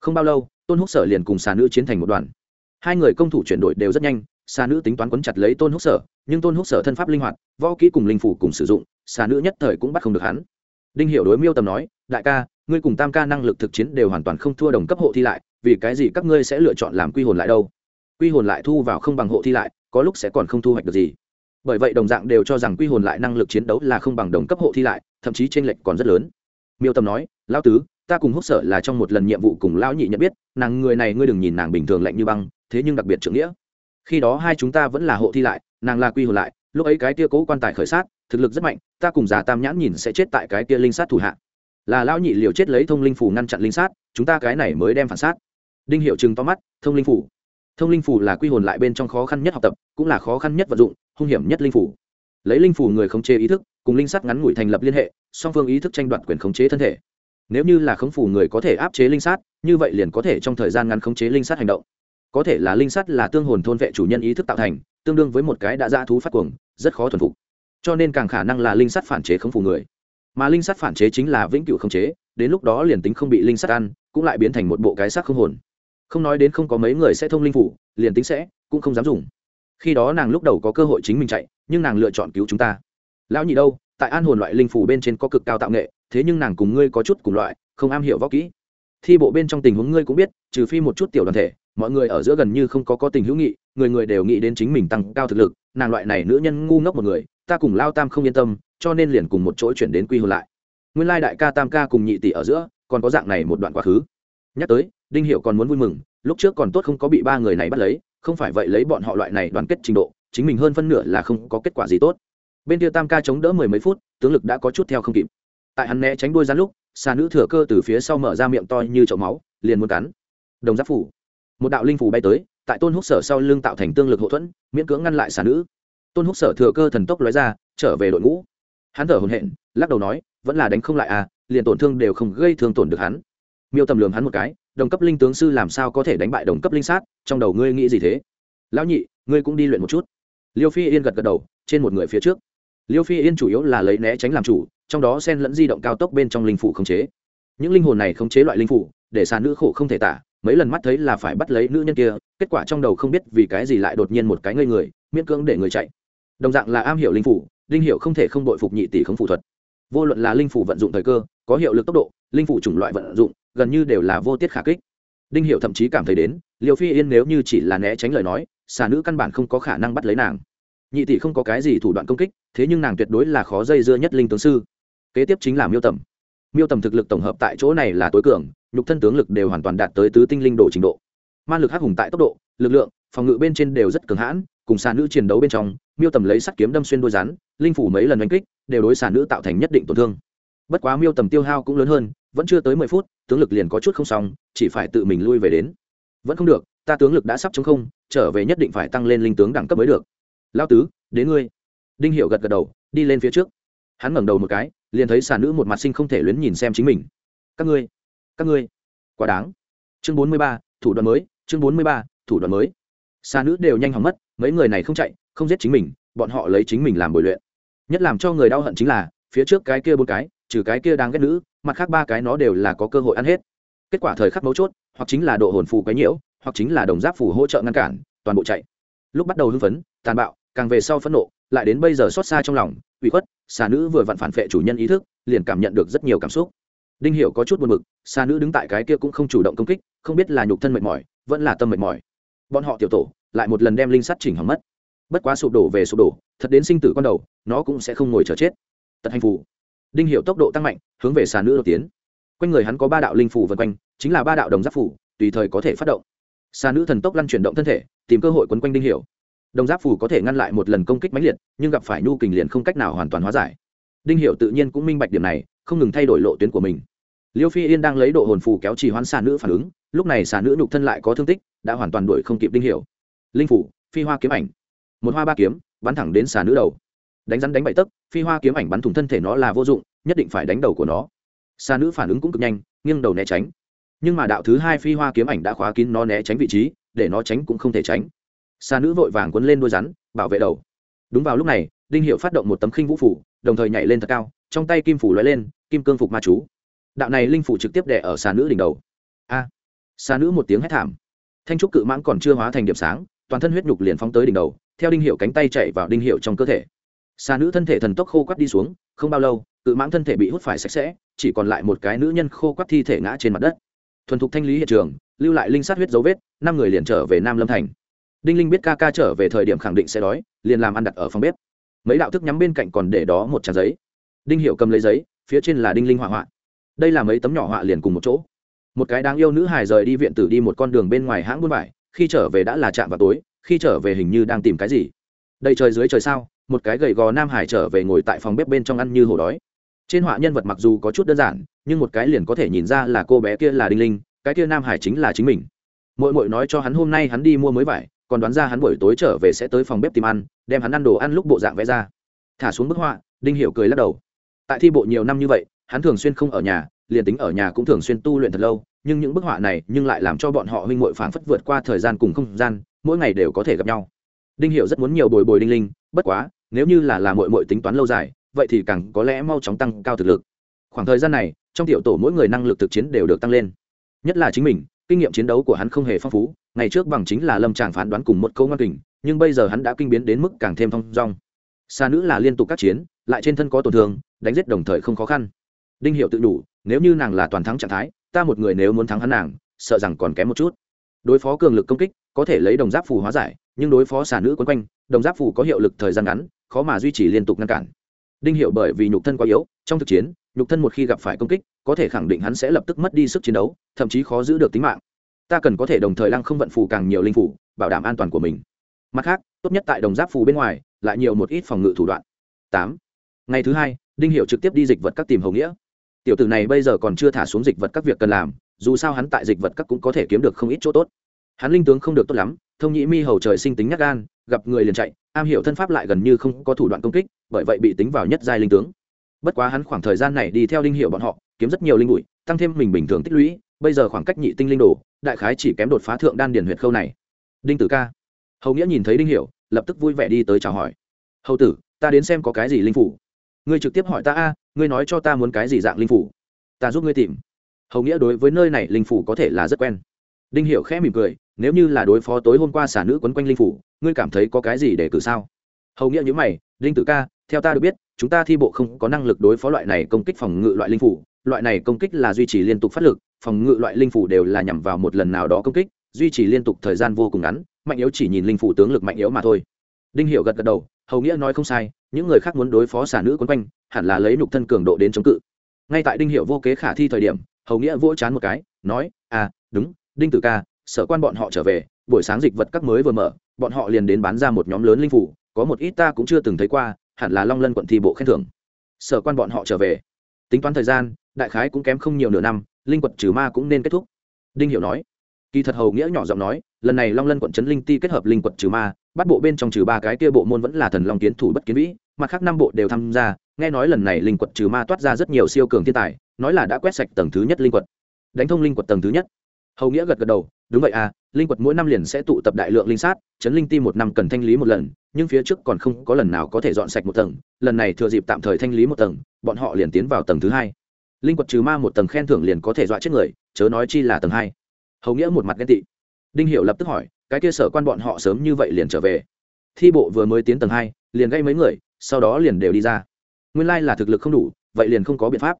Không bao lâu tôn húc sở liền cùng xà nữ chiến thành một đoàn. Hai người công thủ chuyển đổi đều rất nhanh, xà nữ tính toán quấn chặt lấy tôn húc sở, nhưng tôn húc sở thân pháp linh hoạt, võ kỹ cùng linh phủ cùng sử dụng, xà nữ nhất thời cũng bắt không được hắn. Đinh hiểu đối miêu tầm nói, đại ca, ngươi cùng tam ca năng lực thực chiến đều hoàn toàn không thua đồng cấp hộ thi lại, vì cái gì các ngươi sẽ lựa chọn làm quy hồn lại đâu? Quy hồn lại thu vào không bằng hộ thi lại, có lúc sẽ còn không thu hoạch được gì. Bởi vậy đồng dạng đều cho rằng quy hồn lại năng lực chiến đấu là không bằng đồng cấp hộ thi lại, thậm chí trên lệch còn rất lớn. Miêu tầm nói, lão tứ ta cùng húc sở là trong một lần nhiệm vụ cùng lão nhị nhận biết, nàng người này ngươi đừng nhìn nàng bình thường lạnh như băng, thế nhưng đặc biệt trưởng nghĩa. Khi đó hai chúng ta vẫn là hộ thi lại, nàng là quy hồn lại, lúc ấy cái tia cố quan tài khởi sát, thực lực rất mạnh, ta cùng già tam nhãn nhìn sẽ chết tại cái tia linh sát thủ hạ. Là lão nhị liều chết lấy thông linh phủ ngăn chặn linh sát, chúng ta cái này mới đem phản sát. Đinh hiệu chừng to mắt, thông linh phủ thông linh phủ là quy hồn lại bên trong khó khăn nhất học tập, cũng là khó khăn nhất vận dụng, hung hiểm nhất linh phủ lấy linh phủ người khống chế ý thức, cùng linh sát ngắn ngủi thành lập liên hệ, song phương ý thức tranh đoạt quyền khống chế thân thể nếu như là khống phủ người có thể áp chế linh sát, như vậy liền có thể trong thời gian ngắn khống chế linh sát hành động. Có thể là linh sát là tương hồn thôn vệ chủ nhân ý thức tạo thành, tương đương với một cái đã ra thú phát cuồng, rất khó thuần phục. Cho nên càng khả năng là linh sát phản chế khống phủ người. Mà linh sát phản chế chính là vĩnh cửu khống chế, đến lúc đó liền tính không bị linh sát ăn, cũng lại biến thành một bộ cái xác không hồn. Không nói đến không có mấy người sẽ thông linh phủ, liền tính sẽ, cũng không dám dùng. Khi đó nàng lúc đầu có cơ hội chính mình chạy, nhưng nàng lựa chọn cứu chúng ta. Lão nhị đâu, tại an hồn loại linh phủ bên trên có cực cao tạo nghệ thế nhưng nàng cùng ngươi có chút cùng loại, không am hiểu võ kỹ. Thi bộ bên trong tình huống ngươi cũng biết, trừ phi một chút tiểu đoàn thể, mọi người ở giữa gần như không có có tình hữu nghị, người người đều nghĩ đến chính mình tăng cao thực lực, nàng loại này nữ nhân ngu ngốc một người, ta cùng lao tam không yên tâm, cho nên liền cùng một chỗ chuyển đến quy hồn lại. Nguyên lai đại ca tam ca cùng nhị tỷ ở giữa, còn có dạng này một đoạn quá khứ. Nhắc tới, đinh hiệu còn muốn vui mừng, lúc trước còn tốt không có bị ba người này bắt lấy, không phải vậy lấy bọn họ loại này đoàn kết trình độ, chính mình hơn phân nửa là không có kết quả gì tốt. Bên kia tam ca chống đỡ mười mấy phút, tướng lực đã có chút theo không kịp tại hắn né tránh đuôi rắn lúc, xà nữ thừa cơ từ phía sau mở ra miệng to như chậu máu, liền muốn cắn. Đồng giáp phủ. Một đạo linh phủ bay tới, tại tôn húc sở sau lưng tạo thành tương lực hậu thuẫn, miễn cưỡng ngăn lại xà nữ. Tôn húc sở thừa cơ thần tốc lói ra, trở về đội ngũ. Hắn thở hồn hện lắc đầu nói, vẫn là đánh không lại à liền tổn thương đều không gây thương tổn được hắn. Miêu tầm lường hắn một cái, đồng cấp linh tướng sư làm sao có thể đánh bại đồng cấp linh sát, trong đầu ngươi nghĩ gì thế? Lão nhị, ngươi cũng đi luyện một chút. Liêu phi yên gật gật đầu, trên một người phía trước. Liêu phi yên chủ yếu là lấy né tránh làm chủ trong đó sen lẫn di động cao tốc bên trong linh phủ khống chế. Những linh hồn này khống chế loại linh phủ, để sàn nữ khổ không thể tả, mấy lần mắt thấy là phải bắt lấy nữ nhân kia, kết quả trong đầu không biết vì cái gì lại đột nhiên một cái ngây người, miễn cưỡng để người chạy. Đồng dạng là am hiểu linh phủ linh hiệu không thể không đội phục nhị tỷ không phụ thuật. Vô luận là linh phủ vận dụng thời cơ, có hiệu lực tốc độ, linh phủ chủng loại vận dụng, gần như đều là vô tiết khả kích. Đinh hiệu thậm chí cảm thấy đến liều phi yên nếu như chỉ là né tránh lời nói, xà nữ căn bản không có khả năng bắt lấy nàng. Nhị tỷ không có cái gì thủ đoạn công kích, thế nhưng nàng tuyệt đối là khó dây dưa nhất linh tướng sư kế tiếp chính là miêu tầm. Miêu tầm thực lực tổng hợp tại chỗ này là tối cường, nhục thân tướng lực đều hoàn toàn đạt tới tứ tinh linh đồ trình độ. Man lực hắc hùng tại tốc độ, lực lượng, phòng ngự bên trên đều rất cường hãn, cùng xà nữ chiến đấu bên trong, miêu tầm lấy sắt kiếm đâm xuyên đôi rắn, linh phủ mấy lần đánh kích, đều đối xà nữ tạo thành nhất định tổn thương. Bất quá miêu tầm tiêu hao cũng lớn hơn, vẫn chưa tới mười phút, tướng lực liền có chút không xong, chỉ phải tự mình lui về đến. Vẫn không được, ta tướng lực đã sắp chống không, trở về nhất định phải tăng lên linh tướng đẳng cấp mới được. Lao tứ, đến ngươi. Đinh hiệu gật gật đầu, đi lên phía trước hắn ngẩng đầu một cái, liền thấy xà nữ một mặt sinh không thể luyến nhìn xem chính mình. Các ngươi các ngươi, quá đáng. Chương bốn mươi ba, thủ đoạn mới, chương bốn mươi ba, thủ đoạn mới. Xà nữ đều nhanh hỏng mất, mấy người này không chạy, không giết chính mình, bọn họ lấy chính mình làm bồi luyện. Nhất làm cho người đau hận chính là, phía trước cái kia bốn cái, trừ cái kia đang ghét nữ, mặt khác ba cái nó đều là có cơ hội ăn hết. Kết quả thời khắc mấu chốt, hoặc chính là độ hồn phù quấy nhiễu, hoặc chính là đồng giáp phù hỗ trợ ngăn cản, toàn bộ chạy. Lúc bắt đầu hưng phấn, tàn bạo, càng về sau phẫn nộ lại đến bây giờ xót xa trong lòng, ủy khuất, xà nữ vừa vặn phản vệ chủ nhân ý thức, liền cảm nhận được rất nhiều cảm xúc. Đinh hiểu có chút buồn bực, xà nữ đứng tại cái kia cũng không chủ động công kích, không biết là nhục thân mệt mỏi, vẫn là tâm mệt mỏi. Bọn họ tiểu tổ, lại một lần đem linh sắt chỉnh hỏng mất. Bất quá sụp đổ về sụp đổ, thật đến sinh tử con đầu, nó cũng sẽ không ngồi chờ chết. Tật hành phù. Đinh Hiểu tốc độ tăng mạnh, hướng về xà nữ đột tiến. Quanh người hắn có ba đạo linh phủ vần quanh, chính là ba đạo đồng giáp phủ tùy thời có thể phát động. Xà nữ thần tốc lăn chuyển động thân thể, tìm cơ hội quấn quanh đinh Hiểu đồng giáp phủ có thể ngăn lại một lần công kích mãnh liệt, nhưng gặp phải nhu kình liền không cách nào hoàn toàn hóa giải. Đinh hiệu tự nhiên cũng minh bạch điểm này, không ngừng thay đổi lộ tuyến của mình. Liêu phi yên đang lấy độ hồn phù kéo trì hoãn xà nữ phản ứng, lúc này xà nữ nhục thân lại có thương tích, đã hoàn toàn đuổi không kịp đinh hiệu linh phủ, phi hoa kiếm ảnh. Một hoa ba kiếm, bắn thẳng đến xà nữ đầu. Đánh rắn đánh bậy tấc, phi hoa kiếm ảnh bắn thủng thân thể nó là vô dụng, nhất định phải đánh đầu của nó. Xà nữ phản ứng cũng cực nhanh, nghiêng đầu né tránh. Nhưng mà đạo thứ hai phi hoa kiếm ảnh đã khóa kín nó né tránh vị trí, để nó tránh cũng không thể tránh xa nữ vội vàng quấn lên đôi rắn bảo vệ đầu. Đúng vào lúc này đinh hiệu phát động một tấm khinh vũ phủ đồng thời nhảy lên thật cao trong tay kim phủ lóe lên kim cương phục ma chú. Đạo này linh phủ trực tiếp đè ở xà nữ đỉnh đầu. A! À, xà nữ một tiếng hét thảm. Thanh trúc cự mãng còn chưa hóa thành điểm sáng toàn thân huyết nhục liền phóng tới đỉnh đầu theo đinh hiệu cánh tay chạy vào đinh hiệu trong cơ thể. Xà nữ thân thể thần tốc khô quắt đi xuống không bao lâu cự mãng thân thể bị hút phải sạch sẽ chỉ còn lại một cái nữ nhân khô quắt thi thể ngã trên mặt đất. Thuần thục thanh lý hiện trường lưu lại linh sát huyết dấu vết năm người liền trở về nam lâm thành đinh linh biết ca ca trở về thời điểm khẳng định sẽ đói, liền làm ăn đặt ở phòng bếp. Mấy đạo thức nhắm bên cạnh còn để đó một trang giấy. Đinh hiệu cầm lấy giấy, phía trên là đinh linh họa họa. Đây là mấy tấm nhỏ họa liền cùng một chỗ. Một cái đáng yêu nữ hài rời đi viện tử đi một con đường bên ngoài hãng buôn vải, khi trở về đã là chạm vào tối, khi trở về hình như đang tìm cái gì. Đầy trời dưới trời sao, một cái gầy gò nam hải trở về ngồi tại phòng bếp bên trong ăn như hổ đói. Trên họa nhân vật mặc dù có chút đơn giản, nhưng một cái liền có thể nhìn ra là cô bé kia là đinh linh, cái kia nam hải chính là chính mình. Mội mội nói cho hắn hôm nay hắn đi mua mới vải còn đoán ra hắn buổi tối trở về sẽ tới phòng bếp tìm ăn, đem hắn ăn đồ ăn lúc bộ dạng vẽ ra. Thả xuống bức họa, đinh hiểu cười lắc đầu. Tại thi bộ nhiều năm như vậy, hắn thường xuyên không ở nhà, liền tính ở nhà cũng thường xuyên tu luyện thật lâu, nhưng những bức họa này nhưng lại làm cho bọn họ huynh muội phảng phất vượt qua thời gian cùng không gian, mỗi ngày đều có thể gặp nhau. Đinh hiểu rất muốn nhiều bồi bồi đinh linh, bất quá, nếu như là là muội muội tính toán lâu dài, vậy thì càng có lẽ mau chóng tăng cao thực lực. Khoảng thời gian này, trong tiểu tổ mỗi người năng lực thực chiến đều được tăng lên. Nhất là chính mình, kinh nghiệm chiến đấu của hắn không hề phong phú ngày trước bằng chính là lâm tràng phán đoán cùng một câu ngoan kình, nhưng bây giờ hắn đã kinh biến đến mức càng thêm thong dong. Xa nữ là liên tục các chiến, lại trên thân có tổn thương, đánh giết đồng thời không khó khăn. Đinh hiệu tự đủ, nếu như nàng là toàn thắng trạng thái, ta một người nếu muốn thắng hắn nàng, sợ rằng còn kém một chút. Đối phó cường lực công kích, có thể lấy đồng giáp phù hóa giải, nhưng đối phó xà nữ quấn quanh, đồng giáp phù có hiệu lực thời gian ngắn, khó mà duy trì liên tục ngăn cản. Đinh hiệu bởi vì nhục thân quá yếu, trong thực chiến, nhục thân một khi gặp phải công kích, có thể khẳng định hắn sẽ lập tức mất đi sức chiến đấu, thậm chí khó giữ được tính mạng ta cần có thể đồng thời lăng không vận phù càng nhiều linh phủ bảo đảm an toàn của mình. Mặt khác, tốt nhất tại đồng giáp phù bên ngoài, lại nhiều một ít phòng ngự thủ đoạn. Tám. Ngày thứ hai, đinh hiệu trực tiếp đi dịch vật các tìm hầu nghĩa. Tiểu tử này bây giờ còn chưa thả xuống dịch vật các việc cần làm, dù sao hắn tại dịch vật các cũng có thể kiếm được không ít chỗ tốt. Hắn linh tướng không được tốt lắm, thông nhĩ mi hầu trời sinh tính nhắc gan, gặp người liền chạy, am hiểu thân pháp lại gần như không có thủ đoạn công kích, bởi vậy bị tính vào nhất giai linh tướng. Bất quá hắn khoảng thời gian này đi theo Đinh hiệu bọn họ, kiếm rất nhiều linh bụi, tăng thêm mình bình thường tích lũy bây giờ khoảng cách nhị tinh linh đồ, đại khái chỉ kém đột phá thượng đan điền huyệt khâu này. Đinh tử ca. Hầu nghĩa nhìn thấy đinh hiểu, lập tức vui vẻ đi tới chào hỏi. Hầu tử, ta đến xem có cái gì linh phủ. Ngươi trực tiếp hỏi ta a, ngươi nói cho ta muốn cái gì dạng linh phủ. Ta giúp ngươi tìm. Hầu nghĩa đối với nơi này linh phủ có thể là rất quen. Đinh hiểu khẽ mỉm cười, nếu như là đối phó tối hôm qua xả nữ quấn quanh linh phủ, ngươi cảm thấy có cái gì để cử sao? Hầu nghĩa nhíu mày, đinh tử ca, theo ta được biết, chúng ta thi bộ không có năng lực đối phó loại này công kích phòng ngự loại linh phủ. Loại này công kích là duy trì liên tục phát lực phòng ngự loại linh phủ đều là nhằm vào một lần nào đó công kích, duy trì liên tục thời gian vô cùng ngắn, mạnh yếu chỉ nhìn linh phủ tướng lực mạnh yếu mà thôi. Đinh hiệu gật gật đầu, hầu nghĩa nói không sai, những người khác muốn đối phó xà nữ quấn quanh, hẳn là lấy nhục thân cường độ đến chống cự. Ngay tại đinh hiệu vô kế khả thi thời điểm, hầu nghĩa vỗ chán một cái, nói à đúng, đinh tử ca, sở quan bọn họ trở về, buổi sáng dịch vật các mới vừa mở, bọn họ liền đến bán ra một nhóm lớn linh phủ, có một ít ta cũng chưa từng thấy qua, hẳn là long lân quận thi bộ khen thưởng. Sở quan bọn họ trở về. Tính toán thời gian, đại khái cũng kém không nhiều nửa năm linh quật trừ ma cũng nên kết thúc. Đinh hiểu nói. Kỳ thật hầu nghĩa nhỏ giọng nói, lần này long lân quận trấn linh ti kết hợp linh quật trừ ma, bắt bộ bên trong trừ ba cái kia bộ môn vẫn là thần long kiến thủ bất kiến vĩ, mặt khác năm bộ đều tham gia. Nghe nói lần này linh quật trừ ma toát ra rất nhiều siêu cường thiên tài, nói là đã quét sạch tầng thứ nhất linh quật. Đánh thông linh quật tầng thứ nhất. Hầu nghĩa gật gật đầu, đúng vậy à linh quật mỗi năm liền sẽ tụ tập đại lượng linh sát chấn linh ti một năm cần thanh lý một lần, nhưng phía trước còn không có lần nào có thể dọn sạch một tầng, lần này thừa dịp tạm thời thanh lý một tầng, bọn họ liền tiến vào tầng thứ hai linh quật trừ ma một tầng khen thưởng liền có thể dọa chết người, chớ nói chi là tầng hai. Hầu nghĩa một mặt ghen tị. Đinh Hiểu lập tức hỏi, cái kia sở quan bọn họ sớm như vậy liền trở về? Thi bộ vừa mới tiến tầng hai, liền gây mấy người, sau đó liền đều đi ra. Nguyên lai là thực lực không đủ, vậy liền không có biện pháp.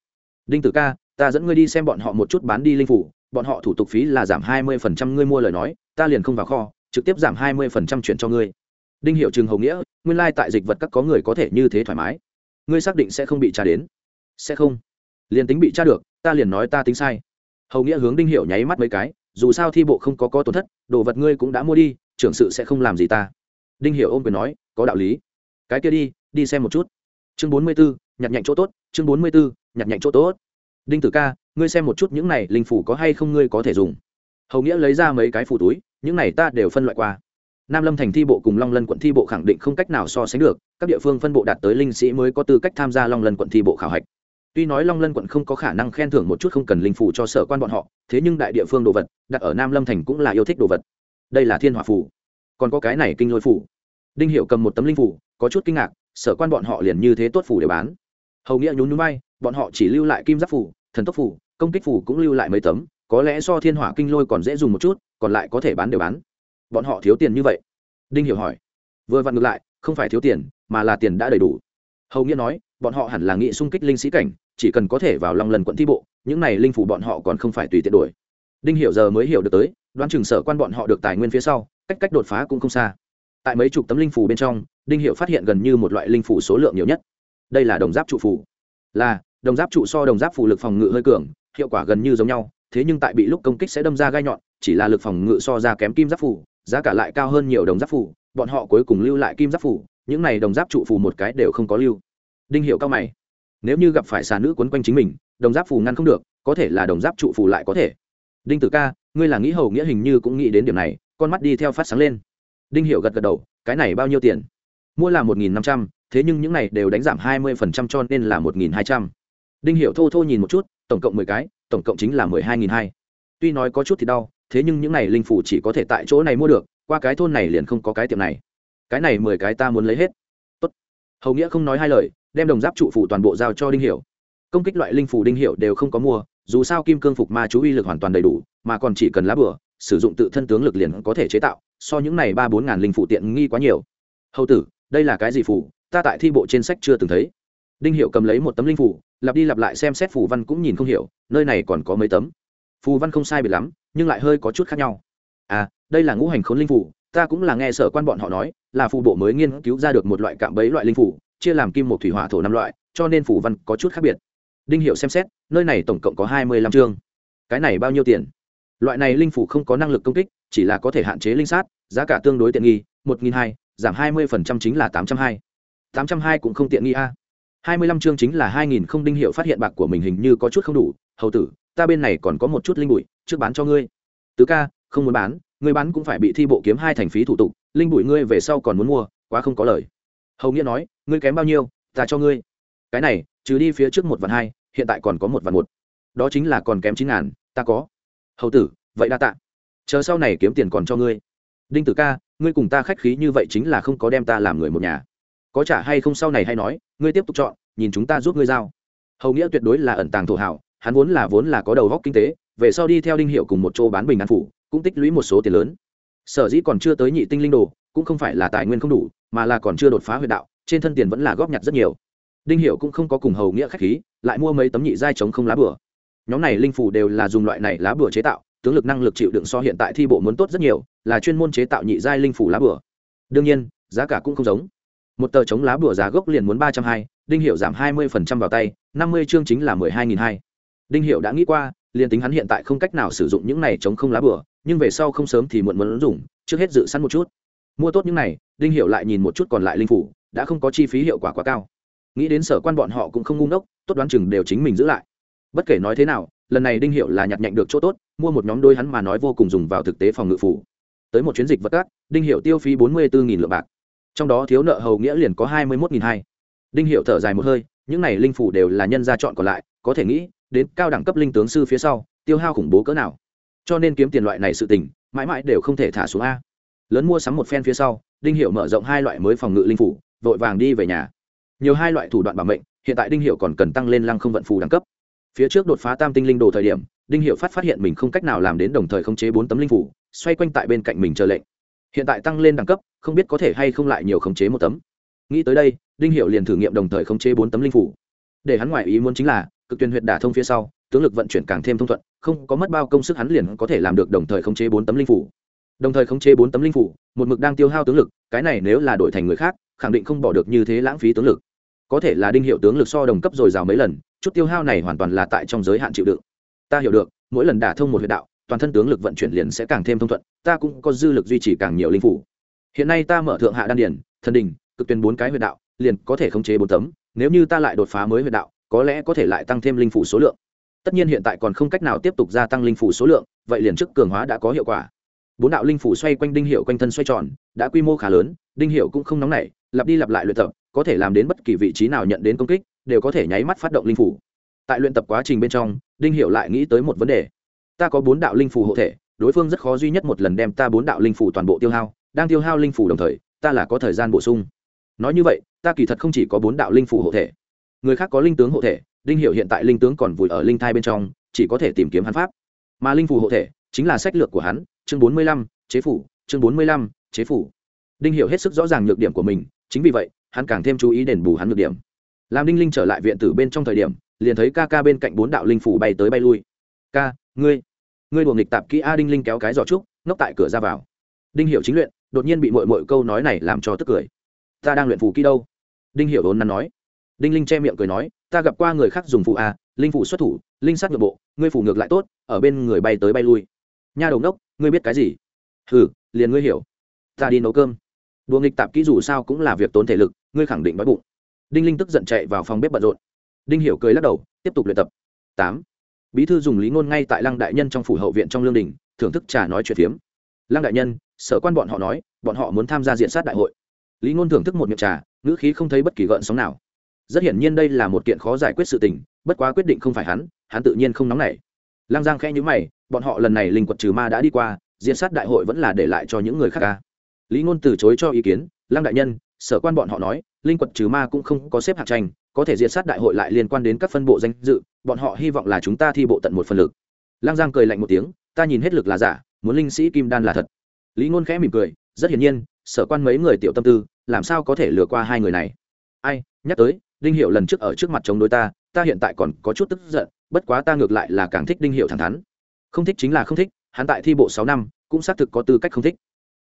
Đinh tử ca, ta dẫn ngươi đi xem bọn họ một chút bán đi linh phủ, bọn họ thủ tục phí là giảm hai mươi phần trăm, ngươi mua lời nói, ta liền không vào kho, trực tiếp giảm hai mươi phần trăm chuyển cho ngươi. Đinh hiệu trường hầu nghĩa, nguyên lai tại dịch vật các có người có thể như thế thoải mái. Ngươi xác định sẽ không bị tra đến. Sẽ không liền tính bị tra được, ta liền nói ta tính sai. Hầu nghĩa hướng đinh hiểu nháy mắt mấy cái, dù sao thi bộ không có có tổn thất, đồ vật ngươi cũng đã mua đi, trưởng sự sẽ không làm gì ta. Đinh hiểu ôm quyền nói, có đạo lý. Cái kia đi đi xem một chút. Chương bốn mươi b ố nhặt nhạnh chỗ tốt, chương bốn mươi b ố nhặt nhạnh chỗ tốt. Đinh tử ca, ngươi xem một chút những này linh phủ có hay không ngươi có thể dùng. Hầu nghĩa lấy ra mấy cái phủ túi, những này ta đều phân loại qua. Nam lâm thành thi bộ cùng long lân quận thi bộ khẳng định không cách nào so sánh được, các địa phương phân bộ đạt tới linh sĩ mới có tư cách tham gia long lân quận thi bộ khảo hạch tuy nói long lân quận không có khả năng khen thưởng một chút không cần linh phủ cho sở quan bọn họ, thế nhưng đại địa phương đồ vật, đặt ở nam lâm thành cũng là yêu thích đồ vật. Đây là thiên hòa phủ còn có cái này kinh lôi phủ đinh hiệu cầm một tấm linh phủ có chút kinh ngạc, sở quan bọn họ liền như thế tốt phủ để bán. Hầu nghĩa nhún nhún bay bọn họ chỉ lưu lại kim giáp phủ thần tốc phủ công kích phủ cũng lưu lại mấy tấm, có lẽ so thiên hỏa kinh lôi còn dễ dùng một chút, còn lại có thể bán đều bán. Bọn họ thiếu tiền như vậy? Đinh hiểu hỏi. Vừa vặn ngược lại, không phải thiếu tiền, mà là tiền đã đầy đủ. Hầu nghĩa nói, bọn họ hẳn là nghị xung kích linh sĩ cảnh chỉ cần có thể vào long lần quận thi bộ, những này linh phủ bọn họ còn không phải tùy tiện đổi. Đinh hiểu giờ mới hiểu được tới, đoán chừng sở quan bọn họ được tài nguyên phía sau, cách cách đột phá cũng không xa. Tại mấy chục tấm linh phủ bên trong, đinh Hiểu phát hiện gần như một loại linh phủ số lượng nhiều nhất. Đây là đồng giáp trụ phủ. Là, đồng giáp trụ so đồng giáp phủ lực phòng ngự hơi cường, hiệu quả gần như giống nhau, thế nhưng tại bị lúc công kích sẽ đâm ra gai nhọn, chỉ là lực phòng ngự so ra kém kim giáp phủ, giá cả lại cao hơn nhiều đồng giáp phủ, bọn họ cuối cùng lưu lại kim giáp phủ, những này đồng giáp trụ phủ một cái đều không có lưu. Đinh hiệu cao mày nếu như gặp phải xà nữ quấn quanh chính mình, đồng giáp phủ ngăn không được, có thể là đồng giáp trụ phủ lại có thể. Đinh tử ca, ngươi là nghĩ hầu nghĩa hình như cũng nghĩ đến điểm này, con mắt đi theo phát sáng lên. Đinh hiệu gật gật đầu, cái này bao nhiêu tiền? Mua là một nghìn năm trăm, thế nhưng những này đều đánh giảm hai mươi phần trăm cho nên là một nghìn hai trăm. Đinh hiệu thô thô nhìn một chút, tổng cộng mười cái, tổng cộng chính là mười hai nghìn hai. Tuy nói có chút thì đau, thế nhưng những này linh phủ chỉ có thể tại chỗ này mua được, qua cái thôn này liền không có cái tiệm này. Cái này mười cái ta muốn lấy hết. Tốt. hầu nghĩa không nói hai lời đem đồng giáp trụ phủ toàn bộ giao cho đinh hiểu. Công kích loại linh phủ đinh hiểu đều không có mua, dù sao kim cương phục ma chú uy lực hoàn toàn đầy đủ, mà còn chỉ cần lá bửa sử dụng tự thân tướng lực liền có thể chế tạo, so những này ba bốn ngàn linh phụ tiện nghi quá nhiều. Hầu tử, đây là cái gì phủ? Ta tại thi bộ trên sách chưa từng thấy. Đinh hiệu cầm lấy một tấm linh phủ, lặp đi lặp lại xem xét phù văn cũng nhìn không hiểu, nơi này còn có mấy tấm. Phù văn không sai biệt lắm, nhưng lại hơi có chút khác nhau. À đây là ngũ hành khốn linh phủ, ta cũng là nghe sở quan bọn họ nói, là phù bộ mới nghiên cứu ra được một loại cạm bẫy loại linh phủ chia làm kim một thủy hỏa thổ năm loại, cho nên phủ văn có chút khác biệt. Đinh hiệu xem xét, nơi này tổng cộng có hai mươi lăm chương. Cái này bao nhiêu tiền? Loại này linh phủ không có năng lực công kích, chỉ là có thể hạn chế linh sát, giá cả tương đối tiện nghi, một nghìn hai, giảm hai mươi phần trăm chính là tám trăm hai. tám trăm hai cũng không tiện nghi a. hai mươi lăm chương chính là hai nghìn không đinh hiệu phát hiện bạc của mình hình như có chút không đủ. Hầu tử, ta bên này còn có một chút linh bụi, trước bán cho ngươi. Tứ ca, không muốn bán, ngươi bán cũng phải bị thi bộ kiếm hai thành phí thủ tục, linh bụi ngươi về sau còn muốn mua, quá không có lời hầu nghĩa nói, ngươi kém bao nhiêu, ta cho ngươi. Cái này, trừ đi phía trước một vạn hai, hiện tại còn có một vạn một. Đó chính là còn kém chín ngàn, ta có. Hầu tử, vậy đa tạ. Chờ sau này kiếm tiền còn cho ngươi. Đinh tử ca, ngươi cùng ta khách khí như vậy chính là không có đem ta làm người một nhà. Có trả hay không sau này hay nói, ngươi tiếp tục chọn, nhìn chúng ta giúp ngươi giao. Hầu nghĩa tuyệt đối là ẩn tàng thổ hảo hắn vốn là vốn là có đầu góc kinh tế, về sau đi theo đinh hiệu cùng một chỗ bán bình an phủ, cũng tích lũy một số tiền lớn. Sở dĩ còn chưa tới nhị tinh linh đồ, cũng không phải là tài nguyên không đủ mà là còn chưa đột phá huyệt đạo, trên thân tiền vẫn là góp nhặt rất nhiều. Đinh hiệu cũng không có cùng hầu nghĩa khách khí, lại mua mấy tấm nhị giai chống không lá bửa nhóm này linh phủ đều là dùng loại này lá bửa chế tạo, tướng lực năng lực chịu đựng so hiện tại thi bộ muốn tốt rất nhiều, là chuyên môn chế tạo nhị giai linh phủ lá bửa đương nhiên, giá cả cũng không giống. Một tờ chống lá bửa giá gốc liền muốn ba trăm hai, đinh hiệu giảm hai mươi vào tay, năm mươi chương chính là mười hai nghìn hai. Đinh hiệu đã nghĩ qua, liền tính hắn hiện tại không cách nào sử dụng những này chống không lá bửa nhưng về sau không sớm thì muộn muốn dùng, trước hết dự sẵn một chút mua tốt những này, đinh hiệu lại nhìn một chút còn lại linh phủ, đã không có chi phí hiệu quả quá cao. Nghĩ đến sở quan bọn họ cũng không ngu ngốc, tốt đoán chừng đều chính mình giữ lại. Bất kể nói thế nào, lần này đinh hiệu là nhặt nhạnh được chỗ tốt, mua một nhóm đôi hắn mà nói vô cùng dùng vào thực tế phòng ngự phủ. Tới một chuyến dịch vật cát, đinh hiệu tiêu phí bốn mươi bốn lượng bạc. Trong đó thiếu nợ hầu nghĩa liền có hai mươi một hai. Đinh hiệu thở dài một hơi, những này linh phủ đều là nhân gia chọn còn lại, có thể nghĩ, đến cao đẳng cấp linh tướng sư phía sau, tiêu hao khủng bố cỡ nào. Cho nên kiếm tiền loại này sự tình, mãi mãi đều không thể thả xuống a lớn mua sắm một phen phía sau, đinh hiệu mở rộng hai loại mới phòng ngự linh phủ, vội vàng đi về nhà. Nhiều hai loại thủ đoạn bảo mệnh, hiện tại đinh hiệu còn cần tăng lên lăng không vận phù đẳng cấp. Phía trước đột phá tam tinh linh đồ thời điểm, đinh hiệu phát phát hiện mình không cách nào làm đến đồng thời khống chế bốn tấm linh phủ, xoay quanh tại bên cạnh mình chờ lệnh. Hiện tại tăng lên đẳng cấp, không biết có thể hay không lại nhiều khống chế một tấm. Nghĩ tới đây, đinh hiệu liền thử nghiệm đồng thời khống chế bốn tấm linh phủ. Để hắn ngoại ý muốn chính là, cực tuyển huyện đả thông phía sau, tướng lực vận chuyển càng thêm thông thuận, không có mất bao công sức hắn liền có thể làm được đồng thời khống chế bốn tấm linh phủ đồng thời khống chế bốn tấm linh phủ, một mực đang tiêu hao tướng lực, cái này nếu là đổi thành người khác, khẳng định không bỏ được như thế lãng phí tướng lực. Có thể là đinh hiệu tướng lực so đồng cấp dồi dào mấy lần, chút tiêu hao này hoàn toàn là tại trong giới hạn chịu đựng. Ta hiểu được, mỗi lần đả thông một huyện đạo, toàn thân tướng lực vận chuyển liền sẽ càng thêm thông thuận, ta cũng có dư lực duy trì càng nhiều linh phủ. Hiện nay ta mở thượng hạ đan điển thần đình, cực tuyến bốn cái huyện đạo, liền có thể khống chế bốn tấm, nếu như ta lại đột phá mới huyện đạo, có lẽ có thể lại tăng thêm linh phủ số lượng. Tất nhiên hiện tại còn không cách nào tiếp tục gia tăng linh phủ số lượng, vậy liền trước cường hóa đã có hiệu quả bốn đạo linh phủ xoay quanh đinh hiệu quanh thân xoay tròn, đã quy mô khá lớn, đinh hiệu cũng không nóng nảy, lặp đi lặp lại luyện tập, có thể làm đến bất kỳ vị trí nào nhận đến công kích, đều có thể nháy mắt phát động linh phủ. Tại luyện tập quá trình bên trong, đinh hiệu lại nghĩ tới một vấn đề. Ta có bốn đạo linh phủ hộ thể, đối phương rất khó duy nhất một lần đem ta bốn đạo linh phủ toàn bộ tiêu hao, đang tiêu hao linh phủ đồng thời, ta là có thời gian bổ sung. Nói như vậy, ta kỳ thật không chỉ có bốn đạo linh phủ hộ thể. Người khác có linh tướng hộ thể, đinh hiệu hiện tại linh tướng còn vùi ở linh thai bên trong, chỉ có thể tìm kiếm hắn pháp. Mà linh phủ hộ thể chính là sách lược của hắn chương bốn mươi lăm, chế phủ, chương bốn mươi lăm, chế phủ. Đinh hiểu hết sức rõ ràng nhược điểm của mình, chính vì vậy, hắn càng thêm chú ý đền bù hắn nhược điểm. Làm đinh linh trở lại viện tử bên trong thời điểm, liền thấy ca ca bên cạnh bốn đạo linh phủ bay tới bay lui. Ca, ngươi ngươi đùa nghịch tạp kỹ a đinh linh kéo cái giỏ trúc nóc tại cửa ra vào. Đinh hiểu chính luyện, đột nhiên bị mội mội câu nói này làm cho tức cười. Ta đang luyện phù kỹ đâu? Đinh hiểu đốn nắn nói. Đinh linh che miệng cười nói, ta gặp qua người khác dùng phù a, linh phù xuất thủ, linh sát ngược bộ, ngươi phù ngược lại tốt, ở bên người bay tới bay lui. Nha đầu đốc ngươi biết cái gì? Hừ, liền ngươi hiểu. Ta đi nấu cơm. Đùa nghịch tạp kỹ dù sao cũng là việc tốn thể lực, ngươi khẳng định đói bụng. Đinh linh tức giận chạy vào phòng bếp bận rộn. Đinh hiểu cười lắc đầu, tiếp tục luyện tập. Tám. Bí thư dùng lý ngôn ngay tại lăng đại nhân trong phủ hậu viện trong lương đình, thưởng thức trà nói chuyện phiếm. Lăng đại nhân, sở quan bọn họ nói, bọn họ muốn tham gia diện sát đại hội. Lý ngôn thưởng thức một miệng trà, ngữ khí không thấy bất kỳ gợn sóng nào. Rất hiển nhiên đây là một kiện khó giải quyết sự tình, bất quá quyết định không phải hắn hắn tự nhiên không nóng nảy. Lăng giang khẽ nhíu mày bọn họ lần này linh quật trừ ma đã đi qua diện sát đại hội vẫn là để lại cho những người khác ca. Lý ngôn từ chối cho ý kiến, lăng đại nhân, sở quan bọn họ nói, linh quật trừ ma cũng không có xếp hạng tranh, có thể diệt sát đại hội lại liên quan đến các phân bộ danh dự, bọn họ hy vọng là chúng ta thi bộ tận một phần lực. Lăng giang cười lạnh một tiếng, ta nhìn hết lực là giả, muốn linh sĩ kim đan là thật. Lý ngôn khẽ mỉm cười, rất hiển nhiên, sở quan mấy người tiểu tâm tư, làm sao có thể lừa qua hai người này. Ai, nhắc tới, đinh hiệu lần trước ở trước mặt chống đối ta ta hiện tại còn có chút tức giận, bất quá ta ngược lại là càng thích đinh hiệu thẳng thắn không thích chính là không thích, hắn tại thi bộ sáu năm, cũng xác thực có tư cách không thích.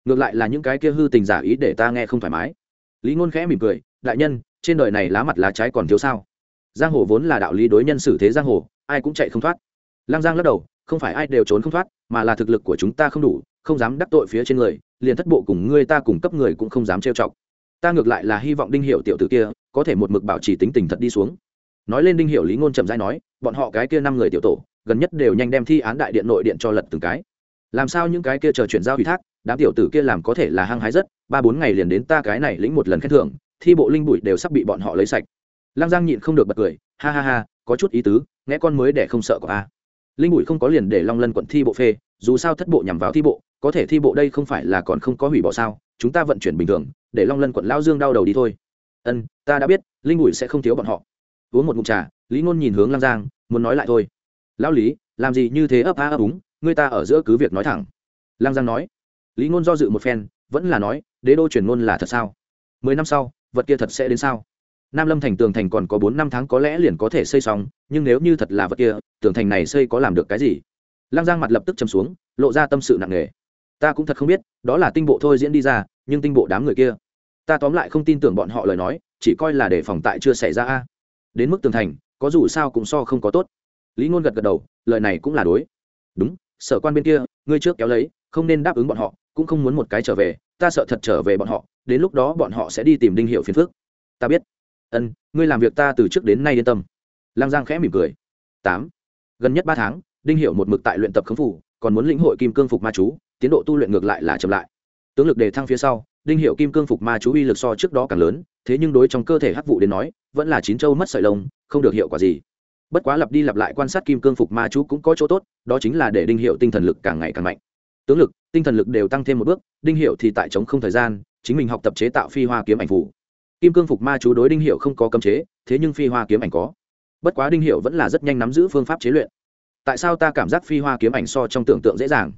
Ngược lại là những cái kia hư tình giả ý để ta nghe không thoải mái. Lý ngôn khẽ mỉm cười, đại nhân, trên đời này lá mặt lá trái còn thiếu sao? Giang hồ vốn là đạo lý đối nhân xử thế giang hồ, ai cũng chạy không thoát. Lăng giang lắc đầu, không phải ai đều trốn không thoát, mà là thực lực của chúng ta không đủ, không dám đắc tội phía trên người, liền thất bộ cùng ngươi ta cùng cấp người cũng không dám trêu chọc. Ta ngược lại là hy vọng đinh hiệu tiểu tử kia, có thể một mực bảo trì tính tình thật đi xuống. Nói lên đinh hiệu lý ngôn trầm dai nói, bọn họ cái kia năm người tiểu tổ gần nhất đều nhanh đem thi án đại điện nội điện cho lật từng cái. Làm sao những cái kia chờ chuyển giao ủy thác, đám tiểu tử kia làm có thể là hăng hái rất, ba bốn ngày liền đến ta cái này lĩnh một lần khen thưởng, thi bộ linh bụi đều sắp bị bọn họ lấy sạch. Lăng giang nhịn không được bật cười, ha ha ha, có chút ý tứ, nghe con mới để không sợ của a. Linh bụi không có liền để long lân quận thi bộ phê, dù sao thất bộ nhằm vào thi bộ, có thể thi bộ đây không phải là còn không có hủy bỏ sao, chúng ta vận chuyển bình thường, để long lân quận lao dương đau đầu đi thôi. Ân, ta đã biết, linh bụi sẽ không thiếu bọn họ. Uống một ngụm trà, lý ngôn nhìn hướng lăng giang, muốn nói lại thôi lão lý, làm gì như thế ấp a ấp úng, người ta ở giữa cứ việc nói thẳng. Lăng giang nói. Lý ngôn do dự một phen, vẫn là nói, đế đô truyền ngôn là thật sao? Mười năm sau, vật kia thật sẽ đến sao? Nam lâm thành tường thành còn có bốn năm tháng có lẽ liền có thể xây xong, nhưng nếu như thật là vật kia, tường thành này xây có làm được cái gì? Lăng giang mặt lập tức chầm xuống, lộ ra tâm sự nặng nề. Ta cũng thật không biết, đó là tinh bộ thôi diễn đi ra, nhưng tinh bộ đám người kia, ta tóm lại không tin tưởng bọn họ lời nói, chỉ coi là để phòng tại chưa xảy ra a. Đến mức tường thành, có dù sao cũng so không có tốt lý ngôn gật gật đầu, lời này cũng là đối. Đúng, sở quan bên kia, ngươi trước kéo lấy, không nên đáp ứng bọn họ, cũng không muốn một cái trở về, ta sợ thật trở về bọn họ, đến lúc đó bọn họ sẽ đi tìm đinh hiệu phiền phước ta biết. Ân, ngươi làm việc ta từ trước đến nay yên tâm. Lang giang khẽ mỉm cười. Tám. Gần nhất ba tháng, đinh hiệu một mực tại luyện tập khống phủ, còn muốn lĩnh hội kim cương phục ma chú, tiến độ tu luyện ngược lại là chậm lại. Tướng lực đề thăng phía sau, đinh hiệu kim cương phục ma chú uy lực so trước đó càng lớn, thế nhưng đối trong cơ thể hắc vụ đến nói, vẫn là chín châu mất sợi lông, không được hiệu quả gì bất quá lặp đi lặp lại quan sát kim cương phục ma chú cũng có chỗ tốt, đó chính là để đinh hiệu tinh thần lực càng ngày càng mạnh. Tướng lực, tinh thần lực đều tăng thêm một bước, đinh hiệu thì tại chống không thời gian, chính mình học tập chế tạo phi hoa kiếm ảnh phủ kim cương phục ma chú đối đinh hiệu không có cấm chế, thế nhưng phi hoa kiếm ảnh có. Bất quá đinh hiệu vẫn là rất nhanh nắm giữ phương pháp chế luyện. Tại sao ta cảm giác phi hoa kiếm ảnh so trong tưởng tượng dễ dàng?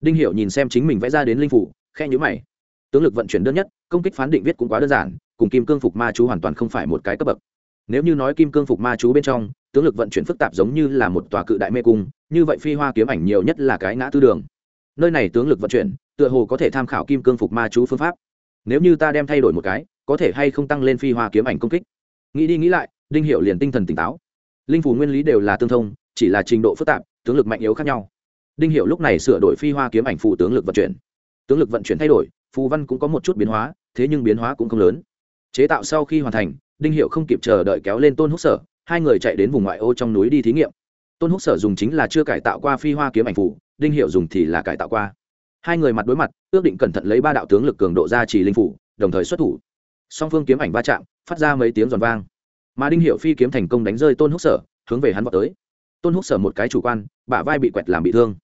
Đinh hiệu nhìn xem chính mình vẽ ra đến linh phủ khe nhữ mày. Tướng lực vận chuyển đơn nhất, công kích phán định viết cũng quá đơn giản, cùng kim cương phục ma chú hoàn toàn không phải một cái cấp bậc nếu như nói kim cương phục ma chú bên trong, tướng lực vận chuyển phức tạp giống như là một tòa cự đại mê cung, như vậy phi hoa kiếm ảnh nhiều nhất là cái ngã tư đường. Nơi này tướng lực vận chuyển, tựa hồ có thể tham khảo kim cương phục ma chú phương pháp. Nếu như ta đem thay đổi một cái, có thể hay không tăng lên phi hoa kiếm ảnh công kích? Nghĩ đi nghĩ lại, đinh hiệu liền tinh thần tỉnh táo. Linh phủ nguyên lý đều là tương thông, chỉ là trình độ phức tạp, tướng lực mạnh yếu khác nhau. Đinh hiệu lúc này sửa đổi phi hoa kiếm ảnh phụ tướng lực vận chuyển. Tướng lực vận chuyển thay đổi, phù văn cũng có một chút biến hóa, thế nhưng biến hóa cũng không lớn. Chế tạo sau khi hoàn thành đinh hiệu không kịp chờ đợi kéo lên tôn húc sở, hai người chạy đến vùng ngoại ô trong núi đi thí nghiệm. Tôn húc sở dùng chính là chưa cải tạo qua phi hoa kiếm ảnh phủ, đinh hiệu dùng thì là cải tạo qua. Hai người mặt đối mặt, ước định cẩn thận lấy ba đạo tướng lực cường độ ra chỉ linh phủ, đồng thời xuất thủ. Song phương kiếm ảnh va chạm, phát ra mấy tiếng giòn vang. Mà đinh hiệu phi kiếm thành công đánh rơi tôn húc sở, hướng về hắn vào tới. Tôn húc sở một cái chủ quan, bả vai bị quẹt làm bị thương.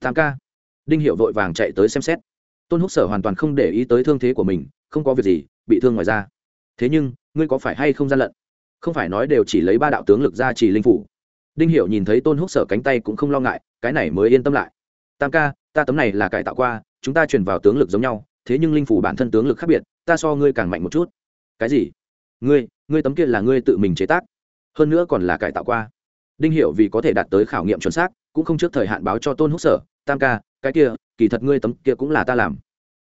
Tam ca. Đinh hiệu vội vàng chạy tới xem xét. Tôn húc sở hoàn toàn không để ý tới thương thế của mình, không có việc gì, bị thương ngoài ra thế nhưng, ngươi có phải hay không gian lận? Không phải nói đều chỉ lấy ba đạo tướng lực ra chỉ linh phủ. Đinh hiểu nhìn thấy tôn húc sở cánh tay cũng không lo ngại, cái này mới yên tâm lại. Tam ca, ta tấm này là cải tạo qua, chúng ta chuyển vào tướng lực giống nhau, thế nhưng linh phủ bản thân tướng lực khác biệt, ta so ngươi càng mạnh một chút. Cái gì? Ngươi ngươi tấm kia là ngươi tự mình chế tác, hơn nữa còn là cải tạo qua. Đinh hiểu vì có thể đạt tới khảo nghiệm chuẩn xác, cũng không trước thời hạn báo cho tôn húc sở, tam ca, cái kia, kỳ thật ngươi tấm kia cũng là ta làm.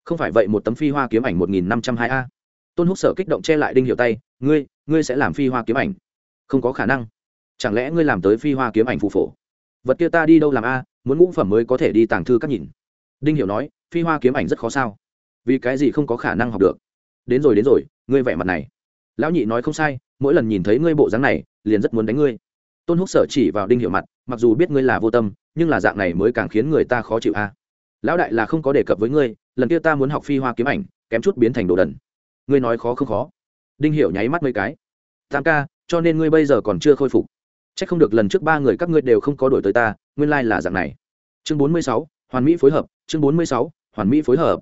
Không phải vậy một tấm phi hoa kiếm ảnh một nghìn năm trăm hai a tôn húc sở kích động che lại đinh hiệu tay, ngươi ngươi sẽ làm phi hoa kiếm ảnh? Không có khả năng. Chẳng lẽ ngươi làm tới phi hoa kiếm ảnh phù phổ? Vật kia ta đi đâu làm a? Muốn ngũ phẩm mới có thể đi tàng thư các nhìn. Đinh hiểu nói, phi hoa kiếm ảnh rất khó sao? Vì cái gì không có khả năng học được? Đến rồi đến rồi, ngươi vẻ mặt này. Lão nhị nói không sai, mỗi lần nhìn thấy ngươi bộ dáng này, liền rất muốn đánh ngươi. Tôn húc sở chỉ vào đinh hiệu mặt, mặc dù biết ngươi là vô tâm, nhưng là dạng này mới càng khiến người ta khó chịu a. Lão đại là không có đề cập với ngươi, lần kia ta muốn học phi hoa kiếm ảnh, kém chút biến thành đồ đần ngươi nói khó không khó? Đinh hiểu nháy mắt mấy cái. Tam ca, cho nên ngươi bây giờ còn chưa khôi phục. Chắc không được lần trước ba người các ngươi đều không có đổi tới ta, nguyên lai là dạng này. Chương bốn mươi sáu, hoàn mỹ phối hợp, chương bốn mươi sáu, hoàn mỹ phối hợp.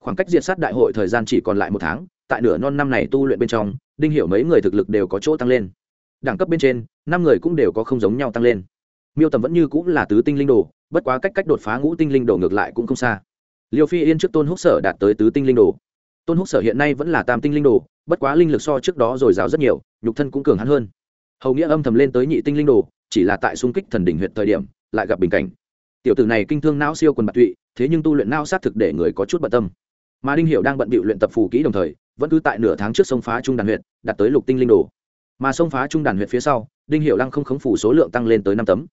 Khoảng cách diệt sát đại hội thời gian chỉ còn lại một tháng, tại nửa non năm này tu luyện bên trong, đinh hiểu mấy người thực lực đều có chỗ tăng lên. Đẳng cấp bên trên, năm người cũng đều có không giống nhau tăng lên. Miêu tầm vẫn như cũng là tứ tinh linh đồ, bất quá cách cách đột phá ngũ tinh linh đồ ngược lại cũng không xa. Liêu phi yên trước tôn húc sở đạt tới tứ tinh linh đồ tôn húc sở hiện nay vẫn là tam tinh linh đồ, bất quá linh lực so trước đó dồi dào rất nhiều, nhục thân cũng cường hắn hơn. Hầu nghĩa âm thầm lên tới nhị tinh linh đồ, chỉ là tại xung kích thần đỉnh huyện thời điểm, lại gặp bình cảnh. Tiểu tử này kinh thương não siêu quần bạc tụy, thế nhưng tu luyện não xác thực để người có chút bận tâm. Mà đinh hiệu đang bận bịu luyện tập phù kỹ đồng thời, vẫn cứ tại nửa tháng trước sông phá trung đàn huyện đạt tới lục tinh linh đồ. Mà sông phá trung đàn huyện phía sau, đinh hiệu lăng không khống phủ số lượng tăng lên tới năm tấm.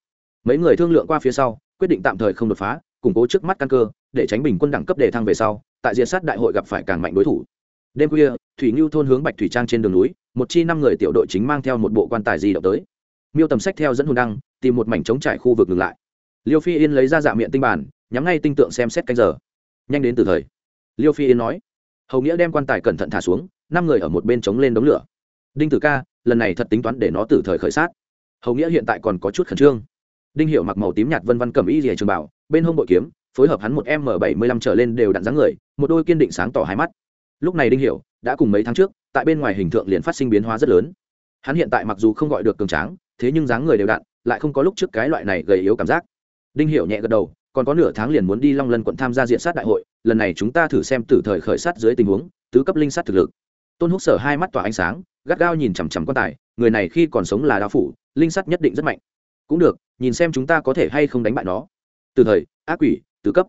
Mấy người thương lượng qua phía sau, quyết định tạm thời không đột phá, củng cố trước mắt căn cơ, để tránh bình quân đẳng cấp đề thăng về sau tại diệt sát đại hội gặp phải càng mạnh đối thủ. Đêm khuya, thủy ngưu thôn hướng bạch thủy trang trên đường núi, một chi năm người tiểu đội chính mang theo một bộ quan tài di động tới. Miêu tầm sách theo dẫn hồn đăng, tìm một mảnh trống trải khu vực ngừng lại. Liêu phi yên lấy ra dạ miệng tinh bản, nhắm ngay tinh tượng xem xét canh giờ. Nhanh đến từ thời. Liêu phi yên nói, hầu nghĩa đem quan tài cẩn thận thả xuống, năm người ở một bên chống lên đống lửa. Đinh tử ca, lần này thật tính toán để nó từ thời khởi sát. Hầu nghĩa hiện tại còn có chút khẩn trương. Đinh hiệu mặc màu tím nhạt vân vân cầm y rìa trường bảo, bên hông bội kiếm phối hợp hắn một m bảy mươi lăm trở lên đều đặn dáng người, một đôi kiên định sáng tỏ hai mắt. Lúc này đinh hiểu đã cùng mấy tháng trước, tại bên ngoài hình tượng liền phát sinh biến hóa rất lớn. Hắn hiện tại mặc dù không gọi được cường tráng, thế nhưng dáng người đều đặn, lại không có lúc trước cái loại này gầy yếu cảm giác. Đinh hiểu nhẹ gật đầu, còn có nửa tháng liền muốn đi long lân quận tham gia diện sát đại hội, lần này chúng ta thử xem từ thời khởi sát dưới tình huống, tứ cấp linh sát thực lực. Tôn húc sở hai mắt tỏa ánh sáng, gắt gao nhìn chằm chằm quan tài, người này khi còn sống là đao phủ, linh sắt nhất định rất mạnh. Cũng được, nhìn xem chúng ta có thể hay không đánh bại nó. Từ thời, ác quỷ tứ cấp.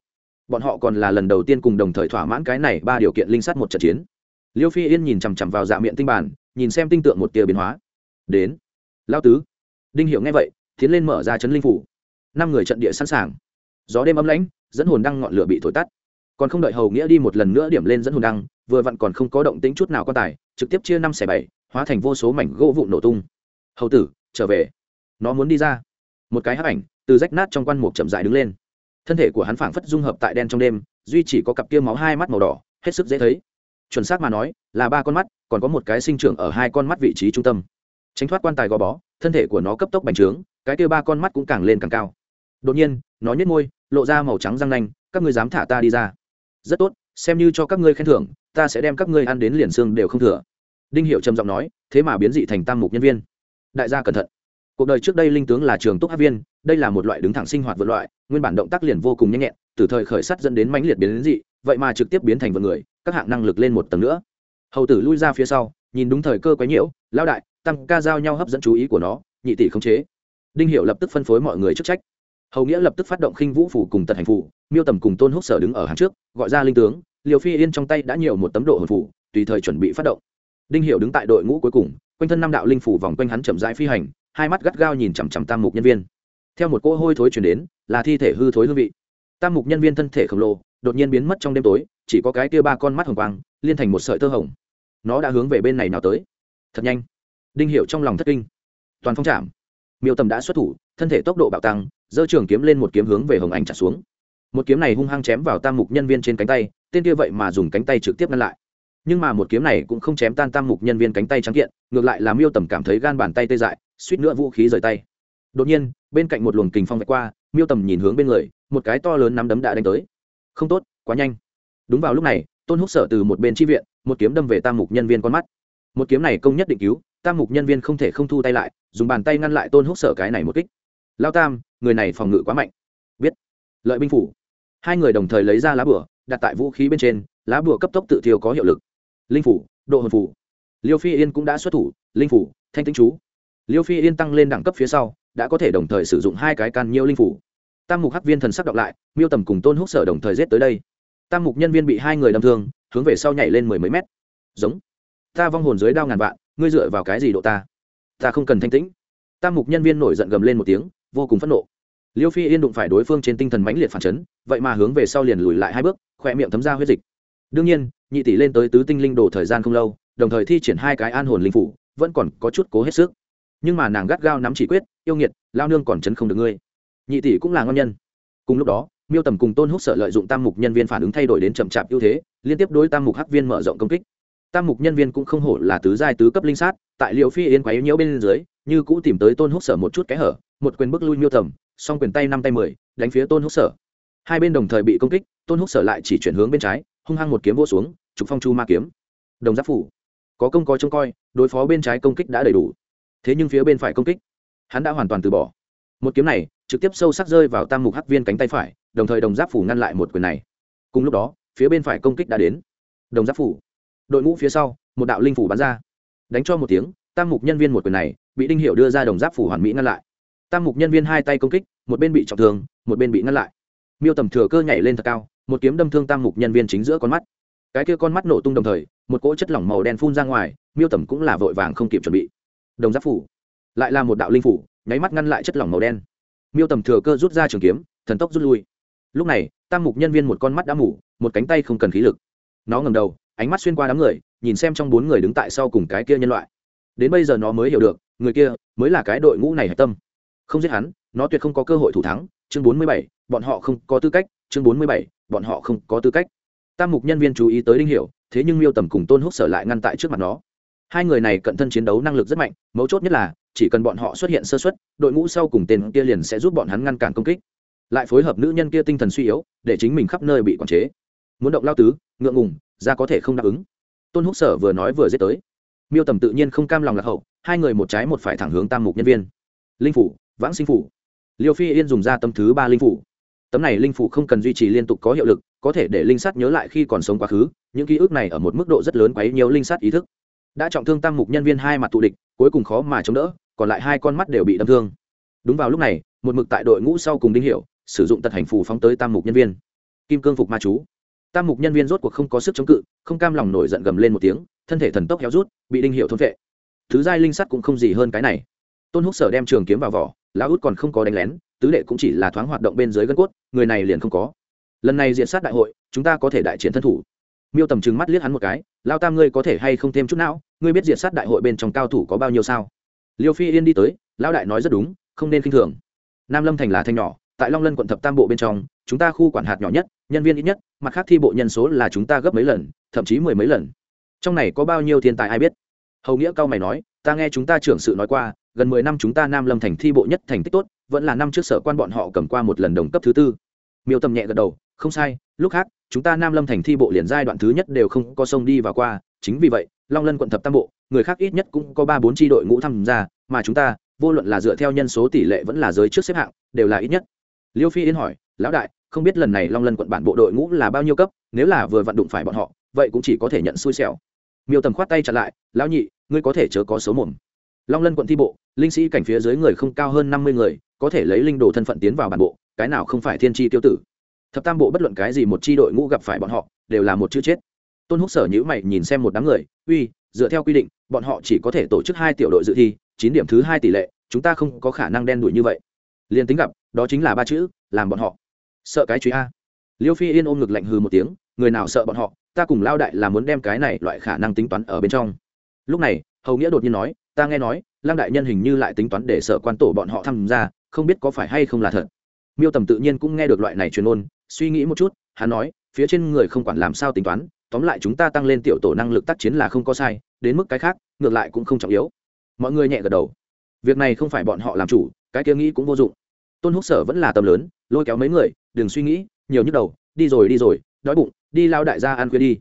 Bọn họ còn là lần đầu tiên cùng đồng thời thỏa mãn cái này ba điều kiện linh sắt một trận chiến. Liêu phi yên nhìn chằm chằm vào dạ miệng tinh bản, nhìn xem tinh tượng một tia biến hóa. Đến. Lao tứ. Đinh hiệu nghe vậy, tiến lên mở ra chấn linh phủ. Năm người trận địa sẵn sàng. Gió đêm ấm lãnh, dẫn hồn đăng ngọn lửa bị thổi tắt. Còn không đợi hầu nghĩa đi một lần nữa điểm lên dẫn hồn đăng, vừa vặn còn không có động tính chút nào quan tài, trực tiếp chia năm xẻ bảy, hóa thành vô số mảnh gỗ vụn nổ tung. Hầu tử, trở về. Nó muốn đi ra. Một cái hấp ảnh, từ rách nát trong quan mục chậm dại đứng lên thân thể của hắn phảng phất dung hợp tại đen trong đêm, duy chỉ có cặp kia máu hai mắt màu đỏ, hết sức dễ thấy. Chuẩn xác mà nói, là ba con mắt, còn có một cái sinh trưởng ở hai con mắt vị trí trung tâm. Tránh thoát quan tài gò bó, thân thể của nó cấp tốc bành trướng, cái kia ba con mắt cũng càng lên càng cao. Đột nhiên, nó nhếch môi, lộ ra màu trắng răng nanh, các ngươi dám thả ta đi ra. Rất tốt, xem như cho các ngươi khen thưởng, ta sẽ đem các ngươi ăn đến liền xương đều không thừa. Đinh hiệu trầm giọng nói, thế mà biến dị thành tam mục nhân viên. Đại gia cẩn thận cuộc đời trước đây linh tướng là trường túc hát viên, đây là một loại đứng thẳng sinh hoạt vượt loại, nguyên bản động tác liền vô cùng nhanh nhẹn, từ thời khởi sắt dẫn đến mãnh liệt biến đến dị, vậy mà trực tiếp biến thành vượt người, các hạng năng lực lên một tầng nữa. Hầu tử lui ra phía sau, nhìn đúng thời cơ quấy nhiễu lao đại, tăng ca giao nhau hấp dẫn chú ý của nó, nhị tỷ khống chế. Đinh hiệu lập tức phân phối mọi người chức trách. Hầu nghĩa lập tức phát động khinh vũ phủ cùng tật hành phủ, miêu tầm cùng tôn húc sở đứng ở hàng trước, gọi ra linh tướng, liều phi yên trong tay đã nhiều một tấm độ hồn phủ, tùy thời chuẩn bị phát động. Đinh hiệu đứng tại đội ngũ cuối cùng, quanh thân năm đạo linh phủ vòng quanh hắn chậm rãi phi hành hai mắt gắt gao nhìn chằm chằm tam mục nhân viên. Theo một cỗ hôi thối chuyển đến, là thi thể hư thối hương vị. Tam mục nhân viên thân thể khổng lồ, đột nhiên biến mất trong đêm tối, chỉ có cái kia ba con mắt hồng quang, liên thành một sợi tơ hồng. Nó đã hướng về bên này nào tới. Thật nhanh. Đinh hiệu trong lòng thất kinh. Toàn phong chạm. Miêu tầm đã xuất thủ, thân thể tốc độ bạo tăng, giơ trường kiếm lên một kiếm hướng về hồng anh trả xuống. Một kiếm này hung hăng chém vào tam mục nhân viên trên cánh tay, tên kia vậy mà dùng cánh tay trực tiếp ngăn lại nhưng mà một kiếm này cũng không chém tan tam mục nhân viên cánh tay trắng kiện, ngược lại làm miêu tầm cảm thấy gan bàn tay tê dại, suýt nữa vũ khí rời tay. Đột nhiên, bên cạnh một luồng kình phong vạch qua, miêu tầm nhìn hướng bên người, một cái to lớn nắm đấm đã đánh tới. Không tốt, quá nhanh. Đúng vào lúc này, tôn húc sở từ một bên tri viện, một kiếm đâm về tam mục nhân viên con mắt. Một kiếm này công nhất định cứu, tam mục nhân viên không thể không thu tay lại, dùng bàn tay ngăn lại tôn húc sở cái này một kích. Lao tam, người này phòng ngự quá mạnh. Biết. Lợi binh phủ. Hai người đồng thời lấy ra lá bửa đặt tại vũ khí bên trên, lá bửa cấp tốc tự thiêu có hiệu lực linh phủ, độ hồn phủ. Liêu phi yên cũng đã xuất thủ, linh phủ, thanh tĩnh chú. Liêu phi yên tăng lên đẳng cấp phía sau, đã có thể đồng thời sử dụng hai cái can nhiêu linh phủ. Tam mục hắc viên thần sắc đọc lại, miêu tầm cùng tôn húc sở đồng thời giết tới đây. Tam mục nhân viên bị hai người đâm thương, hướng về sau nhảy lên mười mấy mét. Giống. Ta vong hồn dưới đao ngàn vạn, ngươi dựa vào cái gì độ ta? Ta không cần thanh tĩnh. Tam mục nhân viên nổi giận gầm lên một tiếng, vô cùng phẫn nộ. Liêu phi yên đụng phải đối phương trên tinh thần mãnh liệt phản chấn, vậy mà hướng về sau liền lùi lại hai bước khoe miệng thấm ra huyết dịch. Đương nhiên nhị tỷ lên tới tứ tinh linh đồ thời gian không lâu, đồng thời thi triển hai cái an hồn linh phủ, vẫn còn có chút cố hết sức. Nhưng mà nàng gắt gao nắm chỉ quyết, yêu nghiệt, lao nương còn chấn không được ngươi. Nhị tỷ cũng là ngon nhân. Cùng lúc đó, miêu tầm cùng tôn húc sợ lợi dụng tam mục nhân viên phản ứng thay đổi đến chậm chạp ưu thế, liên tiếp đối tam mục hắc viên mở rộng công kích. Tam mục nhân viên cũng không hổ là tứ giai tứ cấp linh sát, tại liệu phi yên quấy nhiễu bên dưới, như cũ tìm tới tôn húc sở một chút kẽ hở, một quyền bước lui miêu tầm, song quyền tay năm tay mười, đánh phía tôn húc sở. Hai bên đồng thời bị công kích, tôn húc sở lại chỉ chuyển hướng bên trái, hung hăng một kiếm vô xuống trục phong chu ma kiếm. Đồng giáp phủ. Có công có trông coi, đối phó bên trái công kích đã đầy đủ. Thế nhưng phía bên phải công kích, hắn đã hoàn toàn từ bỏ. Một kiếm này trực tiếp sâu sắc rơi vào tam mục hắc viên cánh tay phải, đồng thời đồng giáp phủ ngăn lại một quyền này. Cùng lúc đó, phía bên phải công kích đã đến. Đồng giáp phủ. Đội ngũ phía sau, một đạo linh phủ bắn ra. Đánh cho một tiếng, tam mục nhân viên một quyền này bị đinh hiệu đưa ra đồng giáp phủ hoàn mỹ ngăn lại. Tam mục nhân viên hai tay công kích, một bên bị trọng thương, một bên bị ngăn lại. Miêu tầm thừa cơ nhảy lên thật cao, một kiếm đâm thương tam mục nhân viên chính giữa con mắt cái kia con mắt nổ tung đồng thời, một cỗ chất lỏng màu đen phun ra ngoài, miêu tầm cũng là vội vàng không kịp chuẩn bị. Đồng giáp phủ, lại là một đạo linh phủ, nháy mắt ngăn lại chất lỏng màu đen. Miêu tầm thừa cơ rút ra trường kiếm, thần tốc rút lui. Lúc này, tam mục nhân viên một con mắt đã mủ một cánh tay không cần khí lực. Nó ngầm đầu, ánh mắt xuyên qua đám người, nhìn xem trong bốn người đứng tại sau cùng cái kia nhân loại. Đến bây giờ nó mới hiểu được, người kia mới là cái đội ngũ này hạch tâm. Không giết hắn, nó tuyệt không có cơ hội thủ thắng. Chương bốn mươi bảy, bọn họ không có tư cách. Chương bốn mươi bảy, bọn họ không có tư cách tam mục nhân viên chú ý tới đinh hiểu, thế nhưng miêu tầm cùng tôn húc sở lại ngăn tại trước mặt nó. Hai người này cận thân chiến đấu năng lực rất mạnh, mấu chốt nhất là, chỉ cần bọn họ xuất hiện sơ xuất đội ngũ sau cùng tên kia liền sẽ giúp bọn hắn ngăn cản công kích. Lại phối hợp nữ nhân kia tinh thần suy yếu, để chính mình khắp nơi bị quản chế. Muốn động lao tứ, ngượng ngùng, ra có thể không đáp ứng. Tôn húc sở vừa nói vừa giết tới. Miêu tầm tự nhiên không cam lòng lạc hậu, hai người một trái một phải thẳng hướng tam mục nhân viên. Linh phủ, vãng sinh phủ. Liêu phi yên dùng ra tâm thứ ba linh phủ. Tấm này linh phủ không cần duy trì liên tục có hiệu lực có thể để linh sát nhớ lại khi còn sống quá khứ, những ký ức này ở một mức độ rất lớn quấy nhiều linh sát ý thức. Đã trọng thương tam mục nhân viên hai mặt thù địch, cuối cùng khó mà chống đỡ, còn lại hai con mắt đều bị đâm thương. Đúng vào lúc này, một mực tại đội ngũ sau cùng đinh hiểu, sử dụng tật hành phù phóng tới tam mục nhân viên. Kim cương phục ma chú. Tam mục nhân viên rốt cuộc không có sức chống cự, không cam lòng nổi giận gầm lên một tiếng, thân thể thần tốc héo rút, bị đinh hiệu thôn vệ thứ giai linh sắt cũng không gì hơn cái này. Tôn húc sở đem trường kiếm vào vỏ, lão út còn không có đánh lén, tứ đệ cũng chỉ là thoáng hoạt động bên dưới gân cốt, người này liền không có lần này diện sát đại hội, chúng ta có thể đại chiến thân thủ. Miêu tầm trừng mắt liếc hắn một cái, lao tam ngươi có thể hay không thêm chút não? Ngươi biết diện sát đại hội bên trong cao thủ có bao nhiêu sao? Liêu phi yên đi tới, lão đại nói rất đúng, không nên khinh thường. Nam lâm thành là thanh nhỏ, tại long lân quận thập tam bộ bên trong, chúng ta khu quản hạt nhỏ nhất, nhân viên ít nhất, mặt khác thi bộ nhân số là chúng ta gấp mấy lần, thậm chí mười mấy lần. Trong này có bao nhiêu thiên tài ai biết? Hầu nghĩa cao mày nói, ta nghe chúng ta trưởng sự nói qua, gần mười năm chúng ta nam lâm thành thi bộ nhất thành tích tốt, vẫn là năm trước sở quan bọn họ cầm qua một lần đồng cấp thứ tư. Miêu tầm nhẹ gật đầu không sai, lúc khác, chúng ta nam lâm thành thi bộ liền giai đoạn thứ nhất đều không có sông đi và qua, chính vì vậy, long lân quận thập tam bộ, người khác ít nhất cũng có ba bốn tri đội ngũ tham gia, mà chúng ta, vô luận là dựa theo nhân số tỷ lệ vẫn là giới trước xếp hạng, đều là ít nhất. Liêu phi yên hỏi, lão đại, không biết lần này long lân quận bản bộ đội ngũ là bao nhiêu cấp, nếu là vừa vặn đụng phải bọn họ, vậy cũng chỉ có thể nhận xui xẻo. Miêu tầm khoát tay chặt lại, lão nhị, ngươi có thể chớ có số mồm. Long lân quận thi bộ, linh sĩ cảnh phía dưới người không cao hơn năm mươi người, có thể lấy linh đồ thân phận tiến vào bản bộ, cái nào không phải thiên tri tiêu tử? Thập tam bộ bất luận cái gì một tri đội ngũ gặp phải bọn họ, đều là một chữ chết. Tôn húc sở nhữ mày nhìn xem một đám người, uy, dựa theo quy định, bọn họ chỉ có thể tổ chức hai tiểu đội dự thi, chín điểm thứ hai tỷ lệ, chúng ta không có khả năng đen đuổi như vậy. Liền tính gặp, đó chính là ba chữ, làm bọn họ. Sợ cái truy a. Liêu phi yên ôm ngực lạnh hừ một tiếng, người nào sợ bọn họ, ta cùng lao đại là muốn đem cái này loại khả năng tính toán ở bên trong. Lúc này, hầu nghĩa đột nhiên nói, ta nghe nói, lăng đại nhân hình như lại tính toán để sợ quan tổ bọn họ tham gia, không biết có phải hay không là thật. Miêu tầm tự nhiên cũng nghe được loại này truyền ôn suy nghĩ một chút, hắn nói, phía trên người không quản làm sao tính toán, tóm lại chúng ta tăng lên tiểu tổ năng lực tác chiến là không có sai, đến mức cái khác, ngược lại cũng không trọng yếu. Mọi người nhẹ gật đầu. Việc này không phải bọn họ làm chủ, cái kia nghĩ cũng vô dụng. Tôn húc sở vẫn là tầm lớn, lôi kéo mấy người, đừng suy nghĩ, nhiều nhức đầu, đi rồi đi rồi, đói bụng, đi lao đại gia ăn khuya đi.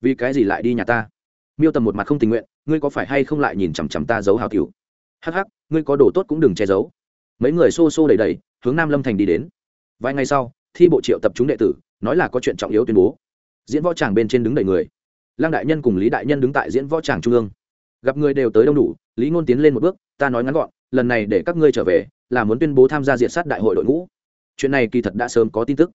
Vì cái gì lại đi nhà ta? Miêu tầm một mặt không tình nguyện, ngươi có phải hay không lại nhìn chằm chằm ta giấu hào cựu hắc hắc, ngươi có đồ tốt cũng đừng che giấu. Mấy người xô xô đầy đầy hướng nam lâm thành đi đến. Vài ngày sau thi bộ triệu tập chúng đệ tử, nói là có chuyện trọng yếu tuyên bố. Diễn võ tràng bên trên đứng đầy người. Lăng đại nhân cùng lý đại nhân đứng tại diễn võ tràng trung ương. Gặp người đều tới đông đủ, lý ngôn tiến lên một bước, ta nói ngắn gọn, lần này để các ngươi trở về, là muốn tuyên bố tham gia diện sát đại hội đội ngũ. Chuyện này kỳ thật đã sớm có tin tức.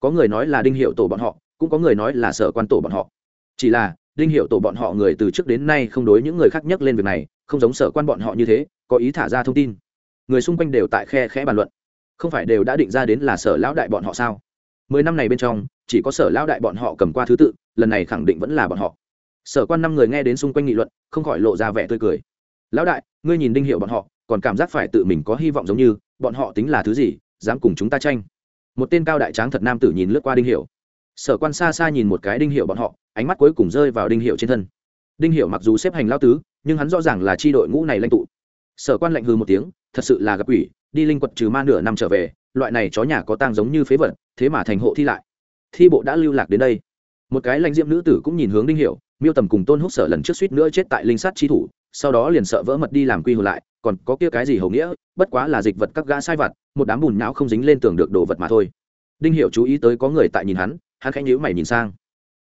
Có người nói là đinh hiệu tổ bọn họ, cũng có người nói là sở quan tổ bọn họ. Chỉ là, đinh hiệu tổ bọn họ người từ trước đến nay không đối những người khác nhắc lên việc này, không giống sở quan bọn họ như thế, có ý thả ra thông tin. Người xung quanh đều tại khe khẽ bàn luận không phải đều đã định ra đến là sở lão đại bọn họ sao? Mười năm này bên trong, chỉ có sở lão đại bọn họ cầm qua thứ tự, lần này khẳng định vẫn là bọn họ. Sở quan năm người nghe đến xung quanh nghị luận, không khỏi lộ ra vẻ tươi cười. Lão đại, ngươi nhìn đinh hiệu bọn họ, còn cảm giác phải tự mình có hy vọng giống như, bọn họ tính là thứ gì, dám cùng chúng ta tranh? Một tên cao đại tráng thật nam tử nhìn lướt qua đinh hiệu. Sở quan xa xa nhìn một cái đinh hiệu bọn họ, ánh mắt cuối cùng rơi vào đinh hiệu trên thân. Đinh hiệu mặc dù xếp hành lao tứ, nhưng hắn rõ ràng là tri đội ngũ này lãnh tụ sở quan lạnh hư một tiếng, thật sự là gặp ủy đi linh quật trừ ma nửa năm trở về, loại này chó nhà có tang giống như phế vật, thế mà thành hộ thi lại. Thi bộ đã lưu lạc đến đây. Một cái lãnh diệm nữ tử cũng nhìn hướng đinh hiểu, miêu tầm cùng tôn húc sở lần trước suýt nữa chết tại linh sát chi thủ, sau đó liền sợ vỡ mật đi làm quy hồi lại, còn có kia cái gì hầu nghĩa, bất quá là dịch vật các gã sai vặt, một đám bùn não không dính lên tường được đồ vật mà thôi. Đinh hiểu chú ý tới có người tại nhìn hắn hắn khẽ nhíu mày nhìn sang.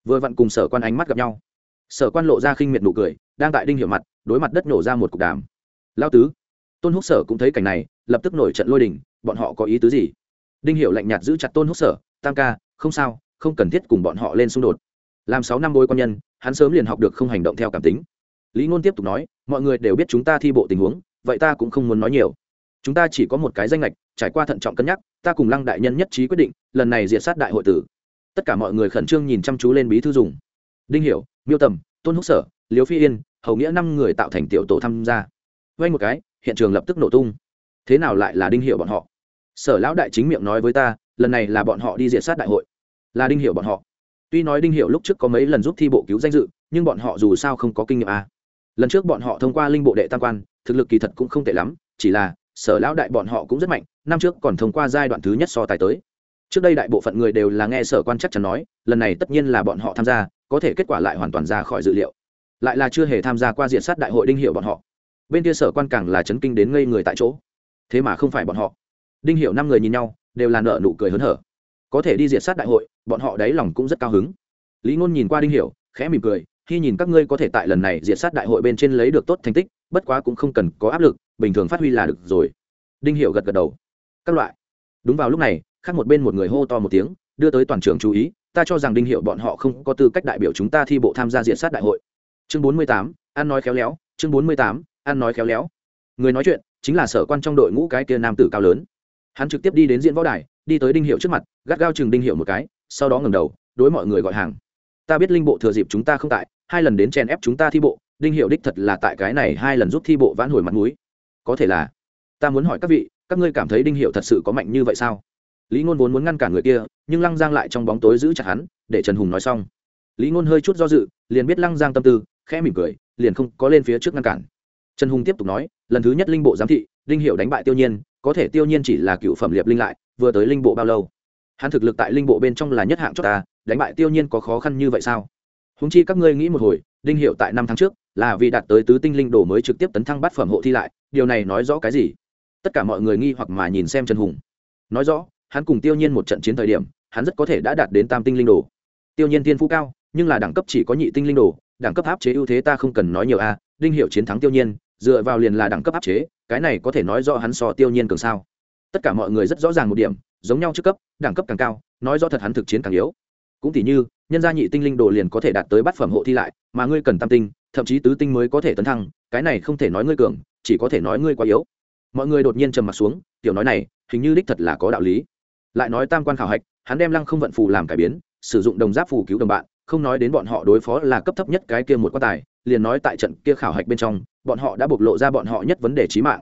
Vừa vặn cùng sở quan ánh mắt gặp nhau. Sở quan lộ ra khinh miệt nụ cười, đang tại đinh hiểu mặt, đối mặt đất nổ ra một cục đàm lao tứ, tôn húc sở cũng thấy cảnh này, lập tức nổi trận lôi đình, bọn họ có ý tứ gì? Đinh hiểu lạnh nhạt giữ chặt tôn húc sở, tam ca, không sao, không cần thiết cùng bọn họ lên xung đột. Làm sáu năm bôi quan nhân, hắn sớm liền học được không hành động theo cảm tính. Lý ngôn tiếp tục nói, mọi người đều biết chúng ta thi bộ tình huống, vậy ta cũng không muốn nói nhiều. Chúng ta chỉ có một cái danh lệch trải qua thận trọng cân nhắc, ta cùng lăng đại nhân nhất trí quyết định, lần này diệt sát đại hội tử. Tất cả mọi người khẩn trương nhìn chăm chú lên bí thư dùng. Đinh hiểu, miêu tầm, tôn húc sở, liêu phi yên, hầu nghĩa năm người tạo thành tiểu tổ tham gia vay một cái, hiện trường lập tức nổ tung. Thế nào lại là đinh Hiệu bọn họ? Sở lão đại chính miệng nói với ta, lần này là bọn họ đi diệt sát đại hội. Là đinh Hiệu bọn họ. Tuy nói đinh Hiệu lúc trước có mấy lần giúp thi bộ cứu danh dự, nhưng bọn họ dù sao không có kinh nghiệm à. lần trước bọn họ thông qua linh bộ đệ tam quan, thực lực kỳ thật cũng không tệ lắm, chỉ là sở lão đại bọn họ cũng rất mạnh, năm trước còn thông qua giai đoạn thứ nhất so tài tới. Trước đây đại bộ phận người đều là nghe sở quan chắc chắn nói, lần này tất nhiên là bọn họ tham gia, có thể kết quả lại hoàn toàn ra khỏi dự liệu. Lại là chưa hề tham gia qua diện sát đại hội đinh hiệu bọn họ bên kia sở quan càng là chấn kinh đến ngây người tại chỗ. Thế mà không phải bọn họ. Đinh hiệu năm người nhìn nhau, đều là nợ nụ cười hớn hở. Có thể đi diệt sát đại hội, bọn họ đáy lòng cũng rất cao hứng. Lý ngôn nhìn qua đinh hiểu, khẽ mỉm cười khi nhìn các ngươi có thể tại lần này diệt sát đại hội bên trên lấy được tốt thành tích, bất quá cũng không cần có áp lực, bình thường phát huy là được rồi. Đinh hiểu gật gật đầu. Các loại. Đúng vào lúc này, khác một bên một người hô to một tiếng, đưa tới toàn trường chú ý, ta cho rằng đinh hiệu bọn họ không có tư cách đại biểu chúng ta thi bộ tham gia diện sát đại hội. Chương bốn mươi tám, ăn nói khéo léo, chương bốn mươi tám ăn nói khéo léo. Người nói chuyện chính là sở quan trong đội ngũ cái kia nam tử cao lớn. Hắn trực tiếp đi đến diễn võ đài, đi tới đinh hiệu trước mặt, gắt gao chừng đinh hiệu một cái, sau đó ngẩng đầu, đối mọi người gọi hàng. Ta biết linh bộ thừa dịp chúng ta không tại, hai lần đến chèn ép chúng ta thi bộ, đinh hiệu đích thật là tại cái này hai lần giúp thi bộ vãn hồi mặt mũi. Có thể là, ta muốn hỏi các vị, các ngươi cảm thấy đinh hiệu thật sự có mạnh như vậy sao? Lý ngôn vốn muốn ngăn cản người kia, nhưng lăng giang lại trong bóng tối giữ chặt hắn, để trần hùng nói xong. Lý ngôn hơi chút do dự, liền biết lăng giang tâm tư, khẽ mỉm cười, liền không có lên phía trước ngăn cản trần hùng tiếp tục nói, lần thứ nhất linh bộ giám thị, đinh hiệu đánh bại tiêu nhiên, có thể tiêu nhiên chỉ là cựu phẩm liệp linh lại, vừa tới linh bộ bao lâu? Hắn thực lực tại linh bộ bên trong là nhất hạng cho ta, đánh bại tiêu nhiên có khó khăn như vậy sao? Húng chi các ngươi nghĩ một hồi, đinh hiệu tại năm tháng trước, là vì đạt tới tứ tinh linh đồ mới trực tiếp tấn thăng bát phẩm hộ thi lại, điều này nói rõ cái gì? Tất cả mọi người nghi hoặc mà nhìn xem trần hùng. Nói rõ, hắn cùng tiêu nhiên một trận chiến thời điểm, hắn rất có thể đã đạt đến tam tinh linh đồ. Tiêu nhiên tiên phú cao, nhưng là đẳng cấp chỉ có nhị tinh linh đồ, đẳng cấp áp chế ưu thế ta không cần nói nhiều a, đinh hiệu chiến thắng tiêu nhiên dựa vào liền là đẳng cấp áp chế, cái này có thể nói rõ hắn so tiêu nhiên cường sao. Tất cả mọi người rất rõ ràng một điểm, giống nhau trước cấp, đẳng cấp càng cao, nói rõ thật hắn thực chiến càng yếu. Cũng tỉ như, nhân gia nhị tinh linh đồ liền có thể đạt tới bát phẩm hộ thi lại, mà ngươi cần tam tinh, thậm chí tứ tinh mới có thể tấn thăng, cái này không thể nói ngươi cường, chỉ có thể nói ngươi quá yếu. Mọi người đột nhiên trầm mặt xuống, tiểu nói này, hình như đích thật là có đạo lý. Lại nói tam quan khảo hạch, hắn đem lăng không vận phù làm cải biến, sử dụng đồng giáp phù cứu đồng bạn, không nói đến bọn họ đối phó là cấp thấp nhất cái kia một quan tài liền nói tại trận kia khảo hạch bên trong, bọn họ đã bộc lộ ra bọn họ nhất vấn đề trí mạng.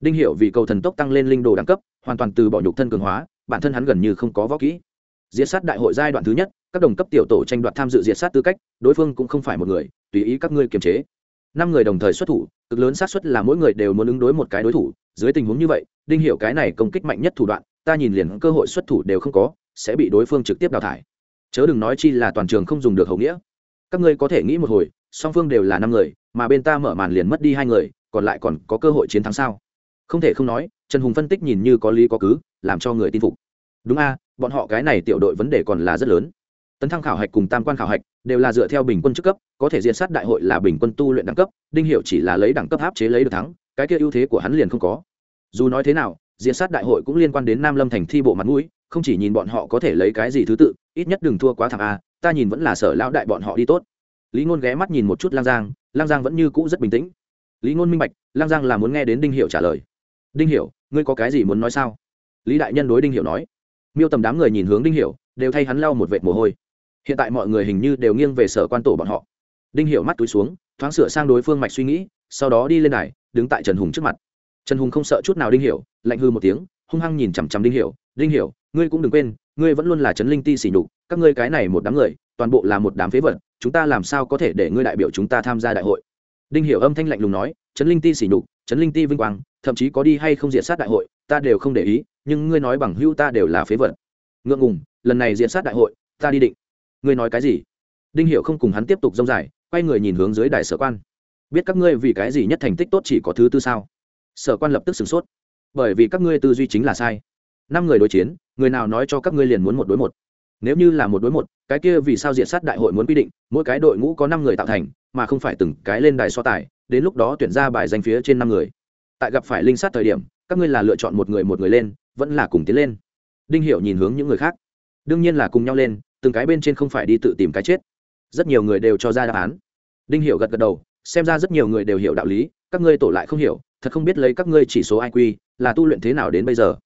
Đinh Hiểu vì cầu thần tốc tăng lên linh đồ đẳng cấp, hoàn toàn từ bỏ nhục thân cường hóa, bản thân hắn gần như không có võ kỹ. Diệt sát đại hội giai đoạn thứ nhất, các đồng cấp tiểu tổ tranh đoạt tham dự diệt sát tư cách, đối phương cũng không phải một người, tùy ý các ngươi kiềm chế. Năm người đồng thời xuất thủ, cực lớn xác suất là mỗi người đều muốn ứng đối một cái đối thủ, dưới tình huống như vậy, đinh Hiểu cái này công kích mạnh nhất thủ đoạn, ta nhìn liền cơ hội xuất thủ đều không có, sẽ bị đối phương trực tiếp đào thải. Chớ đừng nói chi là toàn trường không dùng được hậu nghĩa. Các ngươi có thể nghĩ một hồi song phương đều là năm người, mà bên ta mở màn liền mất đi hai người, còn lại còn có cơ hội chiến thắng sao? Không thể không nói, trần hùng phân tích nhìn như có lý có cứ, làm cho người tin phục. Đúng a, bọn họ cái này tiểu đội vấn đề còn là rất lớn. Tấn thăng khảo hạch cùng tam quan khảo hạch đều là dựa theo bình quân chức cấp, có thể diện sát đại hội là bình quân tu luyện đẳng cấp, đinh hiệu chỉ là lấy đẳng cấp áp chế lấy được thắng, cái kia ưu thế của hắn liền không có. Dù nói thế nào, diện sát đại hội cũng liên quan đến nam lâm thành thi bộ mặt mũi, không chỉ nhìn bọn họ có thể lấy cái gì thứ tự, ít nhất đừng thua quá thằng a, ta nhìn vẫn là sở lão đại bọn họ đi tốt lý ngôn ghé mắt nhìn một chút lang giang lang giang vẫn như cũ rất bình tĩnh. Lý ngôn minh bạch lang giang là muốn nghe đến đinh hiệu trả lời. Đinh hiệu ngươi có cái gì muốn nói sao? Lý đại nhân đối đinh hiệu nói. Miêu tầm đám người nhìn hướng đinh hiệu đều thay hắn lau một vệt mồ hôi. Hiện tại mọi người hình như đều nghiêng về sở quan tổ bọn họ. Đinh hiệu mắt túi xuống, thoáng sửa sang đối phương mạch suy nghĩ, sau đó đi lên đài, đứng tại trần hùng trước mặt. Trần hùng không sợ chút nào đinh hiểu, lạnh hư một tiếng, hung hăng nhìn chằm chằm đinh hiểu. Đinh hiểu, ngươi cũng đừng quên, ngươi vẫn luôn là trấn linh ti sỉ nhục, các ngươi cái này một đám người, toàn bộ là một đám phế vật chúng ta làm sao có thể để ngươi đại biểu chúng ta tham gia đại hội? Đinh hiểu âm thanh lạnh lùng nói, trấn linh ti sỉ nhục, trấn linh ti vinh quang, thậm chí có đi hay không diện sát đại hội, ta đều không để ý, nhưng ngươi nói bằng hữu ta đều là phế vật. Ngượng ngùng, lần này diện sát đại hội, ta đi định. Ngươi nói cái gì? Đinh hiểu không cùng hắn tiếp tục dông dài, quay người nhìn hướng dưới đại sở quan. Biết các ngươi vì cái gì nhất thành tích tốt chỉ có thứ tư sao? Sở quan lập tức sửng sốt. Bởi vì các ngươi tư duy chính là sai. Năm người đối chiến, người nào nói cho các ngươi liền muốn một đối một nếu như là một đối một, cái kia vì sao diện sát đại hội muốn quy định, mỗi cái đội ngũ có năm người tạo thành, mà không phải từng cái lên đài so tài, đến lúc đó tuyển ra bài danh phía trên năm người. Tại gặp phải linh sát thời điểm, các ngươi là lựa chọn một người một người lên, vẫn là cùng tiến lên. Đinh hiểu nhìn hướng những người khác. Đương nhiên là cùng nhau lên, từng cái bên trên không phải đi tự tìm cái chết. Rất nhiều người đều cho ra đáp án. Đinh hiểu gật gật đầu, xem ra rất nhiều người đều hiểu đạo lý, các ngươi tổ lại không hiểu, thật không biết lấy các ngươi chỉ số iq là tu luyện thế nào đến bây giờ.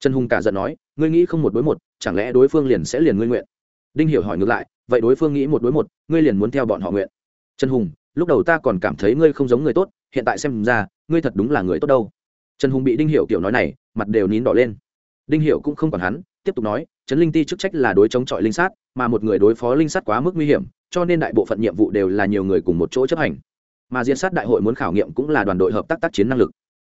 Trần hùng cả giận nói ngươi nghĩ không một đối một, chẳng lẽ đối phương liền sẽ liền ngươi nguyện? Đinh hiểu hỏi ngược lại, vậy đối phương nghĩ một đối một, ngươi liền muốn theo bọn họ nguyện? Trần hùng, lúc đầu ta còn cảm thấy ngươi không giống người tốt, hiện tại xem ra, ngươi thật đúng là người tốt đâu. Trần hùng bị đinh hiểu kiểu nói này, mặt đều nín đỏ lên. Đinh hiểu cũng không còn hắn, tiếp tục nói, trấn linh ti chức trách là đối chống chọi linh sát, mà một người đối phó linh sát quá mức nguy hiểm, cho nên đại bộ phận nhiệm vụ đều là nhiều người cùng một chỗ chấp hành. Mà diễn sát đại hội muốn khảo nghiệm cũng là đoàn đội hợp tác tác chiến năng lực.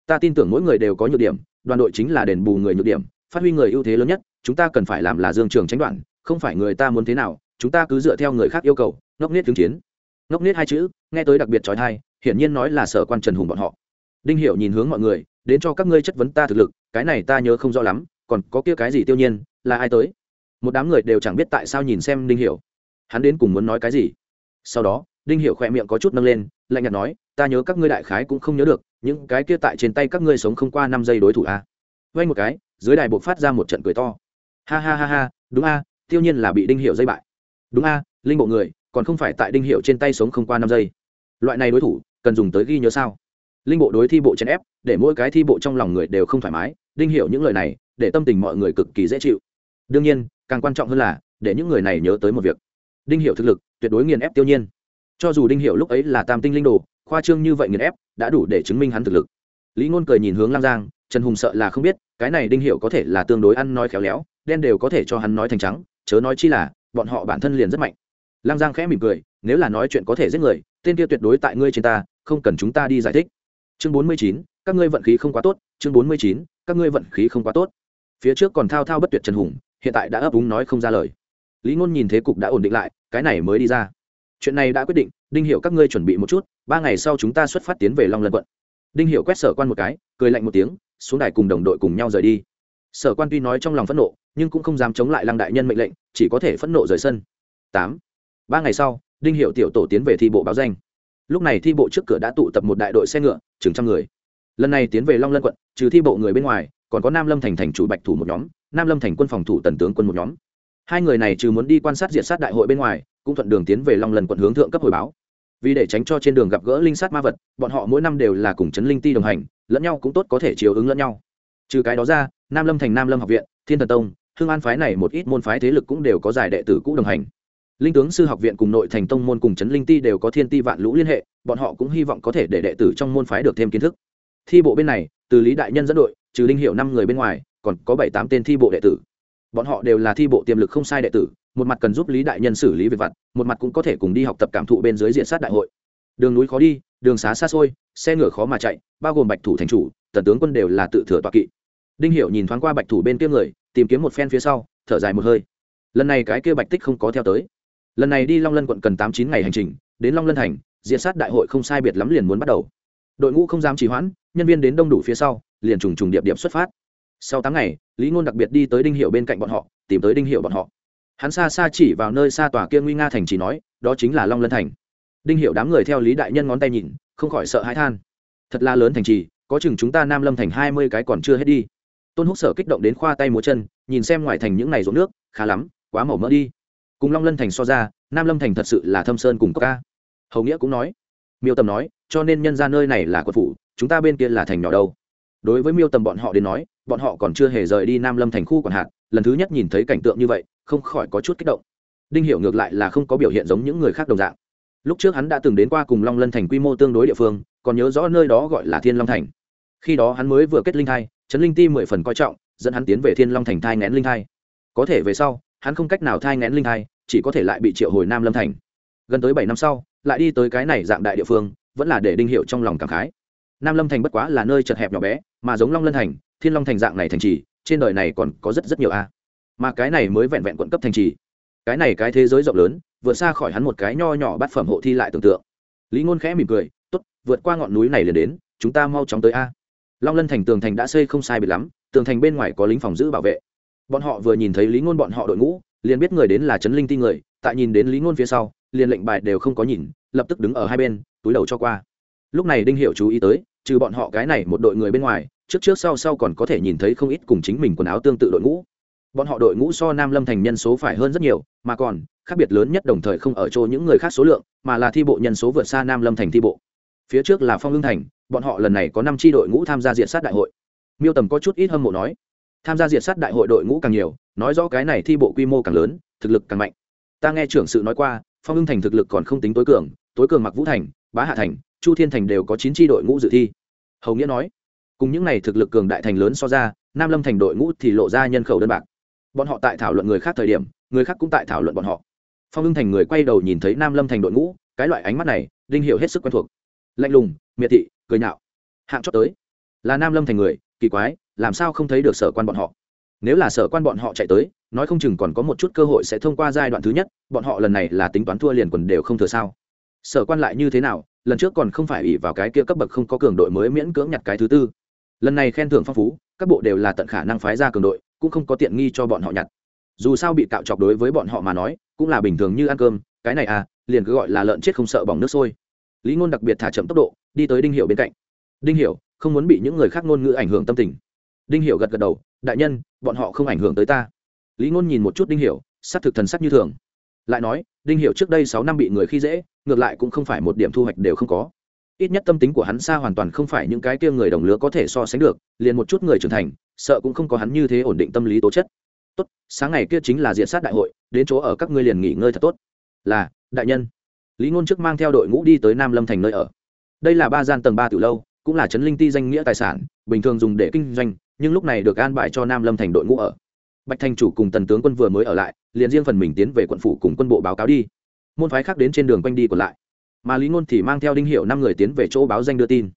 Ta tin tưởng mỗi người đều có nhược điểm, đoàn đội chính là đền bù người nhược điểm phát huy người ưu thế lớn nhất, chúng ta cần phải làm là dương trường tránh đoạn, không phải người ta muốn thế nào, chúng ta cứ dựa theo người khác yêu cầu, ngốc nết tướng chiến ngốc nết hai chữ, nghe tới đặc biệt trói thai, hiển nhiên nói là sở quan trần hùng bọn họ. Đinh hiểu nhìn hướng mọi người, đến cho các ngươi chất vấn ta thực lực, cái này ta nhớ không rõ lắm, còn có kia cái gì tiêu nhiên, là ai tới? Một đám người đều chẳng biết tại sao nhìn xem đinh hiểu. Hắn đến cùng muốn nói cái gì? Sau đó, đinh hiểu khỏe miệng có chút nâng lên, lạnh nhạt nói, ta nhớ các ngươi đại khái cũng không nhớ được, những cái kia tại trên tay các ngươi sống không qua năm giây đối thủ a. À. vay một cái dưới đài buộc phát ra một trận cười to. Ha ha ha ha, đúng a, tiêu nhiên là bị đinh hiệu dây bại. Đúng a, linh bộ người, còn không phải tại đinh hiệu trên tay sống không qua năm giây. Loại này đối thủ, cần dùng tới ghi nhớ sao? Linh bộ đối thi bộ chèn ép, để mỗi cái thi bộ trong lòng người đều không thoải mái, đinh hiệu những lời này, để tâm tình mọi người cực kỳ dễ chịu. Đương nhiên, càng quan trọng hơn là, để những người này nhớ tới một việc. Đinh hiệu thực lực, tuyệt đối nghiền ép tiêu nhiên. Cho dù đinh hiệu lúc ấy là tam tinh linh đồ, khoa trương như vậy nghiền ép, đã đủ để chứng minh hắn thực lực lý ngôn cười nhìn hướng lang giang, trần hùng sợ là không biết, cái này đinh hiệu có thể là tương đối ăn nói khéo léo, đen đều có thể cho hắn nói thành trắng, chớ nói chi là, bọn họ bản thân liền rất mạnh. Lang giang khẽ mỉm cười, nếu là nói chuyện có thể giết người, tên kia tuyệt đối tại ngươi trên ta, không cần chúng ta đi giải thích. Chương bốn mươi chín, các ngươi vận khí không quá tốt, chương bốn mươi chín, các ngươi vận khí không quá tốt. Phía trước còn thao thao bất tuyệt trần hùng, hiện tại đã ấp úng nói không ra lời. Lý ngôn nhìn thế cục đã ổn định lại, cái này mới đi ra. Chuyện này đã quyết định, đinh hiệu các ngươi chuẩn bị một chút, ba ngày sau chúng ta xuất phát tiến về long lân quận đinh hiệu quét sở quan một cái, cười lạnh một tiếng, xuống đài cùng đồng đội cùng nhau rời đi. Sở quan tuy nói trong lòng phẫn nộ, nhưng cũng không dám chống lại lăng đại nhân mệnh lệnh, chỉ có thể phẫn nộ rời sân. Tám. Ba ngày sau, đinh hiệu tiểu tổ tiến về thi bộ báo danh. Lúc này thi bộ trước cửa đã tụ tập một đại đội xe ngựa, chừng trăm người. Lần này tiến về long lân quận, trừ thi bộ người bên ngoài, còn có nam lâm thành thành chủ bạch thủ một nhóm, nam lâm thành quân phòng thủ tần tướng quân một nhóm. Hai người này trừ muốn đi quan sát diện sát đại hội bên ngoài, cũng thuận đường tiến về long lần quận hướng thượng cấp hồi báo vì để tránh cho trên đường gặp gỡ linh sát ma vật, bọn họ mỗi năm đều là cùng chấn linh ti đồng hành, lẫn nhau cũng tốt có thể chiều ứng lẫn nhau. Trừ cái đó ra, nam lâm thành nam lâm học viện, thiên thần tông hương an phái này một ít môn phái thế lực cũng đều có giải đệ tử cũ đồng hành. Linh tướng sư học viện cùng nội thành tông môn cùng chấn linh ti đều có thiên ti vạn lũ liên hệ, bọn họ cũng hy vọng có thể để đệ tử trong môn phái được thêm kiến thức. Thi bộ bên này, từ lý đại nhân dẫn đội, trừ linh hiệu năm người bên ngoài, còn có bảy tám tên thi bộ đệ tử. Bọn họ đều là thi bộ tiềm lực không sai đệ tử một mặt cần giúp lý đại nhân xử lý việc vặt, một mặt cũng có thể cùng đi học tập cảm thụ bên dưới diện sát đại hội. Đường núi khó đi, đường xá xa xôi, xe ngựa khó mà chạy, bao gồm bạch thủ thành chủ, tần tướng quân đều là tự thừa tọa kỵ. Đinh Hiểu nhìn thoáng qua bạch thủ bên kia người, tìm kiếm một phen phía sau, thở dài một hơi. Lần này cái kia bạch tích không có theo tới. Lần này đi long lân quận cần tám chín ngày hành trình, đến long lân thành, diện sát đại hội không sai biệt lắm liền muốn bắt đầu. Đội ngũ không dám trì hoãn, nhân viên đến đông đủ phía sau, liền trùng trùng điệp điệp xuất phát. Sau tám ngày, lý ngôn đặc biệt đi tới đinh hiệu bên cạnh bọn họ, tìm tới đinh hiệu bọn họ hắn xa xa chỉ vào nơi xa tòa kia nguy nga thành chỉ nói, đó chính là long lân thành. Đinh hiệu đám người theo lý đại nhân ngón tay nhìn, không khỏi sợ hãi than. Thật là lớn thành trì, có chừng chúng ta nam lâm thành hai mươi cái còn chưa hết đi. Tôn húc sở kích động đến khoa tay múa chân, nhìn xem ngoài thành những ngày ruộng nước, khá lắm, quá màu mỡ đi. Cùng long lân thành so ra, nam lâm thành thật sự là thâm sơn cùng cốc ca. Hầu nghĩa cũng nói, miêu tầm nói, cho nên nhân ra nơi này là quận phủ, chúng ta bên kia là thành nhỏ đâu. Đối với miêu tầm bọn họ đến nói, bọn họ còn chưa hề rời đi nam lâm thành khu còn hạt lần thứ nhất nhìn thấy cảnh tượng như vậy, không khỏi có chút kích động. Đinh hiểu ngược lại là không có biểu hiện giống những người khác đồng dạng. Lúc trước hắn đã từng đến qua cùng long lân thành quy mô tương đối địa phương, còn nhớ rõ nơi đó gọi là thiên long thành. Khi đó hắn mới vừa kết linh thai chấn linh ti mười phần coi trọng, dẫn hắn tiến về thiên long thành thai ngén linh thai. Có thể về sau, hắn không cách nào thai ngén linh thai, chỉ có thể lại bị triệu hồi nam lâm thành. Gần tới bảy năm sau, lại đi tới cái này dạng đại địa phương, vẫn là để đinh hiệu trong lòng cảm khái. Nam lâm thành bất quá là nơi chật hẹp nhỏ bé, mà giống long lân thành, thiên long thành dạng này thành trì trên đời này còn có rất rất nhiều a. Mà cái này mới vẹn vẹn quận cấp thành trì. Cái này cái thế giới rộng lớn, vượt xa khỏi hắn một cái nho nhỏ bát phẩm hộ thi lại tưởng tượng. Lý ngôn khẽ mỉm cười t ố t vượt qua ngọn núi này liền đến, chúng ta mau chóng tới a. Long lân thành tường thành đã xây không sai biệt lắm, tường thành bên ngoài có lính phòng giữ bảo vệ. Bọn họ vừa nhìn thấy lý ngôn bọn họ đội ngũ, liền biết người đến là trấn linh ti người, tại nhìn đến lý ngôn phía sau, liền lệnh bài đều không có nhìn, lập tức đứng ở hai bên, túi đầu cho qua. Lúc này đinh hiệu chú ý tới, trừ bọn họ cái này một đội người bên ngoài trước trước sau sau còn có thể nhìn thấy không ít cùng chính mình quần áo tương tự đội ngũ. Bọn họ đội ngũ so nam lâm thành nhân số phải hơn rất nhiều, mà còn, khác biệt lớn nhất đồng thời không ở chỗ những người khác số lượng, mà là thi bộ nhân số vượt xa nam lâm thành thi bộ. Phía trước là phong hưng thành, bọn họ lần này có năm tri đội ngũ tham gia diện sát đại hội. Miêu tầm có chút ít hâm mộ nói, tham gia diện sát đại hội đội ngũ càng nhiều, nói rõ cái này thi bộ quy mô càng lớn, thực lực càng mạnh. Ta nghe trưởng sự nói qua, phong hưng thành thực lực còn không tính tối cường tối cường mặc vũ thành, bá hạ thành, chu thiên thành đều có chín tri đội ngũ dự thi. Hầu nghĩa nói cùng những n à y thực lực cường đại thành lớn so ra, nam lâm thành đội ngũ thì lộ ra nhân khẩu đơn bạc. Bọn họ tại thảo luận người khác thời điểm, người khác cũng tại thảo luận bọn họ. Phong hưng thành người quay đầu nhìn thấy nam lâm thành đội ngũ, cái loại ánh mắt này, đinh hiểu hết sức quen thuộc. Lạnh lùng, miệt thị, cười nhạo. Hạng chót tới. Là nam lâm thành người, kỳ quái, làm sao không thấy được sở quan bọn họ? Nếu là sở quan bọn họ chạy tới, nói không chừng còn có một chút cơ hội sẽ thông qua giai đoạn thứ nhất, bọn họ lần này là tính toán thua liền quần đều không thừa sao. Sở quan lại như thế nào? Lần trước còn không phải ỉ vào cái kia cấp bậc không có cường đội mới miễn cưỡng nhặt cái thứ tư lần này khen thưởng phong phú, các bộ đều là tận khả năng phái ra cường đội, cũng không có tiện nghi cho bọn họ nhặt. Dù sao bị cạo chọc đối với bọn họ mà nói, cũng là bình thường như ăn cơm, cái này à liền cứ gọi là lợn chết không sợ bỏng nước sôi. Lý ngôn đặc biệt thả chậm tốc độ, đi tới đinh hiệu bên cạnh. Đinh hiểu, không muốn bị những người khác ngôn ngữ ảnh hưởng tâm tình. Đinh hiểu gật gật đầu, đại nhân, bọn họ không ảnh hưởng tới ta. Lý ngôn nhìn một chút đinh hiểu, sắc thực thần sắc như thường. Lại nói, đinh hiểu trước đây sáu năm bị người khi dễ, ngược lại cũng không phải một điểm thu hoạch đều không có ít nhất tâm tính của hắn xa hoàn toàn không phải những cái kia người đồng lứa có thể so sánh được, liền một chút người trưởng thành, sợ cũng không có hắn như thế ổn định tâm lý tố chất. Tốt, sáng ngày kia chính là diện sát đại hội, đến chỗ ở các ngươi liền nghỉ ngơi thật tốt. Là, đại nhân. Lý ngôn trước mang theo đội ngũ đi tới nam lâm thành nơi ở. Đây là ba gian tầng ba từ lâu, cũng là trấn linh ti danh nghĩa tài sản, bình thường dùng để kinh doanh, nhưng lúc này được an bài cho nam lâm thành đội ngũ ở. Bạch thành chủ cùng tần tướng quân vừa mới ở lại, liền riêng phần mình tiến về quận phủ cùng quân bộ báo cáo đi. Môn phái khác đến trên đường quanh đi còn lại mà lý ngôn thì mang theo đinh hiệu năm người tiến về chỗ báo danh đưa tin.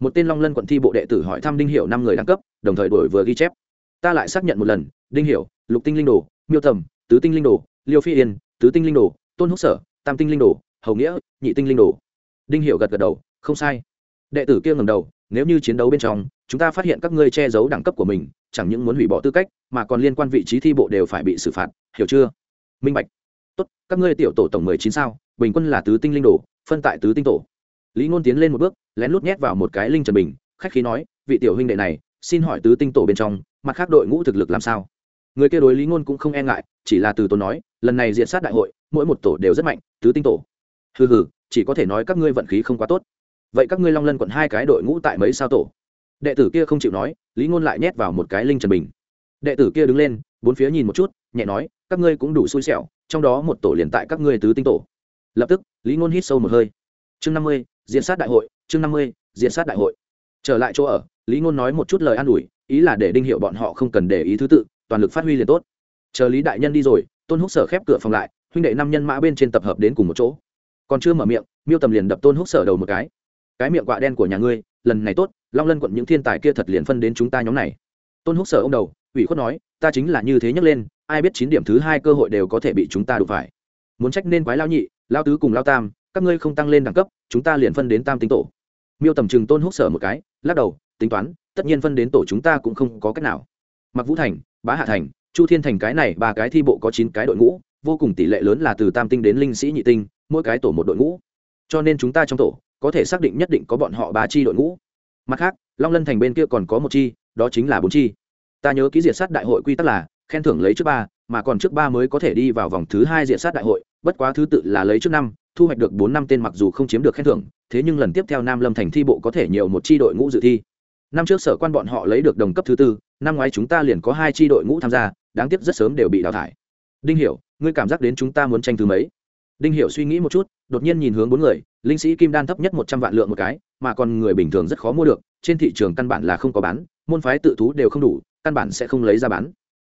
Một tên long lân quận thi bộ đệ tử hỏi thăm đinh hiệu năm người đẳng cấp, đồng thời đổi vừa ghi chép. Ta lại xác nhận một lần, đinh hiệu, lục tinh linh đồ, miêu tầm, tứ tinh linh đồ, liêu phi yên, tứ tinh linh đồ, tôn húc sở, tam tinh linh đồ, hầu nghĩa, nhị tinh linh đồ. Đinh hiệu gật gật đầu, không sai. Đệ tử kia ngầm đầu, nếu như chiến đấu bên trong, chúng ta phát hiện các ngươi che giấu đẳng cấp của mình, chẳng những muốn hủy bỏ tư cách, mà còn liên quan vị trí thi bộ đều phải bị xử phạt, hiểu chưa? Minh bạch. Tốt, các ngươi tiểu tổ tổng mười chín sao, bình quân là tứ tinh linh đồ phân tại tứ tinh tổ. Lý ngôn tiến lên một bước, lén lút nhét vào một cái linh trần bình, khách khí nói, vị tiểu huynh đệ này, xin hỏi tứ tinh tổ bên trong, mặt khác đội ngũ thực lực làm sao? Người kia đối lý ngôn cũng không e ngại, chỉ là từ tổ nói, lần này diện sát đại hội, mỗi một tổ đều rất mạnh, tứ tinh tổ. Hừ hừ, chỉ có thể nói các ngươi vận khí không quá tốt. Vậy các ngươi long lân quận hai cái đội ngũ tại mấy sao tổ? Đệ tử kia không chịu nói, lý ngôn lại nhét vào một cái linh trần bình. Đệ tử kia đứng lên, bốn phía nhìn một chút, nhẹ nói, các ngươi cũng đủ xui xẻo, trong đó một tổ liền tại các ngươi tứ tinh tổ. Lập tức lý ngôn hít sâu một hơi. Chương năm mươi diễn sát đại hội, chương năm mươi diễn sát đại hội. Trở lại chỗ ở, lý ngôn nói một chút lời an ủi, ý là để đinh hiệu bọn họ không cần để ý thứ tự, toàn lực phát huy liền tốt. Chờ lý đại nhân đi rồi, tôn húc sở khép cửa phòng lại, huynh đệ năm nhân mã bên trên tập hợp đến cùng một chỗ. Còn chưa mở miệng, miêu tầm liền đập tôn húc sở đầu một cái. Cái miệng quạ đen của nhà ngươi, lần này tốt, long lân quận những thiên tài kia thật liền phân đến chúng ta nhóm này. Tôn húc sở ông đầu, ủy khuất nói, ta chính là như thế nhấc lên, ai biết chín điểm thứ hai cơ hội đều có thể bị chúng ta đụng phải. Muốn trách nên quái lao nhị lao tứ cùng lao tam, các ngươi không tăng lên đẳng cấp, chúng ta liền phân đến tam tính tổ. Miêu tầm chừng tôn húc sở một cái, lắc đầu, tính toán, tất nhiên phân đến tổ chúng ta cũng không có cách nào. Mặc vũ thành, bá hạ thành, chu thiên thành cái này ba cái thi bộ có chín cái đội ngũ, vô cùng tỷ lệ lớn là từ tam tinh đến linh sĩ nhị tinh, mỗi cái tổ một đội ngũ. Cho nên chúng ta trong tổ, có thể xác định nhất định có bọn họ ba chi đội ngũ. Mặt khác, long lân thành bên kia còn có một chi, đó chính là bốn chi. Ta nhớ ký diệt sát đại hội quy tắc là, khen thưởng lấy trước ba, mà còn trước ba mới có thể đi vào vòng thứ hai diệt sát đại hội bất quá thứ tự là lấy trước năm, thu hoạch được bốn năm tên mặc dù không chiếm được khen thưởng, thế nhưng lần tiếp theo nam lâm thành thi bộ có thể nhiều một chi đội ngũ dự thi. Năm trước sở quan bọn họ lấy được đồng cấp thứ tư, năm ngoái chúng ta liền có hai chi đội ngũ tham gia, đáng tiếc rất sớm đều bị đào thải. Đinh hiểu, ngươi cảm giác đến chúng ta muốn tranh thứ mấy? Đinh hiểu suy nghĩ một chút, đột nhiên nhìn hướng bốn người, linh sĩ kim đan thấp nhất một trăm vạn lượng một cái, mà còn người bình thường rất khó mua được, trên thị trường căn bản là không có bán, môn phái tự thú đều không đủ, căn bản sẽ không lấy ra bán.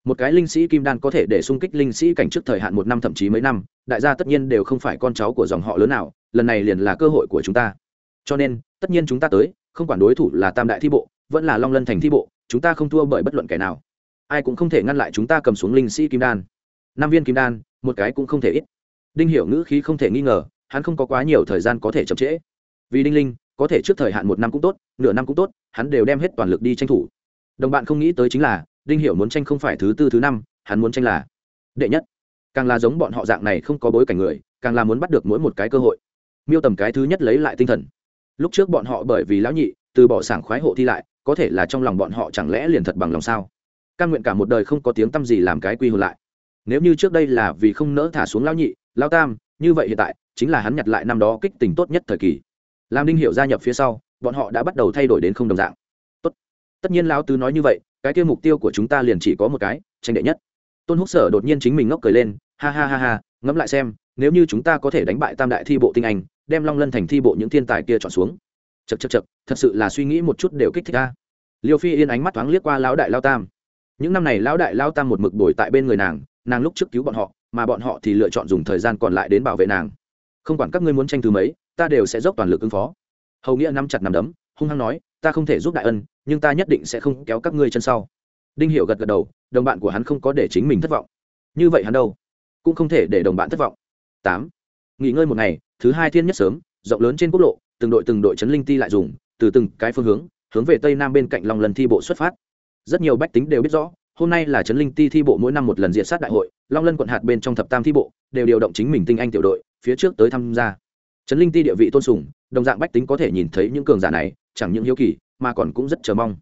Một cái linh sĩ kim đan có thể để sung kích linh sĩ cảnh trước thời hạn một năm thậm chí mấy năm đại gia tất nhiên đều không phải con cháu của dòng họ lớn nào, lần này liền là cơ hội của chúng ta. Cho nên, tất nhiên chúng ta tới, không quản đối thủ là tam đại thi bộ, vẫn là long lân thành thi bộ, chúng ta không thua bởi bất luận kẻ nào. Ai cũng không thể ngăn lại chúng ta cầm xuống linh sĩ kim đan. Năm viên kim đan, một cái cũng không thể ít. Đinh hiểu ngữ khí không thể nghi ngờ, hắn không có quá nhiều thời gian có thể chậm trễ. Vì đinh linh, có thể trước thời hạn một năm cũng tốt, nửa năm cũng tốt, hắn đều đem hết toàn lực đi tranh thủ. Đồng bạn không nghĩ tới chính là, đinh hiểu muốn tranh không phải thứ tư, thứ năm, hắn muốn tranh là đệ nhất càng là giống bọn họ dạng này không có bối cảnh người, càng là muốn bắt được mỗi một cái cơ hội. Miêu tầm cái thứ nhất lấy lại tinh thần. Lúc trước bọn họ bởi vì lão nhị, từ bỏ sảng khoái hộ thi lại, có thể là trong lòng bọn họ chẳng lẽ liền thật bằng lòng sao? Căn nguyện cả một đời không có tiếng tâm gì làm cái quy hồn lại. Nếu như trước đây là vì không nỡ thả xuống lão nhị, lão tam, như vậy hiện tại, chính là hắn nhặt lại năm đó kích tình tốt nhất thời kỳ. Làm đinh hiệu gia nhập phía sau, bọn họ đã bắt đầu thay đổi đến không đồng dạng. Tốt. tất nhiên lão tứ nói như vậy, cái tiêu mục tiêu của chúng ta liền chỉ có một cái, tranh đệ nhất tôn húc sở đột nhiên chính mình ngốc cười lên, ha ha ha ha, ngẫm lại xem, nếu như chúng ta có thể đánh bại tam đại thi bộ tinh anh, đem long lân thành thi bộ những thiên tài kia chọn xuống. Chật chật chật thật sự là suy nghĩ một chút đều kích thích ta liêu phi yên ánh mắt thoáng liếc qua lão đại lao tam. Những năm này lão đại lao tam một mực đổi tại bên người nàng nàng lúc trước cứu bọn họ, mà bọn họ thì lựa chọn dùng thời gian còn lại đến bảo vệ nàng. Không quản các ngươi muốn tranh thứ mấy, ta đều sẽ dốc toàn lực ứng phó. Hầu nghĩa nắm chặt nằm đấm, hung hăng nói, ta không thể giúp đại ân, nhưng ta nhất định sẽ không kéo các ngươi chân sau đinh hiệu gật gật đầu, đồng bạn của hắn không có để chính mình thất vọng. Như vậy hắn đâu? Cũng không thể để đồng bạn thất vọng. Tám. Nghỉ ngơi một ngày, thứ hai thiên nhất sớm, rộng lớn trên quốc lộ, từng đội từng đội Trấn linh ti lại dùng, từ từng cái phương hướng hướng về tây nam bên cạnh long lần thi bộ xuất phát. Rất nhiều bách tính đều biết rõ, hôm nay là Trấn linh ti thi bộ mỗi năm một lần diện sát đại hội, long lân quận hạt bên trong thập tam thi bộ đều điều động chính mình tinh anh tiểu đội, phía trước tới tham gia. Trấn linh ti địa vị tôn sùng, đồng dạng bách tính có thể nhìn thấy những cường giả này, chẳng những hiếu kỳ, mà còn cũng rất chờ mong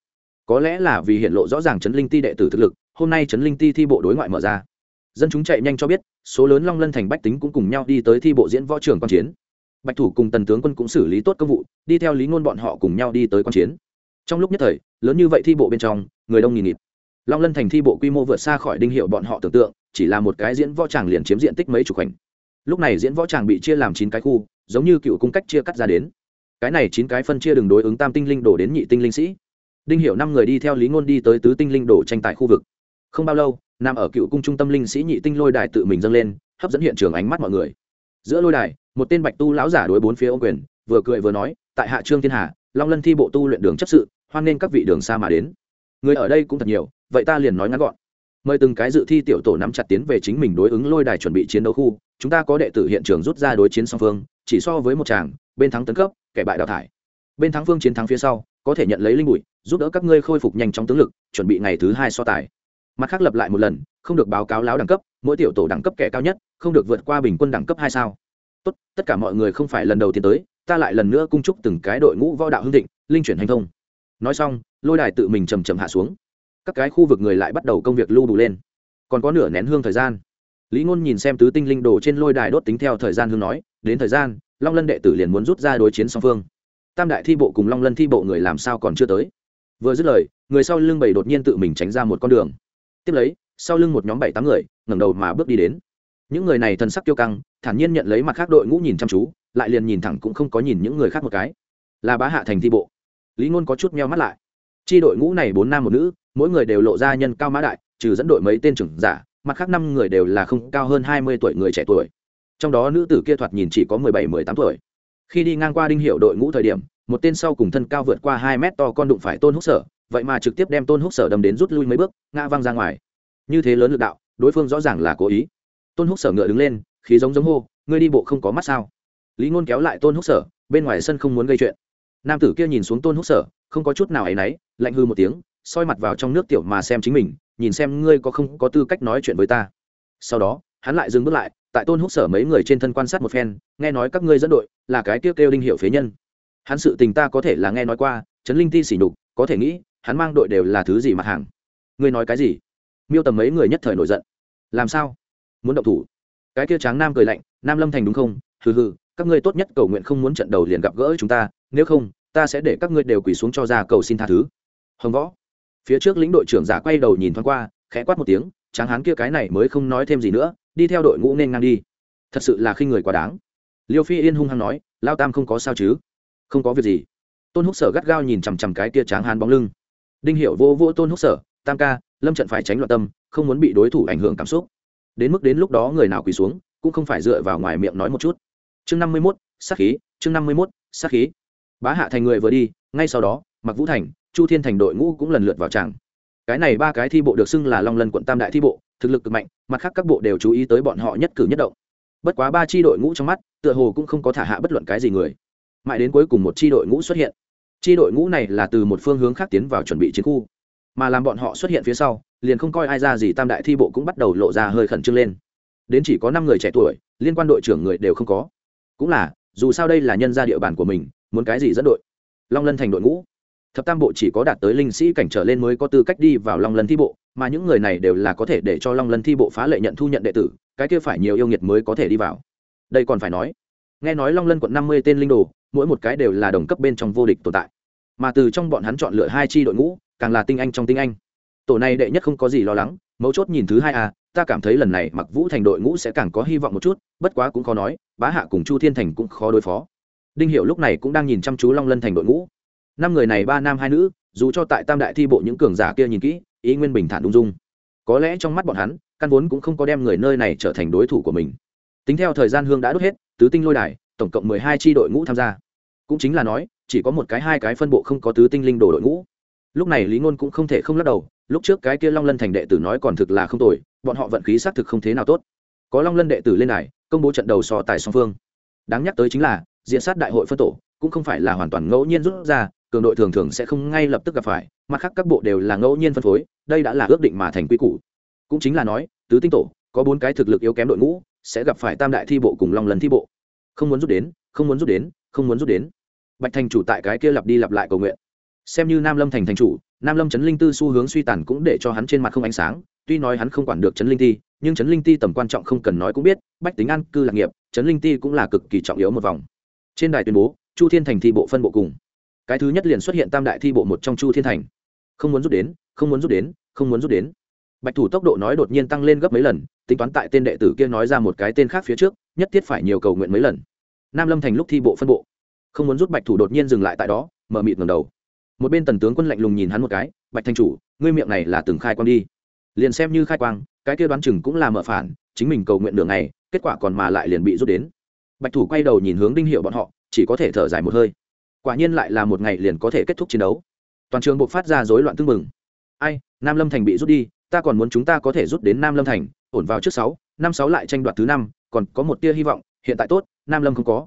có lẽ là vì hiện lộ rõ ràng chấn linh ti đệ tử thực lực, hôm nay chấn linh ti thi bộ đối ngoại mở ra. Dân chúng chạy nhanh cho biết, số lớn long lân thành bách tính cũng cùng nhau đi tới thi bộ diễn võ trường quan chiến. Bạch thủ cùng tần tướng quân cũng xử lý tốt công vụ, đi theo lý ngôn bọn họ cùng nhau đi tới quan chiến. Trong lúc nhất thời, lớn như vậy thi bộ bên trong, người đông nghìn nghịt. Long lân thành thi bộ quy mô vượt xa khỏi đinh hiệu bọn họ tưởng tượng, chỉ là một cái diễn võ tràng liền chiếm diện tích mấy chục khoảnh. Lúc này diễn võ tràng bị chia làm chín cái khu, giống như cựu cung cách chia cắt ra đến. Cái này chín cái phân chia đường đối ứng tam tinh linh đổ đến nhị tinh linh sĩ đinh hiệu năm người đi theo lý ngôn đi tới tứ tinh linh đổ tranh tại khu vực. Không bao lâu, nằm ở cựu cung trung tâm linh sĩ nhị tinh lôi đài tự mình dâng lên, hấp dẫn hiện trường ánh mắt mọi người. Giữa lôi đài, một tên bạch tu lão giả đối bốn phía ô quyền, vừa cười vừa nói, tại hạ trương thiên hà, long lân thi bộ tu luyện đường chấp sự, hoan nên các vị đường xa mà đến. Người ở đây cũng thật nhiều, vậy ta liền nói ngắn gọn. Mời từng cái dự thi tiểu tổ nắm chặt tiến về chính mình đối ứng lôi đài chuẩn bị chiến đấu khu, chúng ta có đệ tử hiện trường rút ra đối chiến song phương, chỉ so với một chàng, bên thắng tấn cấp, kẻ bại đào thải. Bên thắng phương chiến thắng phía sau có thể nhận lấy linh bụi, giúp đỡ các ngươi khôi phục nhanh chóng tướng lực, chuẩn bị ngày thứ hai so tài. Mặt khác lập lại một lần, không được báo cáo láo đẳng cấp, mỗi tiểu tổ đẳng cấp kẻ cao nhất, không được vượt qua bình quân đẳng cấp hai sao. Tốt, tất cả mọi người không phải lần đầu tiên tới, ta lại lần nữa cung chúc từng cái đội ngũ võ đạo hưng thịnh, linh chuyển hành thông. Nói xong, lôi đài tự mình chầm chầm hạ xuống. Các cái khu vực người lại bắt đầu công việc lưu đủ lên. Còn có nửa nén hương thời gian. Lý ngôn nhìn xem tứ tinh linh đồ trên lôi đài đốt tính theo thời gian hương nói, đến thời gian, long lân đệ tử liền muốn rút ra đối chiến song phương tam đại thi bộ cùng long lân thi bộ người làm sao còn chưa tới? Vừa dứt lời, người sau lưng bảy đột nhiên tự mình tránh ra một con đường. Tiếp lấy, sau lưng một nhóm bảy tám người, ngẩng đầu mà bước đi đến. Những người này thần sắc kiêu căng, thản nhiên nhận lấy mặt khác đội ngũ nhìn chăm chú, lại liền nhìn thẳng cũng không có nhìn những người khác một cái. Là bá hạ thành thi bộ. Lý ngôn có chút meo mắt lại. Chi đội ngũ này bốn nam một nữ, mỗi người đều lộ ra nhân cao mã đại, trừ dẫn đội mấy tên trưởng giả, mặt khác năm người đều là không cao hơn hai mươi tuổi người trẻ tuổi. Trong đó nữ tử kia thoạt nhìn chỉ có mười bảy, mười tám tuổi khi đi ngang qua đinh hiệu đội ngũ thời điểm, một tên sau cùng thân cao vượt qua hai mét to con đụng phải tôn húc sở, vậy mà trực tiếp đem tôn húc sở đâm đến rút lui mấy bước, ngã văng ra ngoài. Như thế lớn lực đạo, đối phương rõ ràng là cố ý. Tôn húc sở ngựa đứng lên, khí giống giống hô, ngươi đi bộ không có mắt sao? Lý ngôn kéo lại tôn húc sở, bên ngoài sân không muốn gây chuyện. Nam tử kia nhìn xuống tôn húc sở, không có chút nào áy náy, lạnh hư một tiếng, soi mặt vào trong nước tiểu mà xem chính mình, nhìn xem ngươi có không có tư cách nói chuyện với ta. Sau đó, hắn lại dừng bước lại tại tôn húc sở mấy người trên thân quan sát một phen, nghe nói các ngươi dẫn đội là cái tiêu kêu đinh hiệu phế nhân. Hắn sự tình ta có thể là nghe nói qua, trấn linh ti sỉ nhục, có thể nghĩ, hắn mang đội đều là thứ gì mặt hàng. Ngươi nói cái gì? Miêu tầm mấy người nhất thời nổi giận. Làm sao? Muốn động thủ? Cái kia tráng nam cười lạnh, nam lâm thành đúng không? Hừ hừ, các ngươi tốt nhất cầu nguyện không muốn trận đầu liền gặp gỡ chúng ta, nếu không, ta sẽ để các ngươi đều quỳ xuống cho ra cầu xin tha thứ. Hồng võ. Phía trước lĩnh đội trưởng giả quay đầu nhìn thoáng qua, khẽ quát một tiếng, tráng hán kia cái này mới không nói thêm gì nữa đi theo đội ngũ nên ngang đi. Thật sự là khi người quá đáng. Liêu phi yên hung hăng nói, lao tam không có sao chứ? Không có việc gì. Tôn húc sở gắt gao nhìn chằm chằm cái kia tráng hán bóng lưng. Đinh hiệu vô vô tôn húc sở, tam ca, lâm trận phải tránh loạn tâm, không muốn bị đối thủ ảnh hưởng cảm xúc. Đến mức đến lúc đó người nào quỳ xuống, cũng không phải dựa vào ngoài miệng nói một chút. Chương năm mươi mốt, sát khí, chương năm mươi mốt, sát khí. Bá hạ thành người vừa đi, ngay sau đó mặc vũ thành, chu thiên thành đội ngũ cũng lần lượt vào tràng. Cái này ba cái thi bộ được xưng là long lân quận tam đại thi bộ thực lực cực mạnh, mặt khác các bộ đều chú ý tới bọn họ nhất cử nhất động. Bất quá ba tri đội ngũ trong mắt, tựa hồ cũng không có thả hạ bất luận cái gì người. Mãi đến cuối cùng một tri đội ngũ xuất hiện. Tri đội ngũ này là từ một phương hướng khác tiến vào chuẩn bị chiến khu. Mà làm bọn họ xuất hiện phía sau, liền không coi ai ra gì, tam đại thi bộ cũng bắt đầu lộ ra hơi khẩn trương lên. Đến chỉ có năm người trẻ tuổi, liên quan đội trưởng người đều không có. Cũng là, dù sao đây là nhân gia địa bàn của mình, muốn cái gì dẫn đội? Long lân thành đội ngũ. Thập tam bộ chỉ có đạt tới linh sĩ cảnh trở lên mới có tư cách đi vào long lân thi bộ mà những người này đều là có thể để cho long lân thi bộ phá lệ nhận thu nhận đệ tử, cái kia phải nhiều yêu nghiệt mới có thể đi vào. Đây còn phải nói, nghe nói long lân quận năm mươi tên linh đồ, mỗi một cái đều là đồng cấp bên trong vô địch tồn tại. Mà từ trong bọn hắn chọn lựa hai chi đội ngũ, càng là tinh anh trong tinh anh. Tổ này đệ nhất không có gì lo lắng, mấu chốt nhìn thứ hai à ta cảm thấy lần này mặc vũ thành đội ngũ sẽ càng có hy vọng một chút, bất quá cũng khó nói, bá hạ cùng chu thiên thành cũng khó đối phó. Đinh hiệu lúc này cũng đang nhìn chăm chú long lân thành đội ngũ. Năm người này ba nam hai nữ, dù cho tại tam đại thi bộ những cường giả kia nhìn kỹ ý nguyên bình thản ung dung. Có lẽ trong mắt bọn hắn, căn vốn cũng không có đem người nơi này trở thành đối thủ của mình. Tính theo thời gian hương đã đốt hết, tứ tinh lôi đài, tổng cộng mười hai tri đội ngũ tham gia. Cũng chính là nói, chỉ có một cái hai cái phân bộ không có tứ tinh linh đồ đội ngũ. Lúc này lý ngôn cũng không thể không lắc đầu, lúc trước cái kia long lân thành đệ tử nói còn thực là không tồi, bọn họ vận khí xác thực không thế nào tốt. Có long lân đệ tử lên này công bố trận đầu so tài song phương. Đáng nhắc tới chính là, diện sát đại hội phân tổ, cũng không phải là hoàn toàn ngẫu nhiên rút ra, cường đội thường thường sẽ không ngay lập tức gặp phải mặt khác các bộ đều là ngẫu nhiên phân phối, đây đã là ước định mà thành quy củ. Cũng chính là nói, tứ tinh tổ, có bốn cái thực lực yếu kém đội ngũ, sẽ gặp phải tam đại thi bộ cùng long lần thi bộ. Không muốn rút đến, không muốn rút đến, không muốn rút đến. Bạch thành chủ tại cái kia lặp đi lặp lại cầu nguyện. Xem như nam lâm thành thành chủ, nam lâm trấn linh tư xu hướng suy tàn cũng để cho hắn trên mặt không ánh sáng, tuy nói hắn không quản được trấn linh ti, nhưng trấn linh ti tầm quan trọng không cần nói cũng biết, bách tính an, cư lạc nghiệp trấn linh ti cũng là cực kỳ trọng yếu một vòng. Trên đài tuyên bố, chu thiên thành thi bộ phân bộ cùng. Cái thứ nhất liền xuất hiện tam đại thi bộ một trong chu thiên thành không muốn rút đến, không muốn rút đến, không muốn rút đến. Bạch thủ tốc độ nói đột nhiên tăng lên gấp mấy lần, tính toán tại tên đệ tử kia nói ra một cái tên khác phía trước, nhất thiết phải nhiều cầu nguyện mấy lần. Nam lâm thành lúc thi bộ phân bộ. Không muốn rút bạch thủ đột nhiên dừng lại tại đó, mở mịt ngầm đầu. Một bên tần tướng quân lạnh lùng nhìn hắn một cái, bạch thanh chủ, ngươi miệng này là từng khai quang đi. Liền xem như khai quang, cái kia đoán chừng cũng là mở phản, chính mình cầu nguyện đường này kết quả còn mà lại liền bị rút đến. Bạch thủ quay đầu nhìn hướng đinh hiệu bọn họ, chỉ có thể thở dài một hơi. Quả nhiên lại là một ngày liền có thể kết thúc chiến đấu toàn trường buộc phát ra rối loạn tương mừng ai, nam lâm thành bị rút đi, ta còn muốn chúng ta có thể rút đến nam lâm thành, ổn vào trước sáu, năm sáu lại tranh đoạt thứ năm, còn có một tia hy vọng, hiện tại tốt, nam lâm không có.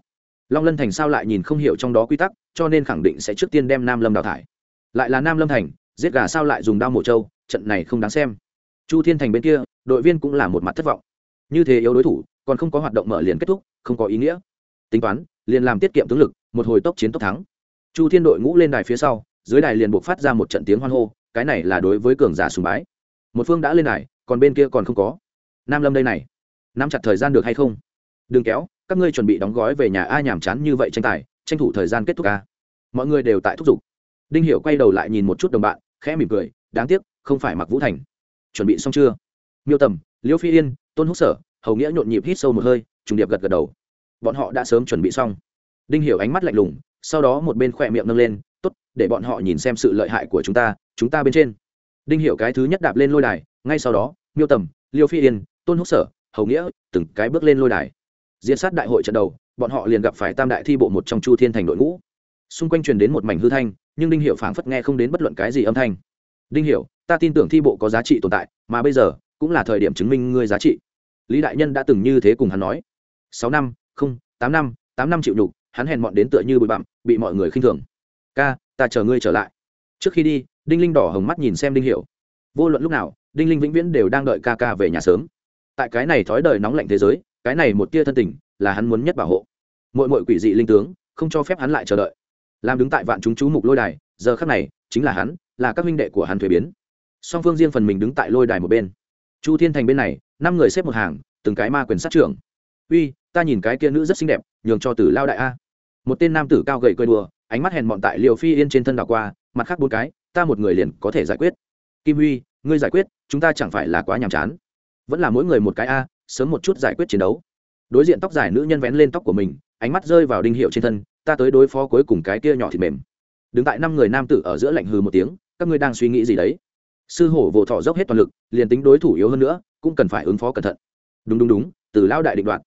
Long lân thành sao lại nhìn không hiểu trong đó quy tắc, cho nên khẳng định sẽ trước tiên đem nam lâm đào thải. Lại là nam lâm thành, giết gà sao lại dùng đao mổ trâu, trận này không đáng xem. Chu thiên thành bên kia, đội viên cũng là một mặt thất vọng. Như thế yếu đối thủ, còn không có hoạt động mở liền kết thúc, không có ý nghĩa. Tính toán, liền làm tiết kiệm tướng lực, một hồi tốc chiến tốc thắng. Chu thiên đội ngũ lên đài phía sau dưới đài liền buộc phát ra một trận tiếng hoan hô, cái này là đối với cường giả sùng bái. Một phương đã lên đài, còn bên kia còn không có. Nam lâm đây này, nắm chặt thời gian được hay không? Đừng kéo, các ngươi chuẩn bị đóng gói về nhà a nhàm chán như vậy tranh tài, tranh thủ thời gian kết thúc a. Mọi người đều tại thúc giục. Đinh hiệu quay đầu lại nhìn một chút đồng bạn, khẽ mỉm cười, đáng tiếc, không phải mặc vũ thành. Chuẩn bị xong chưa? Miêu tầm liễu phi yên, tôn húc sở, hầu nghĩa nhộn nhịp hít sâu một hơi, trùng điệp gật gật đầu. Bọn họ đã sớm chuẩn bị xong. Đinh hiểu ánh mắt lạnh lùng, sau đó một bên khỏe miệng nâng lên để bọn họ nhìn xem sự lợi hại của chúng ta chúng ta bên trên. Đinh hiểu cái thứ nhất đạp lên lôi đài, ngay sau đó, miêu tầm, liêu phi yên, tôn húc sở, hầu nghĩa, từng cái bước lên lôi đài. Diễn sát đại hội trận đầu, bọn họ liền gặp phải tam đại thi bộ một trong chu thiên thành đội ngũ. Xung quanh truyền đến một mảnh hư thanh, nhưng đinh hiểu phảng phất nghe không đến bất luận cái gì âm thanh. Đinh hiểu, ta tin tưởng thi bộ có giá trị tồn tại, mà bây giờ, cũng là thời điểm chứng minh ngươi giá trị. Lý đại nhân đã từng như thế cùng hắn nói. Sáu năm, không, tám năm tám năm chịu nhục, hắn hèn mọn đến tựa như bụi bặm, bị mọi người khinh thường. Ca ta chờ ngươi trở lại. Trước khi đi, đinh linh đỏ hồng mắt nhìn xem đinh hiểu. Vô luận lúc nào, đinh linh vĩnh viễn đều đang đợi ca ca về nhà sớm. Tại cái này thói đời nóng lạnh thế giới, cái này một tia thân tình là hắn muốn nhất bảo hộ. Mỗi mỗi quỷ dị linh tướng, không cho phép hắn lại chờ đợi. Làm đứng tại vạn chúng chú mục lôi đài, giờ khắc này, chính là hắn, là các huynh đệ của hắn thuế biến. Song phương riêng phần mình đứng tại lôi đài một bên. Chu thiên thành bên này, năm người xếp một hàng, từng cái ma quyền sát trưởng. Uy, ta nhìn cái kia nữ rất xinh đẹp, nhường cho tử lao đại a. Một tên nam tử cao gầy cơi đùa ánh mắt hèn mọn tại liều phi yên trên thân đảo qua, mặt khác bốn cái, ta một người liền có thể giải quyết. Kim huy, ngươi giải quyết, chúng ta chẳng phải là quá nhàm chán. Vẫn là mỗi người một cái a, sớm một chút giải quyết chiến đấu. Đối diện tóc dài nữ nhân vén lên tóc của mình, ánh mắt rơi vào đinh hiệu trên thân, ta tới đối phó cuối cùng cái kia nhỏ thịt mềm. Đứng tại năm người nam tử ở giữa lạnh hừ một tiếng, các ngươi đang suy nghĩ gì đấy? Sư hổ vỗ thọ dốc hết toàn lực, liền tính đối thủ yếu hơn nữa, cũng cần phải ứng phó cẩn thận. Đúng đúng đúng, từ lao đại định đoạt.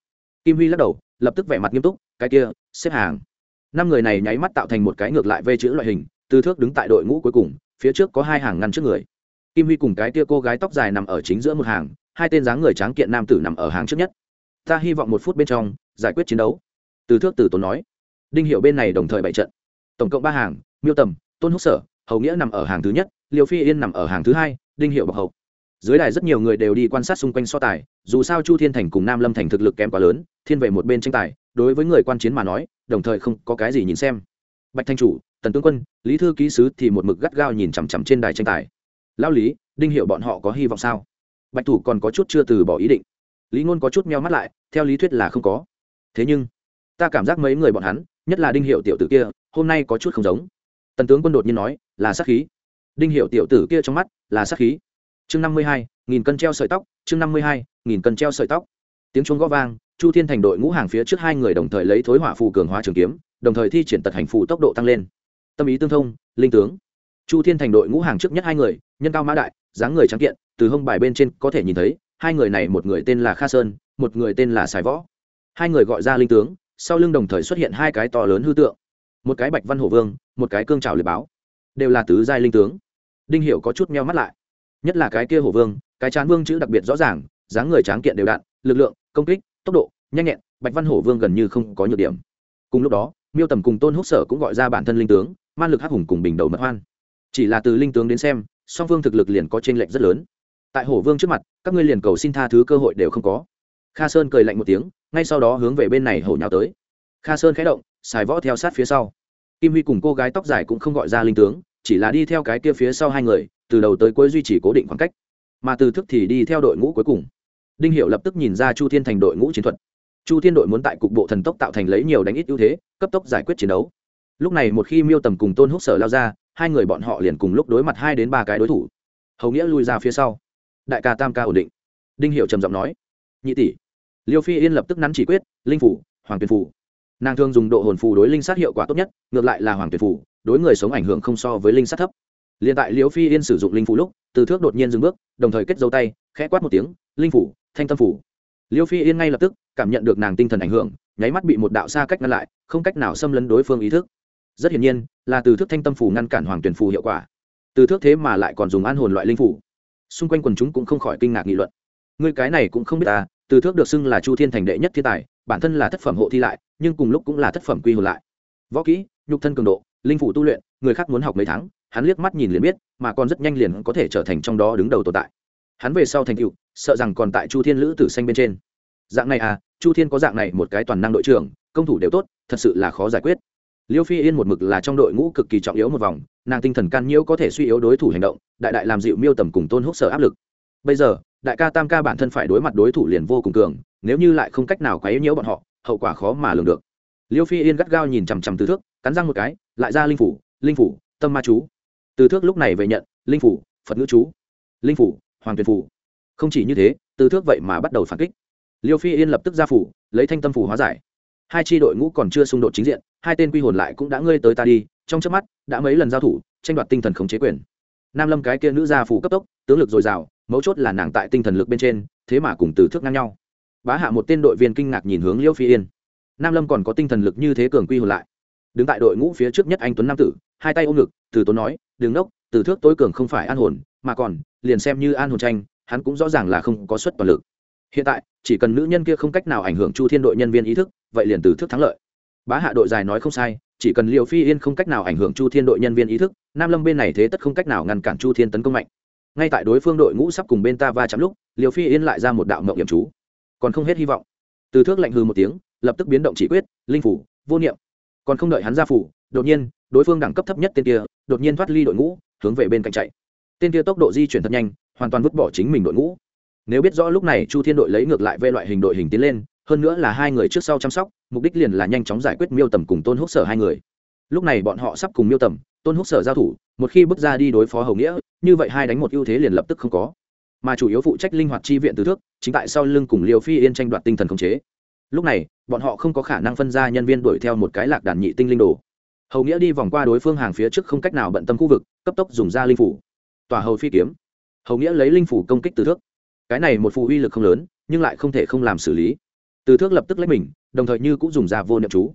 Kim huy lắc đầu, lập tức vẻ mặt nghiêm túc, cái kia, xếp hàng năm người này nháy mắt tạo thành một cái ngược lại vây chữ loại hình, từ thước đứng tại đội ngũ cuối cùng, phía trước có hai hàng ngăn trước người. Kim huy cùng cái tia cô gái tóc dài nằm ở chính giữa một hàng, hai tên dáng người tráng kiện nam tử nằm ở hàng trước nhất. Ta hy vọng một phút bên trong, giải quyết chiến đấu. Từ thước từ tốn nói. Đinh hiệu bên này đồng thời bảy trận. Tổng cộng ba hàng, miêu tầm, tôn húc sở, hầu nghĩa nằm ở hàng thứ nhất liều phi yên nằm ở hàng thứ hai, đinh hiệu bọc hậu. Dưới đài rất nhiều người đều đi quan sát xung quanh so tài, dù sao chu thiên thành cùng nam lâm thành thực lực kém quá lớn, thiên về một bên tranh tài đối với người quan chiến mà nói, đồng thời không có cái gì nhìn xem. Bạch thanh chủ, tần tướng quân, lý thư ký sứ thì một mực gắt gao nhìn chằm chằm trên đài tranh tài. Lao lý, đinh hiệu bọn họ có hy vọng sao? Bạch thủ còn có chút chưa từ bỏ ý định. Lý ngôn có chút meo mắt lại, theo lý thuyết là không có. Thế nhưng, ta cảm giác mấy người bọn hắn, nhất là đinh hiệu tiểu tử kia, hôm nay có chút không giống. Tần tướng quân đột nhiên nói, là sát khí. Đinh hiệu tiểu tử kia trong mắt là sát khí. Chương năm mươi hai, nghìn cân treo sợi tóc, chương năm mươi hai, nghìn cân treo sợi tóc tiếng chuông gõ vang, chu thiên thành đội ngũ hàng phía trước hai người đồng thời lấy thối hỏa phù cường hóa trường kiếm, đồng thời thi triển tật hành phù tốc độ tăng lên. Tâm ý tương thông, linh tướng. Chu thiên thành đội ngũ hàng trước nhất hai người, nhân cao mã đại, dáng người trắng kiện, từ hông bài bên trên có thể nhìn thấy, hai người này một người tên là kha sơn, một người tên là sài võ. Hai người gọi ra linh tướng, sau lưng đồng thời xuất hiện hai cái to lớn hư tượng. Một cái bạch văn hổ vương, một cái cương trào liệt báo. Đều là tứ giai linh tướng. Đinh hiểu có chút meo mắt lại. Nhất là cái kia hổ vương, cái chán vương chữ đặc biệt rõ ràng, dáng người tráng kiện đều đặn, lực lượng công kích, tốc độ, nhanh nhẹn, bạch văn hổ vương gần như không có nhược điểm. Cùng lúc đó, miêu tầm cùng tôn húc sở cũng gọi ra bản thân linh tướng, man lực hắc hùng cùng bình đầu mật hoan. Chỉ là từ linh tướng đến xem, song phương thực lực liền có t r ê n lệch rất lớn. Tại hổ vương trước mặt, các ngươi liền cầu xin tha thứ cơ hội đều không có. Kha sơn cười lạnh một tiếng, ngay sau đó hướng về bên này hổ nhào tới. Kha sơn khẽ động, xài võ theo sát phía sau. Kim huy cùng cô gái tóc dài cũng không gọi ra linh tướng, chỉ là đi theo cái kia phía sau hai người, từ đầu tới cuối duy trì cố định khoảng cách. Mà từ thức thì đi theo đội ngũ cuối cùng đinh hiệu lập tức nhìn ra chu thiên thành đội ngũ chiến thuật. Chu thiên đội muốn tại cục bộ thần tốc tạo thành lấy nhiều đánh ít ưu thế, cấp tốc giải quyết chiến đấu. Lúc này một khi miêu tầm cùng tôn húc sở lao ra, hai người bọn họ liền cùng lúc đối mặt hai đến ba cái đối thủ. Hầu nghĩa lui ra phía sau. Đại ca tam ca ổn định. Đinh hiệu trầm giọng nói, nhị tỷ. Liêu phi yên lập tức nắn chỉ quyết, linh phủ, hoàng tuyền phủ. Nàng thường dùng độ hồn phù đối linh sát hiệu quả tốt nhất, ngược lại là hoàng tuyền phủ, đối người sống ảnh hưởng không so với linh sát thấp. Liền tại liêu phi yên sử dụng linh phủ lúc, từ thước đột nhiên dừng bước, đồng thời kết dấu tay, khẽ quát một tiếng, linh phủ thanh tâm phủ. Liêu phi yên ngay lập tức cảm nhận được nàng tinh thần ảnh hưởng, nháy mắt bị một đạo xa cách ngăn lại, không cách nào xâm lấn đối phương ý thức. Rất hiển nhiên, là từ thức thanh tâm phủ ngăn cản hoàng tuyển phù hiệu quả. Từ thức thế mà lại còn dùng an hồn loại linh phủ. Xung quanh quần chúng cũng không khỏi kinh ngạc nghị luận. Người cái này cũng không biết ta, từ thước được xưng là chu thiên thành đệ nhất thiên tài, bản thân là thất phẩm hộ thi lại, nhưng cùng lúc cũng là thất phẩm quy hồn lại. Võ kỹ, nhục thân cường độ, linh phủ tu luyện, người khác muốn học mấy tháng, hắn liếc mắt nhìn liền biết, mà còn rất nhanh liền có thể trở thành trong đó đứng đầu tồn tại hắn về sau thành cựu sợ rằng còn tại chu thiên lữ tử xanh bên trên. Dạng này à chu thiên có dạng này một cái toàn năng đội trưởng, công thủ đều tốt, thật sự là khó giải quyết. Liêu phi yên một mực là trong đội ngũ cực kỳ trọng yếu một vòng, nàng tinh thần can nhiễu có thể suy yếu đối thủ hành động, đại đại làm dịu miêu tầm cùng tôn húc sở áp lực. Bây giờ, đại ca tam ca bản thân phải đối mặt đối thủ liền vô cùng cường, nếu như lại không cách nào quấy nhiễu bọn họ, hậu quả khó mà lường được. Liêu phi yên gắt gao nhìn chằm chằm từ thước, cắn răng một cái, lại ra linh phủ linh phủ, tâm ma chú. Từ thước lúc này về nhận, linh phủ, phật ngữ chú. Linh phủ hoàng tuyền phủ. Không chỉ như thế, từ thước vậy mà bắt đầu phản kích. Liêu phi yên lập tức ra phủ, lấy thanh tâm phủ hóa giải. Hai tri đội ngũ còn chưa xung đột chính diện, hai tên quy hồn lại cũng đã ngơi tới ta đi, trong trước mắt, đã mấy lần giao thủ, tranh đoạt tinh thần khống chế quyền. Nam lâm cái kia nữ gia phủ cấp tốc, tướng lực dồi dào, mấu chốt là nàng tại tinh thần lực bên trên, thế mà cùng từ thước ngang nhau. Bá hạ một tên đội viên kinh ngạc nhìn hướng liêu phi yên. Nam lâm còn có tinh thần lực như thế cường quy hồn lại. Đứng tại đội ngũ phía trước nhất anh tuấn nam tử, hai tay ôm ngực, từ tốn nói đường đốc từ thước tối cường không phải an hồn, mà còn, liền xem như an hồn tranh, hắn cũng rõ ràng là không có suất toàn lực. Hiện tại, chỉ cần nữ nhân kia không cách nào ảnh hưởng chu thiên đội nhân viên ý thức, vậy liền từ thước thắng lợi. Bá hạ đội dài nói không sai, chỉ cần liệu phi yên không cách nào ảnh hưởng chu thiên đội nhân viên ý thức, nam lâm bên này thế tất không cách nào ngăn cản chu thiên tấn công mạnh. Ngay tại đối phương đội ngũ sắp cùng bên ta va chạm lúc liệu phi yên lại ra một đạo mộng hiểm chú. Còn không hết hy vọng. Từ thước lạnh hư một tiếng, lập tức biến động chỉ quyết, linh phủ, vô niệm. Còn không đợi hắn ra phủ, đột nhiên, đối phương đẳng cấp thấp nhất tên kia, đột nhiên thoát ly đội ngũ hướng về bên cạnh chạy. Tên kia tốc độ di chuyển thật nhanh, hoàn toàn vứt bỏ chính mình đội ngũ. Nếu biết rõ lúc này chu thiên đội lấy ngược lại về loại hình đội hình tiến lên, hơn nữa là hai người trước sau chăm sóc, mục đích liền là nhanh chóng giải quyết miêu tầm cùng tôn húc sở hai người. Lúc này bọn họ sắp cùng miêu tầm, tôn húc sở giao thủ, một khi bước ra đi đối phó hầu nghĩa, như vậy hai đánh một ưu thế liền lập tức không có. Mà chủ yếu phụ trách linh hoạt chi viện từ thước, chính tại sau lưng cùng liều phi yên tranh đoạt tinh thần khống chế. Lúc này, bọn họ không có khả năng phân ra nhân viên đuổi theo một cái lạc đàn nhị tinh linh đồ hầu nghĩa đi vòng qua đối phương hàng phía trước không cách nào bận tâm khu vực, cấp tốc dùng ra linh phủ. Tòa hầu phi kiếm. Hầu nghĩa lấy linh phủ công kích từ thước. Cái này một phù uy lực không lớn, nhưng lại không thể không làm xử lý. Từ thước lập tức lấy mình, đồng thời như cũng dùng ra vô niệm chú.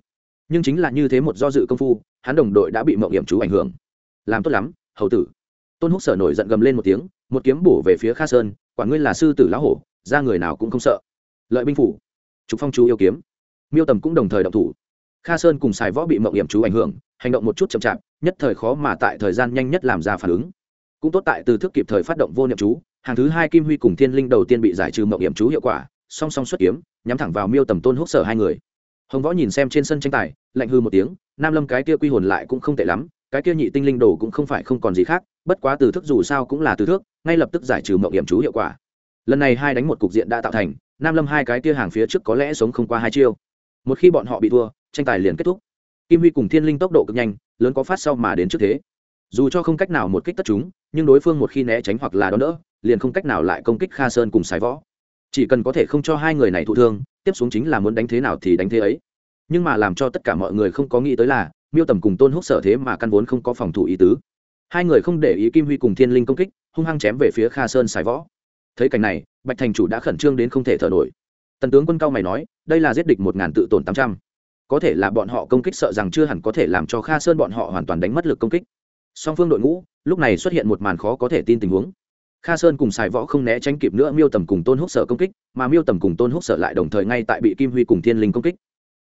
Nhưng chính là như thế một do dự công phu, hắn đồng đội đã bị mậu hiểm chú ảnh hưởng. Làm tốt lắm, hầu tử. Tôn húc sở nổi giận gầm lên một tiếng, một kiếm bổ về phía kha sơn, quả ngươi là sư tử lão hổ, ra người nào cũng không sợ. Lợi binh phủ. Trục phong chú yêu kiếm. Miêu tầm cũng đồng thời động thủ. Kha sơn cùng xài võ bị mậu hiểm chú ảnh hưởng hành động một chút chậm chạp, nhất thời khó mà tại thời gian nhanh nhất làm ra phản ứng. Cũng tốt tại từ thức kịp thời phát động vô niệm chú, hàng thứ hai kim huy cùng thiên linh đầu tiên bị giải trừ mộng hiểm chú hiệu quả, song song xuất kiếm, nhắm thẳng vào miêu tầm tôn húc sở hai người. Hồng võ nhìn xem trên sân tranh tài, lạnh hư một tiếng, nam lâm cái kia quy hồn lại cũng không tệ lắm, cái kia nhị tinh linh đồ cũng không phải không còn gì khác, bất quá từ thức dù sao cũng là từ thước ngay lập tức giải trừ mộng hiểm chú hiệu quả. Lần này hai đánh một cục diện đã tạo thành, nam lâm hai cái kia hàng phía trước có lẽ sống không qua hai chiêu. Một khi bọn họ bị thua, tranh tài liền kết thúc kim huy cùng thiên linh tốc độ cực nhanh, lớn có phát sau mà đến trước thế. Dù cho không cách nào một kích tất chúng, nhưng đối phương một khi né tránh hoặc là đón đỡ, liền không cách nào lại công kích kha sơn cùng sái võ. Chỉ cần có thể không cho hai người này thụ thương, tiếp xuống chính là muốn đánh thế nào thì đánh thế ấy. Nhưng mà làm cho tất cả mọi người không có nghĩ tới là, miêu tầm cùng tôn húc sở thế mà căn vốn không có phòng thủ ý tứ. Hai người không để ý kim huy cùng thiên linh công kích, hung hăng chém về phía kha sơn sài võ. Thấy cảnh này, bạch thành chủ đã khẩn trương đến không thể thở nổi. Tần tướng quân cao mày nói, đây là giết địch một ngàn tự tổn tám trăm có thể là bọn họ công kích sợ rằng chưa hẳn có thể làm cho kha sơn bọn họ hoàn toàn đánh mất lực công kích. Song phương đội ngũ, lúc này xuất hiện một màn khó có thể tin tình huống. Kha sơn cùng sài võ không né tránh kịp nữa miêu tầm cùng tôn húc sở công kích, mà miêu tầm cùng tôn húc sở lại đồng thời ngay tại bị kim huy cùng thiên linh công kích.